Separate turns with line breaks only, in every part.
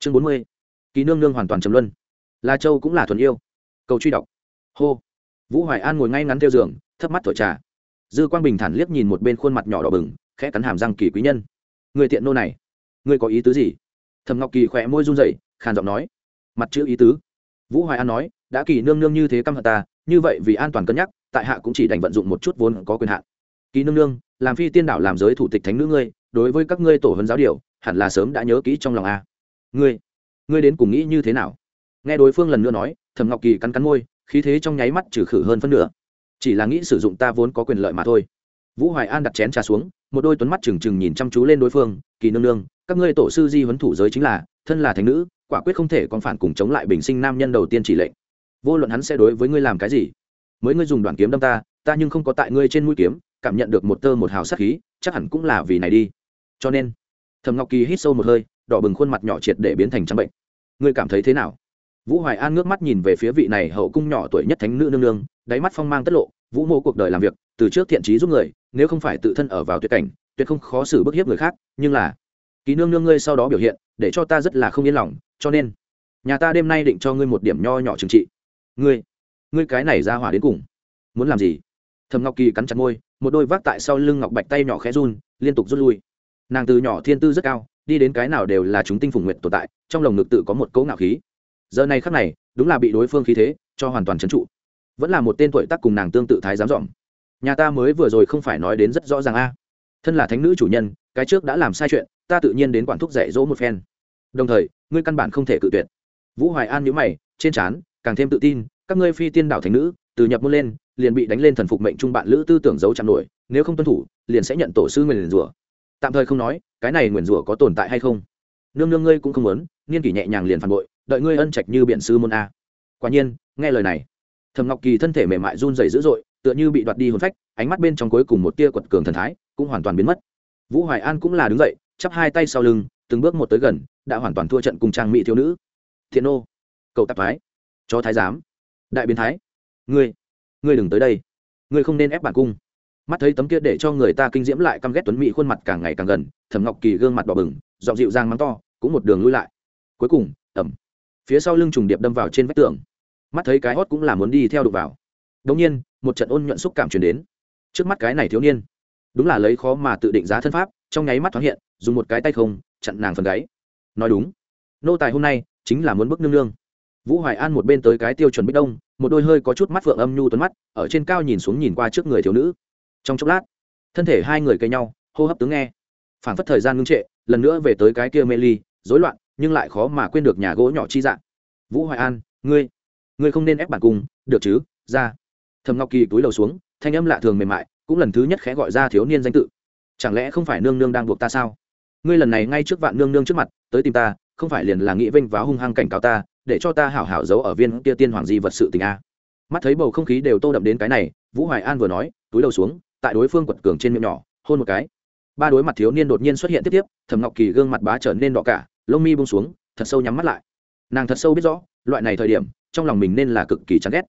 chương bốn mươi. Kỳ nương nương hoàn toàn trầm luân. La châu cũng là thuần yêu. Cầu truy đọc. Hô. Vũ hoài an ngồi ngay ngắn theo giường, thấp mắt thổi trà. Dư quang bình thản liếc nhìn một bên khuôn mặt nhỏ đỏ bừng, khẽ cắn hàm răng kỳ quý nhân. Người tiện nô này, người có ý tứ gì? Thầm ngọc kỳ khỏe môi run rẩy, khàn giọng nói. Mặt chữ ý tứ. Vũ hoài an nói, đã kỳ nương nương như thế căm hận ta, như vậy vì an toàn cân nhắc, tại hạ cũng chỉ đành vận dụng một chút vốn có quyền hạn. Kỳ nương nương, làm phi tiên đảo làm giới thủ tịch thánh nữ ngươi, đối với các ngươi tổ hấn giáo điều, hẳn là sớm đã nhớ kỹ trong lòng a ngươi ngươi đến cùng nghĩ như thế nào? Nghe đối phương lần nữa nói thầm ngọc kỳ cắn cắn môi, khí thế trong nháy mắt trừ khử hơn phân nửa. Chỉ là nghĩ sử dụng ta vốn có quyền lợi mà thôi. Vũ hoài an đặt chén trà xuống, một đôi tuấn mắt trừng trừng nhìn chăm chú lên đối phương, kỳ nương nương, các ngươi tổ sư di huấn thủ giới chính là, thân là thành nữ, quả quyết không thể còn phản cùng chống lại bình sinh nam nhân đầu tiên chỉ lệnh. Vô luận hắn sẽ đối với ngươi làm cái gì, mới ngươi dùng đoạn kiếm đâm ta ta nhưng không có tại ngươi trên mũi kiếm, cảm nhận được một tơ một hào sát khí, chắc hẳn cũng là vì này đi. Cho nên thầm ngọc kỳ hít sâu một hơi đỏ bừng khuôn mặt nhỏ triệt để biến thành trắng bệnh. Ngươi cảm thấy thế nào? Vũ hoài an ngước mắt nhìn về phía vị này hậu cung nhỏ tuổi nhất thánh nữ nương nương, đáy mắt phong mang tất lộ, vũ mô cuộc đời làm việc, từ trước thiện trí giúp người, nếu không phải tự thân ở vào tuyệt cảnh, tuyệt không khó xử bức hiếp người khác, nhưng là kỳ nương nương ngươi sau đó biểu hiện, để cho ta rất là không yên lòng, cho nên, nhà ta đêm nay định cho ngươi một điểm nho nhỏ trừng trị. Ngươi ngươi cái này ra hỏa đến cùng, muốn làm gì? Thầm ngọc kỳ cắn chặt môi, một đôi vác tại sau lưng ngọc bạch tay nhỏ khẽ run, liên tục rút lui. Nàng từ nhỏ thiên tư rất cao đi đến cái nào đều là chúng tinh phùng nguyện tồn tại, trong lồng ngực tự có một cấu ngạo khí. Giờ này khắc này, đúng là bị đối phương khí thế cho hoàn toàn trấn trụ. Vẫn là một tên tuổi tác cùng nàng tương tự thái giám dọn nhà ta mới vừa rồi không phải nói đến rất rõ ràng a. Thân là thánh nữ chủ nhân, cái trước đã làm sai chuyện, ta tự nhiên đến quản thúc dạy dỗ một phen. Đồng thời, ngươi căn bản không thể cự tuyệt. Vũ hoài an nhữ mày, trên trán, càng thêm tự tin, các ngươi phi tiên đảo thánh nữ, từ nhập môn lên, liền bị đánh lên thần phục mệnh trung bạn lữ tư tưởng giấu chạm nổi, nếu không tuân thủ, liền sẽ nhận tổ sư nguyền rủa. Tạm thời không nói cái này nguyền rủa có tồn tại hay không? Nương nương ngươi cũng không muốn, niên kỷ nhẹ nhàng liền phản bội, đợi ngươi ân trạch như biện sư môn a. Quả nhiên, nghe lời này thầm ngọc kỳ thân thể mềm mại run rẩy dữ dội, tựa như bị đoạt đi hồn phách, ánh mắt bên trong cuối cùng một tia quật cường thần thái cũng hoàn toàn biến mất. Vũ hoài an cũng là đứng dậy, chắp hai tay sau lưng, từng bước một tới gần, đã hoàn toàn thua trận cùng trang mỹ thiếu nữ. Thiện ô cậu tạp thái, chó thái giám, đại biến thái, ngươi ngươi đừng tới đây, ngươi không nên ép bản cung mắt thấy tấm kia để cho người ta kinh diễm lại căm ghét tuấn mỹ khuôn mặt càng ngày càng gần, thẩm ngọc kỳ gương mặt đỏ bừng, giọng dịu dàng mắng to, cũng một đường lui lại. Cuối cùng, ẩm, phía sau lưng trùng điệp đâm vào trên vách tường. Mắt thấy cái hót cũng là muốn đi theo đục vào. Đống nhiên, một trận ôn nhuận xúc cảm truyền đến. Trước mắt cái này thiếu niên, đúng là lấy khó mà tự định giá thân pháp, trong nháy mắt thoáng hiện, dùng một cái tay không, chặn nàng phần gáy. Nói đúng, nô tài hôm nay chính là muốn bức nương nương. Vũ hoài an một bên tới cái tiêu chuẩn bích đông, một đôi hơi có chút mắt phượng âm nhu tuấn mắt, ở trên cao nhìn xuống nhìn qua trước người thiếu nữ trong chốc lát, thân thể hai người cây nhau, hô hấp tướng nghe. Phản phất thời gian ngưng trệ, lần nữa về tới cái kia mê ly, rối loạn, nhưng lại khó mà quên được nhà gỗ nhỏ chi dạng. Vũ hoài an, ngươi ngươi không nên ép bản cung được chứ? Ra. Thầm ngọc kỳ túi đầu xuống, thanh âm lạ thường mềm mại, cũng lần thứ nhất khẽ gọi ra thiếu niên danh tự. Chẳng lẽ không phải nương nương đang buộc ta sao? Ngươi lần này ngay trước vạn nương nương trước mặt, tới tìm ta, không phải liền là nghĩ vênh váo hung hăng cảnh cáo ta, để cho ta hảo hảo giấu ở viên kia tiên hoàng di vật sự tình a. Mắt thấy bầu không khí đều tô đậm đến cái này, vũ hoài an vừa nói, túi đầu xuống tại đối phương quật cường trên miệng nhỏ, hôn một cái. Ba đối mặt thiếu niên đột nhiên xuất hiện tiếp tiếp, thẩm ngọc kỳ gương mặt bá trở nên đỏ cả, lông mi bông xuống, thật sâu nhắm mắt lại. Nàng thật sâu biết rõ, loại này thời điểm, trong lòng mình nên là cực kỳ chán ghét.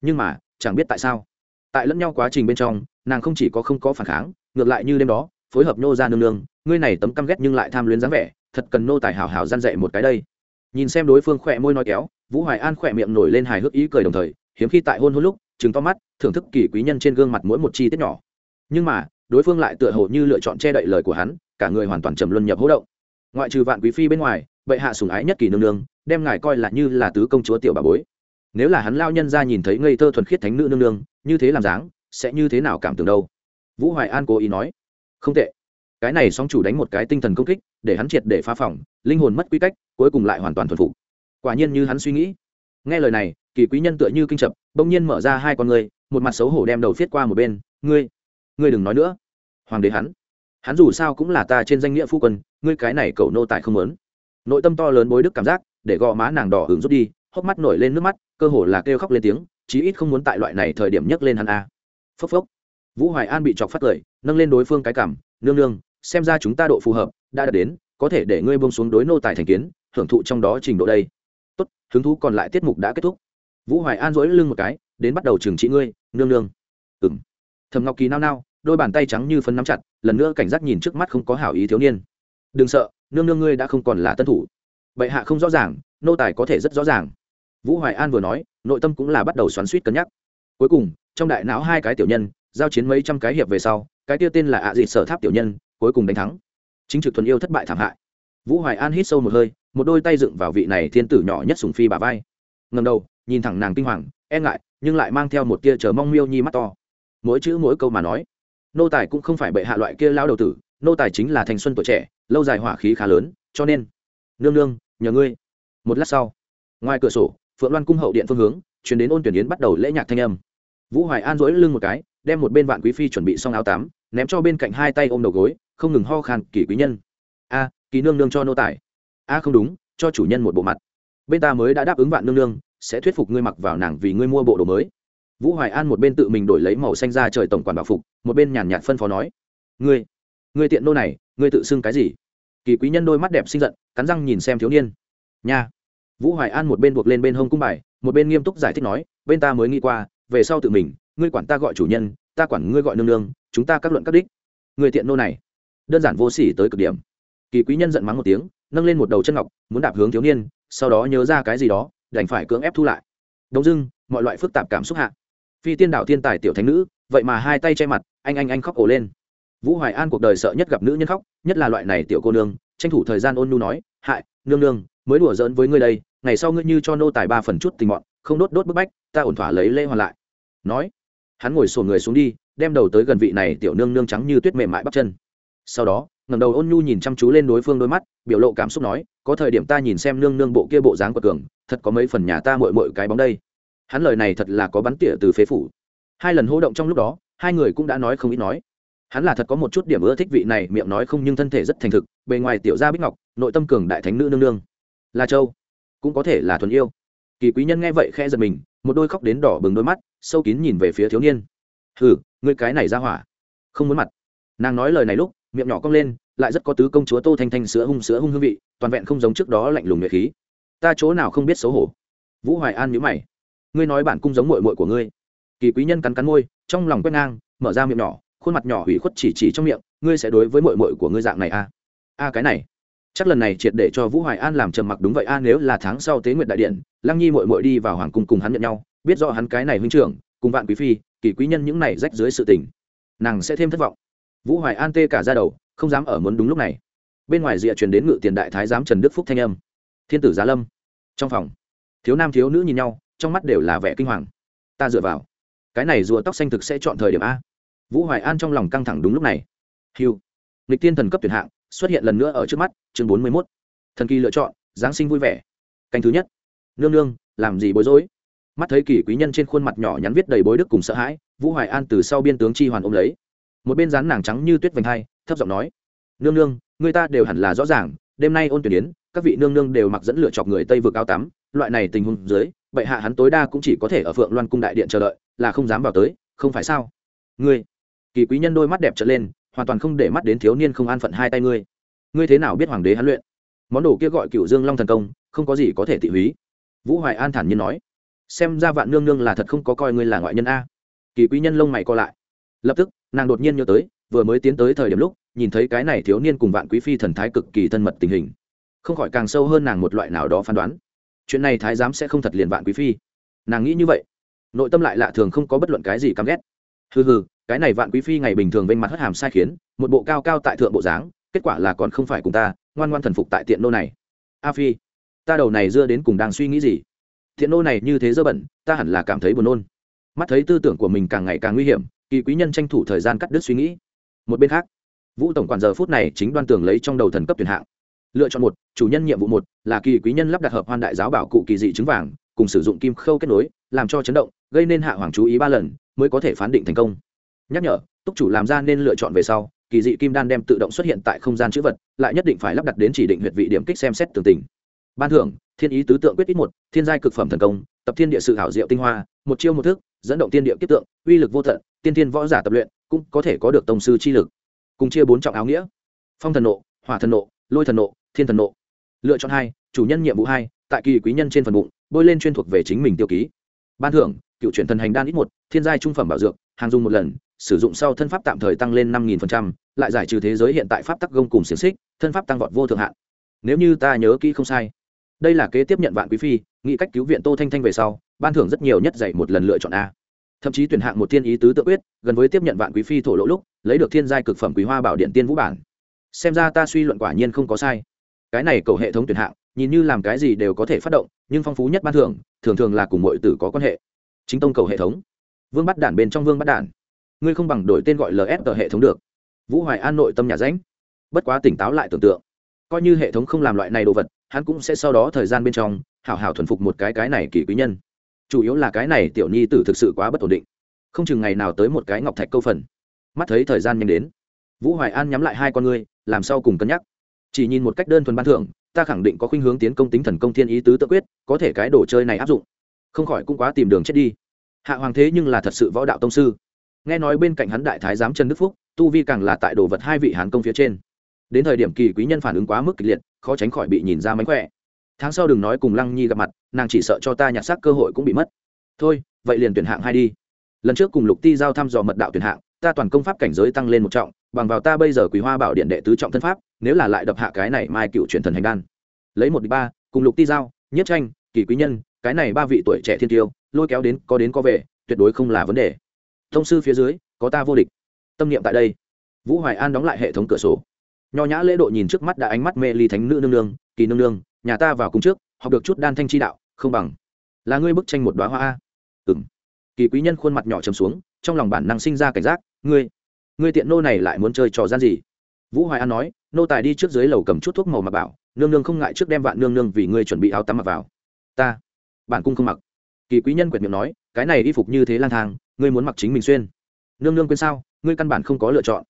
Nhưng mà, chẳng biết tại sao, tại lẫn nhau quá trình bên trong, nàng không chỉ có không có phản kháng, ngược lại như đêm đó, phối hợp nô ra nương nương, ngươi này tấm căm ghét nhưng lại tham luyến dáng vẻ, thật cần nô tài hào hào gian dạy một cái đây. Nhìn xem đối phương khỏe môi nói kéo, vũ hoài an khỏe miệng nổi lên hài hước ý cười đồng thời, hiếm khi tại hôn hôn lúc chứng to mắt, thưởng thức kỳ quý nhân trên gương mặt mỗi một chi tiết nhỏ nhưng mà, đối phương lại tựa hồ như lựa chọn che đậy lời của hắn, cả người hoàn toàn trầm luân nhập hỗ động. Ngoại trừ vạn quý phi bên ngoài, bệ hạ sùng ái nhất kỳ nương nương, đem ngài coi là như là tứ công chúa tiểu bà bối. Nếu là hắn lao nhân ra nhìn thấy ngây thơ thuần khiết thánh nữ nương nương, như thế làm dáng, sẽ như thế nào cảm tưởng đâu? Vũ hoài an cố ý nói. Không tệ. Cái này song chủ đánh một cái tinh thần công kích, để hắn triệt để phá phỏng linh hồn mất quy cách, cuối cùng lại hoàn toàn thuần phục. Quả nhiên như hắn suy nghĩ. Nghe lời này, kỳ quý nhân tựa như kinh chập, bỗng nhiên mở ra hai con người một mặt xấu hổ đem đầu viết qua một bên. Ngươi ngươi đừng nói nữa. Hoàng đế hắn hắn dù sao cũng là ta trên danh nghĩa phu quân, ngươi cái này cầu nô tài không lớn nội tâm to lớn bối đức cảm giác, để gò má nàng đỏ hứng rút đi, hốc mắt nổi lên nước mắt, cơ hồ là kêu khóc lên tiếng, chí ít không muốn tại loại này thời điểm nhấc lên hắn a. Phốc phốc. Vũ hoài an bị chọc phát cười, nâng lên đối phương cái cảm, nương nương, xem ra chúng ta độ phù hợp, đã đạt đến, có thể để ngươi bông xuống đối nô tài thành kiến, hưởng thụ trong đó trình độ đây. Tốt, hứng thú còn lại tiết mục đã kết thúc. Vũ hoài an dỗi lưng một cái, đến bắt đầu trừng trị ngươi, nương nương. Ừ m thầm ngọc kỳ nao nao đôi bàn tay trắng như phấn nắm chặt, lần nữa cảnh giác nhìn trước mắt không có hảo ý thiếu niên. Đừng sợ, nương nương ngươi đã không còn là tân thủ. Bệ hạ không rõ ràng, nô tài có thể rất rõ ràng. Vũ hoài an vừa nói, nội tâm cũng là bắt đầu xoắn suýt cân nhắc. Cuối cùng, trong đại não hai cái tiểu nhân, giao chiến mấy trăm cái hiệp về sau, cái kia tên là ạ à dị sở tháp tiểu nhân, cuối cùng đánh thắng. Chính trực thuần yêu thất bại thảm hại. Vũ hoài an hít sâu một hơi, một đôi tay dựng vào vị này thiên tử nhỏ nhất sùng phi bà vai. Ngầm đầu, nhìn thẳng nàng kinh hoàng e ngại, nhưng lại mang theo một tia chờ mong miêu nhi mắt to. Mỗi chữ mỗi câu mà nói nô tài cũng không phải bệ hạ loại kia lao đầu tử, nô tài chính là thanh xuân tuổi trẻ, lâu dài hỏa khí khá lớn, cho nên, nương nương, nhờ ngươi. Một lát sau, ngoài cửa sổ, phượng loan cung hậu điện phương hướng chuyển đến ôn tuyển yến bắt đầu lễ nhạc thanh âm. Vũ hoài an dỗi lưng một cái, đem một bên vạn quý phi chuẩn bị xong áo tắm, ném cho bên cạnh hai tay ôm đầu gối, không ngừng ho khan, kỳ quý nhân. A, kỳ nương nương cho nô tài. A, không đúng, cho chủ nhân một bộ mặt. Bên ta mới đã đáp ứng vạn nương nương, sẽ thuyết phục ngươi mặc vào nàng vì ngươi mua bộ đồ mới vũ hoài an một bên tự mình đổi lấy màu xanh ra trời tổng quản bảo phục, một bên nhàn nhạt phân phó nói, ngươi ngươi tiện nô này, ngươi tự xưng cái gì? Kỳ quý nhân đôi mắt đẹp sinh giận, cắn răng nhìn xem thiếu niên. Nha. Vũ hoài an một bên buộc lên bên hông cung bài, một bên nghiêm túc giải thích nói, bên ta mới nghĩ qua, về sau tự mình, ngươi quản ta gọi chủ nhân, ta quản ngươi gọi nương nương, chúng ta các luận các đích. Người tiện nô này. Đơn giản vô sỉ tới cực điểm. Kỳ quý nhân giận mắng một tiếng, nâng lên một đầu chân ngọc, muốn đạp hướng thiếu niên, sau đó nhớ ra cái gì đó, đành phải cưỡng ép thu lại. Đông dưng mọi loại phức tạp cảm xúc hạ phi tiên đạo thiên tài tiểu thánh nữ, vậy mà hai tay che mặt, anh anh anh khóc ổ lên. Vũ hoài an cuộc đời sợ nhất gặp nữ nhân khóc, nhất là loại này tiểu cô nương, tranh thủ thời gian ôn nu nói, hại, nương nương, mới đùa giỡn với ngươi đây, ngày sau ngươi như cho nô tài ba phần chút tình mọn, không đốt đốt bức bách, ta ổn thỏa lấy lễ hoàn lại. Nói, hắn ngồi sổ người xuống đi, đem đầu tới gần vị này tiểu nương nương trắng như tuyết mềm mại bắp chân. Sau đó ngầm đầu ôn nhu nhìn chăm chú lên đối phương đôi mắt, biểu lộ cảm xúc nói, có thời điểm ta nhìn xem nương nương bộ kia bộ dáng của cường, thật có mấy phần nhà ta mội mội cái bóng đây hắn lời này thật là có bắn tỉa từ phế phủ. Hai lần hô động trong lúc đó, hai người cũng đã nói không ít nói. Hắn là thật có một chút điểm ưa thích vị này, miệng nói không nhưng thân thể rất thành thực, bề ngoài tiểu gia bích ngọc, nội tâm cường đại thánh nữ nương nương. Là châu, cũng có thể là thuần yêu. Kỳ quý nhân nghe vậy khẽ giật mình, một đôi khóc đến đỏ bừng đôi mắt, sâu kín nhìn về phía thiếu niên. Hừ, ngươi cái này ra hỏa, không muốn mặt. Nàng nói lời này lúc, miệng nhỏ cong lên, lại rất có tứ công chúa tô thanh thanh sữa hung sữa hung hương vị, toàn vẹn không giống trước đó lạnh lùng nhuệ khí. Ta chỗ nào không biết xấu hổ. Vũ hoài an nhữ mày ngươi nói bản cung giống mội mội của ngươi. Kỳ quý nhân cắn cắn môi, trong lòng quét ngang, mở ra miệng nhỏ, khuôn mặt nhỏ hủy khuất chỉ chỉ trong miệng, ngươi sẽ đối với mội mội của ngươi dạng này a à? a, cái này, chắc lần này triệt để cho vũ hoài an làm trầm mặc đúng vậy a, nếu là tháng sau tế nguyện đại điện, lăng nhi mội mội đi vào hoàng cung cùng hắn nhận nhau, biết rõ hắn cái này huynh trưởng, cùng vạn quý phi, kỳ quý nhân những này rách dưới sự tình, nàng sẽ thêm thất vọng. Vũ hoài an tê cả ra đầu, không dám ở muốn đúng lúc này. Bên ngoài rìa truyền đến ngự tiền đại thái giám trần đức phúc thanh âm. Thiên tử giá lâm, trong phòng, thiếu nam thiếu nữ nhìn nhau trong mắt đều là vẻ kinh hoàng. Ta dựa vào. Cái này rùa tóc xanh thực sẽ chọn thời điểm a. Vũ hoài an trong lòng căng thẳng đúng lúc này. Hiu nghịch tiên thần cấp tuyển hạng, xuất hiện lần nữa ở trước mắt, chương bốn mươi mốt. Thần kỳ lựa chọn, giáng sinh vui vẻ. Canh thứ nhất. Nương nương, làm gì bối rối? Mắt thấy kỳ quý nhân trên khuôn mặt nhỏ nhắn viết đầy bối đức cùng sợ hãi, vũ hoài an từ sau biên tướng chi hoàn ôm lấy. Một bên dán nàng trắng như tuyết vành hai, thấp giọng nói, nương nương, người ta đều hẳn là rõ ràng, đêm nay ôn tuyển yến, các vị nương nương đều mặc dẫn lựa chọc người tây vượt áo tắm, loại này tình huống dưới bệ hạ hắn tối đa cũng chỉ có thể ở phượng loan cung đại điện chờ đợi, là không dám vào tới, không phải sao? Ngươi, kỳ quý nhân đôi mắt đẹp trở lên, hoàn toàn không để mắt đến thiếu niên không an phận hai tay ngươi. Ngươi thế nào biết hoàng đế hắn luyện? Món đồ kia gọi cựu dương long thần công, không có gì có thể thị húy. Vũ hoài an thản nhiên nói, xem ra vạn nương nương là thật không có coi ngươi là ngoại nhân a. Kỳ quý nhân lông mày co lại. Lập tức, nàng đột nhiên nhớ tới, vừa mới tiến tới thời điểm lúc, nhìn thấy cái này thiếu niên cùng vạn quý phi thần thái cực kỳ thân mật tình hình. Không khỏi càng sâu hơn nàng một loại nào đó phán đoán chuyện này thái giám sẽ không thật liền vạn quý phi. Nàng nghĩ như vậy. Nội tâm lại lạ thường không có bất luận cái gì căm ghét. Hừ hừ, cái này vạn quý phi ngày bình thường vênh mặt hất hàm sai khiến, một bộ cao cao tại thượng bộ dáng, kết quả là còn không phải cùng ta, ngoan ngoan thần phục tại tiện nô này. A phi, ta đầu này dưa đến cùng đang suy nghĩ gì? Thiện nô này như thế dơ bẩn, ta hẳn là cảm thấy buồn nôn. Mắt thấy tư tưởng của mình càng ngày càng nguy hiểm, kỳ quý nhân tranh thủ thời gian cắt đứt suy nghĩ. Một bên khác, vũ tổng quản giờ phút này chính đoan tưởng lấy trong đầu thần cấp tuyển hạng lựa chọn một, chủ nhân nhiệm vụ một là kỳ quý nhân lắp đặt hợp hoan đại giáo bảo cụ kỳ dị trứng vàng, cùng sử dụng kim khâu kết nối, làm cho chấn động, gây nên hạ hoàng chú ý ba lần, mới có thể phán định thành công. Nhắc nhở, túc chủ làm ra nên lựa chọn về sau, kỳ dị kim đan đem tự động xuất hiện tại không gian chữ vật, lại nhất định phải lắp đặt đến chỉ định huyệt vị điểm kích xem xét tường tình. Ban thưởng, thiên ý tứ tượng quyết ít một, thiên giai cực phẩm thần công, tập thiên địa sự hảo diệu tinh hoa, một chiêu một thức, dẫn động tiên địa kiếp tượng, uy lực vô tận, tiên thiên võ giả tập luyện, cũng có thể có được tông sư chi lực. Cùng chia bốn trọng áo nghĩa. Phong thần nộ, hỏa thần nộ, lôi thần nộ thiên thần nộ. Lựa chọn hai chủ nhân nhiệm vụ hai tại kỳ quý nhân trên phần bụng bôi lên chuyên thuộc về chính mình tiêu ký. Ban thưởng cựu chuyển thần hành đan ít một thiên giai trung phẩm bảo dược hàng dùng một lần sử dụng sau thân pháp tạm thời tăng lên năm nghìn phần trăm, lại giải trừ thế giới hiện tại pháp tắc gông cùng xiềng xích thân pháp tăng vọt vô thượng hạn. Nếu như ta nhớ kỹ không sai đây là kế tiếp nhận vạn quý phi nghĩ cách cứu viện tô thanh thanh về sau ban thưởng rất nhiều nhất dạy một lần lựa chọn a. Thậm chí tuyển hạng một thiên ý tứ tự quyết gần với tiếp nhận vạn quý phi thổ lỗ lúc lấy được thiên giai cực phẩm quý hoa bảo điện tiên vũ bản. Xem ra ta suy luận quả nhiên không có sai cái này cầu hệ thống tuyển hạng, nhìn như làm cái gì đều có thể phát động, nhưng phong phú nhất ban thưởng, thường thường là cùng mọi tử có quan hệ. Chính tông cầu hệ thống. Vương bắt đản bên trong vương bắt đản. Ngươi không bằng đổi tên gọi ls hệ thống được. Vũ hoài an nội tâm nhà ránh. Bất quá tỉnh táo lại tưởng tượng. Coi như hệ thống không làm loại này đồ vật, hắn cũng sẽ sau đó thời gian bên trong, hảo hảo thuần phục một cái cái này kỳ quý nhân. Chủ yếu là cái này tiểu nhi tử thực sự quá bất ổn định. Không chừng ngày nào tới một cái ngọc thạch câu phần. Mắt thấy thời gian nhanh đến. Vũ hoài an nhắm lại hai con ngươi, làm sao cùng cân nhắc? Chỉ nhìn một cách đơn thuần ban thưởng, ta khẳng định có khuynh hướng tiến công tính thần công thiên ý tứ tự quyết, có thể cái đồ chơi này áp dụng. Không khỏi cũng quá tìm đường chết đi. Hạ hoàng thế nhưng là thật sự võ đạo tông sư. Nghe nói bên cạnh hắn đại thái giám trần đức phúc, tu vi càng là tại đồ vật hai vị hán công phía trên. Đến thời điểm kỳ quý nhân phản ứng quá mức kịch liệt, khó tránh khỏi bị nhìn ra mánh khỏe. Tháng sau đừng nói cùng lăng nhi gặp mặt, nàng chỉ sợ cho ta nhặt xác cơ hội cũng bị mất. Thôi, vậy liền tuyển hạng hai đi. Lần trước cùng lục ti giao thăm dò mật đạo tuyển hạng, ta toàn công pháp cảnh giới tăng lên một trọng, bằng vào ta bây giờ quý hoa bảo điện đệ tứ trọng thân pháp nếu là lại đập hạ cái này mai cựu truyền thần hành đan. Lấy một đi ba, cùng lục ti giao, nhất tranh, kỳ quý nhân, cái này ba vị tuổi trẻ thiên tiêu, lôi kéo đến, có đến có về, tuyệt đối không là vấn đề. Thông sư phía dưới, có ta vô địch. Tâm niệm tại đây. Vũ hoài an đóng lại hệ thống cửa sổ. Nho nhã lễ độ nhìn trước mắt đã ánh mắt mê ly thánh nữ nương nương, kỳ nương nương, nhà ta vào cùng trước, học được chút đan thanh chi đạo, không bằng. Là ngươi bức tranh một đoá hoa a. Ừng kỳ quý nhân khuôn mặt nhỏ trầm xuống, trong lòng bản năng sinh ra cảnh giác, ngươi ngươi tiện nô này lại muốn chơi trò gian gì? Vũ hoài an nói nô tài đi trước dưới lầu cầm chút thuốc màu mà bảo, nương nương không ngại trước đem vạn nương nương vì ngươi chuẩn bị áo tắm mặc vào. Ta, bản cung không mặc. Kỳ quý nhân quyệt miệng nói, cái này y phục như thế lang thang, ngươi muốn mặc chính mình xuyên. Nương nương quên sao, ngươi căn bản không có lựa chọn.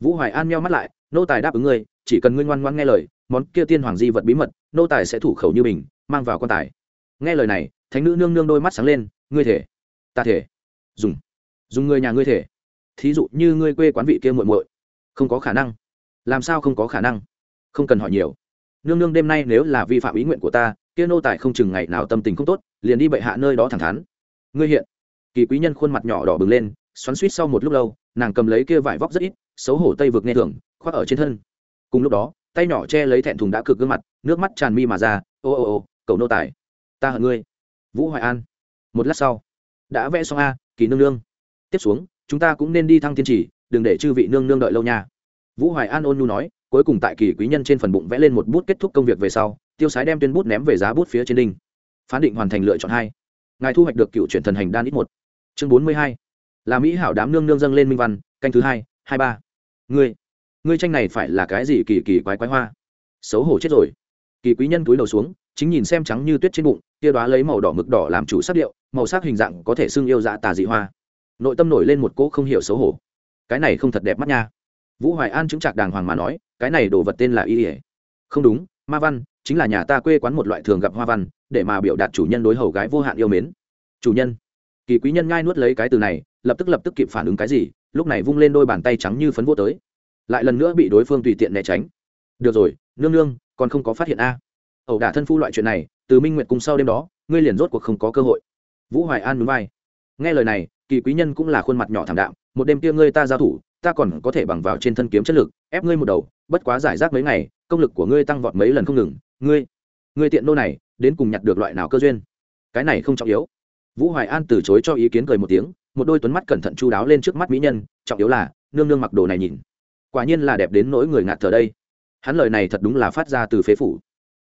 Vũ hoài an meo mắt lại, nô tài đáp ứng ngươi, chỉ cần ngươi ngoan ngoan nghe lời, món kia tiên hoàng di vật bí mật, nô tài sẽ thủ khẩu như mình, mang vào quan tài. Nghe lời này, thánh nữ nương nương đôi mắt sáng lên, ngươi thể, ta thể. Dùng dùng người nhà ngươi thể. Thí dụ như ngươi quê quán vị kia muội muội, không có khả năng làm sao không có khả năng? Không cần hỏi nhiều. Nương nương đêm nay nếu là vi phạm ý nguyện của ta, kia nô tài không chừng ngày nào tâm tình không tốt, liền đi bệ hạ nơi đó thẳng thắn. Ngươi hiện. Kỳ quý nhân khuôn mặt nhỏ đỏ bừng lên, xoắn suýt sau một lúc lâu, nàng cầm lấy kia vải vóc rất ít, xấu hổ tây vực nghe thường, khoác ở trên thân. Cùng lúc đó, tay nhỏ che lấy thẹn thùng đã cực gương mặt, nước mắt tràn mi mà ra, ô ô ô, cậu nô tài, ta hận ngươi. Vũ hoài an. Một lát sau, đã vẽ xong a, kỳ nương nương. Tiếp xuống, chúng ta cũng nên đi thăng tiên chỉ, đừng để chư vị nương nương đợi lâu nha vũ hoài an ôn nhu nói, cuối cùng tại kỳ quý nhân trên phần bụng vẽ lên một bút kết thúc công việc về sau, tiêu sái đem tuyên bút ném về giá bút phía trên đinh. Phán định hoàn thành lựa chọn hai. Ngài thu hoạch được cựu chuyển thần hành đan ít một. Chương bốn mươi hai. Là mỹ hảo đám nương nương dâng lên minh văn, canh thứ hai hai ba. Ngươi ngươi tranh này phải là cái gì kỳ kỳ quái quái hoa? Xấu hổ chết rồi. Kỳ quý nhân túi đầu xuống, chính nhìn xem trắng như tuyết trên bụng, tia đoá lấy màu đỏ mực đỏ làm chủ sắc điệu, màu sắc hình dạng có thể xưng yêu dạ tà dị hoa. Nội tâm nổi lên một cỗ không hiểu xấu hổ. Cái này không thật đẹp mắt nha vũ hoài an chứng trạc đàng hoàng mà nói, cái này đồ vật tên là y ỉa không đúng, ma văn, chính là nhà ta quê quán một loại thường gặp hoa văn, để mà biểu đạt chủ nhân đối hầu gái vô hạn yêu mến. Chủ nhân. Kỳ quý nhân ngai nuốt lấy cái từ này, lập tức lập tức kịp phản ứng cái gì, lúc này vung lên đôi bàn tay trắng như phấn vô tới. Lại lần nữa bị đối phương tùy tiện né tránh. Được rồi, nương nương, còn không có phát hiện a. Ẩu đả thân phu loại chuyện này, từ minh nguyện cùng sau đêm đó, ngươi liền rốt cuộc không có cơ hội. Vũ hoài an núi vai. Nghe lời này, kỳ quý nhân cũng là khuôn mặt nhỏ thảm đạm, một đêm kia ngươi ta giao thủ ta còn có thể bằng vào trên thân kiếm chất lực, ép ngươi một đầu, bất quá giải rác mấy ngày, công lực của ngươi tăng vọt mấy lần không ngừng. Ngươi ngươi tiện nô này, đến cùng nhặt được loại nào cơ duyên? Cái này không trọng yếu. Vũ hoài an từ chối cho ý kiến cười một tiếng, một đôi tuấn mắt cẩn thận chu đáo lên trước mắt mỹ nhân, trọng yếu là, nương nương mặc đồ này nhìn. Quả nhiên là đẹp đến nỗi người ngạt thở đây. Hắn lời này thật đúng là phát ra từ phế phủ.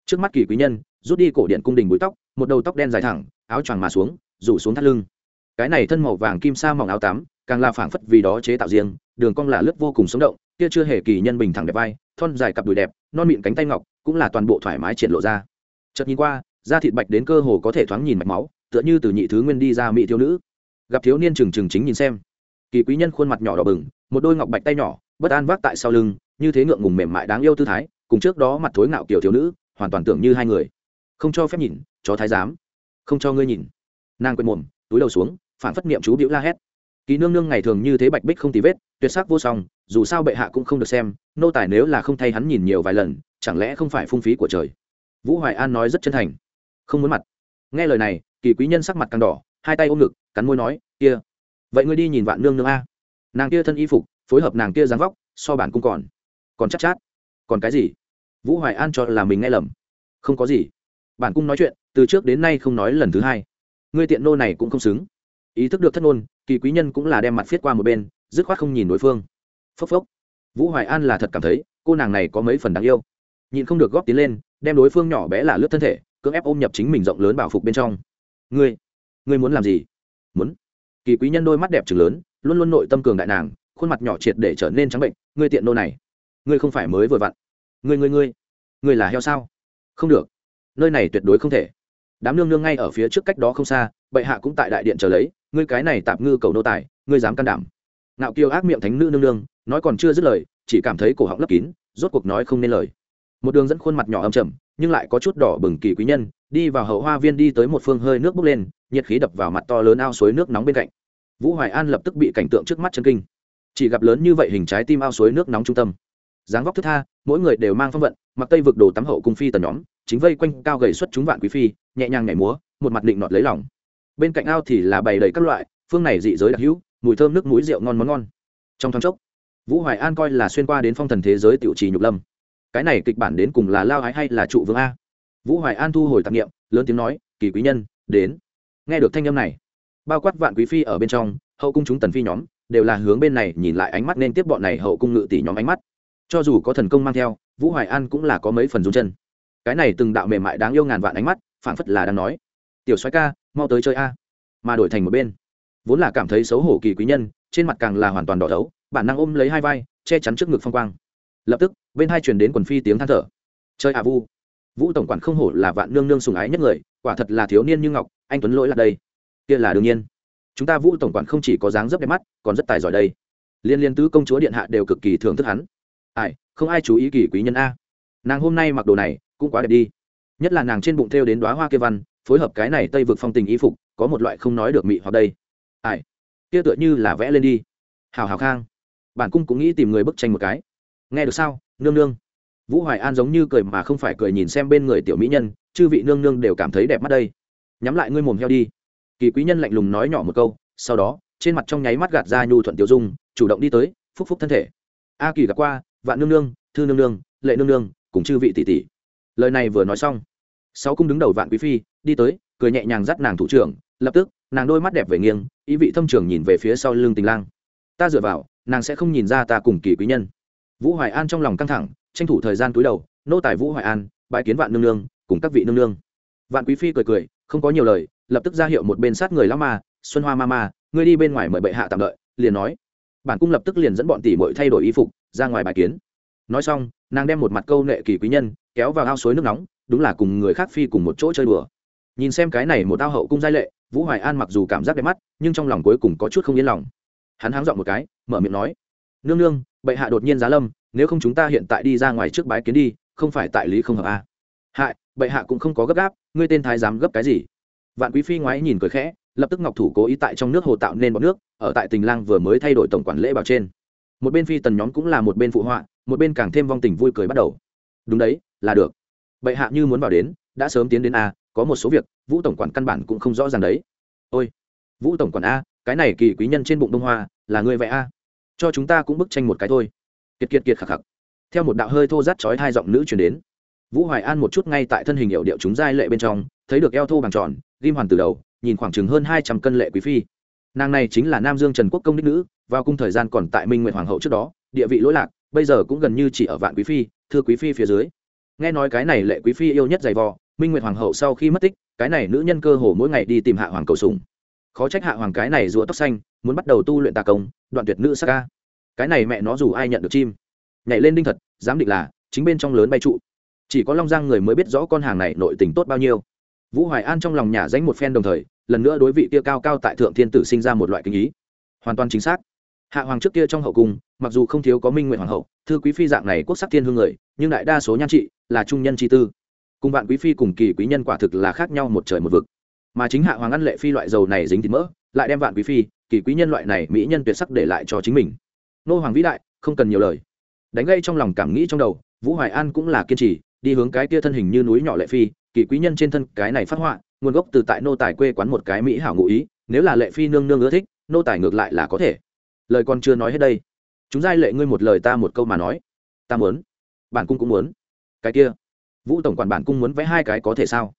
Trước mắt kỳ quý nhân, rút đi cổ điện cung đình bụi tóc, một đầu tóc đen dài thẳng, áo choàng mà xuống, rủ xuống thắt lưng cái này thân màu vàng kim sa mỏng áo tắm, càng là phảng phất vì đó chế tạo riêng, đường cong là lướt vô cùng sống động, kia chưa hề kỳ nhân bình thẳng đẹp vai, thon dài cặp đùi đẹp, non mịn cánh tay ngọc, cũng là toàn bộ thoải mái triển lộ ra. Chợt nhìn qua, da thịt bạch đến cơ hồ có thể thoáng nhìn mạch máu, tựa như từ nhị thứ nguyên đi ra mỹ thiếu nữ. Gặp thiếu niên trừng trừng chính nhìn xem. Kỳ quý nhân khuôn mặt nhỏ đỏ bừng, một đôi ngọc bạch tay nhỏ, bất an vác tại sau lưng, như thế ngượng ngùng mềm mại đáng yêu tư thái, cùng trước đó mặt thối ngạo kiểu thiếu nữ, hoàn toàn tưởng như hai người. Không cho phép nhìn, chó thái giám. Không cho ngươi nhìn. Nàng quên mồm, túi đầu xuống phản phất niệm chú biểu la hét. Kỳ nương nương ngày thường như thế bạch bích không tì vết tuyệt sắc vô song dù sao bệ hạ cũng không được xem nô tài nếu là không thay hắn nhìn nhiều vài lần chẳng lẽ không phải phung phí của trời? Vũ hoài an nói rất chân thành. Không muốn mặt. Nghe lời này kỳ quý nhân sắc mặt càng đỏ hai tay ôm ngực cắn môi nói kia vậy ngươi đi nhìn vạn nương nương a. Nàng kia thân y phục phối hợp nàng kia dáng vóc so bản cung còn còn chắc chát, chát. Còn cái gì? Vũ hoài an cho là mình nghe lầm. Không có gì. Bản cung nói chuyện từ trước đến nay không nói lần thứ hai. Ngươi tiện nô này cũng không xứng ý thức được thất ngôn, kỳ quý nhân cũng là đem mặt viết qua một bên, dứt khoát không nhìn đối phương. Phốc phốc. Vũ hoài an là thật cảm thấy, cô nàng này có mấy phần đáng yêu. Nhìn không được góp tiến lên, đem đối phương nhỏ bé là lướt thân thể, cưỡng ép ôm nhập chính mình rộng lớn bảo phục bên trong. Ngươi ngươi muốn làm gì? Muốn. Kỳ quý nhân đôi mắt đẹp trừng lớn, luôn luôn nội tâm cường đại nàng, khuôn mặt nhỏ triệt để trở nên trắng bệnh, ngươi tiện nô này, ngươi không phải mới vừa vặn. Ngươi ngươi ngươi ngươi là heo sao? Không được. Nơi này tuyệt đối không thể. Đám nương nương ngay ở phía trước cách đó không xa, bệ hạ cũng tại đại điện chờ lấy ngươi cái này tạm ngư cầu nô tài, ngươi dám can đảm. Nạo kiêu ác miệng thánh nữ nương nương, nói còn chưa dứt lời, chỉ cảm thấy cổ họng lấp kín, rốt cuộc nói không nên lời. Một đường dẫn khuôn mặt nhỏ âm trầm, nhưng lại có chút đỏ bừng kỳ quý nhân, đi vào hậu hoa viên đi tới một phương hơi nước bốc lên, nhiệt khí đập vào mặt to lớn ao suối nước nóng bên cạnh. Vũ hoài an lập tức bị cảnh tượng trước mắt chân kinh. Chỉ gặp lớn như vậy hình trái tim ao suối nước nóng trung tâm. Dáng vóc thức tha, mỗi người đều mang phong vận, mặc tây vực đồ tắm hậu cung phi tần nhóm, chính vây quanh cao gầy xuất chúng vạn quý phi, nhẹ nhàng nhảy múa, một mặt định nọt lấy lòng bên cạnh ao thì là bày đầy các loại, phương này dị giới đặc hữu, mùi thơm nước mũi rượu ngon món ngon. Trong thoáng chốc, vũ hoài an coi là xuyên qua đến phong thần thế giới tiểu trì nhục lâm. Cái này kịch bản đến cùng là lao ái hay là trụ vương a? Vũ hoài an thu hồi tạp nghiệm lớn tiếng nói, kỳ quý nhân, đến. Nghe được thanh âm này, bao quát vạn quý phi ở bên trong, hậu cung chúng tần phi nhóm đều là hướng bên này nhìn lại ánh mắt nên tiếp bọn này hậu cung ngự tỷ nhóm ánh mắt. Cho dù có thần công mang theo, vũ hoài an cũng là có mấy phần rung chân. Cái này từng đạo mềm mại đáng yêu ngàn vạn ánh mắt, phảng phất là đang nói, tiểu soái ca mau tới chơi a. Mà đổi thành một bên. Vốn là cảm thấy xấu hổ kỳ quý nhân, trên mặt càng là hoàn toàn đỏ thấu, bản năng ôm lấy hai vai, che chắn trước ngực phong quang. Lập tức, bên hai truyền đến quần phi tiếng than thở. Chơi à vu. Vũ tổng quản không hổ là vạn nương nương sùng ái nhất người, quả thật là thiếu niên như ngọc, anh tuấn lỗi là đây. Kia là đương nhiên. Chúng ta vũ tổng quản không chỉ có dáng dấp đẹp mắt, còn rất tài giỏi đây. Liên liên tứ công chúa điện hạ đều cực kỳ thưởng thức hắn. Ai, không ai chú ý kỳ quý nhân a. Nàng hôm nay mặc đồ này, cũng quá đẹp đi. Nhất là nàng trên bụng thêu đến đoá hoa kia văn phối hợp cái này tây vực phong tình y phục, có một loại không nói được mị hoặc đây. Ai? Kia tựa như là vẽ lên đi. Hào hào khang. Bản cung cũng nghĩ tìm người bức tranh một cái. Nghe được sao, nương nương? Vũ hoài an giống như cười mà không phải cười nhìn xem bên người tiểu mỹ nhân, chư vị nương nương đều cảm thấy đẹp mắt đây. Nhắm lại ngươi mồm heo đi. Kỳ quý nhân lạnh lùng nói nhỏ một câu, sau đó, trên mặt trong nháy mắt gạt ra nhu thuận tiểu dung, chủ động đi tới, phúc phúc thân thể. A kỳ gặp qua, vạn nương nương, thư nương nương, lệ nương nương, cùng chư vị tỷ tỷ. Lời này vừa nói xong, sáu cung đứng đầu vạn quý phi đi tới, cười nhẹ nhàng dắt nàng thủ trưởng, lập tức, nàng đôi mắt đẹp về nghiêng, ý vị thâm trường nhìn về phía sau lưng tình lang. Ta dựa vào, nàng sẽ không nhìn ra ta cùng kỳ quý nhân. Vũ hoài an trong lòng căng thẳng, tranh thủ thời gian túi đầu, nô tài vũ hoài an, bãi kiến vạn nương nương, cùng các vị nương nương. Vạn quý phi cười cười, không có nhiều lời, lập tức ra hiệu một bên sát người lão ma, xuân hoa ma ma, ngươi đi bên ngoài mời bệ hạ tạm đợi, liền nói. Bản cung lập tức liền dẫn bọn tỷ muội thay đổi y phục, ra ngoài bài kiến. Nói xong, nàng đem một mặt câu nệ kỳ quý nhân, kéo vào ao suối nước nóng, đúng là cùng người khác phi cùng một chỗ chơi đùa nhìn xem cái này một ao hậu cung giai lệ, vũ hoài an mặc dù cảm giác đẹp mắt, nhưng trong lòng cuối cùng có chút không yên lòng. Hắn háng dọn một cái, mở miệng nói, nương nương, bệ hạ đột nhiên giá lâm, nếu không chúng ta hiện tại đi ra ngoài trước bái kiến đi, không phải tại lý không hợp a à. hại, bệ hạ cũng không có gấp gáp, ngươi tên thái dám gấp cái gì? Vạn quý phi ngoái nhìn cười khẽ, lập tức ngọc thủ cố ý tại trong nước hồ tạo nên bọc nước, ở tại tình lang vừa mới thay đổi tổng quản lễ bảo trên. Một bên phi tần nhóm cũng là một bên phụ họa, một bên càng thêm vong tình vui cười bắt đầu. Đúng đấy, là được. Bệ hạ như muốn vào đến, đã sớm tiến đến a có một số việc, vũ tổng quản căn bản cũng không rõ ràng đấy. Ôi, vũ tổng quản a, cái này kỳ quý nhân trên bụng đông hoa, là người vẽ a. Cho chúng ta cũng bức tranh một cái thôi. Kiệt kiệt kiệt khạc khạc. Theo một đạo hơi thô rát chói hai giọng nữ chuyển đến. Vũ hoài an một chút ngay tại thân hình hiệu điệu chúng giai lệ bên trong, thấy được eo thô bằng tròn, ghim hoàn từ đầu, nhìn khoảng chừng hơn hai trăm cân lệ quý phi. Nàng này chính là nam dương trần quốc công đích nữ, vào cung thời gian còn tại minh nguyện hoàng hậu trước đó, địa vị lỗi lạc, bây giờ cũng gần như chỉ ở vạn quý phi, thưa quý phi phía dưới. Nghe nói cái này lệ quý phi yêu nhất giày vò minh nguyệt hoàng hậu sau khi mất tích, cái này nữ nhân cơ hồ mỗi ngày đi tìm hạ hoàng cầu sùng khó trách hạ hoàng cái này rùa tóc xanh, muốn bắt đầu tu luyện tà công, đoạn tuyệt nữ sắc ca. Cái này mẹ nó dù ai nhận được chim. Nhảy lên đinh thật dám định là, chính bên trong lớn bay trụ. Chỉ có long giang người mới biết rõ con hàng này nội tình tốt bao nhiêu. Vũ hoài an trong lòng nhà danh một phen đồng thời, lần nữa đối vị kia cao cao tại thượng thiên tử sinh ra một loại kinh ý. Hoàn toàn chính xác. Hạ hoàng trước kia trong hậu cung, mặc dù không thiếu có minh nguyện hoàng hậu, thư quý phi dạng này quốc sắc thiên hương người, nhưng đại đa số nhan trị là trung nhân chi tư cùng vạn quý phi cùng kỳ quý nhân quả thực là khác nhau một trời một vực. Mà chính hạ hoàng ăn lệ phi loại dầu này dính thịt mỡ, lại đem vạn quý phi, kỳ quý nhân loại này mỹ nhân tuyệt sắc để lại cho chính mình. Nô hoàng vĩ đại, không cần nhiều lời. Đánh gây trong lòng cảm nghĩ trong đầu, vũ hoài an cũng là kiên trì, đi hướng cái kia thân hình như núi nhỏ lệ phi, kỳ quý nhân trên thân cái này phát họa, nguồn gốc từ tại nô tài quê quán một cái mỹ hảo ngụ ý, nếu là lệ phi nương nương ưa thích, nô tài ngược lại là có thể. Lời còn chưa nói hết đây. Chúng giai lệ ngươi một lời ta một câu mà nói. Ta muốn. Bản cung cũng muốn. Cái kia vũ tổng quản bản cung muốn vẽ hai cái có thể sao?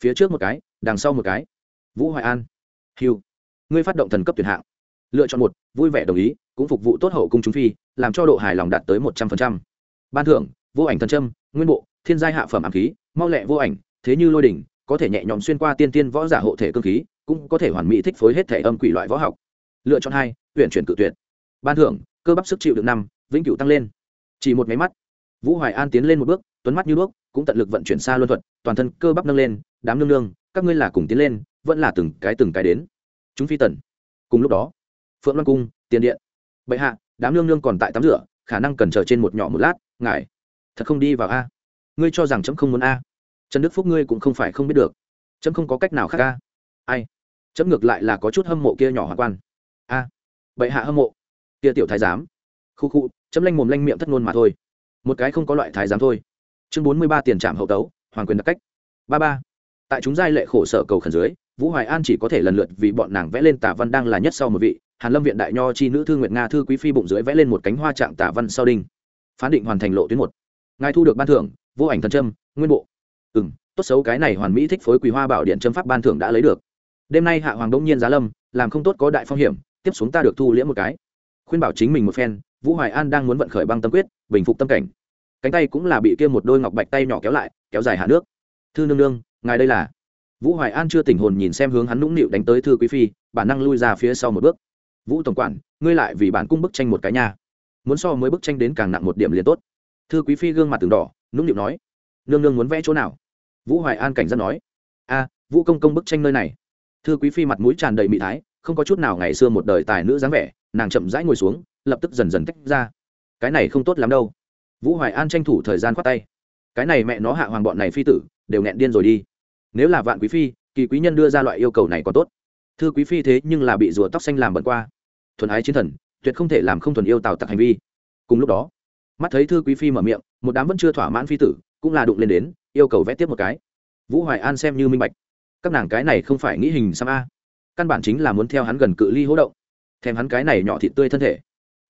Phía trước một cái, đằng sau một cái. Vũ hoài an. Hiu ngươi phát động thần cấp tuyển hạng. Lựa chọn một, vui vẻ đồng ý, cũng phục vụ tốt hậu cung chúng phi, làm cho độ hài lòng đạt tới một trăm phần trăm. ban thưởng, vô ảnh thần trâm nguyên bộ, thiên giai hạ phẩm ám khí, mau lẹ vô ảnh, thế như lôi đỉnh, có thể nhẹ nhõm xuyên qua tiên tiên võ giả hộ thể cơ khí, cũng có thể hoàn mỹ thích phối hết thể âm quỷ loại võ học. Lựa chọn hai, tuyển chuyển cự tuyệt. Ban thưởng, cơ bắp sức chịu được năm, vĩnh cửu tăng lên. Chỉ một máy mắt, vũ hoài an tiến lên một bước tuấn mắt như đuốc, cũng tận lực vận chuyển xa luân thuật, toàn thân cơ bắp nâng lên, đám nương nương, các ngươi là cùng tiến lên, vẫn là từng cái từng cái đến. Chúng phi tần. Cùng lúc đó, phượng loan cung, tiền điện. Bệ hạ, đám nương nương còn tại tắm rửa, khả năng cần chờ trên một nhỏ một lát, ngài. Thật không đi vào a. Ngươi cho rằng chấm không muốn a. Trần đức phúc ngươi cũng không phải không biết được. Chấm không có cách nào khác a. Ai? Chấm ngược lại là có chút hâm mộ kia nhỏ hoàng quan. A. Bệ hạ hâm mộ. Kia tiểu thái giám. Khu khu, chấm lanh mồm lanh miệng thất ngôn mà thôi. Một cái không có loại thái giám thôi chương bốn mươi ba tiền trạm hậu tấu, hoàng quyền đặc cách. Ba ba. Tại chúng giai lệ khổ sở cầu khẩn dưới, vũ hoài an chỉ có thể lần lượt vì bọn nàng vẽ lên tả văn đang là nhất sau một vị, hàn lâm viện đại nho chi nữ thư nguyệt nga thư quý phi bụng dưới vẽ lên một cánh hoa trạng tả văn sau đinh. Phán định hoàn thành lộ tuyến một. Ngài thu được ban thưởng, vô ảnh thần trâm nguyên bộ. Ừ m tốt xấu cái này hoàn mỹ thích phối quý hoa bảo điện châm pháp ban thưởng đã lấy được. Đêm nay hạ hoàng đông nhiên giá lâm, làm không tốt có đại phong hiểm, tiếp xuống ta được thu liễm một cái. Khuyên bảo chính mình một phen, vũ hoài an đang muốn vận khởi băng tâm quyết, bình phục tâm cảnh cánh tay cũng là bị kia một đôi ngọc bạch tay nhỏ kéo lại, kéo dài hạ nước. Thư nương nương, ngài đây là? Vũ hoài an chưa tỉnh hồn nhìn xem hướng hắn nũng nịu đánh tới thư quý phi, bản năng lui ra phía sau một bước. Vũ tổng quản, ngươi lại vì bản cung bức tranh một cái nha. Muốn so mới bức tranh đến càng nặng một điểm liền tốt. Thư quý phi gương mặt từng đỏ, nũng nịu nói. Nương nương muốn vẽ chỗ nào? Vũ hoài an cảnh giác nói. A, vũ công công bức tranh nơi này. Thư quý phi mặt mũi tràn đầy mị thái, không có chút nào ngày xưa một đời tài nữ dáng vẻ, nàng chậm rãi ngồi xuống, lập tức dần dần tách ra. Cái này không tốt lắm đâu vũ hoài an tranh thủ thời gian khoát tay. Cái này mẹ nó hạ hoàng bọn này phi tử, đều nghẹn điên rồi đi. Nếu là vạn quý phi, kỳ quý nhân đưa ra loại yêu cầu này còn tốt. Thư quý phi thế nhưng là bị rùa tóc xanh làm bận qua. Thuần ái chiến thần, tuyệt không thể làm không thuần yêu tào tặc hành vi. Cùng lúc đó, mắt thấy thư quý phi mở miệng, một đám vẫn chưa thỏa mãn phi tử, cũng là đụng lên đến, yêu cầu vẽ tiếp một cái. Vũ hoài an xem như minh bạch. Các nàng cái này không phải nghĩ hình xăm a. Căn bản chính là muốn theo hắn gần cự ly hỗ động, thèm hắn cái này nhỏ thịt tươi thân thể.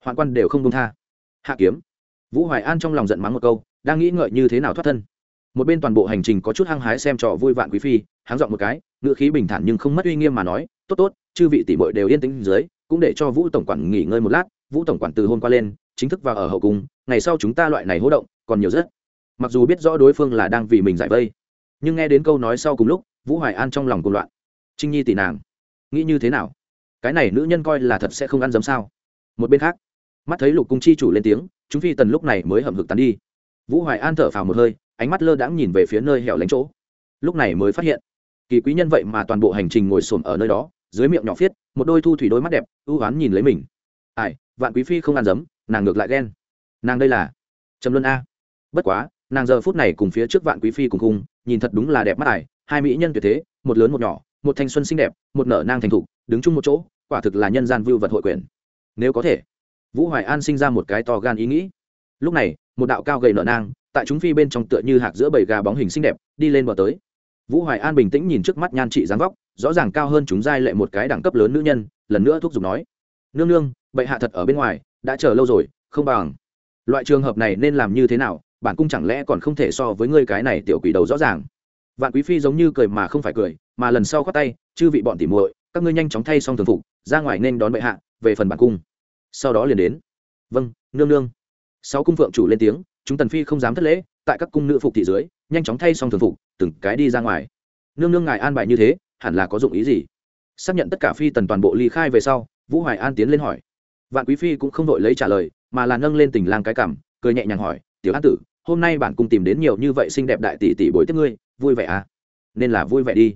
Hoạn quan đều không đông tha. Hạ kiếm vũ hoài an trong lòng giận mắng một câu, đang nghĩ ngợi như thế nào thoát thân. Một bên toàn bộ hành trình có chút hăng hái xem trò vui vạn quý phi háng dọn một cái ngựa khí bình thản nhưng không mất uy nghiêm mà nói, tốt tốt, chư vị tỷ bội đều yên tĩnh dưới, cũng để cho vũ tổng quản nghỉ ngơi một lát, vũ tổng quản từ hôm qua lên, chính thức vào ở hậu cung, ngày sau chúng ta loại này hỗ động, còn nhiều rất. Mặc dù biết rõ đối phương là đang vì mình giải vây, nhưng nghe đến câu nói sau cùng lúc, vũ hoài an trong lòng cùng loạn. Trinh nhi tỷ nàng, nghĩ như thế nào? Cái này nữ nhân coi là thật sẽ không ăn dấm sao? Một bên khác mắt thấy lục cung chi chủ lên tiếng, chúng phi tần lúc này mới hậm hực tán đi. Vũ hoài an thở phào một hơi, ánh mắt lơ đãng nhìn về phía nơi hẻo lánh chỗ. Lúc này mới phát hiện, kỳ quý nhân vậy mà toàn bộ hành trình ngồi xổm ở nơi đó, dưới miệng nhỏ phiết, một đôi thu thủy đôi mắt đẹp, ưu oán nhìn lấy mình. Ai, vạn quý phi không ăn dấm, nàng ngược lại ghen. Nàng đây là trầm luân a. Bất quá, nàng giờ phút này cùng phía trước vạn quý phi cùng cung nhìn thật đúng là đẹp mắt ải hai mỹ nhân tuyệt thế, một lớn một nhỏ, một thanh xuân xinh đẹp, một nở nang thành thục, đứng chung một chỗ, quả thực là nhân gian vưu vật hội quyền. Nếu có thể vũ hoài an sinh ra một cái to gan ý nghĩ. Lúc này, một đạo cao gầy nở nang, tại chúng phi bên trong tựa như hạc giữa bầy gà bóng hình xinh đẹp, đi lên bờ tới. Vũ hoài an bình tĩnh nhìn trước mắt nhan trị dáng vóc, rõ ràng cao hơn chúng giai lệ một cái đẳng cấp lớn nữ nhân, lần nữa thúc giục nói. Nương nương, bệ hạ thật ở bên ngoài, đã chờ lâu rồi, không bằng. Loại trường hợp này nên làm như thế nào, bản cung chẳng lẽ còn không thể so với ngươi cái này tiểu quỷ đầu rõ ràng. Vạn quý phi giống như cười mà không phải cười, mà lần sau khoát tay, chư vị bọn tỉ muội, các ngươi nhanh chóng thay xong thường phục, ra ngoài nên đón bệ hạ, về phần bản cung sau đó liền đến. Vâng nương nương. Sáu cung phượng chủ lên tiếng, chúng tần phi không dám thất lễ, tại các cung nữ phục thị dưới, nhanh chóng thay xong thường phục, từng cái đi ra ngoài. Nương nương ngài an bài như thế, hẳn là có dụng ý gì? Xác nhận tất cả phi tần toàn bộ ly khai về sau, vũ hoài an tiến lên hỏi. Vạn quý phi cũng không đội lấy trả lời, mà là nâng lên tình lang cái cảm, cười nhẹ nhàng hỏi, tiểu an tử, hôm nay bản cung tìm đến nhiều như vậy xinh đẹp đại tỷ tỷ bối tiếp ngươi, vui vẻ à? Nên là vui vẻ đi.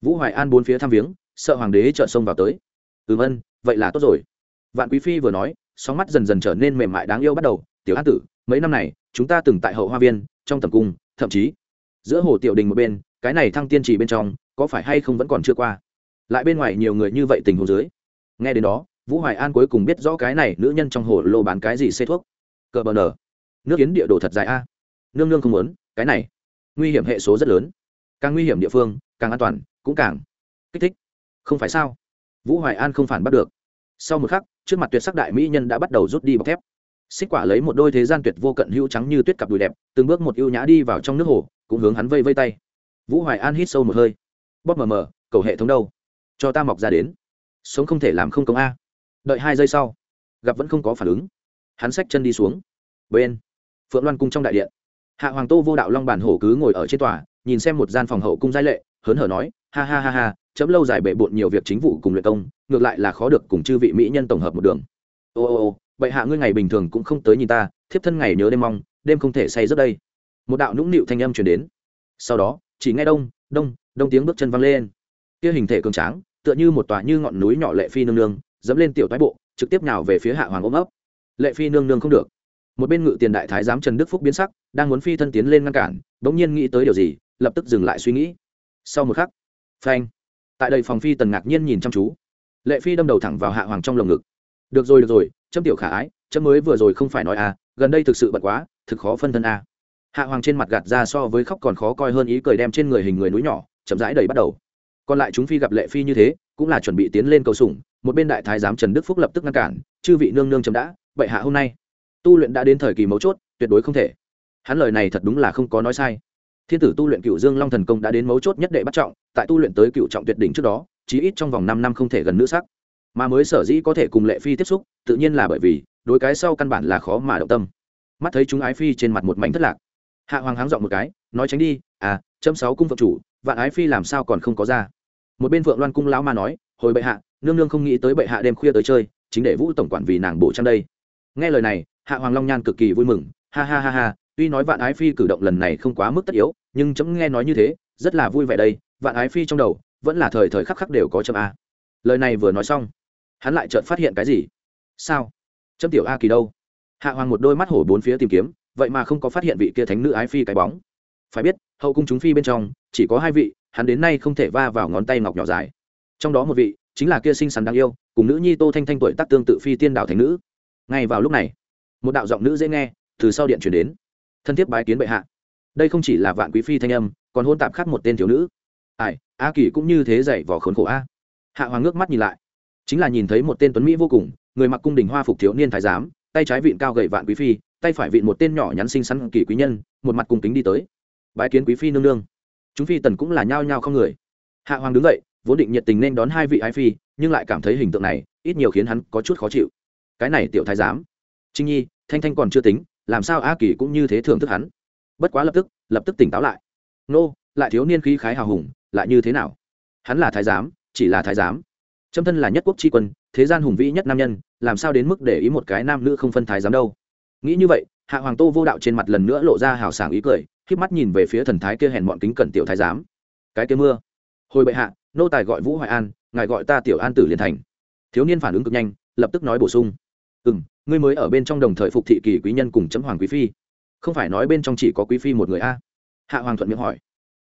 Vũ hoài an bốn phía thăm viếng, sợ hoàng đế trợ sông vào tới. Ừm ân, vậy là tốt rồi vạn quý phi vừa nói, sóng mắt dần dần trở nên mềm mại đáng yêu bắt đầu, tiểu an tử, mấy năm này, chúng ta từng tại hậu hoa viên, trong tầm cung, thậm chí giữa hồ tiểu đình một bên, cái này thăng tiên trì bên trong, có phải hay không vẫn còn chưa qua? Lại bên ngoài nhiều người như vậy tình hồ dưới, nghe đến đó, vũ hoài an cuối cùng biết rõ cái này nữ nhân trong hồ lô bán cái gì xê thuốc. Cờ bờ nở nước kiến địa đồ thật dài a. Nương nương không muốn, cái này, nguy hiểm hệ số rất lớn. Càng nguy hiểm địa phương, càng an toàn, cũng càng kích thích. Không phải sao? Vũ hoài an không phản bắt được sau một khắc, trước mặt tuyệt sắc đại mỹ nhân đã bắt đầu rút đi bọc thép. Xích quả lấy một đôi thế gian tuyệt vô cận hữu trắng như tuyết cặp đùi đẹp, từng bước một ưu nhã đi vào trong nước hồ, cũng hướng hắn vây vây tay. Vũ hoài an hít sâu một hơi. Bóp mờ mờ, cầu hệ thống đâu? Cho ta mọc ra đến. Sống không thể làm không công a. Đợi hai giây sau, gặp vẫn không có phản ứng. Hắn xách chân đi xuống. Bên, phượng loan cung trong đại điện. Hạ hoàng tô vô đạo long bản hổ cứ ngồi ở trên tòa, nhìn xem một gian phòng hậu cung giai lệ, hớn hở nói, ha ha ha ha chấm lâu dài bệ bộn nhiều việc chính vụ cùng luyện công, ngược lại là khó được cùng chư vị mỹ nhân tổng hợp một đường. Ô ô ô vậy hạ ngươi ngày bình thường cũng không tới nhìn ta, thiếp thân ngày nhớ đêm mong, đêm không thể say rất đây. Một đạo nũng nịu thanh âm truyền đến. Sau đó, chỉ nghe đông đông đông tiếng bước chân văng lên. Kia hình thể cường tráng, tựa như một tòa như ngọn núi nhỏ lệ phi nương nương, dẫm lên tiểu toái bộ, trực tiếp nào về phía hạ hoàng ôm ấp. Lệ phi nương nương không được. Một bên ngự tiền đại thái giám trần đức phúc biến sắc, đang muốn phi thân tiến lên ngăn cản, bỗng nhiên nghĩ tới điều gì, lập tức dừng lại suy nghĩ. Sau một khắc, phanh tại đây phòng phi tần ngạc nhiên nhìn chăm chú. Lệ phi đâm đầu thẳng vào hạ hoàng trong lồng ngực. Được rồi được rồi chấm tiểu khả ái chấm mới vừa rồi không phải nói à gần đây thực sự bận quá, thực khó phân thân à. hạ hoàng trên mặt gạt ra so với khóc còn khó coi hơn ý cười đem trên người hình người núi nhỏ, chậm rãi đầy bắt đầu. Còn lại chúng phi gặp lệ phi như thế, cũng là chuẩn bị tiến lên cầu sủng, một bên đại thái giám trần đức phúc lập tức ngăn cản, chư vị nương nương chấm đã, vậy hạ hôm nay. Tu luyện đã đến thời kỳ mấu chốt, tuyệt đối không thể. Hắn lời này thật đúng là không có nói sai thiên tử tu luyện cựu dương long thần công đã đến mấu chốt nhất đệ bắt trọng, tại tu luyện tới cựu trọng tuyệt đỉnh trước đó, chí ít trong vòng năm năm không thể gần nữ sắc. Mà mới sở dĩ có thể cùng lệ phi tiếp xúc, tự nhiên là bởi vì, đối cái sau căn bản là khó mà động tâm. Mắt thấy chúng ái phi trên mặt một mảnh thất lạc. Hạ hoàng háng dọn một cái, nói tránh đi à châm sáu cung phượng chủ, vạn ái phi làm sao còn không có ra? Một bên phượng loan cung lão ma nói, hồi bệ hạ, nương nương không nghĩ tới bệ hạ đêm khuya tới chơi, chính để vũ tổng quản vì nàng bổ trang đây. Nghe lời này, hạ hoàng long nhan cực kỳ vui mừng, ha ha ha ha, tuy nói vạn ái phi cử động lần này không quá mức tất yếu nhưng chấm nghe nói như thế, rất là vui vẻ đây, vạn ái phi trong đầu, vẫn là thời thời khắc khắc đều có chấm a. Lời này vừa nói xong, hắn lại chợt phát hiện cái gì? Sao? Chấm tiểu a kỳ đâu? Hạ hoàng một đôi mắt hổ bốn phía tìm kiếm, vậy mà không có phát hiện vị kia thánh nữ ái phi cái bóng. Phải biết, hậu cung chúng phi bên trong, chỉ có hai vị, hắn đến nay không thể va vào ngón tay ngọc nhỏ dài. Trong đó một vị, chính là kia xinh xắn đáng yêu, cùng nữ nhi tô thanh thanh tuổi tác tương tự phi tiên đạo thành nữ. Ngay vào lúc này, một đạo giọng nữ dễ nghe, từ sau điện chuyển đến. Thân thiết bái kiến bệ hạ đây không chỉ là vạn quý phi thanh âm, còn hôn tạp khác một tên thiếu nữ. Ai, a kỳ cũng như thế dậy vỏ khốn khổ a. Hạ hoàng ngước mắt nhìn lại. Chính là nhìn thấy một tên tuấn mỹ vô cùng, người mặc cung đình hoa phục thiếu niên thái giám, tay trái vịn cao gậy vạn quý phi, tay phải vịn một tên nhỏ nhắn xinh xắn kỳ quý nhân, một mặt cung kính đi tới. Bái kiến quý phi nương nương. Chúng phi tần cũng là nhao nhao không người. Hạ hoàng đứng dậy, vốn định nhiệt tình nên đón hai vị ái phi, nhưng lại cảm thấy hình tượng này, ít nhiều khiến hắn có chút khó chịu. Cái này tiểu thái giám. Trinh nhi, thanh thanh còn chưa tính, làm sao a kỳ cũng như thế thưởng thức hắn? Bất quá lập tức lập tức tỉnh táo lại. Nô, lại thiếu niên khí khái hào hùng, lại như thế nào? Hắn là thái giám, chỉ là thái giám. Trâm thân là nhất quốc tri quân, thế gian hùng vĩ nhất nam nhân, làm sao đến mức để ý một cái nam nữ không phân thái giám đâu? Nghĩ như vậy, hạ hoàng tô vô đạo trên mặt lần nữa lộ ra hào sảng ý cười k mắt nhìn về phía thần thái kia hèn bọn kính cẩn tiểu thái giám. Cái kia mưa. Hồi bệ hạ, nô tài gọi vũ hoài an, ngài gọi ta tiểu an tử liền thành. Thiếu niên phản ứng cực nhanh, lập tức nói bổ sung. Ừ m ngươi mới ở bên trong đồng thời phục thị kỳ quý nhân cùng chấm hoàng quý phi không phải nói bên trong chỉ có quý phi một người a? Hạ hoàng thuận miệng hỏi.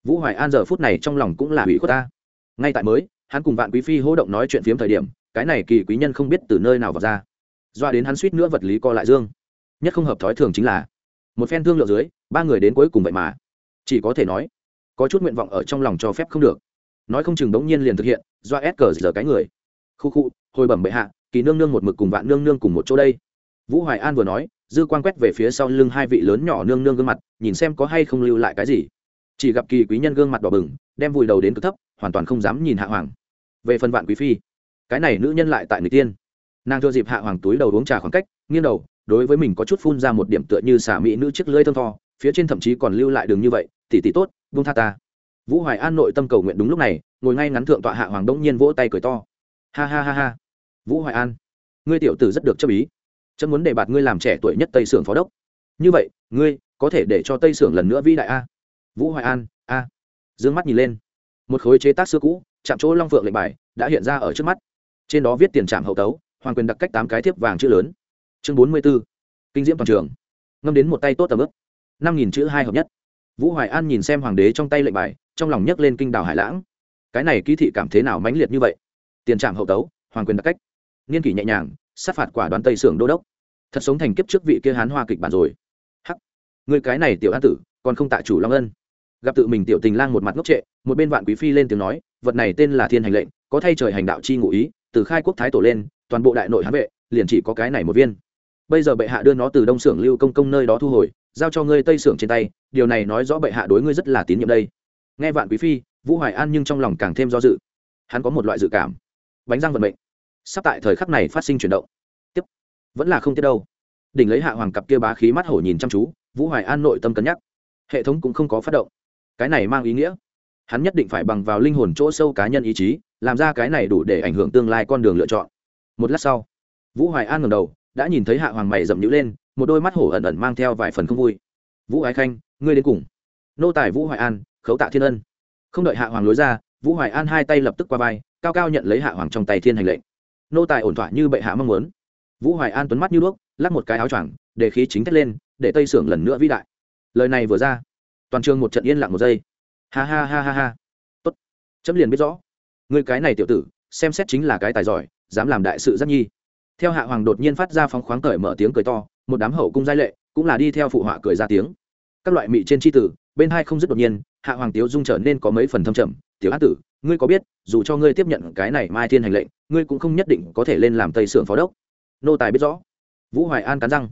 Vũ hoài an giờ phút này trong lòng cũng là hủy khuất ta. Ngay tại mới, hắn cùng vạn quý phi hỗ động nói chuyện phiếm thời điểm, cái này kỳ quý nhân không biết từ nơi nào vào ra. Doa đến hắn suýt nữa vật lý co lại dương. Nhất không hợp thói thường chính là, một phen thương lượng dưới, ba người đến cuối cùng vậy mà. Chỉ có thể nói, có chút nguyện vọng ở trong lòng cho phép không được. Nói không chừng đống nhiên liền thực hiện, doa ép cờ giờ cái người. Khu khu, hồi bẩm bệ hạ, kỳ nương nương một mực cùng vạn nương nương cùng một chỗ đây vũ hoài an vừa nói, dư quan quét về phía sau lưng hai vị lớn nhỏ nương nương gương mặt, nhìn xem có hay không lưu lại cái gì. Chỉ gặp kỳ quý nhân gương mặt đỏ bừng, đem vùi đầu đến cực thấp, hoàn toàn không dám nhìn hạ hoàng. Về phần vạn quý phi, cái này nữ nhân lại tại người tiên. Nàng cho dịp hạ hoàng túi đầu uống trà khoảng cách, nghiêng đầu, đối với mình có chút phun ra một điểm tựa như xả mỹ nữ chiếc lưỡi thơm tho, phía trên thậm chí còn lưu lại đường như vậy tỉ tỉ tốt vung tha ta. Vũ hoài an nội tâm cầu nguyện đúng lúc này, ngồi ngay ngắn thượng tọa hạ hoàng đông nhiên vỗ tay cười to. Ha ha ha ha. Vũ hoài an, ngươi tiểu tử rất được chấp ý chấm muốn để bạt ngươi làm trẻ tuổi nhất tây sưởng phó đốc. Như vậy, ngươi có thể để cho tây sưởng lần nữa vĩ đại a? Vũ hoài an, a. D ư ơ n g mắt nhìn lên. Một khối chế tác xưa cũ, chạm chỗ long phượng lệnh bài, đã hiện ra ở trước mắt. Trên đó viết tiền trạm hậu tấu, hoàng quyền đặc cách tám cái thiếp vàng chữ lớn. Chương bốn mươi b ố kinh diễm toàn trường. Ngâm đến một tay tốt tầm ướp. năm nghìn chữ hai hợp nhất. Vũ hoài an nhìn xem hoàng đế trong tay lệnh bài, trong lòng nhấc lên kinh đảo hải lãng. Cái này ký thị cảm thế nào mãnh liệt như vậy? Tiền trạm hậu tấu, hoàng quyền đặc cách. Niên kỷ nhẹ nhàng sát phạt quả đoán tây sưởng đô đốc. Thật sống thành kiếp trước vị kia hán hoa kịch bản rồi. Hắc. Người cái này tiểu an tử, còn không tạ chủ long ân. Gặp tự mình tiểu tình lang một mặt ngốc trệ, một bên vạn quý phi lên tiếng nói, vật này tên là thiên hành lệnh, có thay trời hành đạo chi ngụ ý, từ khai quốc thái tổ lên, toàn bộ đại nội hán vệ, liền chỉ có cái này một viên. Bây giờ bệ hạ đưa nó từ đông xưởng lưu công công nơi đó thu hồi, giao cho ngươi tây xưởng trên tay, điều này nói rõ bệ hạ đối ngươi rất là tín nhiệm đây. Nghe vạn quý phi, vũ hoài an nhưng trong lòng càng thêm do dự. Hắn có một loại dự cảm. Bánh răng vận mệnh sắp tại thời khắc này phát sinh chuyển động. Tiếp. Vẫn là không tiếp đâu. Đỉnh lấy hạ hoàng cặp kia bá khí mắt hổ nhìn chăm chú, vũ hoài an nội tâm cân nhắc. Hệ thống cũng không có phát động. Cái này mang ý nghĩa. Hắn nhất định phải bằng vào linh hồn chỗ sâu cá nhân ý chí, làm ra cái này đủ để ảnh hưởng tương lai con đường lựa chọn. Một lát sau, vũ hoài an ngầm đầu, đã nhìn thấy hạ hoàng mày rậm nhữ lên, một đôi mắt hổ ẩn ẩn mang theo vài phần không vui. Vũ ái khanh, ngươi đến cùng. Nô tài vũ hoài an, khấu tạ thiên ân. Không đợi hạ hoàng lối ra, vũ hoài an hai tay lập tức qua vai, cao cao nhận lấy hạ hoàng trong tay thiên hành lệnh nô tài ổn thỏa như bệ hạ mong muốn. Vũ hoài an tuấn mắt như đuốc, lắc một cái áo choàng, để khí chính thét lên, để tây sưởng lần nữa vĩ đại. Lời này vừa ra, toàn trường một trận yên lặng một giây. Ha ha ha ha ha. Tốt. Chấm liền biết rõ. Người cái này tiểu tử, xem xét chính là cái tài giỏi, dám làm đại sự rất nhi. Theo hạ hoàng đột nhiên phát ra phóng khoáng cởi mở tiếng cười to, một đám hậu cung giai lệ, cũng là đi theo phụ họa cười ra tiếng. Các loại mị trên tri tử, bên hai không dứt đột nhiên, hạ hoàng tiếu dung trở nên có mấy phần thâm trầm. Tiểu á tử, ngươi có biết, dù cho ngươi tiếp nhận cái này mai thiên hành lệnh ngươi cũng không nhất định có thể lên làm tây sưởng phó đốc. Nô tài biết rõ. Vũ hoài an cắn răng.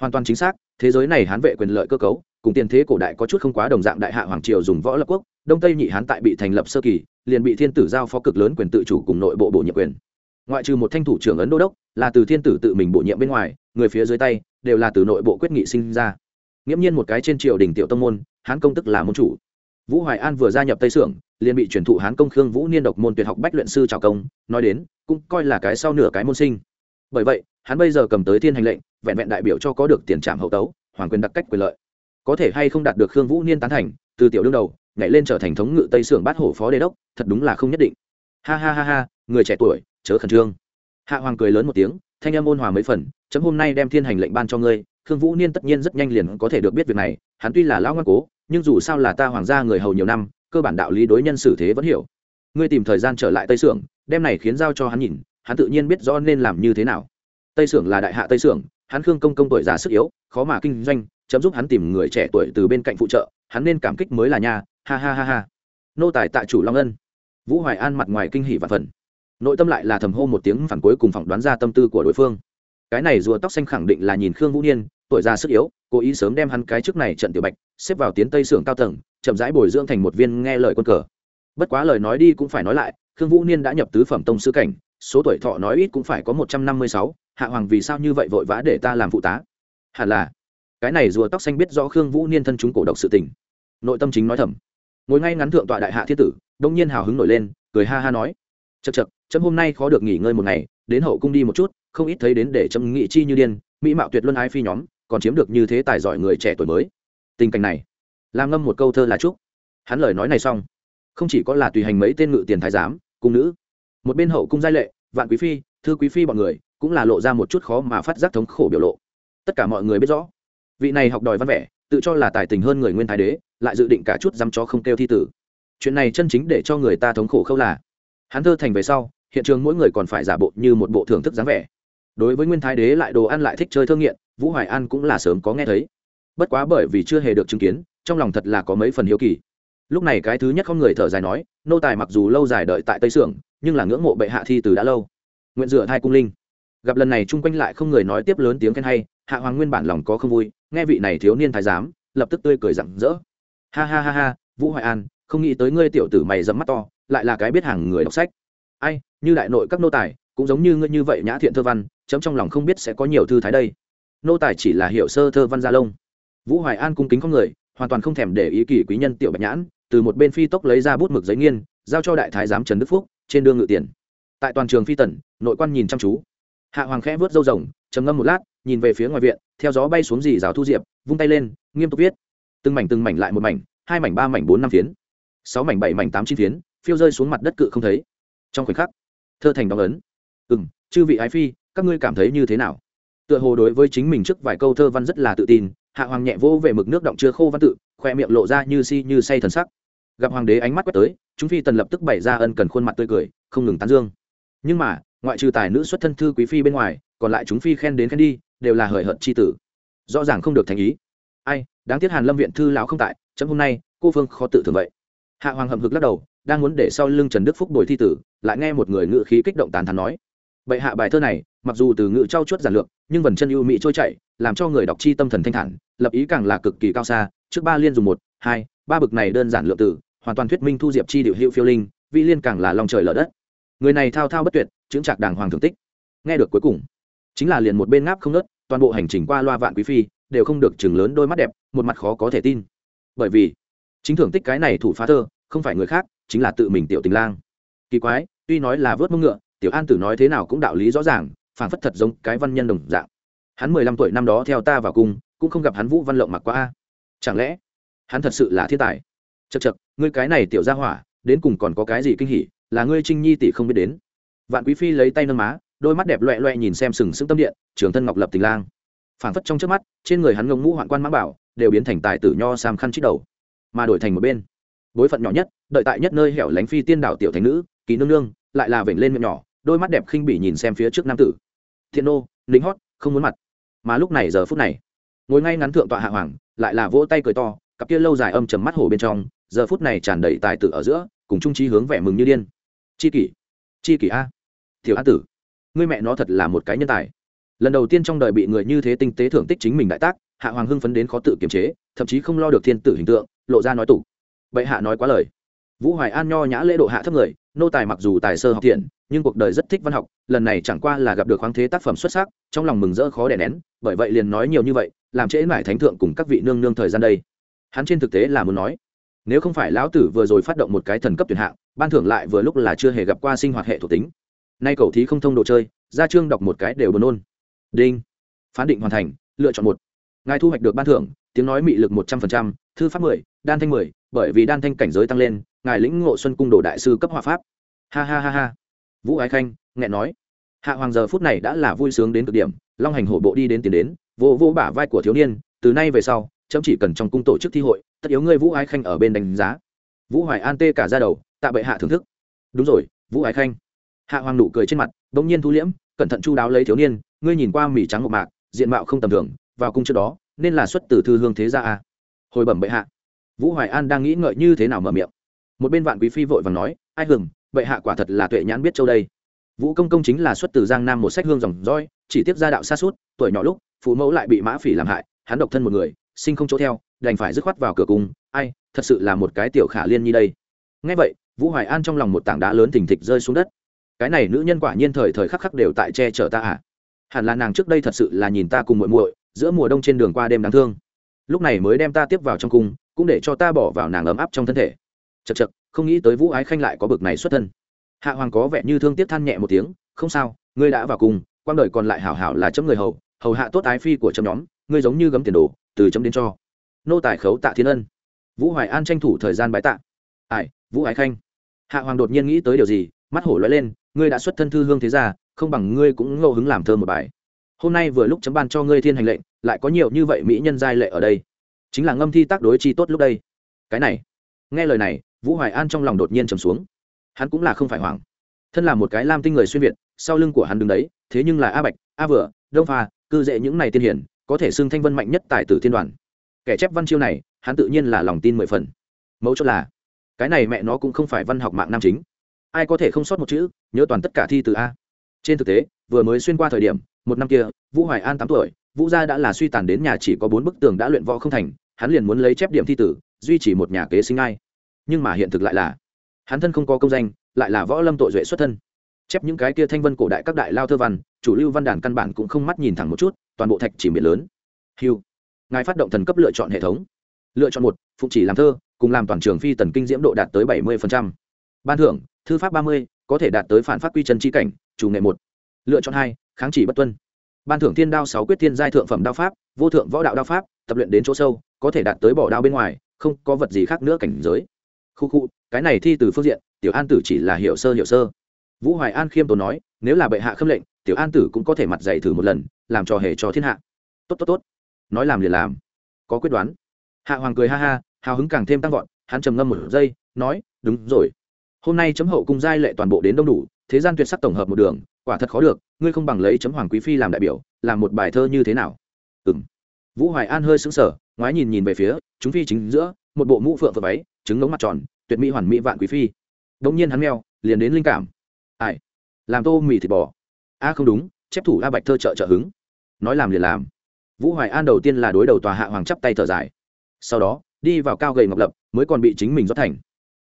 Hoàn toàn chính xác, thế giới này hán vệ quyền lợi cơ cấu, cùng tiền thế cổ đại có chút không quá đồng dạng đại hạ hoàng triều dùng võ lập quốc, đông tây nhị hán tại bị thành lập sơ kỳ, liền bị thiên tử giao phó cực lớn quyền tự chủ cùng nội bộ bổ nhiệm quyền. Ngoại trừ một thanh thủ trưởng ấn đô đốc, là từ thiên tử tự mình bổ nhiệm bên ngoài, người phía dưới tay, đều là từ nội bộ quyết nghị sinh ra. Nghiễm nhiên một cái trên triều đình tiểu tông môn, hán công tức là môn chủ vũ hoài an vừa gia nhập tây sưởng, liền bị truyền thụ hán công khương vũ niên độc môn tuyệt học bách luyện sư trào công, nói đến, cũng coi là cái sau nửa cái môn sinh. Bởi vậy, hắn bây giờ cầm tới thiên hành lệnh, vẹn vẹn đại biểu cho có được tiền trạm hậu tấu, hoàng quyền đặc cách quyền lợi. Có thể hay không đạt được khương vũ niên tán thành, từ tiểu đương đầu, nhảy lên trở thành thống ngự tây sưởng bát hổ phó đề đốc, thật đúng là không nhất định. Ha ha ha ha, người trẻ tuổi, chớ khẩn trương. Hạ hoàng cười lớn một tiếng, thanh em ôn hòa mấy phần, chấm hôm nay đem thiên hành lệnh ban cho ngươi, khương vũ niên tất nhiên rất nhanh liền có thể được biết việc này, hắn tuy là lão ngoan cố nhưng dù sao là ta hoàng gia người hầu nhiều năm, cơ bản đạo lý đối nhân xử thế vẫn hiểu. Ngươi tìm thời gian trở lại tây sưởng, đem này khiến giao cho hắn nhìn, hắn tự nhiên biết rõ nên làm như thế nào. Tây sưởng là đại hạ tây sưởng, hắn khương công công tuổi già sức yếu, khó mà kinh doanh, chấm giúp hắn tìm người trẻ tuổi từ bên cạnh phụ trợ, hắn nên cảm kích mới là nha, ha ha ha ha. Nô tài tạ chủ long ân. Vũ hoài an mặt ngoài kinh hỉ và phần. Nội tâm lại là thầm hô một tiếng phản cuối cùng phỏng đoán ra tâm tư của đối phương. Cái này rùa tóc xanh khẳng định là nhìn khương vũ niên, tuổi già sức yếu cố ý sớm đem hắn cái trước này trận tiểu bạch, xếp vào tiến tây xưởng cao tầng, chậm rãi bồi dưỡng thành một viên nghe lời quân cờ. Bất quá lời nói đi cũng phải nói lại, khương vũ niên đã nhập tứ phẩm tông sư cảnh, số tuổi thọ nói ít cũng phải có một trăm năm mươi sáu, hạ hoàng vì sao như vậy vội vã để ta làm phụ tá? Hẳn là, cái này rùa tóc xanh biết rõ khương vũ niên thân chúng cổ độc sự tình. Nội tâm chính nói thầm. Ngồi ngay ngắn thượng tọa đại hạ thiên tử, đông nhiên hào hứng nổi lên, cười ha ha nói. Chật chật chấm hôm nay khó được nghỉ ngơi một ngày, đến hậu cung đi một chút, không ít thấy đến để chấm nghị chi như điên, mỹ mạo tuyệt luân ái phi nhóm còn chiếm được như thế tài giỏi người trẻ tuổi mới. Tình cảnh này, làm ngâm một câu thơ là chúc. Hắn lời nói này xong, không chỉ có là tùy hành mấy tên ngự tiền thái giám, cung nữ, một bên hậu cung giai lệ, vạn quý phi, thư quý phi bọn người, cũng là lộ ra một chút khó mà phát giác thống khổ biểu lộ. Tất cả mọi người biết rõ, vị này học đòi văn vẻ, tự cho là tài tình hơn người nguyên thái đế, lại dự định cả chút dăm cho không kêu thi tử. Chuyện này chân chính để cho người ta thống khổ khâu là, hắn thơ thành về sau, hiện trường mỗi người còn phải giả bộ như một bộ thưởng thức dáng vẻ đối với nguyên thái đế lại đồ ăn lại thích chơi thương nghiện, vũ hoài an cũng là sớm có nghe thấy. Bất quá bởi vì chưa hề được chứng kiến, trong lòng thật là có mấy phần hiếu kỳ. Lúc này cái thứ nhất không người thở dài nói, nô tài mặc dù lâu dài đợi tại tây sưởng, nhưng là ngưỡng mộ bệ hạ thi từ đã lâu. Nguyện dựa thai cung linh. Gặp lần này chung quanh lại không người nói tiếp lớn tiếng khen hay, hạ hoàng nguyên bản lòng có không vui, nghe vị này thiếu niên thái giám, lập tức tươi cười rặng rỡ. Ha ha ha ha, vũ hoài an, không nghĩ tới ngươi tiểu tử mày dẫm mắt to, lại là cái biết hàng người đọc sách. Ai, như đại nội các nô tài cũng giống như ngươi như vậy nhã thiện thơ văn, chấm trong lòng không biết sẽ có nhiều thư thái đây. Nô tài chỉ là hiệu sơ thơ văn gia lông. Vũ hoài an cung kính con người, hoàn toàn không thèm để ý kỳ quý nhân tiểu bạch nhãn, từ một bên phi tốc lấy ra bút mực giấy nghiên, giao cho đại thái giám trần đức phúc, trên đương ngự tiền. Tại toàn trường phi tần, nội quan nhìn chăm chú. Hạ hoàng khẽ vớt râu rồng, trầm ngâm một lát, nhìn về phía ngoài viện, theo gió bay xuống dì rào thu diệp, vung tay lên, nghiêm túc viết. Từng mảnh từng mảnh lại một mảnh, hai mảnh ba mảnh bốn năm phiến. Sáu mảnh bảy mảnh tám chín phiến, phiêu rơi xuống mặt đất cự không thấy. Trong khoảnh khắc, thơ thành đóng ấn ừ m chư vị ái phi, các ngươi cảm thấy như thế nào? Tựa hồ đối với chính mình trước vài câu thơ văn rất là tự tin, hạ hoàng nhẹ vô về mực nước động chưa khô văn tự, khoe miệng lộ ra như si như say thần sắc. Gặp hoàng đế ánh mắt quét tới, chúng phi tần lập tức bày ra ân cần khuôn mặt tươi cười, không ngừng tán dương. Nhưng mà, ngoại trừ tài nữ xuất thân thư quý phi bên ngoài, còn lại chúng phi khen đến khen đi, đều là hời hợt c h i tử. Rõ ràng không được thành ý. Ai, đáng tiếc hàn lâm viện thư lão không tại, chấm hôm nay, cô phương khó tự thường vậy. Hạ hoàng hậm hực lắc đầu, đang muốn để sau lưng trần đức phúc đổi thi tử, lại nghe một người ngự khí kích động tàn thắn nói bệ hạ bài thơ này, mặc dù từ ngữ trau chuốt giản lược, nhưng vần chân ưu mỹ trôi chảy, làm cho người đọc chi tâm thần thanh thản, lập ý càng là cực kỳ cao xa. Trước ba liên dùng một, hai, ba bực này đơn giản lượng từ, hoàn toàn thuyết minh thu diệp chi điệu hiệu phiêu linh vị liên càng là lòng trời lở đất. Người này thao thao bất tuyệt chứng trạc đàng hoàng thưởng tích. Nghe được cuối cùng, chính là liền một bên ngáp không nớt toàn bộ hành trình qua loa vạn quý phi, đều không được chừng lớn đôi mắt đẹp, một mặt khó có thể tin. Bởi vì, chính thưởng tích cái này thủ phá thơ, không phải người khác, chính là tự mình tiểu tình lang. Kỳ quái, tuy nói là vớt mông ngựa tiểu an tử nói thế nào cũng đạo lý rõ ràng phản phất thật giống cái văn nhân đồng dạng. Hắn mười lăm tuổi năm đó theo ta vào cung, cũng không gặp hắn vũ văn lộng mặc qua a. Chẳng lẽ, hắn thật sự là thiên tài? Chật chật ngươi cái này tiểu ra hỏa, đến cùng còn có cái gì kinh hỉ, là ngươi trinh nhi tỷ không biết đến. Vạn quý phi lấy tay nâng má, đôi mắt đẹp loẹ loẹ nhìn xem sừng sững tâm điện, trường thân ngọc lập tình lang. Phảng phất trong trước mắt, trên người hắn ngông mũ hoạn quan mã bảo, đều biến thành tài tử nho sam khăn chít đầu. Mà đổi thành một bên, bối phận nhỏ nhất, đợi tại nhất nơi hẻo lánh phi tiên đảo tiểu thành nữ, kỳ nương nương, lại là vểnh lên miệng nhỏ đôi mắt đẹp khinh bỉ nhìn xem phía trước nam tử. Thiện nô lính hót, không muốn mặt. Mà lúc này giờ phút này, ngồi ngay ngắn thượng tọa hạ hoàng, lại là vỗ tay cười to, cặp kia lâu dài âm trầm mắt hổ bên trong, giờ phút này tràn đầy tài tử ở giữa, cùng trung trí hướng vẻ mừng như điên. Chi kỷ chi kỷ a. Tiểu a tử, ngươi mẹ nó thật là một cái nhân tài. Lần đầu tiên trong đời bị người như thế tinh tế thưởng tích chính mình đại tác, hạ hoàng hưng phấn đến khó tự kiềm chế, thậm chí không lo được thiên tử hình tượng, lộ ra nói tủ. Bệ hạ nói quá lời. Vũ hoài an nho nhã lễ độ hạ thấp người, nô tài mặc dù tài sơ học thiện nhưng cuộc đời rất thích văn học, lần này chẳng qua là gặp được khoáng thế tác phẩm xuất sắc, trong lòng mừng rỡ khó đè nén, bởi vậy liền nói nhiều như vậy, làm trễ mải thánh thượng cùng các vị nương nương thời gian đây. Hắn trên thực tế là muốn nói, nếu không phải lão tử vừa rồi phát động một cái thần cấp tuyển hạng, ban thưởng lại vừa lúc là chưa hề gặp qua sinh hoạt hệ thuộc tính. Nay cầu thí không thông đồ chơi, ra chương đọc một cái đều buồn nôn. Đinh. Phán định hoàn thành, lựa chọn một. Ngài thu hoạch được ban thưởng, tiếng nói mị lực một trăm phần trăm, thư pháp mười, đan thanh mười, bởi vì đan thanh cảnh giới tăng lên, ngài lĩnh ngộ xuân cung đồ đại sư cấp hòa pháp. Ha ha ha ha vũ ái khanh, nghẹn nói. Hạ hoàng giờ phút này đã là vui sướng đến cực điểm, long hành hổ bộ đi đến tiền đến, vô vô bả vai của thiếu niên, từ nay về sau, chấm chỉ cần trong cung tổ chức thi hội, tất yếu ngươi vũ ái khanh ở bên đánh giá. Vũ hoài an tê cả ra đầu, tạ bệ hạ thưởng thức. Đúng rồi, vũ ái khanh. Hạ hoàng nụ cười trên mặt, bỗng nhiên thu liễm, cẩn thận chu đáo lấy thiếu niên, ngươi nhìn qua mỉ trắng một mạc, diện mạo không tầm thường, vào cung trước đó, nên là xuất từ thư hương thế gia a. Hồi bẩm bệ hạ. Vũ hoài an đang nghĩ ngợi như thế nào mở miệng. Một bên vạn quý phi vội và nói, ai hừng bệ hạ quả thật là tuệ nhãn biết châu đây. Vũ công công chính là xuất từ giang nam một sách hương dòng roi chỉ tiếp gia đạo xa suốt, tuổi nhỏ lúc, phụ mẫu lại bị mã phỉ làm hại, hắn độc thân một người, sinh không chỗ theo, đành phải dứt khoát vào cửa cung. Ai, thật sự là một cái tiểu khả liên như đây. Ngay vậy, vũ hoài an trong lòng một tảng đá lớn thình thịch rơi xuống đất. Cái này nữ nhân quả nhiên thời thời khắc khắc đều tại che chở ta à? Hẳn là nàng trước đây thật sự là nhìn ta cùng muội muội, giữa mùa đông trên đường qua đêm đáng thương. Lúc này mới đem ta tiếp vào trong cung, cũng để cho ta bỏ vào nàng ấm áp trong thân thể. Chật chật không nghĩ tới vũ ái khanh lại có bực này xuất thân hạ hoàng có vẻ như thương tiếc than nhẹ một tiếng không sao ngươi đã vào cùng quang đời còn lại hảo hảo là chấm người hầu hầu hạ tốt ái phi của chấm nhóm ngươi giống như gấm tiền đồ từ chấm đến cho nô tài khấu tạ thiên ân vũ hoài an tranh thủ thời gian bái tạ Ải, vũ ái khanh hạ hoàng đột nhiên nghĩ tới điều gì mắt hổ lóe lên ngươi đã xuất thân thư hương thế gia không bằng ngươi cũng ngẫu hứng làm thơ một bài hôm nay vừa lúc chấm ban cho ngươi thiên hành lệnh lại có nhiều như vậy mỹ nhân giai lệ ở đây chính là ngâm thi tác đối chi tốt lúc đây cái này nghe lời này vũ hoài an trong lòng đột nhiên trầm xuống. Hắn cũng là không phải hoảng. Thân là một cái lam tinh người xuyên việt, sau lưng của hắn đứng đấy, thế nhưng là a bạch, a vừa, đông pha, cư dệ những này tiên hiển, có thể xưng thanh vân mạnh nhất tại tử thiên đoàn. Kẻ chép văn chiêu này, hắn tự nhiên là lòng tin mười phần. Mẫu chốt là, cái này mẹ nó cũng không phải văn học mạng nam chính. Ai có thể không sót một chữ, nhớ toàn tất cả thi từ a. Trên thực tế, vừa mới xuyên qua thời điểm, một năm kia, vũ hoài an tám tuổi, vũ gia đã là suy tàn đến nhà chỉ có bốn bức tường đã luyện võ không thành, hắn liền muốn lấy chép điểm thi tử duy trì một nhà kế sinh ai nhưng mà hiện thực lại là hắn thân không có công danh, lại là võ lâm tội duệ xuất thân. Chép những cái kia thanh vân cổ đại các đại lao thơ văn, chủ lưu văn đàn căn bản cũng không mắt nhìn thẳng một chút, toàn bộ thạch chỉ miệng lớn. Hiu ngài phát động thần cấp lựa chọn hệ thống. Lựa chọn một, phụng chỉ làm thơ, cùng làm toàn trường phi tần kinh diễm độ đạt tới bảy mươi ban thưởng, thư pháp ba mươi, có thể đạt tới phản phát quy chân chi cảnh, chủ nghệ một. Lựa chọn hai, kháng chỉ bất tuân. Ban thưởng thiên đao sáu quyết thiên giai thượng phẩm đao pháp, vô thượng võ đạo đao pháp, tập luyện đến chỗ sâu, có thể đạt tới bỏ đao bên ngoài, không có vật gì khác nữa cảnh giới khu khu, cái này thi từ phương diện, tiểu an tử chỉ là hiểu sơ hiểu sơ. Vũ hoài an khiêm tốn nói, nếu là bệ hạ khâm lệnh, tiểu an tử cũng có thể mặt dạy thử một lần, làm trò hề cho thiên hạ. Tốt tốt tốt. Nói làm liền làm. Có quyết đoán. Hạ hoàng cười ha ha, hào hứng càng thêm tăng vọt, hắn trầm ngâm một giây, nói, đúng rồi. Hôm nay chấm hậu cung giai lệ toàn bộ đến đông đủ, thế gian tuyệt sắc tổng hợp một đường, quả thật khó được, ngươi không bằng lấy chấm hoàng quý phi làm đại biểu, làm một bài thơ như thế nào? Ừ m vũ hoài an hơi sững sờ, ngoái nhìn nhìn về phía, chúng phi chính giữa, một bộ mũ phượng và váy trứng ngống mặt tròn, tuyệt mỹ hoàn mỹ vạn quý phi. Đông nhiên hắn meo, liền đến linh cảm. Ai? Làm tô mì thịt bò. A, không đúng, chép thủ a bạch thơ trợ trợ hứng. Nói làm liền làm. Vũ hoài an đầu tiên là đối đầu tòa hạ hoàng chắp tay thở dài. Sau đó, đi vào cao gầy ngọc lập, mới còn bị chính mình rót thành.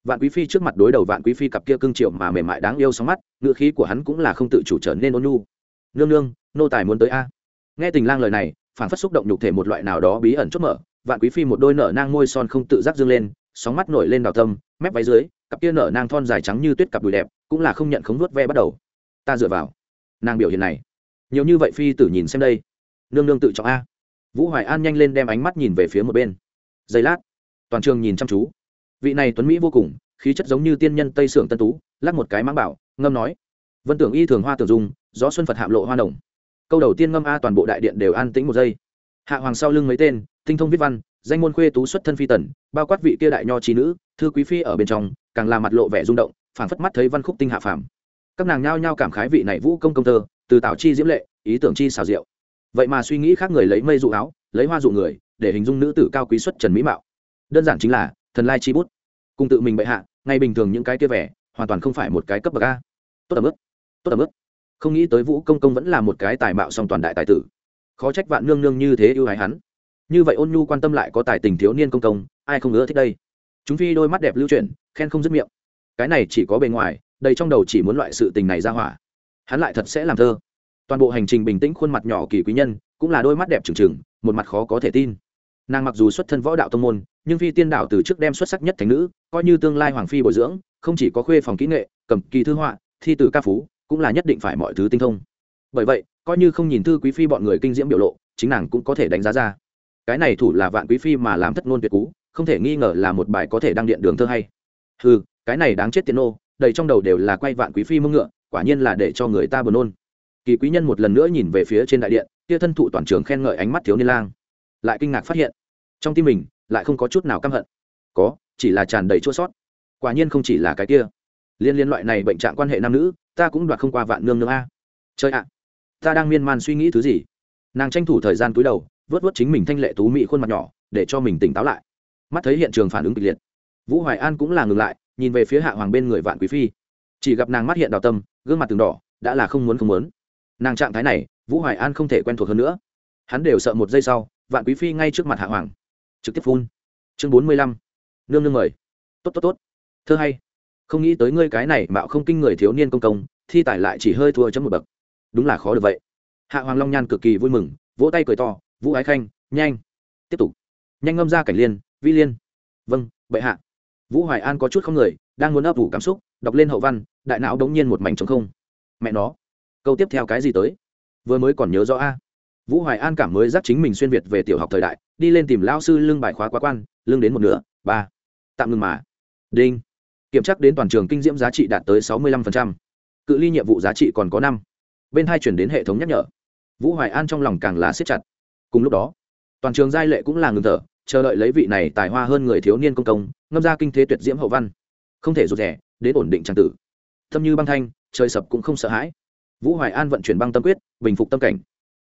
Vạn quý phi trước mặt đối đầu vạn quý phi cặp kia cưng triệu mà mềm mại đáng yêu sóng mắt ngựa khí của hắn cũng là không tự chủ trở nên ôn nhu. Nương nương, nô tài muốn tới a. Nghe tình lang lời này phản phát xúc động nhục thể một loại nào đó bí ẩn chốt mở, vạn quý phi một đôi nở nang môi son không tự giác dương lên sóng mắt nổi lên đào tâm, mép váy dưới, cặp kia nở nang thon dài trắng như tuyết cặp đùi đẹp, cũng là không nhận khống nuốt ve bắt đầu. Ta dựa vào. Nàng biểu hiện này. Nhiều như vậy phi tử nhìn xem đây. Nương nương tự trọng a. Vũ hoài an nhanh lên đem ánh mắt nhìn về phía một bên. Giây lát, toàn trường nhìn chăm chú. Vị này tuấn mỹ vô cùng, khí chất giống như tiên nhân tây sưởng tân tú, lắc một cái mang bảo, ngâm nói. Vân tưởng y thường hoa tưởng dung, gió xuân phật hạm lộ hoa đồng. Câu đầu tiên ngâm a toàn bộ đại điện đều an tĩnh một giây. Hạ hoàng sau lưng mấy tên, tinh thông viết văn danh môn khuê tú xuất thân phi tần, bao quát vị kia đại nho trí nữ, thư quý phi ở bên trong, càng là mặt lộ vẻ rung động, phảng phất mắt thấy văn khúc tinh hạ phàm. Các nàng nhao nhao cảm khái vị này vũ công công tơ từ tảo chi diễm lệ, ý tưởng chi xào rượu vậy mà suy nghĩ khác người lấy mây dụ áo, lấy hoa dụ người, để hình dung nữ tử cao quý xuất trần mỹ mạo. Đơn giản chính là, thần lai chi bút. Cùng tự mình bệ hạ, ngay bình thường những cái kia vẻ, hoàn toàn không phải một cái cấp bậc a. Tốt ẩm ướp tốt ẩm ướp không nghĩ tới vũ công công vẫn là một cái tài mạo song toàn đại tài tử. Khó trách vạn nương nương như thế ưu ái hắn như vậy ôn nhu quan tâm lại có tài tình thiếu niên công công, ai không ngứa thích đây? Chúng phi đôi mắt đẹp lưu chuyển, khen không dứt miệng. Cái này chỉ có bề ngoài, đầy trong đầu chỉ muốn loại sự tình này ra hỏa. Hắn lại thật sẽ làm thơ. Toàn bộ hành trình bình tĩnh khuôn mặt nhỏ kỳ quý nhân, cũng là đôi mắt đẹp trừng trừng, một mặt khó có thể tin. Nàng mặc dù xuất thân võ đạo tông môn, nhưng phi tiên đạo từ trước đem xuất sắc nhất thành nữ, coi như tương lai hoàng phi bồi dưỡng, không chỉ có khuê phòng kỹ nghệ, cầm kỳ thư họa, thi từ ca phú, cũng là nhất định phải mọi thứ tinh thông. Bởi vậy, coi như không nhìn thư quý phi bọn người kinh diễm biểu lộ, chính nàng cũng có thể đánh giá ra cái này thủ là vạn quý phi mà làm thất ngôn tuyệt cú, không thể nghi ngờ là một bài có thể đăng điện đường thơ hay. Ừ cái này đáng chết tiền nô, đầy trong đầu đều là quay vạn quý phi mông ngựa, quả nhiên là để cho người ta buồn nôn. Kỳ quý nhân một lần nữa nhìn về phía trên đại điện, kia thân thụ toàn trường khen ngợi ánh mắt thiếu niên lang. Lại kinh ngạc phát hiện, trong tim mình lại không có chút nào căm hận. Có, chỉ là tràn đầy chua sót. Quả nhiên không chỉ là cái kia. Liên liên loại này bệnh trạng quan hệ nam nữ, ta cũng đoạt không qua vạn nương nương a. Chơi ạ, ta đang miên man suy nghĩ thứ gì? Nàng tranh thủ thời gian cúi đầu vớt vớt chính mình thanh lệ tú mị khuôn mặt nhỏ, để cho mình tỉnh táo lại. Mắt thấy hiện trường phản ứng kịch liệt, vũ hoài an cũng là ngừng lại, nhìn về phía hạ hoàng bên người vạn quý phi. Chỉ gặp nàng mắt hiện đào tâm, gương mặt từng đỏ, đã là không muốn không muốn. Nàng trạng thái này, vũ hoài an không thể quen thuộc hơn nữa. Hắn đều sợ một giây sau, vạn quý phi ngay trước mặt hạ hoàng, trực tiếp phun. Chương bốn mươi lăm, nương nương mời. Tốt tốt tốt. Thơ hay. Không nghĩ tới ngươi cái này mạo không kinh người thiếu niên công công, thi tài lại chỉ hơi thua chấm một bậc. Đúng là khó được vậy. Hạ hoàng long nhan cực kỳ vui mừng, vỗ tay cười to vũ ái khanh, nhanh. Tiếp tục. Nhanh ngâm ra cảnh liên, vi liên. Vâng bệ hạ. Vũ hoài an có chút không người, đang muốn ấp ủ cảm xúc, đọc lên hậu văn, đại não đống nhiên một mảnh trống không. Mẹ nó. Câu tiếp theo cái gì tới? Vừa mới còn nhớ rõ a. Vũ hoài an cảm mới giác chính mình xuyên việt về tiểu học thời đại, đi lên tìm lao sư lưng bài khóa quá quan, lưng đến một nửa, ba. Tạm ngừng mà. Đinh. Kiểm tra đến toàn trường kinh diễm giá trị đạt tới sáu mươi lăm cự ly nhiệm vụ giá trị còn có năm. Bên hai chuyển đến hệ thống nhắc nhở. Vũ hoài an trong lòng càng là siết chặt cùng lúc đó, toàn trường giai lệ cũng là ngừng thở, chờ đợi lấy vị này tài hoa hơn người thiếu niên công công, ngâm ra kinh thế tuyệt diễm hậu văn. Không thể rụt rẻ đến ổn định trang tử. Thâm như băng thanh, trời sập cũng không sợ hãi. Vũ hoài an vận chuyển băng tâm quyết, bình phục tâm cảnh.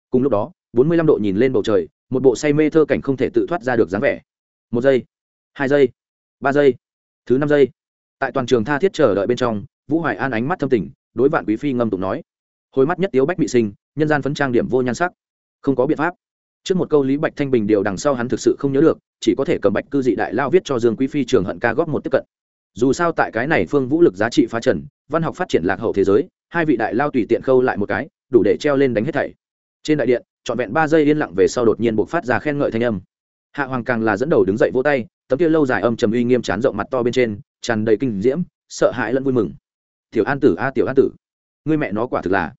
Cùng lúc đó, bốn mươi lăm độ nhìn lên bầu trời, một bộ say mê thơ cảnh không thể tự thoát ra được dáng vẻ. Một giây, hai giây, ba giây, thứ năm giây. Tại toàn trường tha thiết chờ đợi bên trong, vũ hoài an ánh mắt thâm tình, đối vạn quý phi ngâm tụng nói, hồi mắt nhất tiếu bách bị sinh, nhân gian phấn trang điểm vô nhan sắc. Không có biện pháp trước một câu lý bạch thanh bình điều đằng sau hắn thực sự không nhớ được, chỉ có thể cầm bạch cư dị đại lao viết cho dương quý phi trường hận ca góp một tiếp cận. Dù sao tại cái này phương vũ lực giá trị phá trần, văn học phát triển lạc hậu thế giới, hai vị đại lao tùy tiện khâu lại một cái, đủ để treo lên đánh hết thảy. Trên đại điện, trọn vẹn ba giây yên lặng về sau đột nhiên buộc phát ra khen ngợi thanh âm. Hạ hoàng càng là dẫn đầu đứng dậy vỗ tay, tấm kia lâu dài âm trầm uy nghiêm chán rộng mặt to bên trên, tràn đầy kinh diễm, sợ hãi lẫn vui mừng. Tiểu an tử, a, tiểu an tử, ngươi mẹ nó quả thực là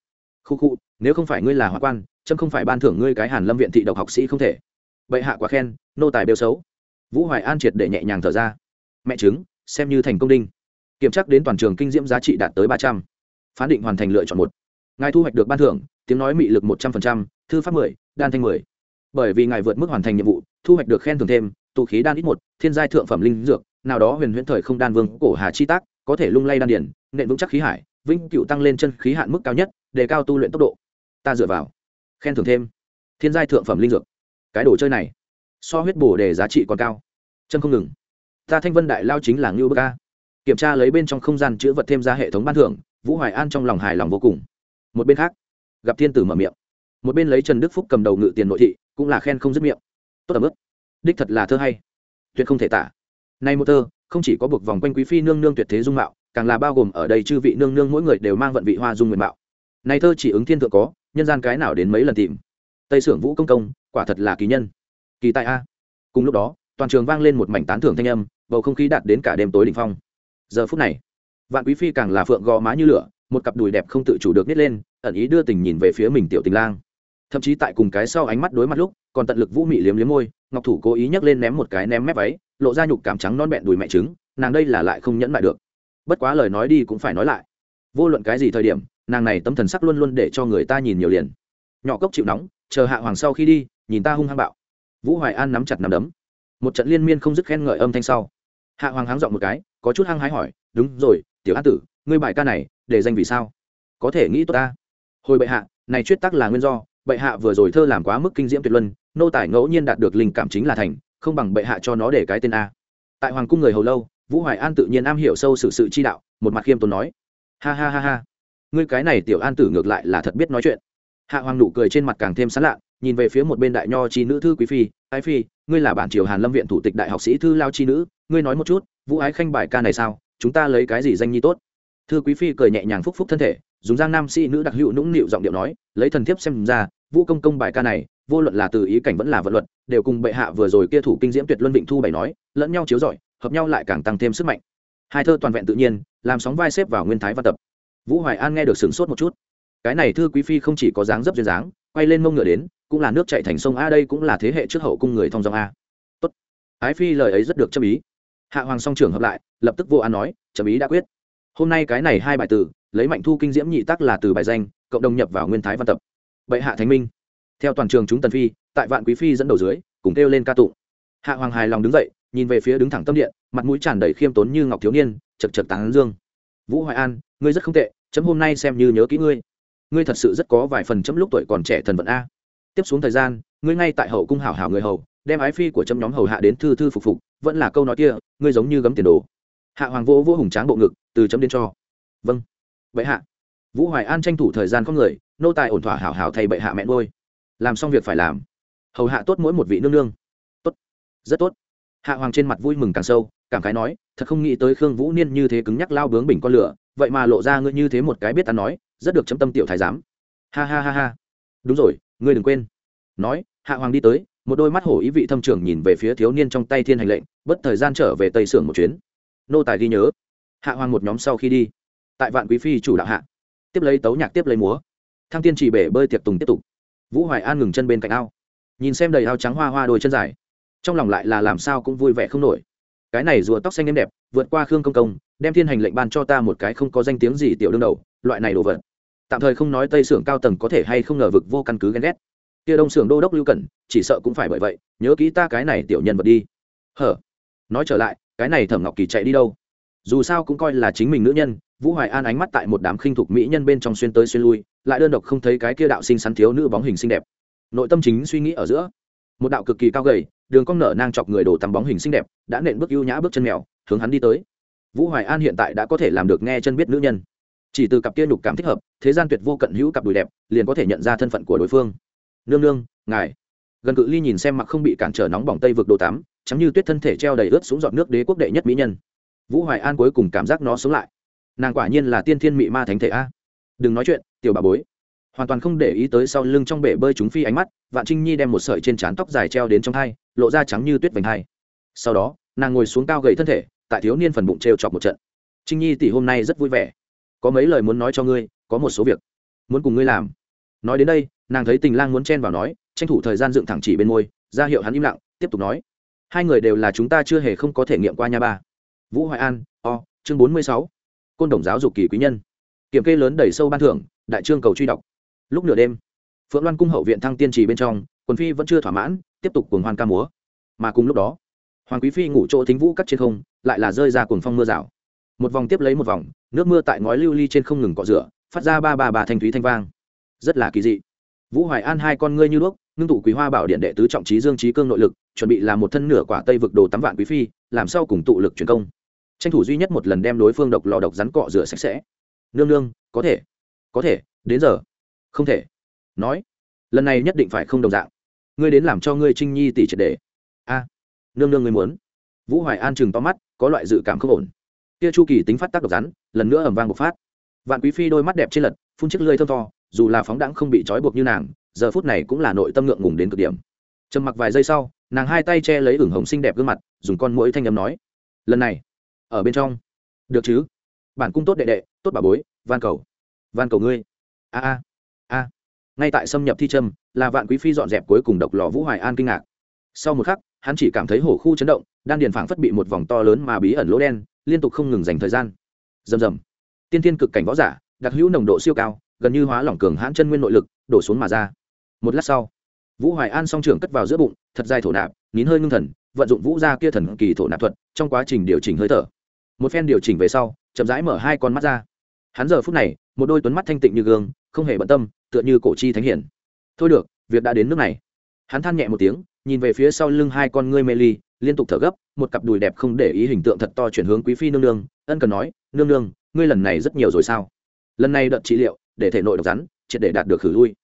khu khu, nếu không phải ngươi là hòa quan trâm không phải ban thưởng ngươi cái hàn lâm viện thị độc học sĩ không thể. Bệ hạ quá khen, nô tài bêu xấu. Vũ hoài an triệt để nhẹ nhàng thở ra. Mẹ chứng xem như thành công đinh. Kiểm tra đến toàn trường kinh diễm giá trị đạt tới ba trăm. Phán định hoàn thành lựa chọn một. Ngài thu hoạch được ban thưởng, tiếng nói mị lực một trăm linh thư pháp mười, đan thanh mười. Bởi vì ngài vượt mức hoàn thành nhiệm vụ, thu hoạch được khen thưởng thêm tụ khí đan ít một, thiên giai thượng phẩm linh dược, nào đó huyền huyễn thời không đan vương cổ hà chi tác, có thể lung lay đan điển, nện vững chắc khí hải, vĩnh cựu tăng lên chân khí hạn mức cao nhất, đề cao tu luyện tốc độ. Ta dựa vào khen thưởng thêm. Thiên giai thượng phẩm linh dược. Cái đồ chơi này, so huyết bổ đề giá trị còn cao. Chân không ngừng. Ta thanh vân đại lao chính là ngưu bơ ca kiểm tra lấy bên trong không gian chữ vật thêm ra hệ thống ban thưởng, vũ hoài an trong lòng hài lòng vô cùng. Một bên khác, gặp thiên tử mở miệng. Một bên lấy trần đức phúc cầm đầu ngự tiền nội thị, cũng là khen không dứt miệng. Tốt ẩm ức. Đích thật là thơ hay. Tuyệt không thể tả. Nay một thơ, không chỉ có buộc vòng quanh quý phi nương nương tuyệt thế dung mạo, càng là bao gồm ở đây chư vị nương nương mỗi người đều mang vận vị hoa dung nguyện mạo. Này thơ chỉ ứng thiên thượng có nhân gian cái nào đến mấy lần tìm. Tây sưởng vũ công công, quả thật là kỳ nhân. Kỳ tại a. Cùng lúc đó, toàn trường vang lên một mảnh tán thưởng thanh âm, bầu không khí đạt đến cả đêm tối đỉnh phong. Giờ phút này, vạn quý phi càng là phượng gò má như lửa, một cặp đùi đẹp không tự chủ được nít lên, ẩn ý đưa tình nhìn về phía mình tiểu tình lang. Thậm chí tại cùng cái sau ánh mắt đối mặt lúc, còn tận lực vũ mị liếm liếm môi, ngọc thủ cố ý nhấc lên ném một cái ném mép váy, lộ ra nhục cảm trắng non bẹn đùi mẹ trứng, nàng đây là lại không nhẫn lại được. Bất quá lời nói đi cũng phải nói lại. Vô luận cái gì thời điểm nàng này tấm thần sắc luôn luôn để cho người ta nhìn nhiều liền. Nhỏ cốc chịu nóng, chờ hạ hoàng sau khi đi, nhìn ta hung hăng bạo. Vũ hoài an nắm chặt nắm đấm. Một trận liên miên không dứt khen ngợi âm thanh sau. Hạ hoàng háng dọn một cái, có chút hăng hái hỏi, đúng rồi, tiểu an tử, ngươi bài ca này, để danh vì sao? Có thể nghĩ tốt ta. Hồi bệ hạ, này chuyết tắc là nguyên do, bệ hạ vừa rồi thơ làm quá mức kinh diễm tuyệt luân, nô tài ngẫu nhiên đạt được linh cảm chính là thành, không bằng bệ hạ cho nó để cái tên a. Tại hoàng cung người hầu lâu, vũ hoài an tự nhiên am hiểu sâu sự sự chi đạo, một mặt khiêm tốn nói. Ha ha ha ha ngươi cái này tiểu an tử ngược lại là thật biết nói chuyện. Hạ hoàng nụ cười trên mặt càng thêm sán lạ nhìn về phía một bên đại nho chi nữ thư quý phi ái phi ngươi là bản triều hàn lâm viện thủ tịch đại học sĩ thư lao chi nữ ngươi nói một chút vũ ái khanh bài ca này sao? Chúng ta lấy cái gì danh nhi tốt? Thư quý phi cười nhẹ nhàng phúc phúc thân thể dùng giang nam sĩ nữ đặc hữu nũng nịu giọng điệu nói lấy thần thiếp xem ra vũ công công bài ca này vô luận là từ ý cảnh vẫn là vận luật đều cùng bệ hạ vừa rồi kia thủ kinh diễm tuyệt luân vịnh thu bày nói lẫn nhau chiếu giỏi, hợp nhau lại càng tăng thêm sức mạnh. Hai thơ toàn vẹn tự nhiên làm sóng vai xếp vào nguyên thái văn tập vũ hoài an nghe được sửng sốt một chút. Cái này thư quý phi không chỉ có dáng dấp duyên dáng, quay lên mông ngựa đến, cũng là nước chạy thành sông a, đây cũng là thế hệ trước hậu cung người thông dòng a. Tốt. Ái phi lời ấy rất được chấp ý. Hạ hoàng song trưởng hợp lại, lập tức vô an nói chấp ý đã quyết. Hôm nay cái này hai bài từ, lấy mạnh thu kinh diễm nhị tác là từ bài danh, cộng đồng nhập vào nguyên thái văn tập. Bệ hạ thánh minh. Theo toàn trường chúng tần phi, tại vạn quý phi dẫn đầu dưới, cùng kêu lên ca tụng. Hạ hoàng hài lòng đứng dậy, nhìn về phía đứng thẳng tâm điện, mặt mũi tràn đầy khiêm tốn như ngọc thiếu niên, chật chật tán dương vũ hoài an, ngươi rất không tệ, chấm hôm nay xem như nhớ kỹ ngươi. Ngươi thật sự rất có vài phần chấm lúc tuổi còn trẻ thần vận a. Tiếp xuống thời gian, ngươi ngay tại hậu cung hảo hảo người hầu, đem ái phi của chấm nhóm hầu hạ đến thư thư phục phục, vẫn là câu nói kia, ngươi giống như gấm tiền đồ. Hạ hoàng vô vô hùng tráng bộ ngực, từ chấm đến cho. Vâng. Bệ hạ. Vũ hoài an tranh thủ thời gian con người, nô tài ổn thỏa hảo hảo thay bệ hạ mẹ ngôi làm xong việc phải làm. Hầu hạ tốt mỗi một vị nương nương. Tốt. Rất tốt. Hạ hoàng trên mặt vui mừng càng sâu, cảm khái nói thật không nghĩ tới khương vũ niên như thế cứng nhắc lao bướng bình con lửa, vậy mà lộ ra ngươi như thế một cái biết ta nói, rất được chấm tâm tiểu thái giám. Ha ha ha ha. Đúng rồi, ngươi đừng quên. Nói, hạ hoàng đi tới, một đôi mắt hổ ý vị thâm trưởng nhìn về phía thiếu niên trong tay thiên hành lệnh, bất thời gian trở về tây sưởng một chuyến. Nô tài ghi nhớ. Hạ hoàng một nhóm sau khi đi. Tại vạn quý phi chủ đạo hạ. Tiếp lấy tấu nhạc tiếp lấy múa. Thăng tiên chỉ bể bơi tiệc tùng tiếp tục. Vũ hoài an ngừng chân bên cạnh ao. Nhìn xem đầy ao trắng hoa hoa đôi chân dài. Trong lòng lại là làm sao cũng vui vẻ không nổi cái này rùa tóc xanh em đẹp, vượt qua khương công công, đem thiên hành lệnh ban cho ta một cái không có danh tiếng gì tiểu đương đầu, loại này đồ vật. Tạm thời không nói tây xưởng cao tầng có thể hay không ngờ vực vô căn cứ ghen ghét. Kia đông xưởng đô đốc lưu cẩn, chỉ sợ cũng phải bởi vậy, nhớ kỹ ta cái này tiểu nhân vật đi. Hở? Nói trở lại, cái này thẩm ngọc kỳ chạy đi đâu? Dù sao cũng coi là chính mình nữ nhân, vũ hoài an ánh mắt tại một đám khinh thục mỹ nhân bên trong xuyên tới xuyên lui, lại đơn độc không thấy cái kia đạo sinh sắn thiếu nữ bóng hình xinh đẹp. Nội tâm chính suy nghĩ ở giữa. Một đạo cực kỳ cao gầy đường cong nở nang chọc người đổ tắm bóng hình xinh đẹp, đã nện bước ưu nhã bước chân mèo, hướng hắn đi tới. Vũ hoài an hiện tại đã có thể làm được nghe chân biết nữ nhân. Chỉ từ cặp kia nhục cảm thích hợp, thế gian tuyệt vô cận hữu cặp đùi đẹp, liền có thể nhận ra thân phận của đối phương. Nương nương, ngài. Gần cự ly nhìn xem mặc không bị cản trở nóng bỏng tây vực đồ tắm chắm như tuyết thân thể treo đầy ướt xuống giọt nước đế quốc đệ nhất mỹ nhân. Vũ hoài an cuối cùng cảm giác nó sống lại. Nàng quả nhiên là tiên thiên mị ma thánh thể a. Đừng nói chuyện, tiểu bà bối hoàn toàn không để ý tới sau lưng trong bể bơi chúng phi ánh mắt, vạn trinh nhi đem một sợi trên trán tóc dài treo đến trong thai lộ ra trắng như tuyết vành hai. Sau đó, nàng ngồi xuống cao gầy thân thể, tại thiếu niên phần bụng trêu chọc một trận. Trinh nhi tỷ hôm nay rất vui vẻ. Có mấy lời muốn nói cho ngươi, có một số việc muốn cùng ngươi làm. Nói đến đây, nàng thấy tình lang muốn chen vào nói, tranh thủ thời gian dựng thẳng chỉ bên môi, ra hiệu hắn im lặng, tiếp tục nói. Hai người đều là chúng ta chưa hề không có thể nghiệm qua nha ba. Vũ hoài an, o, chương bốn mươi sáu. Côn đồng giáo dục kỳ quý nhân. Kiểm kê lớn đẩy sâu ban thưởng, đại trương cầu truy đọc lúc nửa đêm, phượng loan cung hậu viện thăng tiên trì bên trong, quần phi vẫn chưa thỏa mãn, tiếp tục cùng hoan ca múa. Mà cùng lúc đó, hoàng quý phi ngủ chỗ thính vũ cắt trên không, lại là rơi ra cuồng phong mưa rào. Một vòng tiếp lấy một vòng, nước mưa tại ngói lưu ly trên không ngừng cọ rửa, phát ra ba ba bà thanh thúy thanh vang. Rất là kỳ dị. Vũ hoài an hai con ngươi như đuốc, ngưng tụ quý hoa bảo điện đệ tứ trọng trí dương trí cương nội lực, chuẩn bị làm một thân nửa quả tây vực đồ tắm vạn quý phi, làm sao cùng tụ lực truyền công. Tranh thủ duy nhất một lần đem đối phương độc lò độc rắn cọ rửa sạch sẽ. Nương nương, có thể có thể, đến giờ không thể. Nói, lần này nhất định phải không đồng dạng. Ngươi đến làm cho ngươi trinh nhi tỷ triệt đề. A, nương nương ngươi muốn. Vũ hoài an chừng to mắt, có loại dự cảm không ổn. Kia chu kỳ tính phát tác độc rắn, lần nữa ẩm vang bộc phát. Vạn quý phi đôi mắt đẹp trên lật, phun chiếc lưỡi thơm to, dù là phóng đãng không bị trói buộc như nàng, giờ phút này cũng là nội tâm ngượng ngùng đến cực điểm. Trầm mặc vài giây sau, nàng hai tay che lấy ửng hồng xinh đẹp gương mặt, dùng con mũi thanh âm nói, lần này, ở bên trong. Được chứ. Bản cung tốt đệ đệ, tốt bà bối, van cầu. Van cầu ngươi. A a a ngay tại xâm nhập thi trâm là vạn quý phi dọn dẹp cuối cùng độc lò vũ hoài an kinh ngạc. Sau một khắc, hắn chỉ cảm thấy hổ khu chấn động, đan điền phảng phất bị một vòng to lớn mà bí ẩn lỗ đen, liên tục không ngừng dành thời gian. Rầm rầm. Tiên tiên cực cảnh võ giả, đặc hữu nồng độ siêu cao, gần như hóa lỏng cường hãn chân nguyên nội lực, đổ xuống mà ra. Một lát sau, vũ hoài an song trường cất vào giữa bụng, thật dài thổ nạp, nín hơi ngưng thần, vận dụng vũ ra kia thần kỳ thổ nạp thuật, trong quá trình điều chỉnh hơi thở. Một phen điều chỉnh về sau, chậm rãi mở hai con mắt ra. Hắn giờ phút này, một đôi tuấn mắt thanh tịnh như gương không hề bận tâm, tựa như cổ chi thánh hiển. Thôi được, việc đã đến nước này. Hắn than nhẹ một tiếng, nhìn về phía sau lưng hai con ngươi mê ly, liên tục thở gấp, một cặp đùi đẹp không để ý hình tượng thật to chuyển hướng quý phi nương nương, ân cần nói, nương nương, ngươi lần này rất nhiều rồi sao? Lần này đợt trị liệu, để thể nội độc rắn, triệt để đạt được khử lui.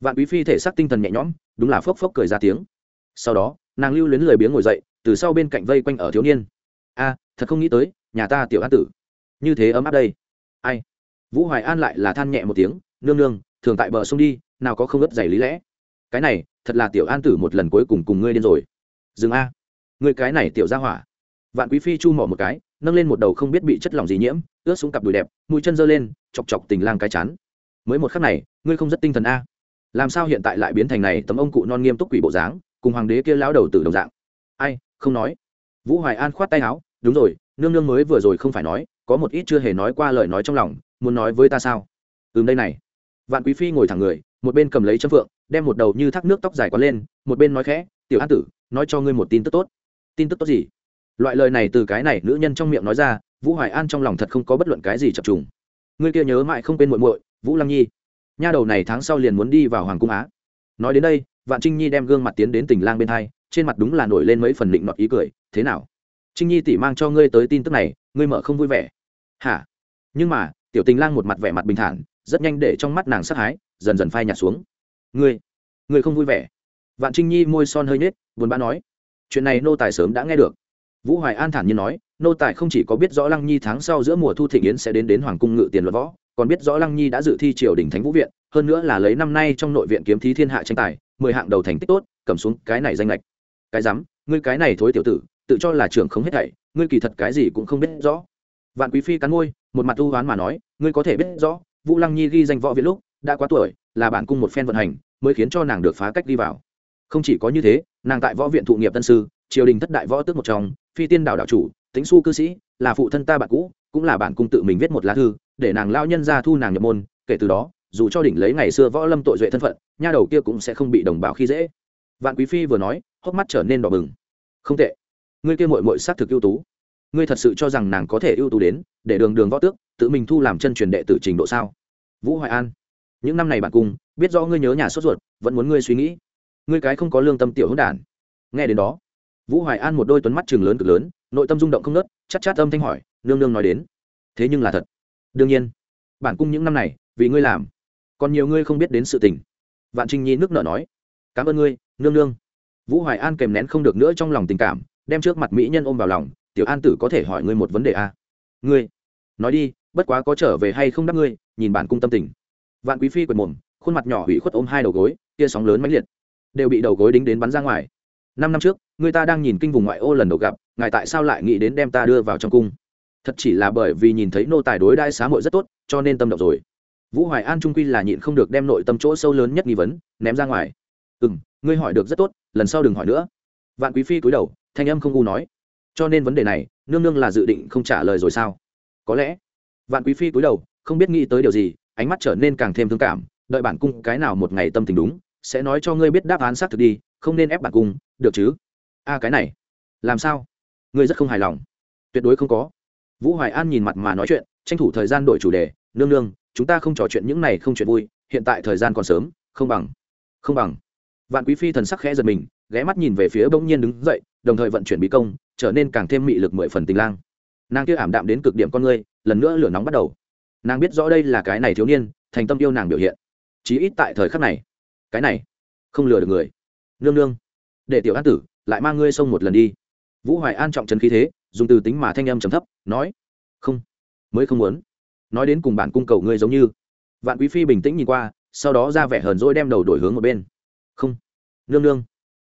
Vạn quý phi thể xác tinh thần nhẹ nhõm, đúng là phốc phốc cười ra tiếng. Sau đó, nàng lưu luyến lười biếng ngồi dậy, từ sau bên cạnh vây quanh ở thiếu niên. A, thật không nghĩ tới, nhà ta tiểu an tử. Như thế ấm áp đây. Ai? Vũ hoài an lại là than nhẹ một tiếng nương nương, thường tại bờ sông đi, nào có không ướt giày lý lẽ. Cái này, thật là tiểu an tử một lần cuối cùng cùng ngươi điên rồi. Dừng a. Ngươi cái này tiểu ra hỏa. Vạn quý phi chu mỏ một cái, nâng lên một đầu không biết bị chất lỏng gì nhiễm, ướt xuống cặp đùi đẹp, mũi chân giơ lên, chọc chọc tình lang cái chán. Mới một khắc này, ngươi không rất tinh thần a. Làm sao hiện tại lại biến thành này tấm ông cụ non nghiêm túc quỷ bộ dáng, cùng hoàng đế kia lão đầu tử đồng dạng? Ai, không nói. Vũ hoài an khoát tay áo, đúng rồi, nương nương mới vừa rồi không phải nói, có một ít chưa hề nói qua lời nói trong lòng, muốn nói với ta sao? Ừm, đây này vạn quý phi ngồi thẳng người, một bên cầm lấy châm phượng, đem một đầu như thác nước tóc dài quấn lên, một bên nói khẽ, tiểu an tử, nói cho ngươi một tin tức tốt. Tin tức tốt gì? Loại lời này từ cái này nữ nhân trong miệng nói ra, vũ hoài an trong lòng thật không có bất luận cái gì chập trùng. Ngươi kia nhớ mãi không quên muội muội, vũ lăng nhi. Nha đầu này tháng sau liền muốn đi vào hoàng cung á. Nói đến đây, vạn trinh nhi đem gương mặt tiến đến tình lang bên hai, trên mặt đúng là nổi lên mấy phần định nọt ý cười, thế nào? Trinh nhi tỷ mang cho ngươi tới tin tức này, ngươi mở không vui vẻ? Hả? Nhưng mà, tiểu tình lang một mặt vẻ mặt bình thản rất nhanh để trong mắt nàng sắc hái dần dần phai nhạt xuống. Ngươi ngươi không vui vẻ? Vạn trinh nhi môi son hơi nhếch, buồn bã nói. Chuyện này nô tài sớm đã nghe được. Vũ hoài an thản nhiên nói nô tài không chỉ có biết rõ lăng nhi tháng sau giữa mùa thu thị yến sẽ đến đến hoàng cung ngự tiền luật võ còn biết rõ lăng nhi đã dự thi triều đình thánh vũ viện hơn nữa là lấy năm nay trong nội viện kiếm thí thiên hạ tranh tài mười hạng đầu thành tích tốt cầm xuống cái này danh lệch cái dám ngươi cái này thối tiểu tử tự cho là trưởng không hết thảy ngươi kỳ thật cái gì cũng không biết rõ. Vạn quý phi cắn môi một mặt u hoán mà nói ngươi có thể biết rõ vũ lăng nhi ghi danh võ viện lúc, đã quá tuổi, là bản cung một phen vận hành, mới khiến cho nàng được phá cách đi vào. Không chỉ có như thế, nàng tại võ viện thụ nghiệp tân sư, triều đình thất đại võ tước một trong, phi tiên đảo đạo chủ tính su cư sĩ, là phụ thân ta bạn cũ, cũng là bản cung tự mình viết một lá thư, để nàng lao nhân ra thu nàng nhập môn, kể từ đó, dù cho đỉnh lấy ngày xưa võ lâm tội duệ thân phận, nha đầu kia cũng sẽ không bị đồng bào khi dễ. Vạn quý phi vừa nói, hốc mắt trở nên đỏ bừng. Không tệ. Ngươi kia mội mội xác thực ưu tú ngươi thật sự cho rằng nàng có thể ưu tú đến để đường đường võ tước, tự mình thu làm chân truyền đệ tử trình độ sao? Vũ hoài an, những năm này bạn cùng biết rõ ngươi nhớ nhà sốt ruột, vẫn muốn ngươi suy nghĩ. Ngươi cái không có lương tâm tiểu hữu đản. Nghe đến đó, vũ hoài an một đôi tuấn mắt chừng lớn cực lớn, nội tâm rung động không nớt chắc chát âm thanh hỏi, nương nương nói đến. Thế nhưng là thật. Đương nhiên, bản cung những năm này, vì ngươi làm, còn nhiều ngươi không biết đến sự tình. Vạn trinh nhi nước nở nói, cảm ơn ngươi, nương nương. Vũ hoài an kèm nén không được nữa trong lòng tình cảm, đem trước mặt mỹ nhân ôm vào lòng tiểu an tử có thể hỏi ngươi một vấn đề a à? ngươi, nói đi, bất quá có trở về hay không đáp ngươi, nhìn bản cung tâm tình. Vạn quý phi quệt mồm, khuôn mặt nhỏ hủy khuất ôm hai đầu gối, tia sóng lớn mãnh liệt, đều bị đầu gối đính đến bắn ra ngoài. Năm năm trước, người ta đang nhìn kinh vùng ngoại ô lần đầu gặp, ngài tại sao lại nghĩ đến đem ta đưa vào trong cung? Thật chỉ là bởi vì nhìn thấy nô tài đối đãi xá muội rất tốt, cho nên tâm động rồi. Vũ hoài an trung quy là nhịn không được đem nội tâm chỗ sâu lớn nhất nghi vấn, ném ra ngoài. Ừ m ngươi hỏi được rất tốt, lần sau đừng hỏi nữa. Vạn quý phi cúi đầu, thanh âm không u nói cho nên vấn đề này, nương nương là dự định không trả lời rồi sao? Có lẽ. Vạn quý phi cúi đầu, không biết nghĩ tới điều gì, ánh mắt trở nên càng thêm thương cảm, đợi bản cung cái nào một ngày tâm tình đúng, sẽ nói cho ngươi biết đáp án xác thực đi, không nên ép bản cung, được chứ? A, cái này. Làm sao? Ngươi rất không hài lòng. Tuyệt đối không có. Vũ hoài an nhìn mặt mà nói chuyện, tranh thủ thời gian đổi chủ đề, nương nương, chúng ta không trò chuyện những này không chuyện vui, hiện tại thời gian còn sớm, không bằng không bằng. Vạn quý phi thần sắc khẽ giật mình, ghé mắt nhìn về phía bỗng nhiên đứng dậy, đồng thời vận chuyển bí công trở nên càng thêm mị lực mười phần tình lang. Nàng kia ảm đạm đến cực điểm con ngươi, lần nữa lửa nóng bắt đầu. Nàng biết rõ đây là cái này thiếu niên, thành tâm yêu nàng biểu hiện. Chí ít tại thời khắc này, cái này không lừa được người. Nương nương, để tiểu an tử lại mang ngươi xông một lần đi. Vũ hoài an trọng trấn khí thế, dùng từ tính mà thanh âm trầm thấp, nói, không, mới không muốn. Nói đến cùng bản cung cầu ngươi giống như. Vạn quý phi bình tĩnh nhìn qua, sau đó ra vẻ hờn dỗi đem đầu đổi hướng một bên. Không, nương nương.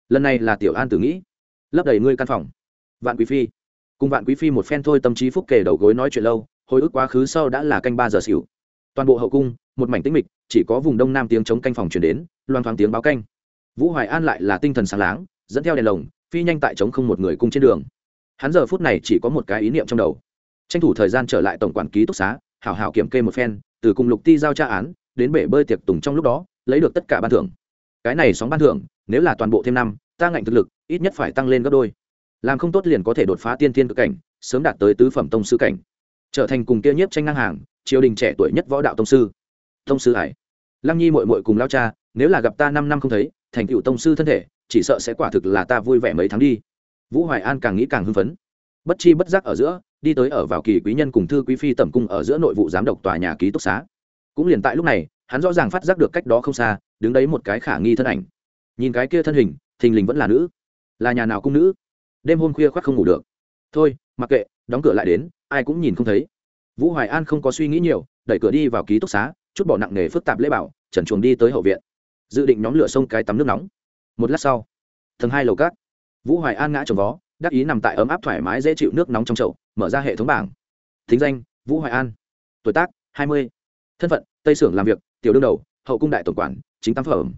Lần này là tiểu an tử nghĩ, lấp đầy ngươi căn phòng vạn quý phi. Cùng vạn quý phi một phen thôi, tâm trí phúc kể đầu gối nói chuyện lâu, hồi ức quá khứ sau đã là canh ba giờ xỉu. Toàn bộ hậu cung, một mảnh tĩnh mịch, chỉ có vùng đông nam tiếng chống canh phòng chuyển đến loan thoáng tiếng báo canh. Vũ hoài an lại là tinh thần sáng láng, dẫn theo đèn lồng, phi nhanh tại chống không một người cung trên đường. Hắn giờ phút này chỉ có một cái ý niệm trong đầu. Tranh thủ thời gian trở lại tổng quản ký túc xá, hảo hảo kiểm kê một phen, từ cùng lục ti giao tra án, đến bể bơi tiệc tùng trong lúc đó, lấy được tất cả ban thưởng. Cái này sóng ban thưởng, nếu là toàn bộ thêm năm, ta ngạnh thực lực, ít nhất phải tăng lên gấp đôi làm không tốt liền có thể đột phá tiên tiên cực cảnh, sớm đạt tới tứ phẩm tông sư cảnh. Trở thành cùng kia nhiếp tranh ngang hàng, triều đình trẻ tuổi nhất võ đạo tông sư. Tông sư hải. Lăng nhi mội mội cùng lao cha, nếu là gặp ta năm năm không thấy, thành cựu tông sư thân thể, chỉ sợ sẽ quả thực là ta vui vẻ mấy tháng đi. Vũ hoài an càng nghĩ càng hưng phấn. Bất chi bất giác ở giữa, đi tới ở vào kỳ quý nhân cùng thư quý phi tẩm cung ở giữa nội vụ giám đốc tòa nhà ký túc xá. Cũng liền tại lúc này, hắn rõ ràng phát giác được cách đó không xa, đứng đấy một cái khả nghi thân ảnh. Nhìn cái kia thân hình, thình lình vẫn là nữ. Là nhà nào cung nữ? Đêm hôm khuya khoác không ngủ được. Thôi, mặc kệ, đóng cửa lại đến, ai cũng nhìn không thấy. Vũ hoài an không có suy nghĩ nhiều, đẩy cửa đi vào ký túc xá, chút bỏ nặng nề phức tạp lễ bảo, trần chuồng đi tới hậu viện. Dự định nhóm lửa sông cái tắm nước nóng. Một lát sau, tầng hai lầu cát. Vũ hoài an ngã trồng vó, đắc ý nằm tại ấm áp thoải mái dễ chịu nước nóng trong chậu, mở ra hệ thống bảng. Thính danh, vũ hoài an. Tuổi tác, hai mươi. Thân phận, tây xưởng làm việc, tiểu đương đầu, hậu cung đại tổng quản, chính tam phẩm.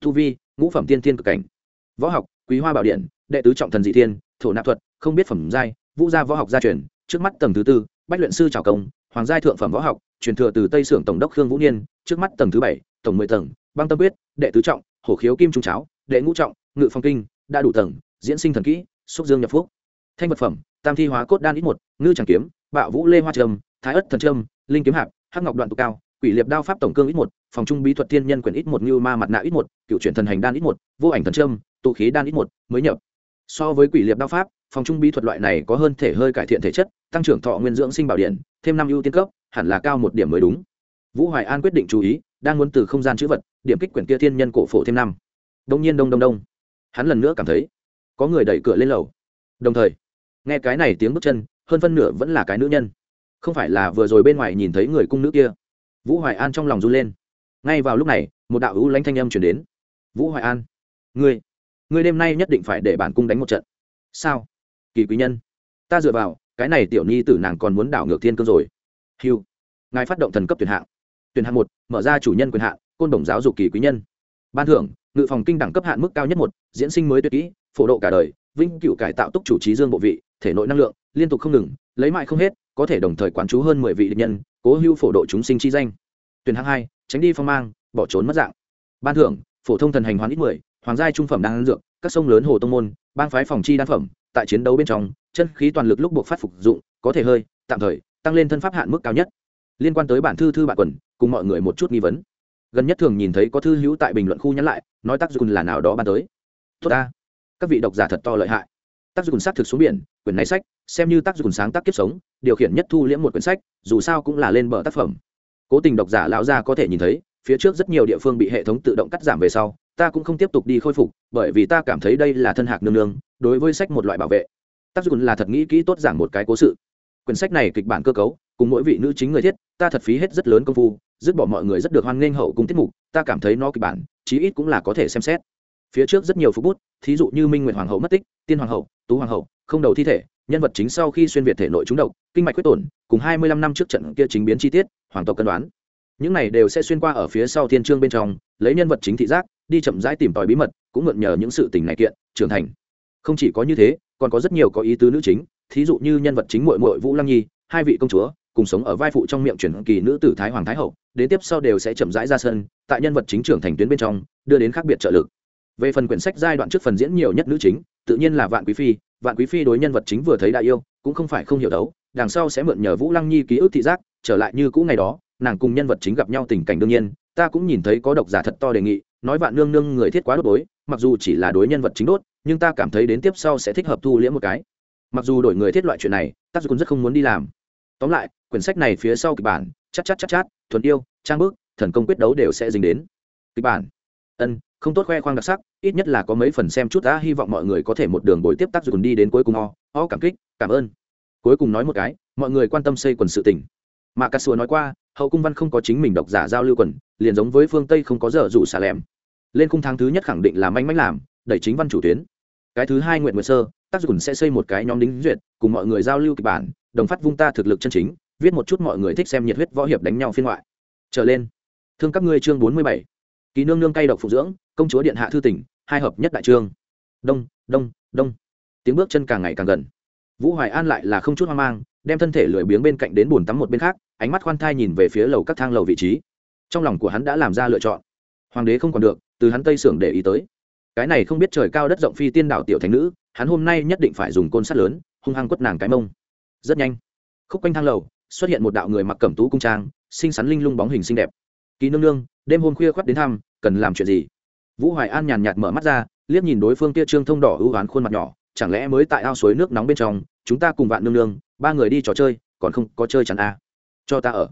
Thu vi, ngũ phẩm tiên thiên cực cảnh. Võ học, quý hoa bảo điện đệ tứ trọng thần dị thiên, thổ nạp thuật, không biết phẩm giai, vũ gia võ học gia truyền, trước mắt tầng thứ tư, bách luyện sư trào công, hoàng giai thượng phẩm võ học, truyền thừa từ tây sưởng tổng đốc khương vũ niên, trước mắt tầng thứ bảy, tổng mười tầng, băng tâm quyết, đệ tứ trọng, hổ khiếu kim trung cháo, đệ ngũ trọng, ngự phong kinh, đã đủ tầng, diễn sinh thần kỹ, xúc dương nhập phúc. Thanh vật phẩm, tam thi hóa cốt đan ít một, ngư tràng kiếm, bạo vũ lê hoa trâm, thái ất thần trâm, linh kiếm hạp, hắc ngọc đoạn tụ cao, quỷ liệp đao pháp tổng cương ít một, phòng trung bí thuật thiên nhân quyền ít một như ma mặt nạ ít một, cựu truyền thần hành đan ít một, vô ảnh thần trâm, tụ khí đan ít một, mới nhập so với quỷ liệp đao pháp, phòng trung bí thuật loại này có hơn thể hơi cải thiện thể chất, tăng trưởng thọ nguyên dưỡng sinh bảo điện, thêm năm ưu tiên cấp, hẳn là cao một điểm mới đúng. Vũ hoài an quyết định chú ý, đang muốn từ không gian chữ vật, điểm kích quyển kia thiên nhân cổ phổ thêm năm. Đông nhiên đông đông đông. Hắn lần nữa cảm thấy, có người đẩy cửa lên lầu. Đồng thời, nghe cái này tiếng bước chân, hơn phân nửa vẫn là cái nữ nhân. Không phải là vừa rồi bên ngoài nhìn thấy người cung nữ kia. Vũ hoài an trong lòng run lên. Ngay vào lúc này, một đạo hữu lãnh thanh âm chuyển đến. Vũ hoài an, ngươi ngươi đêm nay nhất định phải để bản cung đánh một trận. Sao? Kỳ quý nhân, ta dựa vào, cái này tiểu nhi tử nàng còn muốn đảo ngược thiên cương rồi. Hiu ngài phát động thần cấp tuyển hạng. Tuyển hạng một, mở ra chủ nhân quyền hạn, côn đồng giáo dục kỳ quý nhân. Ban thưởng, ngự phòng kinh đẳng cấp hạn mức cao nhất một, diễn sinh mới tuyệt kỹ, phổ độ cả đời vinh cựu cải tạo túc chủ trí dương bộ vị, thể nội năng lượng, liên tục không ngừng, lấy mại không hết, có thể đồng thời quán chú hơn mười vị địch nhân, cố hưu phổ độ chúng sinh chi danh. Tuyển hạng hai, tránh đi phong mang, bỏ trốn mất dạng. Ban thưởng, phổ thông thần hành hoán ít mười hoàng giai trung phẩm đang dược, các sông lớn hồ tông môn, bang phái phòng chi đan phẩm, tại chiến đấu bên trong, chân khí toàn lực lúc buộc phát phục dụng, có thể hơi, tạm thời, tăng lên thân pháp hạn mức cao nhất. Liên quan tới bản thư thư bạn quần, cùng mọi người một chút nghi vấn. Gần nhất thường nhìn thấy có thư hữu tại bình luận khu nhắn lại, nói tác dụng là nào đó ban tới. Tốt ta. Các vị độc giả thật to lợi hại. Tác dụng xác thực xuống biển, quyển này sách, xem như tác dụng sáng tác kiếp sống, điều khiển nhất thu liễm một quyển sách, dù sao cũng là lên bờ tác phẩm. Cố tình độc giả lão gia có thể nhìn thấy, phía trước rất nhiều địa phương bị hệ thống tự động cắt giảm về sau ta cũng không tiếp tục đi khôi phục, bởi vì ta cảm thấy đây là thân hạc nương nương, đối với sách một loại bảo vệ. Tác dụng là thật nghĩ kỹ tốt giảng một cái cố sự. Quyển sách này kịch bản cơ cấu, cùng mỗi vị nữ chính người thiết, ta thật phí hết rất lớn công phu, dứt bỏ mọi người rất được hoan nghênh hậu cung tiết mục, ta cảm thấy nó kịch bản, chí ít cũng là có thể xem xét. Phía trước rất nhiều phút bút, thí dụ như minh nguyện hoàng hậu mất tích, tiên hoàng hậu, tú hoàng hậu, không đầu thi thể, nhân vật chính sau khi xuyên việt thể nội trúng độc, kinh mạch quyết tổn, cùng hai mươi lăm năm trước trận kia chính biến chi tiết, hoàng tộc cân đoán. Những này đều sẽ xuyên qua ở phía sau thiên trương bên trong, lấy nhân vật chính thị giác đi chậm rãi tìm tòi bí mật, cũng mượn nhờ những sự tình này kiện, trưởng thành. Không chỉ có như thế, còn có rất nhiều có ý tứ nữ chính, thí dụ như nhân vật chính muội muội vũ lăng nhi, hai vị công chúa, cùng sống ở vai phụ trong miệng truyền kỳ nữ tử thái hoàng thái hậu, đến tiếp sau đều sẽ chậm rãi ra sân, tại nhân vật chính trưởng thành tuyến bên trong, đưa đến khác biệt trợ lực. Về phần quyển sách giai đoạn trước phần diễn nhiều nhất nữ chính, tự nhiên là vạn quý phi, vạn quý phi đối nhân vật chính vừa thấy đại yêu, cũng không phải không hiểu đấu, đằng sau sẽ mượn nhờ vũ lăng nhi ký ức thị giác, trở lại như cũ ngày đó, nàng cùng nhân vật chính gặp nhau tình cảnh đương nhiên, ta cũng nhìn thấy có độc giả thật to đề nghị nói vạn nương nương người thiết quá đốt đối mặc dù chỉ là đối nhân vật chính đốt, nhưng ta cảm thấy đến tiếp sau sẽ thích hợp thu liễm một cái. Mặc dù đổi người thiết loại chuyện này tác dụng rất không muốn đi làm. Tóm lại, quyển sách này phía sau kịch bản chắc chắc chắc chắc thuần yêu, trang bước thần công quyết đấu đều sẽ dính đến. Kịch bản. Ân, không tốt khoe khoang đặc sắc, ít nhất là có mấy phần xem chút đã hy vọng mọi người có thể một đường bồi tiếp tác dụng đi đến cuối cùng o o cảm kích, cảm ơn. Cuối cùng nói một cái, mọi người quan tâm xây quần sự tỉnh mà cà sùa nói qua, hậu cung văn không có chính mình độc giả giao lưu quần, liền giống với phương tây không có dở rủ xà lẻm lên khung tháng thứ nhất khẳng định là manh mánh làm, đẩy chính văn chủ tuyến. Cái thứ hai nguyện nguyện sơ, tác dụng sẽ xây một cái nhóm đính duyệt, cùng mọi người giao lưu kịch bản, đồng phát vung ta thực lực chân chính, viết một chút mọi người thích xem nhiệt huyết võ hiệp đánh nhau phiên ngoại. Trở lên, thương các ngươi chương bốn mươi bảy. Kỳ nương nương cay độc phụ dưỡng, công chúa điện hạ thư tỉnh hai hợp nhất đại trương. Đông đông đông. Tiếng bước chân càng ngày càng gần. Vũ hoài an lại là không chút hoang mang, đem thân thể lười biếng bên cạnh đến buồn tắm một bên khác, ánh mắt khoan thai nhìn về phía lầu các thang lầu vị trí. Trong lòng của hắn đã làm ra lựa chọn. Hoàng đế không còn được từ hắn tây sưởng để ý tới. Cái này không biết trời cao đất rộng phi tiên đạo tiểu thành nữ, hắn hôm nay nhất định phải dùng côn sắt lớn, hung hăng quất nàng cái mông. Rất nhanh, khúc quanh thang lầu, xuất hiện một đạo người mặc cẩm tú cung trang, xinh xắn linh lung bóng hình xinh đẹp. Kỳ nương nương, đêm hôm khuya khoắt đến thăm, cần làm chuyện gì? Vũ hoài an nhàn nhạt mở mắt ra, liếc nhìn đối phương kia trương thông đỏ ưu oán khuôn mặt nhỏ, chẳng lẽ mới tại ao suối nước nóng bên trong, chúng ta cùng vạn nương nương, ba người đi trò chơi, còn không có chơi chắn à. cho ta ở.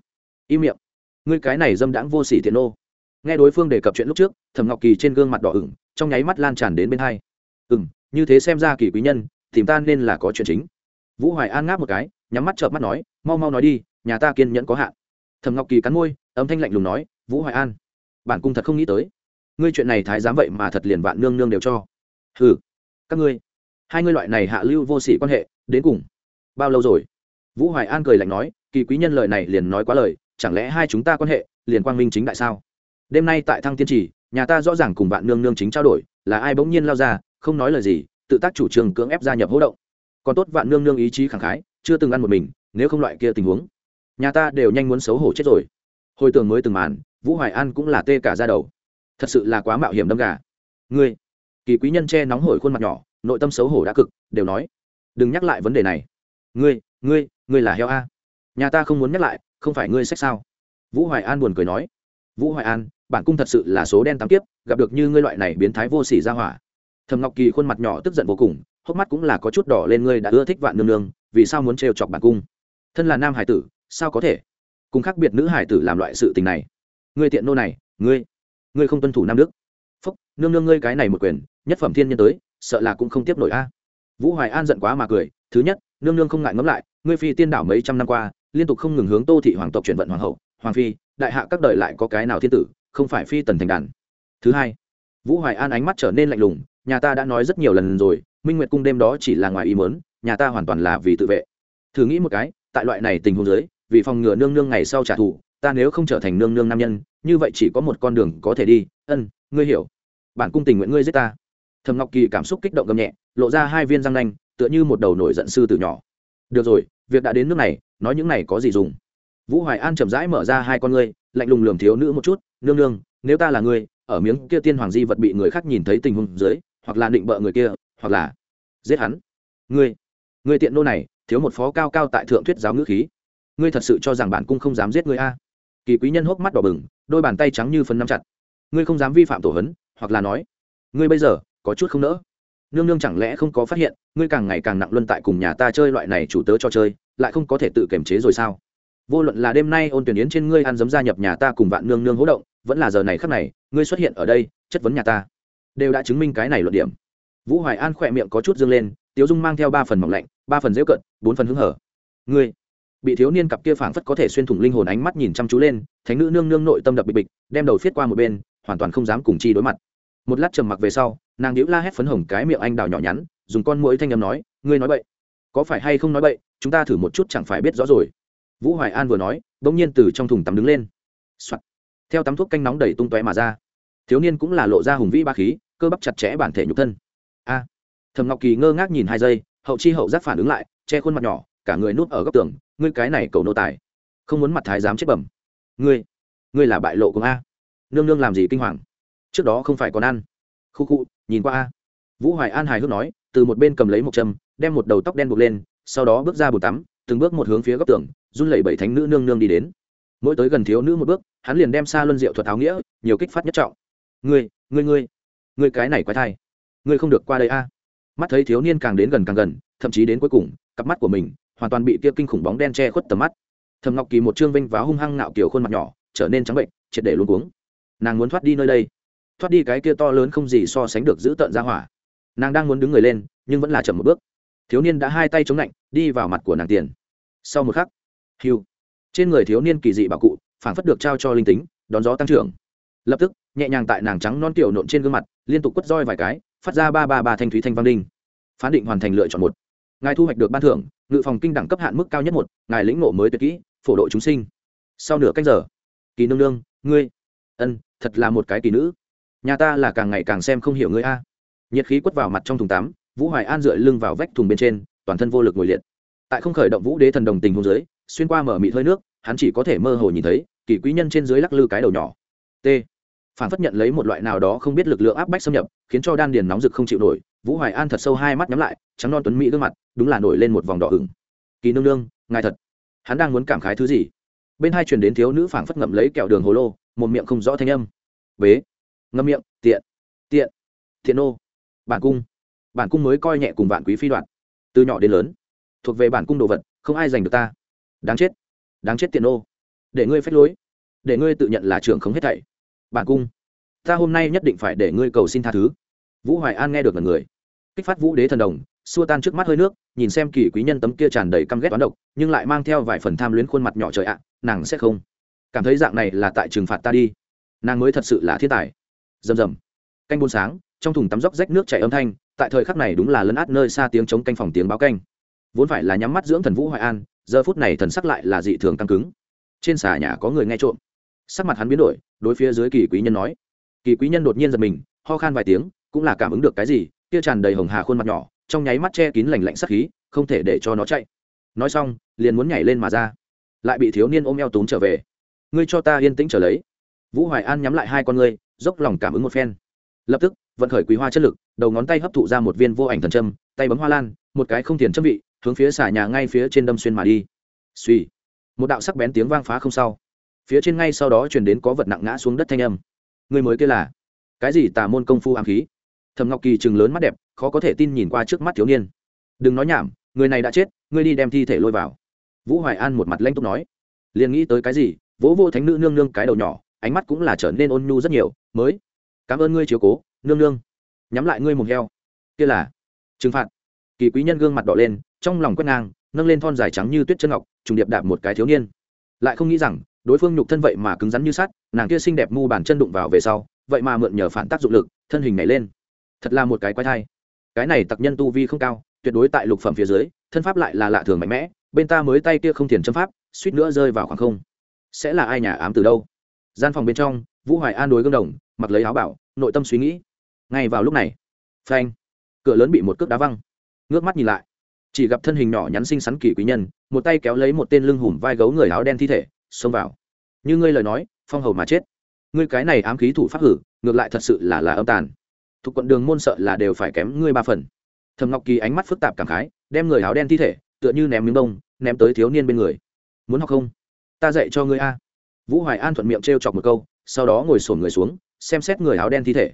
Im miệng. Ngươi cái này dâm đãng vô sỉ thiện nô nghe đối phương đề cập chuyện lúc trước, thẩm ngọc kỳ trên gương mặt đỏ ửng, trong nháy mắt lan tràn đến bên hai. Ừ m như thế xem ra kỳ quý nhân, tìm ta nên là có chuyện chính. Vũ hoài an ngáp một cái, nhắm mắt chợp mắt nói, mau mau nói đi, nhà ta kiên nhẫn có hạn. Thẩm ngọc kỳ cắn môi, âm thanh lạnh lùng nói, vũ hoài an, bản cung thật không nghĩ tới. Ngươi chuyện này thái dám vậy mà thật liền vạn nương nương đều cho. Ừ các ngươi, hai ngươi loại này hạ lưu vô sỉ quan hệ, đến cùng bao lâu rồi? Vũ hoài an cười lạnh nói, kỳ quý nhân lời này liền nói quá lời, chẳng lẽ hai chúng ta quan hệ liền quang minh chính đại sao? Đêm nay tại thăng tiên trì, nhà ta rõ ràng cùng vạn nương nương chính trao đổi, là ai bỗng nhiên lao ra, không nói lời gì, tự tác chủ trương cưỡng ép gia nhập hỗ động. Còn tốt vạn nương nương ý chí khẳng khái, chưa từng ăn một mình, nếu không loại kia tình huống, nhà ta đều nhanh muốn xấu hổ chết rồi. Hồi tưởng mới từng màn, vũ hoài an cũng là tê cả ra đầu. Thật sự là quá mạo hiểm đâm gà. Ngươi, kỳ quý nhân che nóng hổi khuôn mặt nhỏ, nội tâm xấu hổ đã cực, đều nói, đừng nhắc lại vấn đề này. Ngươi ngươi ngươi là heo a. Nhà ta không muốn nhắc lại, không phải ngươi sách sao? Vũ hoài an buồn cười nói. Vũ hoài an bản cung thật sự là số đen tám kiếp, gặp được như ngươi loại này biến thái vô sỉ ra hỏa. Thầm ngọc kỳ khuôn mặt nhỏ tức giận vô cùng, hốc mắt cũng là có chút đỏ lên ngươi đã ưa thích vạn nương nương, vì sao muốn trêu chọc bản cung? Thân là nam hải tử, sao có thể? Cùng khác biệt nữ hải tử làm loại sự tình này. Ngươi tiện nô này, ngươi ngươi không tuân thủ nam đức. Phúc, nương nương ngươi cái này một quyền, nhất phẩm thiên nhân tới, sợ là cũng không tiếp nổi a. Vũ hoài an giận quá mà cười, thứ nhất, nương nương không ngại ngẫm lại, ngươi phi tiên đảo mấy trăm năm qua, liên tục không ngừng hướng tô thị hoàng tộc chuyển vận hoàng hậu, hoàng phi, đại hạ các đời lại có cái nào thiên tử không phải phi tần thành đàn. Thứ hai, vũ hoài an ánh mắt trở nên lạnh lùng, nhà ta đã nói rất nhiều lần rồi, minh nguyệt cung đêm đó chỉ là ngoài ý mớn nhà ta hoàn toàn là vì tự vệ. Thử nghĩ một cái, tại loại này tình huống giới vì phòng ngừa nương nương ngày sau trả thù, ta nếu không trở thành nương nương nam nhân, như vậy chỉ có một con đường có thể đi, ân, ngươi hiểu. Bản cung tình nguyện ngươi giết ta. Thầm ngọc kỳ cảm xúc kích động gầm nhẹ, lộ ra hai viên răng nanh, tựa như một đầu nổi giận sư từ nhỏ. Được rồi, việc đã đến nước này, nói những này có gì dùng? Vũ hoài an chậm rãi mở ra hai con ngươi lạnh lùng lườm thiếu nữ một chút, nương nương, nếu ta là ngươi, ở miếng kia tiên hoàng di vật bị người khác nhìn thấy tình huống dưới, hoặc là định bợ người kia, hoặc là giết hắn. Ngươi ngươi tiện nô này, thiếu một phó cao cao tại thượng thuyết giáo ngữ khí. Ngươi thật sự cho rằng bản cung không dám giết ngươi a? Kỳ quý nhân hốc mắt đỏ bừng, đôi bàn tay trắng như phân nắm chặt. Ngươi không dám vi phạm tổ hấn, hoặc là nói, ngươi bây giờ có chút không nỡ. Nương nương chẳng lẽ không có phát hiện, ngươi càng ngày càng nặng luân tại cùng nhà ta chơi loại này chủ tớ cho chơi, lại không có thể tự kiềm chế rồi sao? Vô luận là đêm nay ôn tuyển yến trên ngươi ăn giấm gia nhập nhà ta cùng vạn nương nương hỗ động, vẫn là giờ này khắc này, ngươi xuất hiện ở đây, chất vấn nhà ta. Đều đã chứng minh cái này luận điểm. Vũ hoài an khỏe miệng có chút dương lên, tiếu dung mang theo ba phần mỏng lạnh, ba phần dễu cận, bốn phần hứng hở. Ngươi, bị thiếu niên cặp kia phảng phất có thể xuyên thủng linh hồn ánh mắt nhìn chăm chú lên, thánh nữ nương nương nội tâm đập bịch bịch, đem đầu phiết qua một bên, hoàn toàn không dám cùng chi đối mặt. Một lát trầm mặc về sau, nàng đĩu la hét phấn hồng cái miệng anh đào nhỏ nhắn, dùng con mũi thanh âm nói, ngươi nói bậy. Có phải hay không nói bậy, chúng ta thử một chút chẳng phải biết rõ rồi vũ hoài an vừa nói đ ỗ n g nhiên từ trong thùng tắm đứng lên、Soạn. theo tắm thuốc canh nóng đầy tung tóe mà ra. Thiếu niên cũng là lộ ra hùng vĩ ba khí, cơ bắp chặt chẽ bản thể nhục thân. A. À. thầm ngọc kỳ ngơ ngác nhìn hai giây, hậu chi hậu giác phản ứng lại, che khuôn mặt nhỏ, cả người núp ở góc tường, ngươi cái này cầu nô tài, không muốn mặt thái dám chết bẩm. Ngươi ngươi là bại lộ cùng a. Nương nương làm gì kinh hoàng? Trước đó không phải còn ăn. Khu khu, nhìn qua a. Vũ hoài an hài hước nói, từ một bên cầm lấy một châm, đem một đầu tóc đen buộc lên, sau đó bước ra bồn tắm, từng bước một hướng phía góc tường run lẩy bảy thánh nữ nương nương đi đến. Mỗi tới gần thiếu nữ một bước, hắn liền đem xa luân diệu thuật áo nghĩa, nhiều kích phát nhất trọng. Ngươi ngươi ngươi ngươi cái này quái thai, ngươi không được qua đây a. Mắt thấy thiếu niên càng đến gần càng gần, thậm chí đến cuối cùng, cặp mắt của mình hoàn toàn bị kia kinh khủng bóng đen che khuất tầm mắt. Thầm ngọc kỳ một trương vinh váo hung hăng nạo kiểu khuôn mặt nhỏ, trở nên trắng bệnh, triệt để luôn cuống. Nàng muốn thoát đi nơi đây. Thoát đi cái kia to lớn không gì so sánh được giữ tợn ra hỏa. Nàng đang muốn đứng người lên, nhưng vẫn là chậm một bước. Thiếu niên đã hai tay chống lạnh đi vào mặt của nàng tiền. Sau một khắc hiu trên người thiếu niên kỳ dị bảo cụ, phảng phất được trao cho linh tính, đón gió tăng trưởng. Lập tức, nhẹ nhàng tại nàng trắng non tiểu nộn trên gương mặt, liên tục quất roi vài cái, phát ra ba ba ba thanh thúy thanh văn đinh. Phán định hoàn thành lựa chọn một. Ngài thu hoạch được ban thưởng, ngự phòng kinh đẳng cấp hạn mức cao nhất một, ngài lĩnh ngộ mới tuyệt kỹ, phổ độ chúng sinh. Sau nửa cách giờ, kỳ nương nương, ngươi, ân, thật là một cái kỳ nữ. Nhà ta là càng ngày càng xem không hiểu ngươi a. Nhiệt khí quất vào mặt trong thùng tắm vũ hoài an dựa lưng vào vách thùng bên trên, toàn thân vô lực ngồi liệt. Tại không khởi động vũ đế thần đồng tình hôn dưới xuyên qua mở mịt hơi nước, hắn chỉ có thể mơ hồ nhìn thấy, kỳ quý nhân trên dưới lắc lư cái đầu nhỏ. T. Phản phất nhận lấy một loại nào đó không biết lực lượng áp bách xâm nhập, khiến cho đan điền nóng rực không chịu nổi, vũ hoài an thật sâu hai mắt nhắm lại, trắng non tuấn mỹ gương mặt, đúng là nổi lên một vòng đỏ ửng. Kỳ nương nương, ngài thật. Hắn đang muốn cảm khái thứ gì? Bên hai truyền đến thiếu nữ phảng phất ngậm lấy kẹo đường hồ lô, một miệng không rõ thanh âm. Bế. Ngâm miệng, tiện. Tiện. Thiện ô bản cung. Bản cung mới coi nhẹ cùng vạn quý phi đoạn. Từ nhỏ đến lớn, thuộc về bản cung đồ vật, không ai giành được ta đáng chết. Đáng chết tiện ô để ngươi phép lối. Để ngươi tự nhận là trưởng không hết thảy. Bản cung, ta hôm nay nhất định phải để ngươi cầu xin tha thứ. Vũ hoài an nghe được một người. Kích phát vũ đế thần đồng, xua tan trước mắt hơi nước, nhìn xem kỳ quý nhân tấm kia tràn đầy căm ghét toán độc, nhưng lại mang theo vài phần tham luyến khuôn mặt nhỏ trời ạ, nàng sẽ không. Cảm thấy dạng này là tại trừng phạt ta đi. Nàng mới thật sự là thiên tài. Rầm rầm. Canh buôn sáng, trong thùng tắm dốc rách nước chảy âm thanh, tại thời khắc này đúng là lấn át nơi xa tiếng chống canh phòng tiếng báo canh. Vốn phải là nhắm mắt dưỡng thần vũ hoài an giờ phút này thần sắc lại là dị thường căng cứng. Trên xà nhà có người nghe trộm. Sắc mặt hắn biến đổi, đối phía dưới kỳ quý nhân nói. Kỳ quý nhân đột nhiên giật mình, ho khan vài tiếng, cũng là cảm ứng được cái gì, kia tràn đầy hồng hà khuôn mặt nhỏ, trong nháy mắt che kín lành lạnh sắc khí, không thể để cho nó chạy. Nói xong, liền muốn nhảy lên mà ra. Lại bị thiếu niên ôm eo túm trở về. Ngươi cho ta yên tĩnh trở lấy. Vũ hoài an nhắm lại hai con ngươi, dốc lòng cảm ứng một phen. Lập tức, vận khởi quý hoa chất lực, đầu ngón tay hấp thụ ra một viên vô ảnh thần châm, tay bấm hoa lan, một cái không tiền châm vị hướng phía xà nhà ngay phía trên đâm xuyên mà đi. Suy một đạo sắc bén tiếng vang phá không sau. Phía trên ngay sau đó truyền đến có vật nặng ngã xuống đất thanh âm. Người mới kia là? Cái gì tà môn công phu ám khí? Thầm ngọc kỳ chừng lớn mắt đẹp, khó có thể tin nhìn qua trước mắt thiếu niên. Đừng nói nhảm, người này đã chết ngươi đi đem thi thể lôi vào. Vũ hoài an một mặt lanh túc nói. Liền nghĩ tới cái gì, vỗ vô thánh nữ nương nương cái đầu nhỏ, ánh mắt cũng là trở nên ôn nhu rất nhiều, mới. Cảm ơn ngươi chiếu cố, nương nương. Nhắm lại ngươi mồm heo. Kia là? Trừng phạt kỳ quý nhân gương mặt đỏ lên, trong lòng quét ngang, nâng lên thon dài trắng như tuyết chân ngọc, trùng điệp đạp một cái thiếu niên. Lại không nghĩ rằng, đối phương nhục thân vậy mà cứng rắn như sắt, nàng kia xinh đẹp mu bàn chân đụng vào về sau, vậy mà mượn nhờ phản tác dụng lực, thân hình nhảy lên. Thật là một cái quái thai. Cái này tặc nhân tu vi không cao, tuyệt đối tại lục phẩm phía dưới, thân pháp lại là lạ thường mạnh mẽ, bên ta mới tay kia không thiền châm pháp, suýt nữa rơi vào khoảng không. Sẽ là ai nhà ám từ đâu? Gian phòng bên trong, vũ hoài an đối gương đồng, mặc lấy áo bảo, nội tâm suy nghĩ. Ngay vào lúc này, phanh, cửa lớn bị một cước đá văng ngước mắt nhìn lại. Chỉ gặp thân hình nhỏ nhắn xinh xắn kỳ quý nhân, một tay kéo lấy một tên lưng hùm vai gấu người áo đen thi thể, xông vào. Như ngươi lời nói, phong hầu mà chết. Ngươi cái này ám khí thủ pháp hử, ngược lại thật sự là là âm tàn. Thuộc quận đường môn sợ là đều phải kém ngươi ba phần. Thầm ngọc kỳ ánh mắt phức tạp cảm khái, đem người áo đen thi thể, tựa như ném miếng bông, ném tới thiếu niên bên người. Muốn học không? Ta dạy cho ngươi a. Vũ hoài an thuận miệng t chọc một câu, sau đó ngồi sổn người xuống, xem xét người áo đen thi thể.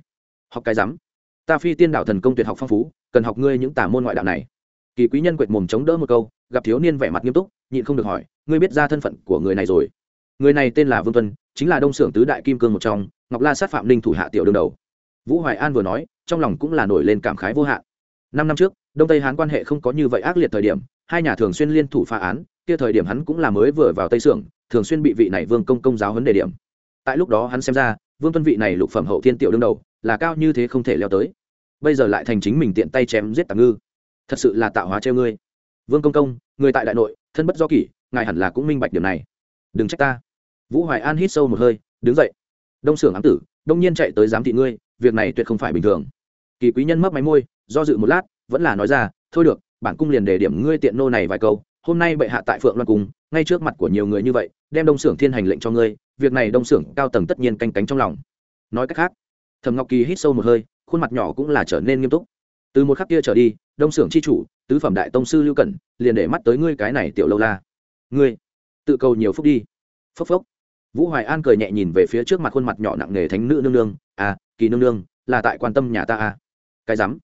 Học cái rắm ta phi tiên đạo thần công tuyệt học phong phú, cần học ngươi những tả môn ngoại đạo này. Kỳ quý nhân quệt mồm chống đỡ một câu, gặp thiếu niên vẻ mặt nghiêm túc, nhịn không được hỏi, ngươi biết ra thân phận của người này rồi? Người này tên là vương tuân, chính là đông xưởng tứ đại kim cương một trong, ngọc la sát phạm linh thủ hạ tiểu đương đầu. Vũ hoài an vừa nói, trong lòng cũng là nổi lên cảm khái vô hạn. Năm năm trước, đông tây hán quan hệ không có như vậy ác liệt thời điểm, hai nhà thường xuyên liên thủ phá án, kia thời điểm hắn cũng là mới vừa vào tây xưởng thường xuyên bị vị này vương công công giáo huấn đề điểm. Tại lúc đó hắn xem ra, vương tuân vị này lục phẩm hậu thiên tiểu đương đầu là cao như thế không thể leo tới. Bây giờ lại thành chính mình tiện tay chém giết tàng ngư. Thật sự là tạo hóa treo ngươi. Vương công công, người tại đại nội, thân bất do kỷ, ngài hẳn là cũng minh bạch điểm này. Đừng trách ta. Vũ hoài an hít sâu một hơi, đứng dậy. Đông xưởng ám tử, đông nhiên chạy tới giám thị ngươi, việc này tuyệt không phải bình thường. Kỳ quý nhân mấp máy môi, do dự một lát, vẫn là nói ra, thôi được, bản cung liền đề điểm ngươi tiện nô này vài câu, hôm nay bệ hạ tại phượng loan cung, ngay trước mặt của nhiều người như vậy, đem đông xưởng thiên hành lệnh cho ngươi, việc này đông xưởng cao tầng tất nhiên canh cánh trong lòng. Nói cách khác thầm ngọc kỳ hít sâu một hơi, khuôn mặt nhỏ cũng là trở nên nghiêm túc. Từ một khắc kia trở đi, đông xưởng c h i chủ, tứ phẩm đại tông sư lưu cẩn, liền để mắt tới ngươi cái này tiểu lâu la. Ngươi, tự cầu nhiều phúc đi. Phốc phốc. Vũ hoài an cười nhẹ nhìn về phía trước mặt khuôn mặt nhỏ nặng nề thánh nữ nương nương. À kỳ nương nương, là tại quan tâm nhà ta à? Cái rắm.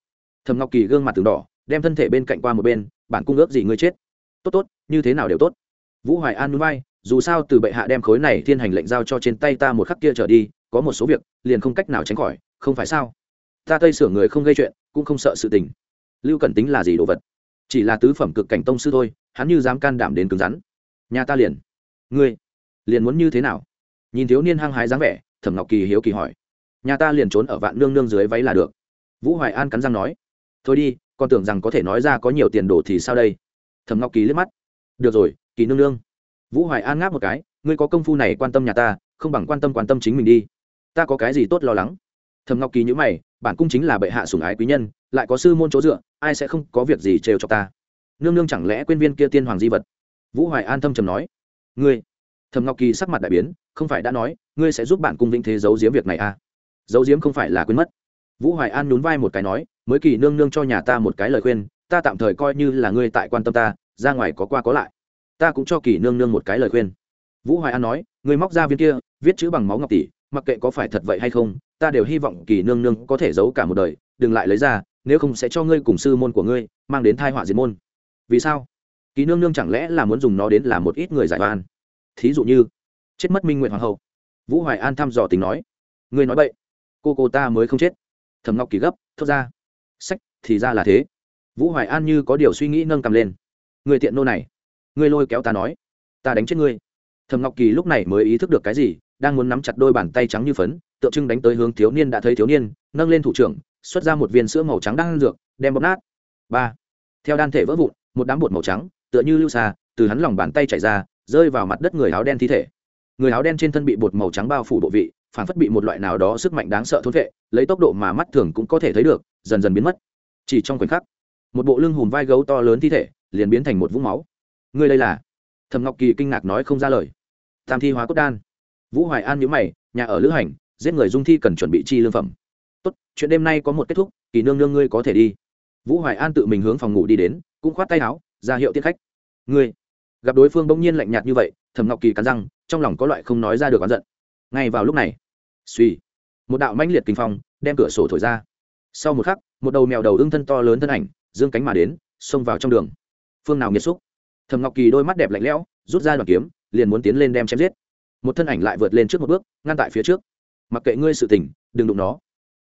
Thầm ngọc kỳ gương mặt từng đỏ, đem thân thể bên cạnh qua một bên, bản cung ước gì ngươi chết. Tốt tốt, như thế nào đều tốt. Vũ hoài an núi bay dù sao từ bệ hạ đem khối này thiên hành lệnh giao cho trên tay ta một khắc kia trở đi, có một số việc, liền không cách nào tránh khỏi, không phải sao? Ta tây sửa người không gây chuyện, cũng không sợ sự tình. Lưu cẩn tính là gì đồ vật? Chỉ là tứ phẩm cực cảnh tông sư thôi, hắn như dám can đảm đến cứng rắn. Nhà ta liền. Ngươi, liền muốn như thế nào? Nhìn thiếu niên hăng hái dáng vẻ, thẩm ngọc kỳ hiếu kỳ hỏi. Nhà ta liền trốn ở vạn nương nương dưới váy là được. Vũ hoài an cắn răng nói. Thôi đi con tưởng rằng có thể nói ra có nhiều tiền đồ thì sao đây? Thẩm ngọc kỳ liếc mắt. Được rồi, kỳ nương nương vũ hoài an ngáp một cái, ngươi có công phu này quan tâm nhà ta, không bằng quan tâm quan tâm chính mình đi. Ta có cái gì tốt lo lắng? Thầm ngọc kỳ nhữ mày, bản cung chính là bệ hạ sủng ái quý nhân, lại có sư môn chỗ dựa, ai sẽ không có việc gì trêu cho ta? Nương nương chẳng lẽ quên viên kia tiên hoàng di vật? Vũ hoài an thâm trầm nói, ngươi. Thầm ngọc kỳ sắc mặt đại biến, không phải đã nói, ngươi sẽ giúp bản cung vĩnh thế giấu giếm việc này à? Giấu giếm không phải là quên mất. Vũ hoài an nhún vai một cái nói, mới kỳ nương nương cho nhà ta một cái lời khuyên, ta tạm thời coi như là ngươi tại quan tâm ta, ra ngoài có qua có lại ta cũng cho kỳ nương nương một cái lời khuyên. Vũ hoài an nói, người móc ra viên kia, viết chữ bằng máu ngọc tỷ, mặc kệ có phải thật vậy hay không, ta đều hy vọng kỳ nương nương có thể giấu cả một đời, đừng lại lấy ra, nếu không sẽ cho ngươi cùng sư môn của ngươi mang đến thai họa diệt môn. Vì sao? Kỳ nương nương chẳng lẽ là muốn dùng nó đến làm một ít người giải oan? Thí dụ như, chết mất minh nguyện hoàng hậu. Vũ hoài an thăm dò tình nói, ngươi nói vậy cô cô ta mới không chết. Thầm ngọc kỳ gấp, thốt ra, sách thì ra là thế. Vũ hoài an như có điều suy nghĩ nâng cầm lên, người tiện nô này ngươi lôi kéo ta nói, ta đánh chết ngươi. Thầm ngọc kỳ lúc này mới ý thức được cái gì, đang muốn nắm chặt đôi bàn tay trắng như phấn, tượng trưng đánh tới hướng thiếu niên đã thấy thiếu niên, nâng lên thủ trưởng, xuất ra một viên sữa màu trắng đang ăn dược, đem bóp nát. Ba. Theo đan thể vỡ vụn, một đám bột màu trắng, tựa như lưu xa, từ hắn lòng bàn tay chảy ra, rơi vào mặt đất người áo đen thi thể. Người áo đen trên thân bị bột màu trắng bao phủ bộ vị, phản phất bị một loại nào đó sức mạnh đáng sợ thốn vệ, lấy tốc độ mà mắt thường cũng có thể thấy được, dần dần biến mất. Chỉ trong khoảnh khắc, một bộ lưng hùm vai gấu to lớn thi thể liền biến thành một vũng máu ngươi đây là? Thầm ngọc kỳ kinh ngạc nói không ra lời. Tam thi hóa cốt đan. Vũ hoài an nhớ mày, nhà ở lữ hành, giết người dung thi cần chuẩn bị chi lương phẩm. Tốt, chuyện đêm nay có một kết thúc, kỳ nương nương ngươi có thể đi. Vũ hoài an tự mình hướng phòng ngủ đi đến, cũng khoát tay áo, ra hiệu tiết khách. Ngươi. Gặp đối phương bỗng nhiên lạnh nhạt như vậy thầm ngọc kỳ cắn răng, trong lòng có loại không nói ra được oán giận. Ngay vào lúc này, suy, một đạo mãnh liệt kinh phong đem cửa sổ thổi ra. Sau một khắc, một đầu mèo đầu ưng thân to lớn thân ảnh, dương cánh mà đến, xông vào trong đường. Phương nào nghiệt xúc? Thầm ngọc kỳ đôi mắt đẹp lạnh lẽo, rút ra đoàn kiếm, liền muốn tiến lên đem chém giết. Một thân ảnh lại vượt lên trước một bước, ngăn tại phía trước. Mặc kệ ngươi sự tình, đừng đụng nó.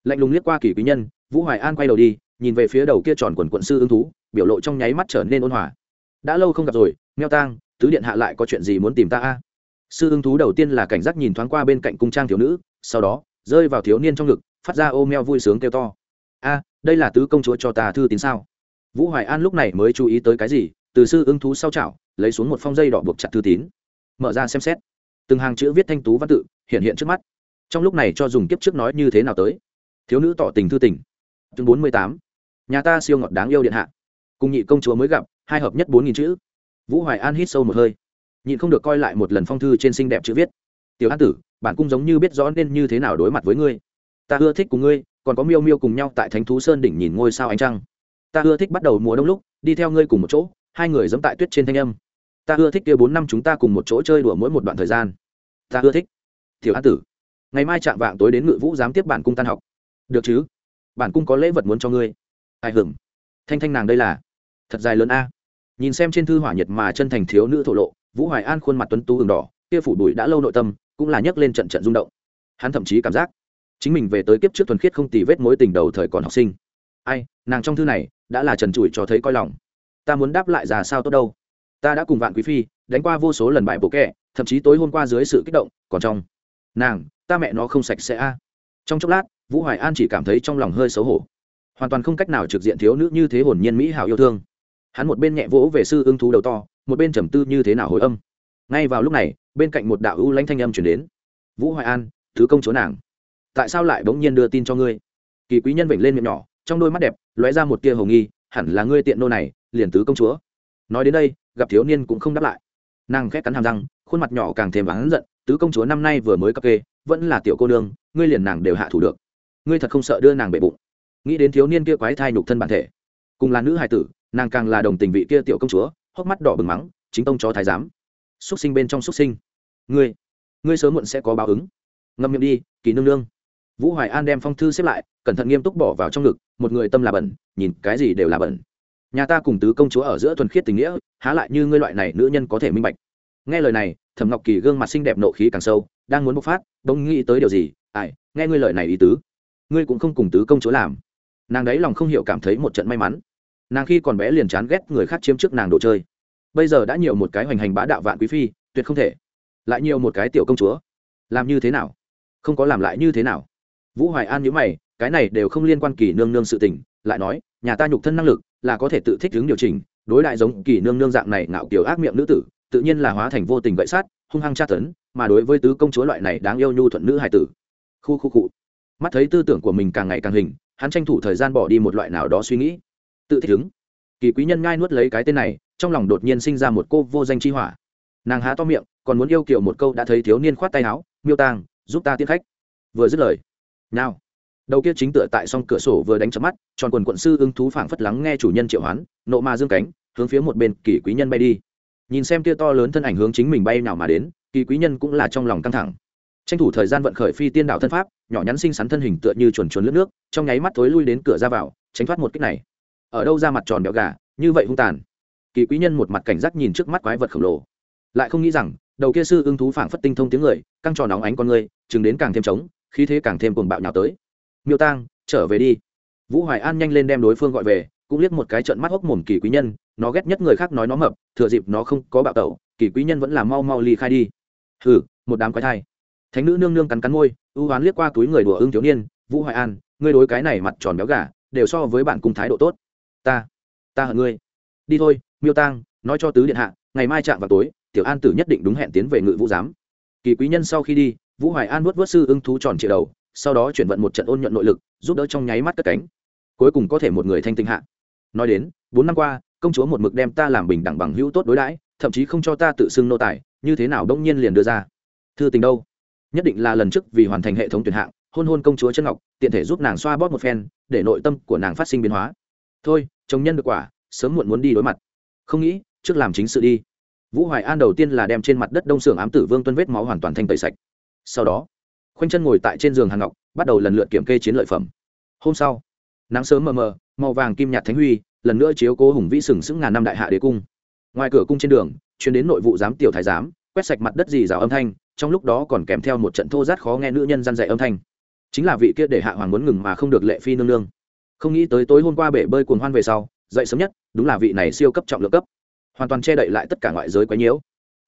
Lạnh lùng liếc qua kỳ quý nhân, vũ hoài an quay đầu đi, nhìn về phía đầu kia tròn quần quận sư ưng thú, biểu lộ trong nháy mắt trở nên ôn hòa. Đã lâu không gặp rồi, meo tang, tứ điện hạ lại có chuyện gì muốn tìm ta a? Sư ưng thú đầu tiên là cảnh giác nhìn thoáng qua bên cạnh cung trang thiếu nữ, sau đó, rơi vào thiếu niên trong ngực, phát ra ô meo vui sướng kêu to. A, đây là tứ công chúa cho ta thư tín sao? Vũ hoài an lúc này mới chú ý tới cái gì? Từ sư ứng thú sau chảo, lấy xuống một phong dây đỏ buộc chặt thư tín. Mở ra xem xét. Từng hàng chữ viết thanh tú văn tự, hiện hiện trước mắt. Trong lúc này cho dùng kiếp trước nói như thế nào tới? Thiếu nữ tỏ tình thư tình. Chương bốn mươi tám. Nhà ta siêu ngọt đáng yêu điện hạ. Cùng nhị công chúa mới gặp, hai hợp nhất bốn nghìn chữ. Vũ hoài an hít sâu một hơi. Nhịn không được coi lại một lần phong thư trên xinh đẹp chữ viết. Tiểu an tử, bản cung giống như biết rõ nên như thế nào đối mặt với ngươi. Ta ưa thích cùng ngươi, còn có miêu miêu cùng nhau tại thánh thú sơn đỉnh nhìn ngôi sao ánh trăng. Ta ưa thích bắt đầu mùa đông lúc, đi theo ngươi cùng một chỗ hai người giống tại tuyết trên thanh âm. Ta ưa thích kia bốn năm chúng ta cùng một chỗ chơi đùa mỗi một đoạn thời gian. Ta ưa thích. Tiểu an tử, ngày mai chạm vạng tối đến ngự vũ giám tiếp bản cung tan học. Được chứ? Bản cung có lễ vật muốn cho ngươi. Ai hưởng thanh thanh nàng đây là. Thật dài lớn a. Nhìn xem trên thư hỏa nhiệt mà chân thành thiếu nữ thổ lộ, vũ hoài an khuôn mặt tuấn tú hừng đỏ, kia phủ đùi đã lâu nội tâm, cũng là nhấc lên trận trận rung động. Hắn thậm chí cảm giác, chính mình về tới kiếp trước thuần khiết không tì vết mối tình đầu thời còn học sinh. Ai, nàng trong thư này, đã là trần trụi cho thấy coi lòng ta muốn đáp lại ra sao tốt đâu. Ta đã cùng vạn quý phi đánh qua vô số lần bài bộ kẹ, thậm chí tối hôm qua dưới sự kích động, còn trong nàng, ta mẹ nó không sạch sẽ a. Trong chốc lát, vũ hoài an chỉ cảm thấy trong lòng hơi xấu hổ. Hoàn toàn không cách nào trực diện thiếu nữ như thế hồn nhiên mỹ hào yêu thương. Hắn một bên nhẹ vỗ về sư ưng thú đầu to, một bên trầm tư như thế nào hồi âm. Ngay vào lúc này, bên cạnh một đạo ưu lãnh thanh âm chuyển đến. Vũ hoài an, thứ công chúa nàng. Tại sao lại bỗng nhiên đưa tin cho ngươi? Kỳ quý nhân vểnh lên miệng nhỏ, trong đôi mắt đẹp, lóe ra một tia hồng nghi, hẳn là ngươi tiện nô này liền tứ công chúa. Nói đến đây, gặp thiếu niên cũng không đáp lại. Nàng khét cắn hàm răng, khuôn mặt nhỏ càng thêm vắng giận, tứ công chúa năm nay vừa mới cập kê, vẫn là tiểu cô nương, ngươi liền nàng đều hạ thủ được. Ngươi thật không sợ đưa nàng bệ bụng. Nghĩ đến thiếu niên kia quái thai nhục thân bản thể, cùng là nữ hài tử, nàng càng là đồng tình vị kia tiểu công chúa, hốc mắt đỏ bừng mắng, chính tông chó thái giám xuất sinh bên trong xuất sinh. Ngươi ngươi sớm muộn sẽ có báo ứng. Ngâm miệng đi, kỳ nương nương. Vũ hoài an đem phong thư xếp lại, cẩn thận nghiêm túc bỏ vào trong ngực, một người tâm là bẩn, nhìn cái gì đều là bẩn nhà ta cùng tứ công chúa ở giữa thuần khiết tình nghĩa, há lại như ngươi loại này nữ nhân có thể minh bạch. Nghe lời này, thẩm ngọc kỳ gương mặt xinh đẹp nộ khí càng sâu, đang muốn bộc phát đông nghĩ tới điều gì, ai, nghe ngươi lời này ý tứ, ngươi cũng không cùng tứ công chúa làm. Nàng đấy lòng không hiểu cảm thấy một trận may mắn. Nàng khi còn bé liền chán ghét người khác chiếm trước nàng đồ chơi. Bây giờ đã nhiều một cái hoành hành bá đạo vạn quý phi, tuyệt không thể. Lại nhiều một cái tiểu công chúa. Làm như thế nào? Không có làm lại như thế nào? Vũ hoài an nhớ mày, cái này đều không liên quan kỳ nương nương sự tình lại nói, nhà ta nhục thân năng lực là có thể tự thích ứng điều chỉnh, đối đại giống kỳ nương nương dạng này ngạo kiểu ác miệng nữ tử, tự nhiên là hóa thành vô tình gậy sát, hung hăng tra tấn, mà đối với tứ công chúa loại này đáng yêu nhu thuận nữ hài tử. Khu khu cụ mắt thấy tư tưởng của mình càng ngày càng hình, hắn tranh thủ thời gian bỏ đi một loại nào đó suy nghĩ. Tự thích ứng. Kỳ quý nhân ngai nuốt lấy cái tên này, trong lòng đột nhiên sinh ra một cô vô danh chi hỏa. Nàng há to miệng, còn muốn yêu kiểu một câu đã thấy thiếu niên khoát tay áo, miêu tàng, giúp ta tiến khách. Vừa dứt lời, nào đầu kia chính tựa tại song cửa sổ vừa đánh chớp mắt, tròn quần quận sư ưng thú phảng phất lắng nghe chủ nhân triệu hoán, nộ mà dương cánh, hướng phía một bên kỳ quý nhân bay đi. Nhìn xem kia to lớn thân ảnh hướng chính mình bay nào mà đến, kỳ quý nhân cũng là trong lòng căng thẳng. Tranh thủ thời gian vận khởi phi tiên đạo thân pháp, nhỏ nhắn xinh xắn thân hình tựa như chuồn chuồn lướt nước, trong nháy mắt thối lui đến cửa ra vào, tránh thoát một kích này. Ở đâu ra mặt tròn béo gà, như vậy hung tàn. Kỳ quý nhân một mặt cảnh giác nhìn trước mắt quái vật khổng lồ. Lại không nghĩ rằng, đầu kia sư ưng thú phảng phất tinh thông tiếng người, căng tròn nóng ánh con người, chừng đến càng thêm trống, khí thế càng thêm cuồng bạo nhào tới miêu tang, trở về đi. Vũ hoài an nhanh lên đem đối phương gọi về, cũng liếc một cái trận mắt hốc mồm kỳ quý nhân, nó ghét nhất người khác nói nó mập, thừa dịp nó không có bạo tẩu, kỳ quý nhân vẫn là mau mau ly khai đi. Hừ, một đám quái thai. Thánh nữ nương nương cắn cắn môi, ưu hoán liếc qua túi người đùa ưng thiếu niên, vũ hoài an, ngươi đối cái này mặt tròn béo gà, đều so với bạn cùng thái độ tốt. Ta ta hận ngươi. Đi thôi, miêu tang, nói cho tứ điện hạ, ngày mai chạm vào tối, tiểu an tử nhất định đúng hẹn tiến về ngự vũ giám. Kỳ quý nhân sau khi đi, vũ hoài an vuốt vuốt sư ưng thú tròn triệu đầu sau đó chuyển vận một trận ôn nhuận nội lực, giúp đỡ trong nháy mắt cất cánh. Cuối cùng có thể một người thanh tinh hạ. Nói đến, bốn năm qua, công chúa một mực đem ta làm bình đẳng bằng hữu tốt đối đãi, thậm chí không cho ta tự xưng nô tài, như thế nào đông nhiên liền đưa ra. Thư tình đâu? Nhất định là lần trước vì hoàn thành hệ thống tuyển hạng, hôn hôn công chúa chân ngọc, tiện thể giúp nàng xoa bóp một phen, để nội tâm của nàng phát sinh biến hóa. Thôi, chồng nhân được quả, sớm muộn muốn đi đối mặt. Không nghĩ, trước làm chính sự đi. Vũ hoài an đầu tiên là đem trên mặt đất đông xưởng ám tử vương tuân vết máu hoàn toàn thanh tẩy sạch. Sau đó khoanh chân ngồi tại trên giường hàng ngọc, bắt đầu lần lượt kiểm kê chiến lợi phẩm. Hôm sau, nắng sớm mờ mờ, màu vàng kim nhạt thánh huy, lần nữa chiếu cố hùng vĩ sừng sững ngàn năm đại hạ đế cung. Ngoài cửa cung trên đường chuyến đến nội vụ giám tiểu thái giám, quét sạch mặt đất dì rào âm thanh, trong lúc đó còn kèm theo một trận thô rát khó nghe nữ nhân răn dạy âm thanh. Chính là vị kia để hạ hoàng muốn ngừng mà không được lệ phi nương nương. Không nghĩ tới tối hôm qua bể bơi cuồng hoan về sau, dậy sớm nhất, đúng là vị này siêu cấp trọng lượng cấp. Hoàn toàn che đậy lại tất cả ngoại giới quấy nhiễu.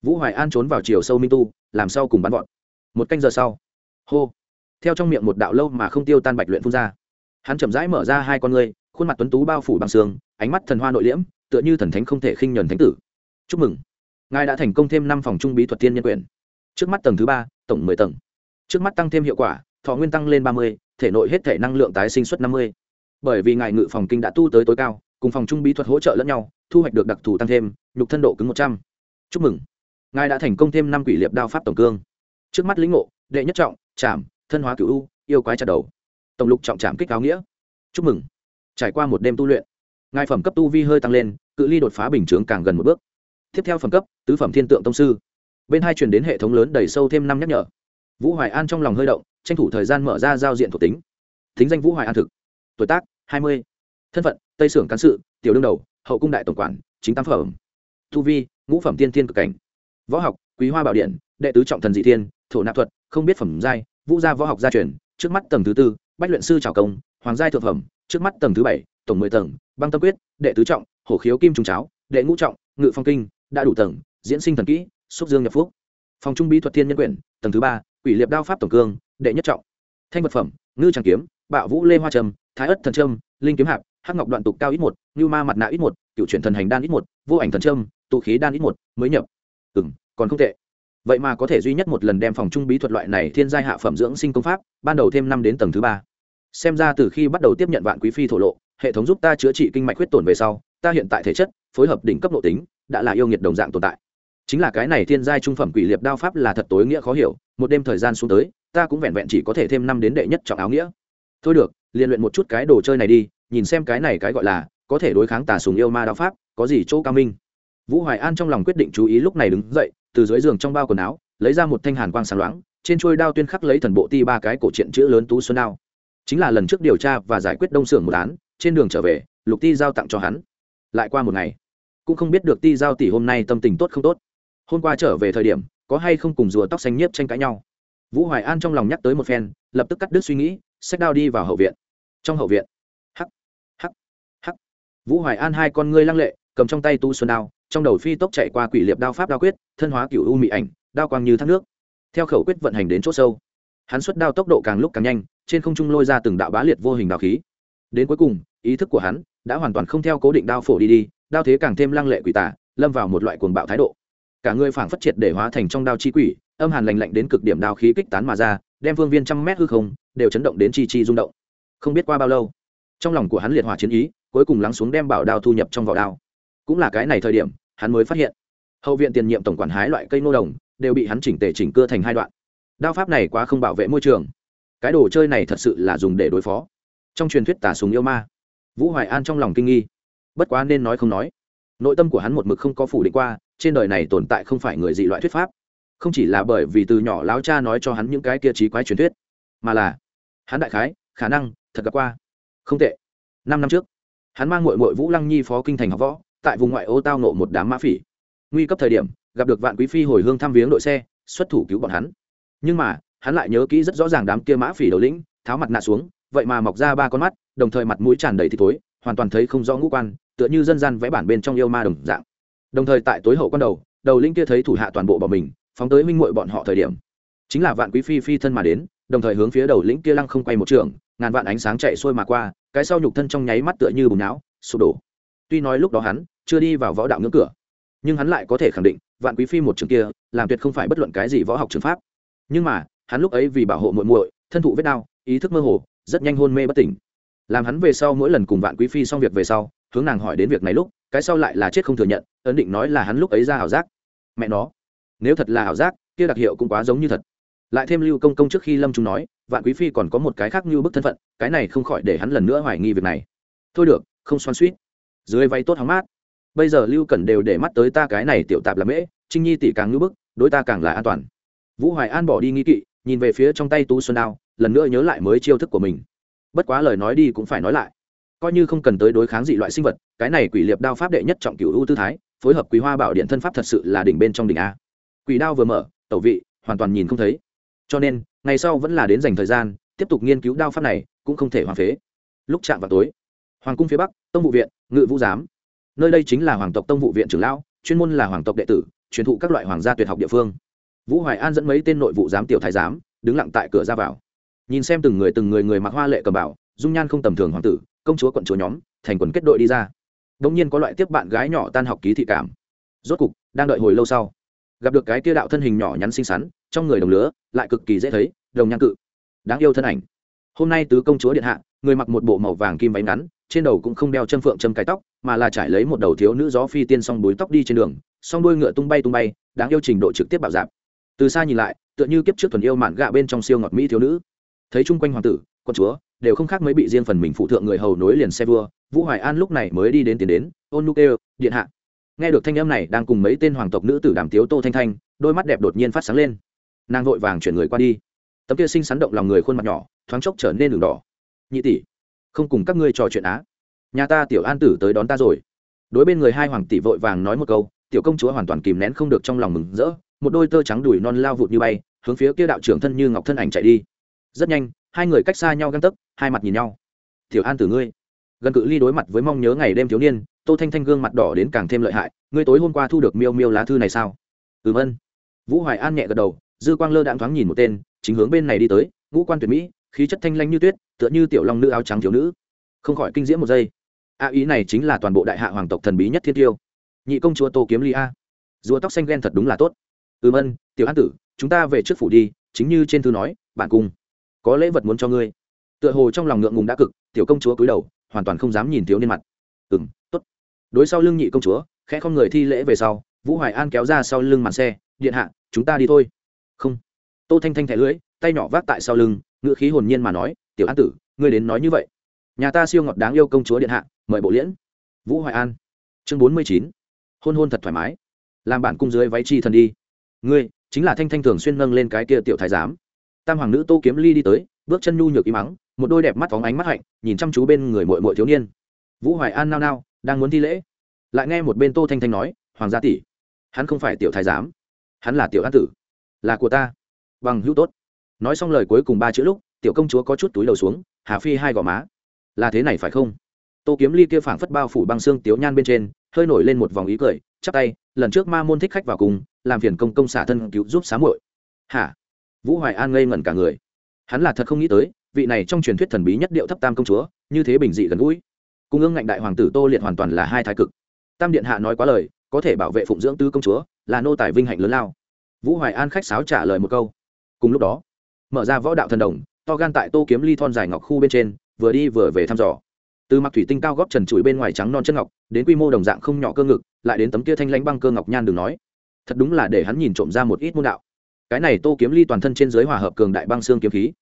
Vũ hoài an trốn vào chiều sâu minh tu, làm sao cùng bắn vọt. một canh giờ sau hô. Theo trong miệng một đạo lâu mà không tiêu tan bạch luyện phun ra. Hắn chậm rãi mở ra hai con ngươi, khuôn mặt tuấn tú bao phủ bằng xương ánh mắt thần hoa nội liễm, tựa như thần thánh không thể khinh nhuần thánh tử. Chúc mừng. Ngài đã thành công thêm năm phòng trung bí thuật tiên nhân quyền. Trước mắt tầng thứ ba, tổng mười tầng. Trước mắt tăng thêm hiệu quả, thọ nguyên tăng lên ba mươi, thể nội hết thể năng lượng tái sinh suất năm mươi. Bởi vì ngài ngự phòng kinh đã tu tới tối cao, cùng phòng trung bí thuật hỗ trợ lẫn nhau, thu hoạch được đặc thù tăng thêm, nhục thân độ cứng một trăm. Chúc mừng. Ngài đã thành công thêm năm quỷ liệp đao pháp tổng cương. Trước mắt lĩnh ngộ đệ nhất trọng chạm thân hóa cựu u, yêu quái chặt đầu. Tổng lục trọng chạm kích áo nghĩa. Chúc mừng. Trải qua một đêm tu luyện, ngài phẩm cấp tu vi hơi tăng lên, cự ly đột phá bình chướng càng gần một bước. Tiếp theo phẩm cấp, tứ phẩm thiên tượng tông sư. Bên hai chuyển đến hệ thống lớn đầy sâu thêm năm nhắc nhở. Vũ hoài an trong lòng hơi động, tranh thủ thời gian mở ra giao diện thuộc tính. Thính danh vũ hoài an thực. Tuổi tác, hai mươi. Thân phận, tây sưởng cán sự, tiểu đương đầu, hậu cung đại tổng quản, chính tam phẩm. Tu vi, ngũ phẩm tiên thiên cực cảnh. Võ học, quý hoa bảo điện, đệ tứ trọng thần dị thiên, thổ nạp thuật không biết phẩm giai, vũ gia võ học gia truyền, trước mắt tầng thứ tư, bách luyện sư trào công, hoàng giai thượng phẩm, trước mắt tầng thứ bảy, tổng mười tầng, băng tâm quyết, đệ tứ trọng, hổ khiếu kim trung cháo, đệ ngũ trọng, ngự phong kinh, đã đủ tầng, diễn sinh thần kỹ, xúc dương nhập phúc. Phòng trung bí thuật thiên nhân quyển, tầng thứ ba, quỷ liệp đao pháp tổng cương, đệ nhất trọng. Thanh vật phẩm, ngư tràng kiếm, bạo vũ lê hoa trầm thái ất thần trâm, linh kiếm hạp, hắc ngọc đoạn tục cao ít một như ma mặt nạ ít một, cựu chuyển thần hành đan ít một, vô ảnh thần trâm, tụ khí đan ít một, mới nhập. Ừ còn không tệ vậy mà có thể duy nhất một lần đem phòng trung bí thuật loại này thiên giai hạ phẩm dưỡng sinh công pháp, ban đầu thêm năm đến tầng thứ ba. Xem ra từ khi bắt đầu tiếp nhận vạn quý phi thổ lộ, hệ thống giúp ta chữa trị kinh mạch huyết tổn về sau, ta hiện tại thể chất, phối hợp đỉnh cấp nội tính, đã là yêu nghiệt đồng dạng tồn tại. Chính là cái này thiên giai trung phẩm quỷ liệp đao pháp là thật tối nghĩa khó hiểu, một đêm thời gian xuống tới, ta cũng vẹn vẹn chỉ có thể thêm năm đến đệ nhất trọng áo nghĩa. Thôi được liên luyện một chút cái đồ chơi này đi, nhìn xem cái này cái gọi là, có thể đối kháng tà sùng yêu ma đao pháp, có gì chỗ cao minh. Vũ hoài an trong lòng quyết định chú ý lúc này đứng dậy từ dưới giường trong bao quần áo, lấy ra một thanh hàn quang sáng loáng, trên chuôi đao tuyên khắc lấy thần bộ ti ba cái cổ truyện chữ lớn tú xuân đao. Chính là lần trước điều tra và giải quyết đông xưởng một án, trên đường trở về, lục ti giao tặng cho hắn. Lại qua một ngày, cũng không biết được ti giao tỷ hôm nay tâm tình tốt không tốt. Hôm qua trở về thời điểm, có hay không cùng rùa tóc xanh nhiếp tranh cãi nhau. Vũ hoài an trong lòng nhắc tới một phen, lập tức cắt đứt suy nghĩ sách đao đi vào hậu viện. Trong hậu viện, hắc hắc hắc. Vũ hoài an hai con ngươi lăng lệ cầm trong tay tu xuân đao, trong đầu phi tốc chạy qua quỷ liệp đao pháp đao quyết, thân hóa cựu u mị ảnh, đao quang như thác nước. Theo khẩu quyết vận hành đến chỗ sâu, hắn xuất đao tốc độ càng lúc càng nhanh, trên không trung lôi ra từng đạo bá liệt vô hình đao khí. Đến cuối cùng, ý thức của hắn đã hoàn toàn không theo cố định đao phổ đi đi, đao thế càng thêm lăng lệ quỷ tả, lâm vào một loại cuồng bạo thái độ. Cả người phảng phất triệt để hóa thành trong đao chi quỷ, âm hàn lạnh lạnh đến cực điểm đao khí kích tán mà ra, đem vương viên trăm mét hư không đều chấn động đến chi chi rung động. Không biết qua bao lâu, trong lòng của hắn liệt hỏa chiến ý, cuối cùng lắng xuống đem bảo đao thu nhập trong vỏ đao cũng là cái này thời điểm, hắn mới phát hiện. Hậu viện tiền nhiệm tổng quản hái loại cây nô đồng, đều bị hắn chỉnh tề chỉnh cưa thành hai đoạn. Đao pháp này quá không bảo vệ môi trường. Cái đồ chơi này thật sự là dùng để đối phó. Trong truyền thuyết tả súng yêu ma, vũ hoài an trong lòng kinh nghi. Bất quá nên nói không nói. Nội tâm của hắn một mực không có phủ định qua, trên đời này tồn tại không phải người dị loại thuyết pháp. Không chỉ là bởi vì từ nhỏ láo cha nói cho hắn những cái kia trí quái truyền thuyết, mà là hắn đại khái, khả năng, thật gặp qua. Không tệ. Năm năm trước, hắn mang mội mội vũ lăng nhi phó kinh thành học võ tại vùng ngoại ô tao nộ một đám mã phỉ. Nguy cấp thời điểm, gặp được vạn quý phi hồi hương thăm viếng đội xe, xuất thủ cứu bọn hắn. Nhưng mà, hắn lại nhớ kỹ rất rõ ràng đám kia mã phỉ đầu lĩnh, tháo mặt nạ xuống, vậy mà mọc ra ba con mắt, đồng thời mặt mũi tràn đầy thì tối hoàn toàn thấy không rõ ngũ quan, tựa như dân gian vẽ bản bên trong yêu ma đồng dạng. Đồng thời tại tối hậu con đầu đầu linh kia thấy thủ hạ toàn bộ bọn mình, phóng tới minh muội bọn họ thời điểm. Chính là vạn quý phi phi thân mà đến, đồng thời hướng phía đầu lĩnh kia lăng không quay một trường, ngàn vạn ánh sáng chạy xuôi mà qua, cái sau nhục thân trong nháy mắt tựa như bùn não, sụp đổ. Tuy nói lúc đó hắn chưa đi vào võ đạo ngưỡng cửa. Nhưng hắn lại có thể khẳng định, vạn quý phi một trường kia, làm tuyệt không phải bất luận cái gì võ học trường pháp. Nhưng mà, hắn lúc ấy vì bảo hộ muội muội, thân thụ vết đau, ý thức mơ hồ, rất nhanh hôn mê bất tỉnh. Làm hắn về sau mỗi lần cùng vạn quý phi xong việc về sau, hướng nàng hỏi đến việc này lúc, cái sau lại là chết không thừa nhận, ấn định nói là hắn lúc ấy ra ảo giác. Mẹ nó, nếu thật là ảo giác, kia đặc hiệu cũng quá giống như thật. Lại thêm lưu công công trước khi lâm trung nói, vạn quý phi còn có một cái khác như bức thân phận, cái này không khỏi để hắn lần nữa hoài nghi việc này. Thôi được, không xoan suýt dưới váy tốt hóng mát bây giờ lưu cần đều để mắt tới ta cái này tiểu tạp là mễ, trinh nhi tỷ càng ngưỡng bức, đối ta càng là an toàn. Vũ hoài an bỏ đi nghi kỵ, nhìn về phía trong tay tú xuân đao, lần nữa nhớ lại mới chiêu thức của mình. Bất quá lời nói đi cũng phải nói lại. Coi như không cần tới đối kháng dị loại sinh vật, cái này quỷ liệp đao pháp đệ nhất trọng cửu ưu tư thái, phối hợp quý hoa bảo điện thân pháp thật sự là đỉnh bên trong đỉnh a. Quỷ đao vừa mở, tẩu vị, hoàn toàn nhìn không thấy. Cho nên, ngày sau vẫn là đến dành thời gian, tiếp tục nghiên cứu đao pháp này, cũng không thể hoàn phế. Lúc chạm vào tối, hoàng cung phía bắc, tông vụ viện, ngự vũ giám nơi đây chính là hoàng tộc tông vụ viện trưởng lão, chuyên môn là hoàng tộc đệ tử, truyền thụ các loại hoàng gia tuyệt học địa phương. Vũ hoài an dẫn mấy tên nội vụ giám tiểu thái giám, đứng lặng tại cửa ra vào. Nhìn xem từng người từng người người mặc hoa lệ cầm bảo, dung nhan không tầm thường hoàng tử, công chúa quận chúa nhóm, thành quần kết đội đi ra. Đông nhiên có loại tiếp bạn gái nhỏ tan học ký thị cảm. Rốt cục, đang đợi hồi lâu sau, gặp được cái kia đạo thân hình nhỏ nhắn xinh xắn, trong người đồng lứa lại cực kỳ dễ thấy, đồng nhan cự. Đáng yêu thân ảnh. Hôm nay tứ công chúa điện hạ, người mặc một bộ màu vàng kim váy ngắn trên đầu cũng không đeo chân phượng châm cái tóc, mà là trải lấy một đầu thiếu nữ gió phi tiên song búi tóc đi trên đường, song đuôi ngựa tung bay tung bay, đáng yêu trình độ trực tiếp bảo dạp. Từ xa nhìn lại, tựa như kiếp trước thuần yêu mạn gạ bên trong siêu ngọt mỹ thiếu nữ. Thấy chung quanh hoàng tử quân chúa, đều không khác mấy bị riêng phần mình phụ thượng người hầu nối liền xe vua, vũ hoài an lúc này mới đi đến tiền đến, ôn nu kêu, điện hạ. Nghe được thanh âm này, đang cùng mấy tên hoàng tộc nữ tử đàm tiếu tô thanh thanh, đôi mắt đẹp đột nhiên phát sáng lên. Nàng vội vàng chuyển người qua đi. Tấm kia sinh sắn động lòng người khuôn mặt nhỏ, thoáng chốc trở nên đường đỏ. Nhị tỷ không cùng các ngươi trò chuyện á. Nhà ta tiểu an tử tới đón ta rồi. Đối bên người hai hoàng tỷ vội vàng nói một câu, tiểu công chúa hoàn toàn kìm nén không được trong lòng mừng rỡ, một đôi tơ trắng đùi non lao vụt như bay, hướng phía kia đạo trưởng thân như ngọc thân ảnh chạy đi. Rất nhanh, hai người cách xa nhau găng tấc, hai mặt nhìn nhau. Tiểu an tử ngươi, gần cự ly đối mặt với mong nhớ ngày đêm thiếu niên, tô thanh thanh gương mặt đỏ đến càng thêm lợi hại, ngươi tối hôm qua thu được miêu miêu lá thư này sao? Ừm ân. Vũ hoài an nhẹ gật đầu, dư quang lơ đạm thoáng nhìn một tên, chính hướng bên này đi tới, ngũ quan tuyệt mỹ khí chất thanh lanh như tuyết, tựa như tiểu long nữ áo trắng thiếu nữ. Không khỏi kinh diễm một giây. A, ý này chính là toàn bộ đại hạ hoàng tộc thần bí nhất thiên tiêu. Nhị công chúa tô kiếm ly a. Rùa tóc xanh ghen thật đúng là tốt. Ừm ân tiểu an tử, chúng ta về trước phủ đi, chính như trên thư nói, bạn cùng. Có lễ vật muốn cho ngươi. Tựa hồ trong lòng ngượng ngùng đã cực, tiểu công chúa cúi đầu, hoàn toàn không dám nhìn thiếu niên mặt. Ừ m t ố t đối sau lưng nhị công chúa, khẽ không người thi lễ về sau, vũ hoài an kéo ra sau lưng màn xe, điện hạ, chúng ta đi thôi. Không. Tô thanh thanh thẻ lưỡi, tay nhỏ vác tại sau lưng ngự khí hồn nhiên mà nói, tiểu an tử, ngươi đến nói như vậy? Nhà ta siêu ngọt đáng yêu công chúa điện hạ, mời bộ liễn. Vũ hoài an. Chương bốn mươi chín. Hôn hôn thật thoải mái. Làm bản cung dưới váy chi thần đi. Ngươi, chính là thanh thanh thường xuyên nâng lên cái kia tiểu thái giám. Tam hoàng nữ tô kiếm ly đi tới, bước chân nhu nhược im mắng, một đôi đẹp mắt phóng ánh mắt hạnh, nhìn chăm chú bên người mội mội thiếu niên. Vũ hoài an nao nao, đang muốn thi lễ. Lại nghe một bên tô thanh thanh nói, hoàng gia tỷ, hắn không phải tiểu thái giám, hắn là tiểu an tử, là của ta, bằng hữu tốt nói xong lời cuối cùng ba chữ lúc, tiểu công chúa có chút túi đầu xuống, hà phi hai gò má. Là thế này phải không? Tô kiếm ly kia phảng phất bao phủ băng xương tiếu nhan bên trên, hơi nổi lên một vòng ý cười, chắp tay, lần trước ma môn thích khách vào cùng, làm phiền công công xả thân cứu giúp xá muội. Hả? Vũ hoài an ngây ngẩn cả người. Hắn là thật không nghĩ tới, vị này trong truyền thuyết thần bí nhất điệu thấp tam công chúa, như thế bình dị gần gũi. Cung ương ngạnh đại hoàng tử tô liệt hoàn toàn là hai thái cực. Tam điện hạ nói quá lời, có thể bảo vệ phụng dưỡng tứ công chúa, là nô tài vinh hạnh lớn lao. Vũ hoài an khách sáo trả lời một câu. Cùng lúc đó mở ra võ đạo thần đồng, to gan tại tô kiếm ly thon dài ngọc khu bên trên, vừa đi vừa về thăm dò. Từ mặc thủy tinh cao góp trần trụi bên ngoài trắng non chân ngọc, đến quy mô đồng dạng không nhỏ cơ ngực, lại đến tấm kia thanh lãnh băng cơ ngọc nhan đừng nói. Thật đúng là để hắn nhìn trộm ra một ít môn đạo. Cái này tô kiếm ly toàn thân trên giới hòa hợp cường đại băng xương kiếm khí.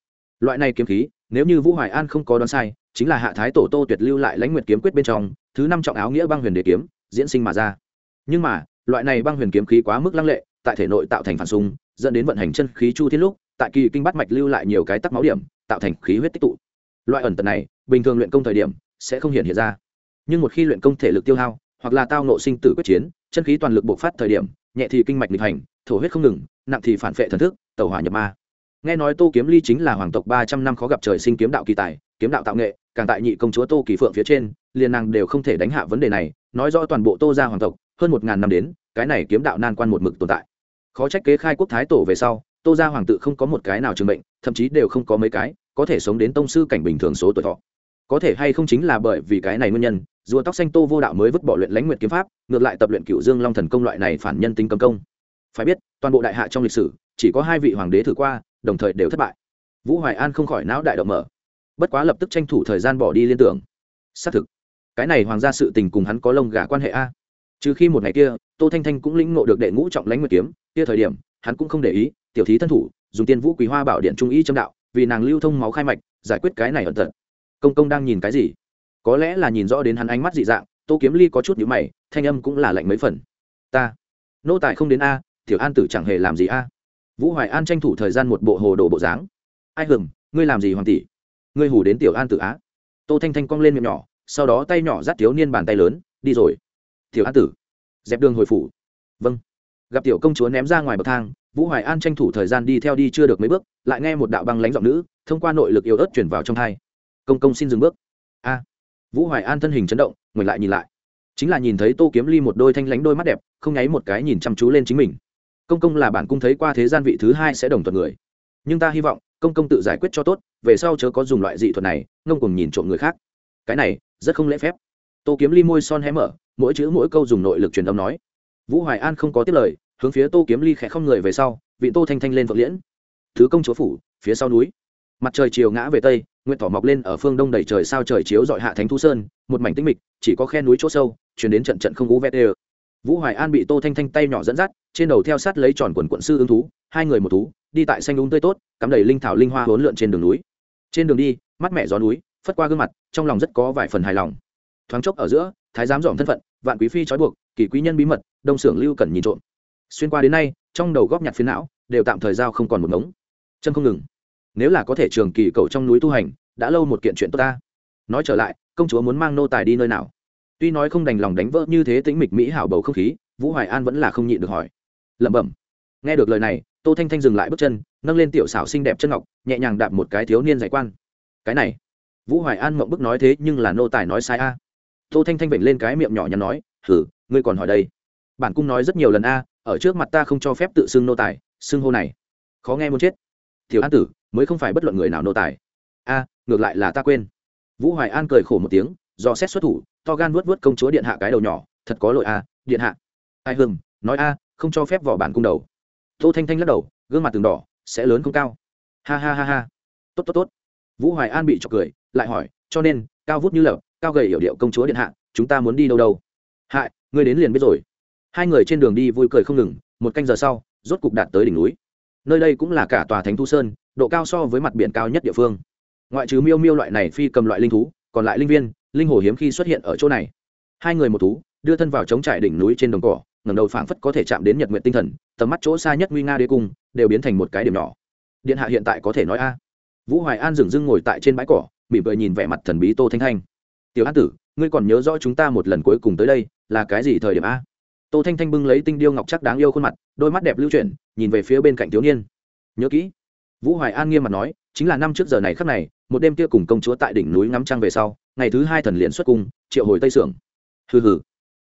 Loại này kiếm khí, nếu như vũ hoài an không có đoán sai, chính là hạ thái tổ tô tuyệt lưu lại lãnh nguyệt kiếm quyết bên trong, thứ năm trọng áo nghĩa băng huyền đế kiếm, diễn sinh mà ra. Nhưng mà, loại này băng huyền kiếm khí quá mức lăng lệ, tại thể nội tạo thành phản xung, dẫn đến vận hành chân khí chu thiên lúc tại kỳ kinh bắt mạch lưu lại nhiều cái tắc máu điểm, tạo thành khí huyết tích tụ. Loại ẩn tật này, bình thường luyện công thời điểm, sẽ không hiện hiện ra. Nhưng một khi luyện công thể lực tiêu hao, hoặc là tao nộ sinh tử quyết chiến, chân khí toàn lực bộc phát thời điểm, nhẹ thì kinh mạch nghịch hành, thổ huyết không ngừng, nặng thì phản phệ thần thức tàu hỏa nhập ma. Nghe nói tô kiếm ly chính là hoàng tộc ba trăm năm khó gặp trời sinh kiếm đạo kỳ tài, kiếm đạo tạo nghệ, càng tại nhị công chúa tô kỳ phượng phía trên, liền nàng đều không thể đánh hạ vấn đề này, nói rõ toàn bộ tô gia hoàng tộc, hơn một ngàn năm đến, cái này kiếm đạo nan quan một mực tồn tại. Khó trách kế khai quốc thái tổ về sau tô gia hoàng tự không có một cái nào trường bệnh thậm chí đều không có mấy cái, có thể sống đến tông sư cảnh bình thường số tuổi thọ. Có thể hay không chính là bởi vì cái này nguyên nhân, rùa tóc xanh tô vô đạo mới vứt bỏ luyện lãnh nguyện kiếm pháp, ngược lại tập luyện cựu dương long thần công loại này phản nhân tính cấm công. Phải biết, toàn bộ đại hạ trong lịch sử, chỉ có hai vị hoàng đế thử qua, đồng thời đều thất bại. Vũ hoài an không khỏi não đại động mở. Bất quá lập tức tranh thủ thời gian bỏ đi liên tưởng. Xác thực, cái này hoàng gia sự tình cùng hắn có lông gà quan hệ a. Trừ khi một ngày kia, tô thanh thanh cũng lĩnh ngộ được đệ ngũ trọng lãnh nguyệt kiếm, kia thời điểm, hắn cũng không để ý tiểu thí thân thủ, dùng tiên vũ quý hoa bảo điện trung y châm đạo, vì nàng lưu thông máu khai mạch, giải quyết cái này ẩn tật. Công công đang nhìn cái gì? Có lẽ là nhìn rõ đến hắn ánh mắt dị dạng, tô kiếm ly có chút nhữ mày, thanh âm cũng là lạnh mấy phần. Ta, nô tài không đến a, tiểu an tử chẳng hề làm gì a. Vũ hoài an tranh thủ thời gian một bộ hồ đồ bộ dáng. Ai hừng ngươi làm gì hoàng tỷ? Ngươi hủ đến tiểu an tử á tô thanh thanh cong lên miệng nhỏ, sau đó tay nhỏ dắt thiếu niên bàn tay lớn, đi rồi. Tiểu an tử, dẹp đường hồi phủ. Vâng. Gặp tiểu công chúa ném ra ngoài bậc thang vũ hoài an tranh thủ thời gian đi theo đi chưa được mấy bước, lại nghe một đạo băng lãnh giọng nữ, thông qua nội lực yếu ớt chuyển vào trong thai. Công công xin dừng bước. A. Vũ hoài an thân hình chấn động, ngồi lại nhìn lại. Chính là nhìn thấy tô kiếm ly một đôi thanh lãnh đôi mắt đẹp, không nháy một cái nhìn chăm chú lên chính mình. Công công là bản cung thấy qua thế gian vị thứ hai sẽ đồng thuận người. Nhưng ta hy vọng, công công tự giải quyết cho tốt, về sau chớ có dùng loại dị thuật này, ngông cùng nhìn trộm người khác. Cái này, rất không lễ phép. Tô kiếm ly môi son hé mở, mỗi chữ mỗi câu dùng nội lực truyền âm nói. Vũ hoài an không có tiết lời hướng phía tô kiếm ly khẽ không người về sau, vị tô thanh thanh lên vợ liễn. Thứ công chúa phủ, phía sau núi. Mặt trời chiều ngã về tây nguyện thỏ mọc lên ở phương đông đầy trời sao trời chiếu dọi hạ thánh thu sơn, một mảnh tinh mịch, chỉ có khe núi chỗ sâu, chuyển đến trận trận không ú vét ê vũ hoài an bị tô thanh thanh tay nhỏ dẫn dắt, trên đầu theo sát lấy tròn quần quận sư ứng thú, hai người một thú, đi tại xanh đúng tươi tốt, cắm đầy linh thảo linh hoa hỗn lượn trên đường núi. Trên đường đi mắt mẹ gió núi, phất qua gương mặt, trong lòng rất có vài phần hài lòng. Thoáng chốc ở giữa, thái giám dòm thân phận, vạn quý phi trói buộc, kỳ quý nhân bí mật, đông xưởng lưu cần nhìn trộm xuyên qua đến nay, trong đầu góp nhặt phiến não, đều tạm thời giao không còn một ngống. Chân không ngừng. Nếu là có thể trường kỳ cầu trong núi tu hành, đã lâu một kiện chuyện tốt ta. Nói trở lại, công chúa muốn mang nô tài đi nơi nào? Tuy nói không đành lòng đánh vỡ như thế tĩnh mịch mỹ hảo bầu không khí, vũ hoài an vẫn là không nhịn được hỏi. Lẩm bẩm. Nghe được lời này, tô thanh thanh dừng lại bước chân, nâng lên tiểu xảo xinh đẹp chân ngọc, nhẹ nhàng đạp một cái thiếu niên giải quan. Cái này. Vũ hoài an mộng bức nói thế nhưng là nô tài nói sai a. Tô thanh thanh vểnh lên cái miệng nhỏ nhắn nói thử ngươi còn hỏi đây? Bản cung nói rất nhiều lần a ở trước mặt ta không cho phép tự xưng nô tài, xưng hô này. Khó nghe muốn chết. Thiếu an tử, mới không phải bất luận người nào nô tài. A, ngược lại là ta quên. Vũ hoài an cười khổ một tiếng, do xét xuất thủ, to gan vuốt vuốt công chúa điện hạ cái đầu nhỏ, thật có lỗi a, điện hạ. Ai hưng nói a, không cho phép vỏ bản cung đầu. Tô thanh thanh lắc đầu, gương mặt từng đỏ, sẽ lớn không cao. Ha ha ha ha. Tốt tốt tốt. Vũ hoài an bị chọc cười, lại hỏi, cho nên, cao vút như lợp, cao gầy hiểu điệu công chúa điện hạ, chúng ta muốn đi đâu đâu? Hại ngươi đến liền biết rồi hai người trên đường đi vui cười không ngừng, một canh giờ sau, rốt cục đạt tới đỉnh núi. Nơi đây cũng là cả tòa thánh thu sơn, độ cao so với mặt biển cao nhất địa phương. Ngoại trừ miêu miêu loại này phi cầm loại linh thú, còn lại linh viên, linh hồ hiếm khi xuất hiện ở chỗ này. Hai người một thú, đưa thân vào chống trải đỉnh núi trên đồng cỏ ngầm đầu phảng phất có thể chạm đến nhật nguyện tinh thần, tầm mắt chỗ xa nhất nguy nga đế cung, đều biến thành một cái điểm nhỏ. Điện hạ hiện tại có thể nói a. Vũ hoài an dừng dưng ngồi tại trên bãi cỏ, mỉm cười nhìn vẻ mặt thần bí tô thanh thanh. Tiểu an tử, ngươi còn nhớ rõ chúng ta một lần cuối cùng tới đây, là cái gì thời điểm a? Tô thanh thanh bưng lấy tinh điêu ngọc chắc đáng yêu khuôn mặt, đôi mắt đẹp lưu chuyển, nhìn về phía bên cạnh thiếu niên. Nhớ kỹ. Vũ hoài an nghiêm mặt nói, chính là năm trước giờ này khắc này, một đêm kia cùng công chúa tại đỉnh núi ngắm trăng về sau, ngày thứ hai thần liền xuất cung, triệu hồi tây sưởng. Hừ hừ.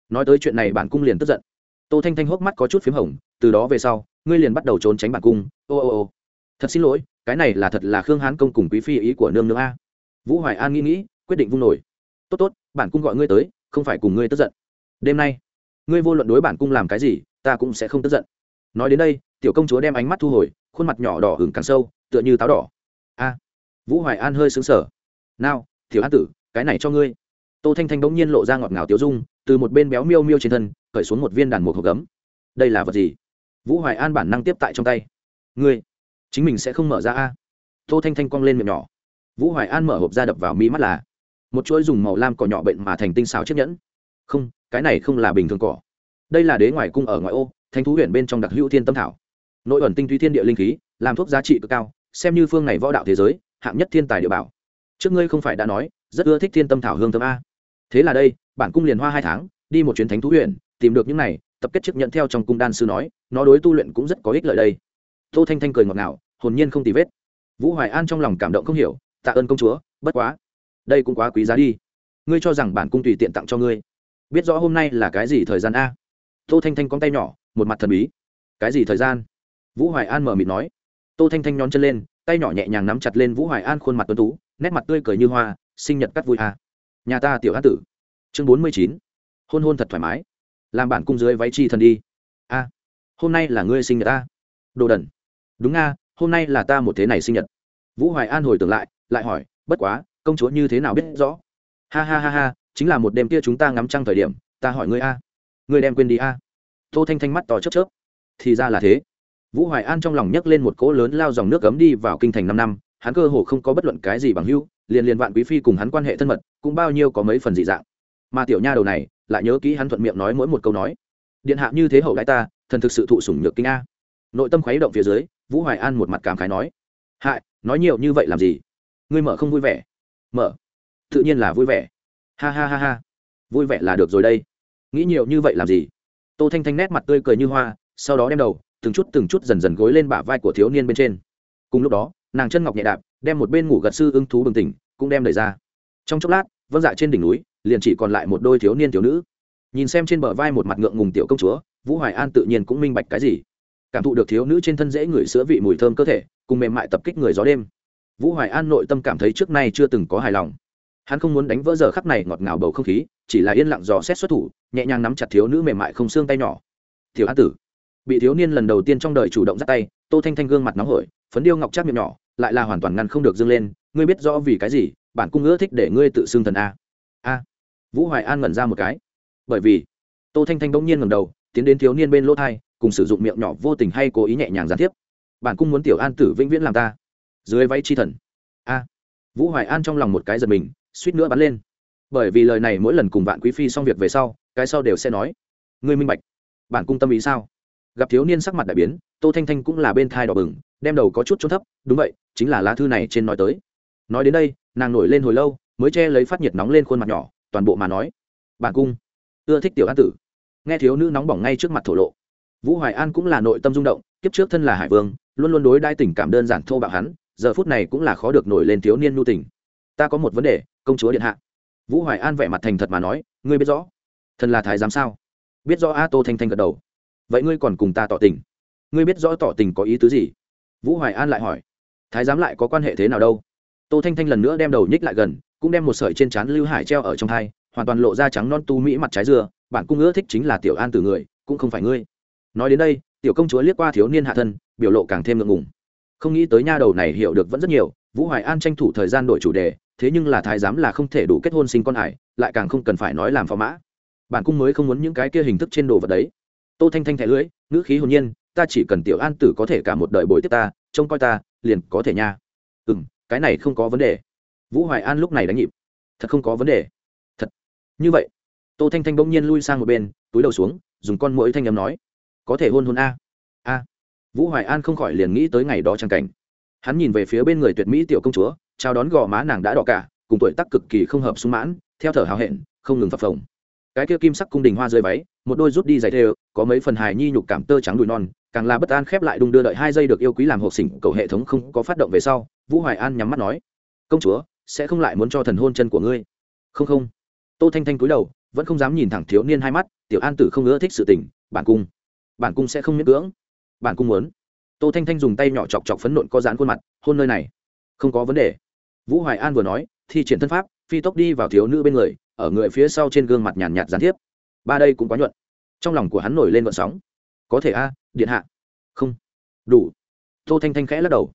Nói tới chuyện này bản cung liền tức giận. Tô thanh thanh hốc mắt có chút p h í m hồng, từ đó về sau, ngươi liền bắt đầu trốn tránh bản cung. Ô ô ô. Thật xin lỗi, cái này là thật là khương hán công cùng quý phi ý của nương nương a. Vũ hoài an nghĩ nghĩ, quyết định vung nổi. Tốt tốt, bản cung gọi ngươi tới, không phải cùng ngươi tức giận. Đêm nay ngươi vô luận đối bản cung làm cái gì, ta cũng sẽ không tức giận. Nói đến đây, tiểu công chúa đem ánh mắt thu hồi, khuôn mặt nhỏ đỏ hừng càng sâu, tựa như táo đỏ. A, vũ hoài an hơi xứng sở nào, tiểu an tử, cái này cho ngươi. Tô thanh thanh bỗng nhiên lộ ra ngọt ngào tiểu dung, từ một bên béo miêu miêu trên thân, cởi xuống một viên đàn mục hộp gấm. Đây là vật gì? Vũ hoài an bản năng tiếp tại trong tay. Ngươi, chính mình sẽ không mở ra a. Tô thanh thanh cong lên miệng nhỏ. Vũ hoài an mở hộp ra đập vào mi mắt là, một chuỗi dùng màu lam cỏ nhỏ bệnh mà thành tinh xào chiếc nhẫn. Không cái này không là bình thường cỏ. Đây là đế ngoài cung ở ngoại ô thanh thú huyện bên trong đặc hữu thiên tâm thảo. Nội ẩn tinh túy thiên địa linh khí, làm thuốc giá trị cực cao, xem như phương này võ đạo thế giới, hạng nhất thiên tài địa bảo. Trước ngươi không phải đã nói, rất ưa thích thiên tâm thảo hương thơm a. Thế là đây, bản cung liền hoa hai tháng, đi một chuyến thánh thú huyện, tìm được những này, tập kết chức nhận theo trong cung đan sư nói, nó đối tu luyện cũng rất có ích lợi đây. Tô thanh thanh cười ngọt ngào, hồn nhiên không tì vết. Vũ hoài an trong lòng cảm động không hiểu, tạ ơn công chúa, bất quá. Đây cũng quá quý giá đi. Ngươi cho rằng bản cung tùy tiện tặng cho ngươi biết rõ hôm nay là cái gì thời gian a? Tô thanh thanh con tay nhỏ, một mặt thần bí. Cái gì thời gian? Vũ hoài an mở mịt nói. Tô thanh thanh nhón chân lên, tay nhỏ nhẹ nhàng nắm chặt lên vũ hoài an khuôn mặt tuấn tú, nét mặt tươi cười như hoa, sinh nhật cắt vui a. Nhà ta tiểu an tử. Chương bốn mươi chín. Hôn hôn thật thoải mái. Làm bản cung dưới váy chi thần đi. A, hôm nay là ngươi sinh nhật ta đồ đần. Đúng a, hôm nay là ta một thế này sinh nhật. Vũ hoài an hồi tưởng lại lại hỏi, bất quá, công chúa như thế nào biết rõ? Ha ha ha ha chính là một đêm kia chúng ta ngắm trăng thời điểm, ta hỏi ngươi a. Ngươi đem quên đi a. Tô thanh thanh mắt to chớp chớp. Thì ra là thế. Vũ hoài an trong lòng nhấc lên một cỗ lớn lao dòng nước cấm đi vào kinh thành năm năm, hắn cơ hồ không có bất luận cái gì bằng hữu, liền liền vạn quý phi cùng hắn quan hệ thân mật, cũng bao nhiêu có mấy phần dị dạng. Mà tiểu nha đầu này, lại nhớ kỹ hắn thuận miệng nói mỗi một câu nói. Điện hạ như thế hậu đại ta, thần thực sự thụ sủng nhược kinh a. Nội tâm khuấy động phía dưới, vũ hoài an một mặt cảm khái nói. Hại, nói nhiều như vậy làm gì? Ngươi mở không vui vẻ. Mở. Tự nhiên là vui vẻ ha ha ha ha. Vui vẻ là được rồi đây. Nghĩ nhiều như vậy làm gì? Tô thanh thanh nét mặt tươi cười như hoa, sau đó đem đầu, từng chút từng chút dần dần gối lên bả vai của thiếu niên bên trên. Cùng lúc đó, nàng chân ngọc nhẹ đạp, đem một bên ngủ gật sư ưng thú bừng tỉnh, cũng đem đẩy ra. Trong chốc lát vâng dạ trên đỉnh núi, liền chỉ còn lại một đôi thiếu niên thiếu nữ. Nhìn xem trên bờ vai một mặt ngượng ngùng tiểu công chúa, vũ hoài an tự nhiên cũng minh bạch cái gì. Cảm thụ được thiếu nữ trên thân dễ ngửi sữa vị mùi thơm cơ thể, cùng mềm mại tập kích người gió đêm. Vũ hoài an nội tâm cảm thấy trước nay chưa từng có hài lòng hắn không muốn đánh vỡ giờ khắc này ngọt ngào bầu không khí, chỉ là yên lặng dò xét xuất thủ, nhẹ nhàng nắm chặt thiếu nữ mềm mại không xương tay nhỏ. Thiếu an tử. Bị thiếu niên lần đầu tiên trong đời chủ động dắt tay, tô thanh thanh gương mặt nóng hổi, phấn điêu ngọc trác miệng nhỏ, lại là hoàn toàn ngăn không được dâng lên, ngươi biết rõ vì cái gì, bản cung ưa thích để ngươi tự xưng thần a. A. Vũ hoài an ngẩn ra một cái. Bởi vì, tô thanh thanh bỗng nhiên ngầm đầu, tiến đến thiếu niên bên lỗ thai, cùng sử dụng miệng nhỏ vô tình hay cố ý nhẹ nhàng gián tiếp. Bản cung muốn tiểu an tử vĩnh viễn làm ta. Dưới váy chi thần. A. Vũ hoài an trong lòng một cái giật mình suýt nữa bắn lên. Bởi vì lời này mỗi lần cùng vạn quý phi xong việc về sau, cái sau đều sẽ nói, ngươi minh bạch, bản cung tâm ý sao? Gặp thiếu niên sắc mặt đại biến, tô thanh thanh cũng là bên thai đỏ bừng, đem đầu có chút trốn thấp, đúng vậy, chính là lá thư này trên nói tới. Nói đến đây, nàng nổi lên hồi lâu, mới che lấy phát nhiệt nóng lên khuôn mặt nhỏ, toàn bộ mà nói, bản cung, ưa thích tiểu an tử. Nghe thiếu nữ nóng bỏng ngay trước mặt thổ lộ, vũ hoài an cũng là nội tâm rung động, kiếp trước thân là hải vương, luôn luôn đối đai tình cảm đơn giản thô bạo hắn, giờ phút này cũng là khó được nổi lên thiếu niên nhu tình ta có một vấn đề, công chúa điện hạ. Vũ hoài an vẻ mặt thành thật mà nói, ngươi biết rõ. Thần là thái giám sao? Biết rõ a tô thanh thanh gật đầu. Vậy ngươi còn cùng ta tỏ tình? Ngươi biết rõ tỏ tình có ý tứ gì? Vũ hoài an lại hỏi. Thái giám lại có quan hệ thế nào đâu? Tô thanh thanh lần nữa đem đầu nhích lại gần, cũng đem một sợi trên trán lưu hải treo ở trong hai hoàn toàn lộ ra trắng non tu mỹ mặt trái dừa. bản cung ưa thích chính là tiểu an từ người, cũng không phải ngươi. Nói đến đây, tiểu công chúa liếc qua thiếu niên hạ thân, biểu lộ càng thêm ngượng ngùng. Không nghĩ tới nha đầu này hiểu được vẫn rất nhiều, vũ hoài an tranh thủ thời gian đổi chủ đề thế nhưng là thái giám là không thể đủ kết hôn sinh con hải lại càng không cần phải nói làm phò mã. Bản cung mới không muốn những cái kia hình thức trên đồ vật đấy. Tô thanh thanh thẻ lưỡi, ngữ khí hồn nhiên, ta chỉ cần tiểu an tử có thể cả một đời bồi tiếp ta, trông coi ta, liền có thể nha. Ừ m cái này không có vấn đề. Vũ hoài an lúc này đánh nhịp. Thật không có vấn đề. Thật. Như vậy, tô thanh thanh bỗng nhiên lui sang một bên, túi đầu xuống, dùng con mũi thanh â m nói. Có thể hôn hôn a. A. Vũ hoài an không khỏi liền nghĩ tới ngày đó trang cảnh. Hắn nhìn về phía bên người tuyệt mỹ tiểu công chúa chào đón gò má nàng đã đỏ cả, cùng tuổi tác cực kỳ không hợp sung mãn, theo thở hào hẹn, không ngừng phập phồng. Cái kia kim sắc cung đình hoa rơi váy, một đôi rút đi giày thêu, có mấy phần hài nhi nhục cảm tơ trắng đùi non, càng là bất an khép lại đung đưa đợi hai giây được yêu quý làm hộp xỉnh cầu hệ thống không có phát động về sau, vũ hoài an nhắm mắt nói, công chúa, sẽ không lại muốn cho thần hôn chân của ngươi? Không không. Tô thanh thanh cúi đầu, vẫn không dám nhìn thẳng thiếu niên hai mắt, tiểu an tử không ưa thích sự tình, bản cung bản cung sẽ không miễn cưỡng, bản cung muốn. Tô thanh thanh dùng tay nhỏ chọc chọc phấn nộn có dán khuôn mặt, hôn nơi này, không có vấn đề vũ hoài an vừa nói, thi triển thân pháp, phi tốc đi vào thiếu nữ bên người, ở người phía sau trên gương mặt nhàn nhạt gián tiếp. Ba đây cũng quá nhuận. Trong lòng của hắn nổi lên vận sóng. Có thể a, điện hạ. Không. Đủ. Tô thanh thanh khẽ lắc đầu.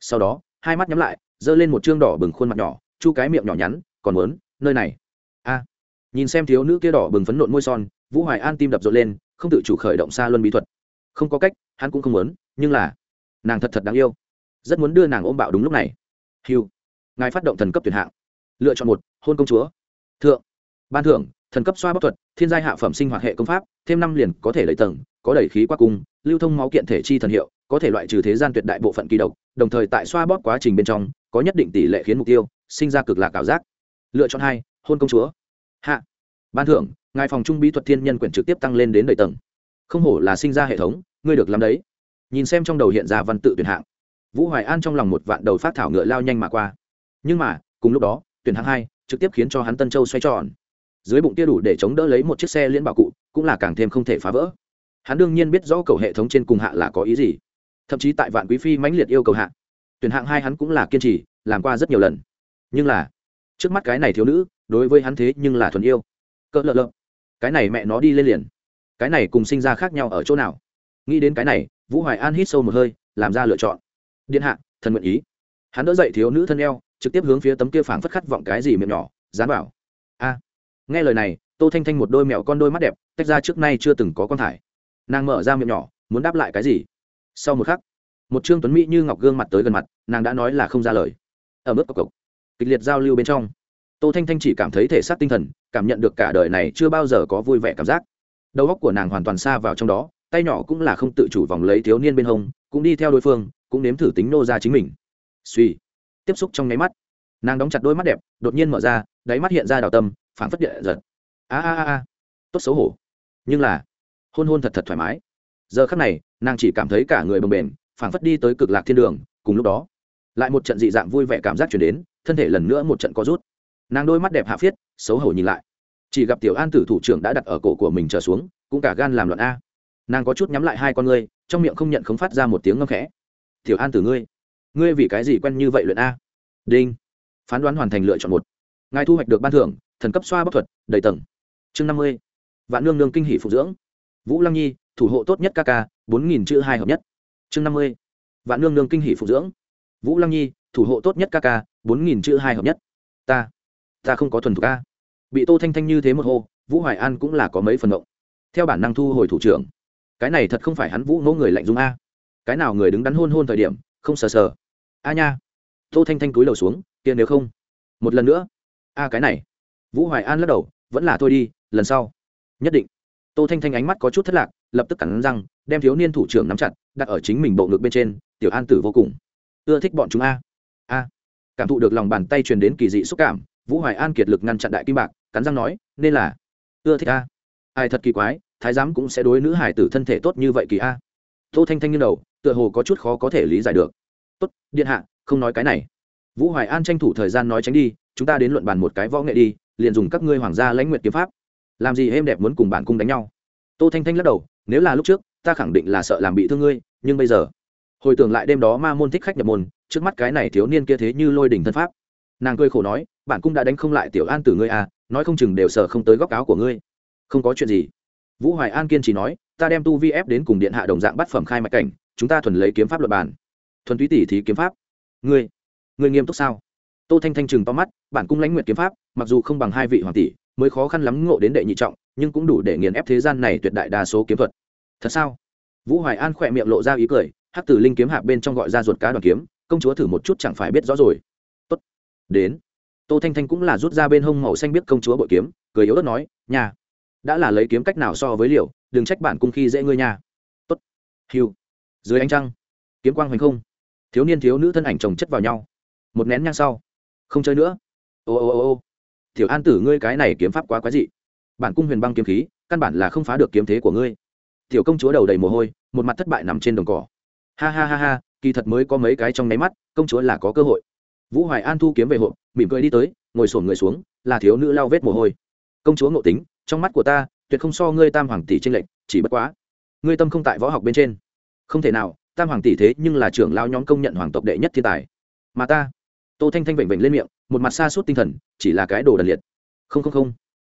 Sau đó, hai mắt nhắm lại, giơ lên một chương đỏ bừng khuôn mặt nhỏ, chu cái miệng nhỏ nhắn, còn muốn, nơi này. A. Nhìn xem thiếu nữ kia đỏ bừng phấn nộn môi son, vũ hoài an tim đập rộn lên, không tự chủ khởi động xa luân bí thuật. Không có cách, hắn cũng không muốn, nhưng là, nàng thật thật đáng yêu. Rất muốn đưa nàng ôm bạo đúng lúc này. Hiu ngài phát động thần cấp tuyển hạng. Lựa chọn một, hôn công chúa. Thượng, ban thưởng, thần cấp xoa bóc thuật, thiên giai hạ phẩm sinh hoạt hệ công pháp, thêm năm liền có thể lấy tầng, có đẩy khí qua cung, lưu thông máu kiện thể chi thần hiệu, có thể loại trừ thế gian tuyệt đại bộ phận kỳ độc, đồng thời tại xoa bóp quá trình bên trong, có nhất định tỷ lệ khiến mục tiêu sinh ra cực lạc ảo giác. Lựa chọn hai, hôn công chúa. Hạ, ban thưởng, ngài phòng trung bí thuật thiên nhân quyển trực tiếp tăng lên đến đầy tầng. Không hổ là sinh ra hệ thống, ngươi được làm đấy. Nhìn xem trong đầu hiện ra văn tự tuyển hạng. Vũ hoài an trong lòng một vạn đầu phát thảo ngựa lao nhanh mà qua nhưng mà, cùng lúc đó, tuyển hạng hai trực tiếp khiến cho hắn tân châu xoay tròn. Dưới bụng kia đủ để chống đỡ lấy một chiếc xe liễn bảo cụ, cũng là càng thêm không thể phá vỡ. Hắn đương nhiên biết rõ cầu hệ thống trên cùng hạ là có ý gì. Thậm chí tại vạn quý phi mãnh liệt yêu cầu hạ, tuyển hạng hai hắn cũng là kiên trì, làm qua rất nhiều lần. Nhưng là, trước mắt cái này thiếu nữ, đối với hắn thế nhưng là thuần yêu. Cỡ lợ lợ. Cái này mẹ nó đi lên liền. Cái này cùng sinh ra khác nhau ở chỗ nào? Nghĩ đến cái này, vũ hoài an hít sâu một hơi, làm ra lựa chọn. Điện hạ, thần nguyện ý. Hắn đỡ dậy thiếu nữ thân eo trực tiếp hướng phía tấm kia phảng phất khát vọng cái gì miệng nhỏ, dán bảo a. Nghe lời này, tô thanh thanh một đôi mẹo con đôi mắt đẹp, tách ra trước nay chưa từng có con thải. Nàng mở ra miệng nhỏ, muốn đáp lại cái gì? Sau một khắc, một trương tuấn mỹ như ngọc gương mặt tới gần mặt, nàng đã nói là không ra lời. Ở mức cộc cộc, kịch liệt giao lưu bên trong, tô thanh thanh chỉ cảm thấy thể xác tinh thần, cảm nhận được cả đời này chưa bao giờ có vui vẻ cảm giác. Đầu óc của nàng hoàn toàn xa vào trong đó, tay nhỏ cũng là không tự chủ vòng lấy thiếu niên bên hông, cũng đi theo đối phương, cũng nếm thử tính nô ra chính mình. Suy tiếp xúc trong nháy mắt. Nàng đóng chặt đôi mắt đẹp, đột nhiên mở ra, đáy mắt hiện ra đào tâm phản phất địa giật. A a a tốt xấu hổ. Nhưng là, hôn hôn thật thật thoải mái. Giờ khắc này, nàng chỉ cảm thấy cả người bồng bềnh phản phất đi tới cực lạc thiên đường, cùng lúc đó, lại một trận dị dạng vui vẻ cảm giác chuyển đến, thân thể lần nữa một trận co rút. Nàng đôi mắt đẹp hạ phiết, xấu hổ nhìn lại. Chỉ gặp tiểu an tử thủ trưởng đã đặt ở cổ của mình trở xuống, cũng cả gan làm loạn a. Nàng có chút nhắm lại hai con ngươi, trong miệng không nhận không phát ra một tiếng ngâm khẽ. Tiểu an tử ngươi ngươi vì cái gì quen như vậy luyện a? Đinh. Phán đoán hoàn thành lựa chọn một. Ngài thu hoạch được ban thưởng, thần cấp xoa bóc thuật, đầy tầng. Chương năm mươi. Vạn nương nương kinh hỷ phục dưỡng. Vũ lăng nhi, thủ hộ tốt nhất ca ca, bốn nghìn chữ hai hợp nhất. Chương năm mươi. Vạn nương nương kinh hỷ phục dưỡng. Vũ lăng nhi, thủ hộ tốt nhất ca ca, bốn nghìn chữ hai hợp nhất. Ta. Ta không có thuần thục ca bị tô thanh thanh như thế một hô, vũ hoài an cũng là có mấy phần động theo bản năng thu hồi thủ trưởng. Cái này thật không phải hắn vũ ngỗ người lạnh dung a. Cái nào người đứng đắn hôn hôn thời điểm, không sờ sờ a nha. Tô thanh thanh túi đầu xuống, kia nếu không. Một lần nữa. A cái này. Vũ hoài an lắc đầu, vẫn là thôi đi, lần sau. Nhất định. Tô thanh thanh ánh mắt có chút thất lạc, lập tức cắn răng, đem thiếu niên thủ trưởng nắm chặt, đặt ở chính mình bộ ngực bên trên, tiểu an tử vô cùng. Ưa thích bọn chúng a. A. Cảm thụ được lòng bàn tay truyền đến kỳ dị xúc cảm, vũ hoài an kiệt lực ngăn chặn đại kim bạc, cắn răng nói, nên là ưa thích a. Ai thật kỳ quái, thái giám cũng sẽ đối nữ hải tử thân thể tốt như vậy kỳ a. Tô thanh thanh như đầu, tựa hồ có chút khó có thể lý giải được tốt, điện hạ, không nói cái này. Vũ hoài an tranh thủ thời gian nói tránh đi, chúng ta đến luận bàn một cái võ nghệ đi, liền dùng các ngươi hoàng gia lãnh nguyện kiếm pháp. Làm gì êm đẹp muốn cùng bản cung đánh nhau. Tô thanh thanh lắc đầu, nếu là lúc trước, ta khẳng định là sợ làm bị thương ngươi, nhưng bây giờ, hồi tưởng lại đêm đó ma môn thích khách nhập môn, trước mắt cái này thiếu niên kia thế như lôi đỉnh thân pháp. Nàng cười khổ nói bản cung đã đánh không lại tiểu an tử ngươi à nói không chừng đều sợ không tới góc áo của ngươi. Không có chuyện gì. Vũ hoài an kiên trì nói, ta đem tu vi ép đến cùng điện hạ đồng dạng bắt phẩm khai mạch cảnh, chúng ta thuần lấy kiếm pháp luật bàn thuần túy tỷ thí kiếm pháp. Ngươi ngươi nghiêm túc sao? Tô thanh thanh chừng to mắt, bản cung lãnh nguyện kiếm pháp, mặc dù không bằng hai vị hoàng tỷ, mới khó khăn lắm ngộ đến đệ nhị trọng, nhưng cũng đủ để nghiền ép thế gian này tuyệt đại đa số kiếm thuật. Thật sao? Vũ hoài an khỏe miệng lộ ra ý cười, hắc tử linh kiếm hạ bên trong gọi ra ruột cá đoàn kiếm, công chúa thử một chút chẳng phải biết rõ rồi. Tốt, đến. Tô thanh thanh cũng là rút ra bên hông màu xanh biết công chúa bội kiếm, cười yếu ớt nói nhà đã là lấy kiếm cách nào so với liều, đừng trách bản cung khi dễ ngươi nhà tốt, hiu. Dưới ánh trăng, kiếm quang hoành không thiếu niên thiếu nữ thân ảnh chồng chất vào nhau. Một nén nhang sau, không chơi nữa. Ô ô ô ô. Tiểu an tử, ngươi cái này kiếm pháp quá quái dị. Bản cung huyền băng kiếm khí, căn bản là không phá được kiếm thế của ngươi. Tiểu công chúa đầu đầy mồ hôi, một mặt thất bại nằm trên đồng cỏ. Ha ha ha ha, kỳ thật mới có mấy cái trong nháy mắt, công chúa là có cơ hội. Vũ hoài an thu kiếm về hộp, mỉm cười đi tới, ngồi sổn người xuống, là thiếu nữ lau vết mồ hôi. Công chúa ngộ tính, trong mắt của ta, tuyệt không so ngươi tam hoàng tỷ tranh lệch, chỉ bất quá, ngươi tâm không tại võ học bên trên. Không thể nào tam hoàng tỷ thế nhưng là trưởng lao nhóm công nhận hoàng tộc đệ nhất thiên tài. Mà ta, tô thanh thanh vểnh vểnh lên miệng, một mặt xa suốt tinh thần, chỉ là cái đồ đần liệt. Không không không.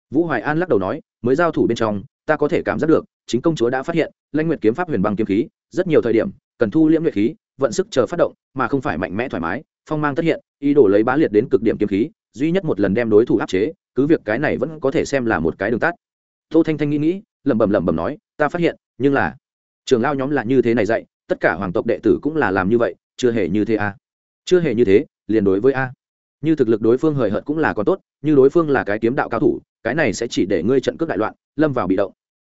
Vũ hoài an lắc đầu nói, mới giao thủ bên trong, ta có thể cảm giác được, chính công chúa đã phát hiện, lãnh nguyệt kiếm pháp huyền băng kiếm khí, rất nhiều thời điểm, cần thu liễm nguyệt khí, vận sức chờ phát động, mà không phải mạnh mẽ thoải mái, phong mang tất hiện, ý đồ lấy bá liệt đến cực điểm kiếm khí, duy nhất một lần đem đối thủ áp chế, cứ việc cái này vẫn có thể xem là một cái đường tắt. Tô thanh thanh nghĩ nghĩ, lẩm bẩm lẩm bẩm nói, ta phát hiện, nhưng là trường lao nhóm là như thế này dạy tất cả hoàng tộc đệ tử cũng là làm như vậy, chưa hề như thế a à. chưa hề như thế, liền đối với a. Như thực lực đối phương hời hợt cũng là có tốt, như đối phương là cái kiếm đạo cao thủ, cái này sẽ chỉ để ngươi trận cướp đại loạn, lâm vào bị động.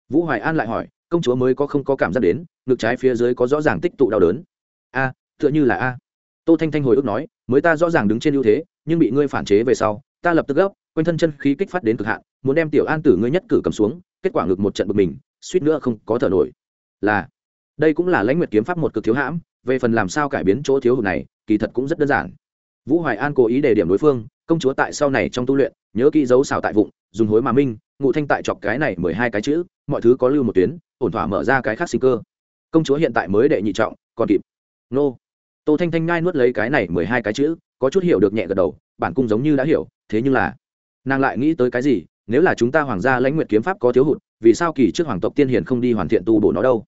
Vũ hoài an lại hỏi, công chúa mới có không có cảm giác đến, ngực trái phía dưới có rõ ràng tích tụ đau đớn. A, tựa như là a. Tô thanh thanh hồi ức nói, mới ta rõ ràng đứng trên ưu thế, nhưng bị ngươi phản chế về sau, ta lập tức gấp, quanh thân chân khí kích phát đến cực hạn, muốn đem tiểu an tử ngươi nhất cử cầm xuống, kết quả ngực một trận bực mình, suýt nữa không có thở nổi. Là đây cũng là lãnh nguyệt kiếm pháp một cực thiếu hãm, về phần làm sao cải biến chỗ thiếu hụt này, kỳ thật cũng rất đơn giản. Vũ hoài an cố ý đề điểm đối phương, công chúa tại sau này trong tu luyện, nhớ kỹ dấu xào tại vụng, dùng hối mà minh, ngụ thanh tại chọc cái này mười hai cái chữ, mọi thứ có lưu một tuyến, ổn thỏa mở ra cái khác sinh cơ. Công chúa hiện tại mới đệ nhị trọng, còn kịp. Nô. Tô thanh thanh ngai nuốt lấy cái này mười hai cái chữ, có chút hiểu được nhẹ gật đầu, bản cung giống như đã hiểu, thế nhưng là, nàng lại nghĩ tới cái gì, nếu là chúng ta hoàng gia lãnh nguyện kiếm pháp có thiếu hụt, vì sao kỳ trước hoàng tộc tiên hiền không đi hoàn thiện tu bổ nó đâu?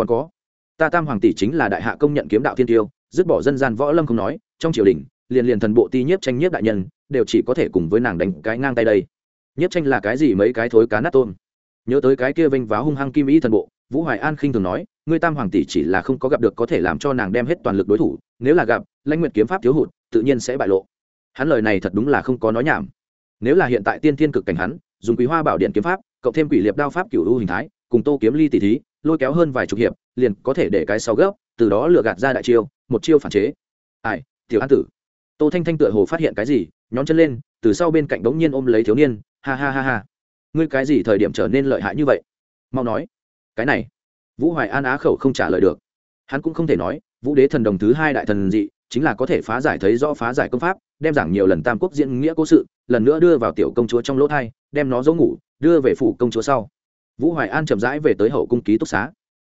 Còn có. Ta tam hoàng tỷ chính là đại hạ công nhận kiếm đạo thiên tiêu, dứt bỏ dân gian võ lâm không nói, trong triều đình, liền liền thần bộ ti nhiếp tranh nhiếp đại nhân, đều chỉ có thể cùng với nàng đánh cái ngang tay đây. Nhiếp tranh là cái gì mấy cái thối cá nát tôm. Nhớ tới cái kia vinh váo hung hăng kim ý thần bộ, vũ hoài an khinh thường nói, ngươi tam hoàng tỷ chỉ là không có gặp được có thể làm cho nàng đem hết toàn lực đối thủ, nếu là gặp, lãnh nguyệt kiếm pháp thiếu hụt, tự nhiên sẽ bại lộ. Hắn lời này thật đúng là không có nói nhảm. Nếu là hiện tại tiên thiên cực cảnh hắn, dùng quý hoa bảo điện kiếm pháp, cộng thêm quỷ liệp đao pháp cửu u hình thái, cùng tô kiếm ly tỷ thí lôi kéo hơn vài chục hiệp, liền có thể để cái sau gấp, từ đó lừa gạt ra đại chiêu, một chiêu phản chế. Ai, tiểu an tử. Tô thanh thanh tựa hồ phát hiện cái gì, nhón chân lên, từ sau bên cạnh đống nhiên ôm lấy thiếu niên, ha ha ha ha. Ngươi cái gì thời điểm trở nên lợi hại như vậy? Mau nói. Cái này, vũ hoài an á khẩu không trả lời được. Hắn cũng không thể nói, vũ đế thần đồng thứ hai đại thần dị, chính là có thể phá giải thấy rõ phá giải công pháp, đem giảng nhiều lần tam quốc diễn nghĩa cố sự, lần nữa đưa vào tiểu công chúa trong lỗ thai, đem nó dấu ngủ, đưa về phủ công chúa sau vũ hoài an chậm rãi về tới hậu cung ký túc xá.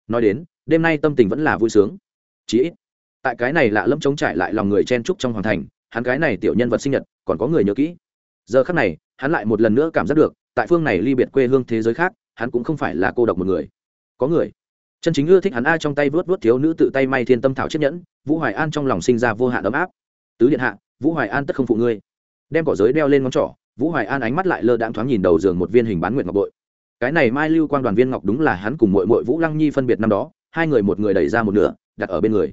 Nói đến, đêm nay tâm tình vẫn là vui sướng. Chí ít, tại cái này lạ lâm chống trải lại lòng người chen trúc trong hoàng thành, hắn cái này tiểu nhân vật sinh nhật, còn có người nhớ kỹ. Giờ khắc này, hắn lại một lần nữa cảm giác được, tại phương này ly biệt quê hương thế giới khác, hắn cũng không phải là cô độc một người. Có người. Chân chính ưa thích hắn ai trong tay vớt vớt thiếu nữ tự tay may thiên tâm thảo chiếc nhẫn, vũ hoài an trong lòng sinh ra vô hạn ấm áp. Tứ điện hạ, vũ hoài an tất không phụ ngươi. Đem cỏ giới đeo lên ngón trỏ, vũ hoài an ánh mắt lại lơ đãng thoáng nhìn đầu giường một viên hình bán nguyện ngọc bội cái này mai lưu quang đoàn viên ngọc đúng là hắn cùng mội mội vũ lăng nhi phân biệt năm đó, hai người một người đẩy ra một nửa, đặt ở bên người.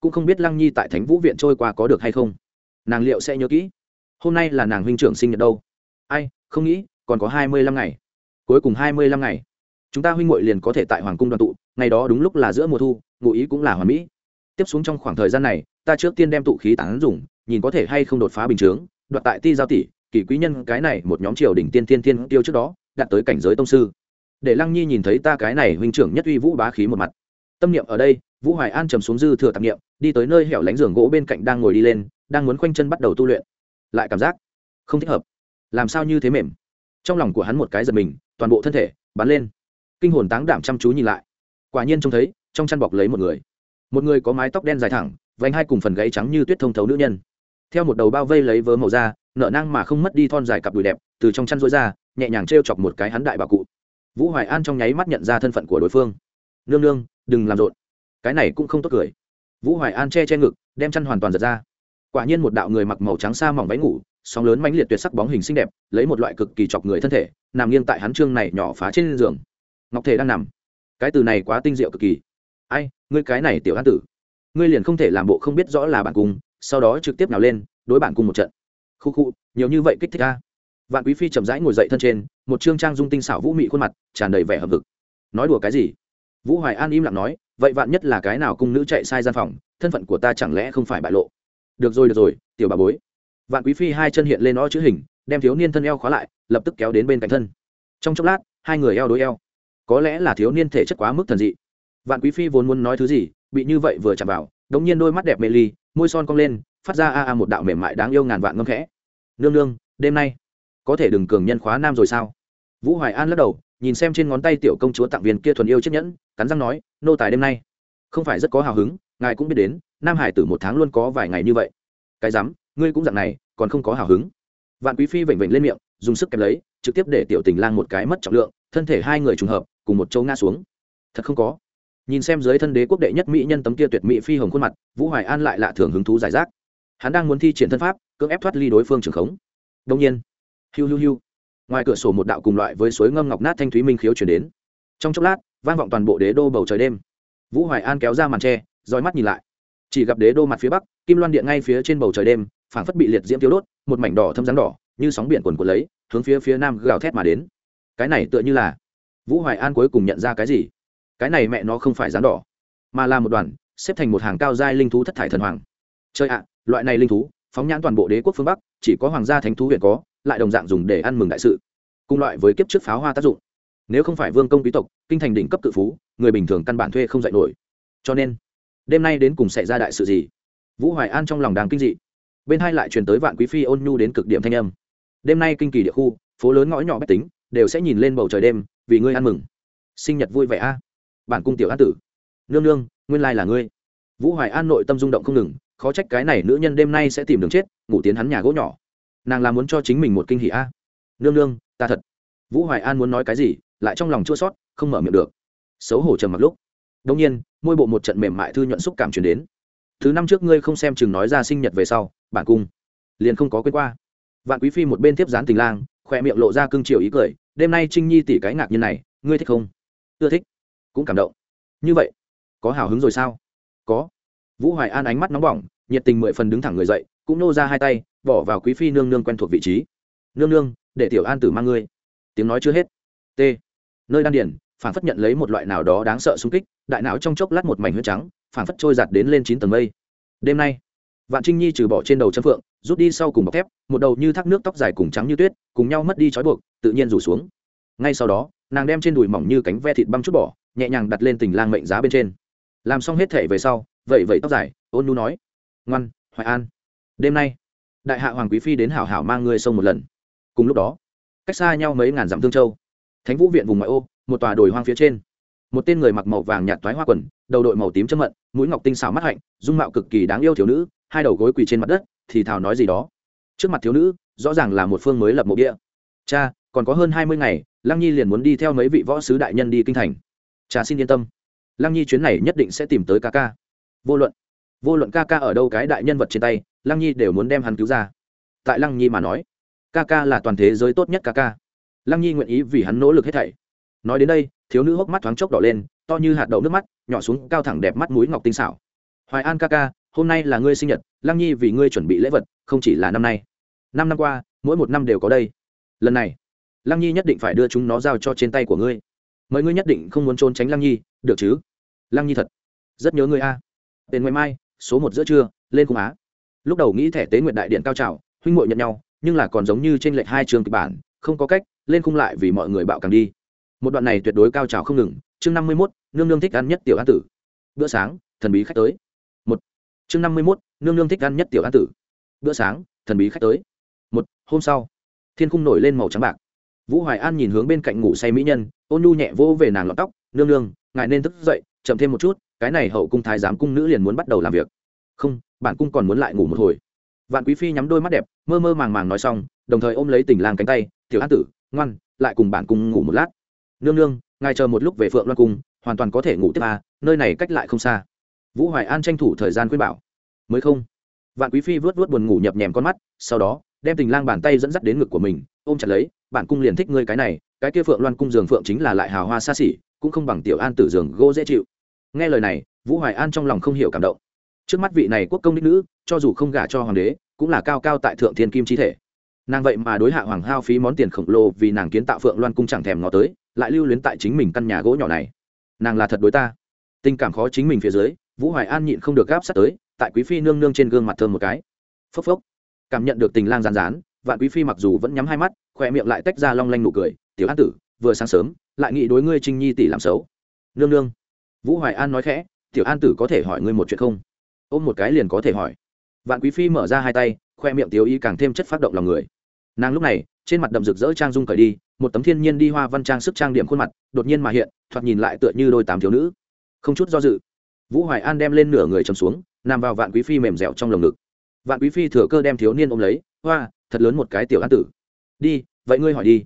Cũng không biết lăng nhi tại thánh vũ viện trôi qua có được hay không. Nàng liệu sẽ nhớ kỹ. Hôm nay là nàng huynh trưởng sinh nhật đâu? Ai, không nghĩ, còn có hai mươi lăm ngày. Cuối cùng hai mươi lăm ngày. Chúng ta huynh muội liền có thể tại hoàng cung đoàn tụ, ngày đó đúng lúc là giữa mùa thu, ngụ ý cũng là hoàn mỹ. Tiếp xuống trong khoảng thời gian này, ta trước tiên đem tụ khí tán dùng, nhìn có thể hay không đột phá bình chướng, đoạt tại ti giao tỷ, kỳ quý nhân cái này một nhóm triều đỉnh tiên tiên tiên tiêu trước đó đạt tới cảnh giới tông sư. Để lăng nhi nhìn thấy ta cái này huynh trưởng nhất uy vũ bá khí một mặt. Tâm niệm ở đây, vũ hoài an trầm xuống dư thừa tạp niệm, đi tới nơi hẻo lánh giường gỗ bên cạnh đang ngồi đi lên, đang muốn khoanh chân bắt đầu tu luyện. Lại cảm giác không thích hợp. Làm sao như thế mềm? Trong lòng của hắn một cái giật mình, toàn bộ thân thể bắn lên. Kinh hồn táng đảm chăm chú nhìn lại. Quả nhiên trông thấy, trong chăn bọc lấy một người. Một người có mái tóc đen dài thẳng, vành hai cùng phần gáy trắng như tuyết thông thấu nữ nhân theo một đầu bao vây lấy vớ màu da, nợ năng mà không mất đi thon dài cặp đùi đẹp, từ trong chăn rối ra, nhẹ nhàng t r e o chọc một cái hắn đại bà cụ. Vũ hoài an trong nháy mắt nhận ra thân phận của đối phương. Nương nương, đừng làm rộn. Cái này cũng không tốt cười. Vũ hoài an che che ngực, đem chăn hoàn toàn giật ra. Quả nhiên một đạo người mặc màu trắng xa mỏng váy ngủ, sóng lớn mãnh liệt tuyệt sắc bóng hình xinh đẹp, lấy một loại cực kỳ chọc người thân thể, nằm nghiêng tại hắn trương này nhỏ phá trên giường. Ngọc thể đang nằm. Cái từ này quá tinh diệu cực kỳ. Ai, ngươi cái này tiểu an tử. Ngươi liền không thể làm bộ không biết rõ là bản cung sau đó trực tiếp nào lên, đối bản cùng một trận. Khu khu, nhiều như vậy kích thích a. Vạn quý phi chậm rãi ngồi dậy thân trên, một trương trang dung tinh xảo vũ mị khuôn mặt, tràn đầy vẻ hợp vực nói đùa cái gì? Vũ hoài an im lặng nói, vậy vạn nhất là cái nào cung nữ chạy sai gian phòng, thân phận của ta chẳng lẽ không phải bại lộ? Được rồi được rồi, tiểu bà bối. Vạn quý phi hai chân hiện lên o chữ hình, đem thiếu niên thân eo khóa lại, lập tức kéo đến bên cạnh thân. Trong chốc lát, hai người eo đối eo. Có lẽ là thiếu niên thể chất quá mức thần dị. Vạn quý phi vốn muốn nói thứ gì, bị như vậy vừa chạm vào đống nhiên đôi mắt đẹp mê ly môi son cong lên phát ra a a một đạo mềm mại đáng yêu ngàn vạn ngâm khẽ. Nương nương đêm nay có thể đừng cường nhân khóa nam rồi sao? Vũ hoài an lắc đầu nhìn xem trên ngón tay tiểu công chúa tặng viên kia thuần yêu chiếc nhẫn cắn răng nói nô tài đêm nay không phải rất có hào hứng ngài cũng biết đến nam hải tử một tháng luôn có vài ngày như vậy. Cái dám, ngươi cũng dạng này còn không có hào hứng. Vạn quý phi vểnh vểnh lên miệng dùng sức kẹp lấy trực tiếp để tiểu tình lang một cái mất trọng lượng thân thể hai người trùng hợp cùng một chỗ ngã xuống. Thật không có nhìn xem dưới thân đế quốc đệ nhất mỹ nhân tấm kia tuyệt mỹ phi hồng khuôn mặt, vũ hoài an lại lạ thường hứng thú giải rác. Hắn đang muốn thi triển thân pháp, cưỡng ép thoát ly đối phương trường khống. Đông nhiên, hiu hiu hiu, ngoài cửa sổ một đạo cùng loại với suối ngâm ngọc nát thanh thúy minh khiếu chuyển đến. Trong chốc lát, vang vọng toàn bộ đế đô bầu trời đêm. Vũ hoài an kéo ra màn tre, roi mắt nhìn lại. Chỉ gặp đế đô mặt phía bắc, kim loan điện ngay phía trên bầu trời đêm, phảng phất bị liệt diễm tiêu đốt, một mảnh đỏ thâm rắn đỏ, như sóng biển quần quần lấy, hướng phía phía nam gào thét mà đến. Cái này tựa như là vũ hoài an cuối cùng nhận ra cái gì? Cái này mẹ nó không phải rắn đỏ, mà là một đoàn, xếp thành một hàng cao giai linh thú thất thải thần hoàng. Chơi ạ, loại này linh thú, phóng nhãn toàn bộ đế quốc phương bắc, chỉ có hoàng gia thánh thú huyện có, lại đồng dạng dùng để ăn mừng đại sự. Cùng loại với kiếp trước pháo hoa tác dụng. Nếu không phải vương công quý tộc, kinh thành đỉnh cấp cự phú, người bình thường căn bản thuê không dạy nổi. Cho nên, đêm nay đến cùng xảy ra đại sự gì? Vũ hoài an trong lòng đang kinh dị. Bên hai lại truyền tới vạn quý phi ôn nhu đến cực điểm thanh âm. Đêm nay kinh kỳ địa khu, phố lớn ngõ nhỏ bách tính, đều sẽ nhìn lên bầu trời đêm, vì ngươi ăn mừng. Sinh nhật vui vẻ a bản cung tiểu an tử. Nương nương, nguyên lai là ngươi. Vũ hoài an nội tâm rung động không ngừng, khó trách cái này nữ nhân đêm nay sẽ tìm đường chết, ngủ tiến hắn nhà gỗ nhỏ. Nàng là muốn cho chính mình một kinh hỷ a. Nương nương, ta thật. Vũ hoài an muốn nói cái gì, lại trong lòng chua sót không mở miệng được. Xấu hổ trầm mặc lúc. Đông nhiên, môi bộ một trận mềm mại thư nhuận xúc cảm chuyển đến. Thứ năm trước ngươi không xem chừng nói ra sinh nhật về sau, bản cung liền không có quên qua. Vạn quý phi một bên tiếp dán tình lang, khỏe miệng lộ ra cưng chiều ý cười, đêm nay trinh nhi tỷ cái ngạc như này, ngươi thích không? Ưa thích cũng cảm động. Như vậy, có hào hứng rồi sao? Có. Vũ hoài an ánh mắt nóng bỏng, nhiệt tình mười phần đứng thẳng người dậy, cũng nô ra hai tay, bỏ vào quý phi nương nương quen thuộc vị trí. Nương nương, để tiểu an tử mang ngươi. Tiếng nói chưa hết. T. Nơi đan điển phản phất nhận lấy một loại nào đó đáng sợ xung kích, đại não trong chốc lát một mảnh huyết trắng phản phất trôi giặt đến lên chín tầng mây. Đêm nay, vạn trinh nhi trừ bỏ trên đầu chân phượng, rút đi sau cùng bọc thép, một đầu như thác nước tóc dài cùng trắng như tuyết, cùng nhau mất đi trói buộc, tự nhiên rủ xuống. Ngay sau đó, nàng đem trên đùi mỏng như cánh ve thịt băm chút bỏ nhẹ nhàng đặt lên tình lang mệnh giá bên trên. Làm xong hết thể về sau vậy vậy tóc dài, ôn nu nói, ngoan, hoài an, đêm nay, đại hạ hoàng quý phi đến hảo hảo mang ngươi sông một lần. Cùng lúc đó, cách xa nhau mấy ngàn dặm thương châu, thánh vũ viện vùng ngoại ô, một tòa đồi hoang phía trên. Một tên người mặc màu vàng nhạt toái hoa quần, đầu đội màu tím châm mận, mũi ngọc tinh xảo mắt hạnh, dung mạo cực kỳ đáng yêu thiếu nữ, hai đầu gối quỳ trên mặt đất, thì thào nói gì đó. Trước mặt thiếu nữ, rõ ràng là một phương mới lập mộ địa. Cha, còn có hơn hai mươi ngày, lăng nhi liền muốn đi theo mấy vị võ sứ đại nhân đi kinh thành cha xin yên tâm. Lăng nhi chuyến này nhất định sẽ tìm tới ca ca. Vô luận vô luận ca ca ở đâu cái đại nhân vật trên tay, lăng nhi đều muốn đem hắn cứu ra. Tại lăng nhi mà nói, ca ca là toàn thế giới tốt nhất ca ca. Lăng nhi nguyện ý vì hắn nỗ lực hết thảy. Nói đến đây, thiếu nữ hốc mắt thoáng chốc đỏ lên, to như hạt đậu nước mắt, nhỏ xuống, cao thẳng đẹp mắt mũi ngọc tinh xảo. Hoài an ca ca, hôm nay là ngươi sinh nhật, lăng nhi vì ngươi chuẩn bị lễ vật, không chỉ là năm nay. Năm năm qua, mỗi một năm đều có đây. Lần này, lăng nhi nhất định phải đưa chúng nó giao cho trên tay của ngươi mời ngươi nhất định không muốn trốn tránh lăng nhi, được chứ? Lăng nhi thật, rất nhớ ngươi a. Tên ngày mai, số một giữa trưa, lên cung á. Lúc đầu nghĩ thẻ tế nguyện đại điện cao trào, huynh muội nhận nhau, nhưng là còn giống như trên lệch hai trường kịch bản, không có cách, lên cung lại vì mọi người bạo càng đi. Một đoạn này tuyệt đối cao trào không ngừng, chương năm mươi mốt, nương nương thích ăn nhất tiểu an tử. Bữa sáng, thần bí khách tới. Một, chương năm mươi mốt, nương nương thích ăn nhất tiểu an tử. Bữa sáng, thần bí khách tới. Một, hôm sau, thiên khung nổi lên màu trắng bạc vũ hoài an nhìn hướng bên cạnh ngủ say mỹ nhân, ôn nhu nhẹ vỗ về nàng lọt tóc, nương nương, ngài nên thức dậy, chậm thêm một chút, cái này hậu cung thái giám cung nữ liền muốn bắt đầu làm việc. Không, bản cung còn muốn lại ngủ một hồi. Vạn quý phi nhắm đôi mắt đẹp, mơ mơ màng màng nói xong, đồng thời ôm lấy tình lang cánh tay, tiểu an tử, ngoan, lại cùng bản cung ngủ một lát. Nương nương, ngài chờ một lúc về phượng loan cung, hoàn toàn có thể ngủ tiếp à nơi này cách lại không xa. Vũ hoài an tranh thủ thời gian khuyên bảo. Mới không? Vạn quý phi vớt vớt buồn ngủ nhập nhèm con mắt, sau đó, đem tình lang bàn tay dẫn dắt đến ngực của mình, ôm chặt lấy bản cung liền thích ngươi cái này, cái kia phượng loan cung giường phượng chính là lại hào hoa xa xỉ, cũng không bằng tiểu an tử giường gỗ dễ chịu. Nghe lời này, vũ hoài an trong lòng không hiểu cảm động. Trước mắt vị này quốc công đích nữ, cho dù không gả cho hoàng đế, cũng là cao cao tại thượng thiên kim chi thể. Nàng vậy mà đối hạ hoàng hao phí món tiền khổng lồ vì nàng kiến tạo phượng loan cung chẳng thèm ngó tới, lại lưu luyến tại chính mình căn nhà gỗ nhỏ này. Nàng là thật đối ta. Tình cảm khó chính mình phía dưới, vũ hoài an nhịn không được gáp sát tới, tại quý phi nương nương trên gương mặt thơm một cái. Phốc phốc. Cảm nhận được tình lang rán rán vạn quý phi mặc dù vẫn nhắm hai mắt khoe miệng lại tách ra long lanh nụ cười, tiểu an tử, vừa sáng sớm, lại nghĩ đối ngươi trinh nhi tỷ làm xấu. Nương nương. Vũ hoài an nói khẽ, tiểu an tử có thể hỏi ngươi một chuyện không? Ôm một cái liền có thể hỏi. Vạn quý phi mở ra hai tay khoe miệng Tiểu Y càng thêm chất phát động lòng người. Nàng lúc này, trên mặt đậm rực rỡ trang dung cởi đi, một tấm thiên nhiên đi hoa văn trang sức trang điểm khuôn mặt, đột nhiên mà hiện, thoạt nhìn lại tựa như đôi tám thiếu nữ. Không chút do dự, vũ hoài an đem lên nửa người chầm xuống, nằm vào vạn quý phi mềm dẻo trong lồng ngực vạn quý phi thừa cơ đem thiếu niên ôm lấy, hoa, thật lớn một cái tiểu an tử. Đi, vậy ngươi hỏi đi.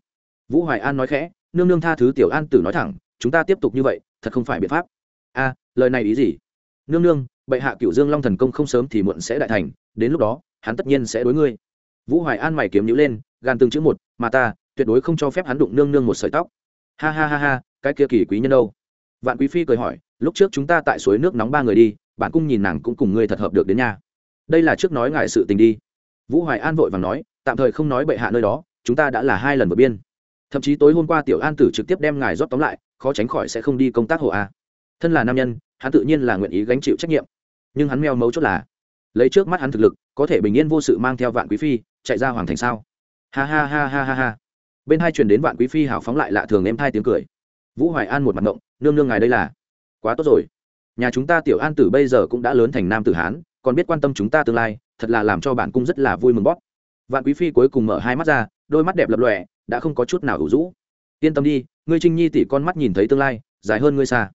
Vũ hoài an nói khẽ, nương nương tha thứ tiểu an tử nói thẳng, chúng ta tiếp tục như vậy, thật không phải biện pháp. A, lời này ý gì? Nương nương, bệ hạ cựu dương long thần công không sớm thì muộn sẽ đại thành, đến lúc đó, hắn tất nhiên sẽ đối ngươi. Vũ hoài an mày kiếm nhữ lên gan từng chữ một, mà ta, tuyệt đối không cho phép hắn đụng nương nương một sợi tóc. Ha ha ha ha, cái kia kỳ quý nhân đâu? Vạn quý phi cười hỏi, lúc trước chúng ta tại suối nước nóng ba người đi, bạn cung nhìn nàng cũng cùng ngươi thật hợp được đến nhà đây là trước nói ngại sự tình đi. Vũ hoài an vội và nói, tạm thời không nói bệ hạ nơi đó, chúng ta đã là hai lần vượt biên. Thậm chí tối hôm qua tiểu an tử trực tiếp đem ngài rót tóm lại, khó tránh khỏi sẽ không đi công tác hộ a. Thân là nam nhân, hắn tự nhiên là nguyện ý gánh chịu trách nhiệm. Nhưng hắn meo mấu chốt là, lấy trước mắt hắn thực lực, có thể bình yên vô sự mang theo vạn quý phi, chạy ra hoàng thành sao? Ha ha ha ha ha ha. Bên hai truyền đến vạn quý phi hào phóng lại lạ thường em hai tiếng cười. Vũ hoài an một mặt động nương nương ngài đây là. Quá tốt rồi. Nhà chúng ta tiểu an tử bây giờ cũng đã lớn thành nam tử hán còn biết quan tâm chúng ta tương lai, thật là làm cho bản cung rất là vui mừng bóp. Vạn quý phi cuối cùng mở hai mắt ra, đôi mắt đẹp lập lòe, đã không có chút nào ủ rũ. Yên tâm đi, ngươi trinh nhi tỷ con mắt nhìn thấy tương lai, dài hơn ngươi xa.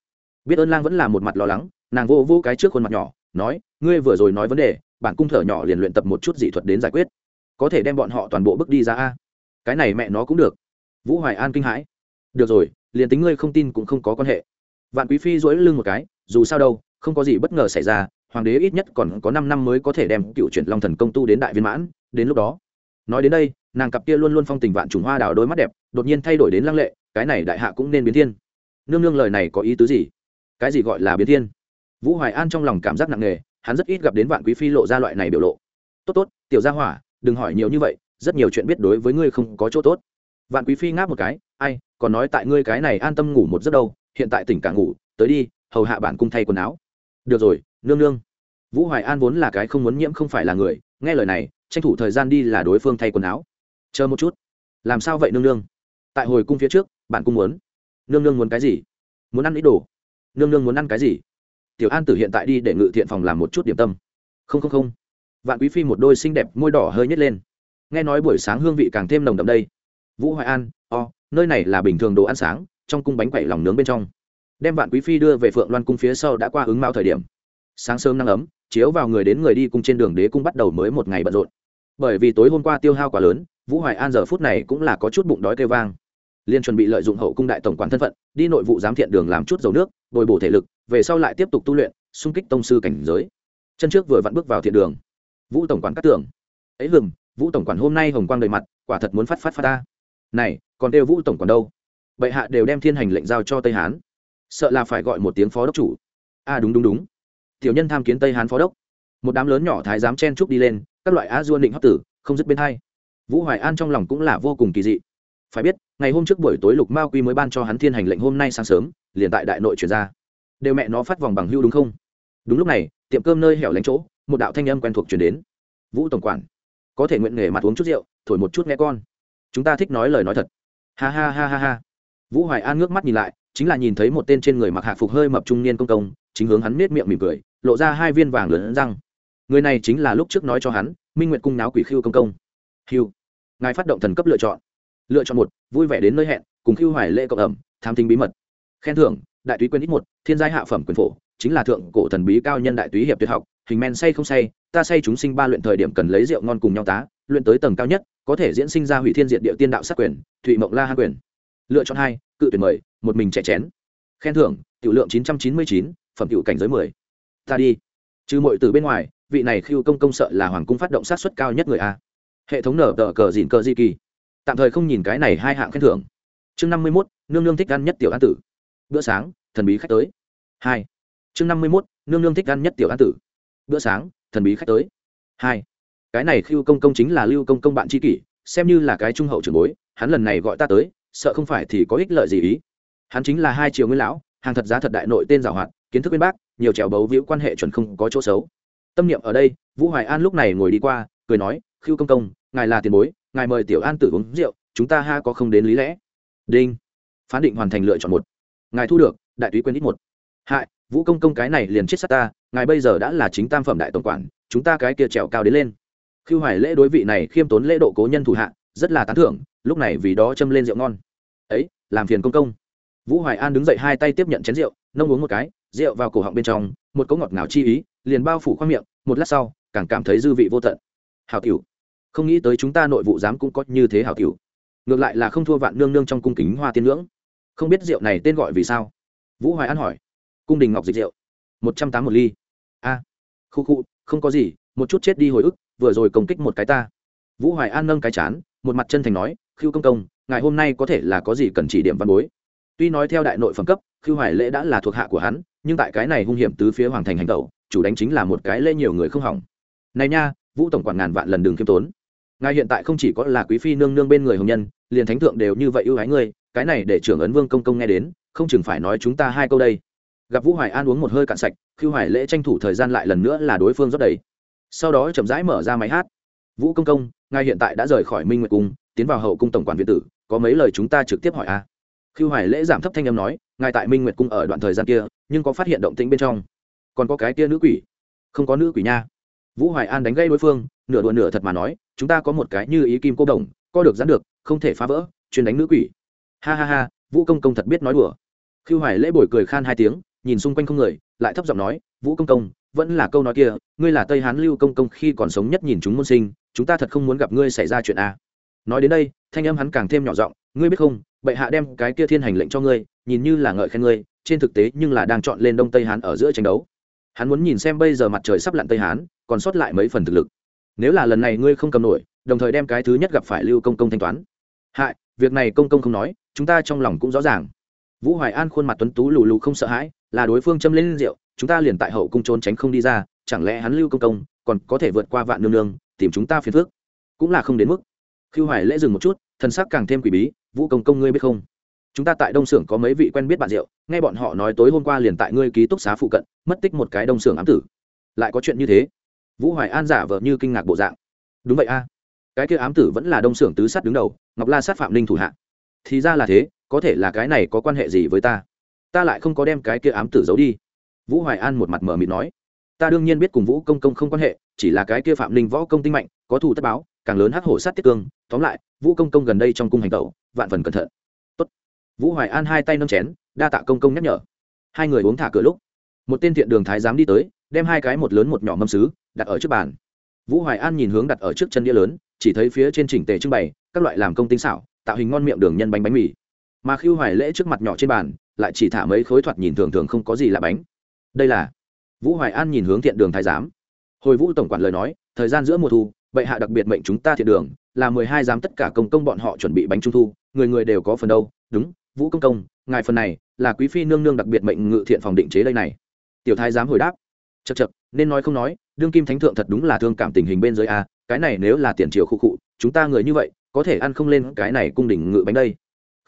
Biết ơn lang vẫn là một mặt lo lắng, nàng vô vô cái trước khuôn mặt nhỏ, nói, ngươi vừa rồi nói vấn đề, bản cung thở nhỏ liền luyện tập một chút dị thuật đến giải quyết. Có thể đem bọn họ toàn bộ bước đi ra a. Cái này mẹ nó cũng được. Vũ hoài an kinh hãi. Được rồi, liền tính ngươi không tin cũng không có quan hệ. Vạn quý phi dỗi lưng một cái, dù sao đâu, không có gì bất ngờ xảy ra hoàng đế ít nhất còn có năm năm mới có thể đem cựu chuyển long thần công tu đến đại viên mãn, đến lúc đó. Nói đến đây, nàng cặp kia luôn luôn phong tình vạn trùng hoa đào đôi mắt đẹp, đột nhiên thay đổi đến lăng lệ, cái này đại hạ cũng nên biến thiên. Nương nương lời này có ý tứ gì? Cái gì gọi là biến thiên? Vũ hoài an trong lòng cảm giác nặng nề, hắn rất ít gặp đến vạn quý phi lộ ra loại này biểu lộ. Tốt tốt, tiểu gia hỏa, đừng hỏi nhiều như vậy, rất nhiều chuyện biết đối với ngươi không có chỗ tốt. Vạn quý phi ngáp một cái, ai, còn nói tại ngươi cái này an tâm ngủ một giấc đâu, hiện tại tỉnh cả ngủ, tới đi, hầu hạ bản cung thay quần áo. Được rồi nương nương. Vũ hoài an vốn là cái không muốn nhiễm không phải là người nghe lời này tranh thủ thời gian đi là đối phương thay quần áo. Chờ một chút. Làm sao vậy nương nương? Tại hồi cung phía trước bạn cung muốn. Nương nương muốn cái gì? Muốn ăn ít đồ. Nương nương muốn ăn cái gì? Tiểu an tử hiện tại đi để ngự thiện phòng làm một chút điểm tâm. Không không không. Vạn quý phi một đôi xinh đẹp môi đỏ hơi nhét lên. Nghe nói buổi sáng hương vị càng thêm nồng đậm đây. Vũ hoài an o、oh, nơi này là bình thường đồ ăn sáng trong cung bánh quậy lòng nướng bên trong. Đem vạn quý phi đưa về phượng loan cung phía sau đã qua ứng mao thời điểm sáng sớm nắng ấm chiếu vào người đến người đi cùng trên đường đế cung bắt đầu mới một ngày bận rộn. Bởi vì tối hôm qua tiêu hao quá lớn vũ hoài an giờ phút này cũng là có chút bụng đói kêu vang. Liên chuẩn bị lợi dụng hậu cung đại tổng quản thân phận đi nội vụ giám thiện đường làm chút dầu nước bồi bổ thể lực về sau lại tiếp tục tu luyện xung kích tông sư cảnh giới. Chân trước vừa vặn bước vào thiện đường. Vũ tổng quản cắt tưởng ấy hừng vũ tổng quản hôm nay hồng quang đầy mặt quả thật muốn phát phát phát ta. Này còn đều vũ tổng quản đâu? Bệ hạ đều đem thiên hành lệnh giao cho tây hán. Sợ là phải gọi một tiếng phó đốc chủ. A à, đúng đúng đúng tiểu nhân tham kiến tây hán phó đốc. Một đám lớn nhỏ thái giám chen trúc đi lên, các loại á duôn định hấp tử, không dứt bên hai. Vũ hoài an trong lòng cũng là vô cùng kỳ dị. Phải biết, ngày hôm trước buổi tối lục mao quy mới ban cho hắn thiên hành lệnh hôm nay sáng sớm, liền tại đại nội chuyển ra. Đều mẹ nó phát vòng bằng hưu đúng không? Đúng lúc này, tiệm cơm nơi hẻo lánh chỗ, một đạo thanh âm quen thuộc chuyển đến. Vũ tổng quản, có thể nguyện nghề mặt uống chút rượu, thổi một chút nghe con. Chúng ta thích nói lời nói thật. Ha ha ha ha ha. Vũ hoài an ngước mắt nhìn lại, chính là nhìn thấy một tên trên người mặc hạ phục hơi mập trung niên công công, chính hướng hắn nết miệng mỉm cười lộ ra hai viên vàng lớn răng. Người này chính là lúc trước nói cho hắn, minh nguyệt cung náo quỷ khiêu công công. Hiu. Ngài phát động thần cấp lựa chọn. Lựa chọn một, vui vẻ đến nơi hẹn, cùng khiêu hoài lễ cộng ẩm, tham thính bí mật. Khen thưởng, đại túy quyền ít một, thiên giai hạ phẩm quyền phổ, chính là thượng cổ thần bí cao nhân đại túy hiệp tuyệt học, hình men say không say, ta say chúng sinh ba luyện thời điểm cần lấy rượu ngon cùng nhau tá, luyện tới tầng cao nhất, có thể diễn sinh ra hủy thiên diệt địa tiên đạo sát quyền, thụy mộng la hạ quyền. Lựa chọn hai, cự tuyển mời, một mình trẻ chén. Khen thưởng, tiểu lượng chín trăm chín mươi chín, phẩm tiểu cảnh giới mười ta đi. Trừ mọi từ bên ngoài, vị này khiêu công công sợ là hoàng cung phát động sát xuất cao nhất người a. Hệ thống nở tờ cờ dìn cờ di kỳ. Tạm thời không nhìn cái này hai hạng khen thưởng. Chương năm mươi mốt, nương nương thích ăn nhất tiểu an tử. Bữa sáng, thần bí khách tới. Hai. Chương năm mươi mốt, nương nương thích ăn nhất tiểu an tử. Bữa sáng, thần bí khách tới. Hai. Cái này khiêu công công chính là lưu công công bạn tri kỷ, xem như là cái trung hậu trường bối, hắn lần này gọi ta tới, sợ không phải thì có ích lợi gì ý. Hắn chính là hai triệu nguyên lão, hàng thật giá thật đại nội tên giảo hoạt kiến thức bên bác, nhiều trèo bấu víu quan hệ chuẩn không có chỗ xấu. Tâm niệm ở đây, vũ hoài an lúc này ngồi đi qua, cười nói khiêu công công, ngài là tiền bối, ngài mời tiểu an tử uống rượu, chúng ta ha có không đến lý lẽ? Đinh. Phán định hoàn thành lựa chọn một. Ngài thu được, đại túy quên ít một. Hại, vũ công công cái này liền chết sát ta, ngài bây giờ đã là chính tam phẩm đại tổng quản, chúng ta cái kia trèo cao đến lên. Khiêu hoài lễ đối vị này khiêm tốn lễ độ cố nhân thủ hạ, rất là tán thưởng, lúc này vì đó châm lên rượu ngon. Ấy, làm phiền công công. Vũ hoài an đứng dậy hai tay tiếp nhận chén rượu nông uống một cái rượu vào cổ họng bên trong, một cỗ ngọt ngào chi ý, liền bao phủ khoang miệng, một lát sau, càng cảm thấy dư vị vô tận. Hào cửu, không nghĩ tới chúng ta nội vụ giám cũng có như thế hào cửu. Ngược lại là không thua vạn nương nương trong cung kính hoa tiên ngưỡng. Không biết rượu này tên gọi vì sao? Vũ hoài an hỏi. Cung đình ngọc dịch rượu, một trăm tám một ly. A, khu khu, không có gì, một chút chết đi hồi ức, vừa rồi công kích một cái ta. Vũ hoài an nâng cái chán, một mặt chân thành nói khiêu công công, ngài hôm nay có thể là có gì cần chỉ điểm văn bối? Tuy nói theo đại nội phẩm cấp khiêu hoài lễ đã là thuộc hạ của hắn nhưng tại cái này hung hiểm tứ phía hoàng thành hành tẩu, chủ đánh chính là một cái lê nhiều người không hỏng. Này nha, vũ tổng quản ngàn vạn lần đường khiêm tốn. Ngài hiện tại không chỉ có là quý phi nương nương bên người hồng nhân, liền thánh thượng đều như vậy ưu ái ngươi, cái này để trưởng ấn vương công công nghe đến, không chừng phải nói chúng ta hai câu đây. Gặp vũ hoài an uống một hơi cạn sạch khiêu hoài lễ tranh thủ thời gian lại lần nữa là đối phương rót đầy. Sau đó chậm rãi mở ra máy hát. Vũ công công, ngài hiện tại đã rời khỏi minh nguyệt cung, tiến vào hậu cung tổng quản viện tử, có mấy lời chúng ta trực tiếp hỏi a? à? Khiêu hoài lễ giảm thấp thanh âm nói, ngài tại minh nguyệt cung ở đoạn thời gian kia, nhưng có phát hiện động tĩnh bên trong. Còn có cái kia nữ quỷ. Không có nữ quỷ nha. Vũ hoài an đánh gây đối phương, nửa đùa nửa thật mà nói, chúng ta có một cái như ý kim cô đồng co được dán được, không thể phá vỡ, chuyên đánh nữ quỷ. Ha ha ha, vũ công công thật biết nói đùa. Khiêu hoài lễ bồi cười khan hai tiếng, nhìn xung quanh không người, lại thấp giọng nói, vũ công công, vẫn là câu nói kia, ngươi là tây hán lưu công công khi còn sống nhất nhìn chúng môn sinh, chúng ta thật không muốn gặp ngươi xảy ra chuyện a. Nói đến đây, thanh âm hắn càng thêm nhỏ giọng, ngươi biết không bệ hạ đem cái kia thiên hành lệnh cho ngươi, nhìn như là ngợi khen ngươi, trên thực tế nhưng là đang chọn lên đông tây hán ở giữa tranh đấu. Hắn muốn nhìn xem bây giờ mặt trời sắp lặn tây hán, còn sót lại mấy phần thực lực. Nếu là lần này ngươi không cầm nổi, đồng thời đem cái thứ nhất gặp phải lưu công công thanh toán. Hại việc này công công không nói, chúng ta trong lòng cũng rõ ràng. Vũ hoài an khuôn mặt tuấn tú lù lù không sợ hãi, là đối phương châm lên rượu, chúng ta liền tại hậu cung trốn tránh không đi ra, chẳng lẽ hắn lưu công công, còn có thể vượt qua vạn nương nương, tìm chúng ta phiền phước cũng là không đến mức. Khiêu hoài lễ dừng một chút, thần sắc càng thêm quỷ bí vũ công công ngươi biết không? Chúng ta tại đông xưởng có mấy vị quen biết bạn rượu, nghe bọn họ nói tối hôm qua liền tại ngươi ký túc xá phụ cận, mất tích một cái đông xưởng ám tử. Lại có chuyện như thế? Vũ hoài an giả vờ như kinh ngạc bộ dạng. Đúng vậy a. Cái kia ám tử vẫn là đông xưởng tứ sát đứng đầu, ngọc la sát phạm Ninh thủ hạ. Thì ra là thế, có thể là cái này có quan hệ gì với ta? Ta lại không có đem cái kia ám tử giấu đi. Vũ hoài an một mặt mờ mịt nói. Ta đương nhiên biết cùng vũ công công không quan hệ, chỉ là cái kia phạm Ninh võ công tinh mạnh, có thù tất báo càng lớn hắc hổ sát tiết cương, tóm lại, vũ công công gần đây trong cung hành tẩu, vạn phần cẩn thận. Tốt. vũ hoài an hai tay nâng chén, đa tạ công công nhắc nhở. Hai người uống thả cửa lúc, một tên thiện đường thái giám đi tới, đem hai cái một lớn một nhỏ mâm sứ, đặt ở trước bàn. Vũ hoài an nhìn hướng đặt ở trước chân đĩa lớn, chỉ thấy phía trên chỉnh tề trưng bày, các loại làm công tinh xảo, tạo hình ngon miệng đường nhân bánh bánh mì. Mà khiêu hoài lễ trước mặt nhỏ trên bàn, lại chỉ thả mấy khối thoạt nhìn thường thường không có gì là bánh. Đây là vũ hoài an nhìn hướng thiện đường thái giám. Hồi vũ tổng quản lời nói, thời gian giữa mùa thu bệ hạ đặc biệt mệnh chúng ta thiện đường, là mười hai giám tất cả công công bọn họ chuẩn bị bánh trung thu, người người đều có phần đâu. Đúng, vũ công công, ngài phần này là quý phi nương nương đặc biệt mệnh ngự thiện phòng định chế đây này. Tiểu thái giám hồi đáp. Chật chật nên nói không nói, đương kim thánh thượng thật đúng là thương cảm tình hình bên dưới a, cái này nếu là tiền triều khu cụ chúng ta người như vậy, có thể ăn không lên cái này cung đỉnh ngự bánh đây.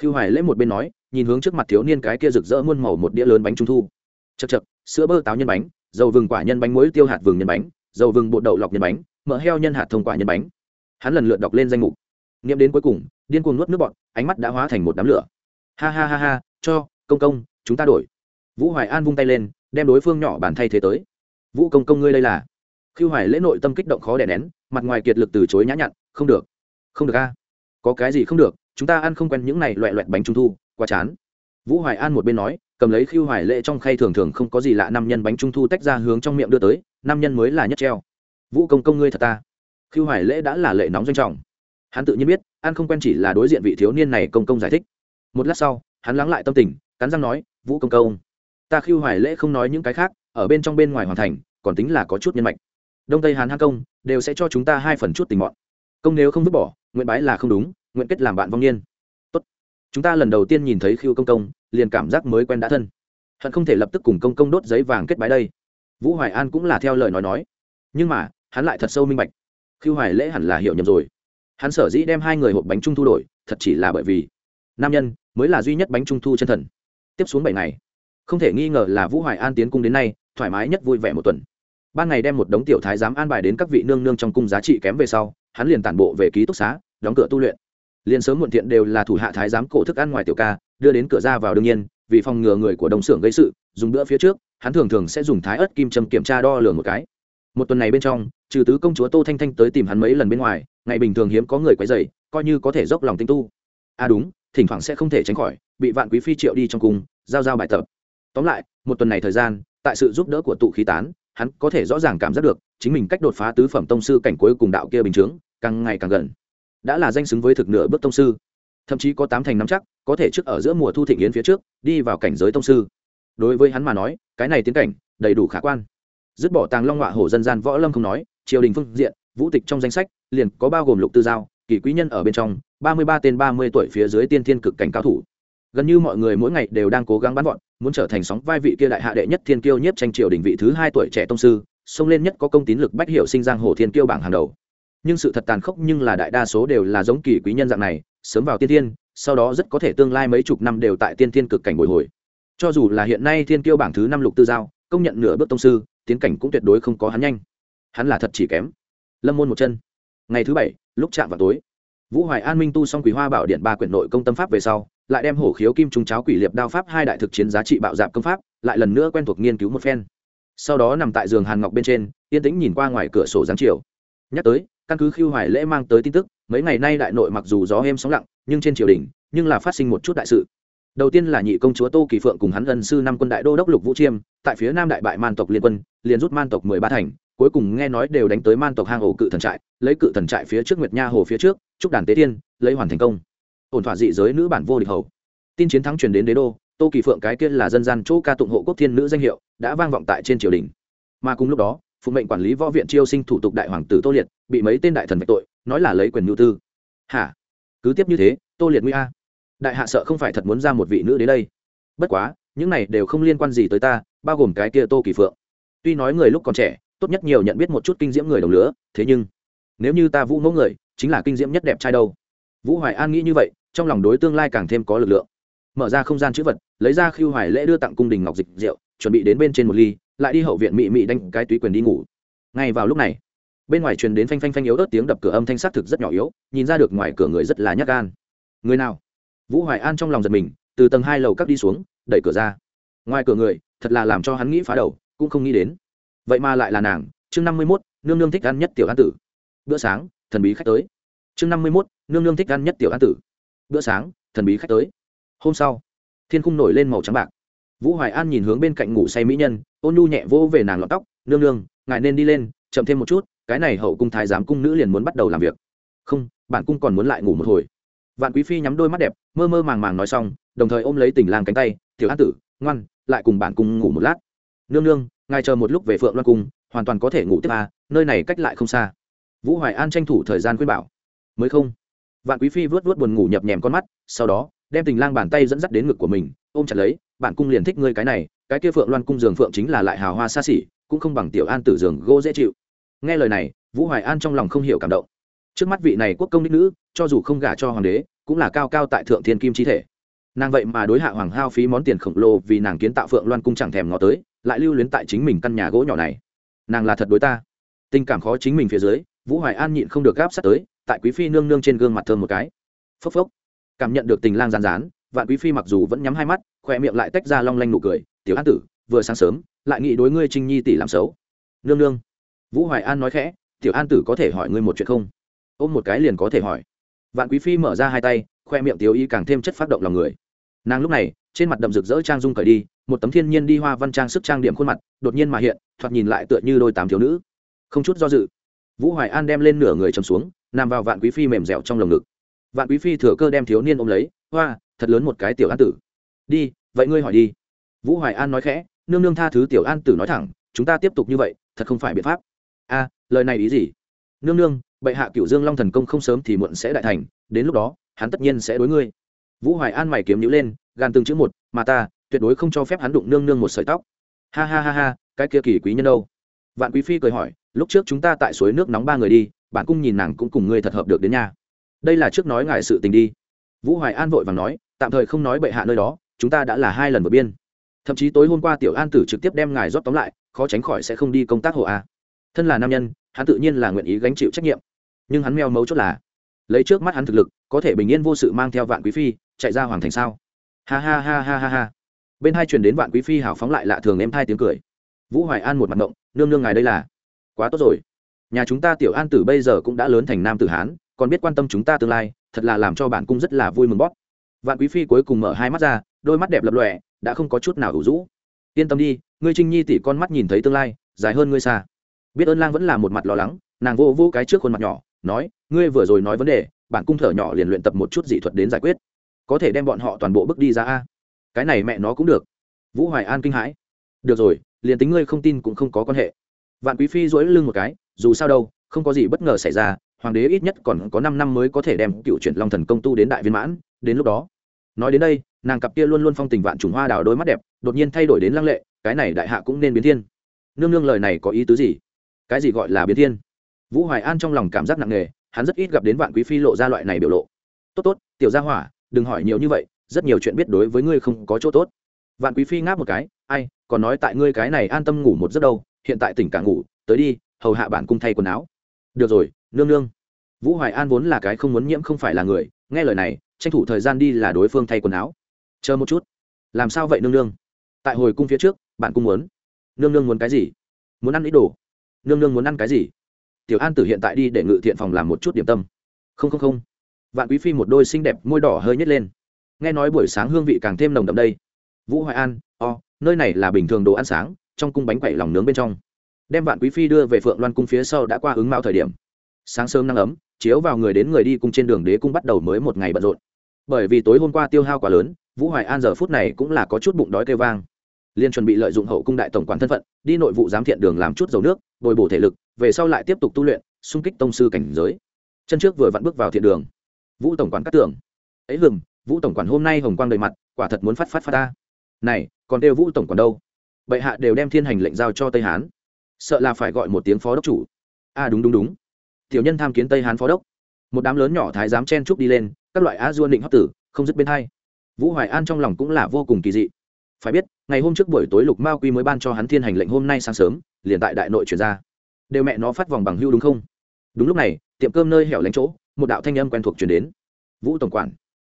Khiêu hoài lễ một bên nói, nhìn hướng trước mặt thiếu niên cái kia rực rỡ muôn màu một đĩa lớn bánh trung thu. Chật chật sữa bơ táo nhân bánh, dầu vừng quả nhân bánh muối tiêu hạt vừng nhân bánh, dầu vừng bột đậu lọc nhân bánh mỡ heo nhân hạt thông quả nhân bánh. Hắn lần lượt đọc lên danh mục. Nghiệm đến cuối cùng, điên cuồng nuốt nước bọn ánh mắt đã hóa thành một đám lửa. Ha ha ha ha, cho, công công, chúng ta đổi. Vũ hoài an vung tay lên, đem đối phương nhỏ bàn thay thế tới. Vũ công công ngươi đây là? Khiêu hoài lễ nội tâm kích động khó đè nén, mặt ngoài kiệt lực từ chối nhã nhặn, không được. Không được a. Có cái gì không được, chúng ta ăn không quen những này loẹ loẹt bánh trung thu, quá chán. Vũ hoài an một bên nói, cầm lấy khiêu hoài lễ trong khay thường thường không có gì lạ năm nhân bánh trung thu tách ra hướng trong miệng đưa tới năm nhân mới là nhất treo vũ công công ngươi thật ta. Khiêu hoài lễ đã là lệ nóng doanh trọng. Hắn tự nhiên biết an không quen chỉ là đối diện vị thiếu niên này công công giải thích. Một lát sau, hắn lắng lại tâm tình, cắn răng nói, vũ công công, ta khiêu hoài lễ không nói những cái khác, ở bên trong bên ngoài hoàn thành, còn tính là có chút nhân mạch. Đông tây hàn hang công đều sẽ cho chúng ta hai phần chút tình mọn. Công nếu không vứt bỏ, nguyện bái là không đúng, nguyện kết làm bạn vong niên. Tốt. Chúng ta lần đầu tiên nhìn thấy khiêu công công, liền cảm giác mới quen đã thân. Hận không thể lập tức cùng công công đốt giấy vàng kết bái đây. Vũ hoài an cũng là theo lời nói nói nhưng mà, hắn lại thật sâu minh bạch. Khiêu hoài lễ hẳn là hiểu nhầm rồi. Hắn sở dĩ đem hai người hộp bánh trung thu đổi, thật chỉ là bởi vì nam nhân mới là duy nhất bánh trung thu chân thần. Tiếp xuống bảy ngày, không thể nghi ngờ là vũ hoài an tiến cung đến nay, thoải mái nhất vui vẻ một tuần. Ban ngày đem một đống tiểu thái giám an bài đến các vị nương nương trong cung giá trị kém về sau, hắn liền tản bộ về ký túc xá, đóng cửa tu luyện. Liền sớm muộn thiện đều là thủ hạ thái giám cổ thức ăn ngoài tiểu ca, đưa đến cửa ra vào đương nhiên, vì phòng ngừa người của đồng xưởng gây sự, dùng bữa phía trước, hắn thường thường sẽ dùng thái ớt kim châm kiểm tra đo lường một cái một tuần này bên trong, trừ tứ công chúa tô thanh thanh tới tìm hắn mấy lần bên ngoài, ngày bình thường hiếm có người quấy dày coi như có thể dốc lòng tinh tu. À đúng, thỉnh thoảng sẽ không thể tránh khỏi, bị vạn quý phi triệu đi trong cung, giao giao bài tập. Tóm lại, một tuần này thời gian, tại sự giúp đỡ của tụ khí tán, hắn có thể rõ ràng cảm giác được, chính mình cách đột phá tứ phẩm tông sư cảnh cuối cùng đạo kia bình chướng, càng ngày càng gần. Đã là danh xứng với thực nửa bước tông sư. Thậm chí có tám thành nắm chắc, có thể trước ở giữa mùa thu thịnh yến phía trước, đi vào cảnh giới tông sư. Đối với hắn mà nói, cái này tiến cảnh, đầy đủ khả quan dứt bỏ tàng long họa hổ dân gian võ lâm không nói, triều đình phương diện, vũ tịch trong danh sách, liền có bao gồm lục tư giao, kỳ quý nhân ở bên trong, ba mươi ba tên ba mươi tuổi phía dưới tiên thiên cực cảnh cao thủ. Gần như mọi người mỗi ngày đều đang cố gắng bắn gọn muốn trở thành sóng vai vị kia đại hạ đệ nhất thiên kiêu nhất tranh triều đình vị thứ hai tuổi trẻ tông sư, xông lên nhất có công tín lực bách hiệu sinh giang hồ thiên kiêu bảng hàng đầu. Nhưng sự thật tàn khốc nhưng là đại đa số đều là giống kỳ quý nhân dạng này, sớm vào tiên thiên, sau đó rất có thể tương lai mấy chục năm đều tại tiên thiên cực cảnh bồi hồi. Cho dù là hiện nay thiên kiêu bảng thứ năm lục tư giao, công nhận nửa bước tông sư tiến cảnh cũng tuyệt đối không có hắn nhanh. Hắn là thật chỉ kém. Lâm môn một chân. Ngày thứ bảy, lúc chạm vào tối, vũ hoài an minh tu xong quý hoa bảo điện ba quyển nội công tâm pháp về sau, lại đem hổ khiếu kim trung cháo quỷ liệp đao pháp hai đại thực chiến giá trị bạo dạp công pháp, lại lần nữa quen thuộc nghiên cứu một phen. Sau đó nằm tại giường hàn ngọc bên trên, yên tĩnh nhìn qua ngoài cửa sổ giáng chiều. Nhắc tới, căn cứ khiêu hoài lễ mang tới tin tức, mấy ngày nay đại nội mặc dù gió êm sóng lặng, nhưng trên triều đình, nhưng là phát sinh một chút đại sự đầu tiên là nhị công chúa tô kỳ phượng cùng hắn ân sư năm quân đại đô đốc lục vũ chiêm, tại phía nam đại bại man tộc liên quân, liền rút man tộc mười ba thành, cuối cùng nghe nói đều đánh tới man tộc hang ổ cự thần trại, lấy cự thần trại phía trước nguyệt nha hồ phía trước, chúc đàn tế tiên, lấy hoàn thành công. Ổn thỏa dị giới nữ bản vô địch hầu. Tin chiến thắng truyền đến đế đô, tô kỳ phượng cái kia là dân gian chỗ ca tụng hộ quốc thiên nữ danh hiệu, đã vang vọng tại trên triều đình. Mà cùng lúc đó, phụ mệnh quản lý võ viện chiêu sinh thủ tục đại hoàng tử tô liệt, bị mấy tên đại thần vạch tội, nói là lấy quyền nhu tư. Hả? Cứ tiếp như thế, tô liệt nguy a đại hạ sợ không phải thật muốn ra một vị nữ đến đây. Bất quá, những này đều không liên quan gì tới ta, bao gồm cái kia tô kỳ phượng. Tuy nói người lúc còn trẻ, tốt nhất nhiều nhận biết một chút kinh diễm người đồng lứa, thế nhưng, nếu như ta vũ mẫu người, chính là kinh diễm nhất đẹp trai đâu. Vũ hoài an nghĩ như vậy, trong lòng đối tương lai càng thêm có lực lượng. Mở ra không gian chữ vật, lấy ra khiêu hoài lễ đưa tặng cung đình ngọc dịch rượu, chuẩn bị đến bên trên một ly, lại đi hậu viện mị mị đánh cái túy quyền đi ngủ. Ngay vào lúc này, bên ngoài truyền đến phanh phanh phanh yếu ớt tiếng đập cửa âm thanh sắc thực rất nhỏ yếu, nhìn ra được ngoài cửa người rất là nhát gan. Người nào? Vũ hoài an trong lòng giật mình, từ tầng hai lầu cắt đi xuống, đẩy cửa ra. Ngoài cửa người, thật là làm cho hắn nghĩ phá đầu, cũng không nghĩ đến. Vậy mà lại là nàng, chương năm mươi mốt, nương nương thích ăn nhất tiểu an tử. Bữa sáng, thần bí khách tới. Chương năm mươi mốt, nương nương thích ăn nhất tiểu an tử. Bữa sáng, thần bí khách tới. Hôm sau, thiên khung nổi lên màu trắng bạc. Vũ hoài an nhìn hướng bên cạnh ngủ say mỹ nhân, ôn nhu nhẹ vỗ về nàng lọt tóc, nương nương, ngài nên đi lên, chậm thêm một chút, cái này hậu cung thái giám cung nữ liền muốn bắt đầu làm việc. Không, bản cung còn muốn lại ngủ một hồi vạn quý phi nhắm đôi mắt đẹp, mơ mơ màng màng nói xong, đồng thời ôm lấy tình lang cánh tay, tiểu an tử, ngoan, lại cùng bản cung ngủ một lát. Nương nương, ngài chờ một lúc về phượng loan cung, hoàn toàn có thể ngủ tiếp à nơi này cách lại không xa. Vũ hoài an tranh thủ thời gian khuyên bảo. Mới không? Vạn quý phi vớt vớt buồn ngủ nhập nhèm con mắt, sau đó, đem tình lang bàn tay dẫn dắt đến ngực của mình, ôm chặt lấy bản cung liền thích ngươi cái này, cái kia phượng loan cung giường phượng chính là lại hào hoa xa xỉ, cũng không bằng tiểu an tử giường gỗ dễ chịu. Nghe lời này, vũ hoài an trong lòng không hiểu cảm động trước mắt vị này quốc công đích nữ, cho dù không gả cho hoàng đế, cũng là cao cao tại thượng thiên kim chi thể. Nàng vậy mà đối hạ hoàng hao phí món tiền khổng lồ vì nàng kiến tạo phượng loan cung chẳng thèm ngó tới, lại lưu luyến tại chính mình căn nhà gỗ nhỏ này. Nàng là thật đối ta. Tình cảm khó chính mình phía dưới, vũ hoài an nhịn không được gáp sát tới, tại quý phi nương nương trên gương mặt thơm một cái. Phốc phốc. Cảm nhận được tình lang rán rán vạn quý phi mặc dù vẫn nhắm hai mắt khoe miệng lại tách ra long lanh nụ cười, tiểu an tử, vừa sáng sớm, lại nghĩ đối ngươi trinh nhi tỷ làm xấu. Nương nương. Vũ hoài an nói khẽ, tiểu an tử có thể hỏi ngươi một chuyện không? Ôm một cái liền có thể hỏi. Vạn quý phi mở ra hai tay, khoe miệng tiểu y càng thêm chất phát động lòng người. Nàng lúc này, trên mặt đậm rực rỡ trang dung cởi đi, một tấm thiên nhiên đi hoa văn trang sức trang điểm khuôn mặt, đột nhiên mà hiện, thoạt nhìn lại tựa như đôi tám thiếu nữ. Không chút do dự, vũ hoài an đem lên nửa người chầm xuống, nằm vào vạn quý phi mềm dẻo trong lồng ngực. Vạn quý phi thừa cơ đem thiếu niên ôm lấy, hoa, thật lớn một cái tiểu an tử. Đi, vậy ngươi hỏi đi. Vũ hoài an nói khẽ, nương nương tha thứ tiểu an tử nói thẳng, chúng ta tiếp tục như vậy, thật không phải biện pháp. A, lời này ý gì? Nương nương bệ hạ cựu dương long thần công không sớm thì muộn sẽ đại thành, đến lúc đó, hắn tất nhiên sẽ đối ngươi. Vũ hoài an mày kiếm nhữ lên gan từng chữ một, mà ta, tuyệt đối không cho phép hắn đụng nương nương một sợi tóc. Ha ha ha ha, cái kia kỳ quý nhân đâu? Vạn quý phi cười hỏi, lúc trước chúng ta tại suối nước nóng ba người đi bạn cung nhìn nàng cũng cùng ngươi thật hợp được đến nhà. Đây là trước nói ngài sự tình đi. Vũ hoài an vội vàng nói, tạm thời không nói bệ hạ nơi đó, chúng ta đã là hai lần vượt biên. Thậm chí tối hôm qua tiểu an tử trực tiếp đem ngài rót tóm lại, khó tránh khỏi sẽ không đi công tác hộ a. Thân là nam nhân, hắn tự nhiên là nguyện ý gánh chịu trách nhiệm nhưng hắn meo mấu chốt là, lấy trước mắt hắn thực lực, có thể bình yên vô sự mang theo vạn quý phi, chạy ra hoàng thành sao? Ha ha ha ha ha ha. Bên hai truyền đến vạn quý phi hào phóng lại lạ thường em hai tiếng cười. Vũ hoài an một mặt động nương nương ngài đây là quá tốt rồi. Nhà chúng ta tiểu an tử bây giờ cũng đã lớn thành nam tử hán, còn biết quan tâm chúng ta tương lai, thật là làm cho bản cung rất là vui mừng bóp. Vạn quý phi cuối cùng mở hai mắt ra, đôi mắt đẹp lập lòe, đã không có chút nào ủ rũ. Yên tâm đi, ngươi trinh nhi tỷ con mắt nhìn thấy tương lai, dài hơn ngươi xa. Biết ơn lang vẫn là một mặt lo lắng, nàng vô vô cái trước khuôn mặt nhỏ nói, ngươi vừa rồi nói vấn đề, bản cung thở nhỏ liền luyện tập một chút dị thuật đến giải quyết. Có thể đem bọn họ toàn bộ bước đi ra a. Cái này mẹ nó cũng được. Vũ hoài an kinh hãi. Được rồi, liền tính ngươi không tin cũng không có quan hệ. Vạn quý phi dỗi lưng một cái, dù sao đâu, không có gì bất ngờ xảy ra, hoàng đế ít nhất còn có năm năm mới có thể đem cựu chuyển long thần công tu đến đại viên mãn. Đến lúc đó, nói đến đây, nàng cặp kia luôn luôn phong tình vạn trùng hoa đào đôi mắt đẹp, đột nhiên thay đổi đến lăng lệ, cái này đại hạ cũng nên biến thiên. Nương nương lời này có ý tứ gì? Cái gì gọi là biến thiên? Vũ hoài an trong lòng cảm giác nặng nề, hắn rất ít gặp đến vạn quý phi lộ ra loại này biểu lộ. Tốt tốt, tiểu gia hỏa, đừng hỏi nhiều như vậy, rất nhiều chuyện biết đối với ngươi không có chỗ tốt. Vạn quý phi ngáp một cái, ai, còn nói tại ngươi cái này an tâm ngủ một giấc đâu, hiện tại tỉnh cả ngủ, tới đi, hầu hạ bản cung thay quần áo. Được rồi, nương nương. Vũ hoài an vốn là cái không muốn nhiễm không phải là người, nghe lời này, tranh thủ thời gian đi là đối phương thay quần áo. Chờ một chút. Làm sao vậy, nương nương? Tại hồi cung phía trước, bạn cung muốn. Nương nương muốn cái gì? Muốn ăn ít đồ. Nương nương muốn ăn cái gì? Tiểu an tử hiện tại đi để ngự thiện phòng làm một chút điểm tâm. Không không không. Vạn quý phi một đôi xinh đẹp môi đỏ hơi nhét lên. Nghe nói buổi sáng hương vị càng thêm nồng đậm đây. Vũ hoài an o、oh, nơi này là bình thường đồ ăn sáng trong cung bánh quậy lòng nướng bên trong. Đem vạn quý phi đưa về phượng loan cung phía sau đã qua ứng mạo thời điểm. Sáng sớm nắng ấm chiếu vào người đến người đi cung trên đường đế cung bắt đầu mới một ngày bận rộn. Bởi vì tối hôm qua tiêu hao quá lớn vũ hoài an giờ phút này cũng là có chút bụng đói kêu vang. Liên chuẩn bị lợi dụng hậu cung đại tổng quản thân phận đi nội vụ giám thiện đường làm chút dầu nước bồi bổ thể lực về sau lại tiếp tục tu luyện xung kích tông sư cảnh giới. Chân trước vừa vặn bước vào thiện đường. Vũ tổng quản cắt tưởng ấy lừng vũ tổng quản hôm nay hồng quang đầy mặt quả thật muốn phát phát phát ta. Này còn đều vũ tổng quản đâu? Bệ hạ đều đem thiên hành lệnh giao cho tây hán. Sợ là phải gọi một tiếng phó đốc chủ. A à, đúng đúng đúng. Tiểu nhân tham kiến tây hán phó đốc. Một đám lớn nhỏ thái giám chen trúc đi lên các loại a duôn định hấp tử không dứt bên hai. Vũ hoài an trong lòng cũng là vô cùng kỳ dị. Phải biết ngày hôm trước buổi tối lục mao quy mới ban cho hắn thiên hành lệnh hôm nay sáng sớm liền tại đại nội chuyển ra đều mẹ nó phát vòng bằng hưu đúng không? Đúng lúc này, tiệm cơm nơi hẻo lánh chỗ, một đạo thanh âm quen thuộc chuyển đến. Vũ tổng quản,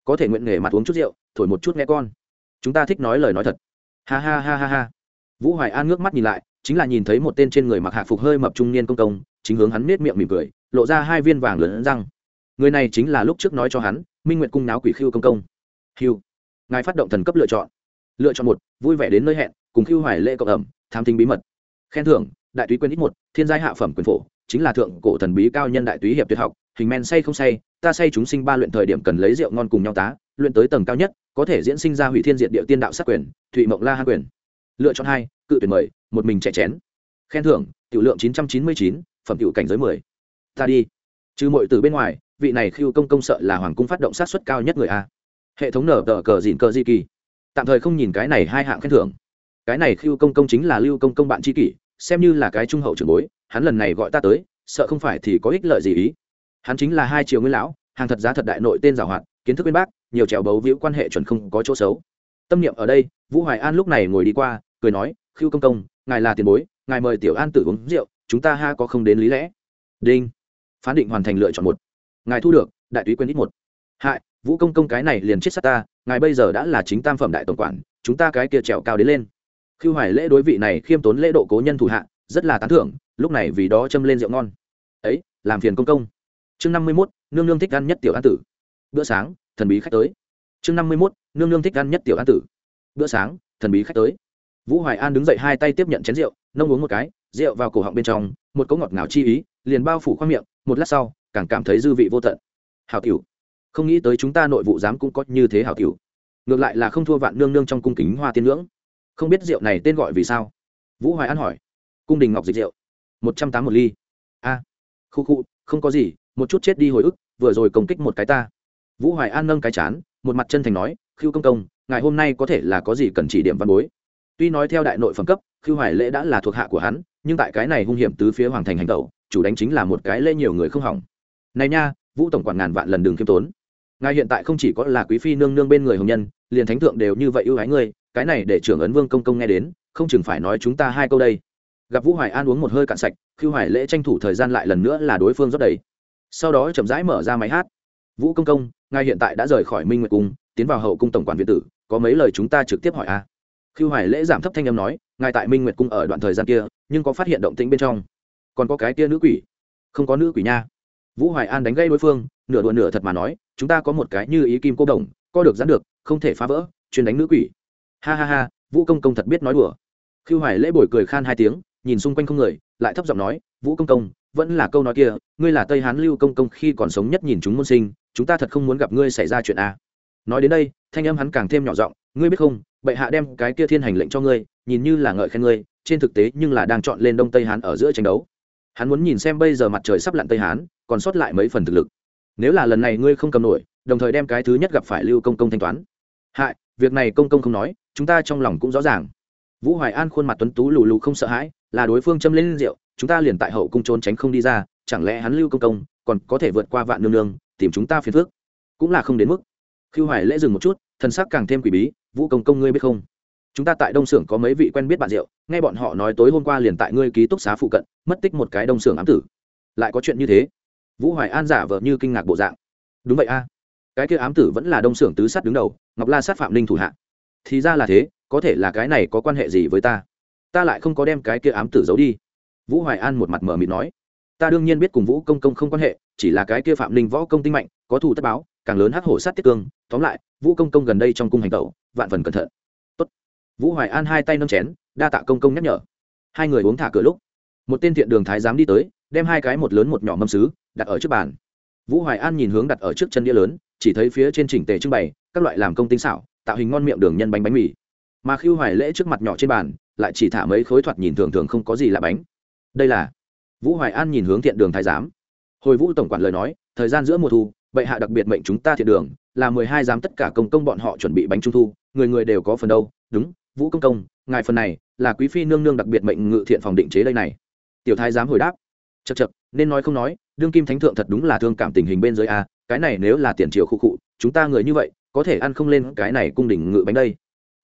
có thể nguyện nghề mặt uống chút rượu, thổi một chút nghe con. Chúng ta thích nói lời nói thật. Ha ha ha ha ha. Vũ hoài an ngước mắt nhìn lại, chính là nhìn thấy một tên trên người mặc hạ phục hơi mập trung niên công công, chính hướng hắn nết miệng mỉm cười, lộ ra hai viên vàng lớn răng. Người này chính là lúc trước nói cho hắn, minh nguyện cung náo quỷ khiêu công công. Hiu. Ngài phát động thần cấp lựa chọn. Lựa chọn một, vui vẻ đến nơi hẹn, cùng khiêu hoài lễ cộng ẩm tham thính bí mật. Khen thưởng đại túy quyền ít một, thiên giai hạ phẩm quyền phổ, chính là thượng cổ thần bí cao nhân đại túy hiệp tuyệt học, hình men say không say, ta say chúng sinh ba luyện thời điểm cần lấy rượu ngon cùng nhau tá, luyện tới tầng cao nhất, có thể diễn sinh ra hủy thiên diệt địa tiên đạo sát quyền, thụy mộng la hạ quyền. Lựa chọn hai, cự tuyển mời, một mình chạy chén. Khen thưởng, tiểu lượng chín trăm chín mươi chín, phẩm tiểu cảnh giới mười. Ta đi. Trừ mọi từ bên ngoài, vị này khiêu công công sợ là hoàng cung phát động sát xuất cao nhất người a. Hệ thống nở tờ cờ dịn cờ di kỳ. Tạm thời không nhìn cái này hai hạng khen thưởng. Cái này khiêu công công chính là lưu công công bạn tri kỷ xem như là cái trung hậu trưởng bối, hắn lần này gọi ta tới, sợ không phải thì có ích lợi gì ý. Hắn chính là hai triều nguyên lão, hàng thật giá thật đại nội tên giảo hoạt, kiến thức bên bác, nhiều trèo bấu víu quan hệ chuẩn không có chỗ xấu. Tâm niệm ở đây, vũ hoài an lúc này ngồi đi qua, cười nói khiêu công công, ngài là tiền bối, ngài mời tiểu an tử uống rượu, chúng ta ha có không đến lý lẽ? Đinh. Phán định hoàn thành lựa chọn một. Ngài thu được, đại túy quyền ít một. Hại, vũ công công cái này liền chết sát ta, ngài bây giờ đã là chính tam phẩm đại tổng quản, chúng ta cái kia trèo cao đến lên khiêu hoài lễ đối vị này khiêm tốn lễ độ cố nhân thủ hạ, rất là tán thưởng, lúc này vì đó châm lên rượu ngon. Ấy, làm phiền công công. Chương năm mươi mốt, nương nương thích ăn nhất tiểu an tử. Bữa sáng, thần bí khách tới. Chương năm mươi mốt, nương nương thích ăn nhất tiểu an tử. Bữa sáng, thần bí khách tới. Vũ hoài an đứng dậy hai tay tiếp nhận chén rượu nông uống một cái, rượu vào cổ họng bên trong, một cỗ ngọt ngào chi ý, liền bao phủ khoang miệng, một lát sau, càng cảm thấy dư vị vô tận. Hào tiểu, không nghĩ tới chúng ta nội vụ giám cũng có như thế hào tiểu. Ngược lại là không thua vạn nương nương trong cung kính hoa tiên ngưỡng không biết rượu này tên gọi vì sao? Vũ hoài an hỏi. Cung đình ngọc dịch rượu. Một trăm tám một ly. A. Khu khu, không có gì, một chút chết đi hồi ức, vừa rồi công kích một cái ta. Vũ hoài an nâng cái chán, một mặt chân thành nói khiêu công công, ngài hôm nay có thể là có gì cần chỉ điểm văn bối? Tuy nói theo đại nội phẩm cấp khiêu hoài lễ đã là thuộc hạ của hắn, nhưng tại cái này hung hiểm tứ phía hoàng thành hành tẩu, chủ đánh chính là một cái lễ nhiều người không hỏng. Này nha, vũ tổng quản ngàn vạn lần đường khiêm tốn. Ngài hiện tại không chỉ có là quý phi nương nương bên người hồng nhân, liền thánh thượng đều như vậy ưu ái ngươi cái này để trưởng ấn vương công công nghe đến, không chừng phải nói chúng ta hai câu đây. Gặp vũ hoài an uống một hơi cạn sạch khi hoài lễ tranh thủ thời gian lại lần nữa là đối phương rất đầy. Sau đó chậm rãi mở ra máy hát. Vũ công công, ngài hiện tại đã rời khỏi minh nguyệt cung, tiến vào hậu cung tổng quản việt tử, có mấy lời chúng ta trực tiếp hỏi a? À. khiêu hoài lễ giảm thấp thanh âm nói, ngài tại minh nguyệt cung ở đoạn thời gian kia, nhưng có phát hiện động tĩnh bên trong. Còn có cái kia nữ quỷ. Không có nữ quỷ nha. Vũ hoài an đánh gây đối phương, nửa đùa nửa thật mà nói, chúng ta có một cái như ý kim cô đồng co được dán được, không thể phá vỡ, chuyên đánh nữ quỷ ha ha ha, vũ công công thật biết nói đùa. Khiêu hoài lễ bồi cười khan hai tiếng, nhìn xung quanh không người, lại thấp giọng nói, vũ công công, vẫn là câu nói kia, ngươi là tây hán lưu công công khi còn sống nhất nhìn chúng môn sinh, chúng ta thật không muốn gặp ngươi xảy ra chuyện a. Nói đến đây, thanh âm hắn càng thêm nhỏ giọng, ngươi biết không, bệ hạ đem cái kia thiên hành lệnh cho ngươi, nhìn như là ngợi khen ngươi, trên thực tế nhưng là đang chọn lên đông tây hán ở giữa tranh đấu. Hắn muốn nhìn xem bây giờ mặt trời sắp lặn tây hán, còn sót lại mấy phần thực lực. Nếu là lần này ngươi không cầm nổi, đồng thời đem cái thứ nhất gặp phải lưu công công thanh toán. Hại, việc này công công không nói chúng ta trong lòng cũng rõ ràng. Vũ hoài an khuôn mặt tuấn tú lù lù không sợ hãi, là đối phương châm lên rượu, chúng ta liền tại hậu cung trốn tránh không đi ra, chẳng lẽ hắn lưu công công còn có thể vượt qua vạn nương nương, tìm chúng ta phiền phước cũng là không đến mức. Khiêu hoài lễ dừng một chút, thần sắc càng thêm quỷ bí, vũ công công ngươi biết không? Chúng ta tại đông xưởng có mấy vị quen biết bạn rượu, nghe bọn họ nói tối hôm qua liền tại ngươi ký túc xá phụ cận, mất tích một cái đông xưởng ám tử. Lại có chuyện như thế? Vũ hoài an giả vờ như kinh ngạc bộ dạng. Đúng vậy a, cái kia ám tử vẫn là đông xưởng tứ sát đứng đầu, ngọc la sát phạm linh thủ hạ thì ra là thế, có thể là cái này có quan hệ gì với ta? Ta lại không có đem cái kia ám tử giấu đi. Vũ hoài an một mặt mờ mịt nói. Ta đương nhiên biết cùng vũ công công không quan hệ, chỉ là cái kia phạm linh võ công tinh mạnh, có thù tất báo, càng lớn hắc hổ sát tiết cương, tóm lại, vũ công công gần đây trong cung hành tẩu, vạn phần cẩn thận. Tốt. vũ hoài an hai tay nâng chén, đa tạ công công nhắc nhở. Hai người uống thả cửa lúc, một tên thiện đường thái giám đi tới, đem hai cái một lớn một nhỏ mâm xứ đặt ở trước bàn. Vũ hoài an nhìn hướng đặt ở trước chân đĩa lớn, chỉ thấy phía trên chỉnh tề trưng bày, các loại làm công tinh xảo tạo hình ngon miệng đường nhân bánh bánh mì. Mà khiêu hoài lễ trước mặt nhỏ trên bàn, lại chỉ thả mấy khối thoạt nhìn thường thường không có gì là bánh. Đây là vũ hoài an nhìn hướng thiện đường thái giám. Hồi vũ tổng quản lời nói, thời gian giữa mùa thu, bệ hạ đặc biệt mệnh chúng ta thiện đường, là mười hai giám tất cả công công bọn họ chuẩn bị bánh trung thu, người người đều có phần đâu. Đúng, vũ công công, ngài phần này là quý phi nương nương đặc biệt mệnh ngự thiện phòng định chế đây này. Tiểu thái giám hồi đáp chật chật nên nói không nói, đương kim thánh thượng thật đúng là thương cảm tình hình bên dưới a, cái này nếu là tiền triều khu cụ, chúng ta người như vậy có thể ăn không lên cái này cung đỉnh ngự bánh đây.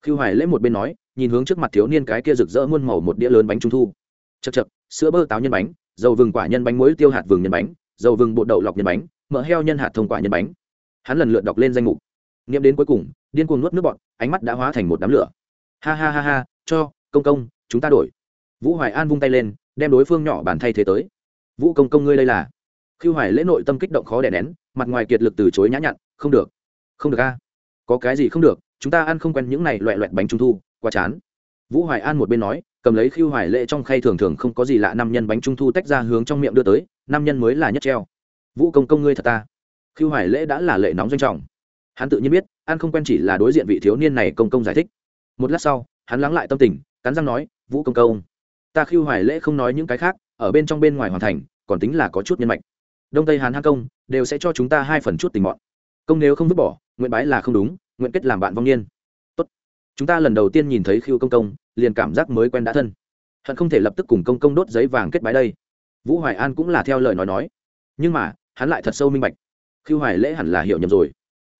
Khiêu hoài lễ một bên nói, nhìn hướng trước mặt thiếu niên cái kia rực rỡ muôn màu một đĩa lớn bánh trung thu. Chật chật sữa bơ táo nhân bánh, dầu vừng quả nhân bánh muối tiêu hạt vừng nhân bánh, dầu vừng bột đậu lọc nhân bánh, mỡ heo nhân hạt thông quả nhân bánh. Hắn lần lượt đọc lên danh mục. Nghiệm đến cuối cùng, điên cuồng nuốt nước bọt, ánh mắt đã hóa thành một đám lửa. Ha ha ha ha, cho, công công, chúng ta đổi. Vũ hoài an vung tay lên, đem đối phương nhỏ bàn thay thế tới. Vũ công công ngươi đây là. Khiêu hoài lễ nội tâm kích động khó đè nén, mặt ngoài kiệt lực từ chối nhã nhặn, không được không được a. Có cái gì không được, chúng ta ăn không quen những này loẹ loẹt bánh trung thu, quá chán. Vũ hoài an một bên nói, cầm lấy khiêu hoài lễ trong khay thường thường không có gì lạ năm nhân bánh trung thu tách ra hướng trong miệng đưa tới năm nhân mới là nhất treo. Vũ công công ngươi thật ta. Khiêu hoài lễ đã là lệ nóng doanh trọng. Hắn tự nhiên biết, ăn không quen chỉ là đối diện vị thiếu niên này công công giải thích. Một lát sau, hắn lắng lại tâm tình, cắn răng nói, vũ công công, ta khiêu hoài lễ không nói những cái khác, ở bên trong bên ngoài hoàn thành, còn tính là có chút nhân mạch. Đông tây hán hán công, đều sẽ cho chúng ta hai phần chút tình mọn công nếu không vứt bỏ, nguyện bái là không đúng, nguyện kết làm bạn vong niên. Tốt. Chúng ta lần đầu tiên nhìn thấy khiêu công công, liền cảm giác mới quen đã thân. Hận không thể lập tức cùng công công đốt giấy vàng kết bái đây. Vũ hoài an cũng là theo lời nói nói. Nhưng mà, hắn lại thật sâu minh bạch. Khiêu hoài lễ hẳn là hiểu nhầm rồi.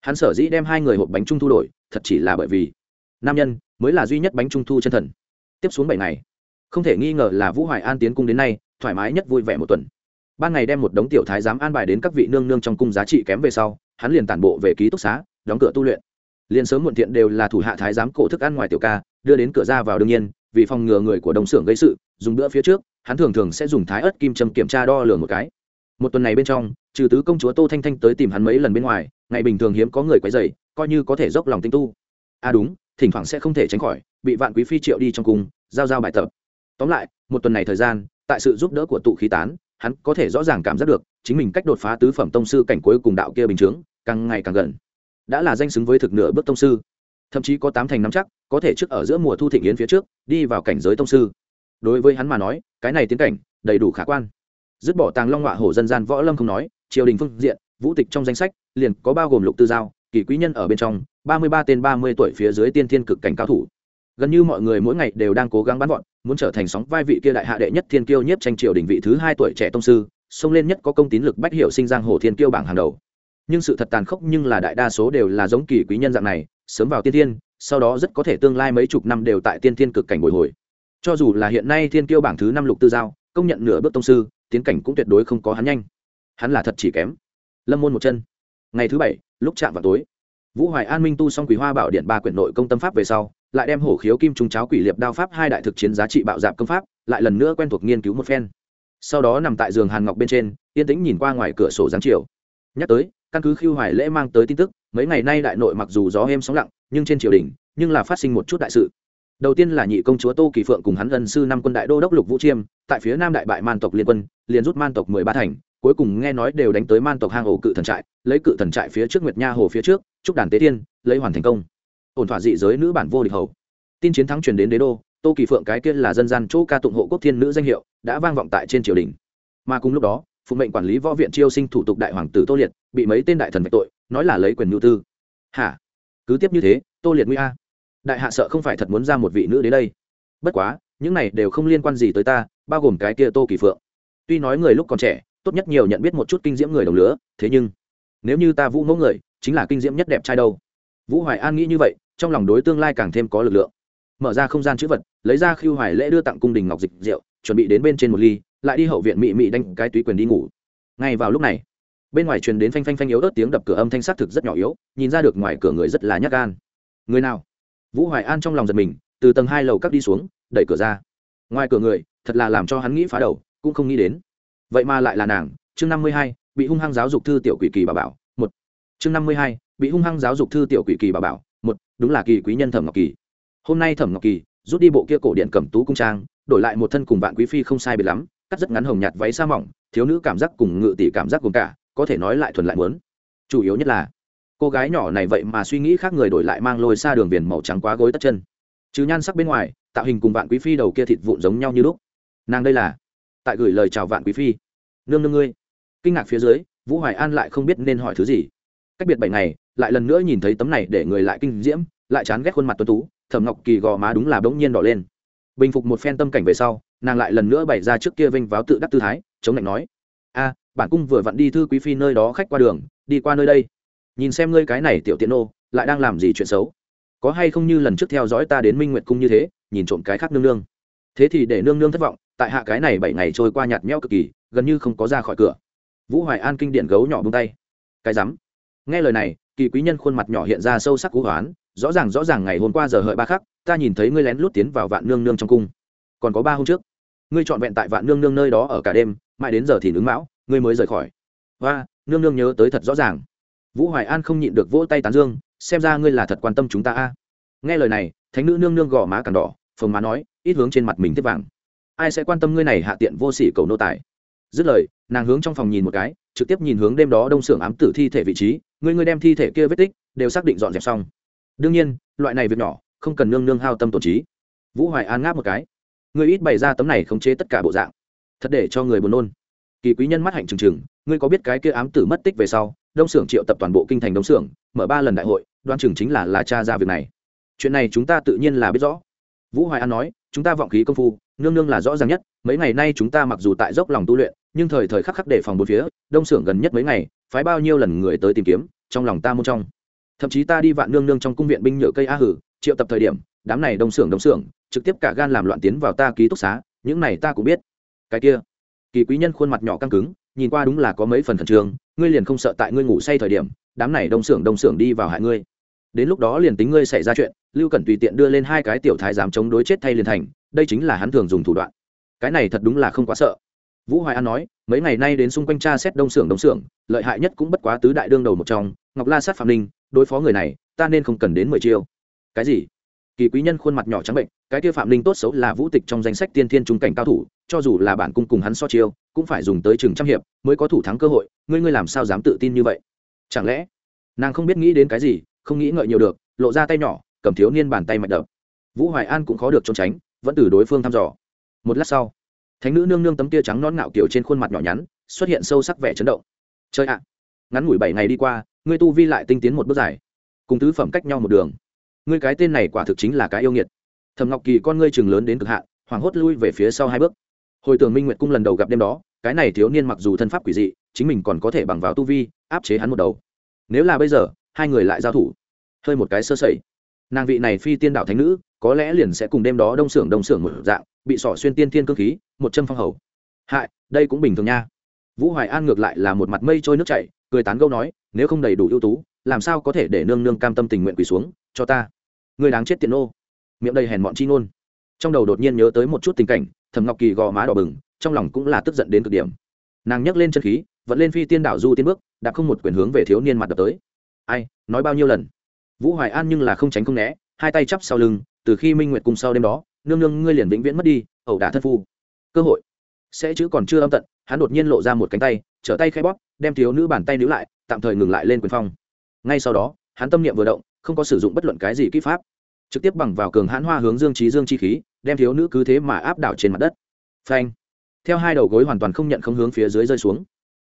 Hắn sở dĩ đem hai người hộp bánh trung thu đổi, thật chỉ là bởi vì nam nhân mới là duy nhất bánh trung thu chân thần. Tiếp xuống bảy ngày, không thể nghi ngờ là vũ hoài an tiến cung đến nay, thoải mái nhất vui vẻ một tuần. Ban ngày đem một đống tiểu thái giám an bài đến các vị nương nương trong cung giá trị kém về sau hắn liền tản bộ về ký túc xá, đóng cửa tu luyện. Liền sớm muộn thiện đều là thủ hạ thái giám cổ thức ăn ngoài tiểu ca, đưa đến cửa ra vào đương nhiên, vì phòng ngừa người của đồng xưởng gây sự, dùng bữa phía trước, hắn thường thường sẽ dùng thái ớt kim châm kiểm tra đo lường một cái. Một tuần này bên trong, trừ tứ công chúa tô thanh thanh tới tìm hắn mấy lần bên ngoài, ngày bình thường hiếm có người quấy dày coi như có thể dốc lòng tinh tu. À đúng, thỉnh thoảng sẽ không thể tránh khỏi, bị vạn quý phi triệu đi trong cung, giao giao bài tập. Tóm lại, một tuần này thời gian, tại sự giúp đỡ của tụ khí tán, hắn có thể rõ ràng cảm giác được, chính mình cách đột phá tứ phẩm tông sư cảnh cuối cùng đạo kia bình chướng càng ngày càng gần. Đã là danh xứng với thực nửa bước tông sư. Thậm chí có tám thành năm chắc, có thể trước ở giữa mùa thu thịnh yến phía trước, đi vào cảnh giới tông sư. Đối với hắn mà nói, cái này tiến cảnh, đầy đủ khả quan. Dứt bỏ tàng long họa hổ dân gian võ lâm không nói, triều đình phương diện, vũ tịch trong danh sách, liền có bao gồm lục tư giao, kỳ quý nhân ở bên trong, ba mươi ba tên ba mươi tuổi phía dưới tiên thiên cực cảnh cao thủ. Gần như mọi người mỗi ngày đều đang cố gắng bắn gọn muốn trở thành sóng vai vị kia đại hạ đệ nhất thiên kiêu nhất tranh triều đình vị thứ hai tuổi trẻ tông sư xông lên nhất có công tín lực bách hiệu sinh giang hồ thiên kiêu bảng hàng đầu nhưng sự thật tàn khốc nhưng là đại đa số đều là giống kỳ quý nhân dạng này, sớm vào tiên thiên, sau đó rất có thể tương lai mấy chục năm đều tại tiên thiên cực cảnh bồi hồi. Cho dù là hiện nay thiên kiêu bảng thứ năm lục tư giao, công nhận nửa bước tông sư, tiến cảnh cũng tuyệt đối không có hắn nhanh. Hắn là thật chỉ kém. Lâm môn một chân. Ngày thứ bảy, lúc chạm vào tối, vũ hoài an minh tu xong quý hoa bảo điện ba quyển nội công tâm pháp về sau, lại đem hổ khiếu kim trung cháo quỷ liệp đao pháp hai đại thực chiến giá trị bạo dạp công pháp, lại lần nữa quen thuộc nghiên cứu một phen. Sau đó nằm tại giường hàn ngọc bên trên, yên tĩnh nhìn qua ngoài cửa sổ giáng chiều. Nhắc tới căn cứ khiêu hoài lễ mang tới tin tức, mấy ngày nay đại nội mặc dù gió êm sóng lặng, nhưng trên triều đình, nhưng là phát sinh một chút đại sự. Đầu tiên là nhị công chúa tô kỳ phượng cùng hắn ân sư năm quân đại đô đốc lục vũ chiêm, tại phía nam đại bại man tộc liên quân, liền rút man tộc mười ba thành, cuối cùng nghe nói đều đánh tới man tộc hang ổ cự thần trại, lấy cự thần trại phía trước nguyệt nha hồ phía trước, chúc đàn tế tiên, lấy hoàn thành công. Ổn thỏa dị giới nữ bản vô địch hầu. Tin chiến thắng truyền đến đế đô, tô kỳ phượng cái kia là dân gian chỗ ca tụng hộ quốc thiên nữ danh hiệu, đã vang vọng tại trên triều đình. Mà cùng lúc đó phụ mệnh quản lý võ viện chiêu sinh thủ tục đại hoàng tử tô liệt, bị mấy tên đại thần vạch tội, nói là lấy quyền nhu tư. Hả? Cứ tiếp như thế, tô liệt nguy a. Đại hạ sợ không phải thật muốn ra một vị nữ đến đây. Bất quá, những này đều không liên quan gì tới ta, bao gồm cái kia tô kỳ phượng. Tuy nói người lúc còn trẻ, tốt nhất nhiều nhận biết một chút kinh diễm người đồng lứa, thế nhưng, nếu như ta vũ mẫu người, chính là kinh diễm nhất đẹp trai đâu. Vũ hoài an nghĩ như vậy, trong lòng đối tương lai càng thêm có lực lượng. Mở ra không gian chữ vật, lấy ra khiêu hoài lễ đưa tặng cung đình ngọc dịch rượu chuẩn bị đến bên trên một ly lại đi hậu viện mị mị đánh cái túy quyền đi ngủ. Ngay vào lúc này, bên ngoài truyền đến phanh phanh phanh yếu ớt tiếng đập cửa âm thanh sát thực rất nhỏ yếu, nhìn ra được ngoài cửa người rất là nhát gan. Người nào? Vũ hoài an trong lòng giật mình, từ tầng hai lầu cắt đi xuống, đẩy cửa ra. Ngoài cửa người, thật là làm cho hắn nghĩ phá đầu, cũng không nghĩ đến. Vậy mà lại là nàng, chương năm mươi hai, bị hung hăng giáo dục thư tiểu quỷ kỳ bà bảo, một. Chương năm mươi hai, bị hung hăng giáo dục thư tiểu quỷ kỳ bà bảo, một, đúng là kỳ quý nhân thẩm ngọc kỳ. Hôm nay thẩm ngọc kỳ rút đi bộ kia cổ điện cẩm tú cung trang, đổi lại một thân cùng bạn quý phi không sai biệt lắm cắt rất ngắn hồng nhạt váy sa mỏng, thiếu nữ cảm giác cùng ngự tỷ cảm giác cùng cả, có thể nói lại thuần lại muốn. Chủ yếu nhất là, cô gái nhỏ này vậy mà suy nghĩ khác người đổi lại mang lôi xa đường viền màu trắng quá gối tất chân. Chứ nhan sắc bên ngoài, tạo hình cùng vạn quý phi đầu kia thịt vụn giống nhau như lúc. Nàng đây là, tại gửi lời chào vạn quý phi. Nương nương ngươi. Kinh ngạc phía dưới, vũ hoài an lại không biết nên hỏi thứ gì. Cách biệt bảy ngày, lại lần nữa nhìn thấy tấm này để người lại kinh diễm, lại chán ghét khuôn mặt tuấn tú, thẩm ngọc kỳ gò má đúng là bỗng nhiên đỏ lên. Bình phục một phen tâm cảnh về sau nàng lại lần nữa bày ra trước kia vinh váo tự đắc tư thái, chống lạnh nói, a, bản cung vừa vặn đi thư quý phi nơi đó khách qua đường, đi qua nơi đây. Nhìn xem ngươi cái này tiểu tiện nô, lại đang làm gì chuyện xấu? Có hay không như lần trước theo dõi ta đến minh nguyệt cung như thế, nhìn trộm cái khác nương nương? Thế thì để nương nương thất vọng, tại hạ cái này bảy ngày trôi qua nhạt nhẽo cực kỳ, gần như không có ra khỏi cửa. Vũ hoài an kinh điện gấu nhỏ bông tay. Cái rắm. Nghe lời này, kỳ quý nhân khuôn mặt nhỏ hiện ra sâu sắc cú hoán, rõ ràng rõ ràng ngày hôm qua giờ hợi ba khắc, ta nhìn thấy ngươi lén lút tiến vào vạn nương nương trong cung. Còn có ba hôm trước ngươi trọn vẹn tại vạn nương nương nơi đó ở cả đêm, mãi đến giờ thì nướng mão, ngươi mới rời khỏi. Và nương nương nhớ tới thật rõ ràng. Vũ hoài an không nhịn được vỗ tay tán dương, xem ra ngươi là thật quan tâm chúng ta a. Nghe lời này, thánh nữ nương nương gò má càng đỏ, phồng má nói, ít hướng trên mặt mình tiếp vàng. Ai sẽ quan tâm ngươi này hạ tiện vô sỉ cầu nô tài? Dứt lời, nàng hướng trong phòng nhìn một cái, trực tiếp nhìn hướng đêm đó đông xưởng ám tử thi thể vị trí, ngươi ngươi đem thi thể kia vết tích, đều xác định dọn dẹp xong. Đương nhiên, loại này việc nhỏ, không cần nương nương hao tâm tổn trí. Vũ hoài an ngáp một cái ngươi ít bày ra tấm này khống chế tất cả bộ dạng. Thật để cho người buồn nôn. Kỳ quý nhân mắt hạnh trừng trừng, ngươi có biết cái kia ám tử mất tích về sau, đông xưởng triệu tập toàn bộ kinh thành đông xưởng mở ba lần đại hội đoan chừng chính là là cha ra việc này. Chuyện này chúng ta tự nhiên là biết rõ. Vũ hoài an nói, chúng ta vọng khí công phu, nương nương là rõ ràng nhất, mấy ngày nay chúng ta mặc dù tại dốc lòng tu luyện, nhưng thời thời khắc khắc để phòng bốn phía, đông xưởng gần nhất mấy ngày, phái bao nhiêu lần người tới tìm kiếm, trong lòng ta môn trong. Thậm chí ta đi vạn nương nương trong cung viện binh nhựa cây a hử, triệu tập thời điểm đám này đông xưởng đông xưởng, trực tiếp cả gan làm loạn tiến vào ta ký túc xá, những này ta cũng biết. Cái kia, kỳ quý nhân khuôn mặt nhỏ căng cứng, nhìn qua đúng là có mấy phần khẩn trương, ngươi liền không sợ tại ngươi ngủ say thời điểm, đám này đông xưởng đông xưởng đi vào hại ngươi. Đến lúc đó liền tính ngươi xảy ra chuyện, lưu cần tùy tiện đưa lên hai cái tiểu thái dám chống đối chết thay liền thành, đây chính là hắn thường dùng thủ đoạn. Cái này thật đúng là không quá sợ. Vũ hoài an nói, mấy ngày nay đến xung quanh cha xét đông xưởng đông xưởng, lợi hại nhất cũng bất quá tứ đại đương đầu một trong, ngọc la sát phạm ninh, đối phó người này, ta nên không cần đến mười chiêu. Cái gì? Kỳ quý nhân khuôn mặt nhỏ trắng bệnh, cái kia phạm linh tốt xấu là vũ tịch trong danh sách tiên thiên trung cảnh cao thủ, cho dù là bản cung cùng hắn so chiêu, cũng phải dùng tới chừng trăm hiệp mới có thủ thắng cơ hội, ngươi ngươi làm sao dám tự tin như vậy? Chẳng lẽ nàng không biết nghĩ đến cái gì, không nghĩ ngợi nhiều được, lộ ra tay nhỏ, cầm thiếu niên bàn tay mạch đập. Vũ hoài an cũng khó được trốn tránh, vẫn từ đối phương thăm dò. Một lát sau, thánh nữ nương nương tấm tia trắng non ngạo kiểu trên khuôn mặt nhỏ nhắn, xuất hiện sâu sắc vẻ chấn động. Chơi ạ! Ngắn ngủi bảy ngày đi qua, ngươi tu vi lại tinh tiến một bước dài, cùng tứ phẩm cách nhau một đường ngươi cái tên này quả thực chính là cái yêu nghiệt. Thầm ngọc kỳ con ngươi chừng lớn đến cực hạn, hoảng hốt lui về phía sau hai bước. Hồi tưởng minh nguyệt cung lần đầu gặp đêm đó, cái này thiếu niên mặc dù thân pháp quỷ dị, chính mình còn có thể bằng vào tu vi, áp chế hắn một đầu. Nếu là bây giờ, hai người lại giao thủ, hơi một cái sơ sẩy. Nàng vị này phi tiên đạo thánh nữ, có lẽ liền sẽ cùng đêm đó đông xưởng đông xưởng một dạng, bị sỏ xuyên tiên thiên cơ khí, một châm phong hầu. Hại, đây cũng bình thường nha. Vũ hoài an ngược lại là một mặt mây trôi nước chảy, cười tán gâu nói, nếu không đầy đủ ưu tú làm sao có thể để nương nương cam tâm tình nguyện quỳ xuống, cho ta? Người đáng chết tiện nô. Miệng đầy hèn mọn chi ngôn. Trong đầu đột nhiên nhớ tới một chút tình cảnh thầm ngọc kỳ gò má đỏ bừng, trong lòng cũng là tức giận đến cực điểm. Nàng nhấc lên chân khí vẫn lên phi tiên đảo du tiên bước đã không một quyền hướng về thiếu niên mặt đập tới. Ai, nói bao nhiêu lần? Vũ hoài an nhưng là không tránh không né, hai tay chắp sau lưng, từ khi minh nguyệt cùng sau đêm đó, nương nương ngươi liền vĩnh viễn mất đi, ẩu đả thân phu. Cơ hội. Sẽ chứ còn chưa âm tận, hắn đột nhiên lộ ra một cánh tay, trở tay khai bóp, đem thiếu nữ bàn tay níu lại, tạm thời ngừng lại lên quyền phong ngay sau đó, hắn tâm niệm vừa động, không có sử dụng bất luận cái gì kỹ pháp. Trực tiếp bằng vào cường hãn hoa hướng dương trí dương chi khí, đem thiếu nữ cứ thế mà áp đảo trên mặt đất. Phanh. Theo hai đầu gối hoàn toàn không nhận không hướng phía dưới rơi xuống.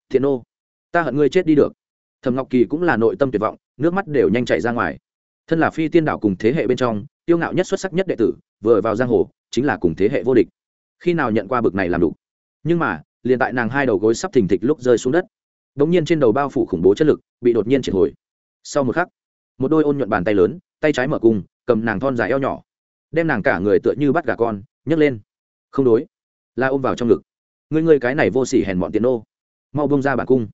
Thiện ô ta hận ngươi chết đi được. Thầm ngọc kỳ cũng là nội tâm tuyệt vọng, nước mắt đều nhanh chảy ra ngoài. Thân là phi tiên đảo cùng thế hệ bên trong tiêu ngạo nhất xuất sắc nhất đệ tử, vừa vào giang hồ, chính là cùng thế hệ vô địch. Khi nào nhận qua bực này làm đủ. Nhưng mà, liền tại nàng hai đầu gối sắp thình thịch lúc rơi xuống đất. Đ ỗ n g nhiên trên đầu bao phủ khủng bố chất lực, bị đột nhiên triệt hồi sau một khắc, một đôi ôn nhuận bàn tay lớn, tay trái mở cung cầm nàng thon dài eo nhỏ. Đem nàng cả người tựa như bắt gà con, nhấc lên. Không đối, la ôm vào trong ngực. Ngươi ngươi cái này vô s ỉ hèn bọn tiền ô mau bông ra bản cung.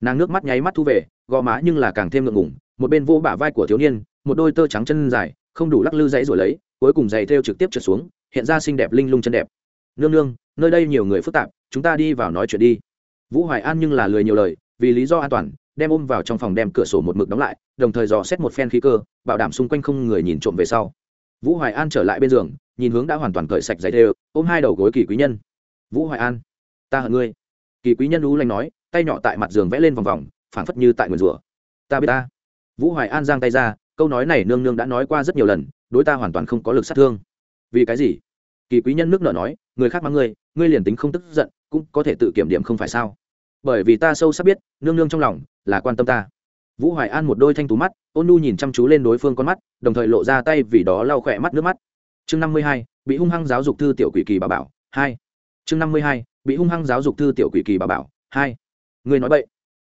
Nàng nước mắt nháy mắt thu về, gò má nhưng là càng thêm ngượng ngủng một bên vô bả vai của thiếu niên, một đôi tơ trắng chân dài, không đủ lắc lư dãy rồi lấy, cuối cùng giày theo trực tiếp trượt xuống, hiện ra xinh đẹp linh lung chân đẹp. Nương nương, nơi đây nhiều người phức tạp, chúng ta đi vào nói chuyện đi. Vũ hoài an nhưng là lười nhiều lời, vì lý do an toàn đem ôm vào trong phòng đem cửa sổ một mực đóng lại, đồng thời dò xét một phen khí cơ, bảo đảm xung quanh không người nhìn trộm về sau. Vũ hoài an trở lại bên giường, nhìn hướng đã hoàn toàn cởi sạch giấy đều, ôm hai đầu gối kỳ quý nhân. Vũ hoài an, ta hận ngươi. Kỳ quý nhân lú lanh nói, tay nhỏ tại mặt giường vẽ lên vòng vòng, phảng phất như tại nguyền rủa. Ta biết ta. Vũ hoài an giang tay ra, câu nói này nương nương đã nói qua rất nhiều lần, đối ta hoàn toàn không có lực sát thương. Vì cái gì? Kỳ quý nhân nước nợ nói, người khác mắng ngươi ngươi liền tính không tức giận, cũng có thể tự kiểm điểm không phải sao? Bởi vì ta sâu sắc biết, nương nương trong lòng là quan tâm ta. Vũ hoài an một đôi thanh tú mắt, ôn nu nhìn chăm chú lên đối phương con mắt, đồng thời lộ ra tay vì đó lau khỏe mắt nước mắt. Chương năm mươi hai, bị hung hăng giáo dục thư tiểu quỷ kỳ bà bảo, hai. Chương năm mươi hai, bị hung hăng giáo dục thư tiểu quỷ kỳ bà bảo, hai. Người nói vậy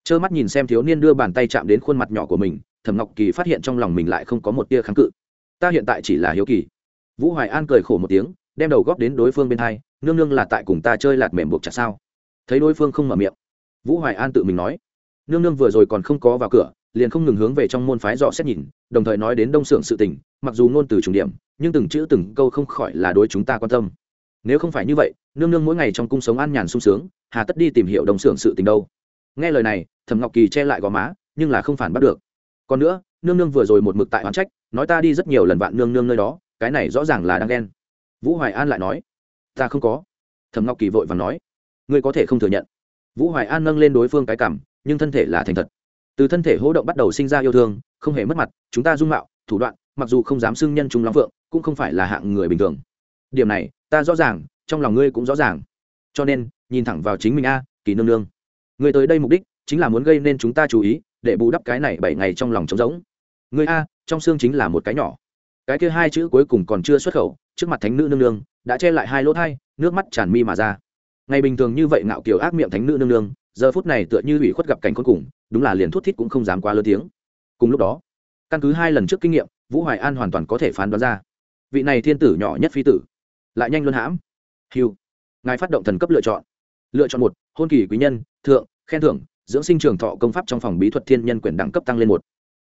trơ mắt nhìn xem thiếu niên đưa bàn tay chạm đến khuôn mặt nhỏ của mình, thẩm ngọc kỳ phát hiện trong lòng mình lại không có một tia kháng cự. Ta hiện tại chỉ là hiếu kỳ. Vũ hoài an cười khổ một tiếng, đem đầu góp đến đối phương bên hai, nương nương là tại cùng ta chơi lạt mềm buộc chặt sao? Thấy đối phương không mở miệng, vũ hoài an tự mình nói nương nương vừa rồi còn không có vào cửa, liền không ngừng hướng về trong môn phái dò xét nhìn, đồng thời nói đến đông xưởng sự tình, mặc dù ngôn từ trùng điểm, nhưng từng chữ từng câu không khỏi là đối chúng ta quan tâm. Nếu không phải như vậy, nương nương mỗi ngày trong cung sống an nhàn sung sướng, hà tất đi tìm hiểu đông xưởng sự tình đâu. Nghe lời này, thẩm ngọc kỳ che lại gò má, nhưng là không phản bắt được. Còn nữa, nương nương vừa rồi một mực tại oán trách, nói ta đi rất nhiều lần vạn nương nương nơi đó, cái này rõ ràng là đang ghen. Vũ hoài an lại nói, ta không có. Thẩm ngọc kỳ vội và nói, ngươi có thể không thừa nhận. Vũ hoài an nâng lên đối phương cái cảm nhưng thân thể là thành thật. Từ thân thể hỗ động bắt đầu sinh ra yêu thương, không hề mất mặt, chúng ta dung mạo, thủ đoạn, mặc dù không dám xưng nhân chúng lắm phượng, cũng không phải là hạng người bình thường. Điểm này, ta rõ ràng, trong lòng ngươi cũng rõ ràng. Cho nên, nhìn thẳng vào chính mình a, kỳ nương nương. Ngươi tới đây mục đích, chính là muốn gây nên chúng ta chú ý, để bù đắp cái này bảy ngày trong lòng trống rỗng. Ngươi a, trong xương chính là một cái nhỏ. Cái kia hai chữ cuối cùng còn chưa xuất khẩu, trước mặt thánh nữ nương nương, đã che lại hai lỗ thai, nước mắt tràn mi mà ra. Ngày bình thường như vậy ngạo kiểu ác miệng thánh nữ nương nương giờ phút này tựa như ủy khuất gặp cảnh cuối cùng, đúng là liền thút thít cũng không dám quá lớn tiếng. Cùng lúc đó, căn cứ hai lần trước kinh nghiệm, vũ hoài an hoàn toàn có thể phán đoán ra, vị này thiên tử nhỏ nhất phi tử, lại nhanh luân hãm. Hiu ngài phát động thần cấp lựa chọn. Lựa chọn một, hôn kỳ quý nhân, thượng, khen thưởng, dưỡng sinh trường thọ công pháp trong phòng bí thuật thiên nhân quyền đẳng cấp tăng lên một.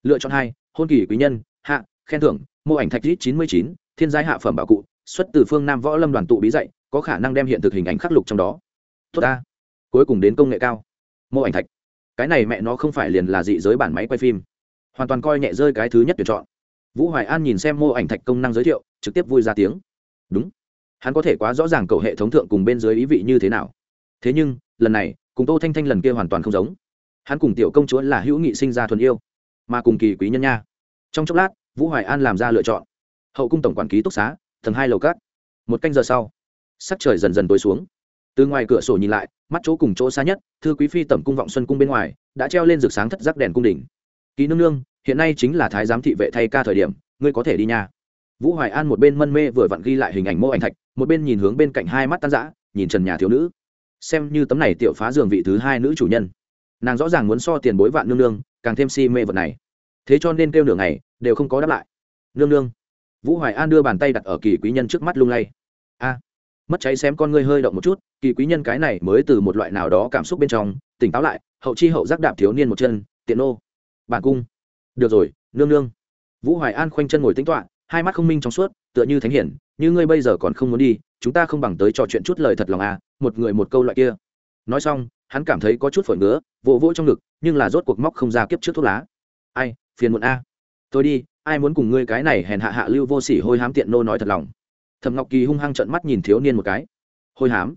Lựa chọn hai, hôn kỳ quý nhân, hạ, khen thưởng, mô ảnh thạch rít chín mươi chín, thiên giai hạ phẩm bảo cụ, xuất từ phương nam võ lâm đoàn tụ bí dạy, có khả năng đem hiện thực hình ảnh khắc lục trong đó. Tốt ta cuối cùng đến công nghệ cao. Mô ảnh thạch. Cái này mẹ nó không phải liền là dị giới bản máy quay phim. Hoàn toàn coi nhẹ rơi cái thứ nhất tuyển chọn. Vũ hoài an nhìn xem mô ảnh thạch công năng giới thiệu, trực tiếp vui ra tiếng. Đúng. Hắn có thể quá rõ ràng cầu hệ thống thượng cùng bên dưới ý vị như thế nào. Thế nhưng, lần này, cùng tô thanh thanh lần kia hoàn toàn không giống. Hắn cùng tiểu công chúa là hữu nghị sinh ra thuần yêu, mà cùng kỳ quý nhân nha. Trong chốc lát, vũ hoài an làm ra lựa chọn. Hậu cung tổng quản ký túc xá, tầng hai lầu cát. Một canh giờ sau, sắc trời dần dần tối xuống. Từ ngoài cửa sổ nhìn lại mắt chỗ cùng chỗ xa nhất, thư quý phi tẩm cung vọng xuân cung bên ngoài, đã treo lên rực sáng thất giác đèn cung đỉnh. Ký nương nương, hiện nay chính là thái giám thị vệ thay ca thời điểm, ngươi có thể đi nha. Vũ hoài an một bên mân mê vừa vặn ghi lại hình ảnh mô ảnh thạch, một bên nhìn hướng bên cạnh hai mắt tan rã, nhìn trần nhà thiếu nữ. Xem như tấm này tiểu phá giường vị thứ hai nữ chủ nhân. Nàng rõ ràng muốn so tiền bối vạn nương nương, càng thêm si mê vật này. Thế cho nên kêu nửa ngày, đều không có đáp lại. Nương nương. Vũ hoài an đưa bàn tay đặt ở kỳ quý nhân trước mắt lung lay. A mất cháy xém con ngươi hơi động một chút, kỳ quý nhân cái này mới từ một loại nào đó cảm xúc bên trong, tỉnh táo lại, hậu chi hậu giác đạp thiếu niên một chân, tiện ô bản cung. Được rồi, nương nương. Vũ hoài an khoanh chân ngồi tính toạ hai mắt không minh trong suốt, tựa như thánh hiển, như ngươi bây giờ còn không muốn đi, chúng ta không bằng tới trò chuyện chút lời thật lòng à một người một câu loại kia. Nói xong, hắn cảm thấy có chút phổi ngứa, vỗ vỗ trong ngực, nhưng là rốt cuộc móc không ra kiếp trước thuốc lá. Ai, phiền muộn a. À. tôi đi, ai muốn cùng ngươi cái này hèn hạ hạ lưu vô sỉ hôi hám tiện nô nói thật lòng thầm ngọc kỳ hung hăng trợn mắt nhìn thiếu niên một cái. Hôi hám.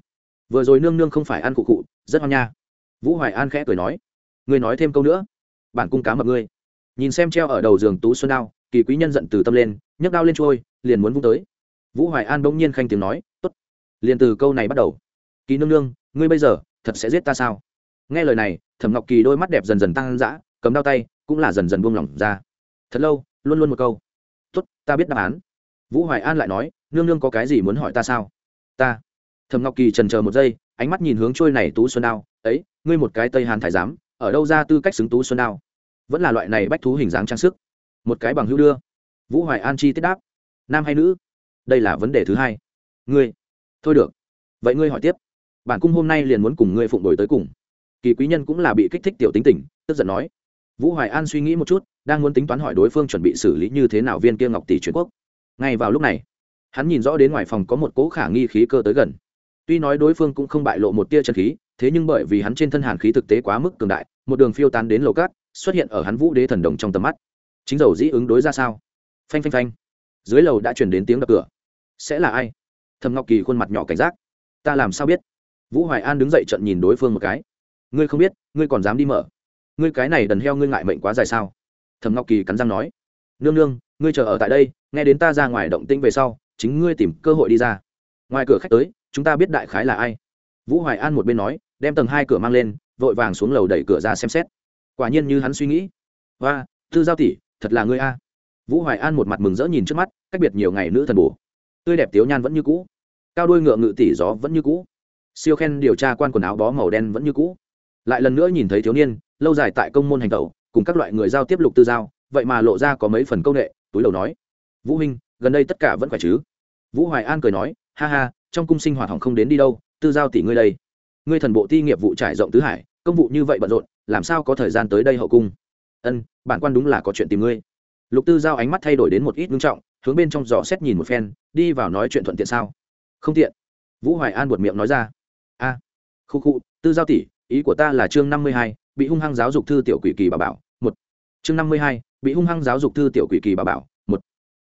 Vừa rồi nương nương không phải ăn cụ cụ, rất hoang nha. Vũ hoài an khẽ cười nói. Ngươi nói thêm câu nữa. Bản cung cá mập ngươi. Nhìn xem treo ở đầu giường tú xuân đao, kỳ quý nhân giận từ tâm lên, nhấc đao lên trôi, liền muốn vung tới. Vũ hoài an bỗng nhiên khanh tiếng nói, tốt. Liền từ câu này bắt đầu. Kỳ nương nương, ngươi bây giờ thật sẽ giết ta sao? Nghe lời này, thẩm ngọc kỳ đôi mắt đẹp dần dần tăng dã, cầm đao tay, cũng là dần dần buông lỏng ra. Thật lâu, luôn luôn một câu. Tốt, ta biết đáp án. Vũ hoài an lại nói nương nương có cái gì muốn hỏi ta sao? Ta. Thẩm ngọc kỳ trần chờ một giây, ánh mắt nhìn hướng trôi này tú xuân đao. Ấy, ngươi một cái tây hàn thái giám, ở đâu ra tư cách xứng tú xuân đao? Vẫn là loại này bách thú hình dáng trang sức. Một cái bằng hữu đưa. Vũ hoài an chi tiết đáp. Nam hay nữ? Đây là vấn đề thứ hai. Ngươi. Thôi được. Vậy ngươi hỏi tiếp. Bản cung hôm nay liền muốn cùng ngươi phụng đổi tới cùng. Kỳ quý nhân cũng là bị kích thích tiểu tính tình, tức giận nói. Vũ hoài an suy nghĩ một chút, đang muốn tính toán hỏi đối phương chuẩn bị xử lý như thế nào viên kia ngọc tỷ truyền quốc. Ngay vào lúc này hắn nhìn rõ đến ngoài phòng có một cỗ khả nghi khí cơ tới gần. Tuy nói đối phương cũng không bại lộ một tia chân khí, thế nhưng bởi vì hắn trên thân hàn khí thực tế quá mức cường đại, một đường phiêu tán đến lầu cát, xuất hiện ở hắn vũ đế thần đồng trong tầm mắt. Chính dầu dĩ ứng đối ra sao? Phanh phanh phanh. Dưới lầu đã chuyển đến tiếng đập cửa. Sẽ là ai? Thầm ngọc kỳ khuôn mặt nhỏ cảnh giác. Ta làm sao biết? Vũ hoài an đứng dậy trận nhìn đối phương một cái. Ngươi không biết, ngươi còn dám đi mở. Ngươi cái này đần heo ngươi ngại mệnh quá dài sao? Thầm ngọc kỳ cắn răng nói. Nương nương, ngươi chờ ở tại đây, nghe đến ta ra ngoài động tĩnh về sau chính ngươi tìm cơ hội đi ra. Ngoài cửa khách tới, chúng ta biết đại khái là ai. Vũ hoài an một bên nói, đem tầng hai cửa mang lên, vội vàng xuống lầu đẩy cửa ra xem xét. Quả nhiên như hắn suy nghĩ. Và tư giao tỷ, thật là ngươi a. Vũ hoài an một mặt mừng rỡ nhìn trước mắt, cách biệt nhiều ngày nữ thần bổ. Tươi đẹp tiếu nhan vẫn như cũ. Cao đuôi ngựa ngự tỷ gió vẫn như cũ. Siêu khen điều tra quan quần áo bó màu đen vẫn như cũ. Lại lần nữa nhìn thấy thiếu niên, lâu dài tại công môn hành tẩu, cùng các loại người giao tiếp lục tư giao, vậy mà lộ ra có mấy phần công nghệ, túi đầu nói. Vũ huynh gần đây tất cả vẫn khỏe chứ? Vũ hoài an cười nói, ha ha, trong cung sinh hoạt hỏng không đến đi đâu, tư giao tỷ ngươi đây. Ngươi thần bộ ti nghiệp vụ trải rộng tứ hải, công vụ như vậy bận rộn, làm sao có thời gian tới đây hậu cung? Ân, bản quan đúng là có chuyện tìm ngươi. Lục tư giao ánh mắt thay đổi đến một ít ngưng trọng, hướng bên trong giò xét nhìn một phen, đi vào nói chuyện thuận tiện sao? Không tiện. Vũ hoài an buột miệng nói ra, a, khu khu, tư giao tỷ, ý của ta là chương năm mươi hai, bị hung hăng giáo dục thư tiểu quỷ kỳ bà bảo, một, chương năm mươi hai, bị hung hăng giáo dục thư tiểu quỷ kỳ bà bảo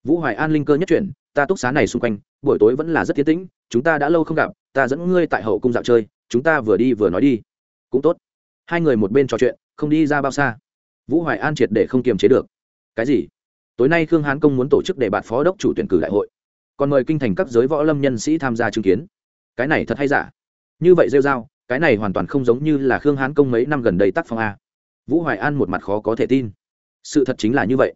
vũ hoài an linh cơ nhất chuyển, ta túc xá này xung quanh, buổi tối vẫn là rất tiến tĩnh, chúng ta đã lâu không gặp, ta dẫn ngươi tại hậu cung dạo chơi, chúng ta vừa đi vừa nói đi. Cũng tốt. Hai người một bên trò chuyện, không đi ra bao xa. Vũ hoài an triệt để không kiềm chế được. Cái gì? Tối nay khương hán công muốn tổ chức để bạn phó đốc chủ tuyển cử đại hội. Còn mời kinh thành các giới võ lâm nhân sĩ tham gia chứng kiến. Cái này thật hay giả? Như vậy rêu r a o cái này hoàn toàn không giống như là khương hán công mấy năm gần đây tác phong a. Vũ hoài an một mặt khó có thể tin. Sự thật chính là như vậy.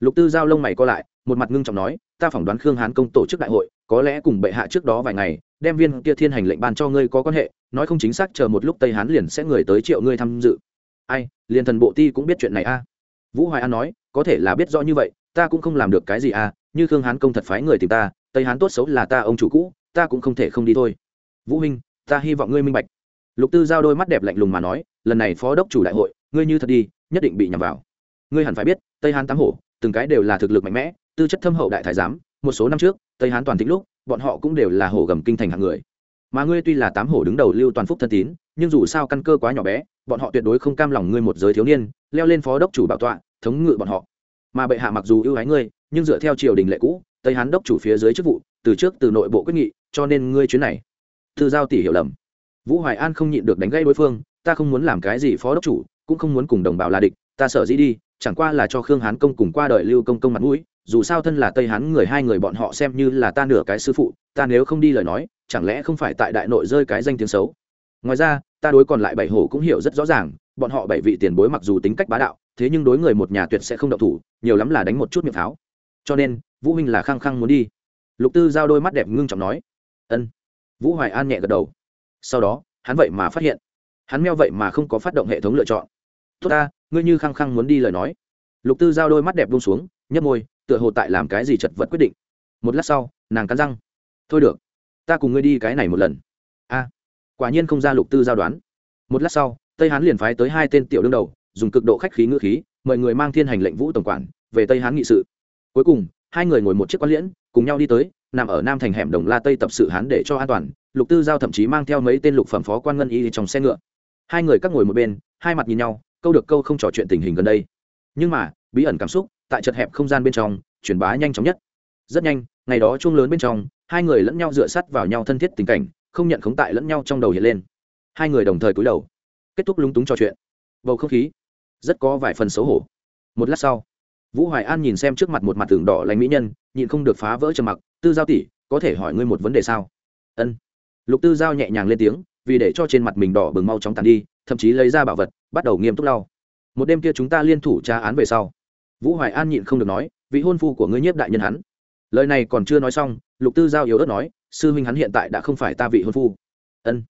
Lục tư giao lông mày co lại một mặt ngưng trọng nói, ta phỏng đoán khương hán công tổ chức đại hội, có lẽ cùng bệ hạ trước đó vài ngày, đem viên kia thiên hành lệnh ban cho ngươi có quan hệ, nói không chính xác chờ một lúc tây hán liền sẽ người tới triệu ngươi tham dự. Ai, liền thần bộ ti cũng biết chuyện này a. Vũ hoài an nói, có thể là biết rõ như vậy, ta cũng không làm được cái gì a, như khương hán công thật phái người tìm ta, tây hán tốt xấu là ta ông chủ cũ, ta cũng không thể không đi thôi. Vũ huynh, ta hy vọng ngươi minh bạch. Lục tư giao đôi mắt đẹp lạnh lùng mà nói, lần này phó đốc chủ đại hội, ngươi như thật đi, nhất định bị nhầm vào. Ngươi hẳn phải biết, tây hán tám hổ, từng cái đều là thực lực mạnh mẽ tư chất thâm hậu đại thái giám, một số năm trước, tây hán toàn thịnh lúc, bọn họ cũng đều là hổ gầm kinh thành hạng người. Mà ngươi tuy là tám hổ đứng đầu lưu toàn phúc thân tín, nhưng dù sao căn cơ quá nhỏ bé, bọn họ tuyệt đối không cam lòng ngươi một giới thiếu niên, leo lên phó đốc chủ bảo tọa, thống ngự bọn họ. Mà bệ hạ mặc dù ưu ái ngươi, nhưng dựa theo triều đình lệ cũ, tây hán đốc chủ phía dưới chức vụ, từ trước, từ nội bộ quyết nghị, cho nên ngươi chuyến này, thư giao tỷ hiểu lầm. Vũ hoài an không nhịn được đánh gây đối phương, ta không muốn làm cái gì phó đốc chủ, cũng không muốn cùng đồng bào là địch, ta sợ dĩ đi, chẳng qua là cho khương hán công cùng qua đời lưu công công mặt mũi dù sao thân là tây hán người, hai người bọn họ xem như là ta nửa cái sư phụ, ta nếu không đi lời nói, chẳng lẽ không phải tại đại nội rơi cái danh tiếng xấu? Ngoài ra, ta đối còn lại bảy hổ cũng hiểu rất rõ ràng, bọn họ bảy vị tiền bối mặc dù tính cách bá đạo, thế nhưng đối người một nhà tuyệt sẽ không động thủ, nhiều lắm là đánh một chút miệng pháo. Cho nên, vũ huynh là khăng khăng muốn đi. Lục tư giao đôi mắt đẹp ngưng trọng nói. Ân. Vũ hoài an nhẹ gật đầu. Sau đó, hắn vậy mà phát hiện. Hắn meo vậy mà không có phát động hệ thống lựa chọn. Tốt ta, ngươi như khăng khăng muốn đi lời nói. Lục tư giao đôi mắt đẹp buông xuống nhấp môi tựa hồ tại làm cái gì chật vật quyết định. Một lát sau, nàng cắn răng. Thôi được, ta cùng ngươi đi cái này một lần. A, quả nhiên không ra lục tư giao đoán. Một lát sau, tây hán liền phái tới hai tên tiểu đương đầu, dùng cực độ khách khí ngữ khí, mời người mang thiên hành lệnh vũ tổng quản, về tây hán nghị sự. Cuối cùng, hai người ngồi một chiếc quan liễn, cùng nhau đi tới, nằm ở nam thành hẻm đồng la tây tập sự hán để cho an toàn, lục tư giao thậm chí mang theo mấy tên lục phẩm phó quan ngân y trong xe ngựa. Hai người các ngồi một bên, hai mặt nhìn nhau, câu được câu không trò chuyện tình hình gần đây. Nhưng mà, bí ẩn cảm xúc tại chật hẹp không gian bên trong, truyền bá nhanh chóng nhất. Rất nhanh, ngày đó chuông lớn bên trong, hai người lẫn nhau dựa sắt vào nhau thân thiết tình cảnh, không nhận khống tại lẫn nhau trong đầu hiện lên. Hai người đồng thời cúi đầu, kết thúc lúng túng trò chuyện. Bầu không khí rất có vài phần xấu hổ. Một lát sau, vũ hoài an nhìn xem trước mặt một mặt tường đỏ lành mỹ nhân, nhịn không được phá vỡ trầm mặc. Tư giao tỷ, có thể hỏi ngươi một vấn đề sao? Ân. Lục tư giao nhẹ nhàng lên tiếng, vì để cho trên mặt mình đỏ bừng mau chóng tàn đi, thậm chí lấy ra bảo vật, bắt đầu nghiêm túc lau. Một đêm kia chúng ta liên thủ tra án về sau vũ hoài an nhịn không được nói, vị hôn phu của ngươi nhiếp đại nhân hắn. Lời này còn chưa nói xong, lục tư giao yếu ớt nói, sư huynh hắn hiện tại đã không phải ta vị hôn phu. Ân.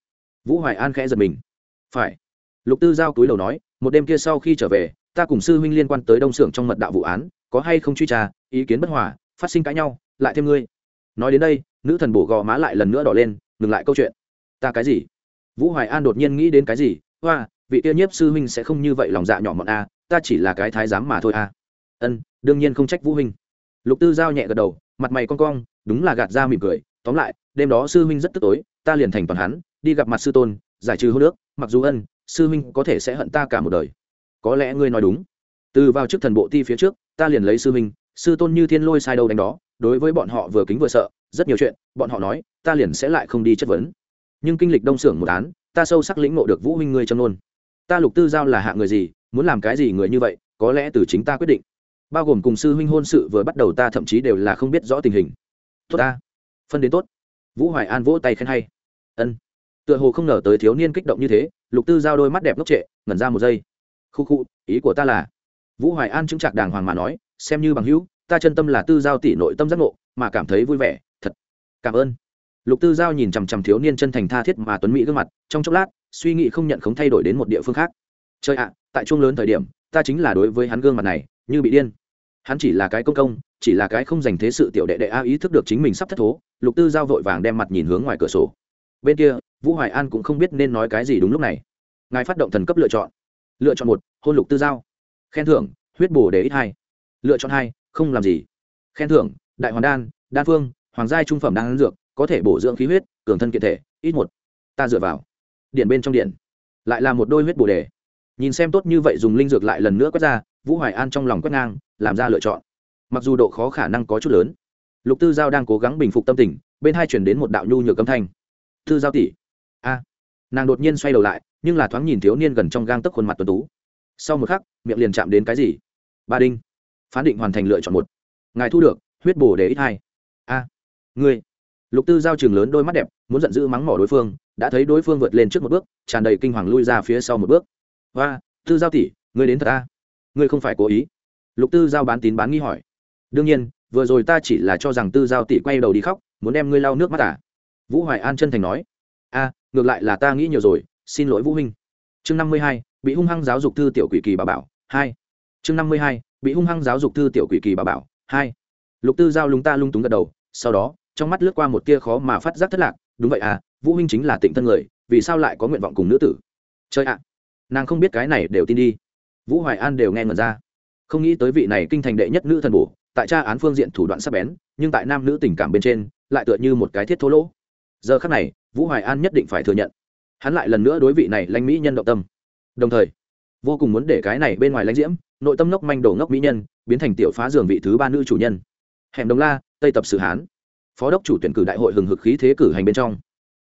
Vũ hoài an khẽ giật mình. Phải. Lục tư giao túi đầu nói, một đêm kia sau khi trở về, ta cùng sư huynh liên quan tới đông xưởng trong mật đạo vụ án, có hay không truy tra, ý kiến bất hòa, phát sinh cãi nhau, lại thêm ngươi. Nói đến đây, nữ thần bổ gò má lại lần nữa đỏ lên, ngừng lại câu chuyện. Ta cái gì? Vũ hoài an đột nhiên nghĩ đến cái gì? Hoa, vị tiêu nhiếp sư huynh sẽ không như vậy lòng dạ nhỏ mọn a, ta chỉ là cái thái giám mà thôi a ân, đương nhiên không trách vũ huynh. Lục tư giao nhẹ gật đầu, mặt mày con cong, đúng là gạt ra mỉm cười. Tóm lại, đêm đó sư huynh rất tức tối, ta liền thành toàn hắn, đi gặp mặt sư tôn, giải trừ hô nước mặc dù ân, sư huynh có thể sẽ hận ta cả một đời. Có lẽ ngươi nói đúng. Từ vào trước thần bộ ti phía trước, ta liền lấy sư huynh, sư tôn như thiên lôi sai đâu đánh đó, đối với bọn họ vừa kính vừa sợ, rất nhiều chuyện, bọn họ nói, ta liền sẽ lại không đi chất vấn. Nhưng kinh lịch đông xưởng một án, ta sâu sắc lĩnh ngộ được vũ huynh ngươi châm nôn ta lục tư giao là hạ người gì, muốn làm cái gì người như vậy, có lẽ từ chính ta quyết định bao gồm cùng sư huynh hôn sự vừa bắt đầu ta thậm chí đều là không biết rõ tình hình. Tốt ta. Phân đến tốt. Vũ hoài an vỗ tay khen hay. Ân. Tựa hồ không ngờ tới thiếu niên kích động như thế, lục tư giao đôi mắt đẹp ngốc trệ, ngẩn ra một giây. Khu khu, ý của ta là? Vũ hoài an chứng chặt đàng hoàng mà nói, xem như bằng hữu, ta chân tâm là tư giao tỷ nội tâm giác ngộ, mà cảm thấy vui vẻ, thật. Cảm ơn. Lục tư giao nhìn chằm chằm thiếu niên chân thành tha thiết mà tuấn mỹ gương mặt, trong chốc lát, suy nghĩ không nhận không thay đổi đến một địa phương khác. Chơi ạ, tại chuông lớn thời điểm, ta chính là đối với hắn gương mặt này như bị điên. Hắn chỉ là cái công công, chỉ là cái không dành thế sự tiểu đệ đệ a ý thức được chính mình sắp thất thố, lục tư giao vội vàng đem mặt nhìn hướng ngoài cửa sổ. Bên kia, vũ hoài an cũng không biết nên nói cái gì đúng lúc này. Ngài phát động thần cấp lựa chọn. Lựa chọn một, hôn lục tư giao. Khen thưởng, huyết bổ để ít hai. Lựa chọn hai, không làm gì. Khen thưởng, đại hoàn đan đan phương, hoàng giai trung phẩm đan dược, có thể bổ dưỡng khí huyết, cường thân kiện thể, ít một. Ta dựa vào. Điện bên trong điện. Lại là một đôi huyết bổ đề nhìn xem tốt như vậy dùng linh dược lại lần nữa quét ra vũ hoài an trong lòng quét ngang, làm ra lựa chọn. Mặc dù độ khó khả năng có chút lớn, lục tư giao đang cố gắng bình phục tâm tình, bên hai chuyển đến một đạo nhu nhược âm thanh. Tư giao tỷ. A. Nàng đột nhiên xoay đầu lại, nhưng là thoáng nhìn thiếu niên gần trong gang tấc khuôn mặt tuần tú. Sau một khắc, miệng liền chạm đến cái gì? Ba đinh. Phán định hoàn thành lựa chọn một. Ngài thu được, huyết bổ để ít hai. A. Ngươi. Lục tư giao trường lớn đôi mắt đẹp, muốn giận dữ mắng mỏ đối phương, đã thấy đối phương vượt lên trước một bước, tràn đầy kinh hoàng lui ra phía sau một bước. Và tư giao tỷ, ngươi đến thật a ngươi không phải cố ý. Lục tư giao bán tín bán nghi hỏi. Đương nhiên, vừa rồi ta chỉ là cho rằng tư giao tỷ quay đầu đi khóc, muốn đem ngươi lau nước mắt à? Vũ hoài an chân thành nói. A ngược lại là ta nghĩ nhiều rồi, xin lỗi vũ huynh. Chương năm mươi hai, bị hung hăng giáo dục thư tiểu quỷ kỳ bà bảo, hai. Chương năm mươi hai, bị hung hăng giáo dục thư tiểu quỷ kỳ bà bảo, hai. Lục tư giao lúng ta lung túng gật đầu, sau đó, trong mắt lướt qua một tia khó mà phát giác thất lạc, đúng vậy à vũ huynh chính là tịnh thân người, vì sao lại có nguyện vọng cùng nữ tử? Chơi ạ, nàng không biết cái này đều tin đi vũ hoài an đều nghe ngẩn ra. Không nghĩ tới vị này kinh thành đệ nhất nữ thần bổ, tại tra án phương diện thủ đoạn sắp bén, nhưng tại nam nữ tình cảm bên trên, lại tựa như một cái thiết thô lỗ. Giờ khắc này, vũ hoài an nhất định phải thừa nhận, hắn lại lần nữa đối vị này lãnh mỹ nhân động tâm. Đồng thời, vô cùng muốn để cái này bên ngoài lãnh diễm, nội tâm ngốc manh đổ ngốc mỹ nhân, biến thành tiểu phá giường vị thứ ba nữ chủ nhân. Hẻm đồng la, tây tập sử hán. Phó đốc chủ tuyển cử đại hội hừng hực khí thế cử hành bên trong.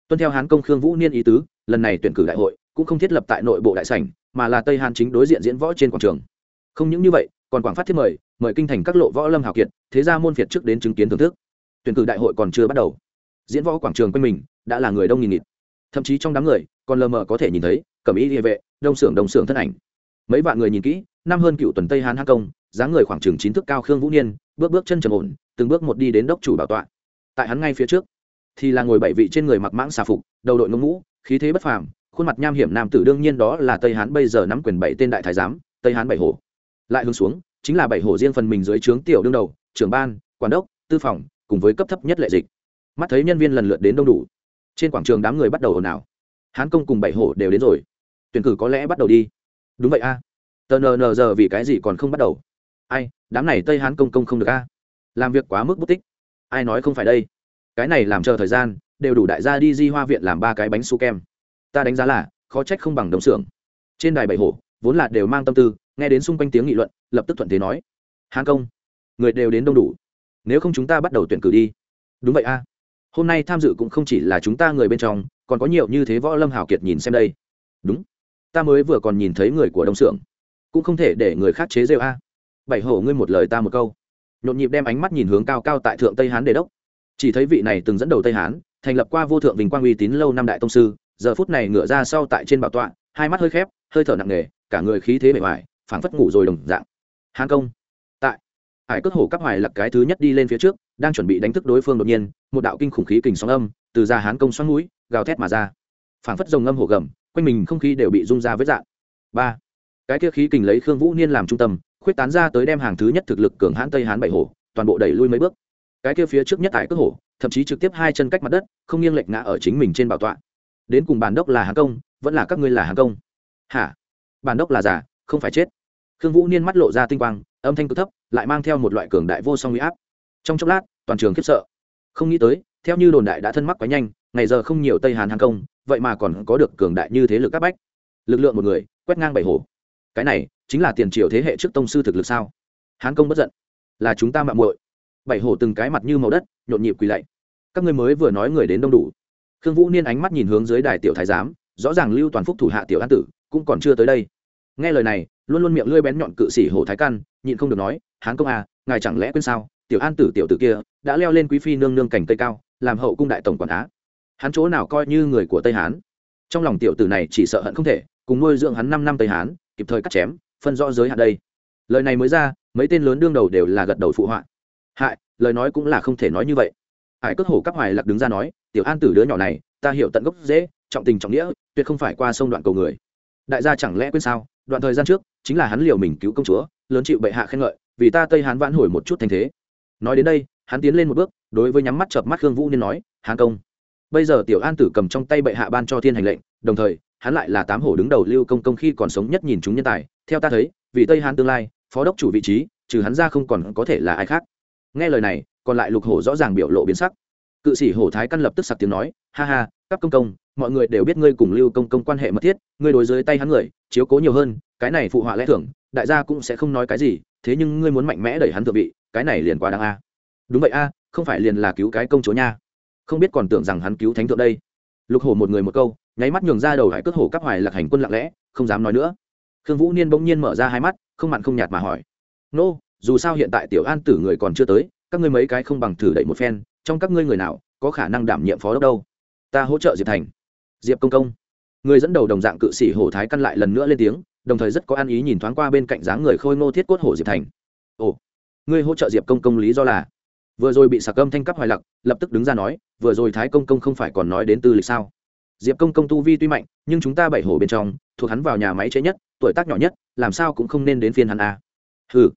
Tuân theo hán công khương vũ niên ý tứ, lần này tuyển cử đại hội cũng không thiết lập tại nội bộ đại sảnh, mà là tây hàn chính đối diện diễn võ trên quảng trường. Không những như vậy, còn quảng phát thiết mời mời kinh thành các lộ võ lâm hào kiệt, thế ra môn phiệt trước đến chứng kiến thưởng thức. Tuyển cử đại hội còn chưa bắt đầu. Diễn võ quảng trường quanh mình đã là người đông nghìn nghịt. Thậm chí trong đám người, còn lờ mờ có thể nhìn thấy cẩm y địa vệ, đông xưởng đồng xưởng thân ảnh. Mấy vạn người nhìn kỹ, năm hơn cựu tuần tây hán hắc công, dáng người khoảng chừng chín thước cao khương vũ niên, bước bước chân trầm ổn, từng bước một đi đến đốc chủ bảo tọa. Tại hắn ngay phía trước, thì là ngồi bảy vị trên người mặc mãng xà phục, đầu đội ngông mũ khí thế bất phàm khuôn mặt nham hiểm nam tử đương nhiên đó là tây hán bây giờ nắm quyền bảy tên đại thái giám, tây hán bảy hồ lại hướng xuống, chính là bảy hồ riêng phần mình dưới trướng tiểu đương đầu, trưởng ban, quản đốc, tư phòng, cùng với cấp thấp nhất lệ dịch. Mắt thấy nhân viên lần lượt đến đông đủ. Trên quảng trường đám người bắt đầu ồn ào. Hán công cùng bảy hồ đều đến rồi. Tuyển cử có lẽ bắt đầu đi. Đúng vậy a. Tờ nờ nờ giờ vì cái gì còn không bắt đầu? Ai, đám này tây hán công công không được a. Làm việc quá mức bút tích. Ai nói không phải đây? Cái này làm chờ thời gian, đều đủ đại gia đi di hoa viện làm ba cái bánh su kem ta đánh giá là khó trách không bằng đồng xưởng. Trên đài bảy hổ, vốn là đều mang tâm tư, nghe đến xung quanh tiếng nghị luận, lập tức thuận thế nói, hán công, người đều đến đông đủ. Nếu không chúng ta bắt đầu tuyển cử đi. Đúng vậy a. Hôm nay tham dự cũng không chỉ là chúng ta người bên trong, còn có nhiều như thế võ lâm hào kiệt nhìn xem đây. Đúng. Ta mới vừa còn nhìn thấy người của đông xưởng. Cũng không thể để người khác chế rêu a. Bảy hổ, ngươi một lời ta một câu. Nhộn nhịp đem ánh mắt nhìn hướng cao cao tại thượng tây hán đề đốc. Chỉ thấy vị này từng dẫn đầu tây hán, thành lập qua vô thượng vinh quang uy tín lâu năm đại tông sư giờ phút này ngửa ra sau tại trên bảo tọa, hai mắt hơi khép, hơi thở nặng nề, cả người khí thế bề ngoài, phảng phất ngủ rồi đồng dạng. Hán công tại hải cất hổ cắp hoài lặc cái thứ nhất đi lên phía trước, đang chuẩn bị đánh thức đối phương đột nhiên, một đạo kinh khủng khí kình sóng âm từ ra hán công xoắn mũi, gào thét mà ra. Phảng phất rồng âm hổ gầm, quanh mình không khí đều bị rung ra với dạng ba. Cái kia khí kình lấy khương vũ niên làm trung tâm, khuyết tán ra tới đem hàng thứ nhất thực lực cường hãn tây hán bảy hổ, toàn bộ đẩy lui mấy bước. Cái kia phía trước nhất tại cước hổ, thậm chí trực tiếp hai chân cách mặt đất, không nghiêng lệch ngã ở chính mình trên bảo tọa đến cùng bản đốc là hàng công, vẫn là các ngươi là hàng công? Hả? Bản đốc là giả, không phải chết. Khương vũ niên mắt lộ ra tinh quang, âm thanh cực thấp, lại mang theo một loại cường đại vô song huy áp. Trong chốc lát, toàn trường khiếp sợ. Không nghĩ tới, theo như đồn đại đã thân mắc quá nhanh, ngày giờ không nhiều tây hàn hàng công, vậy mà còn có được cường đại như thế lực các bách. Lực lượng một người, quét ngang bảy hồ. Cái này, chính là tiền triều thế hệ trước tông sư thực lực sao? Hán công bất giận. Là chúng ta mạng muội. Bảy hổ từng cái mặt như màu đất, nhộn nhịp quỳ lạy. Các ngươi mới vừa nói người đến đông đủ khương vũ niên ánh mắt nhìn hướng dưới đài tiểu thái giám, rõ ràng lưu toàn phúc thủ hạ tiểu an tử, cũng còn chưa tới đây. Nghe lời này, luôn luôn miệng lưỡi bén nhọn cự sĩ hồ thái căn, nhịn không được nói, hán công à ngài chẳng lẽ quên sao, tiểu an tử tiểu tử kia đã leo lên quý phi nương nương cảnh cây cao, làm hậu cung đại tổng quản á. Hắn chỗ nào coi như người của tây hán. Trong lòng tiểu tử này chỉ sợ hận không thể, cùng nuôi dưỡng hắn năm năm tây hán, kịp thời cắt chém, phân rõ giới hạn đây. Lời này mới ra, mấy tên lớn đương đầu đều là gật đầu phụ họa. Hại, lời nói cũng là không thể nói như vậy. Hải cất hổ cắp hoài lạc đứng ra nói tiểu an tử đứa nhỏ này, ta hiểu tận gốc dễ, trọng tình trọng nghĩa, tuyệt không phải qua sông đoạn cầu người. Đại gia chẳng lẽ quên sao? Đoạn thời gian trước, chính là hắn liều mình cứu công chúa, lớn chịu bệ hạ khen ngợi, vì ta tây hán vãn hồi một chút thành thế. Nói đến đây, hắn tiến lên một bước, đối với nhắm mắt chợp mắt khương vũ nên nói, hán công, bây giờ tiểu an tử cầm trong tay bệ hạ ban cho thiên hành lệnh, đồng thời, hắn lại là tám hổ đứng đầu lưu công công khi còn sống nhất nhìn chúng nhân tài. Theo ta thấy, vì tây hán tương lai, phó đốc chủ vị trí, trừ hắn ra không còn có thể là ai khác. Nghe lời này, còn lại lục hổ rõ ràng biểu lộ biến sắc cự sĩ hổ thái căn lập tức sặc tiếng nói, ha ha các công công, mọi người đều biết ngươi cùng lưu công công quan hệ mật thiết, ngươi đối dưới tay hắn người, chiếu cố nhiều hơn, cái này phụ họa lẽ thưởng đại gia cũng sẽ không nói cái gì, thế nhưng ngươi muốn mạnh mẽ đẩy hắn thượng vị, cái này liền quá đáng a. Đúng vậy a, không phải liền là cứu cái công chúa nha. Không biết còn tưởng rằng hắn cứu thánh thượng đây. Lục hổ một người một câu, nháy mắt nhường ra đầu hải cất hổ các hoài lạc hành quân lặng lẽ, không dám nói nữa. Khương vũ niên bỗng nhiên mở ra hai mắt, không mặn không nhạt mà hỏi, nô, dù sao hiện tại tiểu an tử người còn chưa tới, các ngươi mấy cái không bằng thử đẩy một phen trong các ngươi người nào có khả năng đảm nhiệm phó đốc đâu? Ta hỗ trợ diệp thành. Diệp công công. Người dẫn đầu đồng dạng cự sĩ hổ thái căn lại lần nữa lên tiếng, đồng thời rất có ăn ý nhìn thoáng qua bên cạnh dáng người khôi ngô thiết cốt hổ diệp thành. Ồ, ngươi hỗ trợ diệp công công lý do là? Vừa rồi bị sạc âm thanh cấp hoài lặc lập tức đứng ra nói, vừa rồi thái công công không phải còn nói đến tư lịch sao? Diệp công công tu vi tuy mạnh, nhưng chúng ta bảy hổ bên trong, thuộc hắn vào nhà máy chế nhất, tuổi tác nhỏ nhất, làm sao cũng không nên đến phiên hắn a à. ừ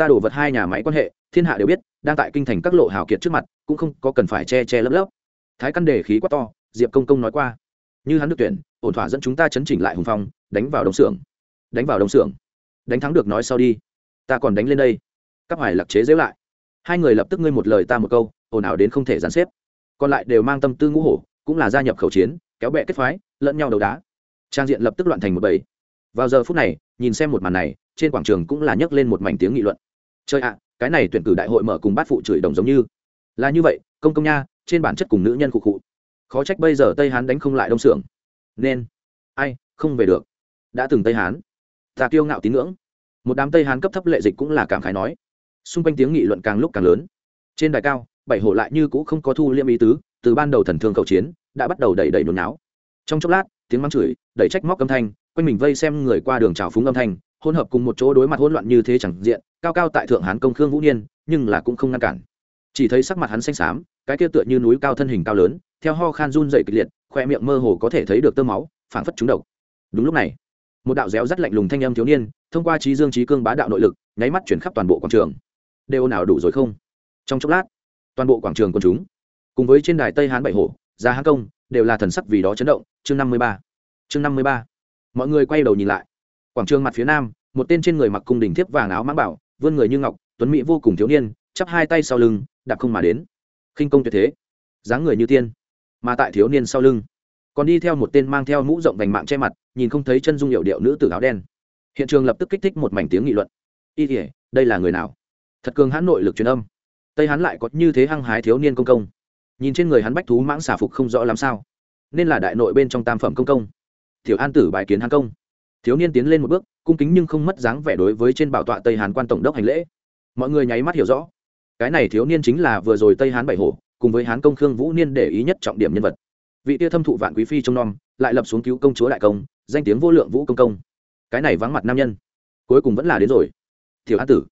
ta đổ vật hai nhà máy quan hệ thiên hạ đều biết, đang tại kinh thành các lộ hào kiệt trước mặt, cũng không có cần phải che che lấp lấp. Thái căn đề khí quá to, diệp công công nói qua, như hắn được tuyển, ổn thỏa dẫn chúng ta chấn chỉnh lại hùng phong, đánh vào đồng xưởng đánh vào đồng xưởng đánh thắng được nói sau đi. Ta còn đánh lên đây. Các hoài lạc chế dễu lại. Hai người lập tức ngươi một lời ta một câu, ồn ào đến không thể dàn xếp. Còn lại đều mang tâm tư ngũ hổ, cũng là gia nhập khẩu chiến, kéo bẹ kết phái, lẫn nhau đầu đá. Trang diện lập tức loạn thành một bầy. Vào giờ phút này, nhìn xem một màn này, trên quảng trường cũng là nhấc lên một mảnh tiếng nghị luận. Chơi ạ cái này tuyển cử đại hội mở cùng bát phụ chửi đồng giống như. Là như vậy, công công nha, trên bản chất cùng nữ nhân cụ cụ khó trách bây giờ tây hán đánh không lại đông xưởng nên, ai, không về được. Đã từng tây hán. Ta kiêu ngạo tín ngưỡng. Một đám tây hán cấp thấp lệ dịch cũng là cảm khái nói. Xung quanh tiếng nghị luận càng lúc càng lớn. Trên đài cao, bảy hộ lại như cũng không có thu liêm ý tứ, từ ban đầu thần thương cầu chiến, đã bắt đầu đẩy đẩy nôn náo trong chốc lát, tiếng mắng chửi, đẩy trách móc âm thanh, quanh mình vây xem người qua đường trào phúng âm thanh, hỗn hợp cùng một chỗ đối mặt hỗn loạn như thế chẳng diện cao cao tại thượng hán công khương vũ niên, nhưng là cũng không ngăn cản. Chỉ thấy sắc mặt hắn xanh xám, cái kia tựa như núi cao thân hình cao lớn, theo ho khan run dậy kịch liệt, khoe miệng mơ hồ có thể thấy được tơ máu, phảng phất trúng độc. Đúng lúc này, một đạo réo rắt lạnh lùng thanh âm thiếu niên, thông qua trí dương trí cương bá đạo nội lực, nháy mắt chuyển khắp toàn bộ quảng trường. Đều nào đủ rồi không? Trong chốc lát, toàn bộ quảng trường quần chúng, cùng với trên đài tây hán bảy hổ, gia hán công, đều là thần sắc vì đó chấn động. Chương năm mươi ba, chương năm mươi ba. Mọi người quay đầu nhìn lại. Quảng trường mặt phía nam, một tên trên người mặc cung đình thiếp vàng áo mang bảo vươn người như ngọc, tuấn mỹ vô cùng thiếu niên, chắp hai tay sau lưng, đạp không mà đến. Khinh công tuyệt thế, dáng người như tiên, mà tại thiếu niên sau lưng, còn đi theo một tên mang theo mũ rộng vành mạng che mặt, nhìn không thấy chân dung hiệu điệu nữ tử áo đen. Hiện trường lập tức kích thích một mảnh tiếng nghị luận. Y thể đây là người nào? Thật cường hãn nội lực truyền âm. Tây hắn lại có như thế hăng hái thiếu niên công công. Nhìn trên người hắn bách thú mãng xà phục không rõ làm sao. Nên là đại nội bên trong tam phẩm công công. Tiểu an tử bài kiến hắn công. Thiếu niên tiến lên một bước cung kính nhưng không mất dáng vẻ đối với trên bảo tọa tây hán quan tổng đốc hành lễ. Mọi người nháy mắt hiểu rõ. Cái này thiếu niên chính là vừa rồi tây hán bảy hổ, cùng với hán công khương vũ niên để ý nhất trọng điểm nhân vật. Vị tia thâm thụ vạn quý phi trong nom lại lập xuống cứu công chúa đại công, danh tiếng vô lượng vũ công công. Cái này vắng mặt nam nhân, cuối cùng vẫn là đến rồi. Tiểu an tử,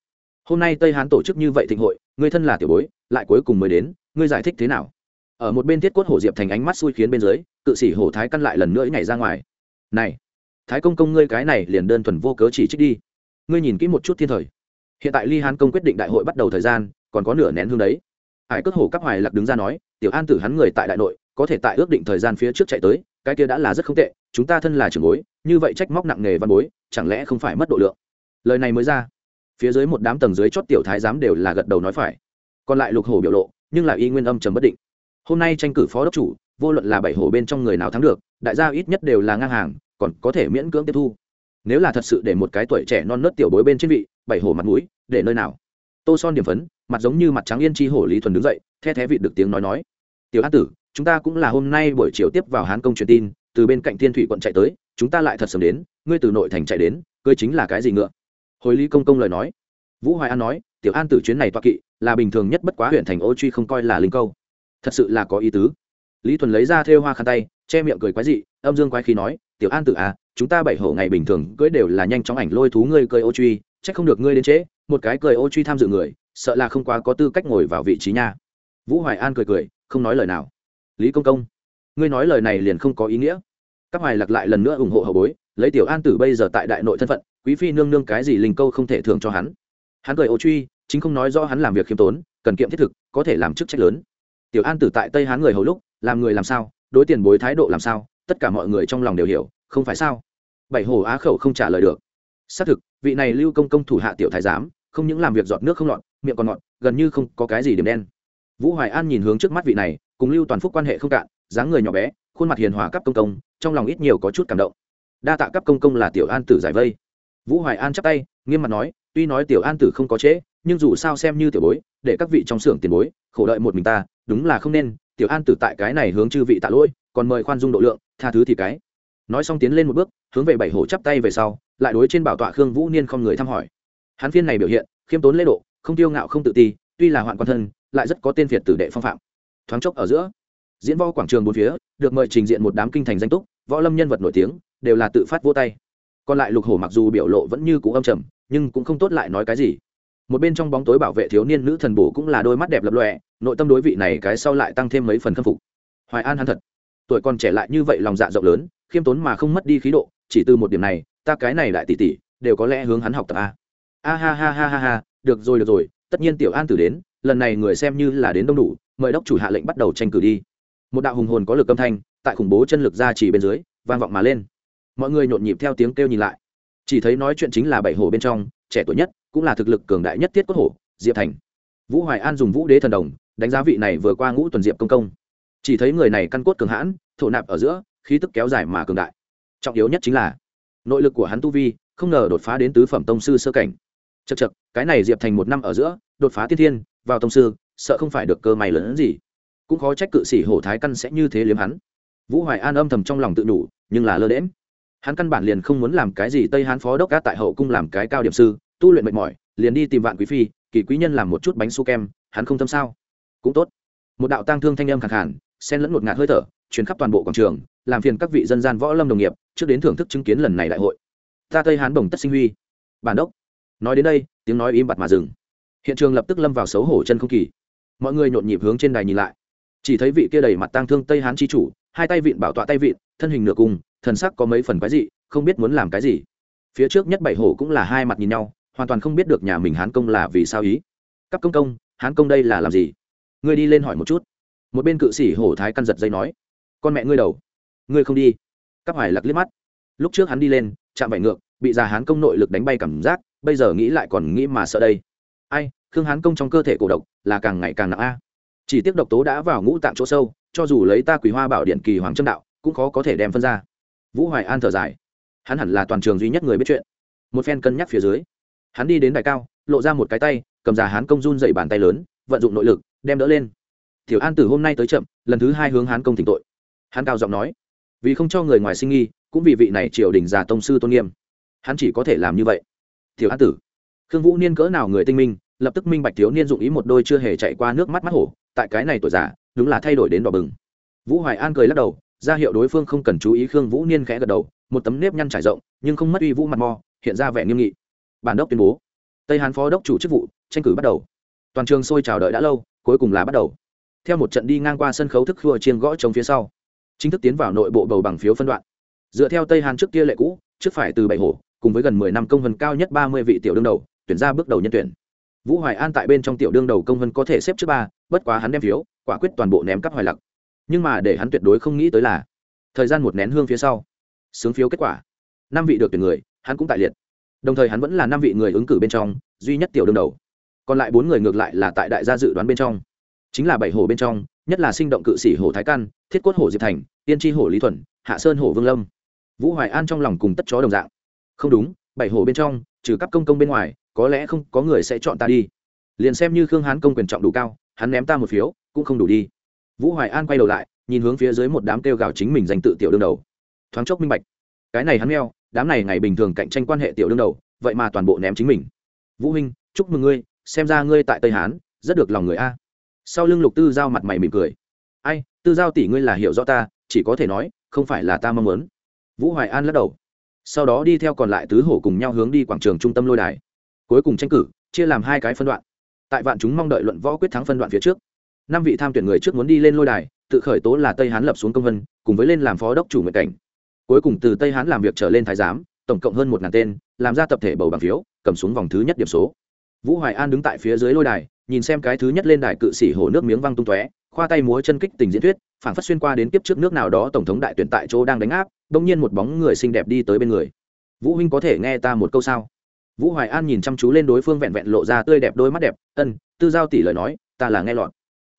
hôm nay tây hán tổ chức như vậy thịnh hội, người thân là tiểu bối, lại cuối cùng mới đến, ngươi giải thích thế nào? Ở một bên thiết cốt hổ diệp thành ánh mắt xui khiến bên dưới, cự sĩ hổ thái căn lại lần nữa nhảy ra ngoài. Này thái công công ngươi cái này liền đơn thuần vô cớ chỉ trích đi. Ngươi nhìn kỹ một chút thiên thời. Hiện tại ly hán công quyết định đại hội bắt đầu thời gian, còn có nửa nén hương đấy. Hải cất hồ cắp hoài lạc đứng ra nói, tiểu an tử hắn người tại đại nội, có thể tại ước định thời gian phía trước chạy tới, cái kia đã là rất không tệ, chúng ta thân là trưởng bối, như vậy trách móc nặng nghề văn bối, chẳng lẽ không phải mất độ lượng? Lời này mới ra, phía dưới một đám tầng dưới chót tiểu thái giám đều là gật đầu nói phải. Còn lại lục hổ biểu lộ, nhưng là y nguyên âm trầm bất định. Hôm nay tranh cử phó đốc chủ, vô luận là bảy hổ bên trong người nào thắng được, đại gia ít nhất đều là ngang hàng còn có thể miễn cưỡng tiếp thu. Nếu là thật sự để một cái tuổi trẻ non nớt tiểu bối bên trên vị, bảy hổ mặt mũi, để nơi nào? Tô son điểm phấn, mặt giống như mặt trắng yên chi hổ lý thuần đứng dậy, the thé vị được tiếng nói nói. Tiểu an tử, chúng ta cũng là hôm nay buổi chiều tiếp vào hán công truyền tin, từ bên cạnh thiên thủy quận chạy tới, chúng ta lại thật sớm đến, ngươi từ nội thành chạy đến cưới chính là cái gì ngựa? Hồi lý công công lời nói. Vũ hoài an nói, tiểu an tử chuyến này toa kỵ, là bình thường nhất bất quá huyện thành ô truy không coi là linh câu. Thật sự là có ý tứ. Lý thuần lấy ra thêu hoa khăn tay, che miệng cười quái dị, âm dương quái khí nói tiểu an tử à chúng ta bảy hổ ngày bình thường cưới đều là nhanh chóng ảnh lôi thú ngươi cười ô truy, chắc không được ngươi đến trễ, một cái cười ô truy tham dự người, sợ là không quá có tư cách ngồi vào vị trí nha. Vũ hoài an cười cười, không nói lời nào. Lý công công, ngươi nói lời này liền không có ý nghĩa. Các hoài lặc lại lần nữa ủng hộ hậu bối, lấy tiểu an tử bây giờ tại đại nội thân phận, quý phi nương nương cái gì linh câu không thể thường cho hắn. Hắn cười ô truy, chính không nói do hắn làm việc khiêm tốn, cần kiệm thiết thực, có thể làm chức trách lớn. Tiểu an tử tại tây hán người hầu lúc, làm người làm sao, đối tiền bối thái độ làm sao tất cả mọi người trong lòng đều hiểu, không phải sao? Bảy hồ á khẩu không trả lời được. Xác thực, vị này lưu công công thủ hạ tiểu thái giám, không những làm việc giọt nước không lọt, miệng còn ngọt, gần như không có cái gì điểm đen. Vũ hoài an nhìn hướng trước mắt vị này, cùng lưu toàn phúc quan hệ không cạn, dáng người nhỏ bé, khuôn mặt hiền hòa cấp công công, trong lòng ít nhiều có chút cảm động. Đa tạ cấp công công là tiểu an tử giải vây. Vũ hoài an chắp tay, nghiêm mặt nói, tuy nói tiểu an tử không có trễ nhưng dù sao xem như tiểu bối, để các vị trong xưởng tiền bối, khổ đợi một mình ta, đúng là không nên, tiểu an tử tại cái này hướng chư vị tạ lỗi còn mời khoan dung độ lượng, tha thứ thì cái. Nói xong tiến lên một bước, hướng về bảy hổ chắp tay về sau, lại đối trên bảo tọa khương vũ niên không người thăm hỏi. Hắn phiên này biểu hiện, khiêm tốn lễ độ, không tiêu ngạo không tự ti, tuy là hoạn quan thân, lại rất có tên việt tử đệ phong phạm. Thoáng chốc ở giữa, diễn võ quảng trường bốn phía, được mời trình diện một đám kinh thành danh túc, võ lâm nhân vật nổi tiếng, đều là tự phát vô tay. Còn lại lục hổ mặc dù biểu lộ vẫn như cũ âm trầm, nhưng cũng không tốt lại nói cái gì. Một bên trong bóng tối bảo vệ thiếu niên nữ thần bổ cũng là đôi mắt đẹp lập lọe nội tâm đối vị này cái sau lại tăng thêm mấy phần khâm phục. Hoài an hắn thật tuổi còn trẻ lại như vậy lòng dạ rộng lớn, khiêm tốn mà không mất đi khí độ, chỉ từ một điểm này, ta cái này lại tỉ tỉ đều có lẽ hướng hắn học tập a. A ha ha ha ha ha, được rồi được rồi, tất nhiên tiểu an tử đến, lần này người xem như là đến đông đủ, mời đốc chủ hạ lệnh bắt đầu tranh cử đi. Một đạo hùng hồn có lực âm thanh, tại khủng bố chân lực ra chỉ bên dưới, vang vọng mà lên. Mọi người nhộn nhịp theo tiếng kêu nhìn lại. Chỉ thấy nói chuyện chính là bảy hổ bên trong, trẻ tuổi nhất, cũng là thực lực cường đại nhất tiết quốc hổ, diệp thành. Vũ hoài an dùng vũ đế thần đồng, đánh giá vị này vừa qua ngũ tuần diệp công công chỉ thấy người này căn cốt cường hãn, thổ nạp ở giữa, khí tức kéo dài mà cường đại. Trọng yếu nhất chính là, nội lực của hắn tu vi không ngờ đột phá đến tứ phẩm tông sư sơ cảnh. Chật chật cái này diệp thành một năm ở giữa, đột phá tiên thiên, vào tông sư, sợ không phải được cơ may lớn hơn gì. Cũng khó trách cự sĩ hổ thái căn sẽ như thế liếm hắn. Vũ hoài an âm thầm trong lòng tự đủ nhưng là lơ đễm hắn căn bản liền không muốn làm cái gì tây hán phó đốc cát tại hậu cung làm cái cao điểm sư, tu luyện mệt mỏi, liền đi tìm vạn quý phi, kỳ quý nhân làm một chút bánh su kem, hắn không tâm sao? Cũng tốt. Một đạo tang thương thanh âm khẳng hẳn sen lẫn một ngạt hơi thở chuyến khắp toàn bộ quảng trường, làm phiền các vị dân gian võ lâm đồng nghiệp trước đến thưởng thức chứng kiến lần này đại hội. Ta tây hán bồng tất sinh huy. Bản đốc. Nói đến đây, tiếng nói im bặt mà dừng. Hiện trường lập tức lâm vào xấu hổ chân không kỳ. Mọi người nhộn nhịp hướng trên đài nhìn lại. Chỉ thấy vị kia đầy mặt tang thương tây hán chi chủ, hai tay vịn bảo tọa tay vịn, thân hình nửa cung thần sắc có mấy phần quái dị, không biết muốn làm cái gì. Phía trước nhất bảy hổ cũng là hai mặt nhìn nhau, hoàn toàn không biết được nhà mình hán công là vì sao ý. Cấp công công, hán công đây là làm gì? Ngươi đi lên hỏi một chút một bên cự sĩ hổ thái căn giật dây nói, con mẹ ngươi đầu, ngươi không đi. Các hoài lặc liếc mắt. Lúc trước hắn đi lên, chạm vải ngược, bị già hán công nội lực đánh bay cảm giác, bây giờ nghĩ lại còn nghĩ mà sợ đây. Ai, khương hán công trong cơ thể cổ độc là càng ngày càng nặng a. Chỉ tiếc độc tố đã vào ngũ tạng chỗ sâu, cho dù lấy ta quý hoa bảo điện kỳ hoàng trâm đạo, cũng khó có thể đem phân ra. Vũ hoài an thở dài. Hắn hẳn là toàn trường duy nhất người biết chuyện. Một phen cân nhắc phía dưới, hắn đi đến đài cao, lộ ra một cái tay, cầm già hán công run dậy bàn tay lớn, vận dụng nội lực, đem đỡ lên tiểu an Tử hôm nay tới chậm, lần thứ hai hướng hán công thỉnh tội. Hắn cao giọng nói, vì không cho người ngoài sinh nghi, cũng vì vị này triều đình già tông sư tôn nghiêm. Hắn chỉ có thể làm như vậy. Tiểu an tử, khương vũ niên cỡ nào người tinh minh, lập tức minh bạch thiếu niên dụng ý một đôi chưa hề chạy qua nước mắt mắt hổ, tại cái này tuổi già, đúng là thay đổi đến đỏ bừng. Vũ hoài an cười lắc đầu, ra hiệu đối phương không cần chú ý khương vũ niên khẽ gật đầu, một tấm nếp nhăn trải rộng, nhưng không mất uy vũ mặt mò, hiện ra vẻ nghiêm nghị. Bản đốc tuyên bố, tây hán phó đốc chủ chức vụ, tranh cử bắt đầu. Toàn trường sôi chào đợi đã lâu, cuối cùng là bắt đầu theo một trận đi ngang qua sân khấu thức khua chiên gõ trống phía sau, chính thức tiến vào nội bộ bầu bằng phiếu phân đoạn. Dựa theo tây hàn trước kia lệ cũ, trước phải từ bảy hổ, cùng với gần mười năm công vân cao nhất ba mươi vị tiểu đương đầu, tuyển ra bước đầu nhân tuyển. Vũ hoài an tại bên trong tiểu đương đầu công vân có thể xếp trước ba, bất quá hắn đem phiếu, quả quyết toàn bộ ném cắp hoài lặc nhưng mà để hắn tuyệt đối không nghĩ tới là, thời gian một nén hương phía sau, sướng phiếu kết quả. Năm vị được tuyển người, hắn cũng tại liệt. Đồng thời hắn vẫn là năm vị người ứng cử bên trong, duy nhất tiểu đương đầu. Còn lại bốn người ngược lại là tại đại gia dự đoán bên trong chính là bảy hồ bên trong, nhất là sinh động cự sĩ hồ thái căn, thiết cốt hồ diệp thành, tiên tri hồ lý thuần, hạ sơn hồ vương lâm. Vũ hoài an trong lòng cùng tất chó đồng dạng. Không đúng, bảy hồ bên trong, trừ các công công bên ngoài, có lẽ không có người sẽ chọn ta đi. Liền xem như khương hán công quyền trọng đủ cao, hắn ném ta một phiếu, cũng không đủ đi. Vũ hoài an quay đầu lại, nhìn hướng phía dưới một đám kêu gào chính mình dành tự tiểu đương đầu. Thoáng chốc minh bạch. Cái này hắn meo, đám này ngày bình thường cạnh tranh quan hệ tiểu đương đầu, vậy mà toàn bộ ném chính mình. Vũ huynh, chúc mừng ngươi, xem ra ngươi tại tây hán, rất được lòng người a sau lưng lục tư giao mặt mày mỉm cười. Ai, tư giao tỷ ngươi là hiểu rõ ta, chỉ có thể nói, không phải là ta mong muốn. Vũ hoài an lắc đầu. Sau đó đi theo còn lại tứ hổ cùng nhau hướng đi quảng trường trung tâm lôi đài. Cuối cùng tranh cử, chia làm hai cái phân đoạn. Tại vạn chúng mong đợi luận võ quyết thắng phân đoạn phía trước, năm vị tham tuyển người trước muốn đi lên lôi đài, tự khởi tố là tây hán lập xuống công vân, cùng với lên làm phó đốc chủ nguyện cảnh. Cuối cùng từ tây hán làm việc trở lên thái giám, tổng cộng hơn một ngàn tên, làm ra tập thể bầu bằng phiếu, cầm xuống vòng thứ nhất điểm số. Vũ hoài an đứng tại phía dưới lôi đài nhìn xem cái thứ nhất lên đài cự sĩ hồ nước miếng văng tung tóe, khoa tay múa chân kích tình diễn thuyết phản phát xuyên qua đến kiếp trước nước nào đó tổng thống đại tuyển tại chỗ đang đánh áp, đông nhiên một bóng người xinh đẹp đi tới bên người. Vũ huynh có thể nghe ta một câu sao? Vũ hoài an nhìn chăm chú lên đối phương vẹn vẹn lộ ra tươi đẹp đôi mắt đẹp, ân, tư giao tỷ lời nói, ta là nghe lọt.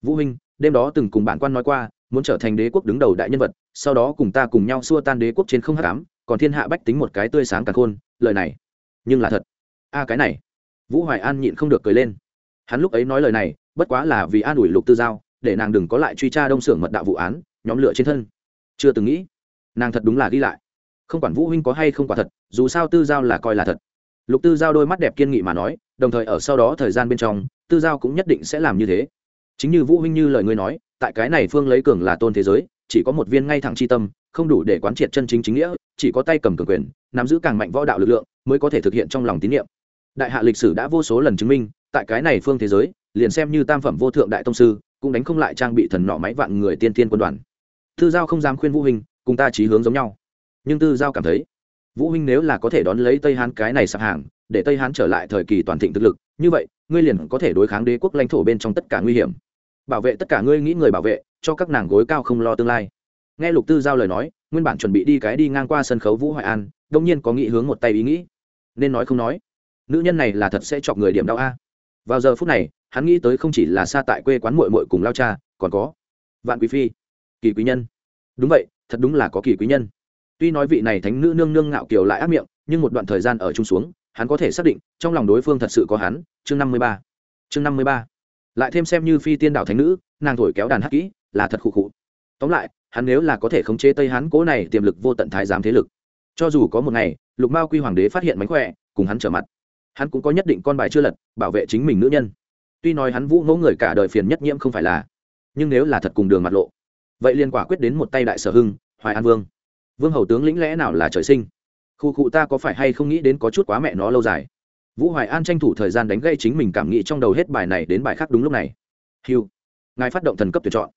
Vũ huynh, đêm đó từng cùng bản quan nói qua, muốn trở thành đế quốc đứng đầu đại nhân vật, sau đó cùng ta cùng nhau xua tan đế quốc trên không h tám còn thiên hạ bách tính một cái tươi sáng càng khôn, lời này, nhưng là thật. A, cái này. Vũ hoài an nhịn không được cười lên hắn lúc ấy nói lời này, bất quá là vì an ủi lục tư giao, để nàng đừng có lại truy tra đông xưởng mật đạo vụ án, nhóm lửa trên thân. Chưa từng nghĩ, nàng thật đúng là ghi lại. Không quản vũ huynh có hay không quả thật, dù sao tư giao là coi là thật. Lục tư giao đôi mắt đẹp kiên nghị mà nói, đồng thời ở sau đó thời gian bên trong, tư giao cũng nhất định sẽ làm như thế. Chính như vũ huynh như lời ngươi nói, tại cái này phương lấy cường là tôn thế giới, chỉ có một viên ngay thẳng c h i tâm, không đủ để quán triệt chân chính chính nghĩa, chỉ có tay cầm cường quyền, nắm giữ càng mạnh võ đạo lực lượng, mới có thể thực hiện trong lòng tín nhiệm đại hạ lịch sử đã vô số lần chứng minh tại cái này phương thế giới, liền xem như tam phẩm vô thượng đại tông sư, cũng đánh không lại trang bị thần nọ máy vạn người tiên tiên quân đoàn. Tư giao không dám khuyên vũ huynh, cùng ta trí hướng giống nhau. Nhưng tư giao cảm thấy, vũ huynh nếu là có thể đón lấy tây hán cái này sạp hàng, để tây hán trở lại thời kỳ toàn thịnh thực lực, như vậy, ngươi liền có thể đối kháng đế quốc lãnh thổ bên trong tất cả nguy hiểm. Bảo vệ tất cả ngươi nghĩ người bảo vệ, cho các nàng gối cao không lo tương lai. Nghe lục tư giao lời nói, nguyên bản chuẩn bị đi cái đi ngang qua sân khấu vũ hoài an đông nhiên có nghĩ hướng một tay ý nghĩ. Nên nói không nói. Nữ nhân này là thật sẽ chọc người điểm đau a vào giờ phút này, hắn nghĩ tới không chỉ là xa tại quê quán mội mội cùng lao cha, còn có vạn quý phi, kỳ quý nhân. Đúng vậy, thật đúng là có kỳ quý nhân. Tuy nói vị này thánh nữ nương nương ngạo kiều lại ác miệng, nhưng một đoạn thời gian ở chung xuống, hắn có thể xác định trong lòng đối phương thật sự có hắn. Chương năm mươi ba. Chương năm mươi ba. Lại thêm xem như phi tiên đảo thánh nữ, nàng thổi kéo đàn hát kỹ, là thật khụ khụ. Tóm lại, hắn nếu là có thể khống chế tây hắn cố này tiềm lực vô tận thái giám thế lực. Cho dù có một ngày, lục mao quy hoàng đế phát hiện mánh khỏe, cùng hắn trở mặt hắn cũng có nhất định con bài chưa lật, bảo vệ chính mình nữ nhân. Tuy nói hắn vũ ngỗ người cả đời phiền nhất nhiễm không phải là, nhưng nếu là thật cùng đường mặt lộ, vậy liên quả quyết đến một tay đại sở hưng, hoài an vương. Vương hầu tướng lĩnh lẽ nào là trời sinh? Khu cụ ta có phải hay không nghĩ đến có chút quá mẹ nó lâu dài? Vũ hoài an tranh thủ thời gian đánh gây chính mình cảm nghĩ trong đầu hết bài này đến bài khác đúng lúc này. Hiu ngài phát động thần cấp tuyển chọn.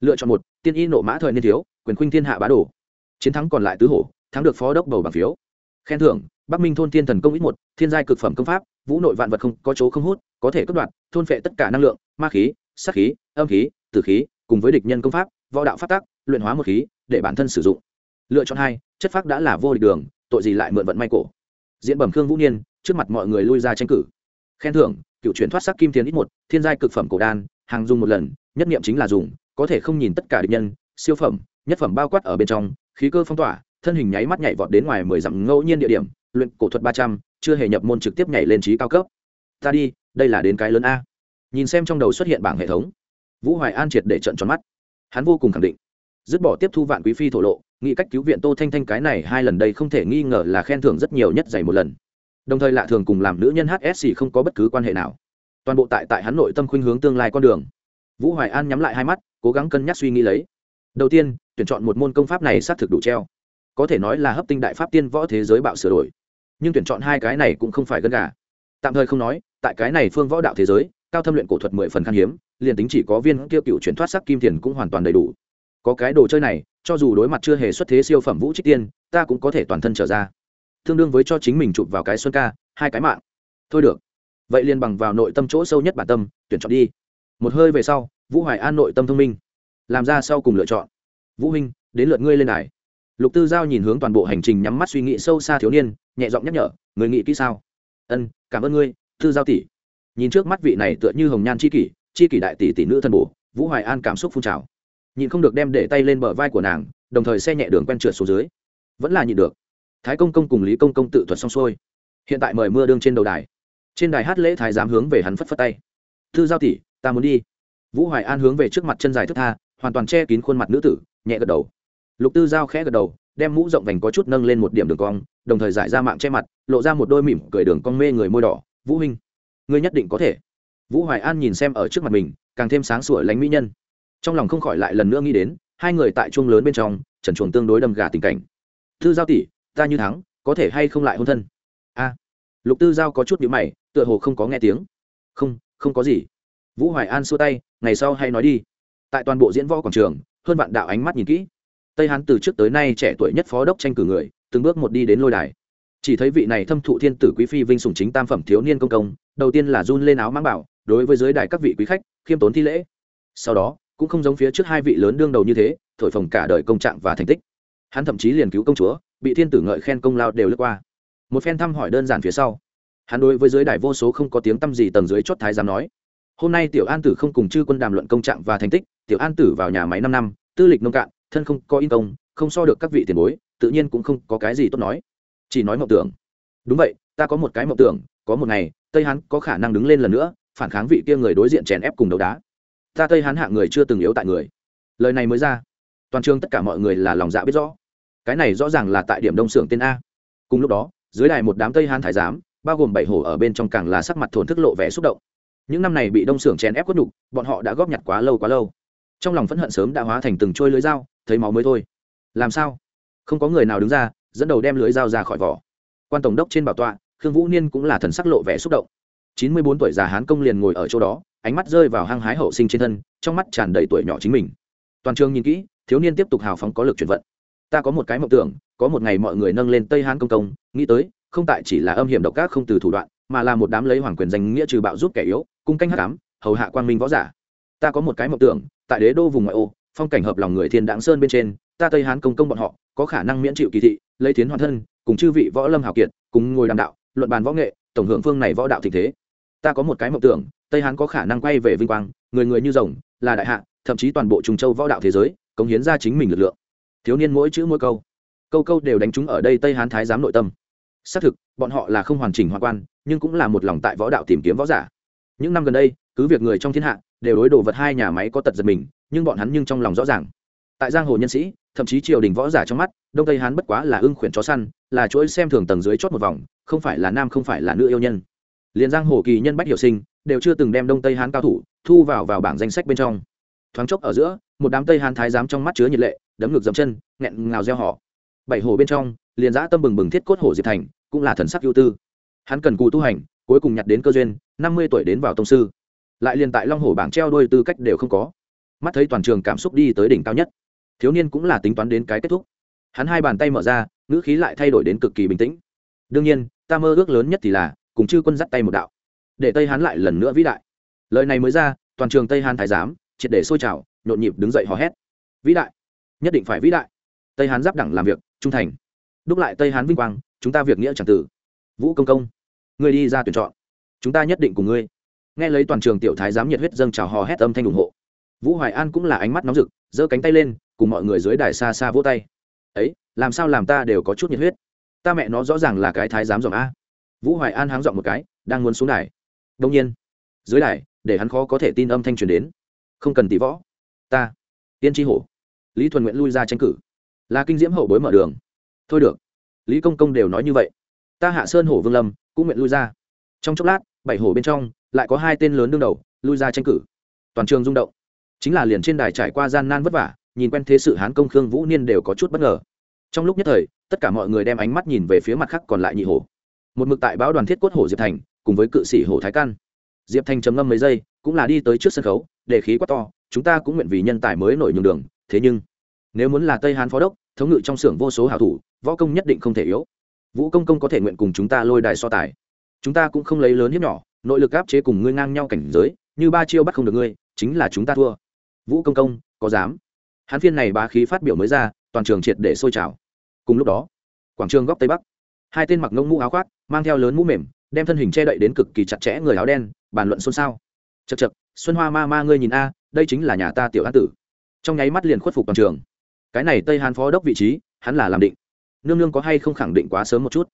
Lựa chọn một, tiên y nộ mã thời niên thiếu, quyền khuynh thiên hạ bá đồ. Chiến thắng còn lại tứ hổ, thắng được phó đốc bầu bằng phiếu. Khen thưởng bắc minh thôn thiên thần công ít một, thiên giai cực phẩm công pháp, vũ nội vạn vật không, có chỗ không hút, có thể cất đoạt, thôn phệ tất cả năng lượng, ma khí sắc khí, âm khí, tử khí, cùng với địch nhân công pháp, võ đạo phát tác luyện hóa một khí, để bản thân sử dụng. Lựa chọn hai, chất phác đã là vô địch đường, tội gì lại mượn vận may cổ. Diễn bẩm khương vũ niên, trước mặt mọi người lui ra tranh cử. Khen thưởng, cựu chuyển thoát sắc kim tiền ít một, thiên giai cực phẩm cổ đan, hàng dùng một lần, nhất niệm chính là dùng, có thể không nhìn tất cả địch nhân, siêu phẩm, nhất phẩm bao quát ở bên trong, khí cơ phong tỏa, thân hình nháy mắt nhảy vọt đến ngoài mười dặm ngẫu nhiên địa điểm luyện cổ thuật ba trăm, chưa hề nhập môn trực tiếp nhảy lên trí cao cấp. Ta đi, đây là đến cái lớn a. Nhìn xem trong đầu xuất hiện bảng hệ thống, vũ hoài an triệt để trận tròn mắt. Hắn vô cùng khẳng định. Dứt bỏ tiếp thu vạn quý phi thổ lộ, nghĩ cách cứu viện tô thanh thanh cái này hai lần đây không thể nghi ngờ là khen thưởng rất nhiều nhất dày một lần. Đồng thời lạ thường cùng làm nữ nhân hsc không có bất cứ quan hệ nào. Toàn bộ tại tại hắn nội tâm khuynh hướng tương lai con đường. Vũ hoài an nhắm lại hai mắt, cố gắng cân nhắc suy nghĩ lấy. Đầu tiên, tuyển chọn một môn công pháp này xác thực đủ treo. Có thể nói là hấp tinh đại pháp tiên võ thế giới bạo sửa đổi nhưng tuyển chọn hai cái này cũng không phải gân gà. Tạm thời không nói, tại cái này phương võ đạo thế giới, cao thâm luyện cổ thuật mười phần khan hiếm, liền tính chỉ có viên kia cựu chuyển thoát sắc kim tiền cũng hoàn toàn đầy đủ. Có cái đồ chơi này, cho dù đối mặt chưa hề xuất thế siêu phẩm vũ trích tiên, ta cũng có thể toàn thân trở ra. Tương đương với cho chính mình chụp vào cái xuân ca, hai cái mạng. Thôi được. Vậy liền bằng vào nội tâm chỗ sâu nhất bản tâm, tuyển chọn đi. Một hơi về sau, vũ hoài an nội tâm thông minh. Làm ra sau cùng lựa chọn. Vũ huynh, đến lượt ngươi lên đài lục tư giao nhìn hướng toàn bộ hành trình nhắm mắt suy nghĩ sâu xa thiếu niên, nhẹ giọng nhắc nhở, người nghĩ kỹ sao? Ân, cảm ơn ngươi, tư giao tỷ. Nhìn trước mắt vị này tựa như hồng nhan c h i kỷ c h i kỷ đại tỷ tỷ nữ thân bổ, vũ hoài an cảm xúc phun trào. Nhìn không được đem để tay lên bờ vai của nàng, đồng thời xe nhẹ đường quen trượt xuống dưới. Vẫn là nhịn được. Thái công công cùng lý công công tự thuật xong xuôi. Hiện tại mời mưa đương trên đầu đài. Trên đài hát lễ thái giám hướng về hắn phất phất tay. Thư giao tỷ, ta muốn đi. Vũ hoài an hướng về trước mặt chân dài thức tha, hoàn toàn che kín khuôn mặt nữ tử, nhẹ gật đầu lục tư giao khẽ gật đầu, đem mũ rộng vành có chút nâng lên một điểm đường cong, đồng thời giải ra mạng che mặt, lộ ra một đôi mỉm cười đường cong mê người môi đỏ. Vũ huynh, ngươi nhất định có thể. Vũ hoài an nhìn xem ở trước mặt mình, càng thêm sáng sủa lánh mỹ nhân. Trong lòng không khỏi lại lần nữa nghĩ đến, hai người tại chuông lớn bên trong, trần chuồng tương đối đâm gà tình cảnh. Thư giao tỷ, ta như thắng, có thể hay không lại hôn thân? A. Lục tư giao có chút nhữ mày, tựa hồ không có nghe tiếng. Không không có gì. Vũ hoài an xua tay, ngày sau hay nói đi. Tại toàn bộ diễn võ quảng trường, hơn vạn đạo ánh mắt nhìn kỹ tây hán từ trước tới nay trẻ tuổi nhất phó đốc tranh cử người, từng bước một đi đến lôi đài. Chỉ thấy vị này thâm thụ thiên tử quý phi vinh sùng chính tam phẩm thiếu niên công công, đầu tiên là run lên áo mang bảo, đối với giới đài các vị quý khách, khiêm tốn thi lễ. Sau đó, cũng không giống phía trước hai vị lớn đương đầu như thế, thổi phồng cả đời công trạng và thành tích. Hắn thậm chí liền cứu công chúa, bị thiên tử ngợi khen công lao đều lướt qua. Một phen thăm hỏi đơn giản phía sau, hắn đối với giới đài vô số không có tiếng tăm gì tầng dưới chót thái giám nói, hôm nay tiểu an tử không cùng chư quân đàm luận công trạng và thành tích, tiểu an tử vào nhà máy năm năm, tư lịch nông cạn thân không có in công, không so được các vị tiền bối, tự nhiên cũng không có cái gì tốt nói. Chỉ nói mộng tưởng. Đúng vậy, ta có một cái mộng tưởng, có một ngày, tây hán có khả năng đứng lên lần nữa, phản kháng vị kia người đối diện chèn ép cùng đấu đá. Ta tây hán hạ người chưa từng yếu tại người. Lời này mới ra, toàn trường tất cả mọi người là lòng dạ biết rõ. Cái này rõ ràng là tại điểm đông xưởng tên a. Cùng lúc đó, dưới đài một đám tây hán thái giám, bao gồm bảy hổ ở bên trong càng là sắc mặt thổn thức lộ vẻ xúc động. Những năm này bị đông xưởng chèn ép quất đục bọn họ đã góp nhặt quá lâu quá lâu trong lòng phẫn hận sớm đã hóa thành từng trôi lưới dao, thấy máu mới thôi. Làm sao? Không có người nào đứng ra, dẫn đầu đem lưới dao ra khỏi vỏ. Quan tổng đốc trên bảo tọa, khương vũ niên cũng là thần sắc lộ vẻ xúc động. Chín mươi bốn tuổi già hán công liền ngồi ở chỗ đó, ánh mắt rơi vào hăng hái hậu sinh trên thân, trong mắt tràn đầy tuổi nhỏ chính mình. Toàn trường nhìn kỹ, thiếu niên tiếp tục hào phóng có lực chuyển vận. Ta có một cái mộng tưởng, có một ngày mọi người nâng lên tây hán công công, nghĩ tới, không tại chỉ là âm hiểm độc ác không từ thủ đoạn, mà là một đám lấy hoàng quyền danh nghĩa trừ bạo giúp kẻ yếu, cung canh hắc ám, hầu hạ quang minh võ giả ta có một cái mộng tưởng, tại đế đô vùng ngoại ô, phong cảnh hợp lòng người thiên đáng sơn bên trên, ta tây hán công công bọn họ, có khả năng miễn chịu kỳ thị, lấy tiến hoàn thân, cùng chư vị võ lâm hào kiệt, cùng ngồi đàm đạo, luận bàn võ nghệ, tổng hưởng phương này võ đạo tình thế. Ta có một cái mộng tưởng, tây hán có khả năng quay về vinh quang, người người như rồng, là đại hạ, thậm chí toàn bộ trung châu võ đạo thế giới, cống hiến ra chính mình lực lượng. Thiếu niên mỗi chữ mỗi câu câu câu đều đánh trúng ở đây tây hán thái giám nội tâm. Xác thực, bọn họ là không hoàn chỉnh hoa quan, nhưng cũng là một lòng tại võ đạo tìm kiếm võ giả. Những năm gần đây cứ việc người trong thiên hạ đều đối đồ vật hai nhà máy có tật giật mình, nhưng bọn hắn nhưng trong lòng rõ ràng. Tại giang hồ nhân sĩ, thậm chí triều đình võ giả trong mắt, đông tây hán bất quá là ưng khuyển chó săn, là chuỗi xem thường tầng dưới chót một vòng, không phải là nam không phải là nữ yêu nhân. Liền giang hồ kỳ nhân bách hiểu sinh đều chưa từng đem đông tây hán cao thủ thu vào vào bảng danh sách bên trong. Thoáng chốc ở giữa, một đám tây hán thái giám trong mắt chứa nhiệt lệ, đấm ngược dậm chân, nghẹn ngào gieo họ bảy hồ bên trong, liền giã tâm bừng bừng thiết cốt hồ diệp thành, cũng là thần sắc ưu tư. Hắn cần cù tu hành, cuối cùng nhặt đến cơ duyên, năm mươi tuổi đến vào tông sư lại liền tại long hồ bảng treo đôi tư cách đều không có. Mắt thấy toàn trường cảm xúc đi tới đỉnh cao nhất, thiếu niên cũng là tính toán đến cái kết thúc. Hắn hai bàn tay mở ra, ngữ khí lại thay đổi đến cực kỳ bình tĩnh. Đương nhiên, ta mơ ước lớn nhất thì là cùng chư quân dắt tay một đạo. Để tây hán lại lần nữa vĩ đại. Lời này mới ra, toàn trường tây hán thái giám, triệt để sôi trào, nhộn nhịp đứng dậy hò hét. Vĩ đại, nhất định phải vĩ đại. Tây hán giáp đẳng làm việc, trung thành. Đúc lại tây hán vinh quang, chúng ta việc nghĩa c tử. Vũ công công, ngươi đi ra tuyển chọn. Chúng ta nhất định cùng ngươi nghe lấy toàn trường tiểu thái giám nhiệt huyết dâng trào hò hét âm thanh ủng hộ. Vũ hoài an cũng là ánh mắt nóng rực, giơ cánh tay lên, cùng mọi người dưới đài xa xa vỗ tay. Ấy, làm sao làm ta đều có chút nhiệt huyết? Ta mẹ nó rõ ràng là cái thái giám giọng a. Vũ hoài an háng giọng một cái, đang muốn xuống đài. Đông nhiên, dưới đài, để hắn khó có thể tin âm thanh truyền đến. Không cần tỷ võ. Ta, tiên tri hổ. Lý thuần nguyện lui ra tranh cử. Là kinh diễm hậu bối mở đường. Thôi được. Lý công công đều nói như vậy. Ta hạ sơn hổ vương lâm cũng nguyện lui ra. Trong chốc lát bảy hổ bên trong, lại có hai tên lớn đương đầu, lui ra tranh cử. Toàn trường rung động. Chính là liền trên đài trải qua gian nan vất vả, nhìn quen thế sự hán công khương vũ niên đều có chút bất ngờ. Trong lúc nhất thời, tất cả mọi người đem ánh mắt nhìn về phía mặt khác còn lại nhị hổ một mực tại báo đoàn thiết cốt hổ diệp thành, cùng với cự sĩ hổ thái căn diệp thành trầm ngâm mấy giây, cũng là đi tới trước sân khấu, để khí quá to, chúng ta cũng nguyện vì nhân tài mới nổi nhường đường, thế nhưng, nếu muốn là tây hán phó đốc, thống ngự trong xưởng vô số hảo thủ, võ công nhất định không thể yếu. Vũ công công có thể nguyện cùng chúng ta lôi đài so tài chúng ta cũng không lấy lớn hiếp nhỏ, nội lực áp chế cùng ngươi ngang nhau cảnh giới, như ba chiêu bắt không được ngươi, chính là chúng ta thua. Vũ công công, có dám? Hắn phiên này bá khí phát biểu mới ra, toàn trường triệt để sôi trào. Cùng lúc đó, quảng trường góc tây bắc, hai tên mặc ngông mũ áo khoác, mang theo lớn mũ mềm, đem thân hình che đậy đến cực kỳ chặt chẽ người áo đen, bàn luận xôn xao. Chật chật xuân hoa ma ma ngươi nhìn a, đây chính là nhà ta tiểu an tử. Trong nháy mắt liền khuất phục toàn trường. Cái này tây hàn phó đốc vị trí, hắn là làm định. Nương nương có hay không khẳng định quá sớm một chút?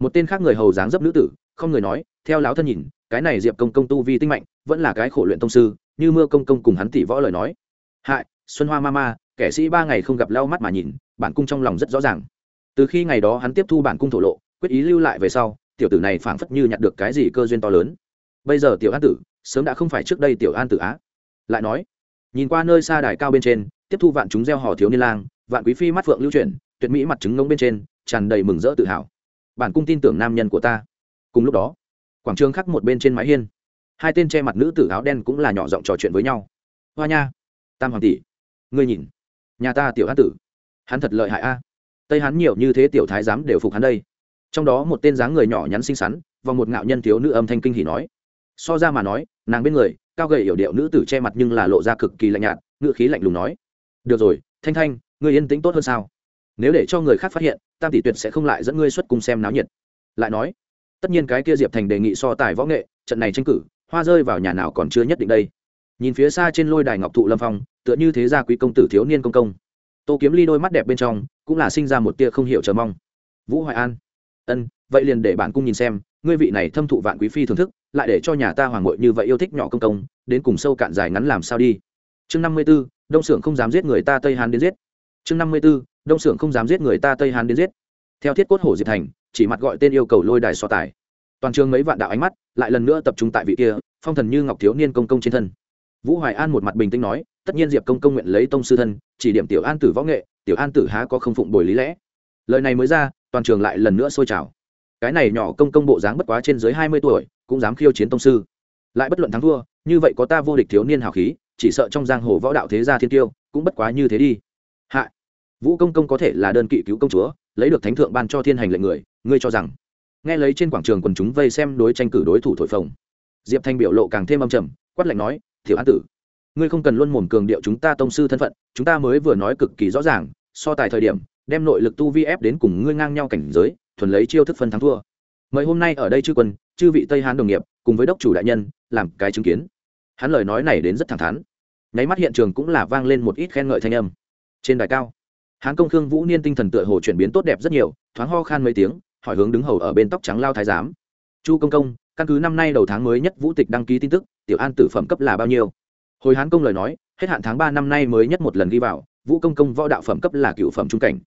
Một tên khác người hầu dáng dấp nữ tử không người nói, theo lão thân nhìn, cái này diệp công công tu vi tinh mạnh, vẫn là cái khổ luyện tông sư, như mưa công công cùng hắn tỷ võ lời nói. Hại, xuân hoa ma ma, kẻ sĩ ba ngày không gặp lau mắt mà nhìn, bản cung trong lòng rất rõ ràng. Từ khi ngày đó hắn tiếp thu bản cung thổ lộ, quyết ý lưu lại về sau, tiểu tử này phảng phất như nhặt được cái gì cơ duyên to lớn. Bây giờ tiểu an tử, sớm đã không phải trước đây tiểu an tử á. Lại nói, nhìn qua nơi xa đài cao bên trên, tiếp thu vạn chúng gieo hò thiếu niên lang, vạn quý phi mắt phượng lưu chuyển, tuyệt mỹ mặt trứng ngông bên trên, tràn đầy mừng rỡ tự hào. Bản cung tin tưởng nam nhân của ta cùng lúc đó, quảng trường khắc một bên trên mái hiên, hai tên che mặt nữ tử áo đen cũng là nhỏ giọng trò chuyện với nhau. Hoa nha, tam hoàng tỷ, ngươi nhìn, nhà ta tiểu hán tử, hắn thật lợi hại a. Tây hắn nhiều như thế tiểu thái giám đều phục hắn đây. Trong đó một tên dáng người nhỏ nhắn xinh xắn và một ngạo nhân thiếu nữ âm thanh kinh hỉ nói. So ra mà nói, nàng bên người, cao gầy hiểu điệu nữ tử che mặt nhưng là lộ ra cực kỳ lạnh nhạt, ngữ khí lạnh lùng nói. Được rồi, thanh thanh, ngươi yên tĩnh tốt hơn sao? Nếu để cho người khác phát hiện, tam tỷ tuyệt sẽ không lại dẫn ngươi xuất cùng xem náo nhiệt. Lại nói tất nhiên cái kia diệp thành đề nghị so tài võ nghệ, trận này tranh cử, hoa rơi vào nhà nào còn chưa nhất định đây. Nhìn phía xa trên lôi đài ngọc thụ lâm phong, tựa như thế gia quý công tử thiếu niên công công. Tô kiếm ly đôi mắt đẹp bên trong, cũng là sinh ra một tia không hiểu chờ mong. Vũ hoài an. Ân, vậy liền để bản cung nhìn xem, ngươi vị này thâm thụ vạn quý phi thưởng thức, lại để cho nhà ta hoàng ngội như vậy yêu thích nhỏ công công, đến cùng sâu cạn dài ngắn làm sao đi? Chương năm mươi b ố đông xưởng không dám giết người ta tây hàn đến giết. Chương năm mươi b ố đông xưởng không dám giết người ta tây hàn đến giết. Theo thiết cốt hổ diệp thành chỉ mặt gọi tên yêu cầu lôi đài so tài. Toàn trường mấy vạn đạo ánh mắt lại lần nữa tập trung tại vị kia, phong thần như ngọc thiếu niên công công trên thân. Vũ hoài an một mặt bình tĩnh nói, tất nhiên diệp công công nguyện lấy tông sư thân, chỉ điểm tiểu an tử võ nghệ, tiểu an tử há có không phụng bồi lý lẽ. Lời này mới ra, toàn trường lại lần nữa sôi trào. Cái này nhỏ công công bộ dáng bất quá trên dưới hai mươi tuổi, cũng dám khiêu chiến tông sư. Lại bất luận thắng thua, như vậy có ta vô địch thiếu niên hào khí, chỉ sợ trong giang hồ võ đạo thế gia thiên tiêu, cũng bất quá như thế đi. Hạ, vũ công công có thể là đơn kỵ cứu công chúa lấy được thánh thượng ban cho thiên hành lệnh người, ngươi cho rằng? Nghe lấy trên quảng trường quần chúng vây xem đối tranh cử đối thủ thổi phồng. Diệp thanh biểu lộ càng thêm âm trầm, quát lạnh nói thiểu an tử, ngươi không cần luôn mồm cường điệu chúng ta tông sư thân phận, chúng ta mới vừa nói cực kỳ rõ ràng, so tài thời điểm, đem nội lực tu vi ép đến cùng ngươi ngang nhau cảnh giới, thuần lấy chiêu thức phân thắng thua. Mời hôm nay ở đây chư quân, chư vị tây hán đồng nghiệp, cùng với đốc chủ đại nhân, làm cái chứng kiến. Hắn lời nói này đến rất thẳng thắn. Nháy mắt hiện trường cũng là vang lên một ít khen ngợi thanh âm. Trên đài cao hán công khương vũ niên tinh thần tựa hồ chuyển biến tốt đẹp rất nhiều, thoáng ho khan mấy tiếng, hỏi hướng đứng hầu ở bên tóc trắng lao thái giám. Chu công công, căn cứ năm nay đầu tháng mới nhất vũ tịch đăng ký tin tức, tiểu an tử phẩm cấp là bao nhiêu? Hồi hán công lời nói, hết hạn tháng ba năm nay mới nhất một lần ghi vào, vũ công công võ đạo phẩm cấp là cựu phẩm trung cảnh.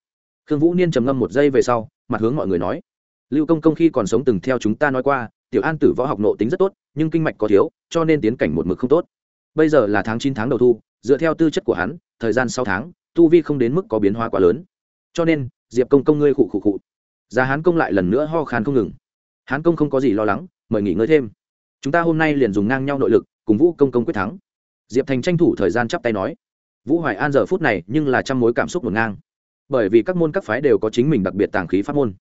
Khương vũ niên trầm ngâm một giây về sau, mặt hướng mọi người nói, lưu công công khi còn sống từng theo chúng ta nói qua, tiểu an tử võ học nộ tính rất tốt, nhưng kinh mạch có thiếu, cho nên tiến cảnh một mực không tốt. Bây giờ là tháng chín tháng đầu thu, dựa theo tư chất của hắn, thời gian sáu tháng tu vi không đến mức có biến hóa quá lớn. Cho nên, diệp công công ngươi khụ khụ khụ. Già hán công lại lần nữa ho khan không ngừng. Hán công không có gì lo lắng, mời nghỉ ngơi thêm. Chúng ta hôm nay liền dùng ngang nhau nội lực, cùng vũ công công quyết thắng. Diệp thành tranh thủ thời gian chắp tay nói. Vũ hoài an giờ phút này nhưng là trăm mối cảm xúc ngổn ngang. Bởi vì các môn các phái đều có chính mình đặc biệt tàng khí pháp môn.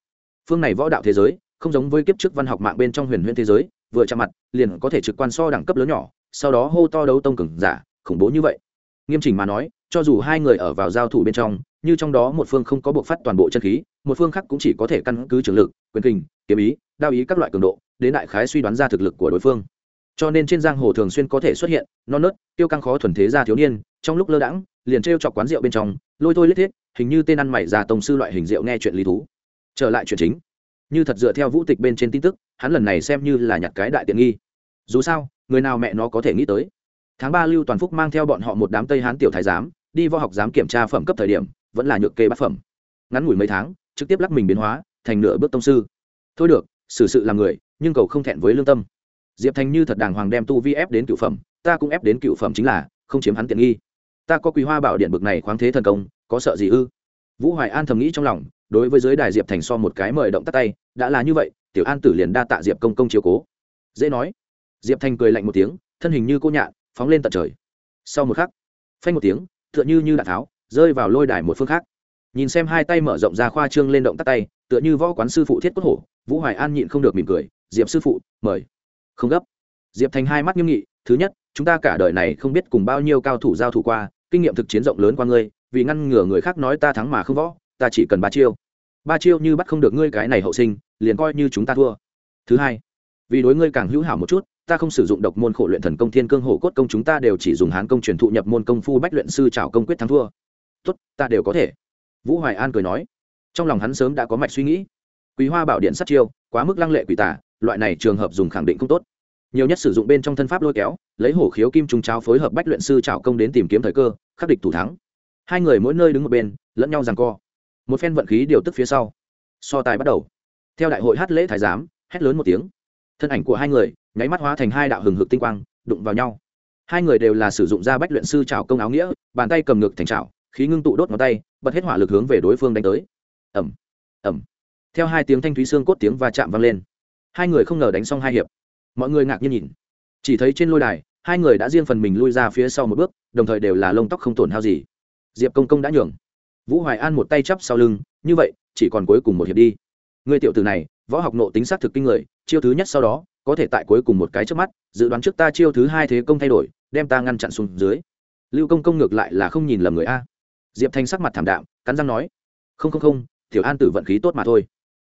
Phương này võ đạo thế giới, không giống với kiếp trước văn học mạng bên trong huyền huyễn thế giới, vừa chạm mặt, liền có thể trực quan so đẳng cấp lớn nhỏ, sau đó hô to đấu tông cừng giả, khủng bố như vậy. Nghiêm chỉnh mà nói cho dù hai người ở vào giao thủ bên trong, như trong đó một phương không có buộc phát toàn bộ chân khí, một phương khác cũng chỉ có thể căn cứ trường lực, quyền kình, kiếm ý, đao ý các loại cường độ, đến đại khái suy đoán ra thực lực của đối phương. Cho nên trên giang hồ thường xuyên có thể xuất hiện, non nớt, tiêu căng khó thuần thế gia thiếu niên, trong lúc lơ đãng, liền t r e o chọc quán rượu bên trong, lôi thôi lết thiết, hình như tên ăn mày già tổng sư loại hình rượu nghe chuyện lý thú. Trở lại chuyện chính. Như thật dựa theo vũ tịch bên trên tin tức, hắn lần này xem như là nhặt cái đại tiện nghi. Dù sao, người nào mẹ nó có thể nghĩ tới? Tháng ba lưu toàn phúc mang theo bọn họ một đám tây hán tiểu thái giám, đi võ học giám kiểm tra phẩm cấp thời điểm, vẫn là nhược kê bát phẩm. Ngắn ngủi mấy tháng, trực tiếp lắc mình biến hóa, thành nửa bước tông sư. Thôi được, xử sự làm người, nhưng cầu không thẹn với lương tâm. Diệp thành như thật đàng hoàng đem tu vi ép đến cựu phẩm, ta cũng ép đến cựu phẩm chính là, không chiếm hắn tiện nghi. Ta có quý hoa bảo điện bực này khoáng thế thần công, có sợ gì ư? Vũ hoài an thầm nghĩ trong lòng, đối với giới đài diệp thành so một cái mời động tắt tay, đã là như vậy, tiểu an tử liền đa tạ diệp công công chiếu cố. Dễ nói. Diệp thành cười lạnh một tiếng, thân hình như cô nhạn phóng lên tận trời. Sau một khắc, phanh một tiếng, tựa như như đạn tháo, rơi vào lôi đài một phương khác. Nhìn xem hai tay mở rộng ra khoa trương lên động tắt tay, tựa như võ quán sư phụ thiết cốt hổ, vũ hoài an nhịn không được mỉm cười, diệp sư phụ, mời. Không gấp. Diệp thành hai mắt nghiêm nghị, thứ nhất, chúng ta cả đời này không biết cùng bao nhiêu cao thủ giao thủ qua, kinh nghiệm thực chiến rộng lớn qua ngươi, vì ngăn ngừa người khác nói ta thắng mà không võ, ta chỉ cần ba chiêu. Ba chiêu như bắt không được ngươi cái này hậu sinh, liền coi như chúng ta thua. Thứ hai, vì đối ngươi càng hữu hảo một chút ta không sử dụng độc môn khổ luyện thần công thiên cương hổ cốt công, chúng ta đều chỉ dùng hán công truyền thụ nhập môn công phu bách luyện sư trào công quyết thắng thua. Tốt, ta đều có thể. Vũ hoài an cười nói. Trong lòng hắn sớm đã có mạch suy nghĩ. Quý hoa bảo điện sát chiêu, quá mức lăng lệ quỷ tả, loại này trường hợp dùng khẳng định không tốt. Nhiều nhất sử dụng bên trong thân pháp lôi kéo, lấy hổ khiếu kim trùng cháo phối hợp bách luyện sư trào công đến tìm kiếm thời cơ, khắc địch thủ thắng. Hai người mỗi nơi đứng một bên, lẫn nhau rằng co. Một phen vận khí điều tức phía sau. So tài bắt đầu. Theo đại hội hát lễ thái giám, hét lớn một tiếng. Thân ảnh của hai người nháy mắt hóa thành hai đạo hừng hực tinh quang, đụng vào nhau. Hai người đều là sử dụng Ra bách luyện sư trào công áo nghĩa, bàn tay cầm ngực thành trào khí ngưng tụ đốt ngón tay, bật hết hỏa lực hướng về đối phương đánh tới. Ẩm ẩm theo hai tiếng thanh thúy xương cốt tiếng va chạm vang lên. Hai người không ngờ đánh xong hai hiệp. Mọi người ngạc nhiên nhìn. Chỉ thấy trên lôi đài, hai người đã riêng phần mình lui ra phía sau một bước, đồng thời đều là lông tóc không tổn hao gì. Diệp công công đã nhường. Vũ hoài an một tay chắp sau lưng, như vậy, chỉ còn cuối cùng một hiệp đi. Người tiểu tử này, võ học nộ tính xác thực kinh người, chiêu thứ nhất sau đó có thể tại cuối cùng một cái trước mắt, dự đoán trước ta chiêu thứ hai thế công thay đổi, đem ta ngăn chặn xuống dưới. Lưu công công ngược lại là không nhìn lầm người a. Diệp thanh sắc mặt thảm đạm, cắn răng nói, không không không, tiểu an tử vận khí tốt mà thôi.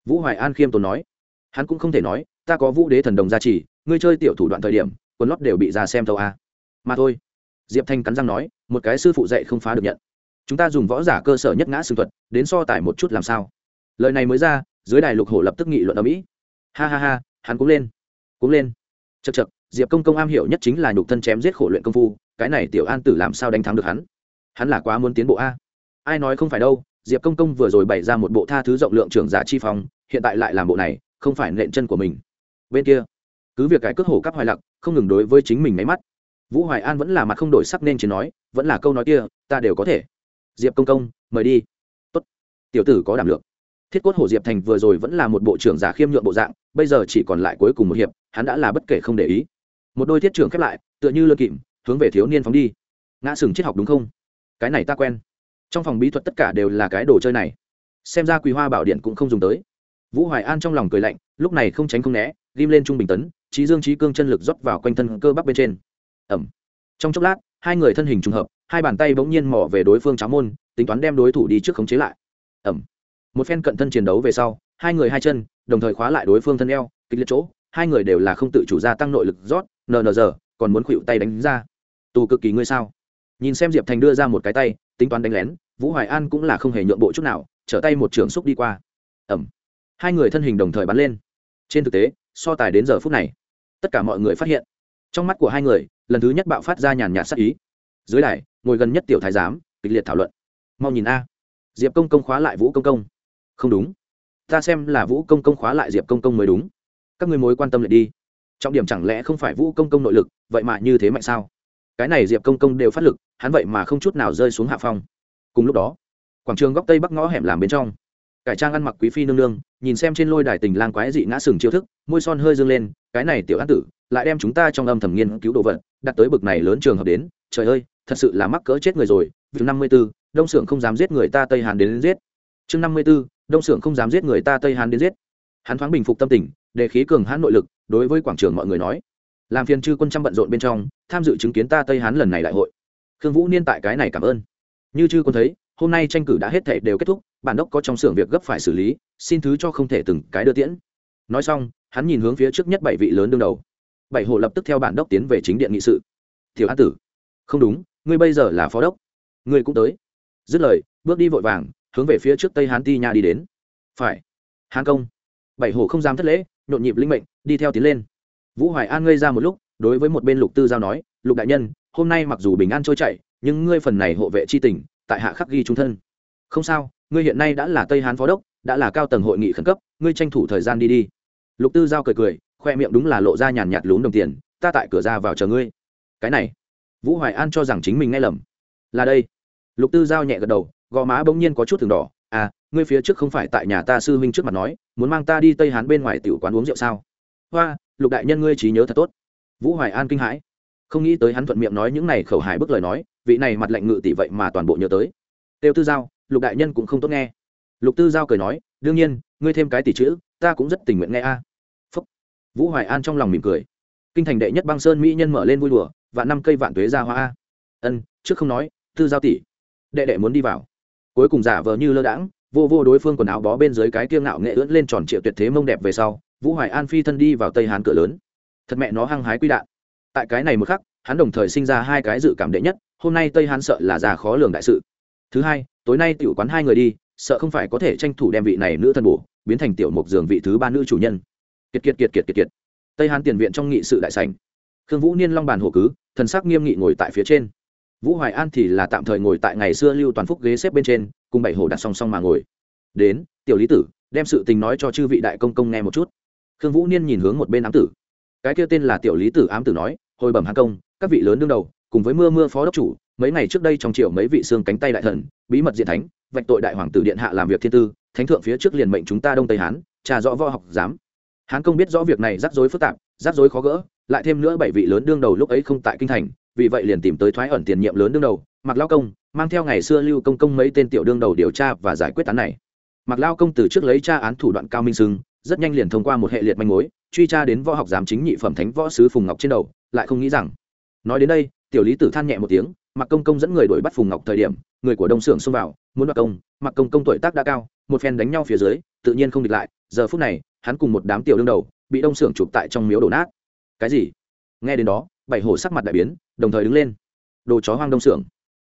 Vũ hoài an khiêm tốn nói, hắn cũng không thể nói, ta có vũ đế thần đồng gia trì, ngươi chơi tiểu thủ đoạn thời điểm, quần lót đều bị ra xem thâu a. Mà thôi. Diệp thanh cắn răng nói, một cái sư phụ dạy không phá được nhận. Chúng ta dùng võ giả cơ sở nhất ngã xương thuật, đến so tải một chút làm sao? Lời này mới ra, dưới đài lục hổ lập tức nghị luận ở mỹ. Ha ha ha, hắn cũng lên cũng lên. Chật chật diệp công công am hiểu nhất chính là nhục thân chém giết khổ luyện công phu cái này tiểu an tử làm sao đánh thắng được hắn? Hắn là quá muốn tiến bộ a. Ai nói không phải đâu diệp công công vừa rồi bày ra một bộ tha thứ rộng lượng trưởng giả chi phòng, hiện tại lại làm bộ này không phải nện chân của mình. Bên kia cứ việc cái cước hổ cắp hoài lặc không ngừng đối với chính mình máy mắt. Vũ hoài an vẫn là mặt không đổi sắc nên chỉ nói vẫn là câu nói kia ta đều có thể. Diệp công công mời đi. Tốt. tiểu tử có đảm lượng thiết cốt hổ diệp thành vừa rồi vẫn là một bộ trưởng giả khiêm nhượng bộ dạng, bây giờ chỉ còn lại cuối cùng một hiệp, hắn đã là bất kể không để ý. Một đôi thiết trưởng khép lại, tựa như lơ kịm hướng về thiếu niên phóng đi. Ngã sừng triết học đúng không? Cái này ta quen. Trong phòng bí thuật tất cả đều là cái đồ chơi này. Xem ra quý hoa bảo điện cũng không dùng tới. Vũ hoài an trong lòng cười lạnh, lúc này không tránh không né, ghim lên trung bình tấn trí dương trí cương chân lực rót vào quanh thân cơ bắp bên trên. Ẩm. Trong chốc lát, hai người thân hình trùng hợp, hai bàn tay bỗng nhiên mỏ về đối phương cháo môn, tính toán đem đối thủ đi trước khống chế lại. Ẩm một phen cận thân chiến đấu về sau, hai người hai chân, đồng thời khóa lại đối phương thân eo, kịch liệt chỗ, hai người đều là không tự chủ gia tăng nội lực rót, nờ giờ, còn muốn khuỵu tay đánh ra. Tù cực kỳ ngươi sao? Nhìn xem diệp thành đưa ra một cái tay, tính toán đánh lén, vũ hoài an cũng là không hề nhượng bộ chút nào, trở tay một trường xúc đi qua. Ẩm hai người thân hình đồng thời bắn lên. Trên thực tế, so tài đến giờ phút này, tất cả mọi người phát hiện, trong mắt của hai người, lần thứ nhất bạo phát ra nhàn nhạt sắc ý. Dưới đài, ngồi gần nhất tiểu thái giám, kịch liệt thảo luận. Mau nhìn a. Diệp công công khóa lại vũ công công không đúng. Ta xem là vũ công công khóa lại diệp công công mới đúng. Các người mối quan tâm lại đi. Trọng điểm chẳng lẽ không phải vũ công công nội lực vậy mà như thế mạnh sao? Cái này diệp công công đều phát lực hắn vậy mà không chút nào rơi xuống hạ phong. Cùng lúc đó quảng trường góc tây bắc ngõ hẻm làm bên trong. Cải trang ăn mặc quý phi nương nương nhìn xem trên lôi đài tình lang quái dị ngã sừng chiêu thức môi son hơi dâng lên cái này tiểu an tử lại đem chúng ta trong âm thầm nghiên cứu đồ vật đặt tới bực này lớn trường hợp đến trời ơi thật sự là mắc cỡ chết người rồi. Vì năm mươi b ố đông xưởng không dám giết người ta tây hàn đến, đến giết. Chương năm mươi b ố đông xưởng không dám giết người ta tây hàn đến giết. Hắn thoáng bình phục tâm tình, để khí cường hãn nội lực, đối với quảng trường mọi người nói, làm phiền chư quân trăm bận rộn bên trong, tham dự chứng kiến ta tây hán lần này đại hội. Khương vũ niên tại cái này cảm ơn. Như chư quân thấy, hôm nay tranh cử đã hết thể đều kết thúc, bản đốc có trong xưởng việc gấp phải xử lý, xin thứ cho không thể từng cái đưa tiễn. Nói xong, hắn nhìn hướng phía trước nhất bảy vị lớn đương đầu. Bảy hộ lập tức theo bản đốc tiến về chính điện nghị sự. Thiểu an tử. Không đúng, ngươi bây giờ là phó đốc. Ngươi cũng tới. Dứt lời, bước đi vội vàng hướng về phía trước tây hán ti nha đi đến. Phải. Hán công. Bảy hổ không dám thất lễ, nhộn nhịp linh mệnh, đi theo tiến lên. Vũ hoài an ngây ra một lúc, đối với một bên lục tư giao nói, lục đại nhân, hôm nay mặc dù bình an trôi chạy nhưng ngươi phần này hộ vệ c h i tình, tại hạ khắc ghi trung thân. Không sao, ngươi hiện nay đã là tây hán phó đốc, đã là cao tầng hội nghị khẩn cấp, ngươi tranh thủ thời gian đi đi. Lục tư giao cười cười, khoe miệng đúng là lộ ra nhàn nhạt lún đồng tiền, ta tại cửa ra vào chờ ngươi. Cái này. Vũ hoài an cho rằng chính mình nghe lầm. Là đây. Lục tư giao nhẹ gật đầu gò má bỗng nhiên có chút thường đỏ. À ngươi phía trước không phải tại nhà ta sư huynh trước mặt nói, muốn mang ta đi tây hán bên ngoài tiểu quán uống rượu sao? Hoa, lục đại nhân ngươi trí nhớ thật tốt. Vũ hoài an kinh hãi. Không nghĩ tới hắn thuận miệng nói những này khẩu hài bức lời nói, vị này mặt lạnh ngự tỷ vậy mà toàn bộ nhớ tới. Tiêu tư giao, lục đại nhân cũng không tốt nghe. Lục tư giao cười nói, đương nhiên, ngươi thêm cái tỷ chữ, ta cũng rất tình nguyện nghe a. Phúc. Vũ hoài an trong lòng mỉm cười. Kinh thành đệ nhất băng sơn mỹ nhân mở lên vui đùa và năm cây vạn tuế ra hoa a. Ân, trước không nói, tư giao tỷ. Đệ đệ muốn đi vào cuối cùng giả vờ như lơ đãng, vô vô đối phương quần áo bó bên dưới cái kiêng ngạo nghệ ưỡn lên tròn triệu tuyệt thế mông đẹp về sau, vũ hoài an phi thân đi vào tây hán cửa lớn. Thật mẹ nó hăng hái quy đạn. Tại cái này một khắc, hắn đồng thời sinh ra hai cái dự cảm đệ nhất, hôm nay tây hán sợ là già khó lường đại sự. Thứ hai, tối nay tiểu quán hai người đi, sợ không phải có thể tranh thủ đem vị này nữ thân bổ, biến thành tiểu mục giường vị thứ ba nữ chủ nhân. Kiệt kiệt kiệt kiệt kiệt kiệt. Tây hán tiền viện trong nghị sự đại sành khương vũ niên long bàn hộ cứ, thần sắc nghiêm nghị ngồi tại phía trên vũ hoài an thì là tạm thời ngồi tại ngày xưa lưu toàn phúc ghế xếp bên trên, cùng bảy hồ đặt song song mà ngồi. Đến, tiểu lý tử, đem sự tình nói cho chư vị đại công công nghe một chút. Khương vũ niên nhìn hướng một bên ám tử. Cái kia tên là tiểu lý tử ám tử nói, hồi bẩm hán công, các vị lớn đương đầu, cùng với mưa mưa phó đốc chủ, mấy ngày trước đây trong triệu mấy vị xương cánh tay đại thần, bí mật diện thánh, vạch tội đại hoàng tử điện hạ làm việc thiên tư, thánh thượng phía trước liền mệnh chúng ta đông tây hán, trà rõ võ học giám. Hán công biết rõ việc này rắc rối phức tạp, rắc rối khó gỡ, lại thêm nữa bảy vị lớn đương đầu lúc ấy không tại kinh thành vì vậy liền tìm tới thoái ẩn tiền nhiệm lớn đương đầu mặc lao công, mang theo ngày xưa lưu công công mấy tên tiểu đương đầu điều tra và giải quyết án này. Mặc lao công từ trước lấy tra án thủ đoạn cao minh sưng rất nhanh liền thông qua một hệ liệt manh mối, truy tra đến võ học giám chính nhị phẩm thánh võ sứ phùng ngọc trên đầu, lại không nghĩ rằng. Nói đến đây, tiểu lý tử than nhẹ một tiếng mặc công công dẫn người đuổi bắt phùng ngọc thời điểm, người của đông xưởng xông vào, muốn đoạt công mặc công công tuổi tác đã cao, một phen đánh nhau phía dưới, tự nhiên không địch lại, giờ phút này, hắn cùng một đám tiểu đương đầu, bị đông xưởng chụp tại trong miếu đổ nát. Cái gì? Nghe đến đó bảy hổ sắc mặt đại biến, đồng thời đứng lên. Đồ chó hoang đông xưởng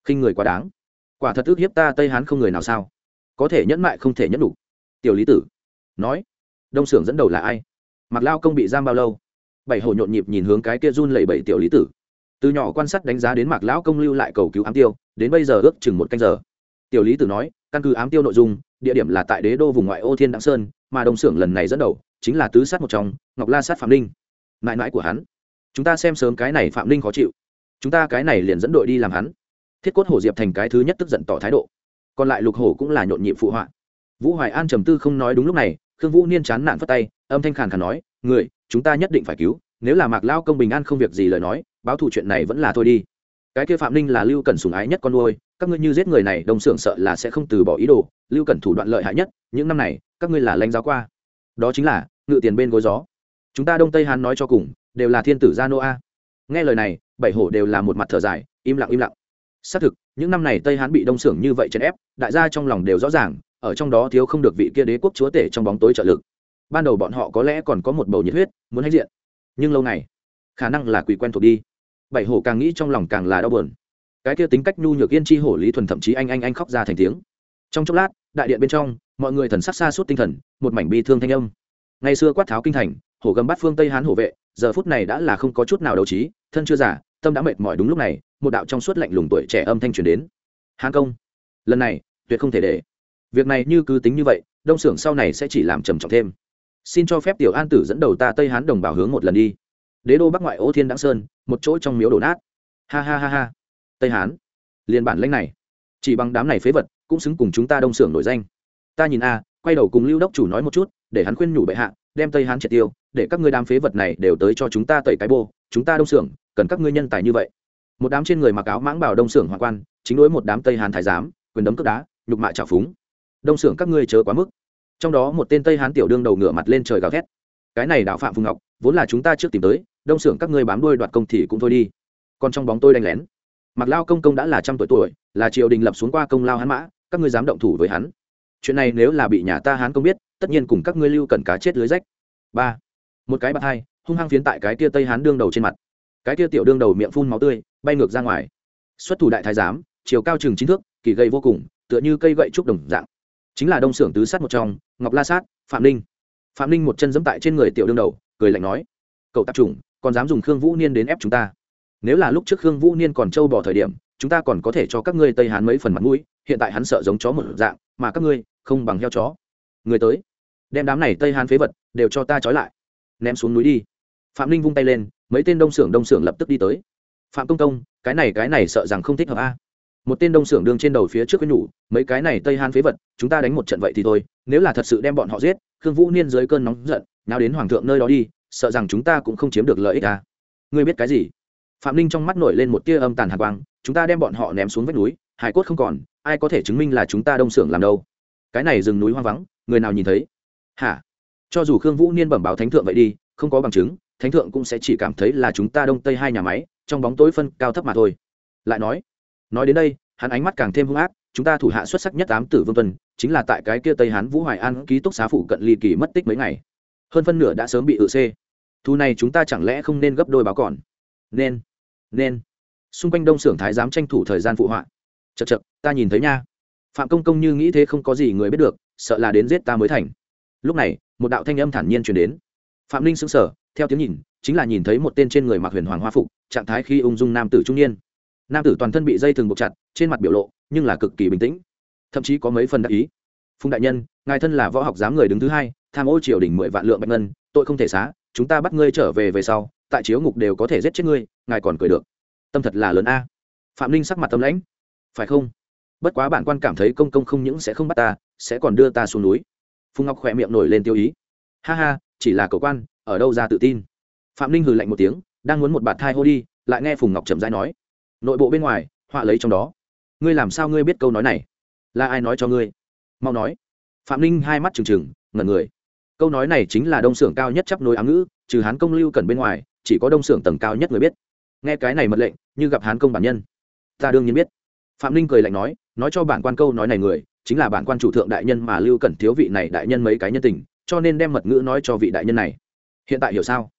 khinh người quá đáng. Quả thật ước hiếp ta tây hán không người nào sao? Có thể nhẫn mại không thể nhẫn đủ. Tiểu lý tử. Nói. Đông xưởng dẫn đầu là ai? Mặc lao công bị giam bao lâu? Bảy hổ nhộn nhịp nhìn hướng cái kia run lẩy bẩy tiểu lý tử. Từ nhỏ quan sát đánh giá đến mạc lão công lưu lại cầu cứu ám tiêu, đến bây giờ ước chừng một canh giờ. Tiểu lý tử nói, căn cứ ám tiêu nội dung, địa điểm là tại đế đô vùng ngoại ô thiên đặng sơn, mà đồng xưởng lần này dẫn đầu chính là tứ sát một trong, ngọc la sát phạm linh mãi mãi của hắn chúng ta xem sớm cái này phạm linh khó chịu. Chúng ta cái này liền dẫn đội đi làm hắn. Thiết cốt hổ diệp thành cái thứ nhất tức giận tỏ thái độ. Còn lại lục hổ cũng là nhộn nhịp phụ họa. Vũ hoài an trầm tư không nói đúng lúc này, khương vũ niên chán nản phất tay, âm thanh khàn khàn nói, người, chúng ta nhất định phải cứu, nếu là mạc lao công bình an không việc gì lời nói, báo thù chuyện này vẫn là thôi đi. Cái kia phạm ninh là lưu cần sùng ái nhất con nuôi, các ngươi như giết người này đông xưởng sợ là sẽ không từ bỏ ý đồ, lưu cần thủ đoạn lợi hại nhất, những năm này, các ngươi là lãnh giáo qua. Đó chính là, ngự tiền bên gối gió chúng ta đông tây hán nói cho cùng, đều là thiên tử gia noa nghe lời này, bảy hổ đều là một mặt thở dài, im lặng im lặng. Xác thực, những năm này tây hán bị đông xưởng như vậy chèn ép, đại gia trong lòng đều rõ ràng, ở trong đó thiếu không được vị kia đế quốc chúa tể trong bóng tối trợ lực. Ban đầu bọn họ có lẽ còn có một bầu nhiệt huyết, muốn hãnh diện. Nhưng lâu này khả năng là quỷ quen thuộc đi. Bảy hổ càng nghĩ trong lòng càng là đau buồn. Cái kia tính cách nhu nhược yên chi hổ lý thuần thậm chí anh anh anh khóc ra thành tiếng. Trong chốc lát, đại điện bên trong, mọi người thần sắc xa suốt tinh thần, một mảnh bi thương thanh âm. Ngày xưa quát tháo kinh thành hổ gầm bắt phương tây hán hổ vệ, giờ phút này đã là không có chút nào đấu trí, thân chưa giả tâm đã mệt mỏi đúng lúc này, một đạo trong suốt lạnh lùng tuổi trẻ âm thanh truyền đến. Hán công, lần này, tuyệt không thể để. Việc này như cứ tính như vậy, đông xưởng sau này sẽ chỉ làm trầm trọng thêm. Xin cho phép tiểu an tử dẫn đầu ta tây hán đồng bào hướng một lần đi. Đế đô bắc ngoại ô thiên đăng sơn, một chỗ trong miếu đổ nát. Ha ha ha ha. Tây hán liên bản lãnh này. Chỉ bằng đám này phế vật, cũng xứng cùng chúng ta đông xưởng nổi danh. Ta nhìn a, quay đầu cùng lưu đốc chủ nói một chút, để hắn khuyên nhủ bệ hạ, đem tây hán triệt tiêu để các ngươi đám phế vật này đều tới cho chúng ta tẩy cái bô, chúng ta đông xưởng, cần các ngươi nhân tài như vậy. Một đám trên người mặc áo mãng bảo đông xưởng hoàng quan, chính đối một đám tây hán thái giám, quyền đấm cướp đá, nhục mạ trào phúng. Đông xưởng các ngươi chớ quá mức. Trong đó một tên tây hán tiểu đương đầu ngửa mặt lên trời gào thét. Cái này đạo phạm phùng ngọc, vốn là chúng ta trước tìm tới, đông xưởng các ngươi bám đuôi đoạt công thì cũng thôi đi. Còn trong bóng tôi đánh lén. Mặc lao công công đã là trăm tuổi tuổi, là triều đình lập xuống qua công lao hắn mã, các ngươi dám động thủ với hắn. Chuyện này nếu là bị nhà ta hán công biết, tất nhiên cùng các ngươi lưu cần cá chết lưới rách. Ba một cái bạt hai, hung hăng phiến tại cái tia tây hán đương đầu trên mặt. Cái tia tiểu đương đầu miệng phun máu tươi, bay ngược ra ngoài. Xuất thủ đại thái giám, chiều cao chừng chín thước, kỳ gây vô cùng, tựa như cây gậy trúc đồng dạng. Chính là đông xưởng tứ sát một trong, ngọc la sát, phạm ninh. Phạm ninh một chân giẫm tại trên người tiểu đương đầu, cười lạnh nói, cậu tạp chủng, còn dám dùng khương vũ niên đến ép chúng ta? Nếu là lúc trước khương vũ niên còn trâu bỏ thời điểm, chúng ta còn có thể cho các ngươi tây hán mấy phần mặt mũi, hiện tại hắn sợ giống chó một dạng, mà các ngươi không bằng heo chó. Người tới, đem đám này tây hán phế vật đều cho ta trói lại ném xuống núi đi. Phạm ninh vung tay lên, mấy tên đông xưởng đông xưởng lập tức đi tới. Phạm công công, cái này cái này sợ rằng không thích hợp a. Một tên đông xưởng đương trên đầu phía trước với nhủ, mấy cái này tây han phế vật, chúng ta đánh một trận vậy thì thôi, nếu là thật sự đem bọn họ giết, khương vũ niên dưới cơn nóng giận, nào đến hoàng thượng nơi đó đi, sợ rằng chúng ta cũng không chiếm được lợi ích à. ngươi biết cái gì? Phạm ninh trong mắt nổi lên một tia âm tàn hạ quang, chúng ta đem bọn họ ném xuống vách núi, hải cốt không còn, ai có thể chứng minh là chúng ta đông xưởng làm đâu? Cái này rừng núi hoang vắng, người nào nhìn thấy? Hả? Cho dù khương vũ niên bẩm báo thánh thượng vậy đi, không có bằng chứng, thánh thượng cũng sẽ chỉ cảm thấy là chúng ta đông tây hai nhà máy, trong bóng tối phân cao thấp mà thôi. Lại nói nói đến đây, hắn ánh mắt càng thêm hung ác, chúng ta thủ hạ xuất sắc nhất Tám tử vương tuần chính là tại cái kia tây hán vũ hoài an ký túc xá phụ cận ly kỳ mất tích mấy ngày. Hơn phân nửa đã sớm bị ự c thu này chúng ta chẳng lẽ không nên gấp đôi báo còn? Nên nên. Xung quanh đông xưởng thái giám tranh thủ thời gian phụ họa. Chật chật ta nhìn thấy nha. Phạm công công như nghĩ thế không có gì người biết được, sợ là đến giết ta mới thành. Lúc này một đạo thanh âm thản nhiên truyền đến. Phạm linh sững sờ, theo tiếng nhìn, chính là nhìn thấy một tên trên người mặc huyền hoàng hoa phục, trạng thái khi ung dung nam tử trung niên. Nam tử toàn thân bị dây thừng buộc chặt, trên mặt biểu lộ, nhưng là cực kỳ bình tĩnh. Thậm chí có mấy phần đắc ý. Phùng đại nhân, ngài thân là võ học giám người đứng thứ hai, tham ô triều đình mười vạn lượng bạch ngân, tội không thể xá, chúng ta bắt ngươi trở về về sau, tại chiếu ngục đều có thể giết chết ngươi, ngài còn cười được. Tâm thật là lớn a. Phạm linh sắc mặt tâm lãnh. Phải không? Bất quá bản quan cảm thấy công công không những sẽ không bắt ta, sẽ còn đưa ta xuống núi phùng ngọc khỏe miệng nổi lên tiêu ý. Ha ha, chỉ là cầu quan, ở đâu ra tự tin? Phạm Ninh hừ lạnh một tiếng, đang muốn một bạt thai hô đi, lại nghe phùng ngọc chậm rãi nói. Nội bộ bên ngoài, họa lấy trong đó. Ngươi làm sao ngươi biết câu nói này? Là ai nói cho ngươi? Mau nói. Phạm Ninh hai mắt trừng trừng, ngẩn người. Câu nói này chính là đông xưởng cao nhất chấp nối ám ngữ, trừ hán công lưu cần bên ngoài, chỉ có đông xưởng tầng cao nhất người biết. Nghe cái này mật lệnh, như gặp hán công bản nhân. Ta đương nhiên biết. Phạm Ninh cười lạnh nói nói cho bản quan câu nói này người chính là bản quan chủ thượng đại nhân mà lưu cẩn thiếu vị này đại nhân mấy cái nhân tình, cho nên đem mật ngữ nói cho vị đại nhân này. Hiện tại hiểu sao?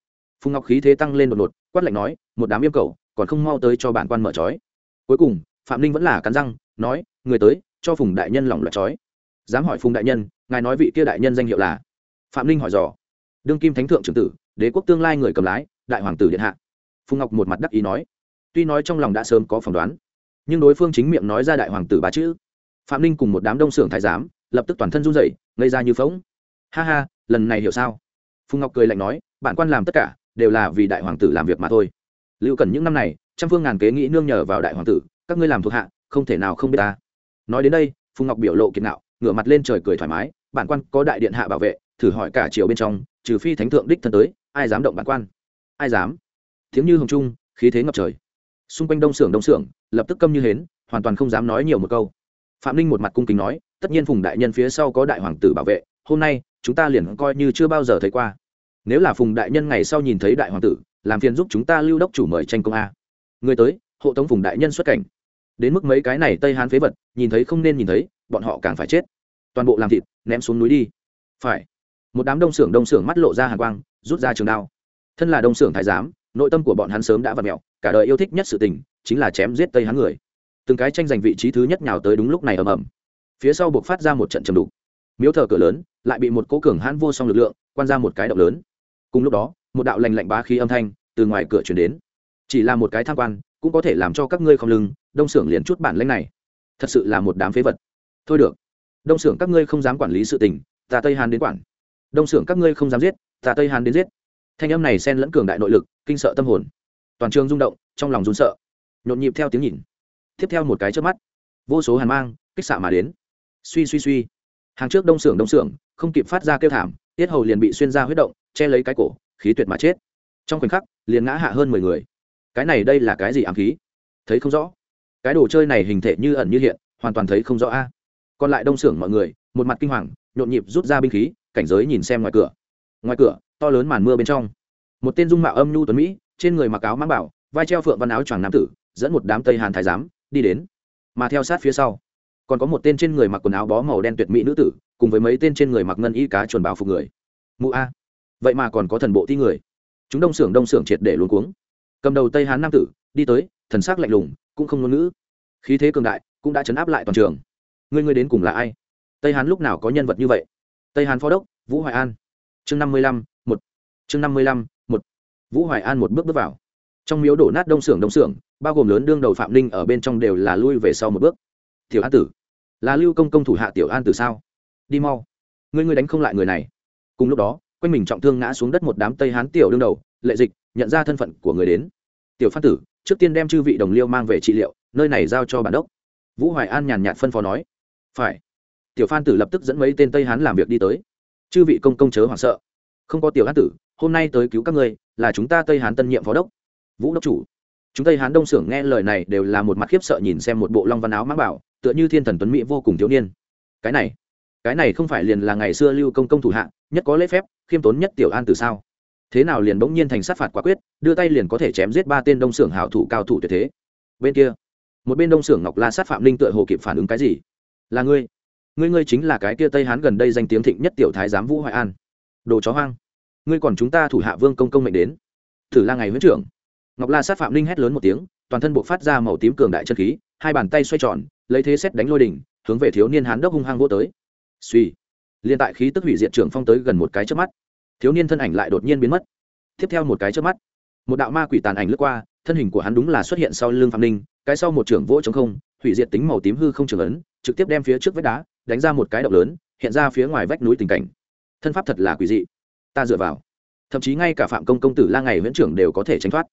Phùng ngọc khí thế tăng lên đột ngột, quát lạnh nói, một đám yêu cầu, còn không mau tới cho bản quan mở trói. Cuối cùng, phạm ninh vẫn là cắn răng, nói, người tới, cho phùng đại nhân lỏng loạt trói. Dám hỏi phùng đại nhân, ngài nói vị kia đại nhân danh hiệu là? Phạm ninh hỏi dò. Đương kim thánh thượng trưởng tử, đế quốc tương lai người cầm lái, đại hoàng tử điện hạ. Phùng ngọc một mặt đắc ý nói. Tuy nói trong lòng đã sớm có phỏng đoán, nhưng đối phương chính miệng nói ra đại hoàng tử ba chữ phạm ninh cùng một đám đông xưởng thái giám, lập tức toàn thân run rẩy, ngây ra như phóng ha ha, lần này hiểu sao? Phùng ngọc cười lạnh nói, bản quan làm tất cả, đều là vì đại hoàng tử làm việc mà thôi. Lưu cần những năm này, trăm phương ngàn kế nghĩ nương nhờ vào đại hoàng tử, các ngươi làm thuộc hạ, không thể nào không biết ta. Nói đến đây, phùng ngọc biểu lộ kiệt nạo ngửa mặt lên trời cười thoải mái, bản quan có đại điện hạ bảo vệ, thử hỏi cả triều bên trong, trừ phi thánh thượng đích thân tới, ai dám động bản quan? Ai dám? Tiếng như hồng trung, khí thế ngập trời. Xung quanh đông xưởng đông xưởng, lập tức câm như hến, hoàn toàn không dám nói nhiều một câu phạm ninh một mặt cung kính nói, tất nhiên phùng đại nhân phía sau có đại hoàng tử bảo vệ, hôm nay, chúng ta liền coi như chưa bao giờ thấy qua. Nếu là phùng đại nhân ngày sau nhìn thấy đại hoàng tử, làm phiền giúp chúng ta lưu đốc chủ mời tranh công a. Người tới, hộ tống phùng đại nhân xuất cảnh. Đến mức mấy cái này tây hán phế vật, nhìn thấy không nên nhìn thấy, bọn họ càng phải chết. Toàn bộ làm thịt, ném xuống núi đi. Phải. Một đám đông xưởng đông xưởng mắt lộ ra hàng quang, rút ra trường đao. Thân là đông xưởng thái giám, nội tâm của bọn hắn sớm đã vặt mẹo, cả đời yêu thích nhất sự tình, chính là chém giết tây hán người từng cái tranh giành vị trí thứ nhất nhào tới đúng lúc này ầm ầm. Phía sau buộc phát ra một trận trầm đục. Miếu thờ cửa lớn, lại bị một cố cường hãn vô song lực lượng quan ra một cái động lớn. Cùng lúc đó, một đạo lành lạnh bá khí âm thanh từ ngoài cửa chuyển đến. Chỉ là một cái tham quan, cũng có thể làm cho các ngươi không lưng, đông xưởng liền chút bản lãnh này. Thật sự là một đám phế vật. Thôi được. Đông xưởng các ngươi không dám quản lý sự tình, ta tây hàn đến quản. Đông xưởng các ngươi không dám giết, ta tây hàn đến giết. Thanh âm này xen lẫn cường đại nội lực, kinh sợ tâm hồn. Toàn trường rung động, trong lòng run sợ. Nhộn nhịp theo tiếng nhìn tiếp theo một cái trước mắt. Vô số hàn mang, kích xạ mà đến. Suy suy suy. Hàng trước đông xưởng đông xưởng, không kịp phát ra kêu thảm, tiết hầu liền bị xuyên ra huyết động, che lấy cái cổ, khí tuyệt mà chết. Trong khoảnh khắc, liền ngã hạ hơn mười người. Cái này đây là cái gì ám khí? Thấy không rõ. Cái đồ chơi này hình thể như ẩn như hiện, hoàn toàn thấy không rõ a. Còn lại đông xưởng mọi người, một mặt kinh hoàng, nhộn nhịp rút ra binh khí, cảnh giới nhìn xem ngoài cửa. Ngoài cửa, to lớn màn mưa bên trong. Một tên dung mạo âm nhu tuấn mỹ, trên người mặc áo mang bảo, vai treo phượng văn áo choàng nam tử, dẫn một đám tây hàn thái giám đi đến. Mà theo sát phía sau, còn có một tên trên người mặc quần áo bó màu đen tuyệt mỹ nữ tử, cùng với mấy tên trên người mặc ngân y cá chuồn báo phục người. Mụ a, vậy mà còn có thần bộ thi người. Chúng đông xưởng đông xưởng triệt để luôn cuống. Cầm đầu tây hán nam tử, đi tới, thần sắc lạnh lùng, cũng không ngôn ngữ. Khí thế cường đại, cũng đã chấn áp lại toàn trường. Ngươi ngươi đến cùng là ai? Tây hán lúc nào có nhân vật như vậy? Tây hán phó đốc, vũ hoài an. Chương năm mươi lăm, một. Chương năm mươi lăm, một. Vũ hoài an một bước bước vào trong miếu đổ nát đông xưởng đông xưởng, bao gồm lớn đương đầu phạm ninh ở bên trong đều là lui về sau một bước. Tiểu an tử, là lưu công công thủ hạ tiểu an tử sao? Đi mau. Ngươi ngươi đánh không lại người này. Cùng lúc đó, quanh mình trọng thương ngã xuống đất một đám tây hán tiểu đương đầu, lệ dịch, nhận ra thân phận của người đến. Tiểu phát tử, trước tiên đem chư vị đồng liêu mang về trị liệu, nơi này giao cho bản đốc. Vũ hoài an nhàn nhạt phân phó nói. Phải. Tiểu phan tử lập tức dẫn mấy tên tây hán làm việc đi tới. Chư vị công công chớ hoảng sợ. Không có tiểu hán tử, hôm nay tới cứu các ngươi, là chúng ta tây hán tân nhiệm phó đốc vũ đốc chủ. Chúng tây hán đông xưởng nghe lời này đều là một mặt khiếp sợ nhìn xem một bộ long văn áo mã bảo, tựa như thiên thần tuấn mỹ vô cùng thiếu niên. Cái này cái này không phải liền là ngày xưa lưu công công thủ hạ, nhất có lễ phép, khiêm tốn nhất tiểu an từ sao? Thế nào liền bỗng nhiên thành sát phạt quả quyết, đưa tay liền có thể chém giết ba tên đông xưởng hảo thủ cao thủ tuyệt thế. Bên kia, một bên đông xưởng ngọc la sát phạm linh tựa hồ kịp phản ứng cái gì? Là ngươi ngươi ngươi chính là cái kia tây hán gần đây danh tiếng thịnh nhất tiểu thái giám vũ hoài an. Đồ chó hoang, ngươi còn chúng ta thủ hạ vương công công mệnh đến. Thử la ngày huyết trưởng ngọc la sát phạm linh hét lớn một tiếng, toàn thân buộc phát ra màu tím cường đại chân khí, hai bàn tay xoay tròn, lấy thế xét đánh lôi đỉnh, hướng về thiếu niên hán đốc hung hăng vô tới. Suy liên tại khí tức hủy diệt trưởng phong tới gần một cái trước mắt, thiếu niên thân ảnh lại đột nhiên biến mất. Tiếp theo một cái trước mắt, một đạo ma quỷ tàn ảnh lướt qua, thân hình của hắn đúng là xuất hiện sau lưng phạm ninh, cái sau một trưởng vỗ chống không, hủy diệt tính màu tím hư không trường ấn, trực tiếp đem phía trước vách đá đánh ra một cái động lớn, hiện ra phía ngoài vách núi tình cảnh. Thân pháp thật là quỷ dị. Ta dựa vào. Thậm chí ngay cả phạm công công tử la ngày viễn trưởng đều có thể tránh thoát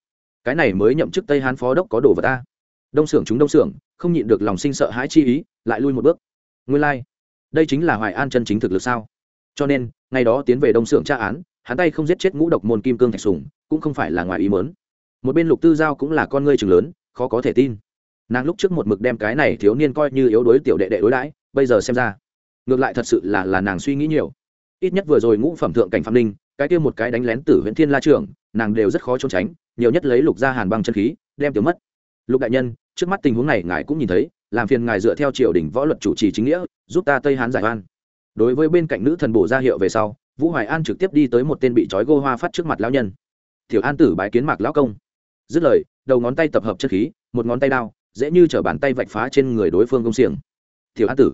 cái này mới nhậm chức tây hán phó đốc có đồ vật ta. Đông xưởng chúng đông xưởng, không nhịn được lòng sinh sợ hãi chi ý, lại lui một bước. Nguyên lai、like. đây chính là hoài an chân chính thực lực sao? Cho nên, ngày đó tiến về đông xưởng tra án, hắn tay không giết chết ngũ độc môn kim cương thạch sùng, cũng không phải là ngoài ý mớn một bên lục tư giao cũng là con ngươi chừng lớn, khó có thể tin. Nàng lúc trước một mực đem cái này thiếu niên coi như yếu đuối tiểu đệ đệ đối đãi, bây giờ xem ra, ngược lại thật sự là là nàng suy nghĩ nhiều. Ít nhất vừa rồi ngũ phẩm thượng cảnh phạm ninh, cái kia một cái đánh lén tử huyện thiên la trưởng nàng đều rất khó trốn tránh nhiều nhất lấy lục ra hàn băng chân khí, đem tiểu mất. Lục đại nhân, trước mắt tình huống này ngài cũng nhìn thấy, làm phiền ngài dựa theo triều đình võ luật chủ trì chính nghĩa, giúp ta tây hán giải oan. Đối với bên cạnh nữ thần bổ ra hiệu về sau, vũ hoài an trực tiếp đi tới một tên bị trói gô hoa phát trước mặt lão nhân. Tiểu an tử bái kiến mạc lão công. Dứt lời, đầu ngón tay tập hợp chất khí, một ngón tay đao, dễ như chở bàn tay vạch phá trên người đối phương công xiềng. Tiểu an tử.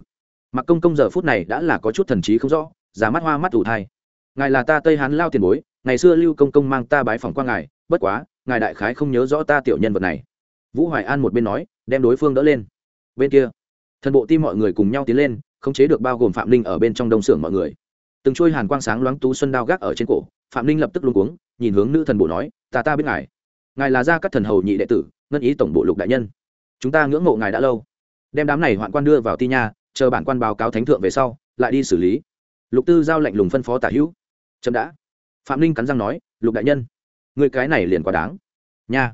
Mặc công công giờ phút này đã là có chút thần trí không rõ giá mắt hoa mắt ủ thai. Ngài là ta tây hán lao tiền bối, ngày xưa lưu công công mang ta bái phòng qua ngài, bất quá ngài đại khái không nhớ rõ ta tiểu nhân vật này. Vũ hoài an một bên nói, đem đối phương đỡ lên. Bên kia, thần bộ tim mọi người cùng nhau tiến lên, khống chế được bao gồm phạm linh ở bên trong đông xưởng mọi người. Từng trôi hàn quang sáng loáng tú xuân đao gác ở trên cổ, phạm linh lập tức luôn cuống, nhìn hướng nữ thần bộ nói, ta ta biết ngài. Ngài là gia các thần hầu nhị đệ tử, ngân ý tổng bộ lục đại nhân. Chúng ta ngưỡng mộ ngài đã lâu. Đem đám này hoạn quan đưa vào ti nha, chờ bản quan báo cáo thánh thượng về sau, lại đi xử lý. Lục tư giao lệnh lùng phân phó tả hữu. Chậm đã. Phạm linh cắn răng nói, lục đại nhân người cái này liền quá đáng. Nha.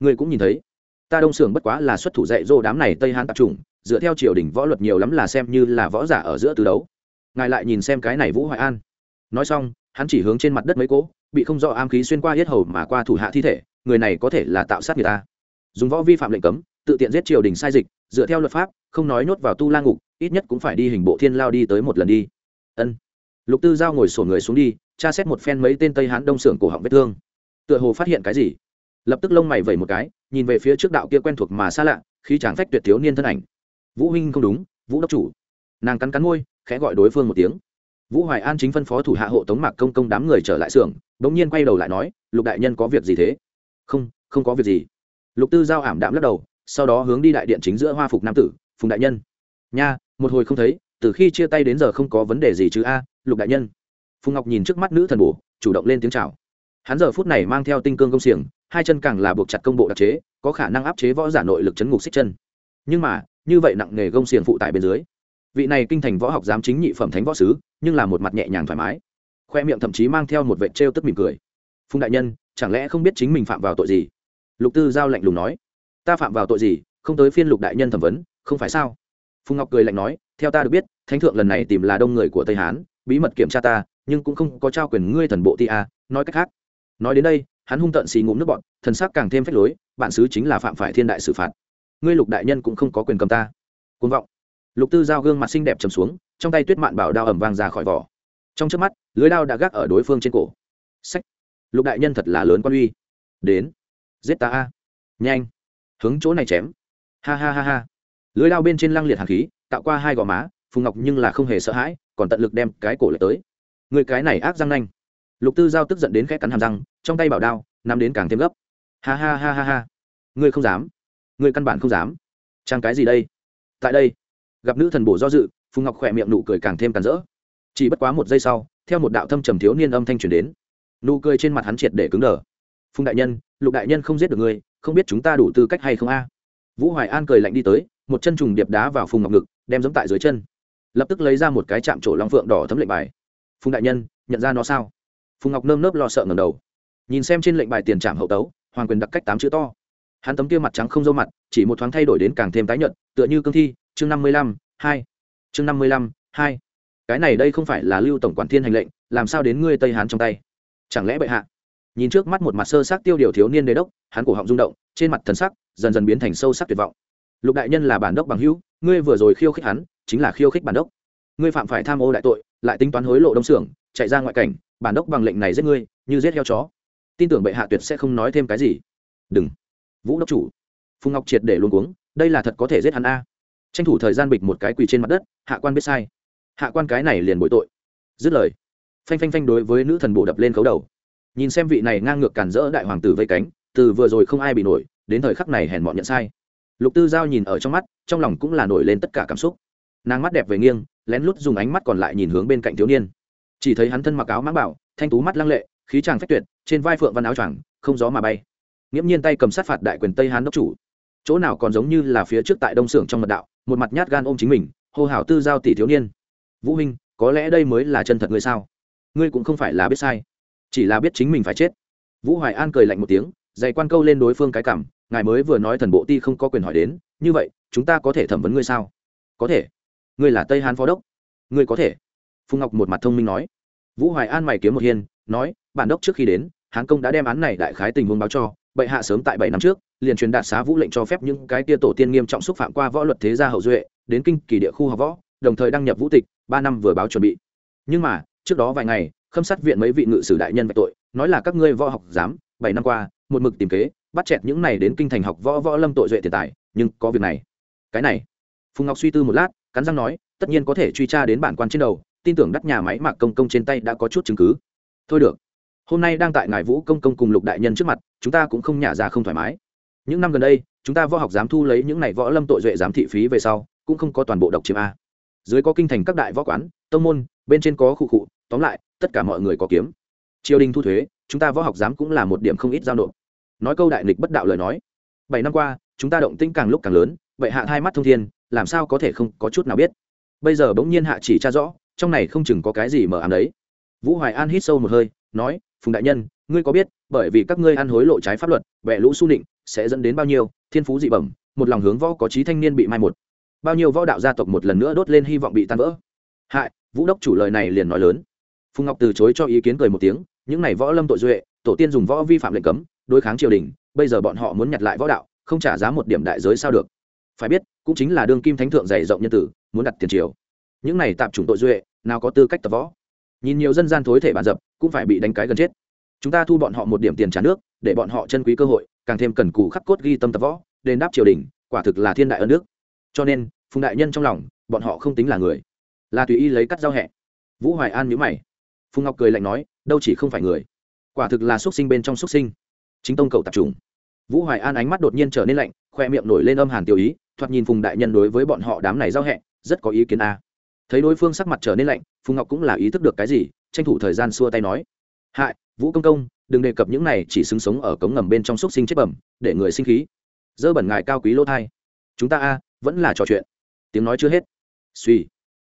Người cũng nhìn thấy. Ta đông xưởng bất quá là xuất thủ dạy dỗ đám này tây hán tạp chủng, dựa theo triều đình võ luật nhiều lắm là xem như là võ giả ở giữa từ đấu. Ngài lại nhìn xem cái này vũ hoài an. Nói xong, hắn chỉ hướng trên mặt đất mấy cỗ, bị không rõ am khí xuyên qua hết hầu mà qua thủ hạ thi thể, người này có thể là tạo sát người ta. Dùng võ vi phạm lệnh cấm, tự tiện giết triều đình sai dịch, dựa theo luật pháp, không nói nhốt vào tu la ngục, ít nhất cũng phải đi hình bộ thiên lao đi tới một lần đi. Ân. Lục tư giao ngồi sổ người xuống đi, tra xét một phen mấy tên tây hán đông xưởng cổ họng vết thương tựa hồ phát hiện cái gì. Lập tức lông mày vẩy một cái, nhìn về phía trước đạo kia quen thuộc mà xa lạ khi chàng phách tuyệt thiếu niên thân ảnh. Vũ huynh không đúng, vũ đốc chủ. Nàng cắn cắn môi, khẽ gọi đối phương một tiếng. Vũ hoài an chính phân phó thủ hạ hộ tống mạc công công đám người trở lại xưởng đ ỗ n g nhiên quay đầu lại nói, lục đại nhân có việc gì thế? Không không có việc gì. Lục tư giao ảm đạm lắc đầu, sau đó hướng đi đại điện chính giữa hoa phục nam tử, phùng đại nhân. Nha, một hồi không thấy, từ khi chia tay đến giờ không có vấn đề gì chứ a, lục đại nhân. Phùng ngọc nhìn trước mắt nữ thần bổ, chủ động lên tiếng c h à o hắn giờ phút này mang theo tinh cương công xiềng, hai chân càng là buộc chặt công bộ đặc chế, có khả năng áp chế võ giả nội lực chấn ngục xích chân. Nhưng mà, như vậy nặng nghề gông xiềng phụ tại bên dưới, vị này kinh thành võ học giám chính nhị phẩm thánh võ sứ, nhưng là một mặt nhẹ nhàng thoải mái. Khoe miệng thậm chí mang theo một vệ trêu tức mỉm cười. Phùng đại nhân, chẳng lẽ không biết chính mình phạm vào tội gì? Lục tư giao lạnh lùng nói. Ta phạm vào tội gì? Không tới phiên lục đại nhân thẩm vấn, không phải sao? Phùng ngọc cười lạnh nói. Theo ta được biết, thánh thượng lần này tìm là đông người của tây hán, bí mật kiểm tra ta, nhưng cũng không có trao quyền ngươi thần bộ ti a, nói cách khác nói đến đây, hắn hung tận xì ngụm nước bọn thần sắc càng thêm phách lối bản xứ chính là phạm phải thiên đại xử phạt. Ngươi lục đại nhân cũng không có quyền cầm ta. Côn vọng. Lục tư giao gương mặt xinh đẹp trầm xuống, trong tay tuyết mạn bảo đao ẩm vang ra khỏi vỏ. Trong trước mắt, lưới đao đã gác ở đối phương trên cổ. Sách lục đại nhân thật là lớn quan uy. Đến. Giết ta a. Nhanh. Hướng chỗ này chém. Ha ha ha ha. Lưới đao bên trên lăng liệt hàn khí, tạo qua hai gò má, phùng ngọc nhưng là không hề sợ hãi, còn tận lực đem cái cổ lại tới. Người cái này ác răng nanh lục tư giao tức giận đến khẽ cắn hàm răng, trong tay bảo đao, nắm đến càng thêm gấp. Ha ha ha ha ha. Ngươi không dám. Ngươi căn bản không dám. Trang cái gì đây? Tại đây. Gặp nữ thần bổ do dự, phùng ngọc khỏe miệng nụ cười càng thêm càn rỡ. Chỉ bất quá một giây sau, theo một đạo thâm trầm thiếu niên âm thanh truyền đến. Nụ cười trên mặt hắn triệt để cứng đờ. Phùng đại nhân, lục đại nhân không giết được ngươi, không biết chúng ta đủ tư cách hay không a? Vũ hoài an cười lạnh đi tới, một chân trùng điệp đá vào phùng ngọc ngực, đem giẫm tại dưới chân. Lập tức lấy ra một cái chạm trổ long phượng đỏ thấm lệnh bài. Phùng đại nhân, nhận ra nó sao? Phùng ngọc nơm nớp lo sợ ngầm đầu. Nhìn xem trên lệnh bài tiền trảm hậu tấu, hoàng quyền đặc cách tám chữ to. Hắn tấm kia mặt trắng không dâu mặt, chỉ một thoáng thay đổi đến càng thêm tái nhợt, tựa như cương thi, chương năm mươi lăm, hai. Chương năm mươi lăm, hai. Cái này đây không phải là lưu tổng quản thiên hành lệnh, làm sao đến ngươi tây hán trong tay? Chẳng lẽ bệ hạ? Nhìn trước mắt một mặt sơ sát tiêu điều thiếu niên đế đốc, hắn cổ họng rung động, trên mặt thần sắc dần dần biến thành sâu sắc tuyệt vọng. Lục đại nhân là bản đốc bằng hữu, ngươi vừa rồi khiêu khích hắn, chính là khiêu khích bản đốc. Ngươi phạm phải tham ô đại tội, lại tính toán hối lộ đông xưởng chạy ra ngoại cảnh, bản đốc bằng lệnh này giết ngươi, như giết heo chó. Tin tưởng bệ hạ tuyệt sẽ không nói thêm cái gì. Đừng. Vũ đốc chủ. Phùng ngọc triệt để luôn cuống, đây là thật có thể giết hắn a. Tranh thủ thời gian bịch một cái quỳ trên mặt đất, hạ quan biết sai. Hạ quan cái này liền bội tội. Dứt lời, phanh phanh phanh đối với nữ thần bộ đập lên khấu đầu. Nhìn xem vị này ngang ngược cản rỡ đại hoàng tử vây cánh, từ vừa rồi không ai bị nổi, đến thời khắc này hèn mọn nhận sai. Lục tư giao nhìn ở trong mắt, trong lòng cũng là nổi lên tất cả cảm xúc. Nàng mắt đẹp về nghiêng, lén lút dùng ánh mắt còn lại nhìn hướng bên cạnh thiếu niên chỉ thấy hắn thân mặc áo mãng bảo, thanh tú mắt lăng lệ, khí tràng phách tuyệt, trên vai phượng văn áo choàng, không gió mà bay. Nghiễm nhiên tay cầm sát phạt đại quyền tây hán đốc chủ. Chỗ nào còn giống như là phía trước tại đông xưởng trong mật đạo, một mặt nhát gan ôm chính mình, hô hào tư giao tỷ thiếu niên. Vũ huynh, có lẽ đây mới là chân thật ngươi sao? Ngươi cũng không phải là biết sai, chỉ là biết chính mình phải chết. Vũ hoài an cười lạnh một tiếng, dày quan câu lên đối phương cái cảm, ngài mới vừa nói thần bộ ti không có quyền hỏi đến, như vậy, chúng ta có thể thẩm vấn ngươi sao? Có thể. Ngươi là tây hán phó đốc. Ngươi có thể phùng ngọc một mặt thông minh nói. Vũ hoài an mày kiếm một hiên, nói, bản đốc trước khi đến, hán công đã đem án này đại khái tình huống báo cho, bệ hạ sớm tại bảy năm trước, liền truyền đạt xá vũ lệnh cho phép những cái tia tổ tiên nghiêm trọng xúc phạm qua võ luật thế gia hậu duệ, đến kinh kỳ địa khu học võ, đồng thời đăng nhập vũ tịch, ba năm vừa báo chuẩn bị. Nhưng mà, trước đó vài ngày, khâm sát viện mấy vị ngự sử đại nhân về tội, nói là các ngươi võ học giám bảy năm qua, một mực tìm kế, bắt chẹt những này đến kinh thành học võ võ lâm tội duệ tiền tài, nhưng có việc này. Cái này? Phùng ngọc suy tư một lát, cắn răng nói, tất nhiên có thể truy tra đến bản quan trên đầu tin tưởng đắt nhà máy mạc công công trên tay đã có chút chứng cứ. Thôi được, hôm nay đang tại ngài vũ công công cùng lục đại nhân trước mặt, chúng ta cũng không nhả ra không thoải mái. Những năm gần đây, chúng ta võ học dám thu lấy những này võ lâm tội duệ giám thị phí về sau, cũng không có toàn bộ độc chiếm a. Dưới có kinh thành các đại võ quán, tông môn, bên trên có khu cụ, tóm lại, tất cả mọi người có kiếm. Triều đình thu thuế, chúng ta võ học giám cũng là một điểm không ít giao nộp. Nói câu đại nghịch bất đạo lời nói. Bảy năm qua, chúng ta động tĩnh càng lúc càng lớn, vậy hạ hai mắt thông thiên, làm sao có thể không có chút nào biết? Bây giờ bỗng nhiên hạ chỉ tra rõ trong này không chừng có cái gì mờ ám đấy. Vũ hoài an hít sâu một hơi, nói, phùng đại nhân, ngươi có biết, bởi vì các ngươi ăn hối lộ trái pháp luật vẽ lũ su nịnh sẽ dẫn đến bao nhiêu, thiên phú dị bẩm, một lòng hướng võ có trí thanh niên bị mai một. Bao nhiêu võ đạo gia tộc một lần nữa đốt lên hy vọng bị tan vỡ. Hại, vũ đốc chủ lời này liền nói lớn. Phùng ngọc từ chối cho ý kiến cười một tiếng, những này võ lâm tội duệ, tổ tiên dùng võ vi phạm lệnh cấm, đối kháng triều đình, bây giờ bọn họ muốn nhặt lại võ đạo, không trả giá một điểm đại giới sao được. Phải biết, cũng chính là đương kim thánh thượng dày rộng nhân tử, muốn đặt tiền triều. Những này tạm chủng tội duệ nào có tư cách tập võ. Nhìn nhiều dân gian thối thể bản dập, cũng phải bị đánh cái gần chết. Chúng ta thu bọn họ một điểm tiền trả nước, để bọn họ chân quý cơ hội, càng thêm cần cù khắc cốt ghi tâm tập võ, đền đáp triều đình, quả thực là thiên đại ân nước cho nên, phùng đại nhân trong lòng, bọn họ không tính là người. Là tùy y lấy cắt giao hẹ. Vũ hoài an nhữ mày. Phùng ngọc cười lạnh nói, đâu chỉ không phải người. Quả thực là xuất sinh bên trong xuất sinh. Chính tông cầu tập trung vũ hoài an ánh mắt đột nhiên trở nên lạnh, khoe miệng nổi lên âm hàn tiêu ý, thoạt nhìn phùng đại nhân đối với bọn họ đám này giao hẹ, rất có ý kiến a thấy đối phương sắc mặt trở nên lạnh, phùng ngọc cũng là ý thức được cái gì, tranh thủ thời gian xua tay nói, hại, vũ công công, đừng đề cập những này, chỉ xứng sống ở cống ngầm bên trong xúc sinh chết bẩm, để người sinh khí. Dơ bẩn ngài cao quý lỗ thai. Chúng ta a, vẫn là trò chuyện. Tiếng nói chưa hết. Suy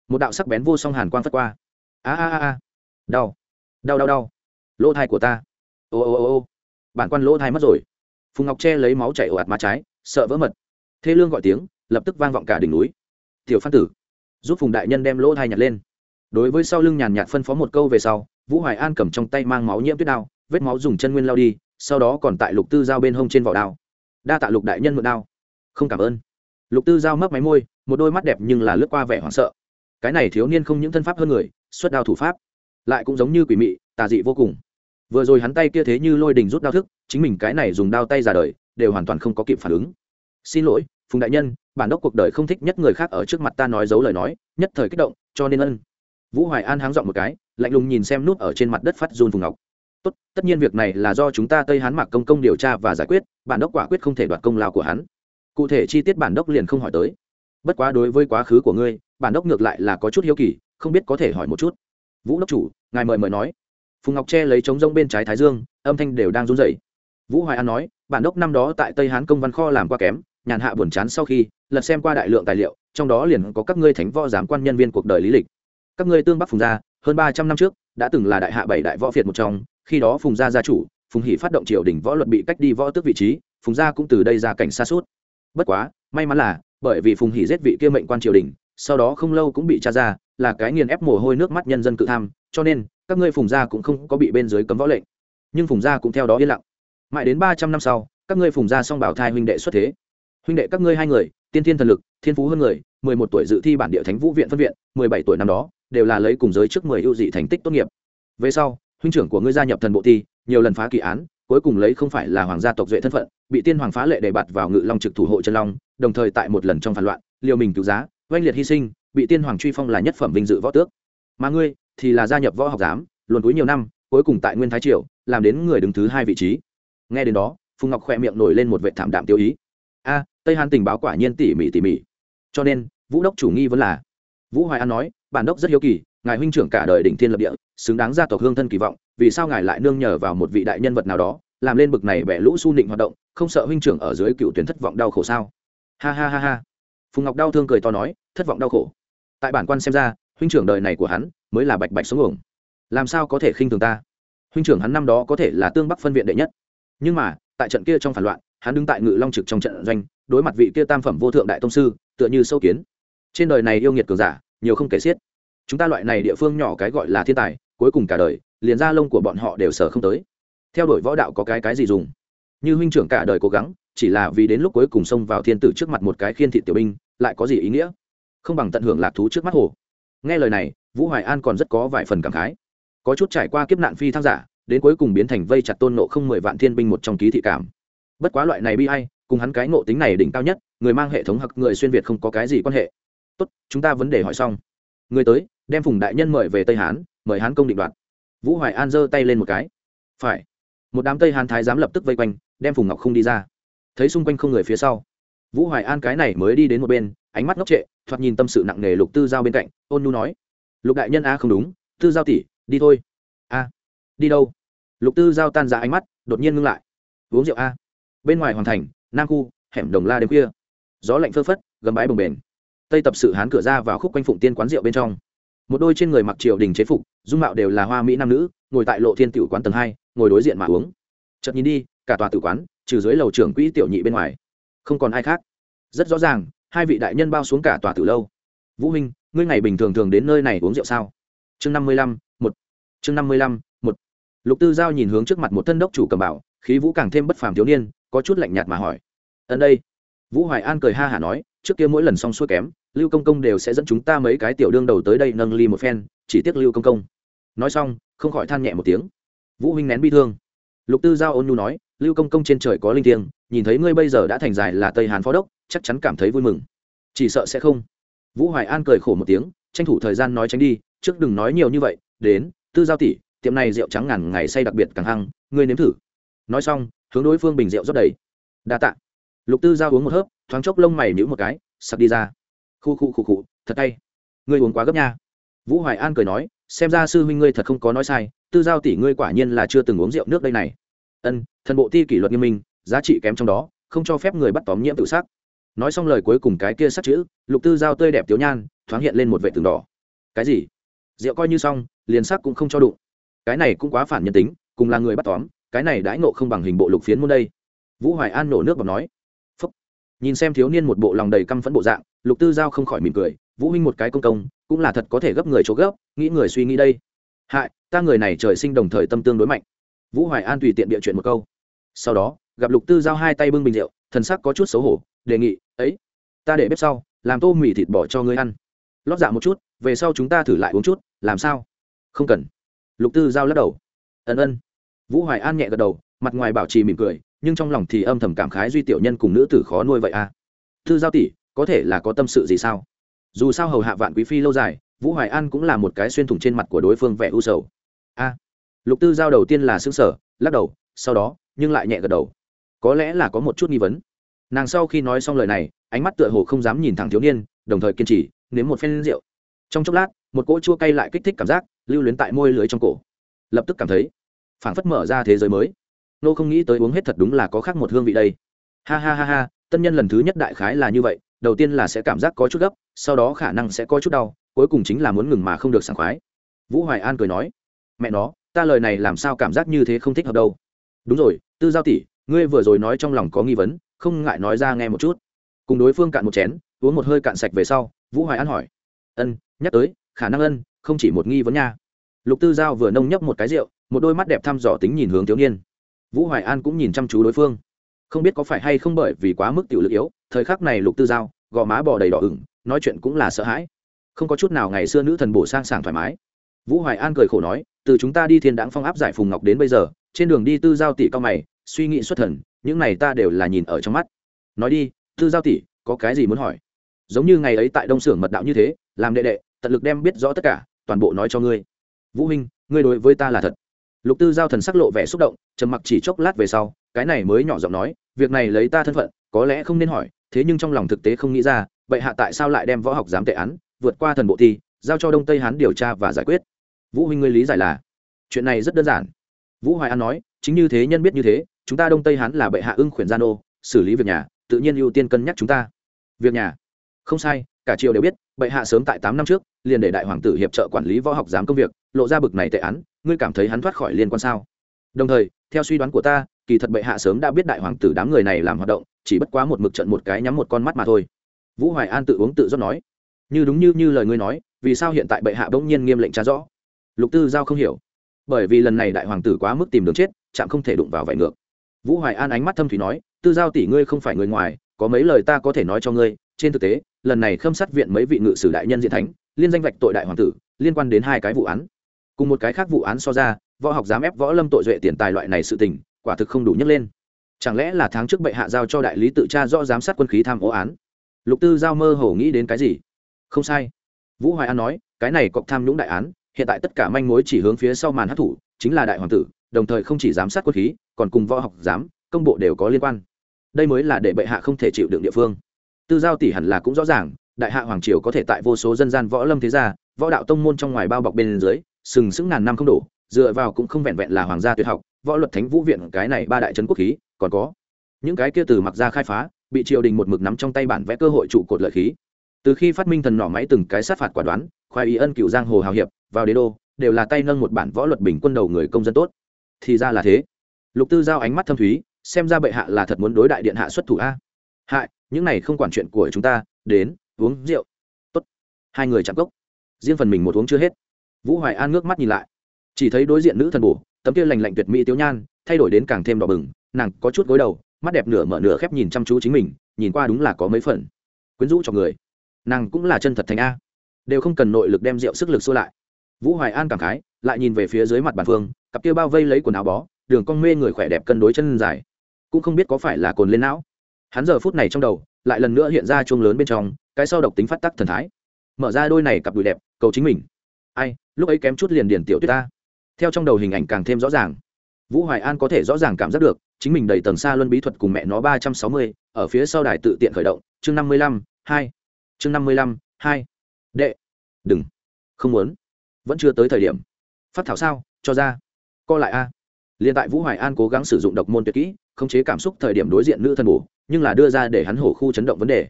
một đạo sắc bén vô song hàn quang phất qua. A a a a. Đau. Đau đau đau. Lỗ thai của ta. Ô ô ô ô. Bản quan lỗ thai mất rồi. Phùng ngọc che lấy máu chảy ồ ạt má trái, sợ vỡ mật. Thê lương gọi tiếng, lập tức vang vọng cả đỉnh núi. Tiểu phan tử giúp phùng đại nhân đem lỗ thai nhặt lên đối với sau lưng nhàn nhạt phân phó một câu về sau vũ hoài an cầm trong tay mang máu nhiễm tuyết đao vết máu dùng chân nguyên lao đi sau đó còn tại lục tư giao bên hông trên vỏ đao đa tạ lục đại nhân mượn đao không cảm ơn lục tư giao mấp máy môi một đôi mắt đẹp nhưng là lướt qua vẻ hoảng sợ cái này thiếu niên không những thân pháp hơn người xuất đao thủ pháp lại cũng giống như quỷ mị tà dị vô cùng vừa rồi hắn tay kia thế như lôi đình rút đao thức chính mình cái này dùng đao tay ra đời đều hoàn toàn không có kịp phản ứng xin lỗi phùng đại nhân bản đốc cuộc đời không thích nhất người khác ở trước mặt ta nói dấu lời nói, nhất thời kích động, cho nên ân. Vũ hoài an háng dọn một cái, lạnh lùng nhìn xem nút ở trên mặt đất phát run phùng ngọc. Tốt, tất nhiên việc này là do chúng ta tây hán mạc công công điều tra và giải quyết, bản đốc quả quyết không thể đoạt công lao của hắn. Cụ thể chi tiết bản đốc liền không hỏi tới. Bất quá đối với quá khứ của ngươi, bản đốc ngược lại là có chút hiếu kỳ, không biết có thể hỏi một chút. Vũ đốc chủ, ngài mời mời nói. Phùng ngọc che lấy trống rông bên trái thái dương, âm thanh đều đang run rẩy. Vũ hoài an nói, bản đốc năm đó tại tây hán công văn kho làm qua kém, nhàn hạ buồn chán sau khi lật xem qua đại lượng tài liệu, trong đó liền có các ngươi thánh võ giám quan nhân viên cuộc đời lý lịch. Các ngươi tương bắc phùng gia, hơn ba trăm năm trước, đã từng là đại hạ bảy đại võ việt một trong, khi đó phùng gia gia chủ, phùng hỷ phát động triều đình võ luật bị cách đi võ tước vị trí, phùng gia cũng từ đây ra cảnh xa suốt. Bất quá, may mắn là, bởi vì phùng hỷ giết vị kia mệnh quan triều đình, sau đó không lâu cũng bị tra ra, là cái nghiền ép mồ hôi nước mắt nhân dân cự tham, cho nên, các ngươi phùng gia cũng không có bị bên dưới cấm võ lệnh. Nhưng phùng gia cũng theo đó yên lặng. Mãi đến ba trăm năm sau, các ngươi phùng gia song bảo thai huynh đệ xuất thế. Huynh đệ các ngươi hai người tiên thiên thần lực, thiên phú hơn người, mười một tuổi dự thi bản địa thánh vũ viện phân viện, mười bảy tuổi năm đó, đều là lấy cùng giới trước mười ưu dị thành tích tốt nghiệp. Về sau, huynh trưởng của ngươi gia nhập thần bộ thi, nhiều lần phá kỳ án, cuối cùng lấy không phải là hoàng gia tộc duệ thân phận, bị tiên hoàng phá lệ đề bạt vào ngự long trực thủ hộ chân long, đồng thời tại một lần trong phản loạn, liều mình cứu giá, oanh liệt hy sinh, bị tiên hoàng truy phong là nhất phẩm vinh dự võ tước. Mà ngươi thì là gia nhập võ học giám, luồn túi nhiều năm, cuối cùng tại nguyên thái triều, làm đến người đứng thứ hai vị trí. Nghe đến đó, phùng ngọc khoe miệng nổi lên một vệ thảm đạm tiêu ý. A tây hàn tình báo quả nhiên tỉ mỉ tỉ mỉ. Cho nên, vũ đốc chủ nghi vẫn là, vũ hoài an nói, bản đốc rất hiếu kỳ, ngài huynh trưởng cả đời đỉnh thiên lập địa, xứng đáng gia tộc hương thân kỳ vọng, vì sao ngài lại nương nhờ vào một vị đại nhân vật nào đó, làm lên bực này bẻ lũ su nịnh hoạt động, không sợ huynh trưởng ở dưới cựu tuyến thất vọng đau khổ sao? Ha ha ha ha. Phùng ngọc đau thương cười to nói, thất vọng đau khổ. Tại bản quan xem ra, huynh trưởng đời này của hắn mới là bạch bạch sống ổng làm sao có thể khinh thường ta? Huynh trưởng hắn năm đó có thể là tương bắc phân viện đệ nhất. Nhưng mà, tại trận kia trong phản loạn, hắn đứng tại ngự long trực trong trận doanh đối mặt vị kia tam phẩm vô thượng đại tông sư, tựa như sâu kiến. Trên đời này yêu nghiệt cường giả, nhiều không kể xiết. Chúng ta loại này địa phương nhỏ cái gọi là thiên tài, cuối cùng cả đời, liền ra lông của bọn họ đều sở không tới. Theo đuổi võ đạo có cái cái gì dùng? Như huynh trưởng cả đời cố gắng, chỉ là vì đến lúc cuối cùng xông vào thiên tử trước mặt một cái khiên thị tiểu binh, lại có gì ý nghĩa? Không bằng tận hưởng lạc thú trước mắt hồ. Nghe lời này, vũ hoài an còn rất có vài phần cảm khái. Có chút trải qua kiếp nạn phi thăng giả, đến cuối cùng biến thành vây chặt tôn nộ không mười vạn thiên binh một trong ký thị cảm. Bất quá loại này bi hay cùng hắn cái ngộ tính này đỉnh cao nhất, người mang hệ thống hoặc người xuyên việt không có cái gì quan hệ. Tốt, chúng ta vấn đề hỏi xong. Người tới, đem phùng đại nhân mời về tây hán, mời hán công định đoạt. Vũ hoài an giơ tay lên một cái. Phải. Một đám tây hán thái giám lập tức vây quanh, đem phùng ngọc không đi ra. Thấy xung quanh không người phía sau, vũ hoài an cái này mới đi đến một bên, ánh mắt ngốc trệ, thoạt nhìn tâm sự nặng nề lục tư giao bên cạnh, ôn nu nói. Lục đại nhân a không đúng. Tư giao tỷ, đi thôi. A đi đâu? Lục tư giao tan ra ánh mắt, đột nhiên ngưng lại. Uống rượu a bên ngoài hoàn thành nam khu, hẻm đồng la đêm khuya. Gió lạnh phơ phất, gầm bãi bồng bềnh. Tây tập sự hán cửa ra vào khúc quanh phụng tiên quán rượu bên trong. Một đôi trên người mặc triều đình chế phục, dung mạo đều là hoa mỹ nam nữ, ngồi tại lộ thiên tiểu quán tầng hai, ngồi đối diện mà uống. Chợt nhìn đi, cả tòa tử quán, trừ dưới lầu trưởng quỹ tiểu nhị bên ngoài, không còn ai khác. Rất rõ ràng, hai vị đại nhân bao xuống cả tòa tử lâu. Vũ huynh, ngươi ngày bình thường thường đến nơi này uống rượu sao? Chương năm mươi lăm, một. Chương năm mươi lăm, một. Lục tư giao nhìn hướng trước mặt một thân đốc chủ cầm bảo, khí vũ càng thêm bất phàm thiếu niên có chút lạnh nhạt mà hỏi. Ân đây. Vũ hoài an cười ha hả nói, trước kia mỗi lần xong xuôi kém, lưu công công đều sẽ dẫn chúng ta mấy cái tiểu đương đầu tới đây nâng ly một phen, chỉ tiếc lưu công công. Nói xong, không khỏi than nhẹ một tiếng. Vũ huynh nén bi thương. Lục tư giao ôn nhu nói, lưu công công trên trời có linh thiêng, nhìn thấy ngươi bây giờ đã thành dài là tây hàn phó đốc, chắc chắn cảm thấy vui mừng. Chỉ sợ sẽ không. Vũ hoài an cười khổ một tiếng, tranh thủ thời gian nói tránh đi, trước đừng nói nhiều như vậy, đến, tư giao tỷ, tiệm này rượu trắng ngàn ngày say đặc biệt càng hăng, ngươi nếm thử. Nói xong hướng đối phương bình rượu rót đầy. Đa tạ. Lục tư giao uống một hớp, thoáng chốc lông mày nhữ một cái, sặc đi ra. Khu khu khu khu, thật tay ngươi uống quá gấp nha. Vũ hoài an cười nói, xem ra sư huynh ngươi thật không có nói sai, tư giao tỷ ngươi quả nhiên là chưa từng uống rượu nước đây này. Ân, thần bộ ti kỷ luật nghiêm minh, giá trị kém trong đó, không cho phép người bắt tóm nhiễm tự sát. Nói xong lời cuối cùng cái kia sắc chữ, lục tư giao tươi đẹp tiểu nhan, thoáng hiện lên một vệ tường đỏ. Cái gì? Rượu coi như xong, liền sắc cũng không cho đụng. Cái này cũng quá phản nhân tính, cùng là người bắt tóm cái này đãi nộ không bằng hình bộ lục phiến môn đây. Vũ hoài an nổ nước và nói. Phúc. Nhìn xem thiếu niên một bộ lòng đầy căm phẫn bộ dạng, lục tư giao không khỏi mỉm cười, vũ huynh một cái công công, cũng là thật có thể gấp người chỗ gấp, nghĩ người suy nghĩ đây. Hại, ta người này trời sinh đồng thời tâm tương đối mạnh. Vũ hoài an tùy tiện địa chuyện một câu. Sau đó, gặp lục tư giao hai tay bưng bình rượu, thần sắc có chút xấu hổ, đề nghị, ấy, ta để bếp sau, làm tô mì thịt bỏ cho ngươi ăn. Lót dạ một chút, về sau chúng ta thử lại uống chút, làm sao? Không cần. Lục tư giao lắc đầu. Ân ân vũ hoài an nhẹ gật đầu, mặt ngoài bảo trì mỉm cười, nhưng trong lòng thì âm thầm cảm khái duy tiểu nhân cùng nữ tử khó nuôi vậy à? Tư giao tỷ, có thể là có tâm sự gì sao? Dù sao hầu hạ vạn quý phi lâu dài, vũ hoài an cũng là một cái xuyên thủng trên mặt của đối phương vẻ u sầu. A. Lục tư giao đầu tiên là xứng sở lắc đầu, sau đó, nhưng lại nhẹ gật đầu. Có lẽ là có một chút nghi vấn. Nàng sau khi nói xong lời này, ánh mắt tựa hồ không dám nhìn thẳng thiếu niên, đồng thời kiên trì, nếm một phen rượu. Trong chốc lát, một cỗ chua cay lại kích thích cảm giác, lưu luyến tại môi lưới trong cổ. Lập tức cảm thấy phảng phất mở ra thế giới mới. Nô không nghĩ tới uống hết thật đúng là có khác một hương vị đây. Ha ha ha ha, tân nhân lần thứ nhất đại khái là như vậy, đầu tiên là sẽ cảm giác có chút gấp, sau đó khả năng sẽ có chút đau, cuối cùng chính là muốn ngừng mà không được sảng khoái. Vũ hoài an cười nói, mẹ nó, ta lời này làm sao cảm giác như thế không thích hợp đâu. Đúng rồi, tư giao tỷ, ngươi vừa rồi nói trong lòng có nghi vấn, không ngại nói ra nghe một chút. Cùng đối phương cạn một chén, uống một hơi cạn sạch về sau, vũ hoài an hỏi, ân, nhắc tới, khả năng ân, không chỉ một nghi vấn nha. Lục tư giao vừa nông nhấp một cái rượu một đôi mắt đẹp thăm dò tính nhìn hướng thiếu niên. Vũ hoài an cũng nhìn chăm chú đối phương. Không biết có phải hay không bởi vì quá mức tiểu lực yếu, thời khắc này lục tư giao, gò má bò đầy đỏ ửng, nói chuyện cũng là sợ hãi. Không có chút nào ngày xưa nữ thần bổ sang sảng thoải mái. Vũ hoài an cười khổ nói, từ chúng ta đi thiên đãng phong áp giải phùng ngọc đến bây giờ, trên đường đi tư giao tỷ cao mày, suy nghĩ xuất thần, những này ta đều là nhìn ở trong mắt. Nói đi, tư giao tỷ, có cái gì muốn hỏi? Giống như ngày ấy tại đông xưởng mật đạo như thế, làm đệ đệ, tận lực đem biết rõ tất cả, toàn bộ nói cho ngươi. Vũ huynh, ngươi đối với ta là thật lục tư giao thần sắc lộ vẻ xúc động, trầm mặc chỉ chốc lát về sau, cái này mới nhỏ giọng nói, việc này lấy ta thân phận, có lẽ không nên hỏi, thế nhưng trong lòng thực tế không nghĩ ra, vậy hạ tại sao lại đem võ học giám tệ án, vượt qua thần bộ thi, giao cho đông tây hán điều tra và giải quyết? Vũ huynh ngươi lý giải là, chuyện này rất đơn giản. Vũ hoài an nói, chính như thế nhân biết như thế, chúng ta đông tây hán là bệ hạ ưng khuyển gian ô xử lý việc nhà, tự nhiên ưu tiên cân nhắc chúng ta. Việc nhà? Không sai, cả triều đều biết, bệ hạ sớm tại tám năm trước, liền để đại hoàng tử hiệp trợ quản lý võ học giám công việc, lộ ra bực này tệ án ngươi cảm thấy hắn thoát khỏi liên quan sao? Đồng thời, theo suy đoán của ta, kỳ thật bệ hạ sớm đã biết đại hoàng tử đám người này làm hoạt động, chỉ bất quá một mực trận một cái nhắm một con mắt mà thôi. Vũ hoài an tự uống tự rót nói, như đúng như như lời ngươi nói, vì sao hiện tại bệ hạ bỗng nhiên nghiêm lệnh tra rõ? Lục tư giao không hiểu, bởi vì lần này đại hoàng tử quá mức tìm đường chết, chạm không thể đụng vào vải ngược. Vũ hoài an ánh mắt thâm thủy nói, tư giao tỷ ngươi không phải người ngoài, có mấy lời ta có thể nói cho ngươi. Trên thực tế, lần này khâm sát viện mấy vị ngự sử đại nhân diện thánh, liên danh vạch tội đại hoàng tử, liên quan đến hai cái vụ án cùng một cái khác vụ án so ra, võ học dám ép võ lâm tội duệ tiền tài loại này sự tình, quả thực không đủ nhấc lên. Chẳng lẽ là tháng trước bệ hạ giao cho đại lý tự tra rõ giám sát quân khí tham ô án? Lục tư giao mơ hồ nghĩ đến cái gì? Không sai. Vũ hoài an nói, cái này cọc tham nhũng đại án, hiện tại tất cả manh mối chỉ hướng phía sau màn hát thủ chính là đại hoàng tử, đồng thời không chỉ giám sát quân khí, còn cùng võ học giám, công bộ đều có liên quan. Đây mới là để bệ hạ không thể chịu đựng địa phương. Tư giao tỷ hẳn là cũng rõ ràng, đại hạ hoàng triều có thể tại vô số dân gian võ lâm thế gia, võ đạo tông môn trong ngoài bao bọc bên dưới sừng sững ngàn năm không đổ, dựa vào cũng không vẹn vẹn là hoàng gia tuyệt học, võ luật thánh vũ viện cái này ba đại trấn quốc khí, còn có những cái kia từ mặc ra khai phá, bị triều đình một mực nắm trong tay bản vẽ cơ hội trụ cột lợi khí. Từ khi phát minh thần nỏ máy từng cái sát phạt quả đoán, khoai ý ân cựu giang hồ hào hiệp, vào đế đô, đều là tay nâng một bản võ luật bình quân đầu người công dân tốt. Thì ra là thế. Lục tư giao ánh mắt thâm thúy, xem ra bệ hạ là thật muốn đối đại điện hạ xuất thủ a. Hại, những này không quản chuyện của chúng ta, đến, uống rượu. Tốt. Hai người chạm cốc. Riêng phần mình một uống chưa hết vũ hoài an ngước mắt nhìn lại. Chỉ thấy đối diện nữ thần bổ, tấm kia lành lạnh tuyệt mỹ tiêu nhan, thay đổi đến càng thêm đỏ bừng, nàng có chút gối đầu, mắt đẹp nửa mở nửa khép nhìn chăm chú chính mình, nhìn qua đúng là có mấy phần. Quyến rũ cho người. Nàng cũng là chân thật thành a. Đều không cần nội lực đem rượu sức lực xua lại. Vũ hoài an cảm khái, lại nhìn về phía dưới mặt bàn phương, cặp kia bao vây lấy quần áo bó, đường con mê người khỏe đẹp cân đối chân dài. Cũng không biết có phải là cồn lên não. Hắn giờ phút này trong đầu, lại lần nữa hiện ra chuông lớn bên trong, cái sau độc tính phát tắc thần thái. Mở ra đôi này cặp đùi đẹp, cầu chính mình ai, lúc ấy kém chút liền điền tiểu tuyết ta. Theo trong đầu hình ảnh càng thêm rõ ràng. Vũ hoài an có thể rõ ràng cảm giác được, chính mình đầy tầng xa luân bí thuật cùng mẹ nó ba trăm sáu mươi, ở phía sau đài tự tiện khởi động, chương năm mươi lăm, hai. Chương năm mươi lăm, hai. Đệ. Đừng. Không muốn. Vẫn chưa tới thời điểm. Phát thảo sao, cho ra. Co lại a. À. liền tại vũ hoài an cố gắng sử dụng độc môn tuyệt kỹ, khống chế cảm xúc thời điểm đối diện nữ thân bổ, nhưng là đưa ra để hắn hổ khu chấn động vấn đề.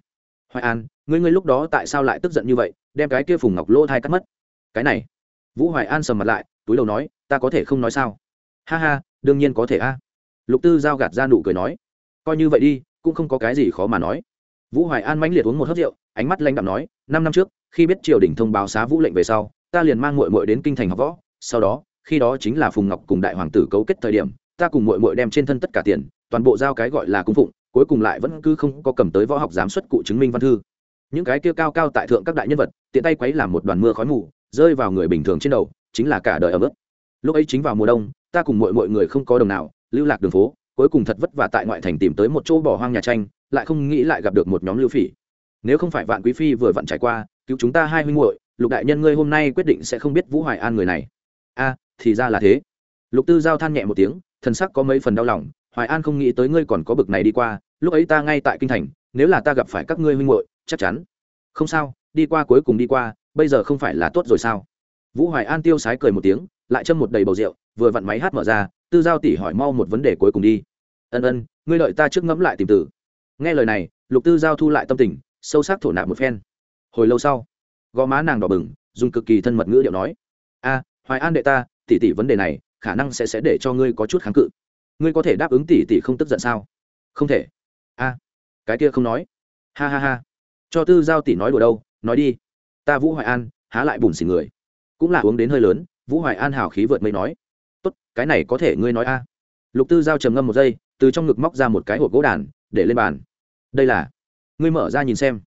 Hoài an, ngươi ngươi lúc đó tại sao lại tức giận như vậy, đem cái kia phùng ngọc lô thai cắt mất? Cái này. Vũ hoài an sầm mặt lại, túi đầu nói, ta có thể không nói sao? Ha ha, đương nhiên có thể a. Lục tư giao gạt ra nụ cười nói, coi như vậy đi, cũng không có cái gì khó mà nói. Vũ hoài an mãnh liệt uống một hớp rượu, ánh mắt lanh đạm nói, năm năm trước, khi biết triều đình thông báo xá vũ lệnh về sau, ta liền mang mội mội đến kinh thành học võ, sau đó, khi đó chính là phùng ngọc cùng đại hoàng tử cấu kết thời điểm, ta cùng mội mội đem trên thân tất cả tiền, toàn bộ giao cái gọi là cung phụng, cuối cùng lại vẫn cứ không có cầm tới võ học giám xuất cụ chứng minh văn thư. Những cái kia cao cao tại thượng các đại nhân vật, tiện tay quấy làm một đoàn mưa khói mù rơi vào người bình thường trên đầu, chính là cả đời ở mức lúc ấy chính vào mùa đông, ta cùng mọi mọi người không có đồng nào, lưu lạc đường phố, cuối cùng thật vất vả tại ngoại thành tìm tới một chỗ bỏ hoang nhà tranh, lại không nghĩ lại gặp được một nhóm lưu phỉ. Nếu không phải vạn quý phi vừa vặn trải qua, cứu chúng ta hai huynh muội, lục đại nhân ngươi hôm nay quyết định sẽ không biết vũ hoài an người này. A, thì ra là thế. Lục tư giao than nhẹ một tiếng, thần sắc có mấy phần đau lòng, hoài an không nghĩ tới ngươi còn có bực này đi qua, lúc ấy ta ngay tại kinh thành, nếu là ta gặp phải các ngươi huynh muội, chắc chắn. Không sao, đi qua cuối cùng đi qua bây giờ không phải là tốt rồi sao? Vũ hoài an tiêu sái cười một tiếng, lại châm một đầy bầu rượu, vừa vặn máy hát mở ra, tư giao tỷ hỏi mau một vấn đề cuối cùng đi. Ân ân, ngươi lợi ta trước ngẫm lại tìm tử nghe lời này, lục tư giao thu lại tâm tình, sâu sắc thổ nạp một phen. Hồi lâu sau, gò má nàng đỏ bừng, dùng cực kỳ thân mật ngữ điệu nói, a, hoài an đệ ta, tỷ tỷ vấn đề này, khả năng sẽ sẽ để cho ngươi có chút kháng cự. Ngươi có thể đáp ứng tỷ tỷ không tức giận sao? Không thể. A, cái kia không nói. Ha ha ha. Cho tư giao tỷ nói đùa đâu, nói đi ta vũ hoài an há lại bùn xỉn người cũng là uống đến hơi lớn vũ hoài an hào khí vượt mây nói tốt cái này có thể ngươi nói a lục tư giao trầm ngâm một giây từ trong ngực móc ra một cái hộp gỗ đàn để lên bàn đây là ngươi mở ra nhìn xem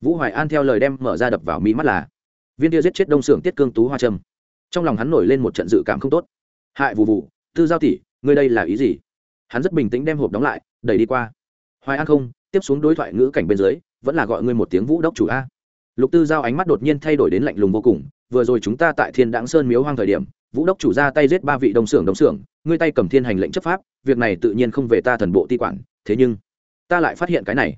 vũ hoài an theo lời đem mở ra đập vào mi mắt là viên tia giết chết đông xưởng tiết cương tú hoa trâm trong lòng hắn nổi lên một trận dự cảm không tốt hại vụ vụ tư giao tỷ ngươi đây là ý gì hắn rất bình tĩnh đem hộp đóng lại đẩy đi qua hoài an không tiếp xuống đối thoại ngữ cảnh bên dưới vẫn là gọi ngươi một tiếng vũ đốc chủ a lục tư giao ánh mắt đột nhiên thay đổi đến lạnh lùng vô cùng, vừa rồi chúng ta tại thiên đãng sơn miếu hoang thời điểm, vũ đốc chủ ra tay giết ba vị đồng xưởng đồng xưởng, ngươi tay cầm thiên hành lệnh chấp pháp, việc này tự nhiên không về ta thần bộ ti quản, thế nhưng, ta lại phát hiện cái này.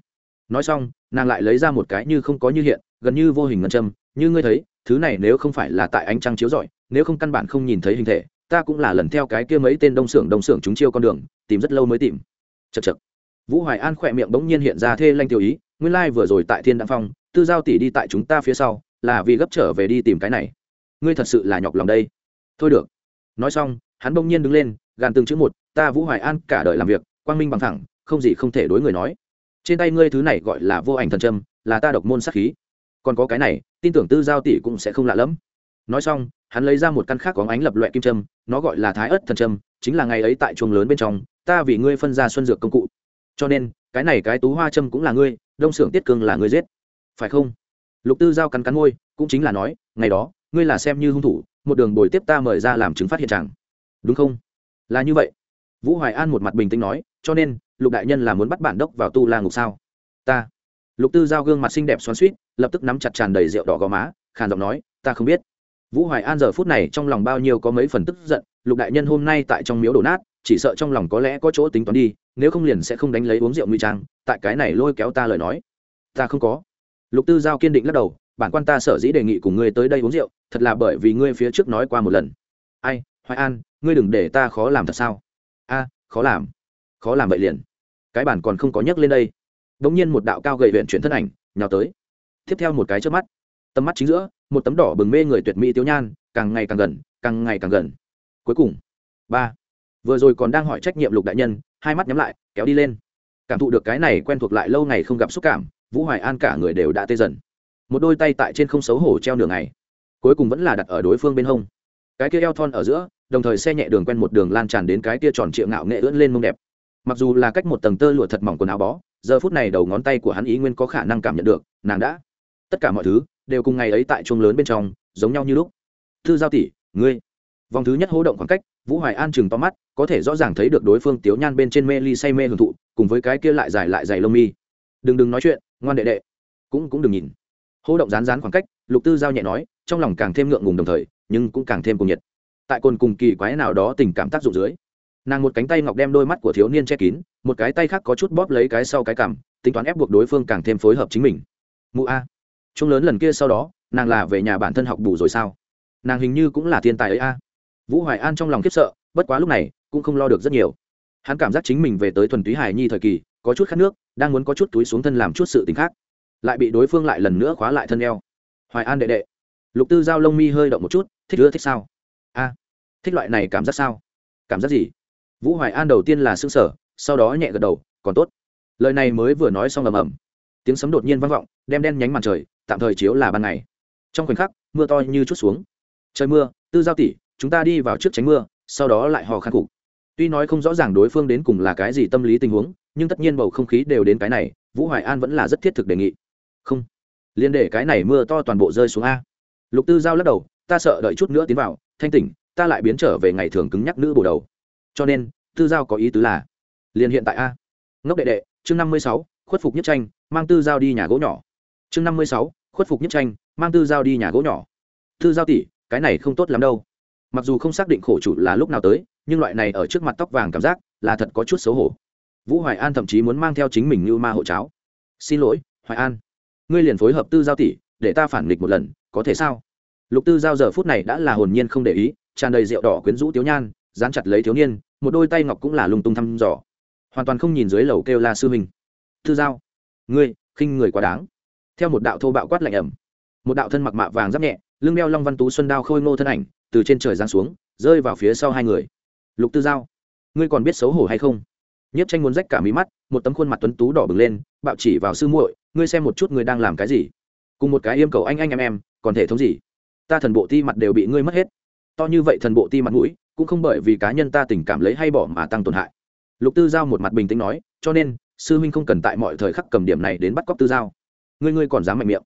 Nói xong, nàng lại lấy ra một cái như không có như hiện, gần như vô hình ngân châm, như ngươi thấy, thứ này nếu không phải là tại ánh trăng chiếu rọi, nếu không căn bản không nhìn thấy hình thể, ta cũng là lần theo cái kia mấy tên đông xưởng đông xưởng chúng chiêu con đường, tìm rất lâu mới tìm. Chật chật vũ hoài an khỏe miệng bỗng nhiên hiện ra thê lanh tiêu ý, nguyên lai vừa rồi tại thiên đăng phong tư giao tỷ đi tại chúng ta phía sau, là vì gấp trở về đi tìm cái này. Ngươi thật sự là nhọc lòng đây. Thôi được. Nói xong, hắn bỗng nhiên đứng lên, gàn từng chữ một, ta vũ hoài an cả đời làm việc, quang minh bằng thẳng, không gì không thể đối người nói. Trên tay ngươi thứ này gọi là vô ảnh thần trâm là ta độc môn sát khí. Còn có cái này, tin tưởng tư giao tỷ cũng sẽ không lạ lẫm. Nói xong, hắn lấy ra một căn khác có ánh lập loại kim trâm nó gọi là thái ớt thần trâm chính là ngày ấy tại chuồng lớn bên trong, ta vì ngươi phân ra xuân dược công cụ. Cho nên, cái này cái tú hoa trâm cũng là ngươi, đông xưởng tiết cương là ngươi giết phải không? Lục tư giao cắn cắn môi, cũng chính là nói, ngày đó, ngươi là xem như hung thủ, một đường bồi tiếp ta mời ra làm chứng phát hiện chẳng. Đúng không? Là như vậy. Vũ hoài an một mặt bình tĩnh nói, cho nên, lục đại nhân là muốn bắt bản đốc vào tu la ngục sao? Ta. Lục tư giao gương mặt xinh đẹp xoắn suýt lập tức nắm chặt tràn đầy rượu đỏ gò má, khàn giọng nói, ta không biết. Vũ hoài an giờ phút này trong lòng bao nhiêu có mấy phần tức giận, lục đại nhân hôm nay tại trong miếu đổ nát, chỉ sợ trong lòng có lẽ có chỗ tính toán đi, nếu không liền sẽ không đánh lấy uống rượu nguy trang, tại cái này lôi kéo ta lời nói. Ta không có lục tư giao kiên định lắc đầu, bản quan ta sở dĩ đề nghị cùng ngươi tới đây uống rượu, thật là bởi vì ngươi phía trước nói qua một lần. Ai, hoài an, ngươi đừng để ta khó làm thật sao? A, khó làm khó làm vậy liền. Cái bản còn không có nhắc lên đây. Đ ỗ n g nhiên một đạo cao gầy huyện chuyển thân ảnh, nhào tới. Tiếp theo một cái trước mắt, tầm mắt chính giữa, một tấm đỏ bừng mê người tuyệt mỹ tiểu nhan, càng ngày càng gần, càng ngày càng gần. Cuối cùng, ba. Vừa rồi còn đang hỏi trách nhiệm lục đại nhân, hai mắt nhắm lại, kéo đi lên. Cảm thụ được cái này quen thuộc lại lâu ngày không gặp xúc cảm vũ hoài an cả người đều đã tê dần. Một đôi tay tại trên không xấu hổ treo nửa ngày, cuối cùng vẫn là đặt ở đối phương bên hông. Cái kia eo thon ở giữa, đồng thời xe nhẹ đường quen một đường lan tràn đến cái kia tròn triệu ngạo nghệ ưỡn lên mông đẹp. Mặc dù là cách một tầng tơ lụa thật mỏng quần áo bó, giờ phút này đầu ngón tay của hắn ý nguyên có khả năng cảm nhận được, nàng đã. Tất cả mọi thứ đều cùng ngày ấy tại chuông lớn bên trong, giống nhau như lúc. Thư giao tỷ, ngươi. Vòng thứ nhất hô động khoảng cách, vũ hoài an chừng to mắt, có thể rõ ràng thấy được đối phương tiếu nhan bên trên mê ly say mê hưởng thụ, cùng với cái kia lại dài lại dày lông mi. Đừng đừng nói chuyện ngoan đệ đệ. Cũng cũng đừng nhìn. Hô động rán rán khoảng cách, lục tư giao nhẹ nói, trong lòng càng thêm ngượng ngùng đồng thời, nhưng cũng càng thêm cùng nhiệt. Tại cồn cùng kỳ quái nào đó tình cảm tác dụng dưới, nàng một cánh tay ngọc đem đôi mắt của thiếu niên che kín, một cái tay khác có chút bóp lấy cái sau cái cằm, tính toán ép buộc đối phương càng thêm phối hợp chính mình. Mụ a, chung lớn lần kia sau đó, nàng là về nhà bản thân học bù rồi sao? Nàng hình như cũng là thiên tài ấy a. Vũ hoài an trong lòng khiếp sợ, bất quá lúc này, cũng không lo được rất nhiều. Hắn cảm giác chính mình về tới thuần túy hài nhi thời kỳ có chút khát nước, đang muốn có chút túi xuống thân làm chút sự t ì n h khác. Lại bị đối phương lại lần nữa khóa lại thân eo. Hoài an đệ đệ. Lục tư giao lông mi hơi động một chút, thích ưa thích sao? A, thích loại này cảm giác sao? Cảm giác gì? Vũ hoài an đầu tiên là s ư ơ n g sở sau đó nhẹ gật đầu, còn tốt. Lời này mới vừa nói xong ầm ầm. Tiếng sấm đột nhiên vang vọng, đem đen nhánh màn trời, tạm thời chiếu là ban ngày. Trong khoảnh khắc, mưa to như chút xuống. Trời mưa, tư giao tỷ, chúng ta đi vào trước tránh mưa, sau đó lại hò khăn cục. Tuy nói không rõ ràng đối phương đến cùng là cái gì tâm lý tình huống nhưng tất nhiên bầu không khí đều đến cái này, vũ hoài an vẫn là rất thiết thực đề nghị. Không, liền để cái này mưa to toàn bộ rơi xuống a. Lục tư giao lắc đầu, ta sợ đợi chút nữa tiến vào, thanh tỉnh, ta lại biến trở về ngày thường cứng nhắc nữ bổ đầu. Cho nên, tư giao có ý tứ là, liền hiện tại a. Ngốc đệ đệ, chương năm mươi sáu, khuất phục nhất tranh, mang tư giao đi nhà gỗ nhỏ. Chương năm mươi sáu, khuất phục nhất tranh, mang tư giao đi nhà gỗ nhỏ. Tư giao tỷ, cái này không tốt lắm đâu. Mặc dù không xác định khổ chủ là lúc nào tới, nhưng loại này ở trước mặt tóc vàng cảm giác là thật có chút xấu hổ vũ hoài an thậm chí muốn mang theo chính mình như ma hộ cháo. Xin lỗi, hoài an. Ngươi liền phối hợp tư giao tỷ, để ta phản nghịch một lần, có thể sao? Lục tư giao giờ phút này đã là hồn nhiên không để ý, tràn đầy rượu đỏ quyến rũ tiếu nhan, dán chặt lấy thiếu niên, một đôi tay ngọc cũng là lung tung thăm dò. Hoàn toàn không nhìn dưới lầu kêu la sư hình. tư giao, ngươi, khinh người quá đáng. Theo một đạo thô bạo quát lạnh ẩm. Một đạo thân mặc mạ vàng giáp nhẹ, lưng đeo long văn tú xuân đao khôi ngô thân ảnh, từ trên trời giáng xuống, rơi vào phía sau hai người. Lục tư giao, ngươi còn biết xấu hổ hay không? Nhiếp tranh muốn rách cả mí mắt, một tấm khuôn mặt tuấn tú đỏ bừng lên, bạo chỉ vào sư muội, ngươi xem một chút ngươi đang làm cái gì. Cùng một cái yêm cầu anh anh em em, còn thể thống gì? Ta thần bộ ti mặt đều bị ngươi mất hết. To như vậy thần bộ ti mặt mũi, cũng không bởi vì cá nhân ta tình cảm lấy hay bỏ mà tăng tổn hại. Lục tư giao một mặt bình tĩnh nói, cho nên, sư huynh không cần tại mọi thời khắc cầm điểm này đến bắt cóc tư giao. Ngươi ngươi còn dám mạnh miệng.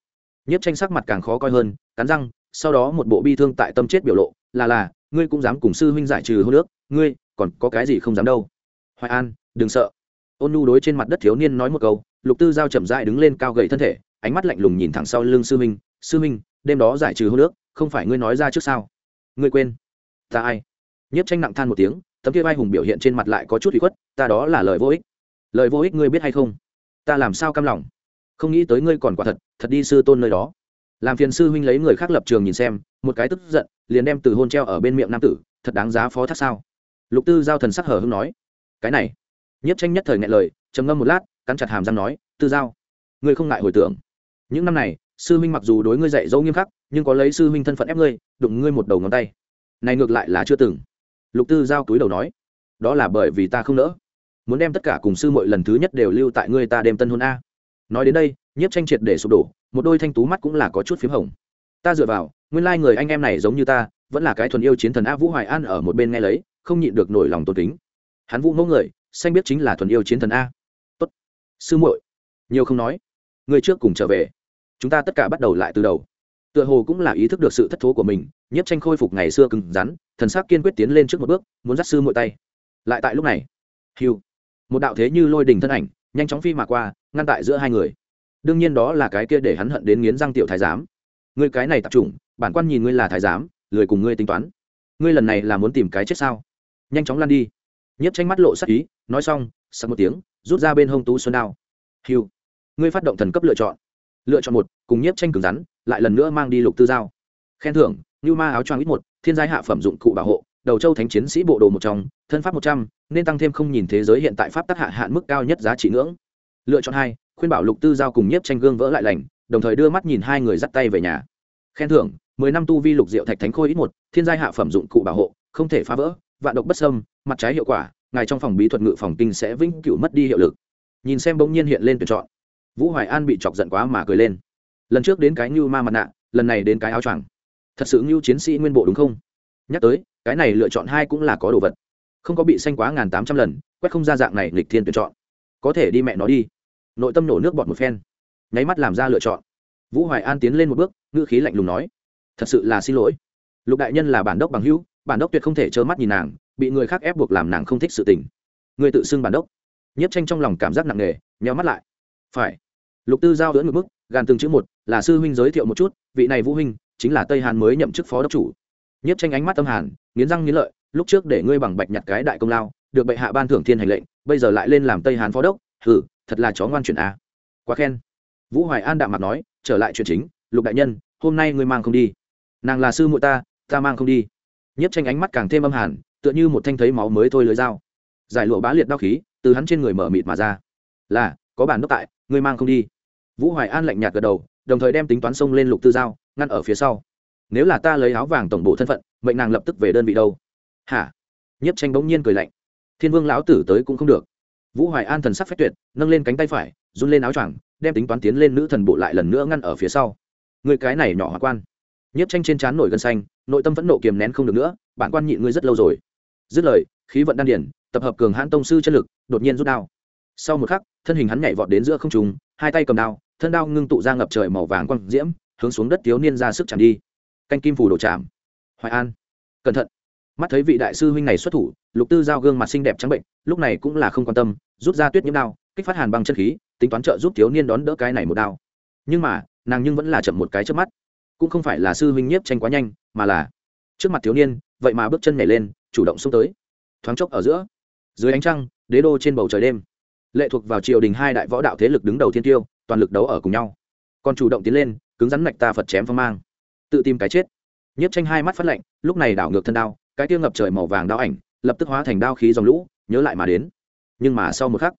Nhiếp tranh sắc mặt càng khó coi hơn, cắn răng, sau đó một bộ bi thương tại tâm chết biểu lộ, là là, ngươi cũng dám cùng sư huynh giải trừ hô nước ngươi còn có cái gì không dám đâu. Hoài an đừng sợ. Ôn nhu đối trên mặt đất thiếu niên nói một câu lục tư giao chậm dại đứng lên cao gầy thân thể ánh mắt lạnh lùng nhìn thẳng sau lưng sư Minh, sư Minh, đêm đó giải trừ hô nước không phải ngươi nói ra trước sao? Ngươi quên ta ai? Nhiếp tranh nặng than một tiếng tấm kia vai hùng biểu hiện trên mặt lại có chút bị khuất ta đó là lời vô ích. Lời vô ích ngươi biết hay không? Ta làm sao cam lòng? Không nghĩ tới ngươi còn quả thật thật đi sư tôn nơi đó. Làm phiền sư huynh lấy người khác lập trường nhìn xem một cái tức giận liền đem từ hôn treo ở bên miệng nam tử thật đáng giá phó thác sao? Lục tư giao thần sắc hở hưng nói cái này nhiếp tranh nhất thời ngại lời, trầm ngâm một lát, cắn chặt hàm răng nói, tư giao, ngươi không ngại hồi tưởng. Những năm này, sư huynh mặc dù đối ngươi dạy dỗ nghiêm khắc, nhưng có lấy sư huynh thân phận ép ngươi, đụng ngươi một đầu ngón tay. Này ngược lại là chưa từng. Lục tư giao túi đầu nói, đó là bởi vì ta không nỡ. Muốn đem tất cả cùng sư mọi lần thứ nhất đều lưu tại ngươi ta đem tân hôn a. Nói đến đây, nhiếp tranh triệt để sụp đổ, một đôi thanh tú mắt cũng là có chút p h í m hồng. Ta dựa vào, nguyên lai、like、người anh em này giống như ta, vẫn là cái thuần yêu chiến thần a vũ hoài an ở một bên nghe lấy, không nhịn được nổi lòng tôn kính. Hắn vũ mẫu người xanh biết chính là thuần yêu chiến thần a. Tốt. Sư muội, nhiều không nói. Người trước cùng trở về. Chúng ta tất cả bắt đầu lại từ đầu. Tựa hồ cũng là ý thức được sự thất thố của mình nhiếp tranh khôi phục ngày xưa cứng rắn, thần sắc kiên quyết tiến lên trước một bước, muốn dắt sư muội tay. Lại tại lúc này, hiu, một đạo thế như lôi đình thân ảnh, nhanh chóng phi mà qua, ngăn tại giữa hai người. Đương nhiên đó là cái kia để hắn hận đến nghiến răng tiểu thái giám. Ngươi cái này tập trung bản quan nhìn ngươi là thái giám, lười cùng ngươi tính toán. Ngươi lần này là muốn tìm cái chết sao? Nhanh chóng lăn đi nhiếp tranh mắt lộ sắc ý, nói xong sắc một tiếng, rút ra bên hông tú xuân đao. Hiu ngươi phát động thần cấp lựa chọn. Lựa chọn một, cùng nhiếp tranh cứng rắn, lại lần nữa mang đi lục tư giao. Khen thưởng như ma áo choàng ít một, thiên giai hạ phẩm dụng cụ bảo hộ, đầu châu thánh chiến sĩ bộ đồ một trong, thân pháp một trăm, nên tăng thêm không nhìn thế giới hiện tại pháp tác hạ hạn mức cao nhất giá trị ngưỡng. Lựa chọn hai, khuyên bảo lục tư giao cùng nhiếp tranh gương vỡ lại lành, đồng thời đưa mắt nhìn hai người dắt tay về nhà. Khen thưởng, mười năm tu vi lục diệu thạch thánh khôi ít một, thiên giai hạ phẩm dụng cụ bảo hộ, không thể phá vỡ vạn độc bất sâm mặt trái hiệu quả, ngài trong phòng bí thuật ngự phòng kinh sẽ vĩnh cửu mất đi hiệu lực. Nhìn xem bỗng nhiên hiện lên tuyển chọn. Vũ hoài an bị chọc giận quá mà cười lên. Lần trước đến cái ngưu ma mặt nạ, lần này đến cái áo choàng. Thật sự ngưu chiến sĩ nguyên bộ đúng không? Nhắc tới, cái này lựa chọn hai cũng là có đồ vật. Không có bị xanh quá ngàn tám trăm lần, quét không ra dạng này lịch thiên tuyển chọn. Có thể đi mẹ nó đi. Nội tâm nổ nước bọt một phen. Nháy mắt làm ra lựa chọn. Vũ hoài an tiến lên một bước, ngữ khí lạnh lùng nói, thật sự là xin lỗi. Lục đại nhân là bản đốc bằng hữu bản đốc tuyệt không thể trơ mắt nhìn nàng bị người khác ép buộc làm nàng không thích sự tình. Người tự xưng bản đốc. Nhiếp tranh trong lòng cảm giác nặng nề nheo mắt lại. Phải. Lục tư giao đỡ ngược bức gàn từng chữ một là sư huynh giới thiệu một chút vị này vũ huynh chính là tây hàn mới nhậm chức phó đốc chủ. Nhiếp tranh ánh mắt tâm hàn nghiến răng nghiến lợi lúc trước để ngươi bằng bạch nhặt cái đại công lao được bệ hạ ban thưởng thiên hành lệnh bây giờ lại lên làm tây hàn phó đốc hử, thật là chó ngoan chuyển a. Quá khen. Vũ hoài an đạm mặt nói trở lại chuyện chính lục đại nhân hôm nay ngươi mang không đi. Nàng là sư muội ta ta mang không đi nhiếp tranh ánh mắt càng thêm âm hàn, tựa như một thanh thấy máu mới thôi lưới dao. Giải lụa bá liệt đao khí, từ hắn trên người mở mịt mà ra. Là, có bản đốc tại, ngươi mang không đi. Vũ hoài an lạnh nhạt gật đầu, đồng thời đem tính toán xông lên lục tư giao ngăn ở phía sau. Nếu là ta lấy áo vàng tổng bộ thân phận, mệnh nàng lập tức về đơn vị đâu. Hả? Nhiếp tranh bỗng nhiên cười lạnh. Thiên vương lão tử tới cũng không được. Vũ hoài an thần sắc phép tuyệt, nâng lên cánh tay phải, run lên áo choàng, đem tính toán tiến lên nữ thần bộ lại lần nữa ngăn ở phía sau. Người cái này nhỏ hòa quan. Nhiếp tranh trên trán nổi gân xanh nội tâm vẫn nộ kiềm nén không được nữa, bản quan nhịn ngươi rất lâu rồi. Dứt lời, khí vận đan điển tập hợp cường hãn tông sư chân lực, đột nhiên rút đao. Sau một khắc, thân hình hắn nhảy vọt đến giữa không trùng hai tay cầm đao, thân đao ngưng tụ ra ngập trời màu vàng quang diễm, hướng xuống đất thiếu niên ra sức chạm đi. Canh kim phủ đổ chạm. Hoài an. Cẩn thận. Mắt thấy vị đại sư huynh này xuất thủ, lục tư giao gương mặt xinh đẹp trắng bệnh, lúc này cũng là không quan tâm, rút ra tuyết nhiễm đao, kích phát hàn bằng chân khí, tính toán trợ giúp thiếu niên đón đỡ cái này một đao. Nhưng mà, nàng nhưng vẫn là chậm một cái trước mắt cũng không phải là sư huynh nhiếp tranh quá nhanh, mà là trước mặt thiếu niên, vậy mà bước chân nhảy lên, chủ động xông tới. Thoáng chốc ở giữa, dưới ánh trăng, đế đô trên bầu trời đêm, lệ thuộc vào triều đình hai đại võ đạo thế lực đứng đầu thiên tiêu, toàn lực đấu ở cùng nhau. Còn chủ động tiến lên, cứng rắn mạch ta phật chém phong mang, tự tìm cái chết. Nhiếp tranh hai mắt phát lạnh, lúc này đảo ngược thân đao, cái tiêu ngập trời màu vàng đao ảnh, lập tức hóa thành đao khí dòng lũ, nhớ lại mà đến. Nhưng mà sau một khắc,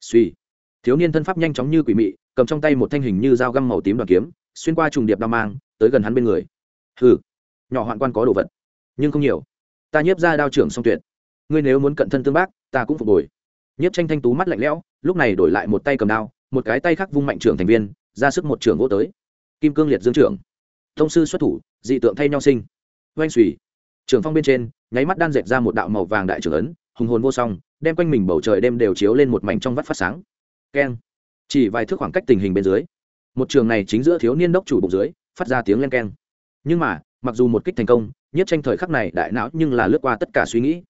suy, thiếu niên thân pháp nhanh chóng như quỷ mị cầm trong tay một thanh hình như dao găm màu tím đoàn kiếm, xuyên qua trùng điệp đao mang, tới gần hắn bên người. Hừ, nhỏ hoạn quan có đồ vật, nhưng không nhiều. Ta nhiếp ra đao trưởng song tuyệt. Ngươi nếu muốn cận thân tương bác, ta cũng phục hồi. Nhiếp tranh thanh tú mắt lạnh lẽo, lúc này đổi lại một tay cầm đao, một cái tay khác vung mạnh trưởng thành viên, ra sức một trưởng gỗ tới. Kim cương liệt dương trưởng. Thông sư xuất thủ, dị tượng thay nhau sinh. Oanh xùy trưởng phong bên trên, nháy mắt đan dệt ra một đạo màu vàng đại trưởng ấn, hùng hồn vô song, đem quanh mình bầu trời đêm đều chiếu lên một mảnh trong vắt phát sáng. Keng chỉ vài thước khoảng cách tình hình bên dưới, một trường này chính giữa thiếu niên đốc chủ bụng dưới, phát ra tiếng len keng. Nhưng mà, mặc dù một kích thành công, nhất tranh thời khắc này đại não nhưng là lướt qua tất cả suy nghĩ.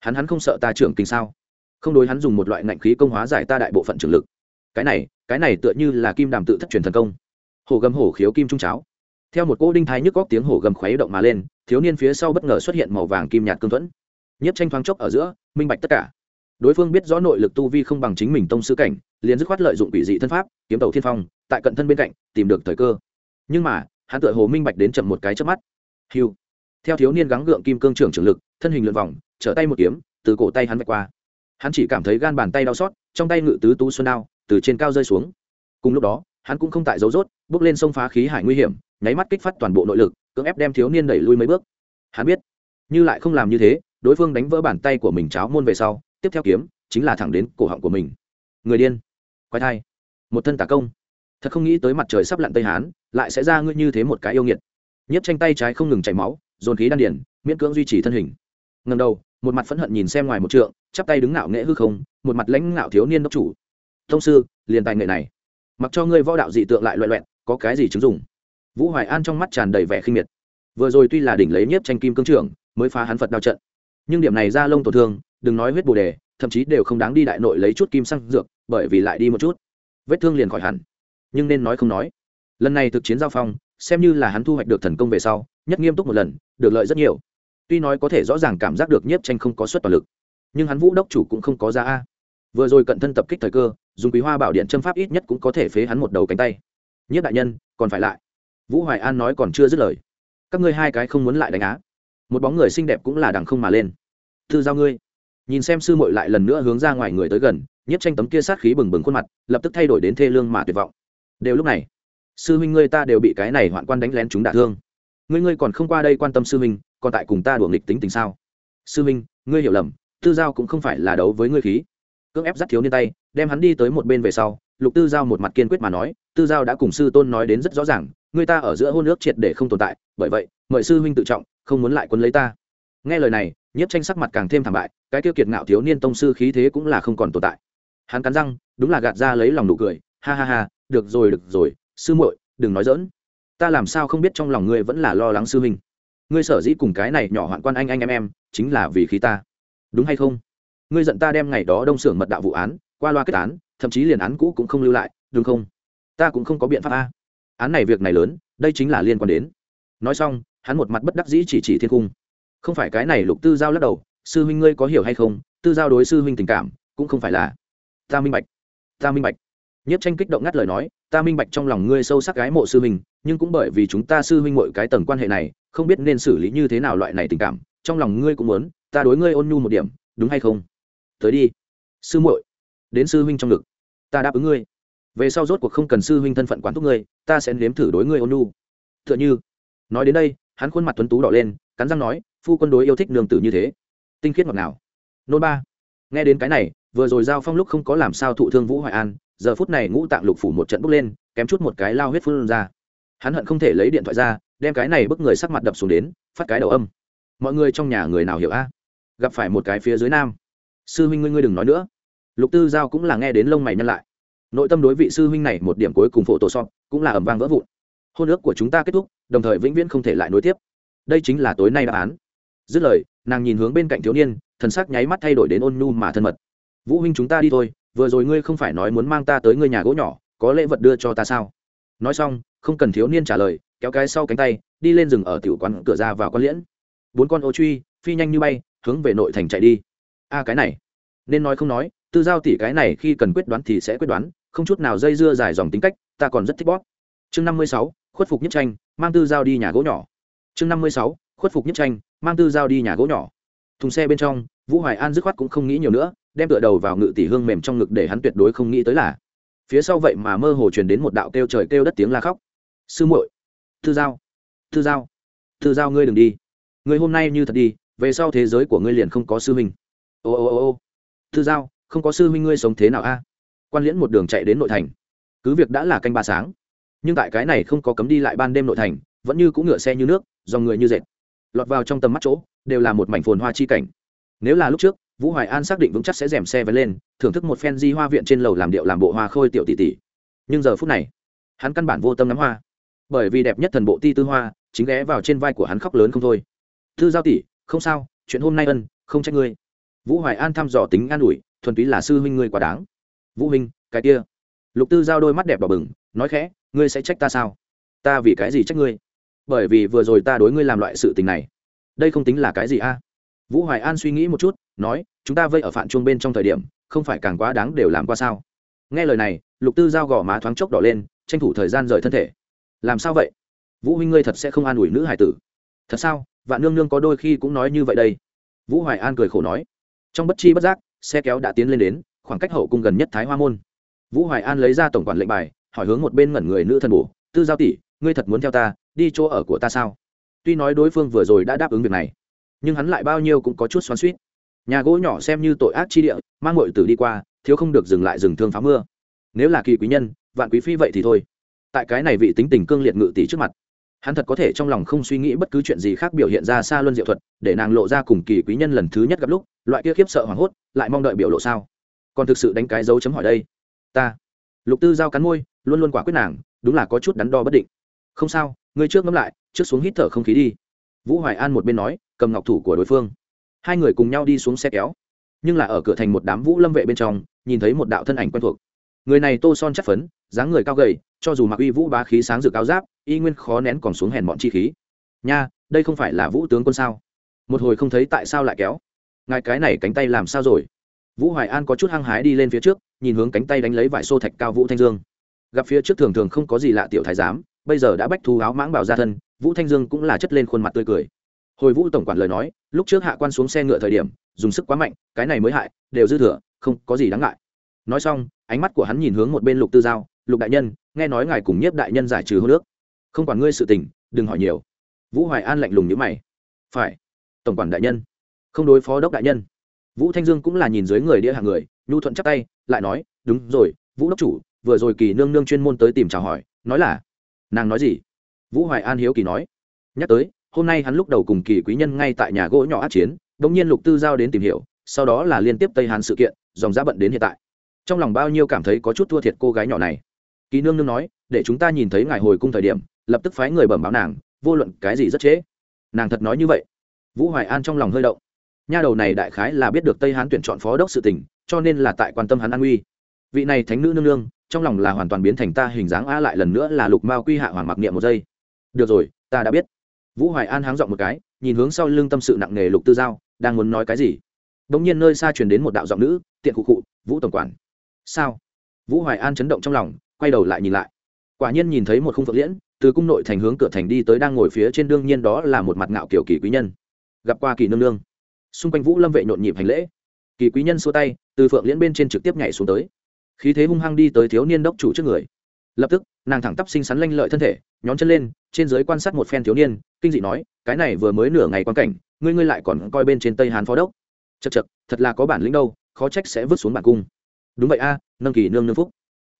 Hắn hắn không sợ ta trưởng kinh sao? Không đối hắn dùng một loại ngạnh khí công hóa giải ta đại bộ phận trường lực. Cái này cái này tựa như là kim đàm tự thất truyền thần công. Hổ gầm hổ khiếu kim trung cháo. Theo một cỗ đinh thái nhức góc tiếng hổ gầm khuấy động mà lên, thiếu niên phía sau bất ngờ xuất hiện màu vàng kim nhạt cương thuẫn. Nhất tranh thoáng chốc ở giữa, minh bạch tất cả. Đối phương biết rõ nội lực tu vi không bằng chính mình tông sư cảnh liền dứt khoát lợi dụng quỷ dị thân pháp, kiếm tàu thiên phong, tại cận thân bên cạnh, tìm được thời cơ. Nhưng mà, hắn tựa hồ minh bạch đến chậm một cái trước mắt. Hiu theo thiếu niên gắng gượng kim cương trưởng trưởng lực, thân hình lượn vòng, trở tay một kiếm, từ cổ tay hắn vạch qua. Hắn chỉ cảm thấy gan bàn tay đau xót, trong tay ngự tứ tú xuân đao từ trên cao rơi xuống. Cùng lúc đó, hắn cũng không tại dấu rốt, bước lên sông phá khí hải nguy hiểm, nháy mắt kích phát toàn bộ nội lực, cưỡng ép đem thiếu niên đẩy lui mấy bước. Hắn biết, như lại không làm như thế, đối phương đánh vỡ bàn tay của mình cháo môn về sau, tiếp theo kiếm chính là thẳng đến cổ họng của mình. Người điên quái thai. Một thân tả công. Thật không nghĩ tới mặt trời sắp lặn tây hán, lại sẽ ra ngươi như thế một cái yêu nghiệt. Nhất tranh tay trái không ngừng chảy máu, dồn khí đan điển miễn cưỡng duy trì thân hình. Ngầm đầu, một mặt phẫn hận nhìn xem ngoài một trượng, chắp tay đứng ngạo nghệ hư không, một mặt lãnh ngạo thiếu niên đốc chủ. Thông sư, liền tài nghệ này. Mặc cho ngươi võ đạo dị tượng lại loại loẹn có cái gì chứng dụng vũ hoài an trong mắt tràn đầy vẻ khinh miệt. Vừa rồi tuy là đỉnh lấy nhiếp tranh kim cương trưởng, mới phá hắn phật đao trận. Nhưng điểm này ra lông tổn thương, đừng nói huyết bồ đề, thậm chí đều không đáng đi đại nội lấy chút kim xăng dược bởi vì lại đi một chút. Vết thương liền khỏi hẳn. Nhưng nên nói không nói. Lần này thực chiến giao phong, xem như là hắn thu hoạch được thần công về sau, nhất nghiêm túc một lần, được lợi rất nhiều. Tuy nói có thể rõ ràng cảm giác được nhiếp tranh không có suất toàn lực, nhưng hắn vũ đốc chủ cũng không có ra a. Vừa rồi cận thân tập kích thời cơ, dùng quý hoa bảo điện châm pháp ít nhất cũng có thể phế hắn một đầu cánh tay. Nhất đại nhân, còn phải lại. Vũ hoài an nói còn chưa dứt lời. Các ngươi hai cái không muốn lại đánh á. Một bóng người xinh đẹp cũng là đằng không mà lên. Thư giao ngươi. Nhìn xem sư muội lại lần nữa hướng ra ngoài người tới gần nhất tranh tấm kia sát khí bừng bừng khuôn mặt, lập tức thay đổi đến thê lương mà tuyệt vọng. Đều lúc này, sư huynh ngươi ta đều bị cái này hoạn quan đánh lén chúng đả thương. Ngươi ngươi còn không qua đây quan tâm sư huynh, còn tại cùng ta đùa nghịch tính tình sao? Sư huynh, ngươi hiểu lầm, tư giao cũng không phải là đấu với ngươi khí. Cưỡng ép dắt thiếu niên tay, đem hắn đi tới một bên về sau, lục tư giao một mặt kiên quyết mà nói, tư giao đã cùng sư tôn nói đến rất rõ ràng người ta ở giữa hôn ước triệt để không tồn tại, bởi vậy, mời sư huynh tự trọng, không muốn lại quân lấy ta. Nghe lời này nhiếp tranh sắc mặt càng thêm thảm bại, cái tiêu kiệt ngạo thiếu niên tông sư khí thế cũng là không còn tồn tại hắn cắn răng, đúng là gạt ra lấy lòng nụ cười. Ha ha ha, được rồi được rồi, sư muội, đừng nói dỡn ta làm sao không biết trong lòng ngươi vẫn là lo lắng sư huynh. Ngươi sở dĩ cùng cái này nhỏ hoạn quan anh anh em em, chính là vì khí ta. Đúng hay không? Ngươi giận ta đem ngày đó đông xưởng mật đạo vụ án, qua loa kết án, thậm chí liền án cũ cũng không lưu lại, đúng không? Ta cũng không có biện pháp a. Án này việc này lớn, đây chính là liên quan đến. Nói xong, hắn một mặt bất đắc dĩ chỉ chỉ thiên cung. Không phải cái này lục tư giao lắc đầu, sư huynh ngươi có hiểu hay không? Tư giao đối sư huynh tình cảm, cũng không phải là ta minh bạch. Ta minh bạch. Nhất tranh kích động ngắt lời nói, ta minh bạch trong lòng ngươi sâu sắc gái mộ sư huynh, nhưng cũng bởi vì chúng ta sư huynh mọi cái tầng quan hệ này, không biết nên xử lý như thế nào loại này tình cảm, trong lòng ngươi cũng muốn, ta đối ngươi ôn nhu một điểm, đúng hay không? Tới đi. Sư muội, đến sư huynh trong ngực. Ta đáp ứng ngươi. Về sau rốt cuộc không cần sư huynh thân phận quán thúc ngươi, ta sẽ nếm thử đối ngươi ôn nhu. Tựa như, nói đến đây, hắn khuôn mặt tuấn tú đỏ lên, cắn răng nói, phu quân đối yêu thích nương tử như thế. Tinh khiết ngọt nào nôn ba nghe đến cái này, vừa rồi giao phong lúc không có làm sao thụ thương vũ hoài an, giờ phút này ngũ tạng lục phủ một trận bốc lên, kém chút một cái lao huyết phun ra. Hắn hận không thể lấy điện thoại ra, đem cái này bức người sắc mặt đập xuống đến, phát cái đầu âm. Mọi người trong nhà người nào hiểu a? À? Gặp phải một cái phía dưới nam. Sư huynh ngươi ngươi đừng nói nữa. Lục tư giao cũng là nghe đến lông mày nhăn lại. Nội tâm đối vị sư huynh này một điểm cuối cùng phổ tổ sọt, cũng là ẩm vang vỡ vụn. Hôn ước của chúng ta kết thúc, đồng thời vĩnh viễn không thể lại nối tiếp. Đây chính là tối nay đáp án. Dứt lời, nàng nhìn hướng bên cạnh thiếu niên thần sắc nháy mắt thay đổi đến ôn nhu mà thân mật. Vũ huynh chúng ta đi thôi, vừa rồi ngươi không phải nói muốn mang ta tới ngươi nhà gỗ nhỏ, có lễ vật đưa cho ta sao? Nói xong, không cần thiếu niên trả lời, kéo cái sau cánh tay, đi lên rừng ở tiểu quán cửa ra vào con liễn. Bốn con ô truy, phi nhanh như bay, hướng về nội thành chạy đi. A, cái này. Nên nói không nói, tư giao tỷ cái này khi cần quyết đoán thì sẽ quyết đoán, không chút nào dây dưa dài dòng tính cách, ta còn rất thích bóp. Chương năm mươi sáu, khuất phục nhất tranh, mang tư giao đi nhà gỗ nhỏ. Chương năm mươi sáu, khuất phục nhất tranh, mang tư giao đi nhà gỗ nhỏ thùng xe bên trong, vũ hoài an dứt khoát cũng không nghĩ nhiều nữa, đem tựa đầu vào ngự tỷ hương mềm trong ngực để hắn tuyệt đối không nghĩ tới là. Phía sau vậy mà mơ hồ truyền đến một đạo kêu trời kêu đất tiếng la khóc. Sư muội, thư giao thư giao thư giao ngươi đừng đi. Ngươi hôm nay như thật đi, về sau thế giới của ngươi liền không có sư huynh. Ô ô ô ô, thư giao, không có sư huynh ngươi sống thế nào a? Quan liễn một đường chạy đến nội thành. Cứ việc đã là canh ba sáng, nhưng tại cái này không có cấm đi lại ban đêm nội thành, vẫn như cũng ngựa xe như nước, dòng người như dệt lọt vào trong tầm mắt chỗ, đều là một mảnh phồn hoa chi cảnh. Nếu là lúc trước, vũ hoài an xác định vững chắc sẽ dèm xe vén lên, thưởng thức một phen di hoa viện trên lầu làm điệu làm bộ hoa khôi tiểu tỷ tỷ. Nhưng giờ phút này, hắn căn bản vô tâm ngắm hoa. Bởi vì đẹp nhất thần bộ ti tư hoa, chính ghé vào trên vai của hắn khóc lớn không thôi. Thư giao tỷ, không sao, chuyện hôm nay ân, không trách ngươi. Vũ hoài an thăm dò tính an ủi, thuần túy là sư huynh ngươi quá đáng. Vũ huynh, cái kia. Lục tư giao đôi mắt đẹp đỏ bừng, nói khẽ, ngươi sẽ trách ta sao? Ta vì cái gì trách ngươi? Bởi vì vừa rồi ta đối ngươi làm loại sự tình này. Đây không tính là cái gì a? Vũ hoài an suy nghĩ một chút, nói, chúng ta vây ở Phạm chuông bên trong thời điểm, không phải càng quá đáng đều làm qua sao? Nghe lời này, lục tư giao gò má thoáng chốc đỏ lên, tranh thủ thời gian rời thân thể. Làm sao vậy? Vũ huynh ngươi thật sẽ không an ủi nữ hải tử. Thật sao? Vạn nương nương có đôi khi cũng nói như vậy đây. Vũ hoài an cười khổ nói. Trong bất chi bất giác, xe kéo đã tiến lên đến, khoảng cách hậu cung gần nhất thái hoa môn. Vũ hoài an lấy ra tổng quản lệnh bài, hỏi hướng một bên ngẩn người nữ thần bổ, tư giao tỷ, ngươi thật muốn theo ta đi chỗ ở của ta sao? Tuy nói đối phương vừa rồi đã đáp ứng việc này, nhưng hắn lại bao nhiêu cũng có chút xoắn suýt nhà gỗ nhỏ xem như tội ác chi địa, mang ngội tử đi qua, thiếu không được dừng lại dừng thương phá mưa. Nếu là kỳ quý nhân, vạn quý phi vậy thì thôi. Tại cái này vị tính tình cương liệt ngự tỷ trước mặt, hắn thật có thể trong lòng không suy nghĩ bất cứ chuyện gì khác biểu hiện ra xa luân diệu thuật, để nàng lộ ra cùng kỳ quý nhân lần thứ nhất gặp lúc, loại kia khiếp sợ hoảng hốt, lại mong đợi biểu lộ sao? Còn thực sự đánh cái dấu chấm hỏi đây. Ta. Lục tư giao cắn môi, luôn luôn quả quyết nàng, đúng là có chút đắn đo bất định. Không sao ngươi trước ngẫm lại, trước xuống hít thở không khí đi. Vũ hoài an một bên nói, cầm ngọc thủ của đối phương. Hai người cùng nhau đi xuống xe kéo. Nhưng là ở cửa thành một đám vũ lâm vệ bên trong, nhìn thấy một đạo thân ảnh quen thuộc. Người này tô son chắc phấn, dáng người cao gầy, cho dù mặc uy vũ bá khí sáng rực áo giáp, y nguyên khó nén còn xuống hèn bọn chi khí. Nha, đây không phải là vũ tướng quân sao? Một hồi không thấy tại sao lại kéo. Ngài cái này cánh tay làm sao rồi? Vũ hoài an có chút hăng hái đi lên phía trước, nhìn hướng cánh tay đánh lấy vải xô thạch cao vũ thanh dương. Gặp phía trước thường thường không có gì lạ tiểu thái giám bây giờ đã bách thú áo mãng bảo ra thân, vũ thanh dương cũng là chất lên khuôn mặt tươi cười. Hồi vũ tổng quản lời nói, lúc trước hạ quan xuống xe ngựa thời điểm, dùng sức quá mạnh, cái này mới hại, đều dư thừa, không có gì đáng ngại. Nói xong, ánh mắt của hắn nhìn hướng một bên lục tư giao, lục đại nhân, nghe nói ngài cùng nhiếp đại nhân giải trừ hô nước không quản ngươi sự tình, đừng hỏi nhiều. Vũ hoài an lạnh lùng như mày. Phải, tổng quản đại nhân. Không đối phó đốc đại nhân. Vũ thanh dương cũng là nhìn dưới người đĩa hàng người, nhu thuận chắc tay, lại nói, đúng rồi, vũ đốc chủ, vừa rồi kỳ nương nương chuyên môn tới tìm chào hỏi, nói là nàng nói gì? Vũ hoài an hiếu kỳ nói. Nhắc tới, hôm nay hắn lúc đầu cùng kỳ quý nhân ngay tại nhà gỗ nhỏ át chiến đ ỗ n g nhiên lục tư giao đến tìm hiểu, sau đó là liên tiếp tây hàn sự kiện, dòng giá bận đến hiện tại. Trong lòng bao nhiêu cảm thấy có chút thua thiệt cô gái nhỏ này. Kỳ nương nương nói, để chúng ta nhìn thấy ngài hồi cung thời điểm, lập tức phái người bẩm báo nàng, vô luận cái gì rất trễ. Nàng thật nói như vậy. Vũ hoài an trong lòng hơi động. Nha đầu này đại khái là biết được tây hán tuyển chọn phó đốc sự tình, cho nên là tại quan tâm hắn an uy vị này thánh nữ nương nương, trong lòng là hoàn toàn biến thành ta hình dáng a lại lần nữa là lục mao quy hạ hoàng mặc niệm một giây. Được rồi, ta đã biết. Vũ hoài an háng giọng một cái, nhìn hướng sau lưng tâm sự nặng nề lục tư giao, đang muốn nói cái gì? Đ ỗ n g nhiên nơi xa truyền đến một đạo giọng nữ, tiện cụ cụ vũ tổng quản. Sao? Vũ hoài an chấn động trong lòng, quay đầu lại nhìn lại. Quả nhiên nhìn thấy một khung phượng liễn, từ cung nội thành hướng cửa thành đi tới đang ngồi phía trên đương nhiên đó là một mặt ngạo kiểu kỳ quý nhân. Gặp qua kỳ nương nương. Xung quanh vũ lâm vệ nhộn nhịp hành lễ. Kỳ quý nhân xua tay, từ phượng liễn bên trên trực tiếp nhảy xuống tới khí thế hung hăng đi tới thiếu niên đốc chủ trước người. Lập tức, nàng thẳng tắp xinh xắn lanh lợi thân thể, nhón chân lên, trên dưới quan sát một phen thiếu niên, kinh dị nói, cái này vừa mới nửa ngày quan cảnh, ngươi ngươi lại còn coi bên trên tây hàn phó đốc. Chật chật thật là có bản lĩnh đâu, khó trách sẽ vứt xuống bản cung. Đúng vậy a, nâng kỳ nương nương phúc.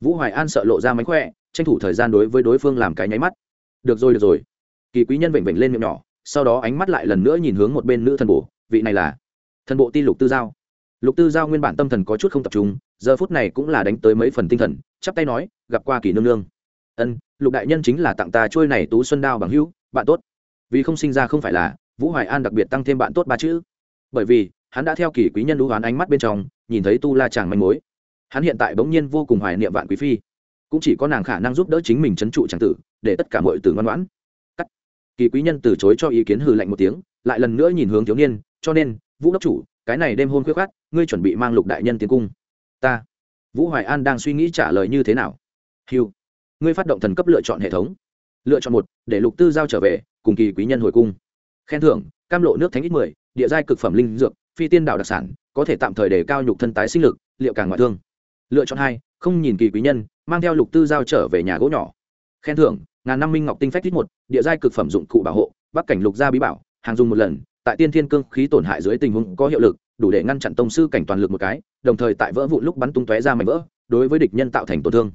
Vũ hoài an sợ lộ ra mánh khỏe, tranh thủ thời gian đối với đối phương làm cái nháy mắt. Được rồi được rồi. Kỳ quý nhân vểnh vểnh lên miệng nhỏ, sau đó ánh mắt lại lần nữa nhìn hướng một bên nữ thần bổ, vị này là thần bộ ti lục tư giao. Lục tư giao nguyên bản tâm thần có chút không tập trung giờ phút này cũng là đánh tới mấy phần tinh thần, chắp tay nói, gặp qua kỳ nương nương. Ân, lục đại nhân chính là tặng ta trôi này tú xuân đao bằng hữu, bạn tốt. Vì không sinh ra không phải là, vũ hoài an đặc biệt tăng thêm bạn tốt ba chữ. Bởi vì, hắn đã theo kỳ quý nhân đũ hoán ánh mắt bên trong, nhìn thấy tu la chàng manh mối. Hắn hiện tại bỗng nhiên vô cùng hoài niệm vạn quý phi. Cũng chỉ có nàng khả năng giúp đỡ chính mình trấn trụ tràng tử, để tất cả mọi tử ngoan ngoãn. Cắt. Kỳ quý nhân từ chối cho ý kiến hừ lạnh một tiếng, lại lần nữa nhìn hướng thiếu niên, cho nên, vũ đốc chủ, cái này đêm hôn khuyết khát ngươi chuẩn bị mang lục đại nhân tiến cung ta. Vũ hoài an đang suy nghĩ trả lời như thế nào. Hiu ngươi phát động thần cấp lựa chọn hệ thống. Lựa chọn một, để lục tư giao trở về, cùng kỳ quý nhân hồi cung. Khen thưởng, cam lộ nước thánh ít mười, địa giai cực phẩm linh dược, phi tiên đảo đặc sản, có thể tạm thời để cao nhục thân tái sinh lực, liệu càng ngoại thương. Lựa chọn hai, không nhìn kỳ quý nhân, mang theo lục tư giao trở về nhà gỗ nhỏ. Khen thưởng, ngàn năm minh ngọc tinh phách ít một, địa giai cực phẩm dụng cụ bảo hộ, bắc cảnh lục gia bí bảo, hàng dùng một lần, tại tiên thiên cương khí tổn hại dưới tình huống có hiệu lực đủ để ngăn chặn tông sư cảnh toàn lực một cái, đồng thời tại vỡ vụ lúc bắn tung tóe ra mảnh vỡ, đối với địch nhân tạo thành tổn thương.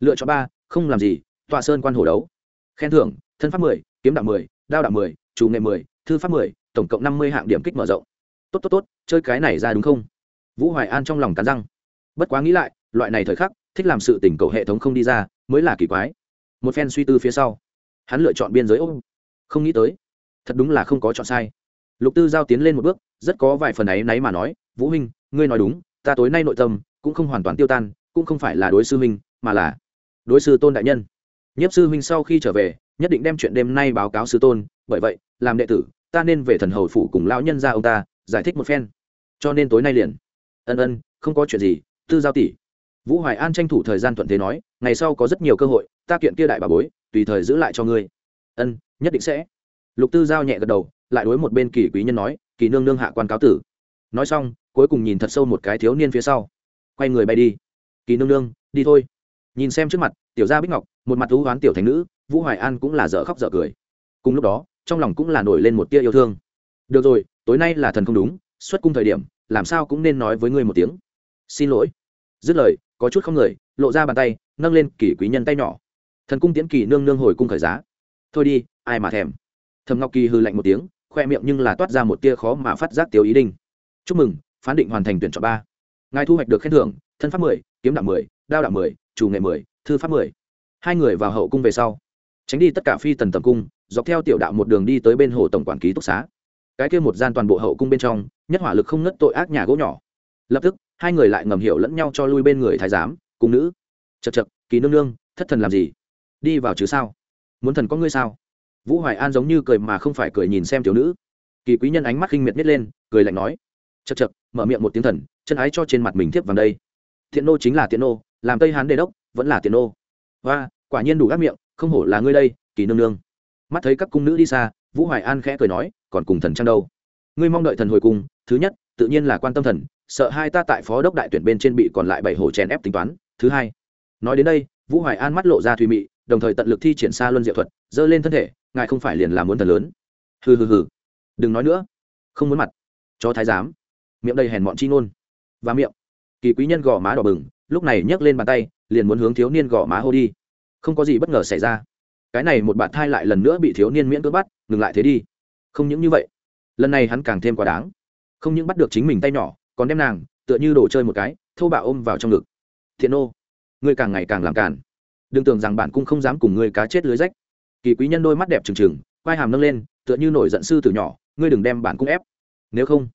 Lựa chọn ba, không làm gì, tọa sơn quan hồ đấu. Khen thưởng, thân pháp mười, kiếm đạo mười, đao đạo mười, chủ nghệ mười, thư pháp mười, tổng cộng năm mươi hạng điểm kích mở rộng. Tốt tốt tốt, chơi cái này ra đúng không? Vũ hoài an trong lòng cắn răng. Bất quá nghĩ lại, loại này thời khắc, thích làm sự tỉnh cầu hệ thống không đi ra, mới là kỳ quái. Một phen suy tư phía sau, hắn lựa chọn biên giới ôm. Không nghĩ tới, thật đúng là không có chọn sai lục tư giao tiến lên một bước, rất có vài phần ấy náy mà nói, vũ huynh, ngươi nói đúng, ta tối nay nội tâm cũng không hoàn toàn tiêu tan, cũng không phải là đối sư huynh, mà là đối sư tôn đại nhân. Nhiếp sư huynh sau khi trở về, nhất định đem chuyện đêm nay báo cáo sư tôn, bởi vậy, làm đệ tử, ta nên về thần hầu phủ cùng lão nhân ra ông ta, giải thích một phen. Cho nên tối nay liền. Ân ân, không có chuyện gì, tư giao tỷ. Vũ hoài an tranh thủ thời gian thuận thế nói, ngày sau có rất nhiều cơ hội, ta kiện kia đại bà bối, tùy thời giữ lại cho ngươi. Ân, nhất định sẽ. Lục tư giao nhẹ gật đầu lại đối một bên kỳ quý nhân nói, kỳ nương nương hạ quan cáo tử. Nói xong, cuối cùng nhìn thật sâu một cái thiếu niên phía sau. Quay người bay đi. Kỳ nương nương, đi thôi. Nhìn xem trước mặt, tiểu gia bích ngọc, một mặt thú hoán tiểu thành nữ, vũ hoài an cũng là dở khóc dở cười. Cùng lúc đó, trong lòng cũng là nổi lên một tia yêu thương. Được rồi, tối nay là thần không đúng, xuất cung thời điểm, làm sao cũng nên nói với ngươi một tiếng. Xin lỗi. Dứt lời, có chút không người, lộ ra bàn tay, nâng lên kỳ quý nhân tay nhỏ. Thần cung tiễn kỳ nương nương hồi cung khởi giá. Thôi đi, ai mà thèm. Thầm ngọc kỳ hư lạnh một tiếng khoe miệng nhưng là toát ra một tia khó mà phát giác tiêu ý đinh. Chúc mừng, phán định hoàn thành tuyển chọn ba. Ngài thu hoạch được khen thưởng, thân pháp mười, kiếm đạo mười, đao đạo mười, chủ nghệ mười, thư pháp mười. Hai người vào hậu cung về sau, tránh đi tất cả phi tần tầm cung, dọc theo tiểu đạo một đường đi tới bên hồ tổng quản ký túc xá. Cái kia một gian toàn bộ hậu cung bên trong, nhất hỏa lực không ngất tội ác nhà gỗ nhỏ. Lập tức, hai người lại ngầm hiểu lẫn nhau cho lui bên người thái giám cung nữ. Chật chật kỳ nương nương, thất thần làm gì? Đi vào chứ sao? Muốn thần có ngươi sao? Vũ hoài an giống như cười mà không phải cười nhìn xem thiếu nữ. Kỳ quý nhân ánh mắt khinh miệt nít lên, cười lạnh nói chật chật mở miệng một tiếng thần, chân ái cho trên mặt mình thiếp vàng đây. Thiện nô chính là thiện nô, làm tây hán đề đốc, vẫn là thiện nô. Và quả nhiên đủ gác miệng, không hổ là ngươi đây, kỳ nương nương. Mắt thấy các cung nữ đi xa, vũ hoài an khẽ cười nói, còn cùng thần trang đâu? Ngươi mong đợi thần hồi cung thứ nhất, tự nhiên là quan tâm thần, sợ hai ta tại phó đốc đại tuyển bên trên bị còn lại bảy hồ chèn ép tính toán. Thứ hai, nói đến đây, vũ hoài an mắt lộ ra thùy mị, đồng thời tận lực thi triển xa luân diệu thuật dơ lên thân thể ngài không phải liền là muốn thần lớn. Hừ hừ hừ. Đừng nói nữa. Không muốn mặt. Cho thái giám. Miệng đầy hèn mọn chi ngôn. Và miệng. Kỳ quý nhân gò má đỏ bừng, lúc này nhấc lên bàn tay, liền muốn hướng thiếu niên gò má hô đi. Không có gì bất ngờ xảy ra. Cái này một bạn thai lại lần nữa bị thiếu niên miễn cưỡng bắt, ngừng lại thế đi. Không những như vậy, lần này hắn càng thêm quá đáng. Không những bắt được chính mình tay nhỏ, còn đem nàng, tựa như đồ chơi một cái thâu bạo ôm vào trong ngực. Thiện ô ngươi càng ngày càng làm càn. Đừng tưởng rằng bản cung không dám cùng ngươi cá chết lưới rách kỳ quý nhân đôi mắt đẹp trừng trừng vai hàm nâng lên, tựa như nổi giận sư từ nhỏ, ngươi đừng đem bản cung ép. Nếu không,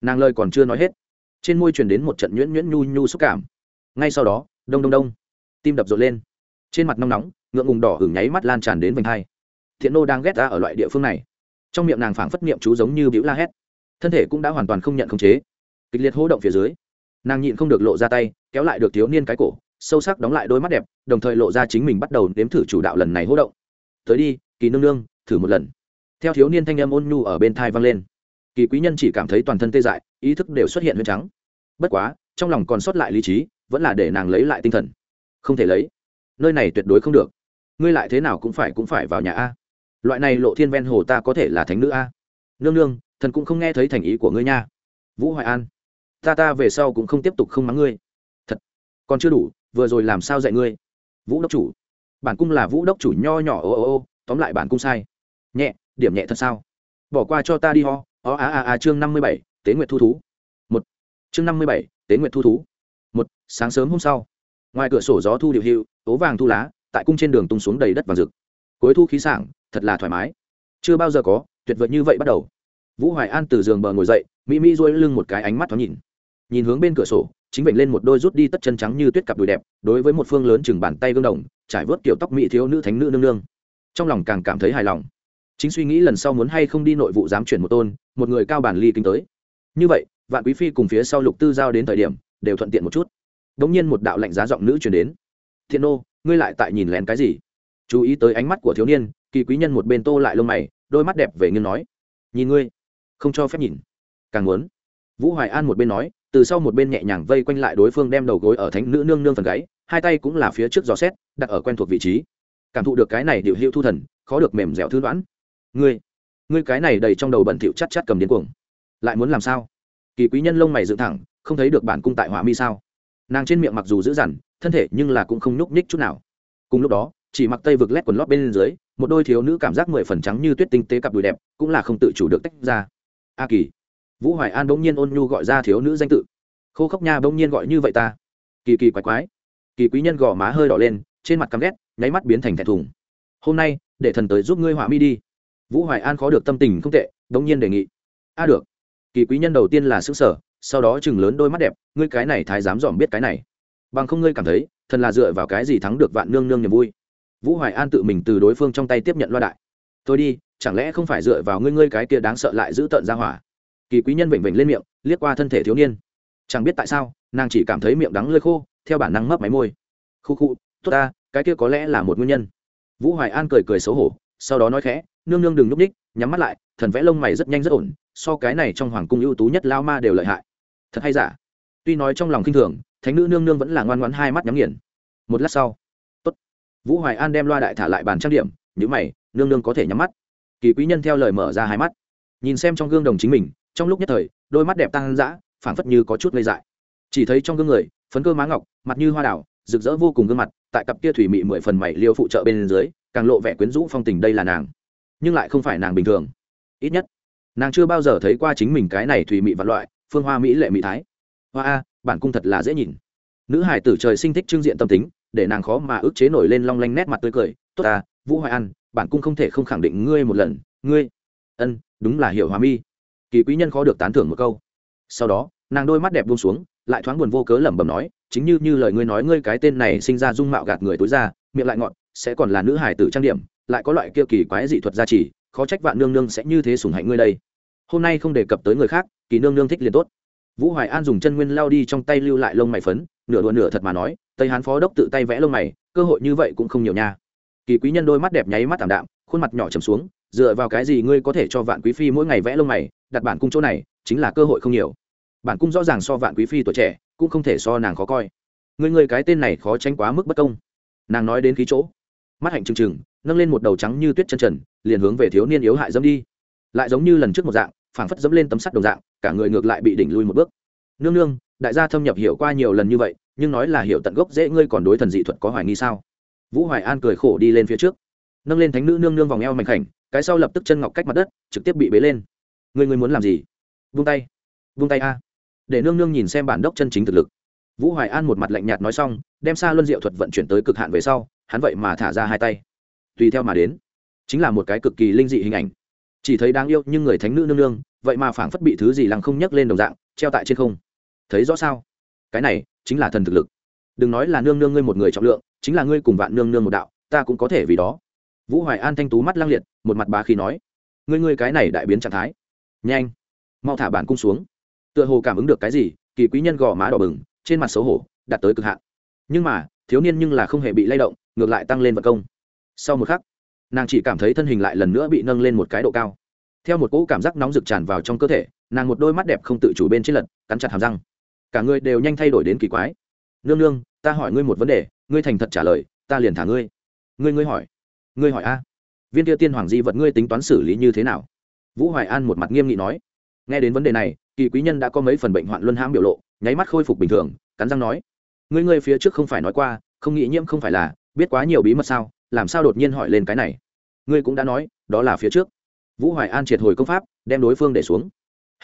nàng lời còn chưa nói hết, trên môi truyền đến một trận nhuyễn nhuyễn nhu nhu xúc cảm. Ngay sau đó, đông đông đông, tim đập rộn lên. Trên mặt nóng nóng, ngượng ngùng đỏ hửng nháy mắt lan tràn đến vành hai thiện nô đang ghét ra ở loại địa phương này. Trong miệng nàng phảng phất niệm chú giống như bĩu la hét. Thân thể cũng đã hoàn toàn không nhận khống chế. Kịch liệt hô động phía dưới, nàng nhịn không được lộ ra tay, kéo lại được thiếu niên cái cổ, sâu sắc đóng lại đôi mắt đẹp, đồng thời lộ ra chính mình bắt đầu nếm thử chủ đạo lần này hô động tới đi, kỳ nương nương, thử một lần. Theo thiếu niên thanh em ôn nhu ở bên thai vang lên. Kỳ quý nhân chỉ cảm thấy toàn thân tê dại, ý thức đều xuất hiện huyên trắng. Bất quá, trong lòng còn sót lại lý trí, vẫn là để nàng lấy lại tinh thần. Không thể lấy. Nơi này tuyệt đối không được. Ngươi lại thế nào cũng phải cũng phải vào nhà a. Loại này lộ thiên ven hồ ta có thể là thánh nữ a. Nương nương, thần cũng không nghe thấy thành ý của ngươi nha. Vũ hoài an, ta ta về sau cũng không tiếp tục không mắng ngươi. Thật, còn chưa đủ, vừa rồi làm sao dạy ngươi? Vũ đốc chủ bản cung là vũ đốc chủ nho nhỏ ô ô ô, tóm lại bản cung sai. Nhẹ, điểm nhẹ thật sao? Bỏ qua cho ta đi ho. Ó a a a chương năm mươi bảy, tế nguyệt thu thú. Một. Chương năm mươi bảy, tế nguyệt thu thú. Một, sáng sớm hôm sau, ngoài cửa sổ gió thu điệu hiệu tố vàng thu lá, tại cung trên đường tung xuống đầy đất và rực. Cuối thu khí sảng, thật là thoải mái. Chưa bao giờ có, tuyệt vời như vậy bắt đầu. Vũ hoài an từ giường bờ ngồi dậy mỹ mỹ dôi lưng một cái ánh mắt thoáng nhìn. Nhìn hướng bên cửa sổ chính vểnh lên một đôi rút đi tất chân trắng như tuyết cặp đùi đẹp, đối với một phương lớn chừng bàn tay gương đồng, trải vớt kiểu tóc mỹ thiếu nữ thánh nữ nương nương. Trong lòng càng cảm thấy hài lòng. Chính suy nghĩ lần sau muốn hay không đi nội vụ dám chuyển một tôn, một người cao bản ly kinh tới. Như vậy, vạn quý phi cùng phía sau lục tư giao đến thời điểm, đều thuận tiện một chút. Bỗng nhiên một đạo lạnh giá giọng nữ chuyển đến. Thiện nô, ngươi lại tại nhìn lén cái gì? Chú ý tới ánh mắt của thiếu niên, kỳ quý nhân một bên tô lại lông mày, đôi mắt đẹp về nghiêng nói. Nhìn ngươi, không cho phép nhìn. Càng muốn. Vũ hoài an một bên nói từ sau một bên nhẹ nhàng vây quanh lại đối phương đem đầu gối ở thánh nữ nương nương phần gáy, hai tay cũng là phía trước gió xét, đặt ở quen thuộc vị trí. Cảm thụ được cái này điệu hữu thu thần, khó được mềm dẻo thư đoán. Ngươi ngươi cái này đầy trong đầu bẩn thỉu chắt chắt cầm điên cuồng. Lại muốn làm sao? Kỳ quý nhân lông mày dựng thẳng, không thấy được bản cung tại hỏa mi sao? Nàng trên miệng mặc dù dữ dằn, thân thể nhưng là cũng không nhúc nhích chút nào. Cùng lúc đó, chỉ mặc tây vực lét quần lót bên dưới, một đôi thiếu nữ cảm giác mười phần trắng như tuyết tinh tế cặp đùi đẹp, cũng là không tự chủ được tách ra. A kỳ vũ hoài an bỗng nhiên ôn nhu gọi ra thiếu nữ danh tự. Khô khốc nha bỗng nhiên gọi như vậy ta. Kỳ kỳ quái quái. Kỳ quý nhân gò má hơi đỏ lên, trên mặt căm ghét, nháy mắt biến thành thẹn thùng. Hôm nay, để thần tới giúp ngươi họa mi đi. Vũ hoài an khó được tâm tình không tệ, bỗng nhiên đề nghị. A được. Kỳ quý nhân đầu tiên là xứ sở sau đó chừng lớn đôi mắt đẹp, ngươi cái này thái dám dòm biết cái này. Bằng không ngươi cảm thấy, thần là dựa vào cái gì thắng được vạn nương nương niềm vui? Vũ hoài an tự mình từ đối phương trong tay tiếp nhận loa đại. Tôi đi, chẳng lẽ không phải dựa vào ngươi ngươi cái kia đáng sợ lại giữ tợn ra hỏa? Kỳ quý nhân vểnh vểnh lên miệng, liếc qua thân thể thiếu niên. Chẳng biết tại sao, nàng chỉ cảm thấy miệng đắng lơi khô, theo bản năng mấp máy môi. Khu khu, tốt ta, cái kia có lẽ là một nguyên nhân. Vũ hoài an cười cười xấu hổ, sau đó nói khẽ, nương nương đừng núp ních nhắm mắt lại, thần vẽ lông mày rất nhanh rất ổn, so cái này trong hoàng cung ưu tú nhất lao ma đều lợi hại. Thật hay giả? Tuy nói trong lòng k i n h thường, thánh nữ nương nương vẫn là ngoan ngoãn hai mắt nhắm nghiền. Một lát sau, tốt. Vũ hoài an đem loa đại thả lại bàn trang điểm những mày, nương nương có thể nhắm mắt. Kỳ quý nhân theo lời mở ra hai mắt, nhìn xem trong gương đồng chính mình trong lúc nhất thời, đôi mắt đẹp tăng dã, phảng phất như có chút lây dại. Chỉ thấy trong gương người, phấn cơ má ngọc, mặt như hoa đảo rực rỡ vô cùng gương mặt, tại cặp kia thủy mị mười phần mảy liêu phụ trợ bên dưới, càng lộ vẻ quyến rũ phong tình đây là nàng. Nhưng lại không phải nàng bình thường. Ít nhất, nàng chưa bao giờ thấy qua chính mình cái này thủy mị vạn loại, phương hoa mỹ lệ mỹ thái. Hoa a, bản cung thật là dễ nhìn. Nữ hải tử trời sinh thích trưng diện tâm tính, để nàng khó mà ức chế nổi lên long lanh nét mặt tươi cười. Tốt ta, vũ hoài an, bản cung không thể không khẳng định ngươi một lần. Ngươi, ân, đúng là hiểu hòa mi kỳ quý nhân khó được tán thưởng một câu. Sau đó, nàng đôi mắt đẹp buông xuống, lại thoáng buồn vô cớ lẩm bẩm nói, chính như như lời ngươi nói ngươi cái tên này sinh ra dung mạo gạt người tối ra, miệng lại ngọn, sẽ còn là nữ hải tử trang điểm, lại có loại kia kỳ quái dị thuật gia trì, khó trách vạn nương nương sẽ như thế sủng hạnh ngươi đây. Hôm nay không đề cập tới người khác, kỳ nương nương thích liền tốt. Vũ hoài an dùng chân nguyên lao đi trong tay lưu lại lông mày phấn, nửa đùa nửa thật mà nói, tây hán phó đốc tự tay vẽ lông mày, cơ hội như vậy cũng không nhiều nha. Kỳ quý nhân đôi mắt đẹp nháy mắt thảm đạm, khuôn mặt nhỏ trầm xuống dựa vào cái gì ngươi có thể cho vạn quý phi mỗi ngày vẽ lông mày, đặt bản cung chỗ này, chính là cơ hội không nhiều. Bản cung rõ ràng so vạn quý phi tuổi trẻ, cũng không thể so nàng khó coi. Ngươi ngươi cái tên này khó tránh quá mức bất công. Nàng nói đến khí chỗ, mắt hạnh trừng trừng, nâng lên một đầu trắng như tuyết chân trần, liền hướng về thiếu niên yếu hại dẫm đi. Lại giống như lần trước một dạng, phảng phất dẫm lên tấm sắt đồng dạng, cả người ngược lại bị đỉnh lui một bước. Nương nương, đại gia thâm nhập hiểu qua nhiều lần như vậy, nhưng nói là hiểu tận gốc dễ, ngươi còn đối thần dị thuật có hoài nghi sao? Vũ hoài an cười khổ đi lên phía trước nâng lên thánh nữ nương nương vòng eo mạnh khảnh, cái sau lập tức chân ngọc cách mặt đất, trực tiếp bị bế lên. Người người muốn làm gì? Vung tay. Vung tay a. Để nương nương nhìn xem bản đốc chân chính thực lực. Vũ hoài an một mặt lạnh nhạt nói xong, đem xa luân diệu thuật vận chuyển tới cực hạn về sau, hắn vậy mà thả ra hai tay. Tùy theo mà đến, chính là một cái cực kỳ linh dị hình ảnh. Chỉ thấy đáng yêu nhưng người thánh nữ nương nương, vậy mà phảng phất bị thứ gì lăng không nhấc lên đồng dạng, treo tại trên không. Thấy rõ sao? Cái này chính là thần thực lực. Đừng nói là nương nương ngươi một người trọng lượng, chính là ngươi cùng vạn nương nương một đạo, ta cũng có thể vì đó vũ hoài an thanh tú mắt lang liệt, một mặt bá khí nói, ngươi ngươi cái này đại biến trạng thái. Nhanh, mau thả bản cung xuống. Tựa hồ cảm ứng được cái gì, kỳ quý nhân gò má đỏ bừng, trên mặt xấu hổ, đạt tới cực hạn. Nhưng mà, thiếu niên nhưng là không hề bị lay động, ngược lại tăng lên vật công. Sau một khắc, nàng chỉ cảm thấy thân hình lại lần nữa bị nâng lên một cái độ cao. Theo một cỗ cảm giác nóng rực tràn vào trong cơ thể, nàng một đôi mắt đẹp không tự chủ bên trên lật, cắn chặt hàm răng. Cả người đều nhanh thay đổi đến kỳ quái. Nương nương, ta hỏi ngươi một vấn đề, ngươi thành thật trả lời, ta liền thả ngươi. Ngươi ngươi hỏi ngươi hỏi a. Viên kia tiên hoàng di vật ngươi tính toán xử lý như thế nào? Vũ hoài an một mặt nghiêm nghị nói. Nghe đến vấn đề này, kỳ quý nhân đã có mấy phần bệnh hoạn luân hãm biểu lộ, nháy mắt khôi phục bình thường, cắn răng nói. Ngươi ngươi phía trước không phải nói qua, không nghĩ nhiễm không phải là, biết quá nhiều bí mật sao, làm sao đột nhiên hỏi lên cái này? Ngươi cũng đã nói, đó là phía trước. Vũ hoài an triệt hồi công pháp, đem đối phương để xuống.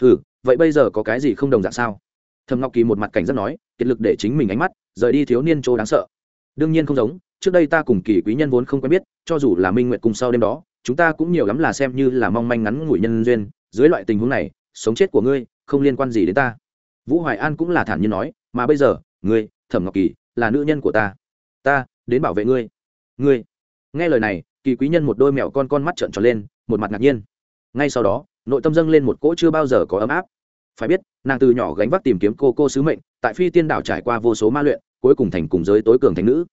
Ừ vậy bây giờ có cái gì không đồng dạng sao? Thầm ngọc kỳ một mặt cảnh giác nói, kiệt lực để chính mình ánh mắt, rời đi thiếu niên chỗ đáng sợ. Đương nhiên không giống trước đây ta cùng kỳ quý nhân vốn không quen biết, cho dù là minh nguyện cùng sau đêm đó, chúng ta cũng nhiều lắm là xem như là mong manh ngắn ngủi nhân duyên. Dưới loại tình huống này, sống chết của ngươi không liên quan gì đến ta. Vũ hoài an cũng là thản nhiên nói, mà bây giờ, ngươi, thẩm ngọc kỳ, là nữ nhân của ta. Ta, đến bảo vệ ngươi. Ngươi. Nghe lời này, kỳ quý nhân một đôi mẹo con con mắt trợn tròn lên, một mặt ngạc nhiên. Ngay sau đó, nội tâm dâng lên một cỗ chưa bao giờ có ấm áp. Phải biết, nàng từ nhỏ gánh vác tìm kiếm cô cô sứ mệnh, tại phi tiên đảo trải qua vô số ma luyện, cuối cùng thành cùng giới tối cường thành nữ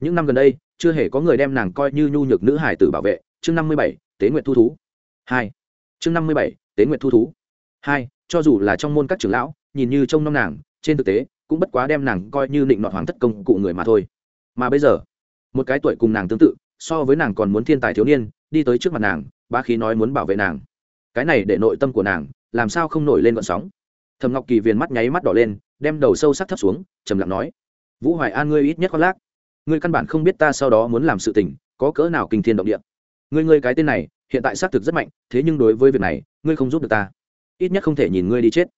những năm gần đây, chưa hề có người đem nàng coi như nhu nhược nữ hải tử bảo vệ. Chương năm mươi bảy, tế nguyện thu thú. Hai. Chương năm mươi bảy, tế nguyện thu thú. Hai, cho dù là trong môn các trưởng lão, nhìn như trông nom nàng, trên thực tế, cũng bất quá đem nàng coi như định nọt hoàng thất công cụ người mà thôi. Mà bây giờ, một cái tuổi cùng nàng tương tự, so với nàng còn muốn thiên tài thiếu niên, đi tới trước mặt nàng ba khí nói muốn bảo vệ nàng. Cái này để nội tâm của nàng, làm sao không nổi lên vận sóng. Thầm ngọc kỳ viền mắt nháy mắt đỏ lên, đem đầu sâu sắc thấp xuống, trầm lặng nói. Vũ hoài an ngươi ít nhất khoác lác ngươi căn bản không biết ta sau đó muốn làm sự tình, có cỡ nào kinh thiên động địa. Ngươi ngươi cái tên này, hiện tại xác thực rất mạnh, thế nhưng đối với việc này, ngươi không giúp được ta. Ít nhất không thể nhìn ngươi đi chết.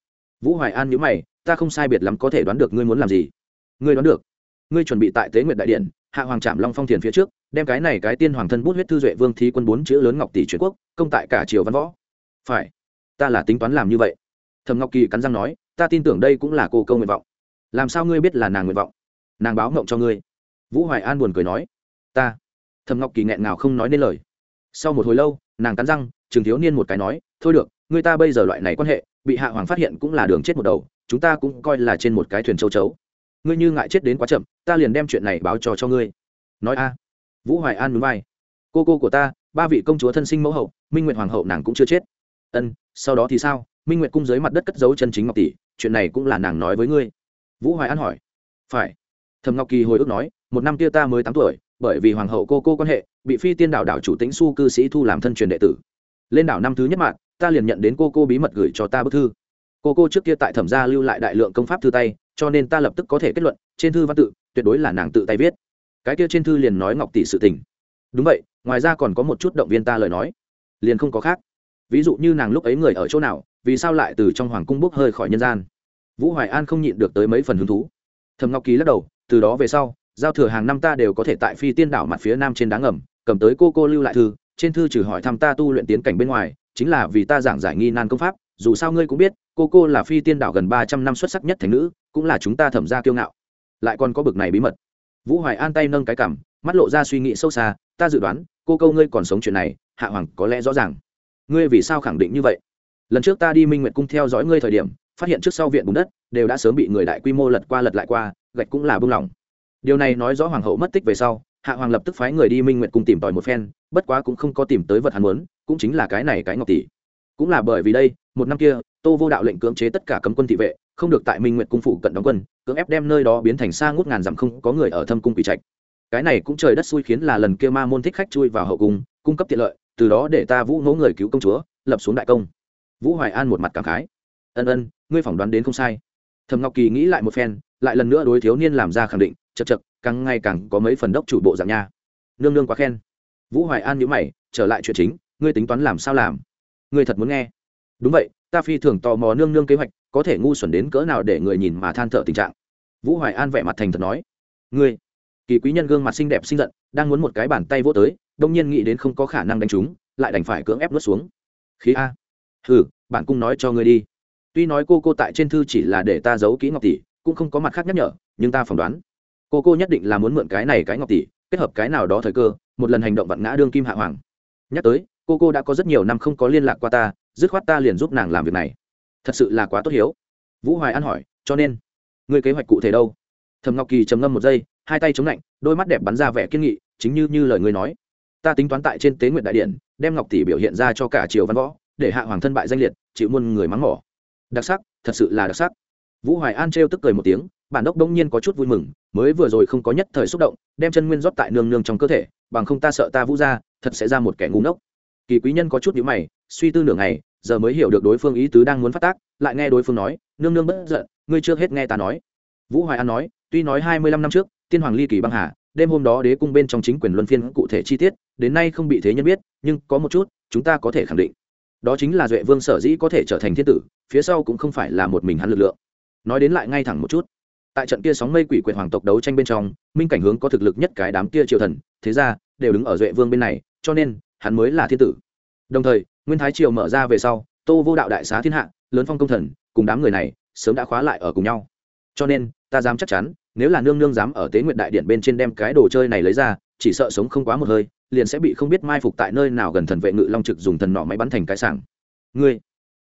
Vũ hoài an nhớ mày, ta không sai biệt lắm có thể đoán được ngươi muốn làm gì. Ngươi đoán được. Ngươi chuẩn bị tại tế nguyện đại điện, hạ hoàng trạm long phong thiền phía trước, đem cái này cái tiên hoàng thân bút huyết thư duệ vương thi quân bốn chữ lớn ngọc tỷ truyền quốc, công tại cả triều văn võ. Phải. Ta là tính toán làm như vậy. Thầm ngọc kỳ cắn răng nói, ta tin tưởng đây cũng là cô câu nguyện vọng. Làm sao ngươi biết là nàng nguyện vọng? Nàng báo ngộng cho ngươi vũ hoài an buồn cười nói, ta. Thầm ngọc kỳ nghẹn ngào không nói nên lời. Sau một hồi lâu, nàng cắn răng, trường thiếu niên một cái nói, thôi được, người ta bây giờ loại này quan hệ, bị hạ hoàng phát hiện cũng là đường chết một đầu, chúng ta cũng coi là trên một cái thuyền châu chấu. Ngươi như ngại chết đến quá chậm, ta liền đem chuyện này báo cho cho ngươi. Nói a. Vũ hoài an núi vai. Cô cô của ta, ba vị công chúa thân sinh mẫu hậu, minh nguyệt hoàng hậu nàng cũng chưa chết. Ân, sau đó thì sao? Minh nguyệt cung dưới mặt đất cất giấu chân chính ngọc tỷ, chuyện này cũng là nàng nói với ngươi. Vũ hoài an hỏi. Phải. Thầm ngọc kỳ hồi ức nói một năm kia ta mới tám tuổi, bởi vì hoàng hậu cô cô quan hệ, bị phi tiên đảo đảo chủ tĩnh su cư sĩ thu làm thân truyền đệ tử. Lên đảo năm thứ nhất mạng, ta liền nhận đến cô cô bí mật gửi cho ta bức thư. Cô cô trước kia tại thẩm gia lưu lại đại lượng công pháp thư tay, cho nên ta lập tức có thể kết luận, trên thư văn tự, tuyệt đối là nàng tự tay viết. Cái kia trên thư liền nói ngọc tỷ sự tình. Đúng vậy, ngoài ra còn có một chút động viên ta lời nói. Liền không có khác. Ví dụ như nàng lúc ấy người ở chỗ nào, vì sao lại từ trong hoàng cung bốc hơi khỏi nhân gian? Vũ hoài an không nhịn được tới mấy phần hứng thú. Thầm ngọc ký lắc đầu, từ đó về sau giao thừa hàng năm ta đều có thể tại phi tiên đảo mặt phía nam trên đá ngầm, cầm tới cô cô lưu lại thư, trên thư trừ hỏi thăm ta tu luyện tiến cảnh bên ngoài, chính là vì ta giảng giải nghi nan công pháp, dù sao ngươi cũng biết, cô cô là phi tiên đảo gần ba trăm năm xuất sắc nhất thành nữ, cũng là chúng ta thẩm ra kiêu ngạo. Lại còn có bực này bí mật. Vũ hoài an tay nâng cái cảm mắt lộ ra suy nghĩ sâu xa, ta dự đoán, cô câu ngươi còn sống chuyện này, hạ hoàng có lẽ rõ ràng. Ngươi vì sao khẳng định như vậy? Lần trước ta đi minh nguyện cung theo dõi ngươi thời điểm, phát hiện trước sau viện bùn đất, đều đã sớm bị người đại quy mô lật qua lật lại qua, gạch cũng là bưng lỏng điều này nói rõ hoàng hậu mất tích về sau, hạ hoàng lập tức phái người đi minh nguyện cung tìm tòi một phen, bất quá cũng không có tìm tới vật hắn muốn, cũng chính là cái này cái ngọc tỷ. Cũng là bởi vì đây, một năm kia, tô vô đạo lệnh cưỡng chế tất cả cấm quân thị vệ, không được tại minh nguyện cung phụ cận đóng quân, cưỡng ép đem nơi đó biến thành xa ngút ngàn dặm không có người ở thâm cung quỷ trạch. Cái này cũng trời đất xui khiến là lần kia ma môn thích khách chui vào hậu cung cung cấp tiện lợi, từ đó để ta vũ ngỗ người cứu công chúa, lập xuống đại công. Vũ hoài an một mặt cảm khái. Ân ân, ngươi phỏng đoán đến không sai. Thầm ngọc kỳ nghĩ lại một phen lại lần nữa đối thiếu niên làm ra khẳng định, chật chật, càng ngày càng có mấy phần đốc chủ bộ dạng nha. Nương nương quá khen. Vũ hoài an nhữ mày, trở lại chuyện chính, ngươi tính toán làm sao làm? Ngươi thật muốn nghe. Đúng vậy, ta phi thường tò mò nương nương kế hoạch, có thể ngu xuẩn đến cỡ nào để người nhìn mà than thở tình trạng. Vũ hoài an vẻ mặt thành thật nói. Ngươi, kỳ quý nhân gương mặt xinh đẹp xinh giận, đang muốn một cái bàn tay vỗ tới, đông nhiên nghĩ đến không có khả năng đánh chúng, lại đành phải cưỡng ép nuốt xuống. Khí a. Hừ, bản cung nói cho ngươi đi. Tuy nói cô cô tại trên thư chỉ là để ta giấu kỹ ngọc tỷ cũng không có mặt khác nhắc nhở, nhưng ta phỏng đoán, cô cô nhất định là muốn mượn cái này cái ngọc tỷ, kết hợp cái nào đó thời cơ, một lần hành động vặn ngã đương kim hạ hoàng. Nhắc tới, cô cô đã có rất nhiều năm không có liên lạc qua ta, dứt khoát ta liền giúp nàng làm việc này. Thật sự là quá tốt hiếu. Vũ hoài an hỏi, cho nên người kế hoạch cụ thể đâu? Thầm ngọc kỳ trầm ngâm một giây, hai tay chống lạnh, đôi mắt đẹp bắn ra vẻ kiên nghị, chính như như lời ngươi nói. Ta tính toán tại trên tế nguyện đại điện, đem ngọc tỷ biểu hiện ra cho cả triều văn võ, để hạ hoàng thân bại danh liệt, chịu muôn người mắng mỏ. Đặc sắc, thật sự là đặc sắc vũ hoài an trêu tức cười một tiếng, bản đốc đông nhiên có chút vui mừng, mới vừa rồi không có nhất thời xúc động, đem chân nguyên rót tại nương nương trong cơ thể, bằng không ta sợ ta vũ ra thật sẽ ra một kẻ ngu ngốc. Kỳ quý nhân có chút nhíu mày, suy tư nửa ngày, giờ mới hiểu được đối phương ý tứ đang muốn phát tác, lại nghe đối phương nói, nương nương bất giận, ngươi chưa hết nghe ta nói. Vũ hoài an nói, tuy nói hai mươi lăm năm trước, tiên hoàng ly kỳ băng hà, đêm hôm đó đế cung bên trong chính quyền luân phiên cụ thể chi tiết, đến nay không bị thế nhân biết, nhưng có một chút, chúng ta có thể khẳng định. Đó chính là duệ vương sở dĩ có thể trở thành thiên tử, phía sau cũng không phải là một mình hắn lực lượng nói đến lại ngay thẳng một chút. Tại trận kia sóng mây quỷ quyệt hoàng tộc đấu tranh bên trong, minh cảnh hướng có thực lực nhất cái đám kia triều thần, thế ra, đều đứng ở duệ vương bên này, cho nên, hắn mới là thiên tử. Đồng thời, nguyên thái triều mở ra về sau, tô vô đạo đại xá thiên hạ, lớn phong công thần, cùng đám người này, sớm đã khóa lại ở cùng nhau. Cho nên, ta dám chắc chắn, nếu là nương nương dám ở tế nguyện đại điện bên trên đem cái đồ chơi này lấy ra, chỉ sợ sống không quá một hơi, liền sẽ bị không biết mai phục tại nơi nào gần thần vệ ngự long trực dùng thần nọ máy bắn thành cái sảng. Ngươi,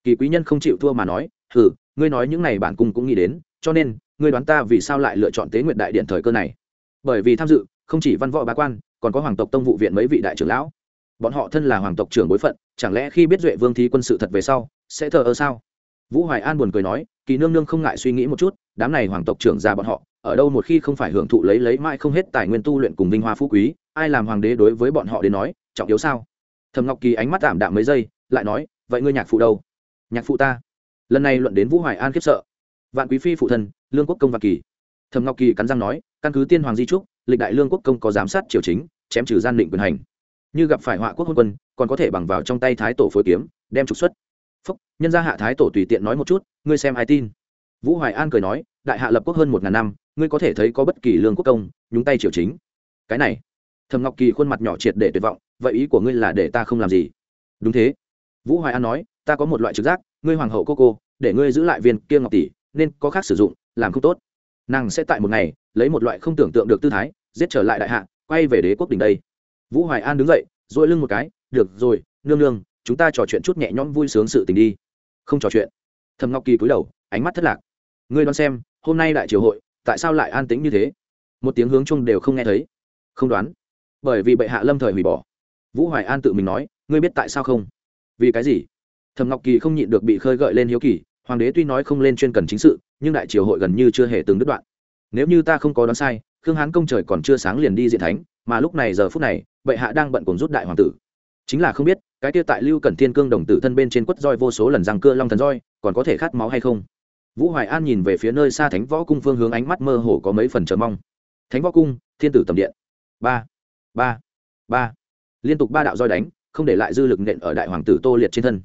kỳ quý nhân không chịu thua mà nói thử ngươi nói những này bản cung cũng nghĩ đến, cho nên, ngươi đoán ta vì sao lại lựa chọn tế nguyện đại điện thời cơ này? Bởi vì tham dự, không chỉ văn võ bá quan, còn có hoàng tộc tông vụ viện mấy vị đại trưởng lão. Bọn họ thân là hoàng tộc trưởng bối phận, chẳng lẽ khi biết duệ vương thí quân sự thật về sau, sẽ thờ ơ sao? Vũ hoài an buồn cười nói, kỳ nương nương không ngại suy nghĩ một chút, đám này hoàng tộc trưởng già bọn họ, ở đâu một khi không phải hưởng thụ lấy lấy mãi không hết tài nguyên tu luyện cùng vinh hoa phú quý, ai làm hoàng đế đối với bọn họ đến nói, trọng yếu sao? Thầm ngọc kỳ ánh mắt tạm đạm mấy giây, lại nói, vậy ngươi nhạc phụ đâu? Nhạc phụ ta lần này luận đến vũ hoài an khiếp sợ. Vạn quý phi phụ thân, lương quốc công vạn kỳ. Thầm ngọc kỳ cắn răng nói, căn cứ tiên hoàng di trúc, lịch đại lương quốc công có giám sát triều chính, chém trừ gian định quyền hành. Như gặp phải họa quốc hôn quân, còn có thể bằng vào trong tay thái tổ phối kiếm, đem trục xuất. Phúc, nhân gia hạ thái tổ tùy tiện nói một chút, ngươi xem ai tin. Vũ hoài an cười nói, đại hạ lập quốc hơn một ngàn năm, ngươi có thể thấy có bất kỳ lương quốc công, nhúng tay triều chính. Cái này. Thầm ngọc kỳ khuôn mặt nhỏ triệt để tuyệt vọng, vậy ý của ngươi là để ta không làm gì. Đúng thế. Vũ hoài an nói, ta có một loại trực giác ngươi hoàng hậu cô cô, để ngươi giữ lại viên kia ngọc tỷ, nên có khác sử dụng, làm không tốt. Nàng sẽ tại một ngày, lấy một loại không tưởng tượng được tư thái, giết trở lại đại hạ, quay về đế quốc đỉnh đây. Vũ hoài an đứng dậy dội lưng một cái, được rồi, nương nương, chúng ta trò chuyện chút nhẹ nhõm vui sướng sự tình đi. Không trò chuyện. Thầm ngọc kỳ cúi đầu, ánh mắt thất lạc. Ngươi đoán xem, hôm nay đại triều hội, tại sao lại an tĩnh như thế? Một tiếng hướng chung đều không nghe thấy. Không đoán. Bởi vì bệ hạ lâm thời hủy bỏ. Vũ hoài an tự mình nói, ngươi biết tại sao không? Vì cái gì? Thầm ngọc kỳ không nhịn được bị khơi gợi lên hiếu kỳ, hoàng đế tuy nói không lên chuyên cần chính sự, nhưng đại triều hội gần như chưa hề từng đứt đoạn. Nếu như ta không có đoán sai, khương hán công trời còn chưa sáng liền đi diện thánh, mà lúc này giờ phút này, bệ hạ đang bận cùng rút đại hoàng tử. Chính là không biết, cái kia tại lưu cẩn thiên cương đồng tử thân bên trên quất roi vô số lần răng cưa long thần roi, còn có thể khát máu hay không? Vũ hoài an nhìn về phía nơi xa thánh võ cung phương hướng ánh mắt mơ hồ có mấy phần chờ mong. Thánh võ cung, thiên tử tầm điện. Ba ba ba. Liên tục ba đạo roi đánh, không để lại dư lực nện ở đại hoàng tử tô liệt trên thân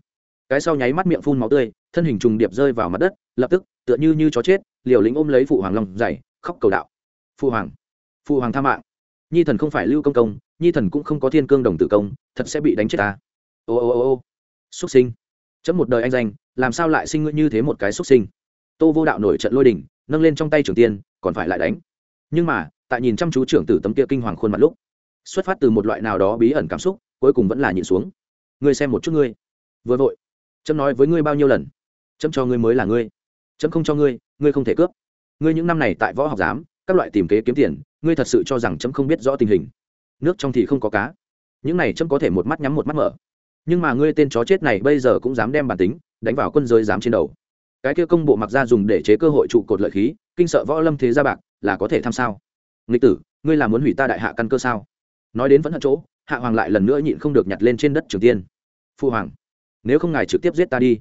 cái sau nháy mắt miệng phun máu tươi, thân hình trùng điệp rơi vào mặt đất, lập tức, tựa như như chó chết, liều lĩnh ôm lấy phụ hoàng long dày khóc cầu đạo. Phụ hoàng phụ hoàng tha mạng. Nhi thần không phải lưu công công, nhi thần cũng không có thiên cương đồng tử công, thật sẽ bị đánh chết ta. Ô ô ô ô. Xuất sinh. Chấm một đời anh danh, làm sao lại sinh ngươi như thế một cái xuất sinh? Tô vô đạo nổi trận lôi đình, nâng lên trong tay trưởng tiên, còn phải lại đánh. Nhưng mà, tại nhìn chăm chú trưởng tử tấm kia kinh hoàng khuôn mặt lúc, xuất phát từ một loại nào đó bí ẩn cảm xúc, cuối cùng vẫn là nhìn xuống. Ngươi xem một chút ngươi. Vừa vội chấm nói với ngươi bao nhiêu lần? Chấm cho ngươi mới là ngươi. Chấm không cho ngươi ngươi không thể cướp. Ngươi những năm này tại võ học giám, các loại tìm kế kiếm tiền, ngươi thật sự cho rằng chấm không biết rõ tình hình. Nước trong thì không có cá. Những này chấm có thể một mắt nhắm một mắt mở. Nhưng mà ngươi tên chó chết này bây giờ cũng dám đem bản tính đánh vào quân giới dám trên đầu. Cái kia công bộ mặc ra dùng để chế cơ hội trụ cột lợi khí, kinh sợ võ lâm thế gia bạc, là có thể tham sao? Nghịch tử, ngươi là muốn hủy ta đại hạ căn cơ sao? Nói đến vẫn hận chỗ, hạ hoàng lại lần nữa nhịn không được nhặt lên trên đất trường tiên. Phu hoàng nếu không ngài trực tiếp giết ta đi.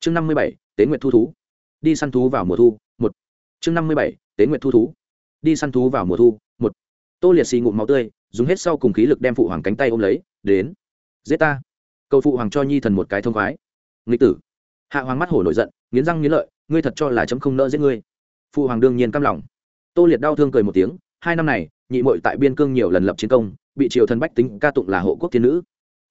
Chương năm mươi bảy, tế nguyện thu thú. Đi săn thú vào mùa thu, một. Chương năm mươi bảy, tế nguyện thu thú. Đi săn thú vào mùa thu, một. Tô liệt xì ngụm máu tươi, dùng hết sau cùng khí lực đem phụ hoàng cánh tay ôm lấy, đến. Giết ta. Cầu phụ hoàng cho nhi thần một cái thông khoái. Nghịch tử. Hạ hoàng mắt hổ nổi giận, nghiến răng nghiến lợi, ngươi thật cho là chấm không nỡ giết ngươi. Phụ hoàng đương nhiên căm lòng. Tô liệt đau thương cười một tiếng, hai năm này, nhị mội tại biên cương nhiều lần lập chiến công, bị triều thần bách tính ca tụng là hộ quốc thiên nữ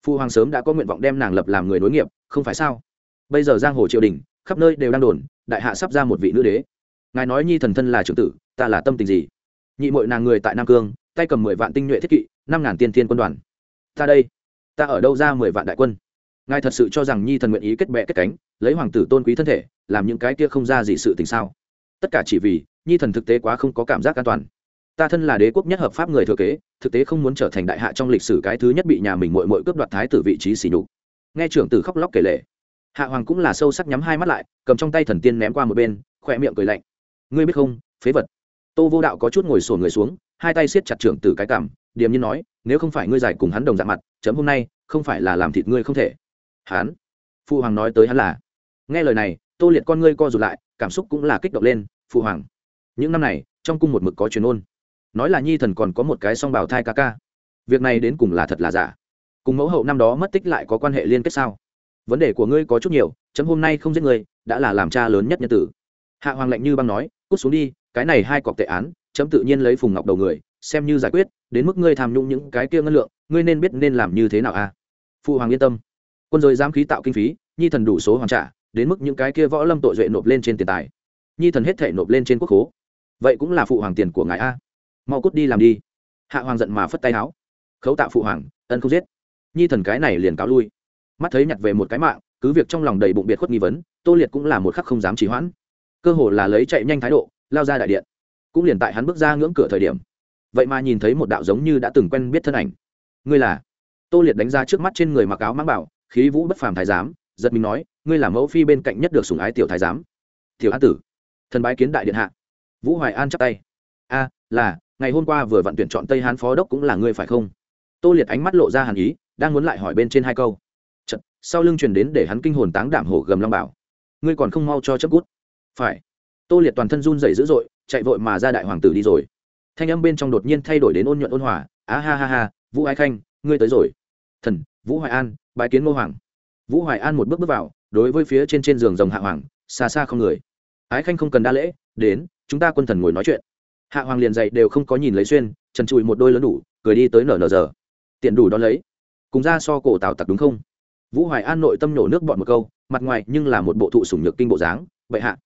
phụ hoàng sớm đã có nguyện vọng đem nàng lập làm người nối nghiệp, không phải sao? Bây giờ giang hồ triều đình, khắp nơi đều đang đồn, đại hạ sắp ra một vị nữ đế. Ngài nói nhi thần thân là trưởng tử, ta là tâm tình gì? Nhị mội nàng người tại nam cương, tay cầm mười vạn tinh nhuệ thiết kỵ, năm ngàn tiên thiên quân đoàn. Ta đây, ta ở đâu ra mười vạn đại quân? Ngài thật sự cho rằng nhi thần nguyện ý kết bệ kết cánh, lấy hoàng tử tôn quý thân thể, làm những cái kia không ra gì sự tình sao? Tất cả chỉ vì nhi thần thực tế quá không có cảm giác an toàn ta thân là đế quốc nhất hợp pháp người thừa kế, thực tế không muốn trở thành đại hạ trong lịch sử cái thứ nhất bị nhà mình mội mội cướp đoạt thái tử vị trí xỉ nhục. Nghe trưởng tử khóc lóc kể lệ hạ hoàng cũng là sâu sắc nhắm hai mắt lại, cầm trong tay thần tiên ném qua một bên, khỏe miệng cười lạnh. Ngươi biết không, phế vật. Tô vô đạo có chút ngồi sổ người xuống, hai tay siết chặt trưởng tử cái cảm điềm nhiên nói, nếu không phải ngươi giải cùng hắn đồng dạng mặt, chấm hôm nay không phải là làm thịt ngươi không thể. Hắn phụ hoàng nói tới hắn là, nghe lời này, tô liệt con ngươi co rụt lại, cảm xúc cũng là kích động lên phụ hoàng, những năm này, trong cung một mực có truyền ôn nói là nhi thần còn có một cái song bào thai ca ca. Việc này đến cùng là thật là giả? Cùng mẫu hậu năm đó mất tích lại có quan hệ liên kết sao? Vấn đề của ngươi có chút nhiều, chấm hôm nay không giết ngươi, đã là làm cha lớn nhất nhân tử. Hạ hoàng lệnh như băng nói, cút xuống đi, cái này hai cọc tệ án, chấm tự nhiên lấy phùng ngọc đầu người, xem như giải quyết, đến mức ngươi tham nhũng những cái kia ngân lượng, ngươi nên biết nên làm như thế nào a phụ hoàng yên tâm. Quân rồi giam khí tạo kinh phí, nhi thần đủ số hoàn trả, đến mức những cái kia võ lâm tội duệ nộp lên trên tiền tài. Nhi thần hết thể nộp lên trên quốc khố. Vậy cũng là phụ hoàng tiền của ngài a mau cút đi làm đi. Hạ hoàng giận mà phất tay áo khấu tạ phụ hoàng, ân không giết. Nhi thần cái này liền cáo lui. Mắt thấy nhặt về một cái mạng, cứ việc trong lòng đầy bụng biệt khuất nghi vấn, tô liệt cũng là một khắc không dám trì hoãn. Cơ hồ là lấy chạy nhanh thái độ, lao ra đại điện. Cũng liền tại hắn bước ra ngưỡng cửa thời điểm. Vậy mà nhìn thấy một đạo giống như đã từng quen biết thân ảnh. Ngươi là? Tô liệt đánh ra trước mắt trên người mặc áo mang bảo, khí vũ bất phàm thái giám, giật mình nói, ngươi là mẫu phi bên cạnh nhất được sùng ái tiểu thái giám. Tiểu an tử. Thần bái kiến đại điện hạ. Vũ hoài an chắp tay. A, là ngày hôm qua vừa vận tuyển chọn tây hán phó đốc cũng là ngươi phải không? Tô liệt ánh mắt lộ ra hàn ý đang muốn lại hỏi bên trên hai câu. Chật, sau lưng truyền đến để hắn kinh hồn táng đảm hổ gầm long bảo. Ngươi còn không mau cho chấp cút phải. Tô liệt toàn thân run rẩy dữ dội chạy vội mà ra đại hoàng tử đi rồi. Thanh âm bên trong đột nhiên thay đổi đến ôn nhuận ôn hòa. Á ha ha ha vũ ái khanh ngươi tới rồi. Thần vũ hoài an bái kiến ngô hoàng. Vũ hoài an một bước bước vào đối với phía trên trên giường rồng hạ hoàng xa xa không người. Ái khanh không cần đa lễ đến chúng ta quân thần ngồi nói chuyện hạ hoàng liền dậy đều không có nhìn lấy xuyên, trần trụi một đôi lớn đủ, cười đi tới nở nở giờ. Tiện đủ đón lấy. Cùng ra so cổ tào tặc đúng không? Vũ hoài an nội tâm nổ nước bọn một câu, mặt ngoài nhưng là một bộ thụ sủng nhược kinh bộ dáng, bệ hạ.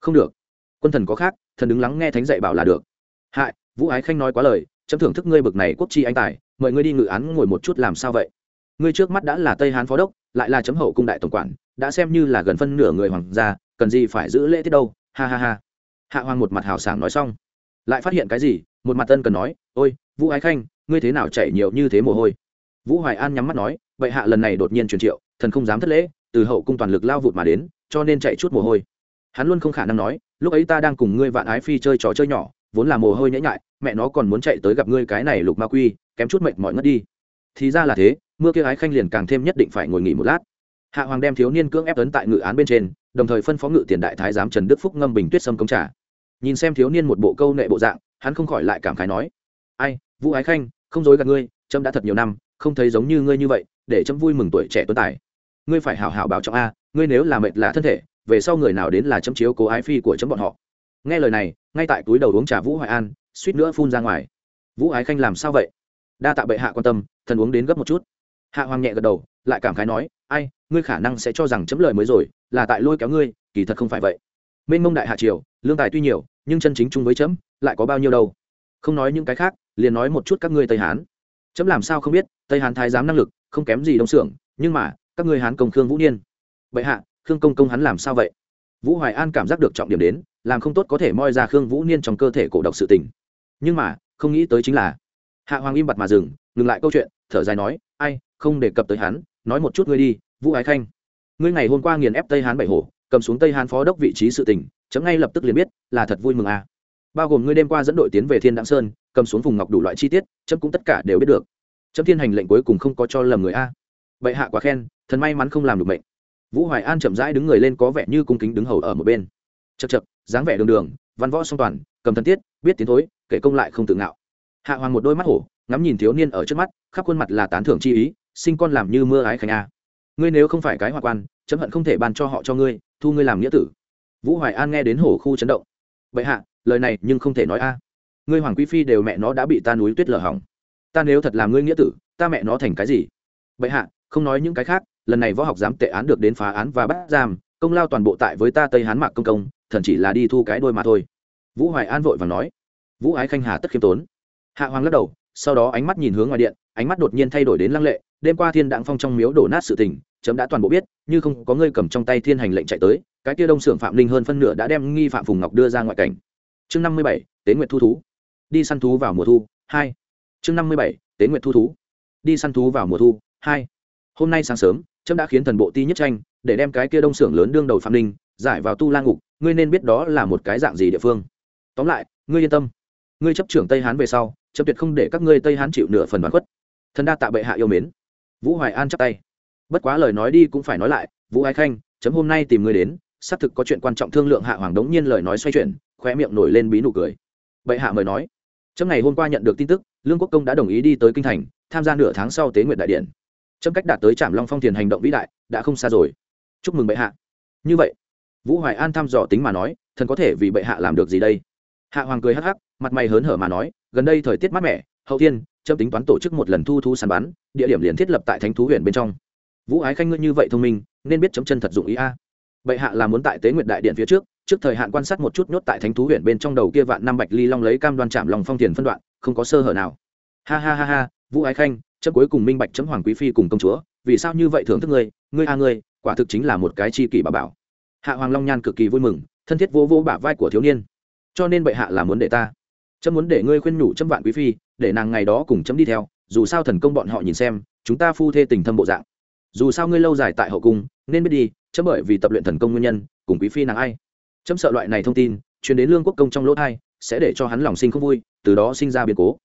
Không được. Quân thần có khác, thần đứng lắng nghe thánh dạy bảo là được. Hại vũ ái khanh nói quá lời, chấm thưởng thức ngươi bực này quốc chi anh tài, mời ngươi đi ngự án ngồi một chút làm sao vậy? Ngươi trước mắt đã là tây hán phó đốc, lại là chấm hậu cung đại tổng quản, đã xem như là gần phân nửa người hoàng gia, cần gì phải giữ lễ tiết đâu, ha ha ha. Hạ hoàng một mặt hào sảng nói xong lại phát hiện cái gì, một mặt tân cần nói, ôi, vũ ái khanh, ngươi thế nào chạy nhiều như thế mồ hôi? Vũ hoài an nhắm mắt nói vậy hạ lần này đột nhiên truyền triệu, thần không dám thất lễ, từ hậu cung toàn lực lao vụt mà đến, cho nên chạy chút mồ hôi. Hắn luôn không khả năng nói, lúc ấy ta đang cùng ngươi vạn ái phi chơi trò chơi nhỏ, vốn là mồ hôi nhễ nhại, mẹ nó còn muốn chạy tới gặp ngươi cái này lục ma quy, kém chút mệnh mọi ngất đi. Thì ra là thế, mưa kia ái khanh liền càng thêm nhất định phải ngồi nghỉ một lát. Hạ hoàng đem thiếu niên cưỡng ép tấn tại ngự án bên trên, đồng thời phân phó ngự tiền đại thái giám trần đức phúc ngâm bình tuyết sâm công trả nhìn xem thiếu niên một bộ câu nệ bộ dạng, hắn không khỏi lại cảm khái nói, ai, vũ ái khanh, không dối gạt ngươi trâm đã thật nhiều năm, không thấy giống như ngươi như vậy, để trâm vui mừng tuổi trẻ tuấn tài. Ngươi phải hảo hảo bảo trọng a, ngươi nếu là mệt lạ thân thể, về sau người nào đến là chấm chiếu cố ái phi của chấm bọn họ. Nghe lời này, ngay tại túi đầu uống trà vũ hoài an, suýt nữa phun ra ngoài. Vũ ái khanh làm sao vậy? Đa tạ bệ hạ quan tâm, thần uống đến gấp một chút. Hạ hoàng nhẹ gật đầu, lại cảm khái nói, ai, ngươi khả năng sẽ cho rằng chấm lời mới rồi, là tại lôi kéo ngươi, kỳ thật không phải vậy. Mênh mông đại hạ triều, lương tài tuy nhiều nhưng chân chính chung với chấm, lại có bao nhiêu đâu? Không nói những cái khác, liền nói một chút các ngươi tây hán. Chấm làm sao không biết, tây hán thái giám năng lực, không kém gì đông xưởng nhưng mà, các ngươi hán công khương vũ niên. Bệ hạ, khương công công hắn làm sao vậy? Vũ hoài an cảm giác được trọng điểm đến, làm không tốt có thể moi ra khương vũ niên trong cơ thể cổ độc sự tình. Nhưng mà, không nghĩ tới chính là, hạ hoàng im bặt mà dừng, ngừng lại câu chuyện, thở dài nói, ai, không đề cập tới hắn, nói một chút ngươi đi, vũ ái khanh. Ngươi ngày hôm qua nghiền ép tây hán bảy hổ, cầm xuống tây hán phó đốc vị trí sự tình chấm ngay lập tức liền biết là thật vui mừng à. bao gồm ngươi đêm qua dẫn đội tiến về thiên đặng sơn, cầm xuống vùng ngọc đủ loại chi tiết, chấm cũng tất cả đều biết được. Chấm thiên hành lệnh cuối cùng không có cho lầm người a. Bệ hạ quá khen, thần may mắn không làm được mệnh. Vũ hoài an chậm rãi đứng người lên có vẻ như cung kính đứng hầu ở một bên. Chật chật dáng vẻ đường đường, văn võ song toàn, cầm thân tiết biết tiến thối, kể công lại không tự ngạo. Hạ hoàng một đôi mắt hổ, ngắm nhìn thiếu niên ở trước mắt, khắp khuôn mặt là tán thưởng chi ý, sinh con làm như mưa ái khánh a. Ngươi nếu không phải cái hoa quan, chấm hận không thể ban cho họ cho ngươi, thu ngươi làm nghĩa tử vũ hoài an nghe đến hổ khu chấn động. Bệ hạ, lời này nhưng không thể nói a. Ngươi hoàng quý phi đều mẹ nó đã bị ta núi tuyết lở hỏng. Ta nếu thật làm ngươi nghĩa tử, ta mẹ nó thành cái gì? Bệ hạ, không nói những cái khác, lần này võ học giám tệ án được đến phá án và bắt giam, công lao toàn bộ tại với ta tây hán mạc công công, thần chỉ là đi thu cái đôi mà thôi. Vũ hoài an vội và nói. Vũ ái khanh hà tất khiêm tốn. Hạ hoàng lắc đầu, sau đó ánh mắt nhìn hướng ngoài điện, ánh mắt đột nhiên thay đổi đến lăng lệ. Đêm qua thiên đặng phong trong miếu đổ nát sự tình, chấm đã toàn bộ biết, như không có ngươi cầm trong tay thiên hành lệnh chạy tới cái kia đông xưởng phạm linh hơn phân nửa đã đem nghi phạm phùng ngọc đưa ra ngoại cảnh. Chương năm mươi bảy, tế nguyệt thu thú. Đi săn thú vào mùa thu, hai. Chương năm mươi bảy, tế nguyệt thu thú. Đi săn thú vào mùa thu, hai. Hôm nay sáng sớm, trâm đã khiến thần bộ ti nhất tranh, để đem cái kia đông xưởng lớn đương đầu phạm ninh, giải vào tu la ngục, ngươi nên biết đó là một cái dạng gì địa phương. Tóm lại, ngươi yên tâm. Ngươi chấp trưởng tây hán về sau chấp tuyệt không để các ngươi tây hán chịu nửa phần bán khuất. Thần đa tạ bệ hạ yêu mến. Vũ hoài an chắp tay. Bất quá lời nói đi cũng phải nói lại, vũ ái khanh chấm hôm nay tìm ngươi đến xác thực có chuyện quan trọng thương lượng hạ hoàng đống nhiên lời nói xoay chuyển khoe miệng nổi lên bí nụ cười. Bệ hạ mời nói. Trong ngày hôm qua nhận được tin tức, lương quốc công đã đồng ý đi tới kinh thành, tham gia nửa tháng sau tế nguyện đại điện. Trong cách đạt tới trạm long phong thiền hành động vĩ đại, đã không xa rồi. Chúc mừng bệ hạ. Như vậy, vũ hoài an thăm dò tính mà nói, thần có thể vì bệ hạ làm được gì đây? Hạ hoàng cười hắc hắc, mặt mày hớn hở mà nói, gần đây thời tiết mát mẻ, hậu thiên trâm tính toán tổ chức một lần thu thu săn bắn, địa điểm liền thiết lập tại thánh thú huyện bên trong. Vũ ái khanh ngươi như vậy thông minh, nên biết chấm chân thật dụng ý a bệ hạ là muốn tại tế nguyệt đại điện phía trước trước thời hạn quan sát một chút nhốt tại thánh thú huyện bên trong đầu kia vạn năm bạch ly long lấy cam đoan chạm lòng phong tiền phân đoạn, không có sơ hở nào. Ha ha ha ha, vũ ái khanh chấm cuối cùng minh bạch chấm hoàng quý phi cùng công chúa, vì sao như vậy thưởng thức ngươi ngươi a ngươi, quả thực chính là một cái chi kỷ bà bảo. Hạ hoàng long nhan cực kỳ vui mừng, thân thiết vô vô bả vai của thiếu niên. Cho nên bệ hạ là muốn để ta, chấm muốn để ngươi khuyên nhủ chấm vạn quý phi, để nàng ngày đó cùng chấm đi theo, dù sao thần công bọn họ nhìn xem, chúng ta phu thê tình thâm bộ dạng. Dù sao ngươi lâu dài tại hậu cung, nên biết đi chấm bởi vì tập luyện thần công nguyên nhân, cùng quý phi nàng ai. Chấm sợ loại này thông tin chuyển đến lương quốc công trong lỗ thai, sẽ để cho hắn lòng sinh không vui, từ đó sinh ra biến cố.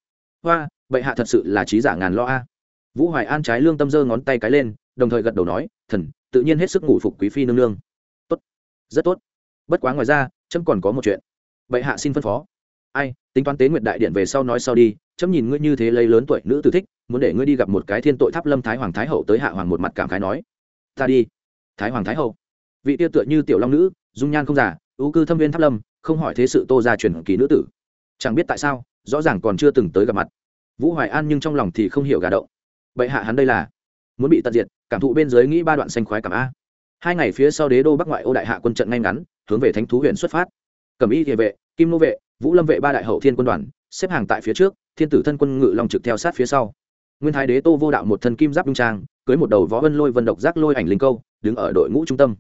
Hoa, bệ hạ thật sự là trí giả ngàn lo a. Vũ hoài an trái lương tâm giơ ngón tay cái lên, đồng thời gật đầu nói, thần, tự nhiên hết sức ngủ phục quý phi nương nương. Tốt, rất tốt. Bất quá ngoài ra, chấm còn có một chuyện. Bệ hạ xin phân phó. Ai, tính toán tế nguyệt đại điện về sau nói sau đi, chấm nhìn ngươi như thế lấy lớn tuổi nữ tử thích, muốn để ngươi đi gặp một cái thiên tội tháp lâm thái hoàng thái hậu tới hạ hoàng một mặt cảm khái nói. Ta đi thái hoàng thái hậu. Vị tiêu tựa như tiểu long nữ, dung nhan không giả ưu cư thâm viên tháp lâm, không hỏi thế sự tô ra truyền kỳ nữ tử. Chẳng biết tại sao, rõ ràng còn chưa từng tới gặp mặt. Vũ hoài an nhưng trong lòng thì không hiểu gà động bệ hạ hắn đây là? Muốn bị tận diệt, cảm thụ bên dưới nghĩ ba đoạn xanh khoái cảm a. Hai ngày phía sau đế đô bắc ngoại ô đại hạ quân trận ngay ngắn, hướng về thánh thú huyện xuất phát. Cẩm y địa vệ, kim nô vệ, vũ lâm vệ ba đại hậu thiên quân đoàn, xếp hàng tại phía trước, thiên tử thân quân ngự long trực theo sát phía sau. Nguyên thái đế tô vô đạo một thân kim giáp đung trang cưới một đầu võ vân lôi vân độc giác lôi ảnh linh câu, đứng ở đội ngũ trung tâm.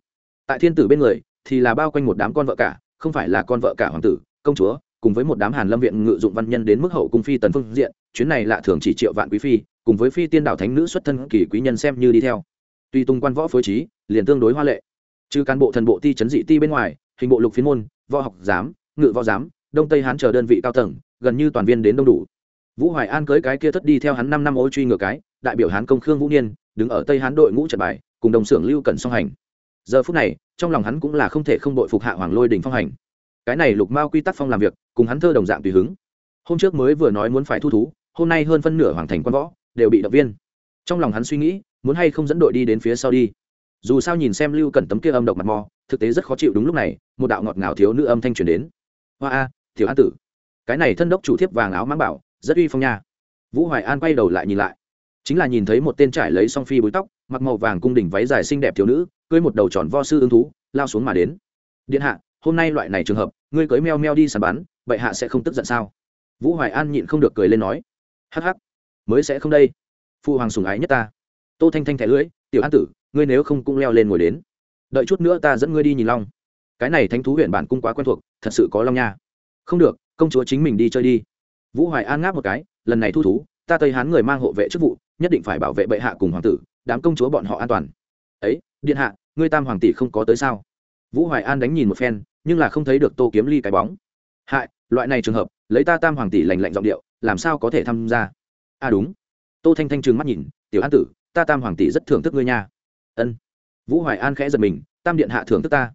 Tại thiên tử bên người, thì là bao quanh một đám con vợ cả, không phải là con vợ cả hoàng tử, công chúa, cùng với một đám hàn lâm viện ngự dụng văn nhân đến mức hậu cung phi tần phương diện, chuyến này lạ thường chỉ triệu vạn quý phi, cùng với phi tiên đảo thánh nữ xuất thân kỳ quý nhân xem như đi theo. Tuy tung quan võ phối trí, liền tương đối hoa lệ. Trừ cán bộ thần bộ ti chấn dị ti bên ngoài, hình bộ lục phiên môn, võ học giám, ngự võ giám, đông tây hán chờ đơn vị cao tầng, gần như toàn viên đến đông đủ. Vũ hoài an cưới cái kia thất đi theo hắn năm năm ô truy ngược cái, đại biểu hán công khương vũ niên đứng ở tây hán đội ngũ trận bài, cùng đồng xưởng lưu cẩn song hành. Giờ phút này, trong lòng hắn cũng là không thể không đội phục hạ hoàng lôi đình phong hành. Cái này lục mao quy tắc phong làm việc, cùng hắn thơ đồng dạng tùy hứng. Hôm trước mới vừa nói muốn phải thu thú, hôm nay hơn phân nửa hoàng thành quan võ đều bị động viên. Trong lòng hắn suy nghĩ, muốn hay không dẫn đội đi đến phía sau đi. Dù sao nhìn xem lưu cần tấm kia âm độc mặt mò, thực tế rất khó chịu đúng lúc này, một đạo ngọt ngào thiếu nữ âm thanh truyền đến. Hoa a thiếu an tử. Cái này thân đốc chủ thiếp vàng áo mang bảo, rất uy phong nha. Vũ hoài an quay đầu lại nhìn lại chính là nhìn thấy một tên trải lấy song phi búi tóc, mặc màu vàng cung đỉnh váy dài xinh đẹp thiếu nữ, cưới một đầu tròn vo sư ưng thú, lao xuống mà đến. Điện hạ, hôm nay loại này trường hợp, ngươi cưới meo meo đi sàn bắn bệ hạ sẽ không tức giận sao? Vũ hoài an nhịn không được cười lên nói. Hắc hắc, mới sẽ không đây. Phụ hoàng sùng ái nhất ta. Tô thanh thanh thẻ lưỡi, tiểu an tử, ngươi nếu không cũng leo lên ngồi đến. Đợi chút nữa ta dẫn ngươi đi nhìn long. Cái này thánh thú huyện bản cung quá quen thuộc, thật sự có long nha. Không được, công chúa chính mình đi chơi đi. Vũ hoài an ngáp một cái, lần này thu thú, ta tây hán người mang hộ vệ chức vụ nhất định phải bảo vệ bệ hạ cùng hoàng tử, đám công chúa bọn họ an toàn. Ấy, điện hạ, ngươi tam hoàng tỷ không có tới sao? Vũ hoài an đánh nhìn một phen, nhưng là không thấy được tô kiếm ly cái bóng. Hại, loại này trường hợp, lấy ta tam hoàng tỷ lành lạnh giọng điệu, làm sao có thể tham gia? À đúng. Tô thanh thanh trừng mắt nhìn, tiểu an tử, ta tam hoàng tỷ rất thưởng thức ngươi nha. Ân. Vũ hoài an khẽ giật mình, tam điện hạ thưởng thức ta.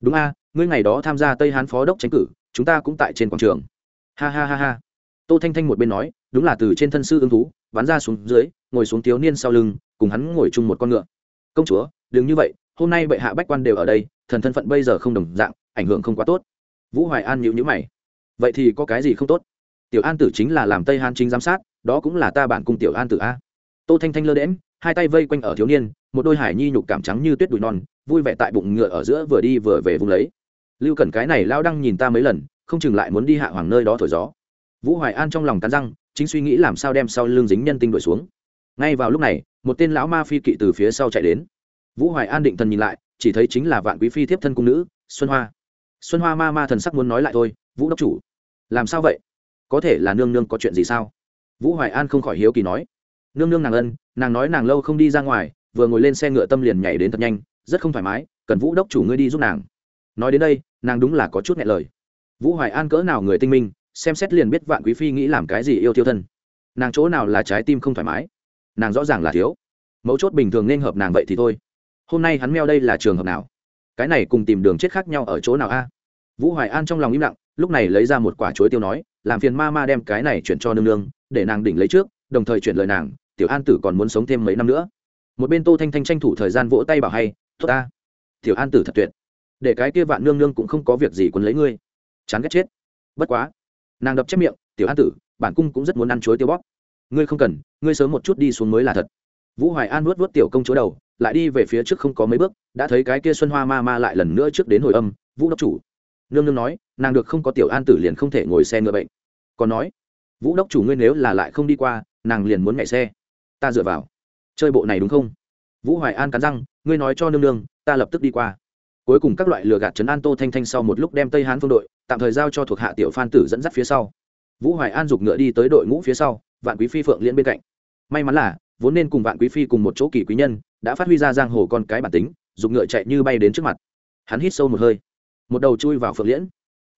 Đúng a, ngươi ngày đó tham gia tây hán phó đốc tranh cử, chúng ta cũng tại trên quảng trường. Ha ha ha ha. Tô thanh thanh một bên nói đúng là từ trên thân sư ưng thú, bắn ra xuống dưới, ngồi xuống thiếu niên sau lưng, cùng hắn ngồi chung một con ngựa. Công chúa, đừng như vậy, hôm nay bệ hạ bách quan đều ở đây, thần thân phận bây giờ không đồng dạng, ảnh hưởng không quá tốt. Vũ hoài an nhịu nhữ mày. Vậy thì có cái gì không tốt? Tiểu an tử chính là làm tây han chính giám sát, đó cũng là ta bản cung tiểu an tử a. Tô thanh thanh lơ đễm hai tay vây quanh ở thiếu niên, một đôi hải nhi nhục cảm trắng như tuyết đùi non, vui vẻ tại bụng ngựa ở giữa vừa đi vừa về vùng lấy. Lưu cẩn cái này lao đăng nhìn ta mấy lần, không chừng lại muốn đi hạ hoàng nơi đó thổi gió. Vũ hoài an trong lòng cắn răng chính suy nghĩ làm sao đem sau lưng dính nhân tinh đuổi xuống. Ngay vào lúc này, một tên lão ma phi kỵ từ phía sau chạy đến. Vũ hoài an định thần nhìn lại, chỉ thấy chính là vạn quý phi thiếp thân cung nữ, xuân hoa. Xuân hoa ma ma thần sắc muốn nói lại thôi, vũ đốc chủ, làm sao vậy? Có thể là nương nương có chuyện gì sao? Vũ hoài an không khỏi hiếu kỳ nói. Nương nương nàng ân, nàng nói nàng lâu không đi ra ngoài, vừa ngồi lên xe ngựa tâm liền nhảy đến thật nhanh, rất không thoải mái, cần vũ đốc chủ ngươi đi giúp nàng. Nói đến đây, nàng đúng là có chút nghẹn lời. Vũ hoài an cỡ nào người tinh minh xem xét liền biết vạn quý phi nghĩ làm cái gì yêu tiêu thân. Nàng chỗ nào là trái tim không thoải mái? Nàng rõ ràng là thiếu. Mấu chốt bình thường nên hợp nàng vậy thì thôi. Hôm nay hắn meo đây là trường hợp nào? Cái này cùng tìm đường chết khác nhau ở chỗ nào a? Vũ hoài an trong lòng im lặng, lúc này lấy ra một quả chuối tiêu nói, làm phiền ma ma đem cái này chuyển cho nương nương, để nàng đỉnh lấy trước, đồng thời chuyển lời nàng, tiểu an tử còn muốn sống thêm mấy năm nữa. Một bên tô thanh thanh tranh thủ thời gian vỗ tay bảo hay, tốt ta. Tiểu an tử thật tuyệt. Để cái kia vạn nương nương cũng không có việc gì quấn lấy ngươi. Chán ghét chết. Bất quá nàng đập chép miệng, tiểu an tử, bản cung cũng rất muốn ăn chuối tiêu bóp. Ngươi không cần, ngươi sớm một chút đi xuống mới là thật. Vũ hoài an nuốt vuốt tiểu công chúa đầu, lại đi về phía trước không có mấy bước, đã thấy cái kia xuân hoa ma ma lại lần nữa trước đến hồi âm, vũ đốc chủ. Nương nương nói, nàng được không có tiểu an tử liền không thể ngồi xe ngựa bệnh. Còn nói, vũ đốc chủ ngươi nếu là lại không đi qua, nàng liền muốn nhảy xe. Ta dựa vào. Chơi bộ này đúng không? Vũ hoài an cắn răng, ngươi nói cho nương nương, ta lập tức đi qua cuối cùng các loại lừa gạt trấn an tô thanh thanh sau một lúc đem tây hán phương đội tạm thời giao cho thuộc hạ tiểu phan tử dẫn dắt phía sau vũ hoài an giục ngựa đi tới đội ngũ phía sau vạn quý phi phượng liên bên cạnh may mắn là vốn nên cùng vạn quý phi cùng một chỗ kỳ quý nhân đã phát huy ra giang hồ con cái bản tính giục ngựa chạy như bay đến trước mặt hắn hít sâu một hơi một đầu chui vào phượng liễn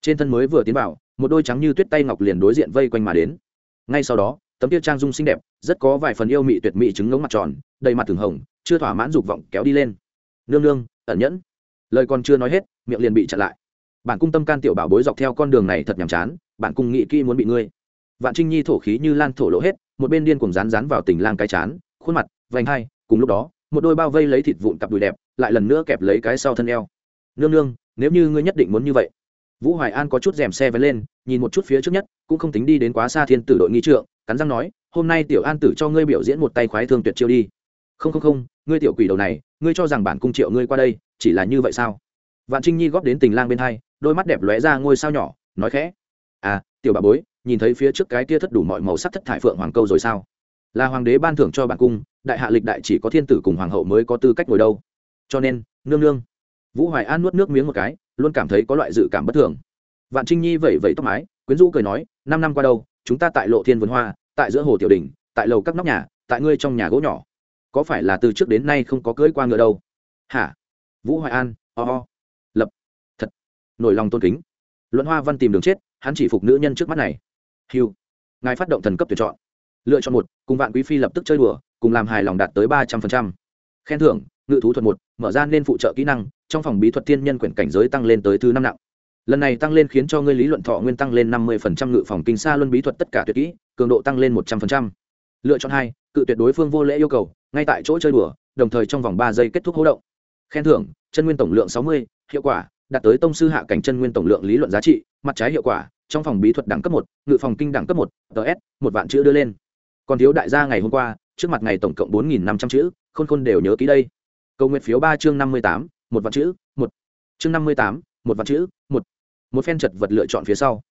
trên thân mới vừa tiến vào một đôi trắng như tuyết tay ngọc liền đối diện vây quanh mà đến ngay sau đó tấm tiêu trang dung xinh đẹp rất có vài phần yêu mị tuyệt mị trứng ngống mặt tròn đầy mặt thường hồng chưa thỏa mãn dục vọng kéo đi lên nương nương ẩn nhẫn lời còn chưa nói hết, miệng liền bị chặn lại. Bản cung tâm can tiểu bảo bối dọc theo con đường này thật nhàm chán, bản cung nghĩ kỹ muốn bị ngươi. Vạn trinh nhi thổ khí như lan thổ lỗ hết, một bên điên cùng rán rán vào tình lang cái chán, khuôn mặt, vành hai, cùng lúc đó, một đôi bao vây lấy thịt vụn cặp đùi đẹp, lại lần nữa kẹp lấy cái sau thân eo. Nương nương, nếu như ngươi nhất định muốn như vậy. Vũ hoài an có chút rèm xe vén lên, nhìn một chút phía trước nhất, cũng không tính đi đến quá xa thiên tử đội nghi trượng, cắn răng nói, hôm nay tiểu an tử cho ngươi biểu diễn một tay khoái thương tuyệt chiêu đi. Không không không, ngươi tiểu quỷ đầu này, ngươi cho rằng bản cung triệu ngươi qua đây chỉ là như vậy sao? Vạn trinh nhi góp đến tình lang bên hai, đôi mắt đẹp lóe ra ngôi sao nhỏ, nói khẽ. À tiểu bà bối, nhìn thấy phía trước cái kia thất đủ mọi màu sắc thất thải phượng hoàng câu rồi sao? Là hoàng đế ban thưởng cho bản cung, đại hạ lịch đại chỉ có thiên tử cùng hoàng hậu mới có tư cách ngồi đâu. Cho nên, nương nương. Vũ hoài an nuốt nước miếng một cái, luôn cảm thấy có loại dự cảm bất thường. Vạn trinh nhi vẩy vẩy tóc mái, quyến rũ cười nói, năm năm qua đâu, chúng ta tại lộ thiên vườn hoa, tại giữa hồ tiểu đình, tại lầu các nóc nhà, tại ngươi trong nhà gỗ nhỏ. Có phải là từ trước đến nay không có cưỡi qua ngựa đâu? Hả? Vũ hoài an ho、oh、ho、oh. lập. Thật. Nổi lòng tôn kính. Luận hoa văn tìm đường chết, hắn chỉ phục nữ nhân trước mắt này. Hiu ngài phát động thần cấp tuyển chọn. Lựa chọn một, cùng vạn quý phi lập tức chơi đùa, cùng làm hài lòng đạt tới ba trăm linh khen thưởng, ngự thú thuật một, mở ra nên phụ trợ kỹ năng, trong phòng bí thuật thiên nhân quyển cảnh giới tăng lên tới thứ năm nặng. Lần này tăng lên khiến cho ngươi lý luận thọ nguyên tăng lên năm mươi ngự phòng kinh xa luân bí thuật tất cả tuyệt kỹ, cường độ tăng lên một trăm linh lựa chọn hai, cự tuyệt đối phương vô lễ yêu cầu, ngay tại chỗ chơi đùa, đồng thời trong vòng ba giây kết thúc hỗ động khen thưởng, chân nguyên tổng lượng sáu mươi, hiệu quả, đạt tới tông sư hạ cảnh chân nguyên tổng lượng lý luận giá trị, mặt trái hiệu quả, trong phòng bí thuật đẳng cấp một, ngự phòng kinh đẳng cấp một ts một vạn chữ đưa lên. Còn thiếu đại gia ngày hôm qua, trước mặt ngày tổng cộng bốn nghìn năm trăm chữ, khôn khôn đều nhớ ký đây. Câu nguyện phiếu ba chương năm mươi tám, một vạn chữ, một. Chương năm mươi tám, một vạn chữ, một. Một phen chật vật lựa chọn phía sau.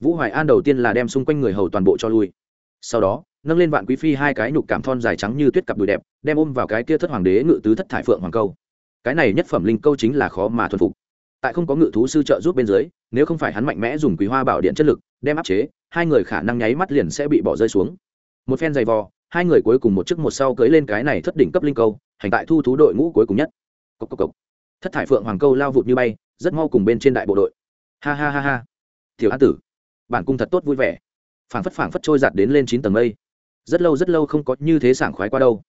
Vũ hoài an đầu tiên là đem xung quanh người hầu toàn bộ cho lui. Sau đó, nâng lên vạn quý phi hai cái nhục cảm thon dài trắng như tuyết cặp đùi đẹp, đem ôm vào cái kia thất hoàng đế ngự tứ thất thải phượng hoàng câu cái này nhất phẩm linh câu chính là khó mà thuần phục. Tại không có ngự thú sư trợ giúp bên dưới, nếu không phải hắn mạnh mẽ dùng quý hoa bảo điện chất lực, đem áp chế, hai người khả năng nháy mắt liền sẽ bị bỏ rơi xuống. Một phen dày vò, hai người cuối cùng một chiếc một sau cưới lên cái này thất đỉnh cấp linh câu, hành tại thu thú đội ngũ cuối cùng nhất. Cốc cốc cốc. thất thải phượng hoàng câu lao vụt như bay, rất mau cùng bên trên đại bộ đội. Ha ha ha ha. Thiểu an tử, bản cung thật tốt vui vẻ. Phảng phất phảng phất trôi giạt đến lên chín tầng mây. Rất lâu rất lâu không có như thế sảng khoái qua đâu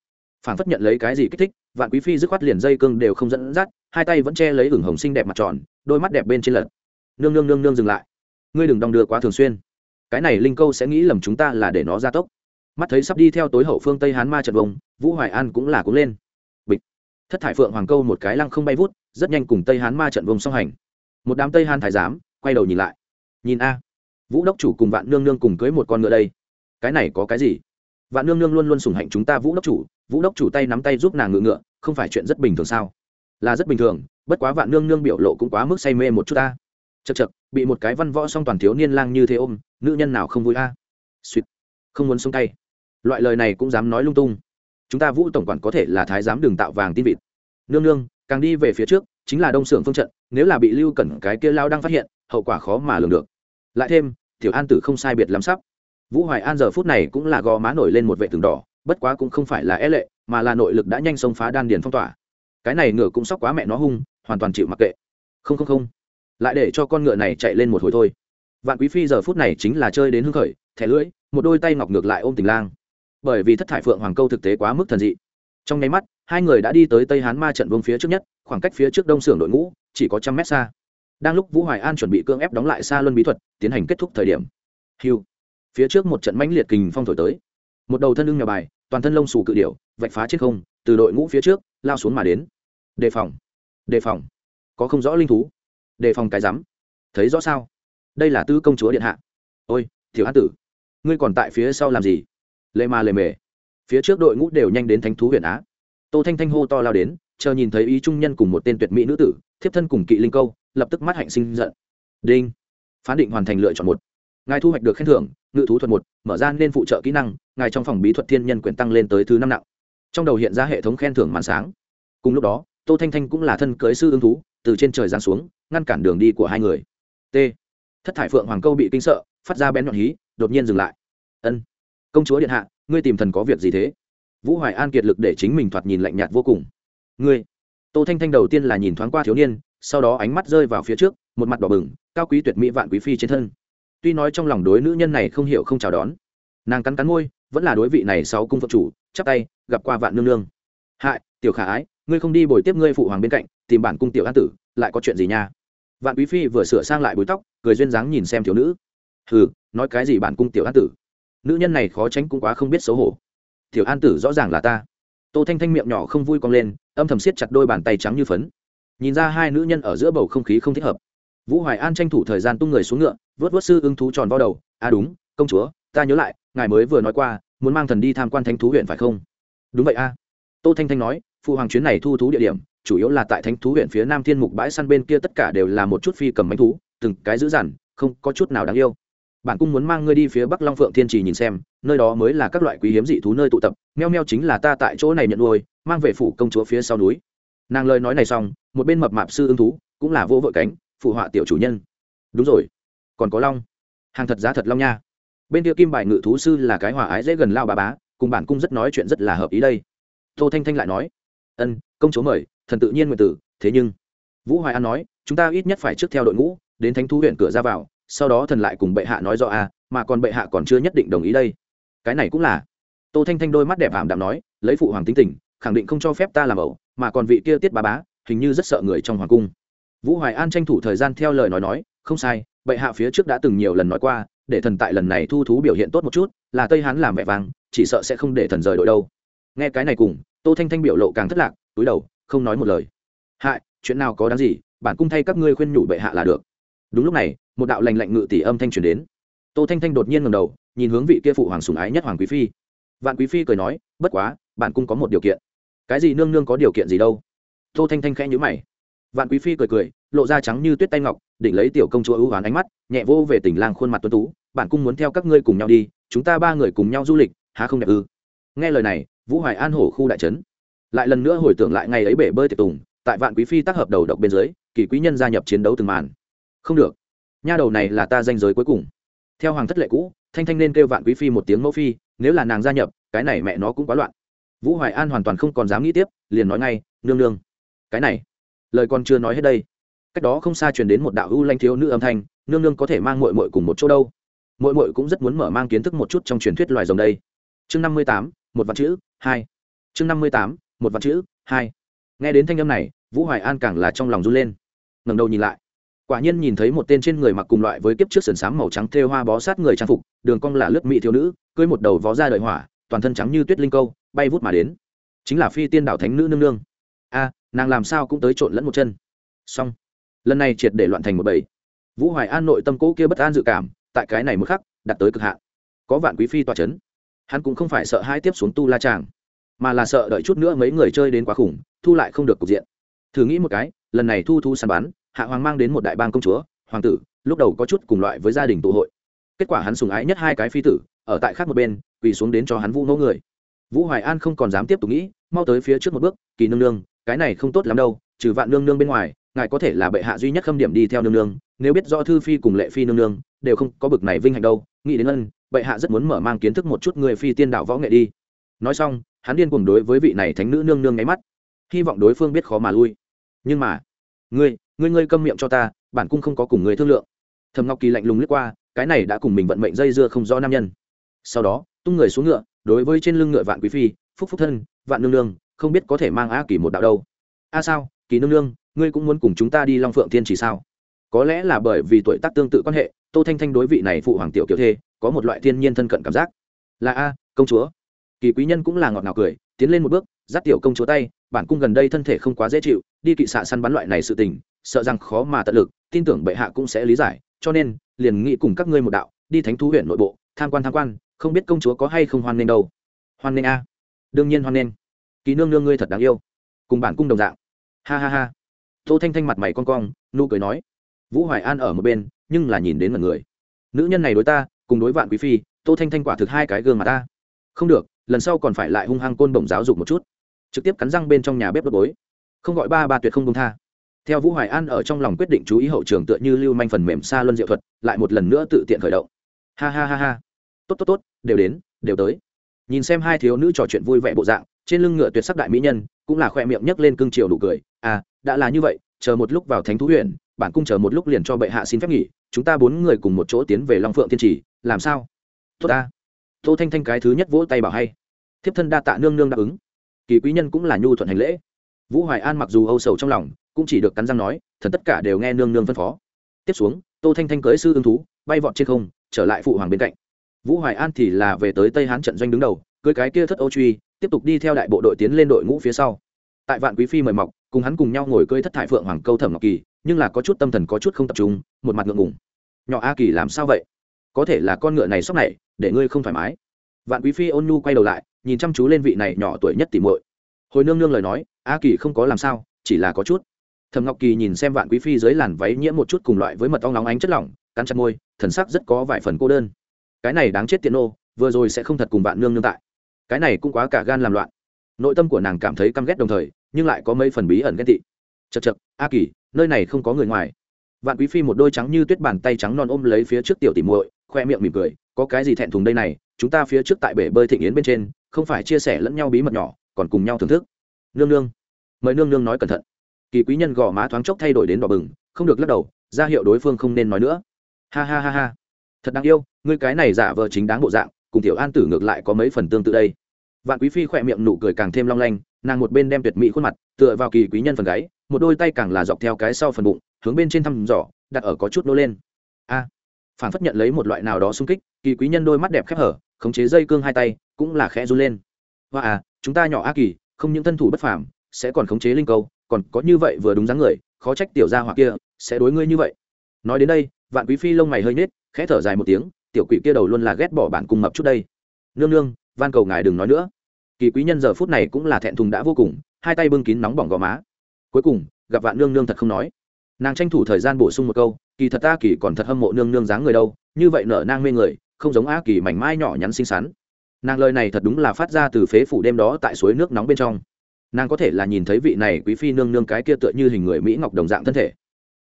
phản phất nhận lấy cái gì kích thích, vạn quý phi dứt khoát liền dây cương đều không dẫn dắt, hai tay vẫn che lấy ửng hồng xinh đẹp mặt tròn, đôi mắt đẹp bên trên lật. Nương nương nương nương dừng lại. Ngươi đừng đong đưa quá thường xuyên. Cái này linh câu sẽ nghĩ lầm chúng ta là để nó gia tốc. Mắt thấy sắp đi theo tối hậu phương tây hán ma trận vông vũ hoài an cũng là cũng lên. Bịch. Thất thải phượng hoàng câu một cái lăng không bay vút, rất nhanh cùng tây hán ma trận vông song hành. Một đám tây hán thái giám quay đầu nhìn lại. Nhìn a. Vũ đốc chủ cùng vạn nương nương cùng cưới một con ngựa đây. Cái này có cái gì? Vạn nương nương luôn luôn sủng hạnh chúng ta vũ đốc chủ, vũ đốc chủ tay nắm tay giúp nàng ngựa ngựa, không phải chuyện rất bình thường sao? Là rất bình thường, bất quá vạn nương nương biểu lộ cũng quá mức say mê một chút ta. Chật chật bị một cái văn võ song toàn thiếu niên lang như thế ôm, nữ nhân nào không vui a? Suýt không muốn xuống tay. Loại lời này cũng dám nói lung tung. Chúng ta vũ tổng quản có thể là thái giám đường tạo vàng tin vịt. Nương nương, càng đi về phía trước, chính là đông xưởng phương trận, nếu là bị lưu cẩn cái kia lao đang phát hiện, hậu quả khó mà lường được. Lại thêm, tiểu an tử không sai biệt lắm sắp vũ hoài an giờ phút này cũng là gò má nổi lên một vệ tường đỏ, bất quá cũng không phải là é lệ, mà là nội lực đã nhanh xông phá đan điền phong tỏa. Cái này ngựa cũng sóc quá mẹ nó hung, hoàn toàn chịu mặc kệ. Không không không. Lại để cho con ngựa này chạy lên một hồi thôi. Vạn quý phi giờ phút này chính là chơi đến hưng khởi, thẻ lưỡi, một đôi tay ngọc ngược lại ôm tình lang. Bởi vì thất thải phượng hoàng câu thực tế quá mức thần dị. Trong nháy mắt, hai người đã đi tới tây hán ma trận vương phía trước nhất, khoảng cách phía trước đông xưởng đội ngũ, chỉ có trăm mét xa. Đang lúc vũ hoài an chuẩn bị cưỡng ép đóng lại xa luân bí thuật, tiến hành kết thúc thời điểm. Hiu phía trước một trận mãnh liệt kình phong thổi tới. Một đầu thân lưng nhà bài, toàn thân lông xù cự điểu, vạch phá trên không, từ đội ngũ phía trước, lao xuống mà đến. Đề phòng đề phòng. Có không rõ linh thú. Đề phòng cái rắm. Thấy rõ sao? Đây là tư công chúa điện hạ. Ôi thiếu an tử, ngươi còn tại phía sau làm gì? Lệ mà lệ mề. Phía trước đội ngũ đều nhanh đến thánh thú huyện á. Tô thanh thanh hô to lao đến, chờ nhìn thấy ý trung nhân cùng một tên tuyệt mỹ nữ tử, thiếp thân cùng kỵ linh câu, lập tức mắt hạnh sinh giận. Đinh. Phán định hoàn thành lựa chọn một ngài thu hoạch được khen thưởng, ngự thú thuật một, mở ra nên phụ trợ kỹ năng, ngài trong phòng bí thuật thiên nhân quyền tăng lên tới thứ năm nặng. Trong đầu hiện ra hệ thống khen thưởng màn sáng. Cùng lúc đó, tô thanh thanh cũng là thân cưới sư ưng thú, từ trên trời giáng xuống, ngăn cản đường đi của hai người. T. Thất thải phượng hoàng câu bị kinh sợ, phát ra bén nhọn hí, đột nhiên dừng lại. Ân. Công chúa điện hạ, ngươi tìm thần có việc gì thế? Vũ hoài an kiệt lực để chính mình thoạt nhìn lạnh nhạt vô cùng. Ngươi. Tô thanh thanh đầu tiên là nhìn thoáng qua thiếu niên, sau đó ánh mắt rơi vào phía trước, một mặt đỏ bừng, cao quý tuyệt mỹ vạn quý phi trên thân tuy nói trong lòng đối nữ nhân này không hiểu không chào đón, nàng cắn cắn môi, vẫn là đối vị này sáu cung phật chủ, chắp tay, gặp qua vạn nương nương. Hại, tiểu khả ái, ngươi không đi bồi tiếp ngươi phụ hoàng bên cạnh, tìm bản cung tiểu an tử, lại có chuyện gì nha? Vạn quý phi vừa sửa sang lại búi tóc, cười duyên dáng nhìn xem thiếu nữ. Hừ, nói cái gì bản cung tiểu an tử? Nữ nhân này khó tránh cũng quá không biết xấu hổ. Tiểu an tử rõ ràng là ta. Tô thanh thanh miệng nhỏ không vui cong lên, âm thầm siết chặt đôi bàn tay trắng như phấn. Nhìn ra hai nữ nhân ở giữa bầu không khí không thích hợp vũ hoài an tranh thủ thời gian tung người xuống ngựa, vớt vớt sư ưng thú tròn vào đầu. À đúng, công chúa, ta nhớ lại, ngài mới vừa nói qua, muốn mang thần đi tham quan thánh thú huyện phải không? Đúng vậy a. Tô thanh thanh nói, phụ hoàng chuyến này thu thú địa điểm, chủ yếu là tại thánh thú huyện phía nam thiên mục bãi săn bên kia tất cả đều là một chút phi cầm bánh thú, từng cái dữ dằn, không có chút nào đáng yêu. Bản cung muốn mang ngươi đi phía bắc long phượng thiên trì nhìn xem, nơi đó mới là các loại quý hiếm dị thú nơi tụ tập, meo meo chính là ta tại chỗ này nhận nuôi, mang về phủ công chúa phía sau núi. Nàng lời nói này xong, một bên mập mạp sư ưng thú, cũng là vô vợ cánh phụ họa tiểu chủ nhân. Đúng rồi. Còn có long. Hàng thật giá thật long nha. Bên kia kim bài ngự thú sư là cái hòa ái dễ gần lao bà bá, cùng bản cung rất nói chuyện rất là hợp ý đây. Tô thanh thanh lại nói, ân, công chúa mời, thần tự nhiên nguyện tử, thế nhưng vũ hoài an nói, chúng ta ít nhất phải trước theo đội ngũ, đến thánh thú huyện cửa ra vào, sau đó thần lại cùng bệ hạ nói rõ a mà còn bệ hạ còn chưa nhất định đồng ý đây. Cái này cũng là. Tô thanh thanh đôi mắt đẹp ảm đạm nói, lấy phụ hoàng tính tình, khẳng định không cho phép ta làm ẩu, mà còn vị kia tiết bà bá, hình như rất sợ người trong hoàng cung vũ hoài an tranh thủ thời gian theo lời nói nói, không sai, bệ hạ phía trước đã từng nhiều lần nói qua, để thần tại lần này thu thú biểu hiện tốt một chút, là tây hán làm vẻ vang, chỉ sợ sẽ không để thần rời đội đâu. Nghe cái này cùng, tô thanh thanh biểu lộ càng thất lạc, túi đầu, không nói một lời. Hại chuyện nào có đáng gì, bản cung thay các ngươi khuyên nhủ bệ hạ là được. Đúng lúc này, một đạo lành lạnh ngự tỷ âm thanh truyền đến. Tô thanh thanh đột nhiên ngầm đầu, nhìn hướng vị kia phụ hoàng sùng ái nhất hoàng quý phi. Vạn quý phi cười nói, bất quá, bản cung có một điều kiện. Cái gì nương nương có điều kiện gì đâu? Tô thanh thanh khẽ nhữ mày vạn quý phi cười cười, lộ ra trắng như tuyết tay ngọc định lấy tiểu công chúa ưu hoán ánh mắt, nhẹ vô về tình lang khuôn mặt tuấn tú, bản cung muốn theo các ngươi cùng nhau đi, chúng ta ba người cùng nhau du lịch, há không đẹp ư? Nghe lời này, vũ hoài an hổ khu đại trấn. Lại lần nữa hồi tưởng lại ngày ấy bể bơi tiệc tùng, tại vạn quý phi tác hợp đầu độc bên dưới, kỳ quý nhân gia nhập chiến đấu từng màn. Không được, nha đầu này là ta danh giới cuối cùng. Theo hoàng thất lệ cũ, thanh thanh nên kêu vạn quý phi một tiếng mẫu phi, nếu là nàng gia nhập, cái này mẹ nó cũng quá loạn. Vũ hoài an hoàn toàn không còn dám nghĩ tiếp, liền nói ngay, nương nương, cái này lời còn chưa nói hết đây. Cách đó không xa truyền đến một đạo ưu lanh thiếu nữ âm thanh, nương nương có thể mang mội mội cùng một chỗ đâu? Mội mội cũng rất muốn mở mang kiến thức một chút trong truyền thuyết loài rồng đây. Chương năm mươi tám, một vạn chữ, hai. Chương năm mươi tám, một vạn chữ, hai. Nghe đến thanh âm này, vũ hoài an càng là trong lòng run lên. Ngầm đầu nhìn lại. Quả nhiên nhìn thấy một tên trên người mặc cùng loại với kiếp trước sườn xám màu trắng thêu hoa bó sát người trang phục, đường cong là lướt mỹ thiếu nữ, cưới một đầu vó ra đời hỏa, toàn thân trắng như tuyết linh câu, bay vút mà đến. Chính là phi tiên đạo thánh nữ nương nương nàng làm sao cũng tới trộn lẫn một chân. Xong. Lần này triệt để loạn thành một bầy. Vũ hoài an nội tâm cỗ kia bất an dự cảm, tại cái này một khắc đặt tới cực hạn. Có vạn quý phi tòa c h ấ n hắn cũng không phải sợ hai tiếp xuống tu la tràng mà là sợ đợi chút nữa mấy người chơi đến quá khủng, thu lại không được cục diện. Thử nghĩ một cái, lần này thu thu săn bắn, hạ hoàng mang đến một đại bang công chúa, hoàng tử, lúc đầu có chút cùng loại với gia đình tụ hội. Kết quả hắn sùng ái nhất hai cái phi tử, ở tại khác một bên, quỳ xuống đến cho hắn vũ ngẫu người. Vũ hoài an không còn dám tiếp tục nghĩ, mau tới phía trước một bước, kỳ nương nương cái này không tốt lắm đâu, trừ vạn nương nương bên ngoài, ngài có thể là bệ hạ duy nhất khâm điểm đi theo nương nương, nếu biết do thư phi cùng lệ phi nương nương, đều không có bực này vinh hạnh đâu, nghĩ đến ân, bệ hạ rất muốn mở mang kiến thức một chút người phi tiên đạo võ nghệ đi. Nói xong, hắn điên cuồng đối với vị này thánh nữ nương nương nháy mắt. Hy vọng đối phương biết khó mà lui. Nhưng mà, ngươi ngươi ngươi câm miệng cho ta, bản cung không có cùng người thương lượng. Thầm ngọc kỳ lạnh lùng lướt qua, cái này đã cùng mình vận mệnh dây dưa không rõ nam nhân. Sau đó, tung người xuống ngựa, đối với trên lưng ngựa vạn quý phi, phúc phúc thân, vạn nương nương không biết có thể mang a kỳ một đạo đâu. A sao, kỳ nương nương, ngươi cũng muốn cùng chúng ta đi long phượng thiên chỉ sao? Có lẽ là bởi vì tuổi tác tương tự quan hệ, tô thanh thanh đối vị này phụ hoàng tiểu kiểu thê, có một loại thiên nhiên thân cận cảm giác. Là a, công chúa. Kỳ quý nhân cũng là ngọt ngào cười, tiến lên một bước dắt tiểu công chúa tay, bản cung gần đây thân thể không quá dễ chịu, đi kỵ xạ săn bắn loại này sự tình, sợ rằng khó mà tận lực, tin tưởng bệ hạ cũng sẽ lý giải, cho nên, liền nghĩ cùng các ngươi một đạo, đi thánh thú huyện nội bộ, tham quan tham quan, không biết công chúa có hay không hoan nghênh đâu. Hoan nghênh a. Đương nhiên hoan nghênh kỳ nương nương ngươi thật đáng yêu. Cùng bản cung đồng dạng. Ha ha ha. Tô thanh thanh mặt mày con cong, nụ cười nói. Vũ hoài an ở một bên, nhưng là nhìn đến mọi người. Nữ nhân này đối ta, cùng đối vạn quý phi, tô thanh thanh quả thực hai cái gương mà ta. Không được, lần sau còn phải lại hung hăng côn bổng giáo dục một chút. Trực tiếp cắn răng bên trong nhà bếp đốt bối. Không gọi ba ba tuyệt không công tha. Theo vũ hoài an ở trong lòng quyết định chú ý hậu trường tựa như lưu manh phần mềm xa luân diệu thuật, lại một lần nữa tự tiện khởi động. Ha ha ha ha. Tốt tốt tốt, đều đến, đều tới. Nhìn xem hai thiếu nữ trò chuyện vui vẻ bộ dạng trên lưng ngựa tuyệt sắc đại mỹ nhân, cũng là khoe miệng nhấc lên cưng chiều đủ cười. À đã là như vậy, chờ một lúc vào thánh thú huyện, bản cung chờ một lúc liền cho bệ hạ xin phép nghỉ, chúng ta bốn người cùng một chỗ tiến về long phượng tiên trì, làm sao? Tốt ta. Tô thanh thanh cái thứ nhất vỗ tay bảo hay. Thiếp thân đa tạ nương nương đáp ứng. Kỳ quý nhân cũng là nhu thuận hành lễ. Vũ hoài an mặc dù âu sầu trong lòng, cũng chỉ được cắn răng nói, thần tất cả đều nghe nương nương phân phó. Tiếp xuống, tô thanh thanh cưới sư ưng thú, bay vọt trên không, trở lại phụ hoàng bên cạnh. Vũ hoài an thì là về tới tây hán trận doanh đứng đầu, cưới cái kia thất ô truy tiếp tục đi theo đại bộ đội tiến lên đội ngũ phía sau. Tại vạn quý phi mời mọc, cùng hắn cùng nhau ngồi cưỡi thất thải phượng hoàng câu thẩm ngọc kỳ, nhưng là có chút tâm thần có chút không tập trung, một mặt ngượng ngùng. Nhỏ a kỳ làm sao vậy? Có thể là con ngựa này sốc này, để ngươi không thoải mái. Vạn quý phi ôn nhu quay đầu lại, nhìn chăm chú lên vị này nhỏ tuổi nhất tỉ muội. Hồi nương nương lời nói, a kỳ không có làm sao, chỉ là có chút. Thầm ngọc kỳ nhìn xem vạn quý phi dưới làn váy nhiễm một chút cùng loại với mật ong nóng ánh chất lỏng, cắn chặt môi, thần sắc rất có vài phần cô đơn. Cái này đáng chết tiện nô, vừa rồi sẽ không thật cùng vạn nương nương tại cái này cũng quá cả gan làm loạn. Nội tâm của nàng cảm thấy căm ghét đồng thời, nhưng lại có mấy phần bí ẩn ghen tị. Chật chật a kỳ, nơi này không có người ngoài. Vạn quý phi một đôi trắng như tuyết bàn tay trắng non ôm lấy phía trước tiểu tỉ muội, khoe miệng mỉm cười, có cái gì thẹn thùng đây này, chúng ta phía trước tại bể bơi thịnh yến bên trên, không phải chia sẻ lẫn nhau bí mật nhỏ, còn cùng nhau thưởng thức. Nương nương. Mời nương nương nói cẩn thận. Kỳ quý nhân gò má thoáng chốc thay đổi đến đỏ bừng, không được lắc đầu, ra hiệu đối phương không nên nói nữa. Ha ha ha ha, thật đáng yêu, ngươi cái này giả vờ chính đáng bộ dạng, cùng tiểu an tử ngược lại có mấy phần tương tự đây vạn quý phi khỏe miệng nụ cười càng thêm long lanh, nàng một bên đem tuyệt mỹ khuôn mặt, tựa vào kỳ quý nhân phần gáy, một đôi tay càng là dọc theo cái sau phần bụng, hướng bên trên thăm dò, đặt ở có chút nô lên. A, phản phất nhận lấy một loại nào đó xung kích, kỳ quý nhân đôi mắt đẹp khép hở, khống chế dây cương hai tay, cũng là khẽ run lên. Hoa à chúng ta nhỏ a kỳ, không những thân thủ bất phàm, sẽ còn khống chế linh câu, còn có như vậy vừa đúng dáng người, khó trách tiểu gia hoặc kia sẽ đối ngươi như vậy. Nói đến đây, vạn quý phi lông mày hơi nết khẽ thở dài một tiếng, tiểu quỷ kia đầu luôn là ghét bỏ bản cung mập chút đây. Nương nương van cầu ngài đừng nói nữa. Kỳ quý nhân giờ phút này cũng là thẹn thùng đã vô cùng, hai tay bưng kín nóng bỏng gò má. Cuối cùng, gặp vạn nương nương thật không nói. Nàng tranh thủ thời gian bổ sung một câu, kỳ thật ta kỳ còn thật hâm mộ nương nương dáng người đâu, như vậy nở nang mê người, không giống a kỳ mảnh mai nhỏ nhắn xinh xắn. Nàng lời này thật đúng là phát ra từ phế phủ đêm đó tại suối nước nóng bên trong. Nàng có thể là nhìn thấy vị này quý phi nương nương cái kia tựa như hình người mỹ ngọc đồng dạng thân thể.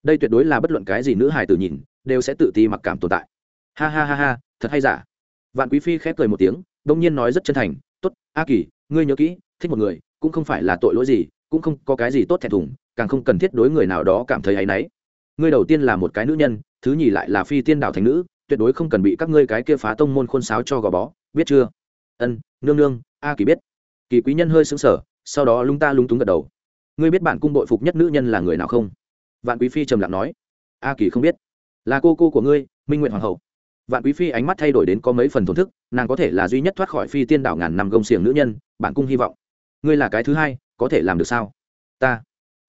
Đây tuyệt đối là bất luận cái gì nữ hài tử nhìn, đều sẽ tự ti mặc cảm tồn tại. Ha ha ha ha, thật hay giả? Vạn quý phi khép cười một tiếng đông nhiên nói rất chân thành, tốt, a kỳ, ngươi nhớ kỹ, thích một người, cũng không phải là tội lỗi gì, cũng không có cái gì tốt thẹn thùng, càng không cần thiết đối người nào đó cảm thấy áy náy. Ngươi đầu tiên là một cái nữ nhân, thứ nhì lại là phi tiên đạo thành nữ, tuyệt đối không cần bị các ngươi cái kia phá tông môn khôn sáo cho gò bó, biết chưa? Ân, nương nương, a kỳ biết. Kỳ quý nhân hơi xứng sở sau đó lúng ta lúng túng gật đầu. Ngươi biết bạn cung bội phục nhất nữ nhân là người nào không? Vạn quý phi trầm lặng nói. A kỳ không biết. Là cô cô của ngươi, minh nguyện hoàng hậu vạn quý phi ánh mắt thay đổi đến có mấy phần thổn thức, nàng có thể là duy nhất thoát khỏi phi tiên đảo ngàn năm gông xiềng nữ nhân bản cung hy vọng. Ngươi là cái thứ hai, có thể làm được sao? Ta.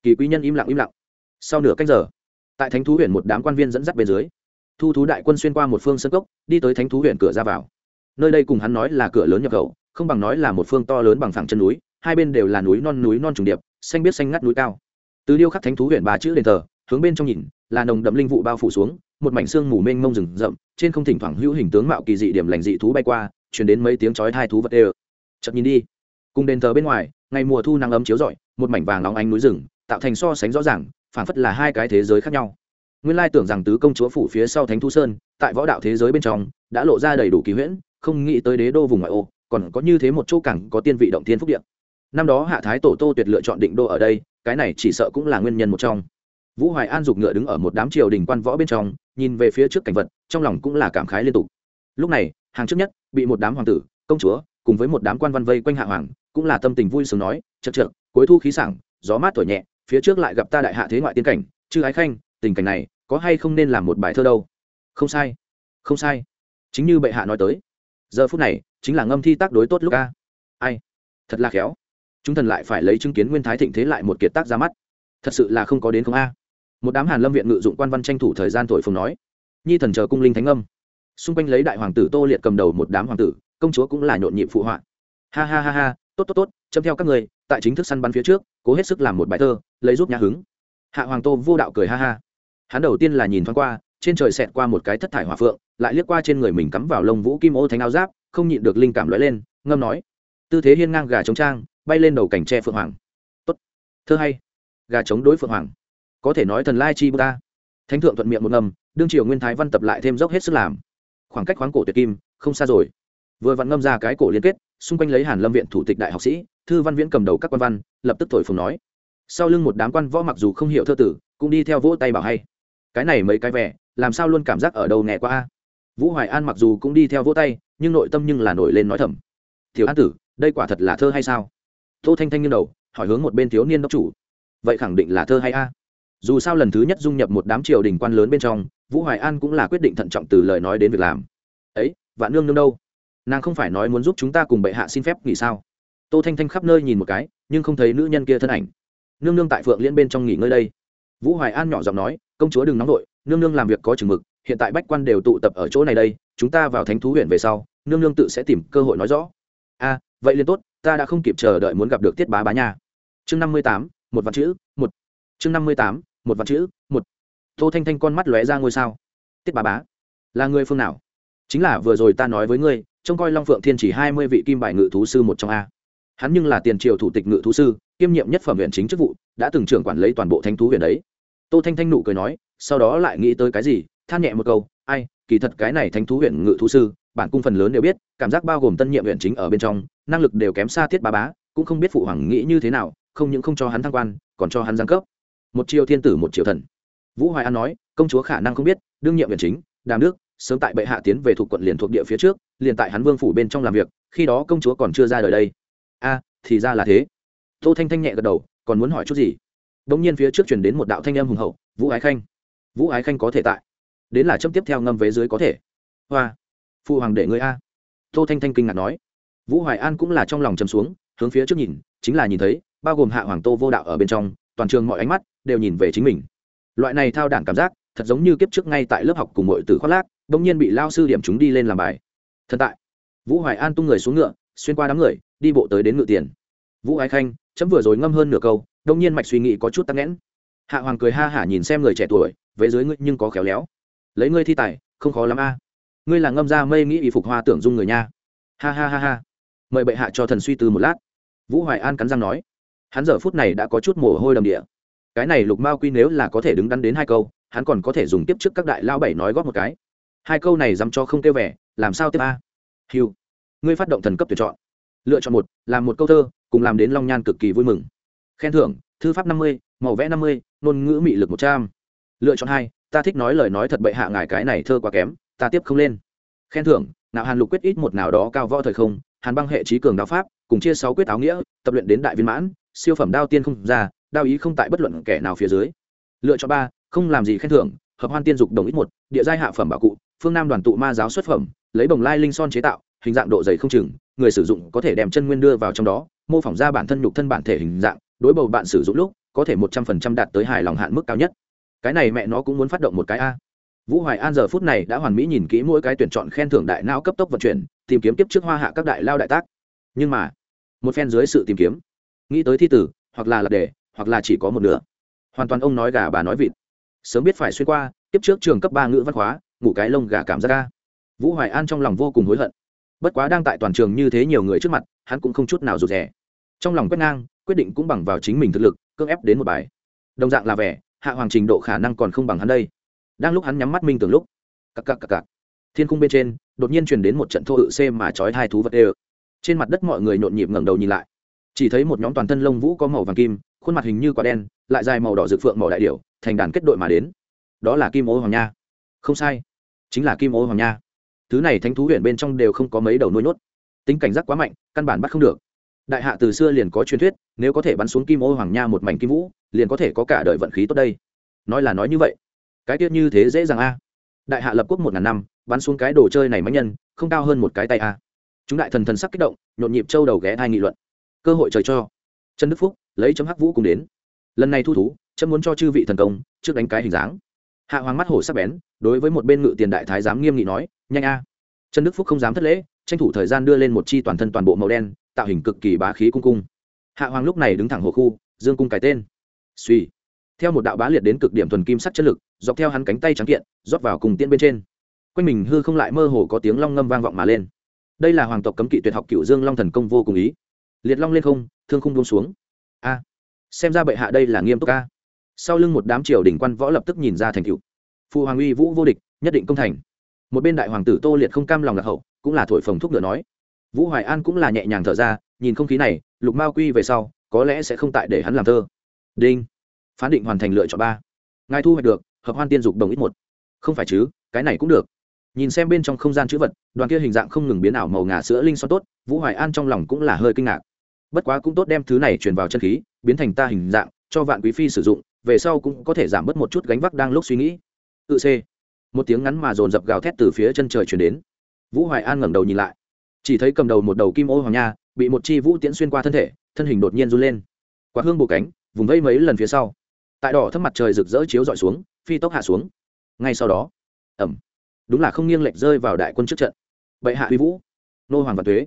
Kỳ quý nhân im lặng im lặng. Sau nửa cách giờ, tại thánh thú huyện một đám quan viên dẫn dắt bên dưới, thu thú đại quân xuyên qua một phương sân cốc, đi tới thánh thú huyện cửa ra vào. Nơi đây cùng hắn nói là cửa lớn nhập khẩu, không bằng nói là một phương to lớn bằng phẳng chân núi, hai bên đều là núi non núi non trùng điệp, xanh biết xanh ngắt núi cao. Từ điêu khắc thánh thú huyện ba chữ đền thờ, hướng bên trong nhìn, là nồng đậm linh vụ bao phủ xuống một mảnh xương mù mênh mông rừng rậm, trên không thỉnh thoảng hữu hình tướng mạo kỳ dị điểm lành dị thú bay qua chuyển đến mấy tiếng chói thai thú vật đê chậm nhìn đi. Cùng đền thờ bên ngoài, ngày mùa thu nắng ấm chiếu rọi, một mảnh vàng nóng ánh núi rừng, tạo thành so sánh rõ ràng, phảng phất là hai cái thế giới khác nhau. Nguyên lai tưởng rằng tứ công chúa phủ phía sau thánh thu sơn, tại võ đạo thế giới bên trong, đã lộ ra đầy đủ kỳ huyễn, không nghĩ tới đế đô vùng ngoại ô, còn có như thế một chỗ cảng có tiên vị động thiên phúc điện năm đó hạ thái tổ tô tuyệt lựa chọn định đô ở đây, cái này chỉ sợ cũng là nguyên nhân một trong vũ hoài an giục ngựa đứng ở một đám triều đình quan võ bên trong, nhìn về phía trước cảnh vật, trong lòng cũng là cảm khái liên tục. Lúc này, hàng trước nhất, bị một đám hoàng tử, công chúa, cùng với một đám quan văn vây quanh hạ hoàng, cũng là tâm tình vui sướng nói chật chật cuối thu khí sảng, gió mát thổi nhẹ, phía trước lại gặp ta đại hạ thế ngoại tiên cảnh, chư ái khanh, tình cảnh này, có hay không nên làm một bài thơ đâu? Không sai không sai. Chính như bệ hạ nói tới. Giờ phút này, chính là ngâm thi tác đối tốt lúc a. Ai? Thật là khéo. Chúng thần lại phải lấy chứng kiến nguyên thái thịnh thế lại một kiệt tác ra mắt. Thật sự là không có đến không a một đám hàn lâm viện ngự dụng quan văn tranh thủ thời gian thổi phồng nói, nhi thần chờ cung linh thánh âm. Xung quanh lấy đại hoàng tử tô liệt cầm đầu một đám hoàng tử, công chúa cũng là nhộn nhịp phụ họa. Ha ha ha ha, tốt tốt tốt, chấm theo các người, tại chính thức săn bắn phía trước, cố hết sức làm một bài thơ, lấy giúp nhà hứng. Hạ hoàng tô vô đạo cười ha ha. Hắn đầu tiên là nhìn thoáng qua, trên trời xẹt qua một cái thất thải hỏa phượng, lại liếc qua trên người mình cắm vào lông vũ kim ô thánh áo giáp, không nhịn được linh cảm lóe lên, ngâm nói, tư thế hiên ngang gà trống trang, bay lên đầu cảnh tre phượng hoàng. Tốt, thơ hay. Gà trống đối phượng hoàng có thể nói thần lai chi bù ta thánh thượng thuận miệng một ngầm, đương triều nguyên thái văn tập lại thêm dốc hết sức làm. Khoảng cách khoáng cổ tuyệt kim, không xa rồi. Vừa vặn ngâm ra cái cổ liên kết, xung quanh lấy hàn lâm viện thủ tịch đại học sĩ, thư văn viễn cầm đầu các quan văn, lập tức thổi phồng nói. Sau lưng một đám quan võ mặc dù không hiểu thơ tử, cũng đi theo vỗ tay bảo hay. Cái này mấy cái vẻ, làm sao luôn cảm giác ở đầu nghe qua vũ hoài an mặc dù cũng đi theo vỗ tay, nhưng nội tâm nhưng là nổi lên nói thầm. Thiếu an tử, đây quả thật là thơ hay sao? Tô thanh thanh nghiêng đầu, hỏi hướng một bên thiếu niên đốc chủ. Vậy khẳng định là thơ hay a? Dù sao lần thứ nhất dung nhập một đám triều đình quan lớn bên trong, vũ hoài an cũng là quyết định thận trọng từ lời nói đến việc làm. Ấy, vạn nương nương đâu? Nàng không phải nói muốn giúp chúng ta cùng bệ hạ xin phép nghỉ sao? Tô thanh thanh khắp nơi nhìn một cái, nhưng không thấy nữ nhân kia thân ảnh. Nương nương tại phượng liên bên trong nghỉ ngơi đây. Vũ hoài an nhỏ giọng nói, công chúa đừng nóng vội, nương nương làm việc có chừng mực, hiện tại bách quan đều tụ tập ở chỗ này đây, chúng ta vào thánh thú huyện về sau, nương nương tự sẽ tìm cơ hội nói rõ. A, vậy liền tốt, ta đã không kịp chờ đợi muốn gặp được tiết bá bá nha. Chương năm mươi tám, một vạn chữ, một. Chương năm mươi tám một vạn chữ, một. Tô thanh thanh con mắt lóe ra ngôi sao. Tiết bà bá, là người phương nào? Chính là vừa rồi ta nói với ngươi, trông coi long phượng thiên chỉ hai mươi vị kim bài ngự thú sư một trong a. Hắn nhưng là tiền triều thủ tịch ngự thú sư, kiêm nhiệm nhất phẩm huyện chính chức vụ, đã từng trưởng quản lấy toàn bộ Thanh thú huyện đấy. Tô thanh thanh nụ cười nói, sau đó lại nghĩ tới cái gì, than nhẹ một câu, ai, kỳ thật cái này Thanh thú huyện ngự thú sư, bản cung phần lớn đều biết, cảm giác bao gồm tân nhiệm huyện chính ở bên trong, năng lực đều kém xa thiết bà bá, cũng không biết phụ hoàng nghĩ như thế nào, không những không cho hắn thăng quan, còn cho hắn giáng cấp một triều thiên tử một triều thần. Vũ hoài an nói, công chúa khả năng không biết, đương nhiệm viện chính, đàm nước, sớm tại bệ hạ tiến về thuộc quận liền thuộc địa phía trước, liền tại hắn vương phủ bên trong làm việc, khi đó công chúa còn chưa ra đời đây. A, thì ra là thế. Tô thanh thanh nhẹ gật đầu, còn muốn hỏi chút gì? Đ ỗ n g nhiên phía trước chuyển đến một đạo thanh âm hùng hậu, vũ ái khanh, vũ ái khanh có thể tại. Đến là châm tiếp theo ngâm vế dưới có thể. Hoa phụ hoàng để ngươi a. Tô thanh thanh kinh ngạc nói. Vũ hoài an cũng là trong lòng chầm xuống, hướng phía trước nhìn, chính là nhìn thấy, bao gồm hạ hoàng tô vô đạo ở bên trong toàn trường mọi ánh mắt đều nhìn về chính mình. Loại này thao đản cảm giác, thật giống như kiếp trước ngay tại lớp học cùng mọi từ khoác lác đ ỗ n g nhiên bị lao sư điểm chúng đi lên làm bài. Thần tại. Vũ hoài an tung người xuống ngựa, xuyên qua đám người, đi bộ tới đến ngự tiền. Vũ ái khanh, chấm vừa rồi ngâm hơn nửa câu, đông nhiên mạch suy nghĩ có chút tắc nghẽn. Hạ hoàng cười ha hả nhìn xem người trẻ tuổi, vế dưới ngươi nhưng có khéo léo. Lấy ngươi thi tài, không khó lắm a. Ngươi là ngâm ra mây nghĩ y phục hoa tưởng dung người nha. Ha ha ha ha. Mời bệ hạ cho thần suy tư một lát. Vũ hoài an cắn răng nói hắn giờ phút này đã có chút mồ hôi đầm địa. Cái này lục mao quy nếu là có thể đứng đắn đến hai câu, hắn còn có thể dùng tiếp trước các đại lao bảy nói góp một cái. Hai câu này dám cho không kêu vẻ, làm sao tiếp a? Hiu ngươi phát động thần cấp tuyển chọn. Lựa chọn một, làm một câu thơ, cùng làm đến long nhan cực kỳ vui mừng. Khen thưởng, thư pháp năm mươi, màu vẽ năm mươi, ngôn ngữ mị lực một trăm. Lựa chọn hai, ta thích nói lời nói thật bệ hạ ngài cái này thơ quá kém, ta tiếp không lên. Khen thưởng nào hàn lục quyết ít một nào đó cao võ thời không, hàn băng hệ trí cường đạo pháp, cùng chia sáu quyết áo nghĩa, tập luyện đến đại viên mãn siêu phẩm đao tiên không ra, đao ý không tại bất luận kẻ nào phía dưới. Lựa chọn ba, không làm gì khen thưởng, hợp hoan tiên dục đồng ít một, địa giai hạ phẩm bảo cụ, phương nam đoàn tụ ma giáo xuất phẩm, lấy bồng lai linh son chế tạo, hình dạng độ dày không chừng, người sử dụng có thể đem chân nguyên đưa vào trong đó, mô phỏng ra bản thân nhục thân bản thể hình dạng, đối bầu bạn sử dụng lúc, có thể một trăm phần trăm đạt tới hài lòng hạn mức cao nhất. Cái này mẹ nó cũng muốn phát động một cái a. Vũ hoài an giờ phút này đã hoàn mỹ nhìn kỹ mỗi cái tuyển chọn khen thưởng đại não cấp tốc vận chuyển, tìm kiếm tiếp trước hoa hạ các đại lao đại tác. Nhưng mà, một phen dưới sự tìm kiếm nghĩ tới thi tử, hoặc là lạc đề, hoặc là chỉ có một nửa. Hoàn toàn ông nói gà bà nói vịt. Sớm biết phải xuyên qua tiếp trước trường cấp ba ngữ văn hóa ngủ cái lông gà cảm giác ca vũ hoài an trong lòng vô cùng hối hận. Bất quá đang tại toàn trường như thế nhiều người trước mặt, hắn cũng không chút nào rụt rè. Trong lòng quét ngang, quyết định cũng bằng vào chính mình thực lực, cưỡng ép đến một bài. Đồng dạng là vẻ, hạ hoàng trình độ khả năng còn không bằng hắn đây. Đang lúc hắn nhắm mắt minh tưởng lúc, cặc cặc cặc cặc. Thiên cung bên trên, đột nhiên truyền đến một trận thô ự xê mà trói hai thú vật ê trên mặt đất mọi người nhộn nhịp ngẩng đầu nhìn lại chỉ thấy một nhóm toàn thân lông vũ có màu vàng kim, khuôn mặt hình như quả đen, lại dài màu đỏ rực phượng màu đại điệu thành đàn kết đội mà đến. Đó là kim ô hoàng nha. Không sai, chính là kim ô hoàng nha. Thứ này thánh thú huyện bên trong đều không có mấy đầu nuôi nhốt. Tính cảnh giác quá mạnh, căn bản bắt không được. Đại hạ từ xưa liền có truyền thuyết, nếu có thể bắn xuống kim ô hoàng nha một mảnh kim vũ, liền có thể có cả đời vận khí tốt đây. Nói là nói như vậy. Cái tiết như thế dễ dàng a. Đại hạ lập quốc một ngàn năm, bắn xuống cái đồ chơi này mạnh nhân, không cao hơn một cái tay a. Chúng đại thần thần sắc kích động, nhộn nhịp châu đầu ghé hai nghị luận cơ hội trời cho. Trần đức phúc lấy chấm hắc vũ cùng đến. Lần này thu thú, chấm muốn cho chư vị thần công trước đánh cái hình dáng. Hạ hoàng mắt hổ sắc bén, đối với một bên ngự tiền đại thái giám nghiêm nghị nói, nhanh a. Trần đức phúc không dám thất lễ, tranh thủ thời gian đưa lên một chi toàn thân toàn bộ màu đen, tạo hình cực kỳ bá khí cung cung. Hạ hoàng lúc này đứng thẳng hồ khu, dương cung cái tên. Suy theo một đạo bá liệt đến cực điểm thuần kim sắc chất lực, dọc theo hắn cánh tay trắng kiện, rót vào cùng tiên bên trên. Quanh mình hư không lại mơ hồ có tiếng long ngâm vang vọng mà lên. Đây là hoàng tộc cấm kỵ tuyệt học cựu dương long thần công vô cùng ý liệt long lên không, thương không buông xuống. A, xem ra bệ hạ đây là nghiêm túc a. Sau lưng một đám triều đình quan võ lập tức nhìn ra thành cựu phụ hoàng uy vũ vô địch, nhất định công thành. Một bên đại hoàng tử tô liệt không cam lòng lạc hậu, cũng là thổi phồng thúc ngựa nói. Vũ hoài an cũng là nhẹ nhàng thở ra, nhìn không khí này, lục mao quy về sau, có lẽ sẽ không tại để hắn làm thơ. Đinh. Phán định hoàn thành lựa chọn ba. Ngài thu hoạch được, hợp hoan tiên dục đồng ít một. Không phải chứ, cái này cũng được nhìn xem bên trong không gian chữ vật, đoàn kia hình dạng không ngừng biến ảo màu ngà sữa linh xoan tốt, vũ hoài an trong lòng cũng là hơi kinh ngạc. Bất quá cũng tốt đem thứ này truyền vào chân khí, biến thành ta hình dạng, cho vạn quý phi sử dụng, về sau cũng có thể giảm bớt một chút gánh vác đang lúc suy nghĩ. Tự c một tiếng ngắn mà dồn dập gào thét từ phía chân trời chuyển đến. Vũ hoài an ngẩng đầu nhìn lại. Chỉ thấy cầm đầu một đầu kim ô hoàng nha, bị một chi vũ tiễn xuyên qua thân thể, thân hình đột nhiên run lên. Quạt hương bộ cánh, vùng vây mấy lần phía sau. Tại đỏ thấp mặt trời rực rỡ chiếu dọi xuống, phi tốc hạ xuống. Ngay sau đó ẩm đúng là không nghiêng lệch rơi vào đại quân trước trận. Bệ hạ huy vũ nô hoàng và thuế.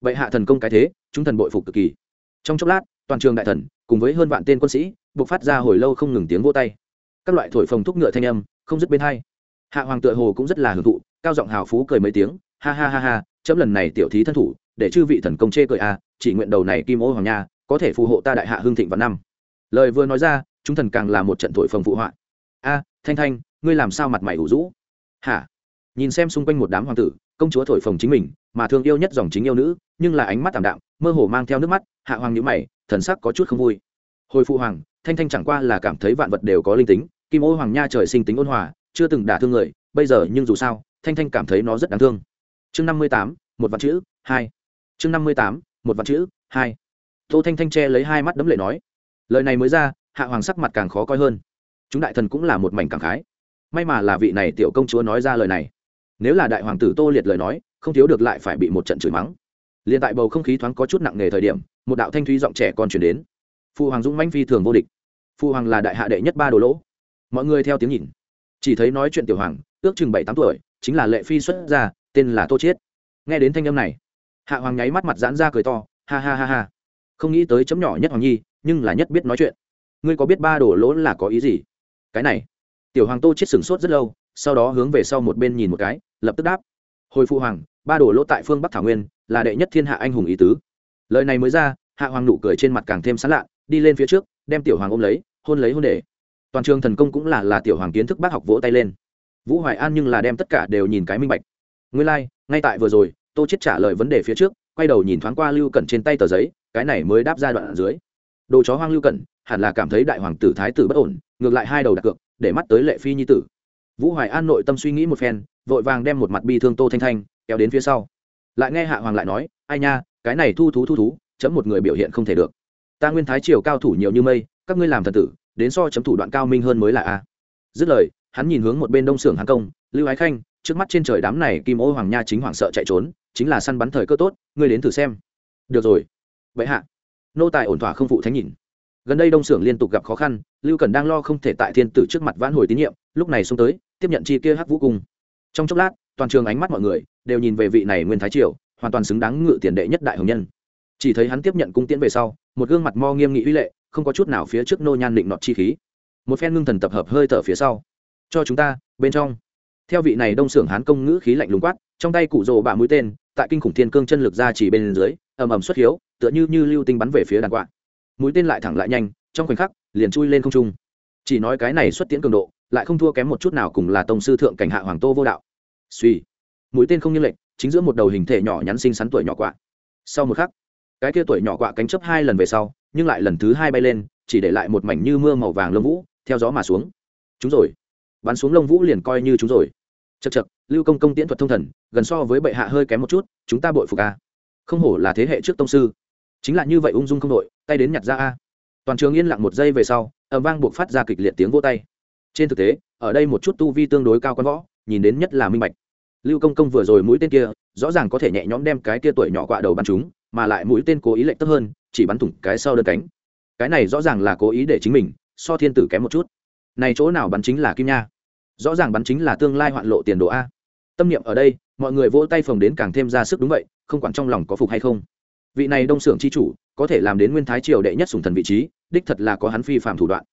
Bệ hạ thần công cái thế chúng thần bội phục cực kỳ. Trong chốc lát toàn trường đại thần cùng với hơn vạn tên quân sĩ buộc phát ra hồi lâu không ngừng tiếng vô tay. Các loại thổi phồng thúc ngựa thanh âm không dứt bên hai. Hạ hoàng tựa hồ cũng rất là hưởng thụ cao giọng hào phú cười mấy tiếng ha ha ha ha chấm lần này tiểu thí thân thủ để chư vị thần công chê cười a à, chỉ nguyện đầu này kim ô hoàng nha có thể phù hộ ta đại hạ hương thịnh vào năm. Lời vừa nói ra chúng thần càng là một trận thổi phồng phụ họa. A thanh thanh ngươi làm sao mặt mày ủ rũ? Hả? Nhìn xem xung quanh một đám hoàng tử, công chúa thổi phồng chính mình, mà thương yêu nhất dòng chính yêu nữ, nhưng là ánh mắt tảm đạm, mơ hồ mang theo nước mắt, hạ hoàng nhữ mày, thần sắc có chút không vui. Hồi phụ hoàng, thanh thanh chẳng qua là cảm thấy vạn vật đều có linh tính, kim ô hoàng nha trời sinh tính ôn hòa, chưa từng đả thương người, bây giờ nhưng dù sao, thanh thanh cảm thấy nó rất đáng thương. Chương năm mươi tám, một vạn chữ, hai. Chương năm mươi tám, một vạn chữ, hai. Tô thanh thanh che lấy hai mắt đấm lệ nói, lời này mới ra, hạ hoàng sắc mặt càng khó coi hơn. Chúng đại thần cũng là một mảnh cảm khái. May mà là vị này tiểu công chúa nói ra lời này nếu là đại hoàng tử tô liệt lời nói, không thiếu được lại phải bị một trận chửi mắng. Liền tại bầu không khí thoáng có chút nặng nề thời điểm, một đạo thanh thúy giọng trẻ còn chuyển đến. Phụ hoàng dũng manh phi thường vô địch. Phụ hoàng là đại hạ đệ nhất ba đồ lỗ. Mọi người theo tiếng nhìn. Chỉ thấy nói chuyện tiểu hoàng, ước chừng bảy tám tuổi, chính là lệ phi xuất gia, tên là tô chiết. Nghe đến thanh âm này, hạ hoàng nháy mắt mặt giãn ra cười to, ha ha ha ha. Không nghĩ tới chấm nhỏ nhất hoàng nhi, nhưng là nhất biết nói chuyện. Ngươi có biết ba đồ lỗ là có ý gì? Cái này, tiểu hoàng tô chết sừng sốt rất lâu sau đó hướng về sau một bên nhìn một cái lập tức đáp. Hồi phụ hoàng ba đồ lỗ tại phương bắc thảo nguyên là đệ nhất thiên hạ anh hùng ý tứ. Lời này mới ra hạ hoàng nụ cười trên mặt càng thêm sán lạ đi lên phía trước đem tiểu hoàng ôm lấy hôn lấy hôn để. Toàn trường thần công cũng là là tiểu hoàng kiến thức bác học vỗ tay lên. Vũ hoài an nhưng là đem tất cả đều nhìn cái minh bạch. Nguyên lai、like, ngay tại vừa rồi tô chết trả lời vấn đề phía trước quay đầu nhìn thoáng qua lưu cẩn trên tay tờ giấy cái này mới đáp ra đoạn ở dưới. Đồ chó hoang lưu cẩn hẳn là cảm thấy đại hoàng tử thái tử bất ổn ngược lại hai đầu đặt cược để mắt tới lệ phi nhi tử vũ hoài an nội tâm suy nghĩ một phen, vội vàng đem một mặt bi thương tô thanh thanh kéo đến phía sau. Lại nghe hạ hoàng lại nói, ai nha, cái này thu thú thu thú, chấm một người biểu hiện không thể được. Ta nguyên thái triều cao thủ nhiều như mây, các ngươi làm thần tử, đến so chấm thủ đoạn cao minh hơn mới là a. Dứt lời, hắn nhìn hướng một bên đông xưởng hán công, lưu ái khanh, trước mắt trên trời đám này kim ô hoàng nha chính hoàng sợ chạy trốn, chính là săn bắn thời cơ tốt, ngươi đến thử xem. Được rồi. Vậy hạ. Nô tài ổn thỏa không phụ thánh nhìn. Gần đây đông xưởng liên tục gặp khó khăn, lưu cần đang lo không thể tại thiên tử trước mặt vãn hồi tín nhiệm, lúc này xuống tới tiếp nhận chi kia hắc vũ cung. Trong chốc lát, toàn trường ánh mắt mọi người đều nhìn về vị này nguyên thái triều, hoàn toàn xứng đáng ngự tiền đệ nhất đại hồng nhân. Chỉ thấy hắn tiếp nhận cung tiễn về sau, một gương mặt mo nghiêm nghị uy lệ, không có chút nào phía trước nô nhan định nọt chi khí. Một phen ngưng thần tập hợp hơi thở phía sau. Cho chúng ta, bên trong. Theo vị này đông xưởng hán công ngữ khí lạnh lùng quát, trong tay cụ rồ bạ mũi tên, tại kinh khủng thiên cương chân lực ra chỉ bên dưới, ầm ầm xuất hiếu, tựa như như lưu tinh bắn về phía đàn quạ. Mũi tên lại thẳng lại nhanh, trong khoảnh khắc, liền chui lên không trung. Chỉ nói cái này xuất tiễn cường độ lại không thua kém một chút nào cùng là tông sư thượng cảnh hạ hoàng tô vô đạo. Suy. Mũi tên không như lệnh chính giữa một đầu hình thể nhỏ nhắn xinh xắn tuổi nhỏ quạ. Sau một khắc, cái kia tuổi nhỏ quạ cánh chấp hai lần về sau, nhưng lại lần thứ hai bay lên, chỉ để lại một mảnh như mưa màu vàng lông vũ, theo gió mà xuống. Chúng rồi. Bắn xuống lông vũ liền coi như chúng rồi. Chật chật lưu công công tiễn thuật thông thần, gần so với bệ hạ hơi kém một chút, chúng ta bội phục a. Không hổ là thế hệ trước tông sư. Chính là như vậy ung dung không đội, tay đến nhặt ra a. Toàn trường yên lặng một giây về sau ẩm vang buộc phát ra kịch liệt tiếng vô tay trên thực tế, ở đây một chút tu vi tương đối cao quan võ, nhìn đến nhất là minh bạch. Lưu công công vừa rồi mũi tên kia, rõ ràng có thể nhẹ nhõm đem cái kia tuổi nhỏ quạ đầu bắn chúng mà lại mũi tên cố ý lệnh tấp hơn, chỉ bắn thủng cái sau đơn cánh. Cái này rõ ràng là cố ý để chính mình, so thiên tử kém một chút. Này chỗ nào bắn chính là kim nha? Rõ ràng bắn chính là tương lai hoạn lộ tiền đồ a. Tâm niệm ở đây, mọi người vỗ tay phồng đến càng thêm ra sức đúng vậy, không quản trong lòng có phục hay không. Vị này đông xưởng chi chủ, có thể làm đến nguyên thái triều đệ nhất sùng thần vị trí, đích thật là có hắn phi phạm thủ đoạn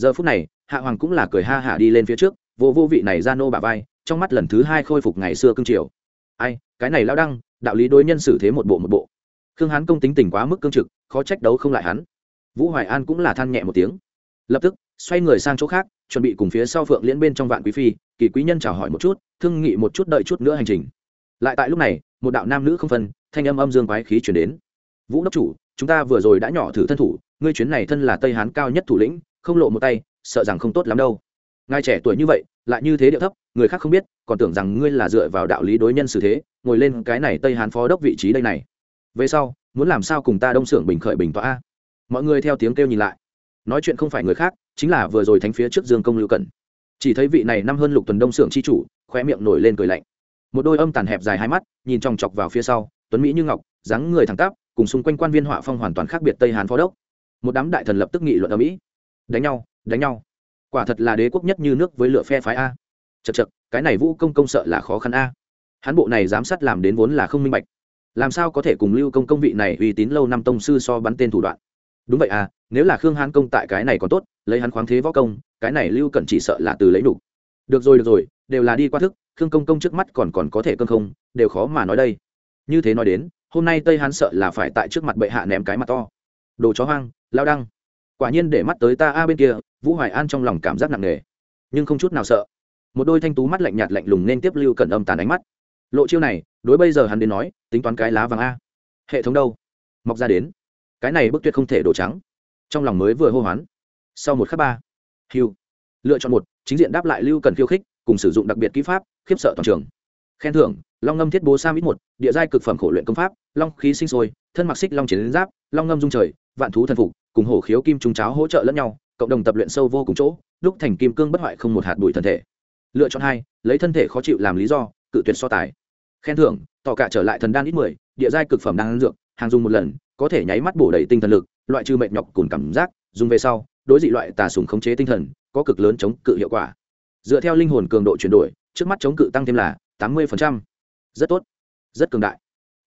giờ phút này, hạ hoàng cũng là cười ha hả đi lên phía trước, vô vô vị này ra nô bà vai, trong mắt lần thứ hai khôi phục ngày xưa cương triều. Ai, cái này lao đăng, đạo lý đối nhân xử thế một bộ một bộ. Khương hán công tính tình quá mức cương trực, khó trách đấu không lại hắn. Vũ hoài an cũng là than nhẹ một tiếng. Lập tức, xoay người sang chỗ khác, chuẩn bị cùng phía sau phượng liễn bên trong vạn quý phi, kỳ quý nhân chào hỏi một chút, thương nghị một chút đợi chút nữa hành trình. Lại tại lúc này, một đạo nam nữ không phân, thanh âm âm dương quái khí chuyển đến. Vũ đốc chủ, chúng ta vừa rồi đã nhỏ thử thân thủ, ngươi chuyến này thân là tây hán cao nhất thủ lĩnh không lộ một tay, sợ rằng không tốt lắm đâu. Ngài trẻ tuổi như vậy, lại như thế điệu thấp, người khác không biết, còn tưởng rằng ngươi là dựa vào đạo lý đối nhân xử thế, ngồi lên cái này tây hán phó đốc vị trí đây này. Về sau, muốn làm sao cùng ta đông xưởng bình khởi bình tọa a? Mọi người theo tiếng kêu nhìn lại. Nói chuyện không phải người khác, chính là vừa rồi thánh phía trước dương công lưu cẩn. Chỉ thấy vị này năm hơn lục tuần đông xưởng chi chủ khoe miệng nổi lên cười lạnh. Một đôi âm tàn hẹp dài hai mắt, nhìn chòng chọc vào phía sau, tuấn mỹ như ngọc, dáng người thẳng tắp, cùng xung quanh quan viên họa phong hoàn toàn khác biệt tây hán phó đốc. Một đám đại thần lập tức nghị luận ở mỹ đánh nhau đánh nhau. Quả thật là đế quốc nhất như nước với lửa phe phái a. Chật chật cái này vũ công công sợ là khó khăn a. Hắn bộ này giám sát làm đến vốn là không minh bạch. Làm sao có thể cùng lưu công công vị này uy tín lâu năm tông sư so bắn tên thủ đoạn? Đúng vậy à nếu là khương hán công tại cái này còn tốt, lấy hắn khoáng thế võ công, cái này lưu cẩn chỉ sợ là từ lấy đủ. Được rồi được rồi, đều là đi qua thức, khương công công trước mắt còn còn có thể cơn không, đều khó mà nói đây. Như thế nói đến, hôm nay tây hán sợ là phải tại trước mặt bệ hạ ném cái mặt to. Đồ chó hoang, lao đăng quả nhiên để mắt tới ta a bên kia, vũ hoài an trong lòng cảm giác nặng nề, nhưng không chút nào sợ. Một đôi thanh tú mắt lạnh nhạt lạnh lùng nên tiếp lưu cẩn âm tàn ánh mắt. Lộ chiêu này, đối bây giờ hắn đến nói, tính toán cái lá vàng a. Hệ thống đâu? Mọc ra đến. Cái này bức tuyệt không thể đổ trắng. Trong lòng mới vừa hô hoán. Sau một khắc ba, hiu, lựa chọn một, chính diện đáp lại lưu cần khiêu khích, cùng sử dụng đặc biệt kỹ pháp, khiếp sợ toàn trường. Khen thưởng, long ngâm thiết bố sa ít một, địa giai cực phẩm khổ luyện công pháp, long khí sinh sôi, thân mặc xích long chiến giáp, long ngâm dung trời, vạn thú thần phục cùng hổ khiếu kim trung cháo hỗ trợ lẫn nhau, cộng đồng tập luyện sâu vô cùng chỗ, đúc thành kim cương bất hoại không một hạt bụi thân thể. Lựa chọn hai, lấy thân thể khó chịu làm lý do, cự tuyệt so tài. Khen thưởng, tỏ cả trở lại thần đan ít mười, địa giai cực phẩm đan dược, hàng dùng một lần, có thể nháy mắt bổ đầy tinh thần lực, loại trừ mệt nhọc cùng cảm giác, dùng về sau, đối dị loại tà sùng khống chế tinh thần, có cực lớn chống cự hiệu quả. Dựa theo linh hồn cường độ chuyển đổi, trước mắt chống cự tăng thêm là tám mươi rất tốt, rất cường đại.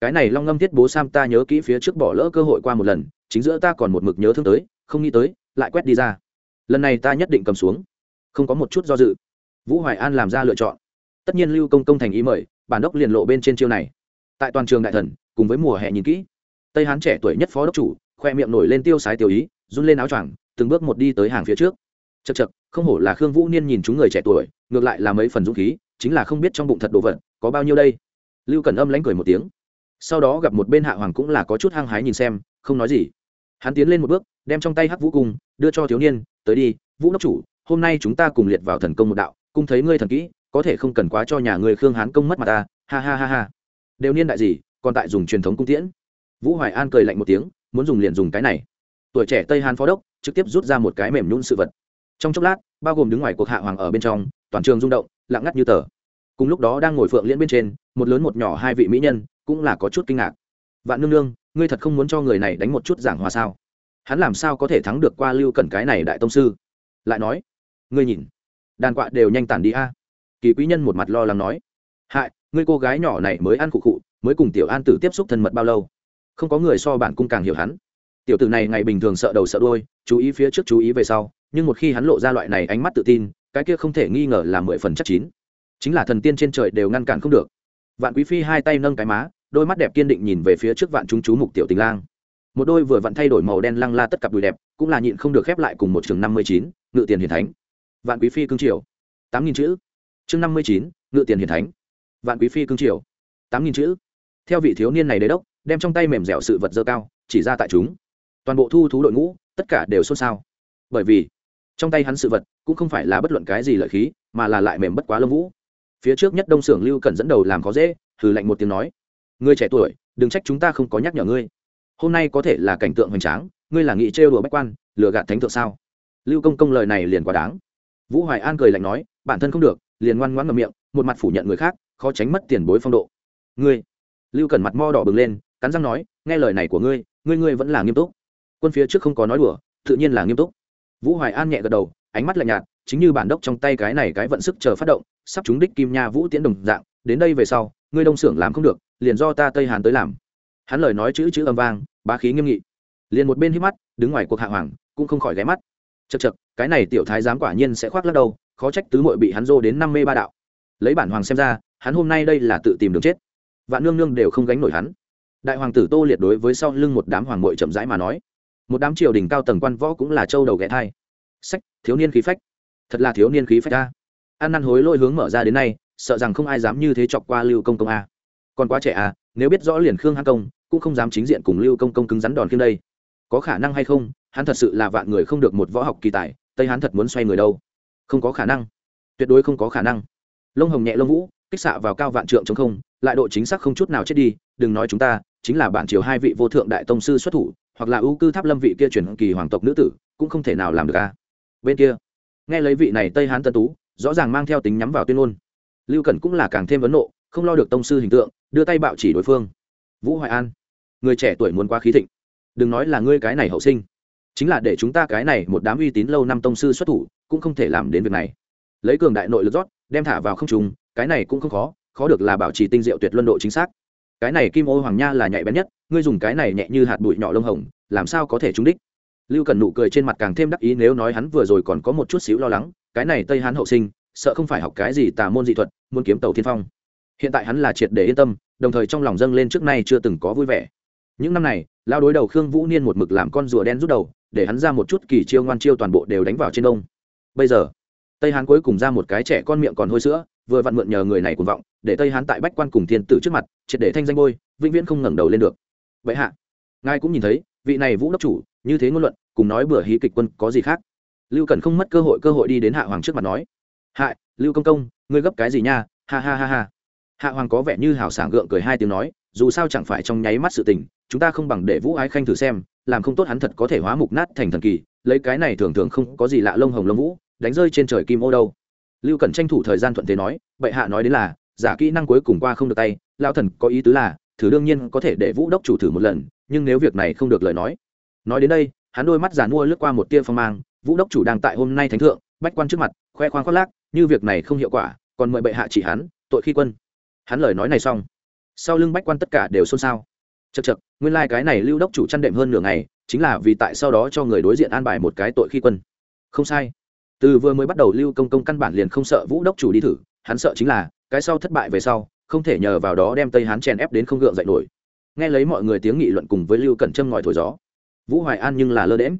Cái này long ngâm thiết bố sam ta nhớ kỹ phía trước bỏ lỡ cơ hội qua một lần chính giữa ta còn một mực nhớ thương tới, không nghĩ tới, lại quét đi ra. Lần này ta nhất định cầm xuống. Không có một chút do dự. Vũ hoài an làm ra lựa chọn. Tất nhiên lưu công công thành ý mời, bản đốc liền lộ bên trên chiêu này. Tại toàn trường đại thần, cùng với mùa hè nhìn kỹ. Tây hán trẻ tuổi nhất phó đốc chủ, khoe miệng nổi lên tiêu sái tiêu ý, run lên áo choàng, từng bước một đi tới hàng phía trước. Chật chật không hổ là khương vũ niên nhìn chúng người trẻ tuổi, ngược lại là mấy phần dũng khí, chính là không biết trong bụng thật đồ vật, có bao nhiêu đây? Lưu cần âm lánh cười một tiếng. Sau đó gặp một bên hạ hoàng cũng là có chút hăng hái nhìn xem, không nói gì hắn tiến lên một bước, đem trong tay hắc vũ cung, đưa cho thiếu niên, tới đi, vũ đốc chủ, hôm nay chúng ta cùng liệt vào thần công một đạo, cung thấy ngươi thần kỹ, có thể không cần quá cho nhà người khương hán công mất mà ta, ha ha ha ha. Đều niên đại gì, còn tại dùng truyền thống cung tiễn. Vũ hoài an cười lạnh một tiếng, muốn dùng liền dùng cái này. Tuổi trẻ tây hàn phó đốc, trực tiếp rút ra một cái mềm nhún sự vật. Trong chốc lát, bao gồm đứng ngoài cuộc hạ hoàng ở bên trong, toàn trường rung động, lặng ngắt như tờ. Cùng lúc đó đang ngồi phượng liễn bên trên, một lớn một nhỏ hai vị mỹ nhân, cũng là có chút kinh ngạc. Vạn nương nương ngươi thật không muốn cho người này đánh một chút giảng hòa sao? Hắn làm sao có thể thắng được qua lưu cẩn cái này đại tông sư? Lại nói, ngươi nhìn, đàn quạ đều nhanh tản đi a. Kỳ quý nhân một mặt lo lắng nói, hại, ngươi cô gái nhỏ này mới ăn khụ khụ, mới cùng tiểu an tử tiếp xúc thân mật bao lâu? Không có người so bản cung càng hiểu hắn. Tiểu tử này ngày bình thường sợ đầu sợ đôi chú ý phía trước chú ý về sau, nhưng một khi hắn lộ ra loại này ánh mắt tự tin, cái kia không thể nghi ngờ là mười phần chắc chín. Chính là thần tiên trên trời đều ngăn cản không được. Vạn quý phi hai tay nâng cái má đôi mắt đẹp kiên định nhìn về phía trước vạn chúng chú mục tiểu tình lang. Một đôi vừa vặn thay đổi màu đen lăng la tất cặp đùi đẹp, cũng là nhịn không được khép lại cùng một trường năm mươi chín, ngự tiền hiền thánh. Vạn quý phi cương triều. Tám nghìn chữ. Chương năm mươi chín, ngự tiền hiền thánh. Vạn quý phi cương triều. Tám nghìn chữ. Theo vị thiếu niên này đế đốc, đem trong tay mềm dẻo sự vật dơ cao, chỉ ra tại chúng. Toàn bộ thu thú đội ngũ, tất cả đều xôn xao. Bởi vì, trong tay hắn sự vật cũng không phải là bất luận cái gì lợi khí, mà là lại mềm bất quá lông vũ. Phía trước nhất đông xưởng lưu cần dẫn đầu làm khó dễ thử lạnh một tiếng nói người trẻ tuổi, đừng trách chúng ta không có nhắc nhở ngươi. Hôm nay có thể là cảnh tượng hoành tráng, ngươi là nghị trêu đùa bách quan, lừa gạt thánh thượng sao? Lưu công công lời này liền quá đáng. Vũ hoài an cười lạnh nói, bản thân không được, liền ngoan ngoãn ngậm miệng, một mặt phủ nhận người khác, khó tránh mất tiền bối phong độ. Ngươi. Lưu cần mặt mo đỏ bừng lên, cắn răng nói, nghe lời này của ngươi ngươi ngươi vẫn là nghiêm túc. Quân phía trước không có nói đùa, tự nhiên là nghiêm túc. Vũ hoài an nhẹ gật đầu, ánh mắt lạnh nhạt, chính như bản đốc trong tay cái này cái vận sức chờ phát động, sắp chúng đích kim nha vũ tiễn đồng dạng, đến đây về sau ngươi đông xưởng làm không được, liền do ta tây hàn tới làm. Hắn lời nói chữ chữ âm vang, bá khí nghiêm nghị. Liền một bên hít mắt, đứng ngoài cuộc hạ hoàng, cũng không khỏi ghé mắt. Chật chật cái này tiểu thái giám quả nhiên sẽ khoác lắc đầu khó trách tứ mội bị hắn dô đến năm mê ba đạo. Lấy bản hoàng xem ra, hắn hôm nay đây là tự tìm đường chết. Vạn nương nương đều không gánh nổi hắn. Đại hoàng tử tô liệt đối với sau lưng một đám hoàng mội chậm rãi mà nói. Một đám triều đình cao tầng quan võ cũng là châu đầu ghé thai. Sách, thiếu niên khí phách. Thật là thiếu niên khí phách ta. Ăn năn hối lôi hướng mở ra đến nay sợ rằng không ai dám như thế chọc qua lưu công công a. Còn quá trẻ à nếu biết rõ liền khương Hán công, cũng không dám chính diện cùng lưu công công cứng rắn đòn khiêng đây. Có khả năng hay không, hắn thật sự là vạn người không được một võ học kỳ tài, tây hắn thật muốn xoay người đâu. Không có khả năng. Tuyệt đối không có khả năng. Lông hồng nhẹ lông vũ, kích xạ vào cao vạn trượng chống không, lại độ chính xác không chút nào chết đi, đừng nói chúng ta, chính là bản triều hai vị vô thượng đại tông sư xuất thủ, hoặc là ưu cư tháp lâm vị kia chuyển kỳ hoàng tộc nữ tử, cũng không thể nào làm được a. Bên kia, nghe lấy vị này tây hán tân tú, rõ ràng mang theo tính nhắm vào tuyên ngôn lưu cẩn cũng là càng thêm vấn nộ, không lo được tông sư hình tượng, đưa tay bạo chỉ đối phương. Vũ hoài an, người trẻ tuổi muốn quá khí thịnh. Đừng nói là ngươi cái này hậu sinh. Chính là để chúng ta cái này một đám uy tín lâu năm tông sư xuất thủ, cũng không thể làm đến việc này. Lấy cường đại nội lực rót, đem thả vào không trùng cái này cũng không khó khó được là bảo trì tinh diệu tuyệt luân độ chính xác. Cái này kim ô hoàng nha là nhạy bén nhất, ngươi dùng cái này nhẹ như hạt bụi nhỏ lông hồng, làm sao có thể trúng đích? Lưu cần nụ cười trên mặt càng thêm đắc ý, nếu nói hắn vừa rồi còn có một chút xíu lo lắng, cái này tây hán hậu sinh, sợ không phải học cái gì tà môn dị thuật muốn kiếm tàu thiên phong. Hiện tại hắn là triệt để yên tâm, đồng thời trong lòng dâng lên trước nay chưa từng có vui vẻ. Những năm này lao đối đầu khương vũ niên một mực làm con rùa đen rút đầu, để hắn ra một chút kỳ chiêu ngoan chiêu toàn bộ đều đánh vào trên đông bây giờ, tây hán cuối cùng ra một cái trẻ con miệng còn hôi sữa, vừa vặn mượn nhờ người này cuồng vọng, để tây hán tại bách quan cùng thiên tử trước mặt, triệt để thanh danh bôi, vĩnh viễn không ngẩng đầu lên được. Vậy hạ, ngài cũng nhìn thấy, vị này vũ đốc chủ, như thế ngôn luận, cùng nói bữa hí kịch quân có gì khác? Lưu cần không mất cơ hội cơ hội đi đến hạ hoàng trước mặt nói hại lưu công công ngươi gấp cái gì nha, ha ha ha ha. Hạ hoàng có vẻ như hào sảng gượng cười hai tiếng nói, dù sao chẳng phải trong nháy mắt sự tình, chúng ta không bằng để vũ ái khanh thử xem, làm không tốt hắn thật có thể hóa mục nát thành thần kỳ, lấy cái này thường thường không có gì lạ lông hồng lông vũ, đánh rơi trên trời kim ô đâu. Lưu cần tranh thủ thời gian thuận thế nói, bệ hạ nói đến là, giả kỹ năng cuối cùng qua không được tay, lão thần có ý tứ là, thử đương nhiên có thể để vũ đốc chủ thử một lần, nhưng nếu việc này không được lời nói. Nói đến đây, hắn đôi mắt giàn mua lướt qua một tia phong mang, vũ đốc chủ đang tại hôm nay thánh thượng, bách quan trước mặt khoe khoang khoác lác, như việc này không hiệu quả, còn mời bệ hạ chỉ hắn, tội khi quân. Hắn lời nói này xong, sau lưng bách quan tất cả đều xôn xao. Chật chật nguyên lai、like、cái này lưu đốc chủ chăn đệm hơn nửa ngày, chính là vì tại sau đó cho người đối diện an bài một cái tội khi quân. Không sai. Từ vừa mới bắt đầu lưu công công căn bản liền không sợ vũ đốc chủ đi thử, hắn sợ chính là, cái sau thất bại về sau, không thể nhờ vào đó đem tây hán chèn ép đến không gượng dậy nổi. Nghe lấy mọi người tiếng nghị luận cùng với lưu cẩn trâm ngòi thổi gió. Vũ hoài an nhưng là lơ đễm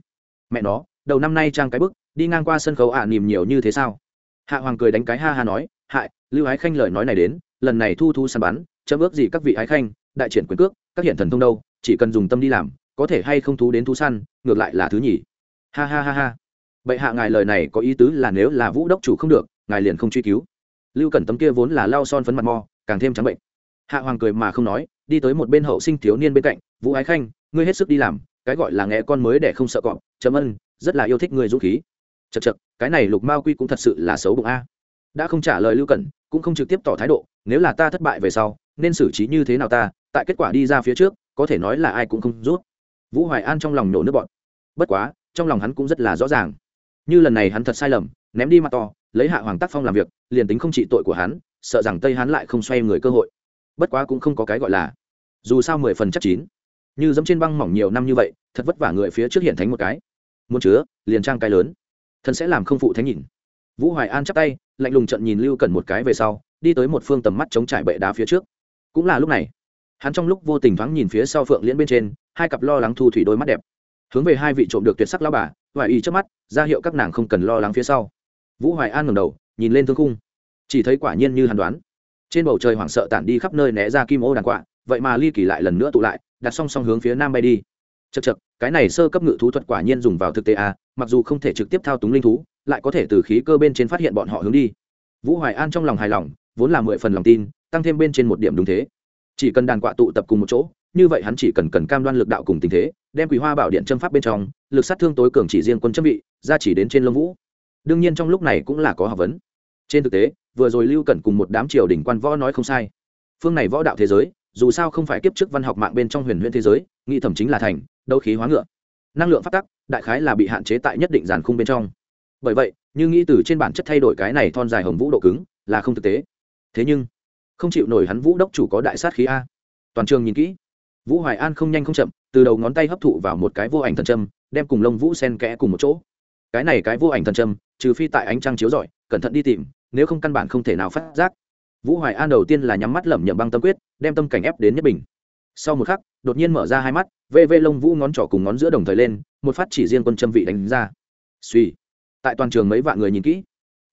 mẹ nó, đầu năm nay trang cái bức đi ngang qua sân khấu ạ à, nìm nhiều như thế sao? Hạ hoàng cười đánh cái ha ha nói hại lưu ái khanh lời nói này đến lần này thu thu săn bắn chấm ước gì các vị ái khanh đại triển quyền cước các hiện thần thông đâu chỉ cần dùng tâm đi làm có thể hay không thú đến thú săn ngược lại là thứ nhỉ ha ha ha ha. Bệ hạ ngài lời này có ý tứ là nếu là vũ đốc chủ không được ngài liền không truy cứu. Lưu cẩn tấm kia vốn là lau son phấn mặt mò càng thêm trắng bệnh. Hạ hoàng cười mà không nói đi tới một bên hậu sinh thiếu niên bên cạnh vũ ái khanh ngươi hết sức đi làm cái gọi là nghe con mới để không sợ cọp chấm ân rất là yêu thích ngươi dũng khí chật chật cái này lục mao quy cũng thật sự là xấu bụng a. Đã không trả lời lưu cẩn, cũng không trực tiếp tỏ thái độ, nếu là ta thất bại về sau, nên xử trí như thế nào ta, tại kết quả đi ra phía trước, có thể nói là ai cũng không rút. Vũ hoài an trong lòng nổ nước bọn bất quá, trong lòng hắn cũng rất là rõ ràng. Như lần này hắn thật sai lầm, ném đi mặt to, lấy hạ hoàng tác phong làm việc, liền tính không trị tội của hắn, sợ rằng tây hắn lại không xoay người cơ hội. Bất quá cũng không có cái gọi là, dù sao mười phần chắc chín. Như dẫm trên băng mỏng nhiều năm như vậy, thật vất vả người phía trước hiện thánh một cái. Muốn chứa, liền trang cái lớn thần sẽ làm không phụ thánh nhìn. Vũ hoài an chắp tay, lạnh lùng trận nhìn lưu cần một cái về sau, đi tới một phương tầm mắt chống trải bệ đá phía trước. Cũng là lúc này, hắn trong lúc vô tình thoáng nhìn phía sau phượng liễn bên trên, hai cặp lo lắng thu thủy đôi mắt đẹp. Hướng về hai vị trộm được tuyệt sắc lao bà, hoài y trước mắt, ra hiệu các nàng không cần lo lắng phía sau. Vũ hoài an ngầm đầu, nhìn lên thương khung. Chỉ thấy quả nhiên như hắn đoán. Trên bầu trời hoảng sợ tản đi khắp nơi né ra kim ô đàn quạ, vậy mà ly kỳ lại lần nữa tụ lại, đặt song song hướng phía nam bay đi chật chật cái này sơ cấp ngự thú thuật quả nhiên dùng vào thực tế a mặc dù không thể trực tiếp thao túng linh thú, lại có thể từ khí cơ bên trên phát hiện bọn họ hướng đi. Vũ hoài an trong lòng hài lòng, vốn là mười phần lòng tin, tăng thêm bên trên một điểm đúng thế. Chỉ cần đàn quạ tụ tập cùng một chỗ, như vậy hắn chỉ cần cần cam đoan lực đạo cùng tình thế, đem quỷ hoa bảo điện châm pháp bên trong, lực sát thương tối cường chỉ riêng quân châm vị ra chỉ đến trên lông vũ. Đương nhiên trong lúc này cũng là có học vấn. Trên thực tế, vừa rồi lưu cẩn cùng một đám triều đình quan võ nói không sai. Phương này võ đạo thế giới, dù sao không phải kiếp trước văn học mạng bên trong huyền huyễn thế giới nghĩ thẩm chính là thành, đấu khí hóa ngựa. Năng lượng phát tắc, đại khái là bị hạn chế tại nhất định giàn khung bên trong. Bởi vậy, như nghĩ từ trên bản chất thay đổi cái này thon dài hồng vũ độ cứng, là không thực tế. Thế nhưng, không chịu nổi hắn vũ đốc chủ có đại sát khí a. Toàn trường nhìn kỹ. Vũ hoài an không nhanh không chậm, từ đầu ngón tay hấp thụ vào một cái vô ảnh thần châm, đem cùng lông vũ sen kẽ cùng một chỗ. Cái này cái vô ảnh thần châm, trừ phi tại ánh trăng chiếu rọi, cẩn thận đi tìm, nếu không căn bản không thể nào phát giác. Vũ hoài an đầu tiên là nhắm mắt lẩm nhẩm băng tâm quyết, đem tâm cảnh ép đến nhất bình sau một khắc, đột nhiên mở ra hai mắt vê vê lông vũ ngón trỏ cùng ngón giữa đồng thời lên, một phát chỉ riêng quân châm vị đánh ra. Suy tại toàn trường mấy vạn người nhìn kỹ,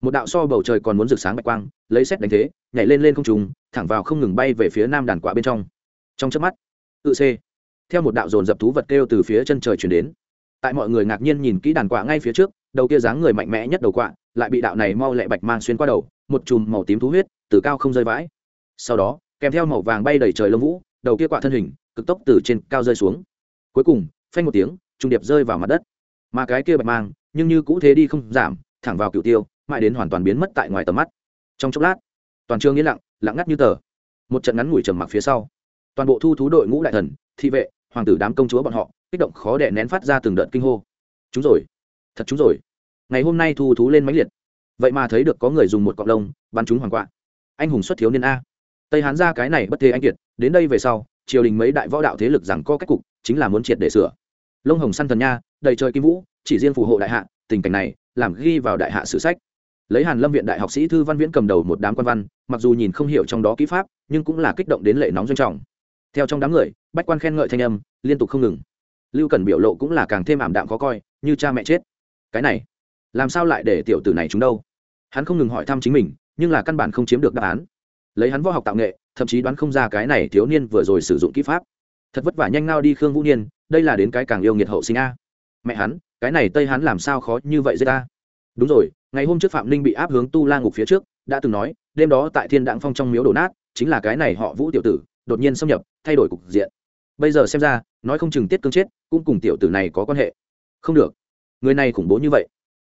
một đạo so bầu trời còn muốn rực sáng bạch quang, lấy xét đánh thế, nhảy lên lên không trùng thẳng vào không ngừng bay về phía nam đàn quạ bên trong. Trong chớp mắt, tự c theo một đạo dồn dập thú vật kêu từ phía chân trời chuyển đến. Tại mọi người ngạc nhiên nhìn kỹ đàn quạ ngay phía trước, đầu kia dáng người mạnh mẽ nhất đầu quạ lại bị đạo này mau lẹ bạch mang xuyên qua đầu, một chùm màu tím thú huyết, từ cao không rơi vãi. Sau đó, kèm theo màu vàng bay đầy trời lông vũ đầu kia quạ thân hình, cực tốc từ trên cao rơi xuống. Cuối cùng, phanh một tiếng trung điệp rơi vào mặt đất. Mà cái kia bạch mang, nhưng như cũ thế đi không giảm, thẳng vào cựu tiêu, mãi đến hoàn toàn biến mất tại ngoài tầm mắt. Trong chốc lát, toàn trường yên lặng lặng ngắt như tờ. Một trận ngắn ngủi trầm mặc phía sau, toàn bộ thu thú đội ngũ đại thần, thị vệ, hoàng tử đám công chúa bọn họ, kích động khó đẻ nén phát ra từng đợt kinh hô. Chúng rồi, thật chúng rồi. Ngày hôm nay thu thú lên mãnh liệt. Vậy mà thấy được có người dùng một cọng lông, bắn chúng hoàng quạ. Anh hùng xuất thiếu niên a tây hán ra cái này bất thế anh kiệt, đến đây về sau, triều đình mấy đại võ đạo thế lực rằng có cách cục, chính là muốn triệt để sửa. Lông hồng săn thần nha, đầy trời kim vũ, chỉ riêng phù hộ đại hạ, tình cảnh này, làm ghi vào đại hạ sử sách. Lấy hàn lâm viện đại học sĩ thư văn viễn cầm đầu một đám quan văn, mặc dù nhìn không hiểu trong đó kỹ pháp, nhưng cũng là kích động đến lệ nóng doanh trọng. Theo trong đám người, bách quan khen ngợi thanh âm, liên tục không ngừng. Lưu cần biểu lộ cũng là càng thêm ảm đạm khó coi, như cha mẹ chết. Cái này, làm sao lại để tiểu tử này chúng đâu? Hắn không ngừng hỏi thăm chính mình, nhưng là căn bản không chiếm được đáp án lấy hắn võ học tạo nghệ, thậm chí đoán không ra cái này thiếu niên vừa rồi sử dụng kỹ pháp. Thật vất vả nhanh ngao đi khương vũ niên, đây là đến cái càng yêu nghiệt hậu sinh a. Mẹ hắn, cái này tây hắn làm sao khó như vậy dễ ta? Đúng rồi, ngày hôm trước phạm ninh bị áp hướng tu la ngục phía trước, đã từng nói, đêm đó tại thiên đạng phong trong miếu đổ nát, chính là cái này họ vũ tiểu tử, đột nhiên xâm nhập, thay đổi cục diện. Bây giờ xem ra, nói không chừng tiết cương chết, cũng cùng tiểu tử này có quan hệ. Không được, người này khủng bố như vậy,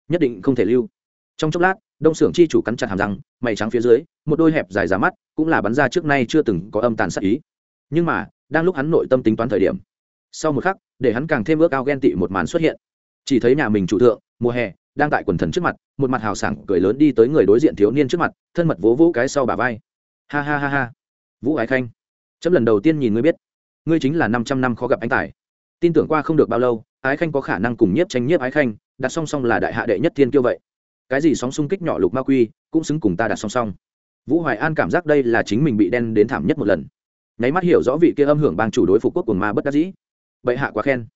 nhất định không thể lưu trong chốc lát, đông xưởng chi chủ cắn chặt hàm răng, mày trắng phía dưới, một đôi hẹp dài ra mắt cũng là bắn ra trước nay chưa từng có âm tàn sắc ý. Nhưng mà, đang lúc hắn nội tâm tính toán thời điểm, sau một khắc, để hắn càng thêm ước ao ghen tị một màn xuất hiện. Chỉ thấy nhà mình chủ thượng, mùa hè, đang tại quần thần trước mặt, một mặt hào sảng cười lớn đi tới người đối diện thiếu niên trước mặt, thân mật vỗ vỗ cái sau bà vai. Ha ha ha ha. Vũ ái khanh, chấm lần đầu tiên nhìn ngươi biết. Ngươi chính là năm trăm năm khó gặp anh tài. Tin tưởng qua không được bao lâu, ái khanh có khả năng cùng nhiếp tranh nhiếp ái khanh, đặt song song là đại hạ đệ nhất thiên kiêu vậy cái gì sóng xung kích nhỏ lục ma quy, cũng xứng cùng ta đặt song song. Vũ hoài an cảm giác đây là chính mình bị đen đến thảm nhất một lần. Nháy mắt hiểu rõ vị kia âm hưởng bang chủ đối phục quốc của ma bất đắc dĩ. Bệ hạ quá khen.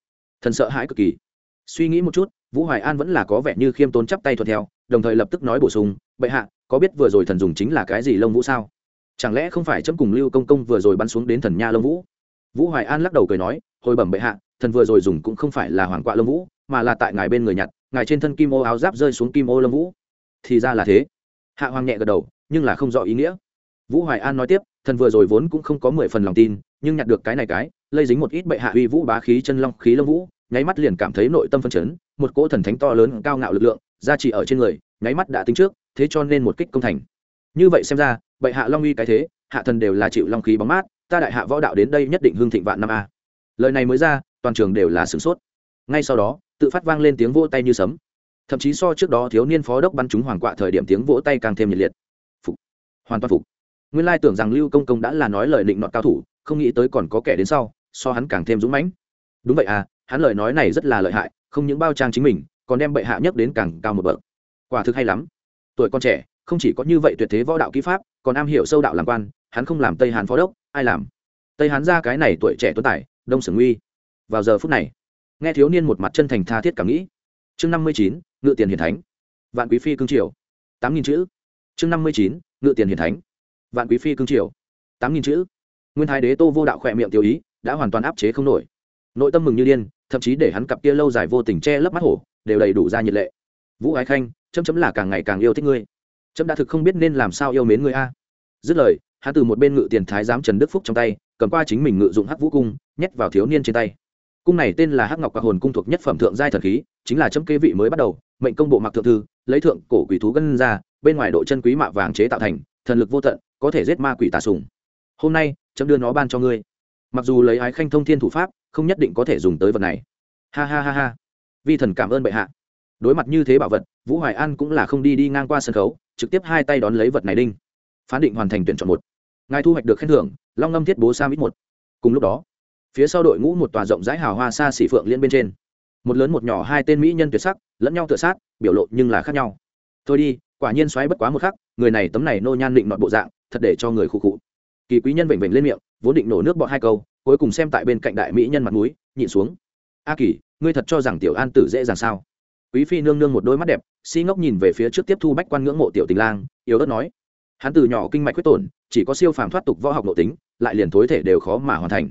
Thần sợ hãi cực kỳ. Suy nghĩ một chút, vũ hoài an vẫn là có vẻ như khiêm tốn chắp tay thuận theo, đồng thời lập tức nói bổ sung, bệ hạ, có biết vừa rồi thần dùng chính là cái gì lông vũ sao? Chẳng lẽ không phải chấm cùng lưu công công vừa rồi bắn xuống đến thần nha lông vũ? Vũ hoài an lắc đầu cười nói, hồi bẩm bệ hạ, thần vừa rồi dùng cũng không phải là hoàng quạ lông vũ, mà là tại ngài bên người nhặt ngài trên thân kim ô áo giáp rơi xuống kim ô lâm vũ. Thì ra là thế. Hạ hoàng nhẹ gật đầu, nhưng là không rõ ý nghĩa. Vũ hoài an nói tiếp, thần vừa rồi vốn cũng không có mười phần lòng tin, nhưng nhặt được cái này cái, lây dính một ít bệ hạ uy vũ bá khí chân long khí lâm vũ, nháy mắt liền cảm thấy nội tâm phân chấn, một cỗ thần thánh to lớn cao ngạo lực lượng, gia chỉ ở trên người, nháy mắt đã tính trước, thế cho nên một kích công thành. Như vậy xem ra, bệ hạ long uy cái thế, hạ thần đều là chịu long khí bóng mát, ta đại hạ võ đạo đến đây nhất định hương thịnh vạn năm a. Lời này mới ra, toàn trường đều là sửng sốt ngay sau đó, tự phát vang lên tiếng vỗ tay như sấm. Thậm chí so trước đó thiếu niên phó đốc bắn chúng hoàng quạ thời điểm tiếng vỗ tay càng thêm nhiệt liệt. Phục. Hoàn toàn phục. Nguyên lai tưởng rằng lưu công công đã là nói lời định nọt cao thủ, không nghĩ tới còn có kẻ đến sau, so hắn càng thêm dũng mãnh. Đúng vậy à hắn lời nói này rất là lợi hại, không những bao trang chính mình, còn đem bệ hạ nhất đến càng cao một bậc. Quả thực hay lắm. Tuổi con trẻ, không chỉ có như vậy tuyệt thế võ đạo kỹ pháp, còn am hiểu sâu đạo làm quan, hắn không làm tây hàn phó đốc, ai làm? Tây hán ra cái này tuổi trẻ tuấn tài, đông sưởng uy. Vào giờ phút này nghe thiếu niên một mặt chân thành tha thiết cảm nghĩ. Chương năm mươi chín, ngự tiền hiền thánh. Vạn quý phi cương triều. Tám nghìn chữ. Chương năm mươi chín, ngự tiền hiền thánh. Vạn quý phi cương triều. Tám nghìn chữ. Nguyên thái đế tô vô đạo khỏe miệng tiêu ý, đã hoàn toàn áp chế không nổi. Nội tâm mừng như điên, thậm chí để hắn cặp kia lâu dài vô tình che lấp mắt hổ, đều đầy đủ ra nhiệt lệ. Vũ ái khanh, chấm chấm là càng ngày càng yêu thích ngươi. Chấm đã thực không biết nên làm sao yêu mến ngươi a. Dứt lời, hắn từ một bên ngự tiền thái giám trần đức phúc trong tay, cầm qua chính mình ngự dụng hắc vũ cung, nhét vào thiếu niên trên tay cung này tên là hắc ngọc quạc hồn cung thuộc nhất phẩm thượng giai thần khí, chính là chấm kế vị mới bắt đầu, mệnh công bộ mặc thượng thư, lấy thượng cổ quỷ thú gân ra, bên ngoài độ chân quý mạ vàng chế tạo thành, thần lực vô tận, có thể giết ma quỷ tà sùng. Hôm nay, chấm đưa nó ban cho ngươi. Mặc dù lấy ái khanh thông thiên thủ pháp, không nhất định có thể dùng tới vật này. Ha ha ha ha. Vi thần cảm ơn bệ hạ. Đối mặt như thế bảo vật, vũ hoài an cũng là không đi đi ngang qua sân khấu, trực tiếp hai tay đón lấy vật này đinh. Phán định hoàn thành tuyển chọn một. Ngài thu hoạch được khen thưởng, long ngâm thiết bố sa mít một. Cùng lúc đó phía sau đội ngũ một tòa rộng rãi hào hoa xa xỉ phượng liên bên trên. Một lớn một nhỏ hai tên mỹ nhân tuyệt sắc, lẫn nhau tựa sát, biểu lộ nhưng là khác nhau. Thôi đi, quả nhiên xoáy bất quá một khắc, người này tấm này nô nhan định nọt bộ dạng, thật để cho người khu cụ kỳ quý nhân vểnh vểnh lên miệng, vốn định nổ nước bọt hai câu, cuối cùng xem tại bên cạnh đại mỹ nhân mặt núi nhịn xuống. A kỳ, ngươi thật cho rằng tiểu an tử dễ dàng sao? Quý phi nương nương một đôi mắt đẹp, si ngốc nhìn về phía trước tiếp thu bách quan ngưỡng mộ tiểu tình lang, yếu ớt nói. Hắn từ nhỏ kinh mạch quyết tổn, chỉ có siêu phàm thoát tục võ học nội tính, lại liền thối thể đều khó mà hoàn thành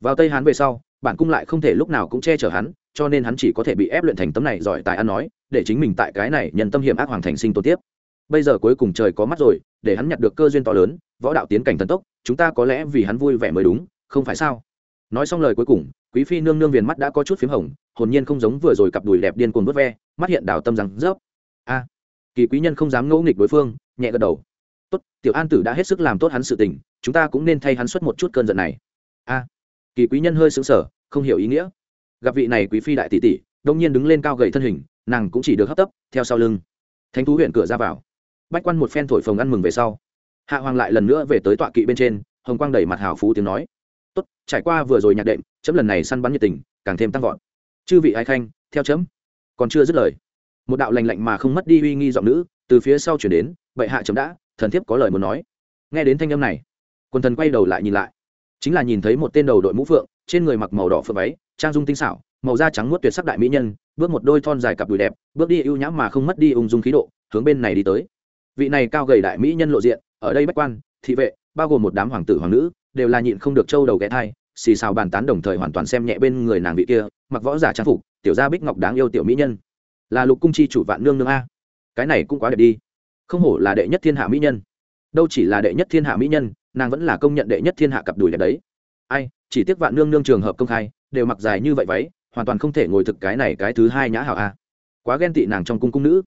vào tây Hán về sau, bản cung lại không thể lúc nào cũng che chở hắn, cho nên hắn chỉ có thể bị ép luyện thành tấm này giỏi tài ăn nói, để chính mình tại cái này nhận tâm hiểm ác hoàng thành sinh tồn tiếp. Bây giờ cuối cùng trời có mắt rồi, để hắn nhặt được cơ duyên to lớn, võ đạo tiến cảnh thần tốc, chúng ta có lẽ vì hắn vui vẻ mới đúng, không phải sao? Nói xong lời cuối cùng, quý phi nương nương viền mắt đã có chút p h í m hồng, hồn nhiên không giống vừa rồi cặp đùi đẹp điên cuồng vớt ve, mắt hiện đào tâm rằng rớp a. Kỳ quý nhân không dám ngẫu nghịch đối phương, nhẹ gật đầu. Tốt, tiểu an tử đã hết sức làm tốt hắn sự tình, chúng ta cũng nên thay hắn xuất một chút cơn giận này. A kỳ quý nhân hơi sững sờ, không hiểu ý nghĩa. Gặp vị này quý phi đại tỷ tỷ, đông nhiên đứng lên cao gầy thân hình, nàng cũng chỉ được hấp tấp, theo sau lưng. Thánh thú huyện cửa ra vào. Bách quan một phen thổi phồng ăn mừng về sau. Hạ hoàng lại lần nữa về tới tọa kỵ bên trên, hồng quang đẩy mặt hào phú tiếng nói. Tốt, trải qua vừa rồi nhạc đệm, chấm lần này săn bắn nhiệt tình, càng thêm tăng vọt. Chư vị ai khanh, theo chấm. Còn chưa dứt lời, một đạo lành lạnh mà không mất đi uy nghi giọng nữ, từ phía sau chuyển đến, bệ hạ chấm đã, thần thiếp có lời muốn nói. Nghe đến thanh âm này quần thần quay đầu lại nhìn lại chính là nhìn thấy một tên đầu đội mũ phượng, trên người mặc màu đỏ phượng váy, trang dung tinh xảo, màu da trắng muốt tuyệt sắc đại mỹ nhân, bước một đôi thon dài cặp đùi đẹp, bước đi ưu nhãm mà không mất đi ung dung khí độ, hướng bên này đi tới. Vị này cao gầy đại mỹ nhân lộ diện, ở đây bách quan, thị vệ, bao gồm một đám hoàng tử hoàng nữ, đều là nhịn không được trâu đầu ghé thai, xì xào bàn tán đồng thời hoàn toàn xem nhẹ bên người nàng vị kia, mặc võ giả trang phục, tiểu gia bích ngọc đáng yêu tiểu mỹ nhân. Là lục cung chi chủ vạn nương nương a. Cái này cũng quá đẹp đi. Không hổ là đệ nhất thiên hạ mỹ nhân. Đâu chỉ là đệ nhất thiên hạ mỹ nhân nàng vẫn là công nhận đệ nhất thiên hạ cặp đùi đẹp đấy. Ai, chỉ tiếc vạn nương nương trường hợp công khai, đều mặc dài như vậy váy, hoàn toàn không thể ngồi thực cái này cái thứ hai nhã hảo a. Quá ghen tị nàng trong cung cung nữ.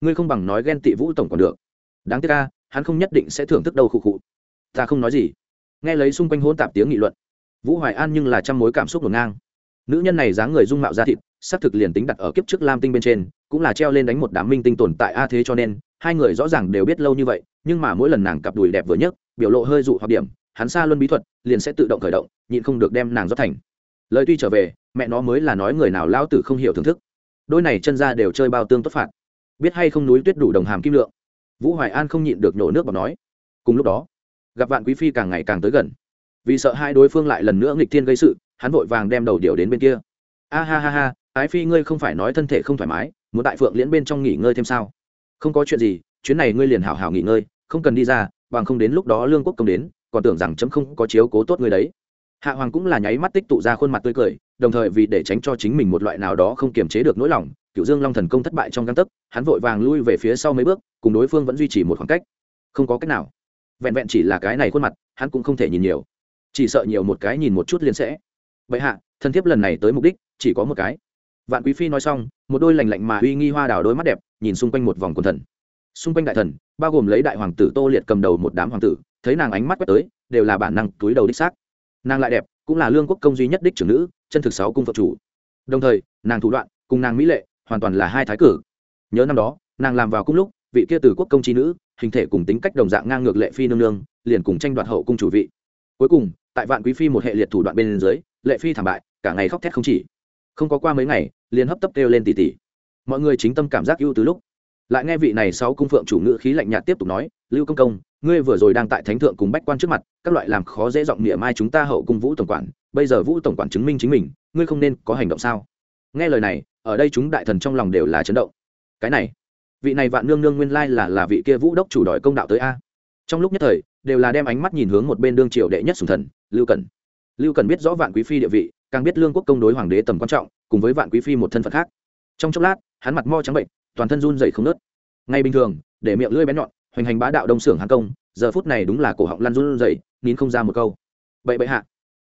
Ngươi không bằng nói ghen tị vũ tổng còn được. Đáng tiếc a, hắn không nhất định sẽ thưởng thức đâu khụ khụ. Ta không nói gì. Nghe lấy xung quanh hỗn tạp tiếng nghị luận, vũ hoài an nhưng là trăm mối cảm xúc ngổn ngang. Nữ nhân này dáng người dung mạo da thịt xác thực liền tính đặt ở kiếp trước lam tinh bên trên, cũng là treo lên đánh một đám minh tinh tồn tại a thế cho nên, hai người rõ ràng đều biết lâu như vậy, nhưng mà mỗi lần nàng cặp đùi đẹp vừa nhất biểu lộ hơi dụ hoặc điểm, hắn xa luân bí thuật, liền sẽ tự động khởi động, nhịn không được đem nàng rót thành. Lời tuy trở về, mẹ nó mới là nói người nào lao tử không hiểu thưởng thức. Đôi này chân ra đều chơi bao tương tốt phạt. Biết hay không núi tuyết đủ đồng hàm kim lượng. Vũ hoài an không nhịn được nổ nước bọc nói. Cùng lúc đó, gặp vạn quý phi càng ngày càng tới gần. Vì sợ hai đối phương lại lần nữa nghịch thiên gây sự, hắn vội vàng đem đầu điều đến bên kia. A ha ha ha, ái phi ngươi không phải nói thân thể không thoải mái, muốn đại phượng liễn bên trong nghỉ ngơi thêm sao? Không có chuyện gì, chuyến này ngươi liền hảo hảo nghỉ ngơi, không cần đi ra bằng không đến lúc đó lương quốc công đến, còn tưởng rằng chấm không có chiếu cố tốt người đấy. Hạ hoàng cũng là nháy mắt tích tụ ra khuôn mặt tươi cười, đồng thời vì để tránh cho chính mình một loại nào đó không kiềm chế được nỗi lòng cựu dương long thần công thất bại trong găng tấc, hắn vội vàng lui về phía sau mấy bước, cùng đối phương vẫn duy trì một khoảng cách. Không có cách nào. Vẹn vẹn chỉ là cái này khuôn mặt, hắn cũng không thể nhìn nhiều. Chỉ sợ nhiều một cái nhìn một chút liền sẽ. Vậy hạ thân thiết lần này tới mục đích, chỉ có một cái. Vạn quý phi nói xong, một đôi lành lạnh mà uy nghi hoa đào đôi mắt đẹp, nhìn xung quanh một vòng quần thần xung quanh đại thần, bao gồm lấy đại hoàng tử tô liệt cầm đầu một đám hoàng tử, thấy nàng ánh mắt quét tới, đều là bản năng túi đầu đích xác. Nàng lại đẹp, cũng là lương quốc công duy nhất đích trưởng nữ, chân thực sáu cung phật chủ. Đồng thời, nàng thủ đoạn, cùng nàng mỹ lệ, hoàn toàn là hai thái cử. Nhớ năm đó, nàng làm vào cung lúc, vị kia từ quốc công trí nữ, hình thể cùng tính cách đồng dạng ngang ngược lệ phi nương nương, liền cùng tranh đoạt hậu cung chủ vị. Cuối cùng, tại vạn quý phi một hệ liệt thủ đoạn bên dưới, lệ phi thảm bại, cả ngày khóc thét không chỉ. Không có qua mấy ngày, liền hấp tấp kêu lên tỉ tỉ. Mọi người chính tâm cảm giác ưu từ lúc lại nghe vị này sáu cung phượng chủ ngữ khí lạnh nhạt tiếp tục nói, lưu công công, ngươi vừa rồi đang tại thánh thượng cùng bách quan trước mặt, các loại làm khó dễ giọng nghĩa mai chúng ta hậu cung vũ tổng quản, bây giờ vũ tổng quản chứng minh chính mình, ngươi không nên có hành động sao? Nghe lời này, ở đây chúng đại thần trong lòng đều là chấn động. Cái này, vị này vạn nương nương nguyên lai là là vị kia vũ đốc chủ đòi công đạo tới a. Trong lúc nhất thời, đều là đem ánh mắt nhìn hướng một bên đương triều đệ nhất sùng thần, lưu cần lưu cần biết rõ vạn quý phi địa vị, càng biết lương quốc công đối hoàng đế tầm quan trọng, cùng với vạn quý phi một thân phận khác. Trong chốc lát, hắn mặt mo trắng bệnh toàn thân run dậy không nớt. Ngay bình thường, để miệng lưỡi bén nhọn, hoành hành bá đạo đông xưởng hàng công, giờ phút này đúng là cổ họng lăn run dậy nín không ra một câu. Bậy bậy hạ.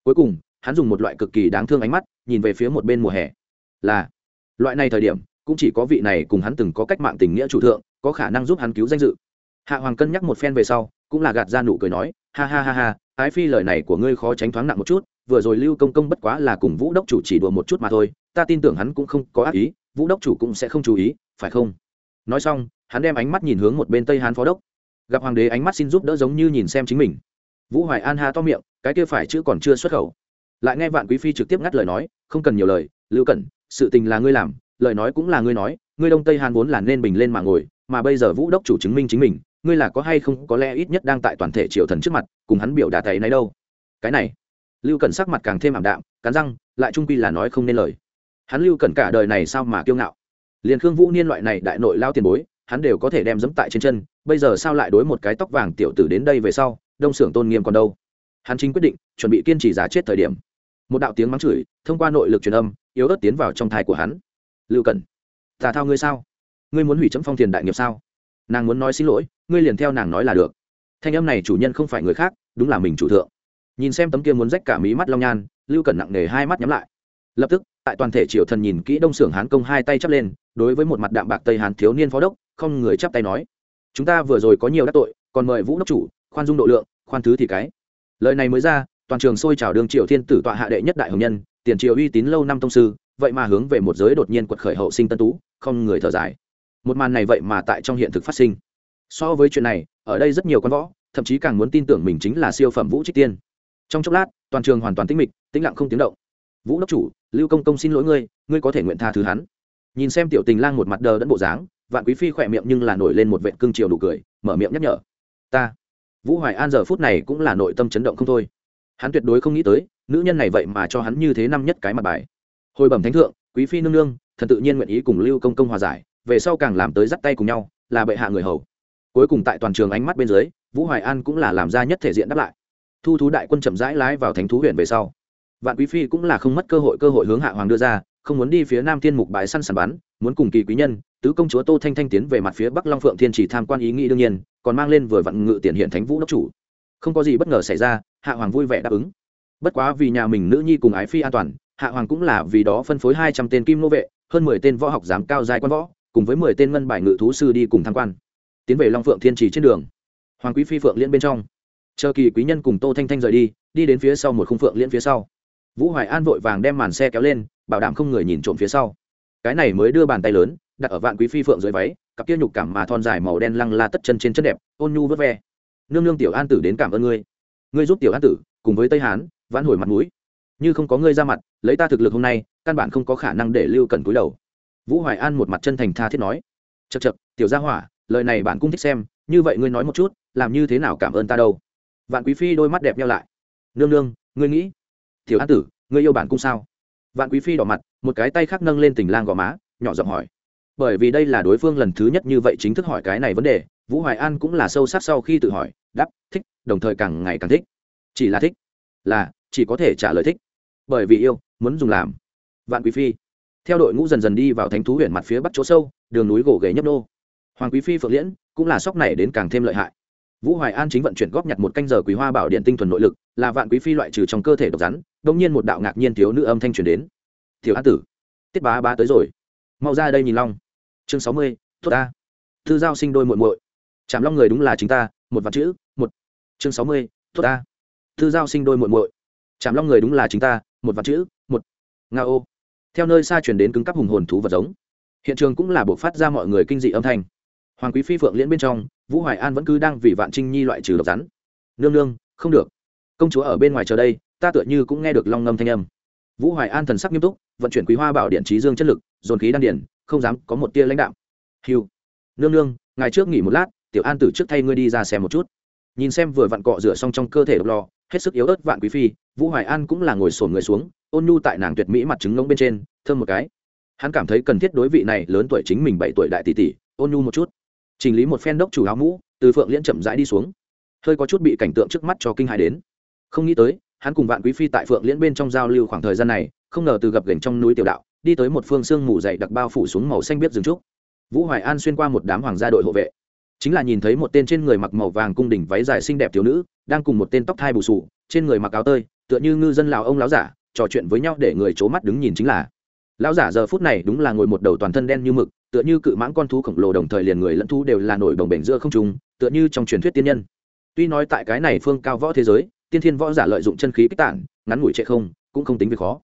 Cuối cùng, hắn dùng một loại cực kỳ đáng thương ánh mắt, nhìn về phía một bên mùa hè. Là, loại này thời điểm, cũng chỉ có vị này cùng hắn từng có cách mạng tình nghĩa chủ thượng, có khả năng giúp hắn cứu danh dự. Hạ hoàng cân nhắc một phen về sau, cũng là gạt ra nụ cười nói, ha ha ha ha ái phi lời này của ngươi khó tránh thoáng nặng một chút, vừa rồi lưu công công bất quá là cùng vũ đốc chủ chỉ đùa một chút mà thôi, ta tin tưởng hắn cũng không có ác ý, vũ đốc chủ cũng sẽ không chú ý phải không? Nói xong, hắn đem ánh mắt nhìn hướng một bên tây hán phó đốc. Gặp hoàng đế ánh mắt xin giúp đỡ giống như nhìn xem chính mình. Vũ hoài an ha to miệng, cái kia phải chữ còn chưa xuất khẩu. Lại nghe vạn quý phi trực tiếp ngắt lời nói, không cần nhiều lời, lưu cẩn, sự tình là ngươi làm, lời nói cũng là ngươi nói, ngươi đông tây hàn vốn là nên bình lên mà ngồi, mà bây giờ vũ đốc chủ chứng minh chính mình, ngươi là có hay không có lẽ ít nhất đang tại toàn thể triều thần trước mặt, cùng hắn biểu đà thầy này đâu. Cái này, lưu cẩn sắc mặt càng thêm ảm đạm, cắn răng, lại trung quy là nói không nên lời. Hắn lưu cẩn cả đời này sao mà kiêu ngạo? Liền khương vũ niên loại này đại nội lao tiền bối, hắn đều có thể đem dẫm tại trên chân, bây giờ sao lại đối một cái tóc vàng tiểu tử đến đây về sau, đông xưởng tôn nghiêm còn đâu? Hắn chính quyết định, chuẩn bị kiên trì giá chết thời điểm. Một đạo tiếng mắng chửi, thông qua nội lực truyền âm, yếu ớt tiến vào trong thai của hắn. Lưu cẩn, tà thao ngươi sao? Ngươi muốn hủy chấm phong tiền đại nghiệp sao? Nàng muốn nói xin lỗi, ngươi liền theo nàng nói là được. Thanh âm này chủ nhân không phải người khác, đúng là mình chủ thượng. Nhìn xem tấm kia muốn rách cả mí mắt long nhan, lưu cẩn nặng nề hai mắt nhắm lại. Lập tức, tại toàn thể triều thần nhìn kỹ đông xưởng hán công hai tay chắp lên đối với một mặt đạm bạc tây hàn thiếu niên phó đốc, không người chắp tay nói, chúng ta vừa rồi có nhiều đắc tội, còn mời vũ đốc chủ, khoan dung độ lượng, khoan thứ thì cái. Lời này mới ra, toàn trường sôi trào đường triều thiên tử tọa hạ đệ nhất đại hồng nhân, tiền triều uy tín lâu năm tông sư, vậy mà hướng về một giới đột nhiên quật khởi hậu sinh tân tú, không người thở dài. Một màn này vậy mà tại trong hiện thực phát sinh. So với chuyện này, ở đây rất nhiều con võ, thậm chí càng muốn tin tưởng mình chính là siêu phẩm vũ trích tiên. Trong chốc lát, toàn trường hoàn toàn tĩnh mịch, tĩnh lặng không tiếng động. Vũ đốc chủ, lưu công công xin lỗi ngươi ngươi có thể nguyện tha thứ hắn nhìn xem tiểu tình lang một mặt đờ đẫn bộ dáng, vạn quý phi khỏe miệng nhưng là nổi lên một vệ cương triều đủ cười, mở miệng nhắc nhở. Ta, vũ hoài an giờ phút này cũng là nội tâm chấn động không thôi. Hắn tuyệt đối không nghĩ tới, nữ nhân này vậy mà cho hắn như thế năm nhất cái mặt bài. Hồi bẩm thánh thượng, quý phi nương nương, thần tự nhiên nguyện ý cùng lưu công công hòa giải, về sau càng làm tới dắt tay cùng nhau, là bệ hạ người hầu. Cuối cùng tại toàn trường ánh mắt bên dưới, vũ hoài an cũng là làm ra nhất thể diện đáp lại. Thu thú đại quân chậm rãi lái vào thánh thú huyện về sau. Vạn quý phi cũng là không mất cơ hội cơ hội hướng hạ hoàng đưa ra không muốn đi phía nam thiên mục bãi săn sàn bắn, muốn cùng kỳ quý nhân, tứ công chúa tô thanh thanh tiến về mặt phía bắc long phượng thiên chỉ tham quan ý nghĩ đương nhiên, còn mang lên vừa vặn ngự tiền hiện thánh vũ đốc chủ. Không có gì bất ngờ xảy ra, hạ hoàng vui vẻ đáp ứng. Bất quá vì nhà mình nữ nhi cùng ái phi an toàn, hạ hoàng cũng là vì đó phân phối hai trăm tên kim nô vệ, hơn mười tên võ học giám cao dài quan võ, cùng với mười tên ngân bài ngự thú sư đi cùng tham quan. Tiến về long phượng thiên trì trên đường. Hoàng quý phi phượng liễn bên trong. Chờ kỳ quý nhân cùng tô thanh thanh rời đi đi đến phía sau một khung phượng liễn phía sau vũ hoài an vội vàng đem màn xe kéo lên, bảo đảm không người nhìn trộm phía sau. Cái này mới đưa bàn tay lớn, đặt ở vạn quý phi phượng dưới váy, cặp kia nhục cảm mà thon dài màu đen lăng la tất chân trên chân đẹp, ôn nhu vớt ve. Nương nương tiểu an tử đến cảm ơn ngươi. Ngươi giúp tiểu an tử, cùng với tây hán, vãn hồi mặt mũi. Như không có ngươi ra mặt, lấy ta thực lực hôm nay, căn bản không có khả năng để lưu cần cúi đầu. Vũ hoài an một mặt chân thành tha thiết nói. Chật chật tiểu gia hỏa, lời này bạn cũng thích xem, như vậy ngươi nói một chút, làm như thế nào cảm ơn ta đâu? Vạn quý phi đôi mắt đẹp nhau lại. Nương nương, ngươi nghĩ? Thiếu an tử, người yêu bản cung sao? Vạn quý phi đỏ mặt, một cái tay khác nâng lên tình lang gò má, nhỏ giọng hỏi. Bởi vì đây là đối phương lần thứ nhất như vậy chính thức hỏi cái này vấn đề, vũ hoài an cũng là sâu sắc sau khi tự hỏi, đáp, thích, đồng thời càng ngày càng thích. Chỉ là thích? Là, chỉ có thể trả lời thích. Bởi vì yêu, muốn dùng làm. Vạn quý phi, theo đội ngũ dần dần đi vào thánh thú huyện mặt phía bắc chỗ sâu, đường núi gỗ ghề nhấp nô. Hoàng quý phi phượng liễn cũng là sóc này đến càng thêm lợi hại vũ hoài an chính vận chuyển góp nhặt một canh giờ quý hoa bảo điện tinh thuần nội lực, là vạn quý phi loại trừ trong cơ thể độc rắn đông nhiên một đạo ngạc nhiên thiếu nữ âm thanh truyền đến. Thiếu an tử, tiết bá bá tới rồi. Mau ra đây nhìn long. Chương sáu mươi, tốt ta. Thư giao sinh đôi muội muội. Chạm long người đúng là chính ta, một vạn chữ, một. Chương sáu mươi, tốt ta. Thư giao sinh đôi muội muội. Chạm long người đúng là chính ta, một vạn chữ, một. Nga ô. Theo nơi xa truyền đến cứng cắp hùng hồn thú vật giống. Hiện trường cũng là buộc phát ra mọi người kinh dị âm thanh hoàng quý phi phượng liễn bên trong, vũ hoài an vẫn cứ đang vì vạn trinh nhi loại trừ độc rắn. Nương nương, không được. Công chúa ở bên ngoài chờ đây, ta tựa như cũng nghe được long ngâm thanh âm. Vũ hoài an thần sắc nghiêm túc, vận chuyển quý hoa bảo điện trí dương chất lực, dồn khí đan điển, không dám có một tia lãnh đạo hiu nương nương ngày trước nghỉ một lát, tiểu an tử trước thay ngươi đi ra xem một chút. Nhìn xem vừa vặn cọ rửa xong trong cơ thể độc lò, hết sức yếu ớt vạn quý phi, vũ hoài an cũng là ngồi sổn người xuống, ôn nhu tại nàng tuyệt mỹ mặt trứng ngông bên trên, thơm một cái. Hắn cảm thấy cần thiết đối vị này lớn tuổi chính mình bảy tuổi đại tỷ tỷ, ôn nhu một chút chỉnh lý một phen đốc chủ áo mũ, từ phượng liễn chậm rãi đi xuống. Hơi có chút bị cảnh tượng trước mắt cho kinh hại đến. Không nghĩ tới, hắn cùng vạn quý phi tại phượng liễn bên trong giao lưu khoảng thời gian này, không ngờ từ gặp gành trong núi tiểu đạo, đi tới một phương sương mù dày đặc bao phủ xuống màu xanh biết rừng trúc. Vũ hoài an xuyên qua một đám hoàng gia đội hộ vệ. Chính là nhìn thấy một tên trên người mặc màu vàng cung đỉnh váy dài xinh đẹp thiếu nữ, đang cùng một tên tóc thai bù sù, trên người mặc áo tơi, tựa như ngư dân lào ông láo giả, trò chuyện với nhau để người c mắt đứng nhìn chính là. Lão giả giờ phút này đúng là ngồi một đầu toàn thân đen như mực tựa như cự mãng con thú khổng lồ đồng thời liền người lẫn thú đều là nổi đồng bể giữa không trung, tựa như trong truyền thuyết tiên nhân. Tuy nói tại cái này phương cao võ thế giới, tiên thiên võ giả lợi dụng chân khí kích tản, ngắn ngủi trệ không, cũng không tính việc khó.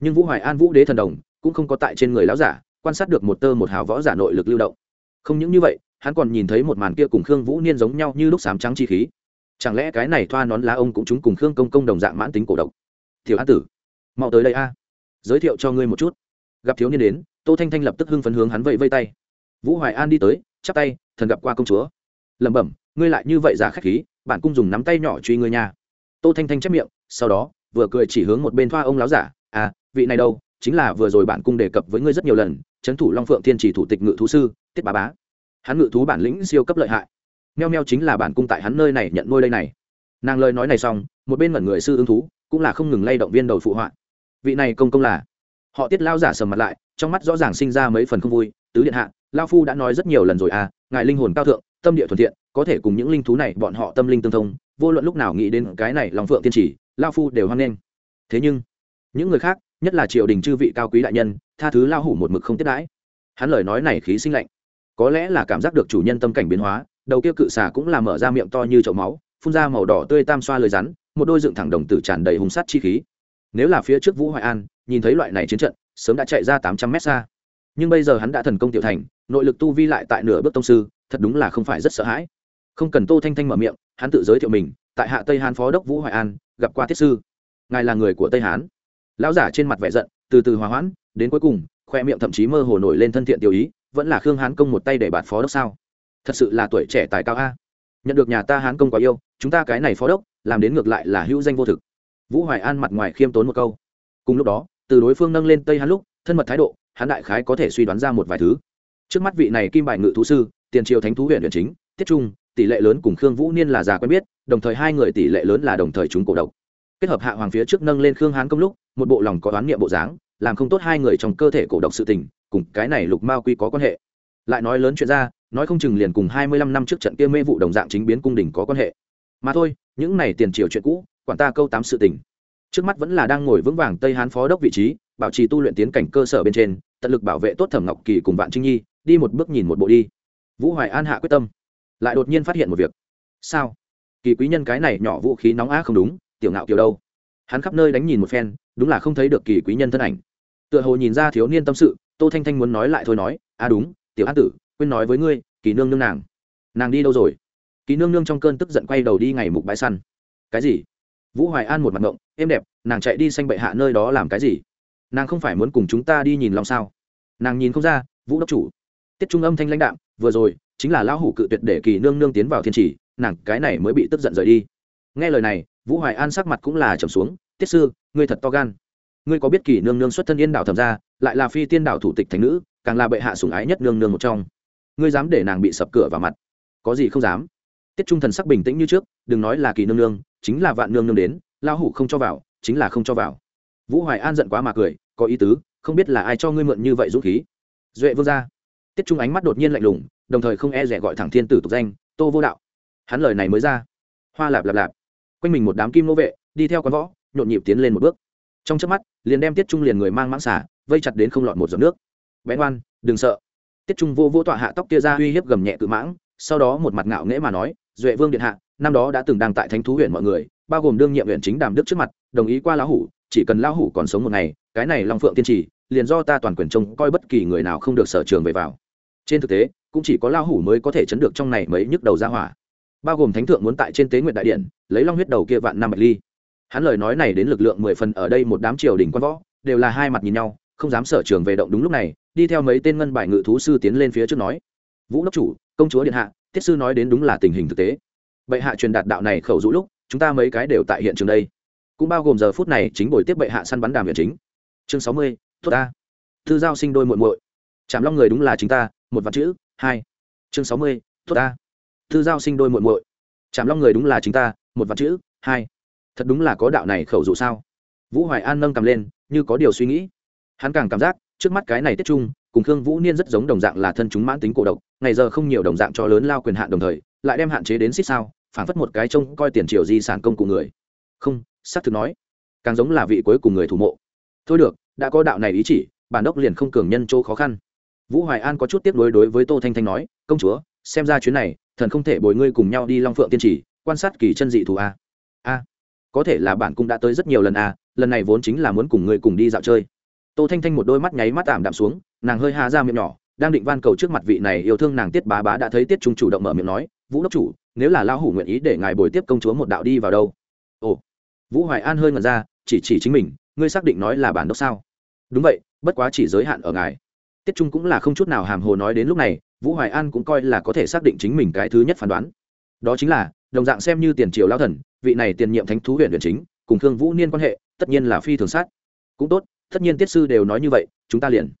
Nhưng vũ hoài an vũ đế thần đồng, cũng không có tại trên người lão giả, quan sát được một tơ một hào võ giả nội lực lưu động. Không những như vậy, hắn còn nhìn thấy một màn kia cùng khương vũ niên giống nhau như lúc sám trắng chi khí. Chẳng lẽ cái này thoa nón lá ông cũng chúng cùng khương công công đồng dạng mãn tính cổ độc? Thiểu an tử, mau tới đây a. Giới thiệu cho ngươi một chút gặp thiếu niên đến, tô thanh thanh lập tức hưng phấn hướng hắn vẫy vây tay. Vũ hoài an đi tới, chắp tay, thần gặp qua công chúa. Lẩm bẩm, ngươi lại như vậy giả khách khí, bạn cung dùng nắm tay nhỏ truy ngươi nha. Tô thanh thanh chép miệng, sau đó, vừa cười chỉ hướng một bên thoa ông láo giả à vị này đâu, chính là vừa rồi bạn cung đề cập với ngươi rất nhiều lần trấn thủ long phượng thiên chỉ thủ tịch ngự thú sư, tiết bá bá. Hắn ngự thú bản lĩnh siêu cấp lợi hại. Meo meo chính là bản cung tại hắn nơi này nhận nuôi đây này. Nàng lời nói này xong, một bên mẩn người sư ứng thú, cũng là không ngừng lay động viên đầu phụ họa. Vị này công công là họ tiết lao giả sầm mặt lại, trong mắt rõ ràng sinh ra mấy phần không vui, tứ điện hạ, lao phu đã nói rất nhiều lần rồi à ngài linh hồn cao thượng, tâm địa thuận thiện, có thể cùng những linh thú này bọn họ tâm linh tương thông, vô luận lúc nào nghĩ đến cái này lòng phượng tiên chỉ, lao phu đều hoan nghênh. Thế nhưng, những người khác, nhất là triều đình chư vị cao quý đại nhân, tha thứ lao hủ một mực không tiếp đãi. Hắn lời nói này khí sinh lạnh. Có lẽ là cảm giác được chủ nhân tâm cảnh biến hóa, đầu kia cự xà cũng là mở ra miệng to như chậu máu, phun ra màu đỏ tươi tam xoa lời rắn, một đôi dựng thẳng đồng tử tràn đầy hùng sát chi khí. Nếu là phía trước vũ hoài an nhìn thấy loại này chiến trận, sớm đã chạy ra tám trăm mét xa. Nhưng bây giờ hắn đã thần công tiểu thành, nội lực tu vi lại tại nửa bước tông sư, thật đúng là không phải rất sợ hãi. Không cần tô thanh thanh mở miệng, hắn tự giới thiệu mình, tại hạ tây hán phó đốc vũ hoài an, gặp qua thiết sư. Ngài là người của tây hán. Lão giả trên mặt vẻ giận, từ từ hòa hoãn, đến cuối cùng, khoe miệng thậm chí mơ hồ nổi lên thân thiện tiểu ý, vẫn là khương hán công một tay để bạt phó đốc sao? Thật sự là tuổi trẻ tài cao a. Nhận được nhà ta hán công quá yêu, chúng ta cái này phó đốc, làm đến ngược lại là hữu danh vô thực. Vũ hoài an mặt ngoài khiêm tốn một câu. Cùng lúc đó từ đối phương nâng lên tây hán lúc, thân mật thái độ hắn đại khái có thể suy đoán ra một vài thứ. Trước mắt vị này kim bài ngự thú sư, tiền triều thánh thú huyện huyện chính, tiết trung, tỷ lệ lớn cùng khương vũ niên là già quen biết, đồng thời hai người tỷ lệ lớn là đồng thời chúng cổ độc. Kết hợp hạ hoàng phía trước nâng lên khương hán công lúc, một bộ lòng có đoán niệm bộ dáng, làm không tốt hai người trong cơ thể cổ độc sự tình, cùng cái này lục mao quy có quan hệ. Lại nói lớn chuyện ra, nói không chừng liền cùng hai mươi lăm năm trước trận kia mê vụ đồng dạng chính biến cung đình có quan hệ. Mà thôi, những này tiền triều chuyện cũ, quản ta câu tám sự tình trước mắt vẫn là đang ngồi vững vàng tây hán phó đốc vị trí, bảo trì tu luyện tiến cảnh cơ sở bên trên, tận lực bảo vệ tốt thẩm ngọc kỳ cùng vạn trinh nhi, đi một bước nhìn một bộ đi. Vũ hoài an hạ quyết tâm, lại đột nhiên phát hiện một việc. Sao? Kỳ quý nhân cái này nhỏ vũ khí nóng á không đúng, tiểu ngạo kiểu đâu? Hắn khắp nơi đánh nhìn một phen, đúng là không thấy được kỳ quý nhân thân ảnh. Tựa hồ nhìn ra thiếu niên tâm sự, tô thanh thanh muốn nói lại thôi nói à đúng, tiểu an tử, quên nói với ngươi, kỳ nương nương nàng. Nàng đi đâu rồi? Kỳ nương nương trong cơn tức giận quay đầu đi ngày mục bãi săn. Cái gì? Vũ hoài an một mặt ngộng êm đẹp, nàng chạy đi xanh bệ hạ nơi đó làm cái gì? Nàng không phải muốn cùng chúng ta đi nhìn lòng sao? Nàng nhìn không ra, vũ đốc chủ. Tiết trung âm thanh lãnh đạm, vừa rồi, chính là lão hủ cự tuyệt để kỳ nương nương tiến vào thiên trì, nàng cái này mới bị tức giận rời đi. Nghe lời này, vũ hoài an sắc mặt cũng là trầm xuống, tiết sư, ngươi thật to gan. Ngươi có biết kỳ nương nương xuất thân yên đảo thầm ra lại là phi tiên đảo thủ tịch thành nữ, càng là bệ hạ sủng ái nhất nương nương một trong. Ngươi dám để nàng bị sập cửa vào mặt. Có gì không dám? Tiết trung thần sắc bình tĩnh như trước, đừng nói là kỳ nương nương chính là vạn nương nương đến lao hủ không cho vào, chính là không cho vào. Vũ hoài an giận quá mà cười, có ý tứ, không biết là ai cho ngươi mượn như vậy dũng khí. Duệ vương ra tiết trung ánh mắt đột nhiên lạnh lùng, đồng thời không e rẻ gọi thẳng thiên tử tục danh, tô vô đạo. Hắn lời này mới ra. Hoa lạp lạp lạp. Quanh mình một đám kim nô vệ, đi theo con võ, nhộn nhịp tiến lên một bước. Trong chớp mắt, liền đem tiết trung liền người mang mãng xả vây chặt đến không lọt một giọt nước. Bé ngoan, đừng sợ. Tiết trung vô vô tọa hạ tóc tia ra uy hiếp gầm nhẹ cự mãng, sau đó một mặt ngạo nghễ mà nói, duệ vương điện hạ năm đó đã từng đang tại thánh thú huyện mọi người, bao gồm đương nhiệm huyện chính đàm đức trước mặt, đồng ý qua lão hủ, chỉ cần lão hủ còn sống một ngày, cái này long phượng tiên trì, liền do ta toàn quyền trông coi bất kỳ người nào không được sở trường về vào. Trên thực tế, cũng chỉ có lão hủ mới có thể chấn được trong này mấy nhức đầu ra hỏa. Bao gồm thánh thượng muốn tại trên tế nguyện đại điện, lấy long huyết đầu kia vạn năm bạch ly. Hắn lời nói này đến lực lượng mười phần ở đây một đám triều đình quan võ, đều là hai mặt nhìn nhau, không dám sở trường về động đúng lúc này, đi theo mấy tên ngân bài ngự thú sư tiến lên phía trước nói. Vũ đốc chủ, công chúa điện hạ thiết sư nói đến đúng là tình hình thực tế bệ hạ truyền đạt đạo này khẩu dụ lúc, chúng ta mấy cái đều tại hiện trường đây. Cũng bao gồm giờ phút này chính buổi tiếp bệ hạ săn bắn đàm viện chính. Chương sáu mươi, tốt ta. Thư giao sinh đôi muội muội. Chạm long người đúng là chính ta, một vạn chữ, hai. Chương sáu mươi, tốt ta. Thư giao sinh đôi muội muội. Chạm long người đúng là chính ta, một vạn chữ, hai. Thật đúng là có đạo này khẩu dụ sao? Vũ hoài an nâng cầm lên, như có điều suy nghĩ. Hắn càng cảm giác, trước mắt cái này tiết trung cùng khương vũ niên rất giống đồng dạng là thân chúng mãn tính cổ độc, ngày giờ không nhiều đồng dạng cho lớn lao quyền hạn đồng thời, lại đem hạn chế đến xích sao phản phất một cái trông coi tiền triều di sản công cụ người. Không, xác thực nói, càng giống là vị cuối cùng người thủ mộ. Thôi được, đã có đạo này ý chỉ, bản đốc liền không cường nhân chỗ khó khăn. Vũ hoài an có chút tiếp nối đối với tô thanh thanh nói, công chúa, xem ra chuyến này, thần không thể bồi ngươi cùng nhau đi long phượng tiên trì, quan sát kỳ chân dị thù a. A, có thể là bản cũng đã tới rất nhiều lần a, lần này vốn chính là muốn cùng ngươi cùng đi dạo chơi tô thanh thanh một đôi mắt nháy mắt ảm đạm xuống, nàng hơi hà ra miệng nhỏ, đang định van cầu trước mặt vị này yêu thương nàng tiết bá bá đã thấy tiết trung chủ động mở miệng nói, vũ đốc chủ, nếu là lao hủ nguyện ý để ngài bồi tiếp công chúa một đạo đi vào đâu? Ồ. Vũ hoài an hơi ngẩn ra, chỉ chỉ chính mình, ngươi xác định nói là bản đốc sao? Đúng vậy, bất quá chỉ giới hạn ở ngài. Tiết trung cũng là không chút nào hàm hồ nói đến lúc này, vũ hoài an cũng coi là có thể xác định chính mình cái thứ nhất phán đoán. Đó chính là, đồng dạng xem như tiền triều lao thần, vị này tiền nhiệm thánh thú huyện huyện chính, cùng thương vũ niên quan hệ, tất nhiên là phi thường sát. Cũng tốt tất nhiên tiết sư đều nói như vậy, chúng ta liền.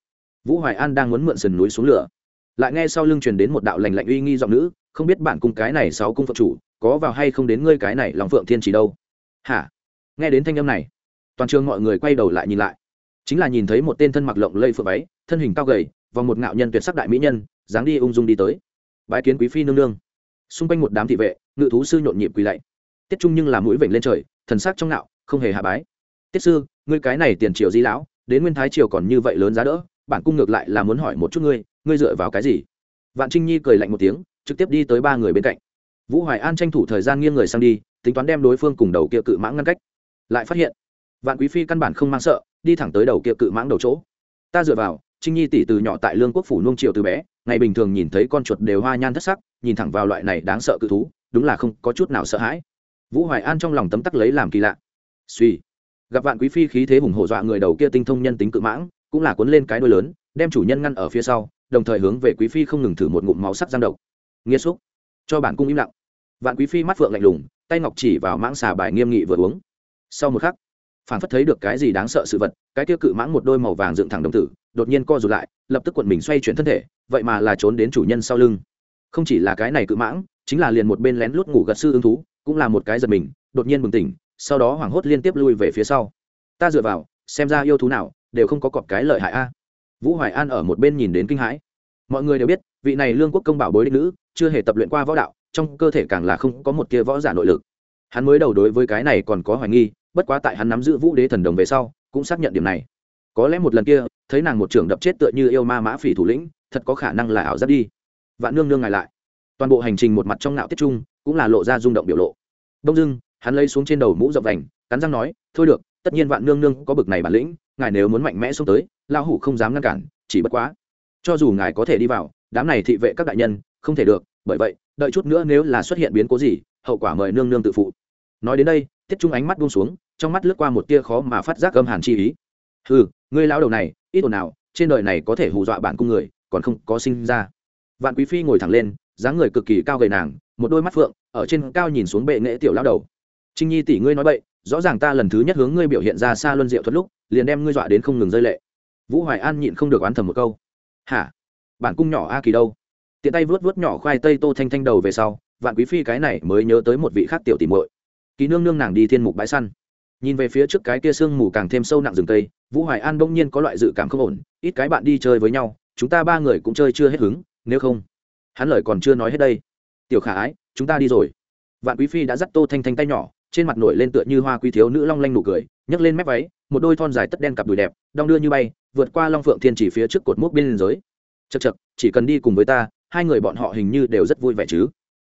Vũ hoài an đang muốn mượn sườn núi xuống lửa. Lại nghe sau lưng truyền đến một đạo lành lạnh uy nghi giọng nữ, không biết bản cung cái này sáu cung phật chủ, có vào hay không đến ngươi cái này lòng phượng thiên chỉ đâu. Hả? Nghe đến thanh âm này, toàn trường mọi người quay đầu lại nhìn lại. Chính là nhìn thấy một tên thân mặc lộng lây phượng váy, thân hình cao gầy và một ngạo nhân tuyệt sắc đại mỹ nhân, dáng đi ung dung đi tới. Bái kiến quý phi nương nương. Xung quanh một đám thị vệ, ngự thú sư nhộn nhịp quỳ lạy. Tiết trung nhưng là mũi vểnh lên trời, thần sắc trong nạo không hề hạ bái tiết sư, ngươi cái này tiền triều di lão, đến nguyên thái triều còn như vậy lớn giá đỡ, bản cung ngược lại là muốn hỏi một chút ngươi ngươi dựa vào cái gì? Vạn trinh nhi cười lạnh một tiếng, trực tiếp đi tới ba người bên cạnh. Vũ hoài an tranh thủ thời gian nghiêng người sang đi, tính toán đem đối phương cùng đầu kia cự mãng ngăn cách. Lại phát hiện, vạn quý phi căn bản không mang sợ, đi thẳng tới đầu kia cự mãng đầu chỗ. Ta dựa vào, trinh nhi tỷ từ nhỏ tại lương quốc phủ nung triều từ bé, ngày bình thường nhìn thấy con chuột đều hoa nhan thất sắc, nhìn thẳng vào loại này đáng sợ cự thú, đúng là không có chút nào sợ hãi. Vũ hoài an trong lòng tấm tắc lấy làm kỳ lạ. Suy gặp vạn quý phi khí thế hùng hổ dọa người đầu kia tinh thông nhân tính cự mãng, cũng là cuốn lên cái đuôi lớn, đem chủ nhân ngăn ở phía sau, đồng thời hướng về quý phi không ngừng thử một ngụm máu sắc giang độc. Nghiêm xúc. Cho bản cung im lặng. Vạn quý phi mắt phượng lạnh lùng, tay ngọc chỉ vào mãng xà bài nghiêm nghị vừa uống. Sau một khắc phản phất thấy được cái gì đáng sợ sự vật, cái kia cự mãng một đôi màu vàng dựng thẳng đồng tử, đột nhiên co rụt lại, lập tức quận mình xoay chuyển thân thể, vậy mà là trốn đến chủ nhân sau lưng. Không chỉ là cái này cự mãng, chính là liền một bên lén lút ngủ gật sư ứng thú, cũng là một cái giật mình, đột nhiên bừng tỉnh sau đó hoảng hốt liên tiếp lui về phía sau. Ta dựa vào, xem ra yêu thú nào đều không có cọp cái lợi hại a. Vũ hoài an ở một bên nhìn đến kinh hãi. Mọi người đều biết, vị này lương quốc công bảo bối đích nữ, chưa hề tập luyện qua võ đạo, trong cơ thể càng là không có một tia võ giả nội lực. Hắn mới đầu đối với cái này còn có hoài nghi, bất quá tại hắn nắm giữ vũ đế thần đồng về sau, cũng xác nhận điểm này. Có lẽ một lần kia, thấy nàng một trưởng đập chết tựa như yêu ma mã phỉ thủ lĩnh, thật có khả năng là ảo giác đi. Vạn nương nương ngài lại. Toàn bộ hành trình một mặt trong nạo tiết trung cũng là lộ ra rung động biểu lộ. Đông dưng hắn lấy xuống trên đầu mũ rộng vành, cắn răng nói, thôi được, tất nhiên vạn nương nương có bực này bản lĩnh, ngài nếu muốn mạnh mẽ xuống tới lao hủ không dám ngăn cản, chỉ bất quá, cho dù ngài có thể đi vào, đám này thị vệ các đại nhân, không thể được, bởi vậy, đợi chút nữa nếu là xuất hiện biến cố gì, hậu quả mời nương nương tự phụ. Nói đến đây, tiết trung ánh mắt buông xuống, trong mắt lướt qua một tia khó mà phát giác âm hàn chi ý. Ừ ngươi lão đầu này, ít ồn nào trên đời này có thể hù dọa bản cung người, còn không có sinh ra. Vạn quý phi ngồi thẳng lên, dáng người cực kỳ cao gầy nàng, một đôi mắt phượng, ở trên cao nhìn xuống bệ nghệ tiểu lão đầu trinh nhi tỷ ngươi nói bậy, rõ ràng ta lần thứ nhất hướng ngươi biểu hiện ra xa luân diệu thuật lúc, liền đem ngươi dọa đến không ngừng rơi lệ. Vũ hoài an nhịn không được oán thầm một câu. Hả? Bản cung nhỏ a kỳ đâu? Tiện tay vớt vớt nhỏ khoai tây tô thanh thanh đầu về sau, vạn quý phi cái này mới nhớ tới một vị khác tiểu tìm muội. Kỳ nương nương nàng đi thiên mục bãi săn. Nhìn về phía trước cái kia sương mù càng thêm sâu nặng rừng tây vũ hoài an bỗng nhiên có loại dự cảm không ổn, ít cái bạn đi chơi với nhau, chúng ta ba người cũng chơi chưa hết hứng, nếu không, hắn lời còn chưa nói hết đây. Tiểu khả ái, chúng ta đi rồi. Vạn quý phi đã dắt tô thanh thanh tay nhỏ trên mặt nổi lên tựa như hoa quý thiếu nữ long lanh nụ cười, nhấc lên mép váy, một đôi thon dài tất đen cặp đùi đẹp, đong đưa như bay, vượt qua long phượng thiên chỉ phía trước cột mốc bên giới chật chật chỉ cần đi cùng với ta, hai người bọn họ hình như đều rất vui vẻ chứ.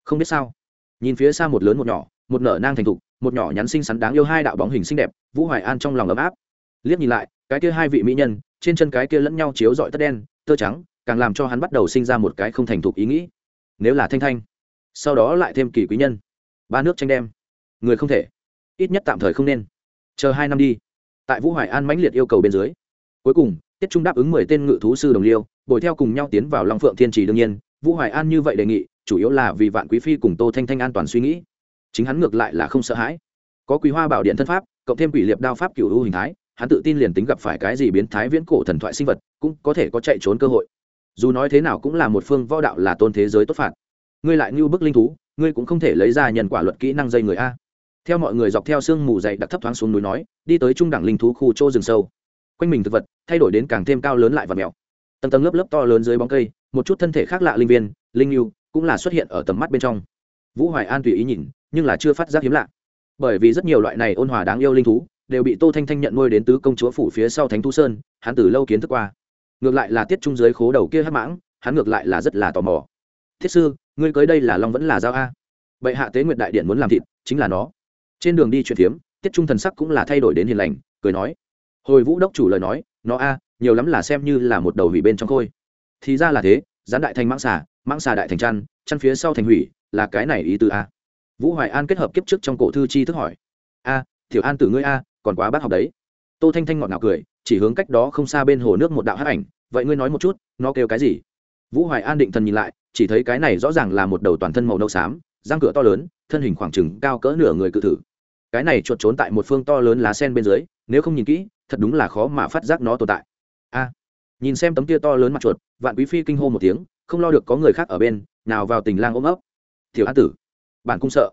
Không biết sao. Nhìn phía xa một lớn một nhỏ, một nở nang thành thục, một nhỏ nhắn xinh xắn đáng yêu hai đạo bóng hình xinh đẹp, vũ hoài an trong lòng ấm áp. Liếc nhìn lại, cái kia hai vị mỹ nhân, trên chân cái kia lẫn nhau chiếu dọi tất đen, tơ trắng, càng làm cho hắn bắt đầu sinh ra một cái không thành thục ý nghĩ. Nếu là thanh thanh, sau đó lại thêm kỳ quý nhân, ba nước tranh đem người không thể. Ít nhất tạm thời không nên. Chờ hai năm đi. Tại vũ hoài an mãnh liệt yêu cầu bên dưới. Cuối cùng, tiết trung đáp ứng mười tên ngự thú sư đồng liêu bồi theo cùng nhau tiến vào long phượng thiên trì đương nhiên. Vũ hoài an như vậy đề nghị, chủ yếu là vì vạn quý phi cùng tô thanh thanh an toàn suy nghĩ. Chính hắn ngược lại là không sợ hãi. Có quý hoa bảo điện thân pháp, cộng thêm quỷ liệp đao pháp cựu hữu hình thái, hắn tự tin liền tính gặp phải cái gì biến thái viễn cổ thần thoại sinh vật, cũng có thể có chạy trốn cơ hội. Dù nói thế nào cũng là một phương võ đạo là tôn thế giới tốt phạt. Ngươi lại như bức linh thú, ngươi cũng không thể lấy ra nhân quả luật kỹ năng dây người a theo mọi người dọc theo sương mù dày đặc thấp thoáng xuống núi nói, đi tới trung đẳng linh thú khu chỗ rừng sâu. Quanh mình thực vật thay đổi đến càng thêm cao lớn lại và mèo. Tầng tầng lớp lớp to lớn dưới bóng cây, một chút thân thể khác lạ linh viên, linh yêu, cũng là xuất hiện ở tầm mắt bên trong. Vũ hoài an tùy ý nhìn, nhưng là chưa phát giác hiếm lạ. Bởi vì rất nhiều loại này ôn hòa đáng yêu linh thú đều bị tô thanh thanh nhận nuôi đến tứ công chúa phủ phía sau thánh thu sơn, hắn từ lâu kiến thức qua. Ngược lại là tiết trung dưới khố đầu kia hắc mãng, hắn ngược lại là rất là tò mò. Thiết sư, ngươi cưới đây là long vẫn là dao a? Bệ hạ tế nguyệt đại điện muốn làm thịt, chính là nó trên đường đi chuyện phiếm, tiết trung thần sắc cũng là thay đổi đến hiền lành, cười nói, hồi vũ đốc chủ lời nói, nó a, nhiều lắm là xem như là một đầu hủy bên trong khôi. Thì ra là thế, gián đại thành mãng xà mãng xà đại thành trăn chăn phía sau thành hủy, là cái này ý từ a. Vũ hoài an kết hợp kiếp trước trong cổ thư chi thức hỏi, a, tiểu an tử ngươi a, còn quá bác học đấy. Tô thanh thanh ngọt ngào cười, chỉ hướng cách đó không xa bên hồ nước một đạo hát ảnh, vậy ngươi nói một chút, nó kêu cái gì? Vũ hoài an định thần nhìn lại, chỉ thấy cái này rõ ràng là một đầu toàn thân màu nâu xám, răng cửa to lớn, thân hình khoảng chừng cao cỡ nửa người cự thử cái này chuột trốn tại một phương to lớn lá sen bên dưới, nếu không nhìn kỹ, thật đúng là khó mà phát giác nó tồn tại. A, nhìn xem tấm kia to lớn mặt chuột, vạn quý phi kinh hô một tiếng, không lo được có người khác ở bên, nào vào tình lang ôm ấp. Tiểu an tử, bạn cũng sợ.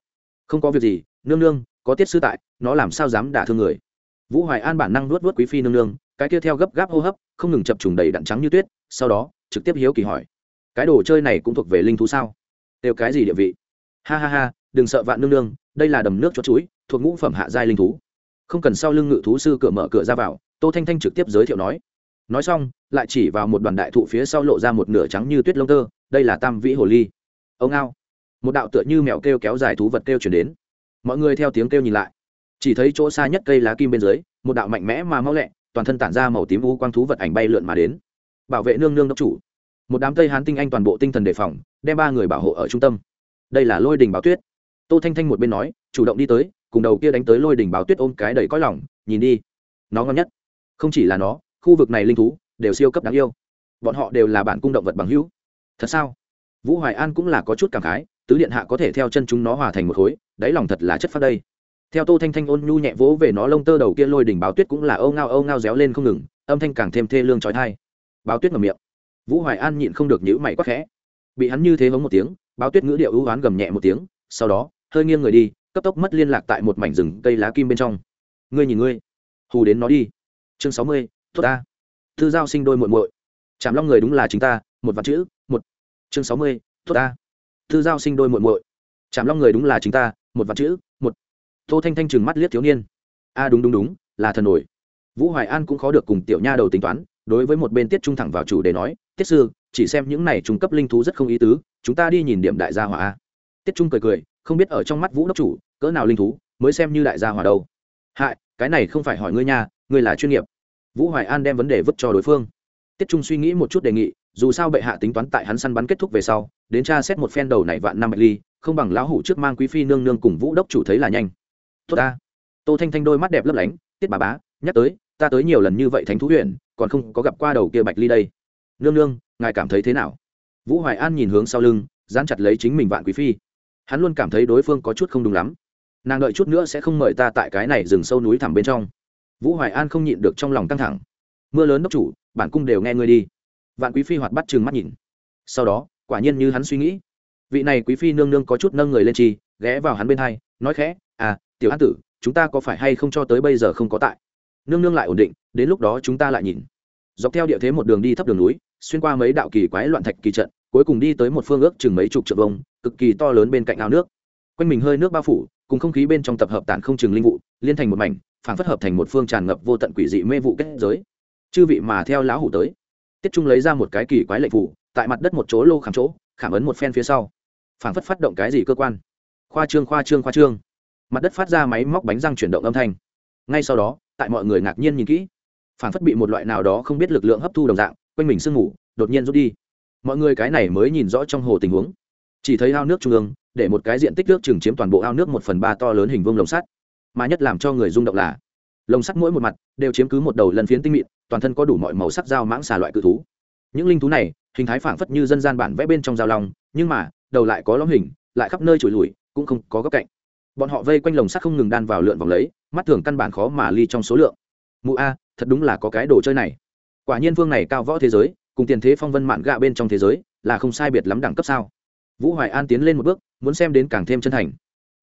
Không có việc gì, nương nương, có tiết sư tại, nó làm sao dám đả thương người? Vũ hoài an bản năng nuốt vớt quý phi nương nương, cái kia theo gấp gáp hô hấp, không ngừng chập trùng đầy đặn trắng như tuyết, sau đó, trực tiếp hiếu kỳ hỏi. Cái đồ chơi này cũng thuộc về linh thú sao? Đều cái gì địa vị? Ha ha ha, đừng sợ vạn nương nương, đây là đầm nước cho chuối thuộc ngũ phẩm hạ giai linh thú. Không cần sau lưng ngự thú sư cửa mở cửa ra vào, tô thanh thanh trực tiếp giới thiệu nói. Nói xong, lại chỉ vào một đoàn đại thụ phía sau lộ ra một nửa trắng như tuyết lông tơ, đây là tam vĩ hồ ly. Ông ao một đạo tựa như mèo kêu kéo dài thú vật kêu chuyển đến. Mọi người theo tiếng kêu nhìn lại. Chỉ thấy chỗ xa nhất cây lá kim bên dưới, một đạo mạnh mẽ mà mau lẹ, toàn thân tản ra màu tím u quang thú vật ảnh bay lượn mà đến. Bảo vệ nương nương đốc chủ. Một đám tây hán tinh anh toàn bộ tinh thần đề phòng, đem ba người bảo hộ ở trung tâm. Đây là lôi đình báo tuyết. Tô thanh thanh một bên nói, chủ động đi tới cùng đầu kia đánh tới lôi đỉnh báo tuyết ôm cái đầy cõi lỏng nhìn đi. Nó ngon nhất. Không chỉ là nó, khu vực này linh thú đều siêu cấp đáng yêu. Bọn họ đều là bản cung động vật bằng hữu. Thật sao? Vũ hoài an cũng là có chút cảm khái, tứ điện hạ có thể theo chân chúng nó hòa thành một khối, đáy lòng thật là chất phát đây. Theo tô thanh thanh ôn nhu nhẹ vỗ về nó lông tơ đầu kia lôi đỉnh báo tuyết cũng là âu ngao âu ngao réo lên không ngừng, âm thanh càng thêm thê lương trói thai báo tuyết ngầm miệng. Vũ hoài an nhịn không được nhữ mày quắc khẽ. Bị hắn như thế hống một tiếng, báo tuyết ngữ điệu ưu oán gầm nhẹ một tiếng, sau đó, hơi nghiêng người đi cấp tốc mất liên lạc tại một mảnh rừng cây lá kim bên trong. Ngươi nhìn ngươi. Hù đến nó đi. Chương sáu mươi, tốt ta. Thư giao sinh đôi muội muội. Chạm long người đúng là chính ta, một vạn chữ, một. Chương sáu mươi, tốt ta. Thư giao sinh đôi muội muội. Chạm long người đúng là chính ta, một vạn chữ, một. Tô thanh thanh trừng mắt liếc thiếu niên. A, đúng đúng đúng, là thần nổi. Vũ hoài an cũng khó được cùng tiểu nha đầu tính toán, đối với một bên tiết trung thẳng vào chủ để nói, tiết sư, chỉ xem những này trung cấp linh thú rất không ý tứ, chúng ta đi nhìn điểm đại gia hỏa tiết trung cười cười không biết ở trong mắt vũ đốc chủ, cỡ nào linh thú, mới xem như đại gia hỏa đâu. Hại, cái này không phải hỏi ngươi nha, ngươi là chuyên nghiệp. Vũ hoài an đem vấn đề vứt cho đối phương. Tiết trung suy nghĩ một chút đề nghị, dù sao bệ hạ tính toán tại hắn săn bắn kết thúc về sau, đến tra xét một phen đầu này vạn năm bạch ly, không bằng lão hủ trước mang quý phi nương nương cùng vũ đốc chủ thấy là nhanh. Tốt ta. Tô thanh thanh đôi mắt đẹp lấp lánh, tiết bà bá, nhắc tới, ta tới nhiều lần như vậy thánh thú huyện còn không có gặp qua đầu kia bạch ly đây. Nương nương, ngài cảm thấy thế nào? Vũ hoài an nhìn hướng sau lưng, dán chặt lấy chính mình vạn quý phi hắn luôn cảm thấy đối phương có chút không đúng lắm. Nàng đợi chút nữa sẽ không mời ta tại cái này rừng sâu núi thẳm bên trong. Vũ hoài an không nhịn được trong lòng căng thẳng. Mưa lớn đốc chủ, bản cung đều nghe ngươi đi. Vạn quý phi hoạt bắt chừng mắt nhìn. Sau đó, quả nhiên như hắn suy nghĩ. Vị này quý phi nương nương có chút nâng người lên chi, ghé vào hắn bên hai, nói khẽ à tiểu an tử, chúng ta có phải hay không cho tới bây giờ không có tại? Nương nương lại ổn định, đến lúc đó chúng ta lại nhìn. Dọc theo địa thế một đường đi thấp đường núi, xuyên qua mấy đạo kỳ quái loạn thạch kỳ trận cuối cùng đi tới một phương ước chừng mấy chục trượng vông cực kỳ to lớn bên cạnh ao nước. Quanh mình hơi nước bao phủ, cùng không khí bên trong tập hợp tản không chừng linh vụ, liên thành một mảnh phản phất hợp thành một phương tràn ngập vô tận quỷ dị mê vụ kết giới. Chư vị mà theo lão hủ tới. Tiết trung lấy ra một cái kỳ quái lệnh phủ tại mặt đất một chỗ lô khảm chỗ, khảm ấn một phen phía sau. Phản phất phát động cái gì cơ quan. Khoa trương khoa trương khoa trương. Mặt đất phát ra máy móc bánh răng chuyển động âm thanh. Ngay sau đó, tại mọi người ngạc nhiên nhìn kỹ phản phất bị một loại nào đó không biết lực lượng hấp thu đồng dạng, quanh mình sương ngủ đột nhiên rút đi mọi người cái này mới nhìn rõ trong hồ tình huống. Chỉ thấy ao nước trung ương, để một cái diện tích nước chừng chiếm toàn bộ ao nước một phần ba to lớn hình vuông lồng sắt. Mà nhất làm cho người rung động là, lồng sắt mỗi một mặt đều chiếm cứ một đầu lần phiến tinh mịn, toàn thân có đủ mọi màu sắc dao mãng xà loại cự thú. Những linh thú này, hình thái phảng phất như dân gian bản vẽ bên trong dao lòng nhưng mà, đầu lại có lõm hình, lại khắp nơi trồi lùi cũng không có góc cạnh. Bọn họ vây quanh lồng sắt không ngừng đan vào lượn vòng lấy, mắt thường căn bản khó mà ly trong số lượng. Mụ a, thật đúng là có cái đồ chơi này. Quả nhiên vương này cao võ thế giới cùng tiền thế phong vân mạn gạ bên trong thế giới là không sai biệt lắm đẳng cấp sao? Vũ hoài an tiến lên một bước, muốn xem đến càng thêm chân thành.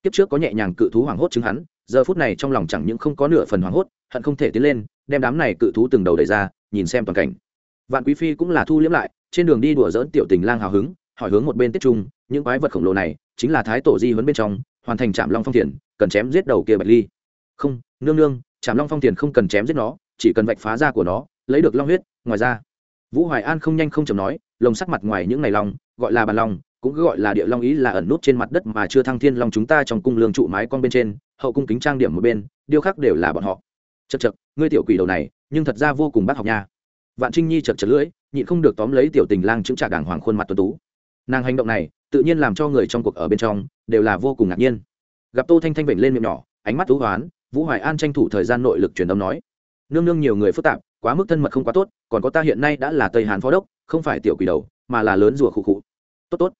Kiếp trước có nhẹ nhàng cự thú hoảng hốt chứng hắn, giờ phút này trong lòng chẳng những không có nửa phần hoảng hốt, hận không thể tiến lên, đem đám này cự thú từng đầu đẩy ra, nhìn xem toàn cảnh. Vạn quý phi cũng là thu liễm lại, trên đường đi đùa dỡn tiểu tình lang hào hứng, hỏi hướng một bên tiết trung, những quái vật khổng lồ này, chính là thái tổ di huấn bên trong, hoàn thành trạm long phong thiền, cần chém giết đầu kia bạch ly. Không, nương nương trạm long phong thiền không cần chém giết nó, chỉ cần vạch phá ra của nó, lấy được long huyết, ngoài ra vũ hoài an không nhanh không chầm nói, lồng sắc mặt ngoài những ngày lòng gọi là bàn lòng cũng gọi là địa long ý là ẩn nút trên mặt đất mà chưa thăng thiên long chúng ta trong cung lương trụ mái con bên trên, hậu cung kính trang điểm một bên, điêu khắc đều là bọn họ. Chật chật ngươi tiểu quỷ đầu này, nhưng thật ra vô cùng bác học nha. Vạn trinh nhi chật chật lưỡi, nhịn không được tóm lấy tiểu tình lang chứng trả đàng hoàng khuôn mặt tuấn tú. Nàng hành động này, tự nhiên làm cho người trong cuộc ở bên trong, đều là vô cùng ngạc nhiên. Gặp tô thanh thanh vểnh lên miệng nhỏ, ánh mắt thú hoán, vũ hoài an tranh thủ thời gian nội lực truyền âm nói. Nương nương nhiều người phức tạp quá mức thân mật không quá tốt, còn có ta hiện nay đã là tây hàn phó đốc, không phải tiểu quỷ đầu, mà là lớn rùa khụ khụ. Tốt tốt.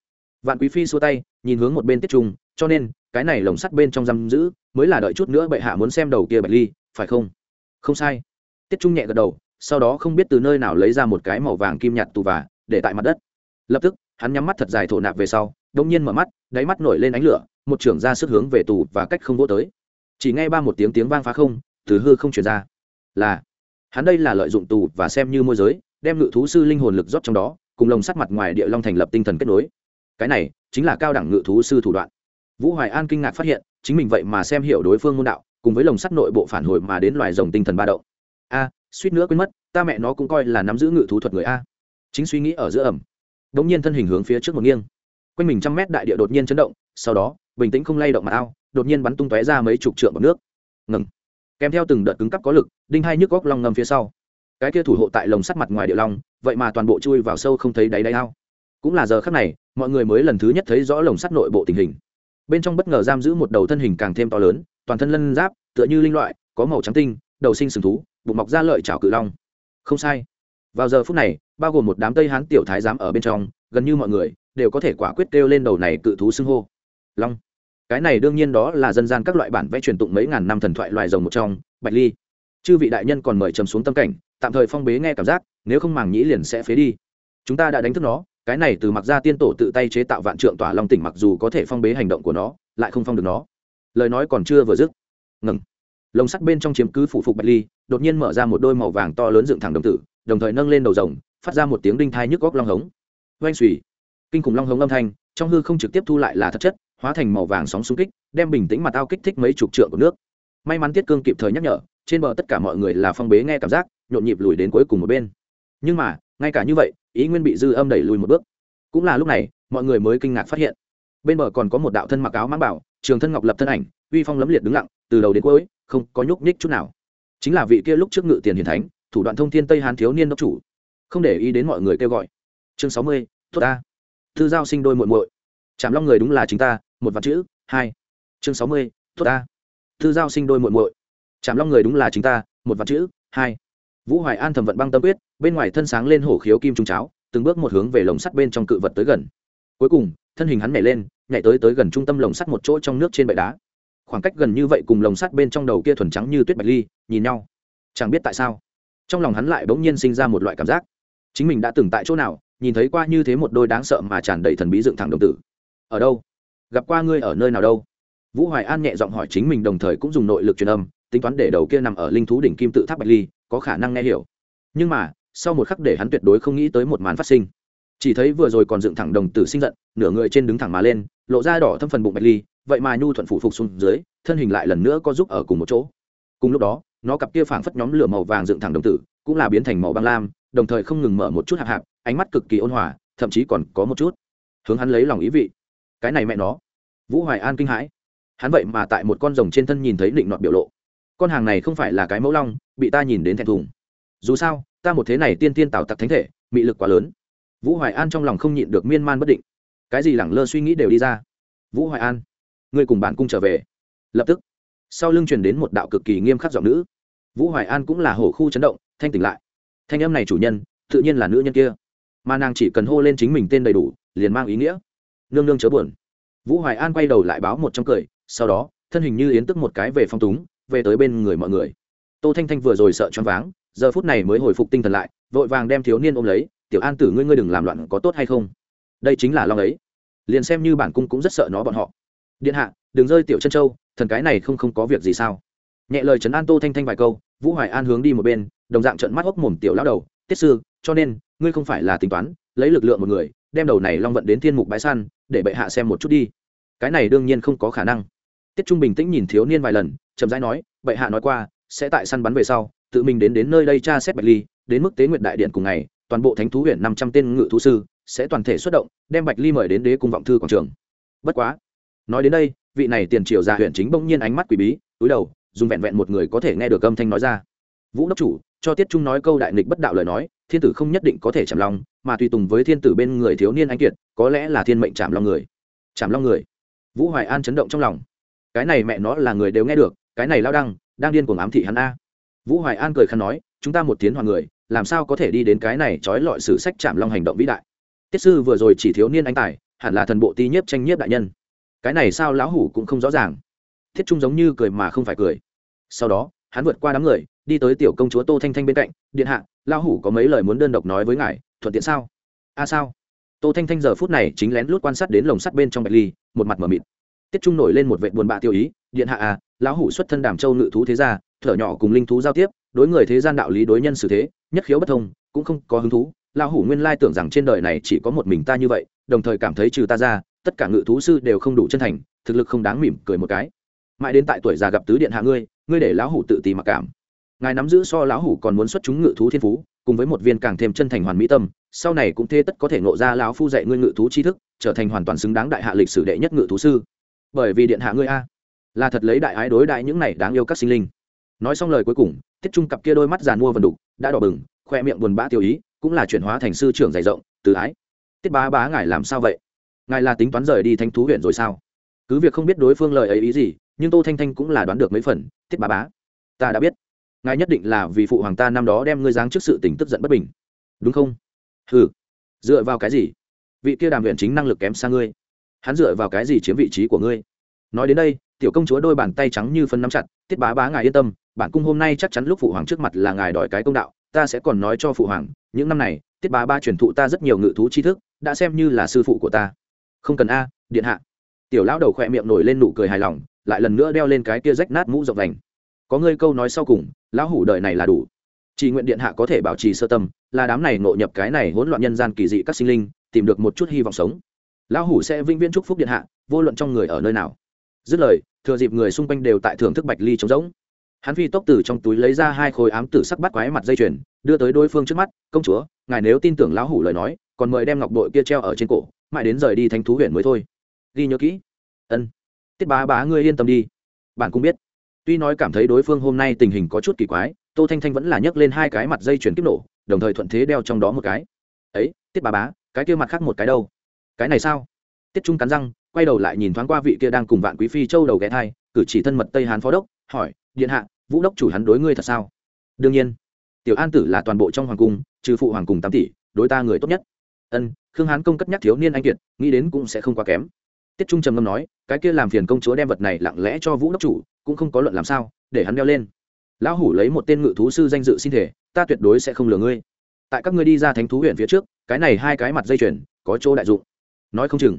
Vạn quý phi xua tay, nhìn hướng một bên tiết trung, cho nên, cái này lồng sắt bên trong giam giữ, mới là đợi chút nữa bệ hạ muốn xem đầu kia bạch ly, phải không? Không sai. Tiết trung nhẹ gật đầu, sau đó không biết từ nơi nào lấy ra một cái màu vàng kim nhạt tù và, để tại mặt đất. Lập tức, hắn nhắm mắt thật dài thổ nạp về sau, đông nhiên mở mắt, đáy mắt nổi lên ánh lửa, một trưởng ra sức hướng về tù và cách không vô tới. Chỉ nghe ba một tiếng tiếng vang phá không, từ hư không chuyển ra. Là hắn đây là lợi dụng tù và xem như môi giới, đem ngự thú sư linh hồn lực rót trong đó, cùng lồng sắt mặt ngoài địa long thành lập tinh thần kết nối. Cái này chính là cao đẳng ngự thú sư thủ đoạn. Vũ hoài an kinh ngạc phát hiện, chính mình vậy mà xem hiểu đối phương môn đạo, cùng với lồng sắt nội bộ phản hồi mà đến loài rồng tinh thần ba động. A, suýt nữa quên mất, ta mẹ nó cũng coi là nắm giữ ngự thú thuật người a. Chính suy nghĩ ở giữa ẩm. Đ ỗ n g nhiên thân hình hướng phía trước một nghiêng. Quanh mình trăm mét đại địa đột nhiên chấn động, sau đó, bình tĩnh không lay động mà ao, đột nhiên bắn tung tóe ra mấy chục trượng bọc nước. Ngừng kèm theo từng đợt cứng cắp có lực, đinh hai nhức góc long ngầm phía sau. Cái kia thủ hộ tại lồng sắt mặt ngoài địa long, vậy mà toàn bộ chui vào sâu không thấy đáy đáy ao. Cũng là giờ khắc này, mọi người mới lần thứ nhất thấy rõ lồng sắt nội bộ tình hình. Bên trong bất ngờ giam giữ một đầu thân hình càng thêm to lớn, toàn thân lân giáp, tựa như linh loại, có màu trắng tinh, đầu sinh sừng thú, bụng mọc ra lợi chảo cự long. Không sai. Vào giờ phút này, bao gồm một đám tây hán tiểu thái giám ở bên trong, gần như mọi người đều có thể quả quyết kêu lên đầu này cự thú xưng hô. Long cái này đương nhiên đó là dân gian các loại bản vẽ truyền tụng mấy ngàn năm thần thoại loài rồng một trong, bạch ly. Chư vị đại nhân còn mời trầm xuống tâm cảnh, tạm thời phong bế nghe cảm giác, nếu không màng nhĩ liền sẽ phế đi. Chúng ta đã đánh thức nó, cái này từ mặc ra tiên tổ tự tay chế tạo vạn trượng tỏa long tỉnh mặc dù có thể phong bế hành động của nó, lại không phong được nó. Lời nói còn chưa vừa dứt, ngừng. Lồng sắt bên trong chiếm cứ phủ phục bạch ly, đột nhiên mở ra một đôi màu vàng to lớn dựng thẳng đồng tử, đồng thời nâng lên đầu rồng, phát ra một tiếng đinh thai nhức góc long hống. Oanh xùy kinh khủng long hống âm thanh, trong hư không trực tiếp thu lại là thật chất hóa thành màu vàng sóng xung kích, đem bình tĩnh mặt ao kích thích mấy chục trượng của nước. May mắn tiết cương kịp thời nhắc nhở, trên bờ tất cả mọi người là phong bế nghe cảm giác, nhộn nhịp lùi đến cuối cùng một bên. Nhưng mà, ngay cả như vậy, ý nguyên bị dư âm đẩy lùi một bước. Cũng là lúc này, mọi người mới kinh ngạc phát hiện, bên bờ còn có một đạo thân mặc áo mang bảo, trường thân ngọc lập thân ảnh, uy phong lấm liệt đứng lặng, từ đầu đến cuối, không có nhúc nhích chút nào. Chính là vị kia lúc trước ngự tiền hiền thánh, thủ đoạn thông thiên tây hán thiếu niên đốc chủ. Không để ý đến mọi người kêu gọi. Chương sáu mươi tốt ta. Thư giao sinh đôi muội muội. Chạm long người đúng là chính ta một vạn chữ, hai. Chương sáu mươi thuốc ta. Thư giao sinh đôi muội muội. Chạm long người đúng là chính ta, một vạn chữ, hai. Vũ hoài an thầm vận băng tâm quyết, bên ngoài thân sáng lên hổ khiếu kim trung cháo, từng bước một hướng về lồng sắt bên trong cự vật tới gần. Cuối cùng, thân hình hắn nhảy lên, nhảy tới tới gần trung tâm lồng sắt một chỗ trong nước trên bệ đá. Khoảng cách gần như vậy cùng lồng sắt bên trong đầu kia thuần trắng như tuyết bạch ly, nhìn nhau. Chẳng biết tại sao, trong lòng hắn lại bỗng nhiên sinh ra một loại cảm giác. Chính mình đã từng tại chỗ nào, nhìn thấy qua như thế một đôi đáng sợ mà tràn đầy thần bí dựng thẳng đồng tử. Ở đâu? Gặp qua ngươi ở nơi nào đâu? Vũ hoài an nhẹ giọng hỏi chính mình đồng thời cũng dùng nội lực truyền âm, tính toán để đầu kia nằm ở linh thú đỉnh kim tự tháp bạch ly, có khả năng nghe hiểu. Nhưng mà, sau một khắc để hắn tuyệt đối không nghĩ tới một màn phát sinh. Chỉ thấy vừa rồi còn dựng thẳng đồng tử sinh giận, nửa người trên đứng thẳng mà lên, lộ ra đỏ thâm phần bụng bạch ly, vậy mà nhu thuận phủ phục xuống dưới, thân hình lại lần nữa có giúp ở cùng một chỗ. Cùng lúc đó, nó cặp kia phảng phất nhóm lửa màu vàng dựng thẳng đồng tử, cũng là biến thành màu băng lam, đồng thời không ngừng mở một chút hạp hạp, ánh mắt cực kỳ ôn hòa, thậm chí còn có một chút hướng hắn lấy lòng ý vị cái này mẹ nó. Vũ hoài an kinh hãi. Hắn vậy mà tại một con rồng trên thân nhìn thấy định nọt biểu lộ. Con hàng này không phải là cái mẫu long, bị ta nhìn đến thẹn thùng. Dù sao, ta một thế này tiên tiên tạo tặc thánh thể, mị lực quá lớn. Vũ hoài an trong lòng không nhịn được miên man bất định. Cái gì lẳng lơ suy nghĩ đều đi ra. Vũ hoài an, ngươi cùng bản cung trở về. Lập tức, sau lưng truyền đến một đạo cực kỳ nghiêm khắc giọng nữ. Vũ hoài an cũng là hổ khu chấn động, thanh tỉnh lại. Thanh âm này chủ nhân, tự nhiên là nữ nhân kia. Mà nàng chỉ cần hô lên chính mình tên đầy đủ, liền mang ý nghĩa nương nương chớ buồn. Vũ hoài an quay đầu lại báo một trong cười, sau đó, thân hình như yến tức một cái về phong túng, về tới bên người mọi người. Tô thanh thanh vừa rồi sợ choáng váng, giờ phút này mới hồi phục tinh thần lại, vội vàng đem thiếu niên ôm lấy, tiểu an tử ngươi ngươi đừng làm loạn, có tốt hay không? Đây chính là long ấy. Liền xem như bản cung cũng rất sợ nó bọn họ. Điện hạ, đừng rơi tiểu chân châu, thần cái này không không có việc gì sao? Nhẹ lời trấn an tô thanh thanh vài câu, vũ hoài an hướng đi một bên, đồng dạng trận mắt hốc mồm tiểu lão đầu, tiết sư, cho nên, ngươi không phải là tính toán, lấy lực lượng một người đem đầu này long vận đến thiên mục bãi săn, để bệ hạ xem một chút đi. Cái này đương nhiên không có khả năng. Tiết trung bình tĩnh nhìn thiếu niên vài lần, chậm rãi nói, bệ hạ nói qua, sẽ tại săn bắn về sau, tự mình đến đến nơi đây tra xét bạch ly, đến mức tế nguyện đại điện cùng ngày, toàn bộ thánh thú huyện năm trăm tên ngự thú sư sẽ toàn thể xuất động, đem bạch ly mời đến đế cung vọng thư quảng trường. Bất quá, nói đến đây, vị này tiền triều gia huyện chính bỗng nhiên ánh mắt quỷ bí, túi đầu, dùng vẹn vẹn một người có thể nghe được âm thanh nói ra vũ đốc chủ, cho tiết trung nói câu đại nghịch bất đạo lời nói, thiên tử không nhất định có thể chạm long mà tùy tùng với thiên tử bên người thiếu niên anh kiệt, có lẽ là thiên mệnh chạm long người. Chạm long người. Vũ hoài an chấn động trong lòng. Cái này mẹ nó là người đều nghe được, cái này lao đăng, đang điên cuồng ám thị hắn a. Vũ hoài an cười khăn nói, chúng ta một tiến hoàng người, làm sao có thể đi đến cái này trói lọi sử sách chạm long hành động vĩ đại. Tiết sư vừa rồi chỉ thiếu niên anh tài, hẳn là thần bộ ti nhiếp tranh nhiếp đại nhân. Cái này sao lão hủ cũng không rõ ràng. Thiết trung giống như cười mà không phải cười. Sau đó, hắn vượt qua đám người đi tới tiểu công chúa tô thanh thanh bên cạnh, điện hạ, lão hủ có mấy lời muốn đơn độc nói với ngài, thuận tiện sao? A à sao? Tô thanh thanh giờ phút này chính lén lút quan sát đến lồng sắt bên trong bạch ly, một mặt m ở mịt. Tiết trung nổi lên một vệ buồn bạ tiêu ý, điện hạ à lão hủ xuất thân đàm châu ngự thú thế gia, thở nhỏ cùng linh thú giao tiếp, đối người thế gian đạo lý đối nhân xử thế, nhất khiếu bất thông, cũng không có hứng thú. Lão hủ nguyên lai tưởng rằng trên đời này chỉ có một mình ta như vậy, đồng thời cảm thấy trừ ta ra, tất cả ngự thú sư đều không đủ chân thành, thực lực không đáng mỉm cười một cái. Mãi đến tại tuổi già gặp tứ điện hạ ngươi ngươi để lão hủ tự tìm mặc cảm ngài nắm giữ so lão hủ còn muốn xuất chúng ngự thú thiên phú, cùng với một viên càng thêm chân thành hoàn mỹ tâm, sau này cũng thế tất có thể ngộ ra lão phu dạy ngươi ngự thú tri thức, trở thành hoàn toàn xứng đáng đại hạ lịch sử đệ nhất ngự thú sư. Bởi vì điện hạ ngươi a, là thật lấy đại ái đối đại những này đáng yêu các sinh linh. Nói xong lời cuối cùng, tiết trung cặp kia đôi mắt giàn mua vần đục, đã đỏ bừng, khoe miệng buồn bã tiêu ý, cũng là chuyển hóa thành sư trưởng dày rộng, từ ái. Tiết bá bá ngài làm sao vậy? Ngài là tính toán rời đi thanh thú huyện rồi sao? Cứ việc không biết đối phương lời ấy ý gì, nhưng tô thanh thanh cũng là đoán được mấy phần, tiết bá bá, ta đã biết ngài nhất định là vì phụ hoàng ta năm đó đem ngươi giáng trước sự tỉnh tức giận bất bình. Đúng không? Ừ dựa vào cái gì? Vị kia đàm huyện chính năng lực kém xa ngươi. Hắn dựa vào cái gì chiếm vị trí của ngươi? Nói đến đây, tiểu công chúa đôi bàn tay trắng như phân nắm chặt, tiết bá bá ngài yên tâm, bản cung hôm nay chắc chắn lúc phụ hoàng trước mặt là ngài đòi cái công đạo, ta sẽ còn nói cho phụ hoàng, những năm này, tiết bá ba truyền thụ ta rất nhiều ngự thú tri thức, đã xem như là sư phụ của ta. Không cần a, điện hạ. Tiểu lão đầu khỏe miệng nổi lên nụ cười hài lòng, lại lần nữa đeo lên cái kia rách nát mũ rộng vành có ngươi câu nói sau cùng lão hủ đời này là đủ. Chỉ nguyện điện hạ có thể bảo trì sơ tâm, là đám này ngộ nhập cái này hỗn loạn nhân gian kỳ dị các sinh linh, tìm được một chút hy vọng sống. Lão hủ sẽ vĩnh viễn chúc phúc điện hạ, vô luận trong người ở nơi nào. Dứt lời, thừa dịp người xung quanh đều tại thưởng thức bạch ly trống rỗng. Hắn phi tốc từ trong túi lấy ra hai khối ám tử sắc bắt quái mặt dây chuyền, đưa tới đối phương trước mắt, công chúa, ngài nếu tin tưởng lão hủ lời nói, còn mời đem ngọc đội kia treo ở trên cổ, mãi đến rời đi thanh thú huyện mới thôi. Ghi nhớ kỹ. Ân, tiết bá bá ngươi yên tâm đi. Bạn cũng biết tuy nói cảm thấy đối phương hôm nay tình hình có chút kỳ quái, tô thanh thanh vẫn là nhấc lên hai cái mặt dây chuyển kiếp nổ, đồng thời thuận thế đeo trong đó một cái. Ấy, tiết bà bá, cái kia mặt khác một cái đâu? Cái này sao? Tiết trung cắn răng, quay đầu lại nhìn thoáng qua vị kia đang cùng vạn quý phi châu đầu ghé thai, cử chỉ thân mật tây hán phó đốc, hỏi, điện hạ, vũ đốc chủ hắn đối ngươi thật sao? Đương nhiên. Tiểu an tử là toàn bộ trong hoàng cung, trừ phụ hoàng cùng tám tỷ, đối ta người tốt nhất. Ân, khương hán công cất nhắc thiếu niên anh kiệt, nghĩ đến cũng sẽ không quá kém. Tiết trung trầm ngâm nói, cái kia làm phiền công chúa đem vật này lặng lẽ cho vũ đốc chủ cũng không có luận làm sao, để hắn đeo lên. Lão hủ lấy một tên ngự thú sư danh dự xin thể, ta tuyệt đối sẽ không lừa ngươi. Tại các ngươi đi ra thánh thú huyện phía trước, cái này hai cái mặt dây chuyền, có chỗ đại dụng. Nói không chừng.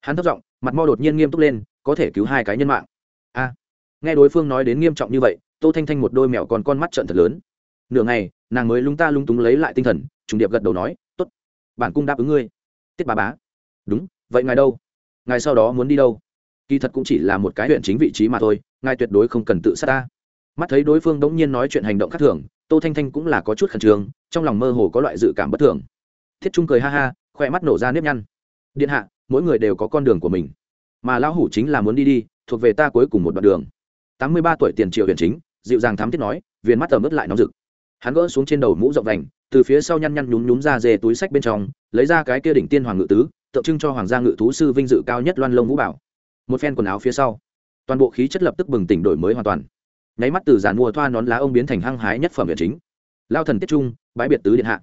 Hắn thất giọng, mặt mo đột nhiên nghiêm túc lên, có thể cứu hai cái nhân mạng. A. Nghe đối phương nói đến nghiêm trọng như vậy, tô thanh thanh một đôi mèo còn con mắt trận thật lớn. Nửa ngày, nàng mới lung ta lung túng lấy lại tinh thần, trùng điệp gật đầu nói t ố t bản cung đáp ứng ngươi. Tiết bà bá. Đúng, vậy ngài đâu? Ngài sau đó muốn đi đâu? Kỳ thật cũng chỉ là một cái huyện chính vị trí mà thôi ngài tuyệt đối không cần tự sát ta. Mắt thấy đối phương đống nhiên nói chuyện hành động khác thường, tô thanh thanh cũng là có chút khẩn trương, trong lòng mơ hồ có loại dự cảm bất thường. Thiết trung cười ha ha khoe mắt nổ ra nếp nhăn. Điện hạ, mỗi người đều có con đường của mình. Mà lão hủ chính là muốn đi đi, thuộc về ta cuối cùng một đoạn đường. Tám mươi ba tuổi tiền triệu huyền chính, dịu dàng thám thiết nói, viền mắt tờ mất lại nóng rực. Hắn gỡ xuống trên đầu mũ rộng vành, từ phía sau nhăn nhăn nhúm nhúm ra dê túi sách bên trong, lấy ra cái kia đỉnh tiên hoàng ngự tứ, tượng trưng cho hoàng gia ngự thú sư vinh dự cao nhất loan lông vũ bảo. Một phen quần áo phía sau toàn bộ khí chất lập tức bừng tỉnh đổi mới hoàn toàn. Nháy mắt từ giàn mua thoa nón lá ông biến thành hăng hái nhất phẩm hiện chính. Lao thần tiết trung bái biệt tứ điện hạ.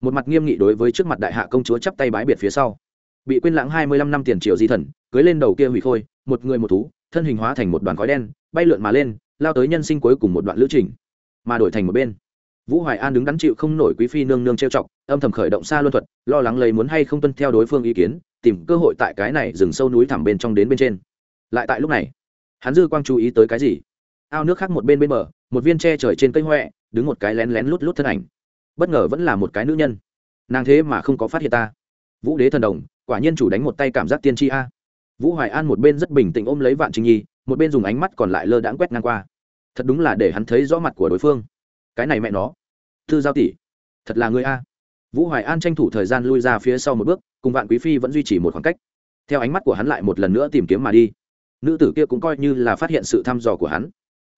Một mặt nghiêm nghị đối với trước mặt đại hạ công chúa chắp tay bái biệt phía sau. Bị quên lãng hai mươi lăm năm tiền triệu di thần, cưới lên đầu kia hủy khôi, một người một thú, thân hình hóa thành một đoàn khói đen, bay lượn mà lên, lao tới nhân sinh cuối cùng một đoạn lữ trình, mà đổi thành một bên. Vũ hoài an đứng đắn chịu không nổi quý phi nương nương trêu chọc, âm thầm khởi động xa luân thuật, lo lắng lấy muốn hay không tuân theo đối phương ý kiến, tìm cơ hội tại cái này dừng sâu núi thẳm bên trong đến bên trên. Lại tại lúc này hắn dư quang chú ý tới cái gì? Ao nước khác một bên bên bờ, một viên tre trời trên cây huệ đứng một cái lén lén lút lút thân ảnh. Bất ngờ vẫn là một cái nữ nhân. Nàng thế mà không có phát hiện ta. Vũ đế thần đồng, quả nhiên chủ đánh một tay cảm giác tiên tri a. Vũ hoài an một bên rất bình tĩnh ôm lấy vạn trinh nhi, một bên dùng ánh mắt còn lại lơ đãng quét ngang qua. Thật đúng là để hắn thấy rõ mặt của đối phương. Cái này mẹ nó. Thư giao tỷ, thật là người a. Vũ hoài an tranh thủ thời gian lui ra phía sau một bước, cùng vạn quý phi vẫn duy trì một khoảng cách. Theo ánh mắt của hắn lại một lần nữa tìm kiếm mà đi nữ tử kia cũng coi như là phát hiện sự thăm dò của hắn.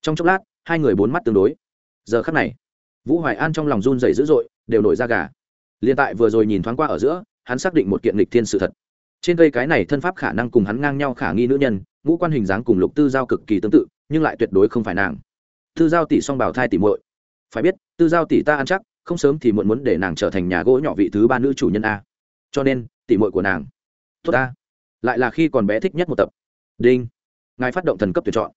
Trong chốc lát, hai người bốn mắt tương đối. Giờ khắc này, vũ hoài an trong lòng run dày dữ dội, đều nổi ra gà. Liền tại vừa rồi nhìn thoáng qua ở giữa, hắn xác định một kiện lịch thiên sự thật. Trên cây cái này thân pháp khả năng cùng hắn ngang nhau khả nghi nữ nhân, ngũ quan hình dáng cùng lục tư giao cực kỳ tương tự, nhưng lại tuyệt đối không phải nàng. Tư giao tỷ song bảo thai tỷ muội. Phải biết, tư giao tỷ ta ăn chắc, không sớm thì muộn muốn để nàng trở thành nhà gỗ nhỏ vị thứ ba nữ chủ nhân a. Cho nên, tỷ muội của nàng, tốt ta. Lại là khi còn bé thích nhất một tập. Đinh ngài phát động thần cấp tuyển chọn.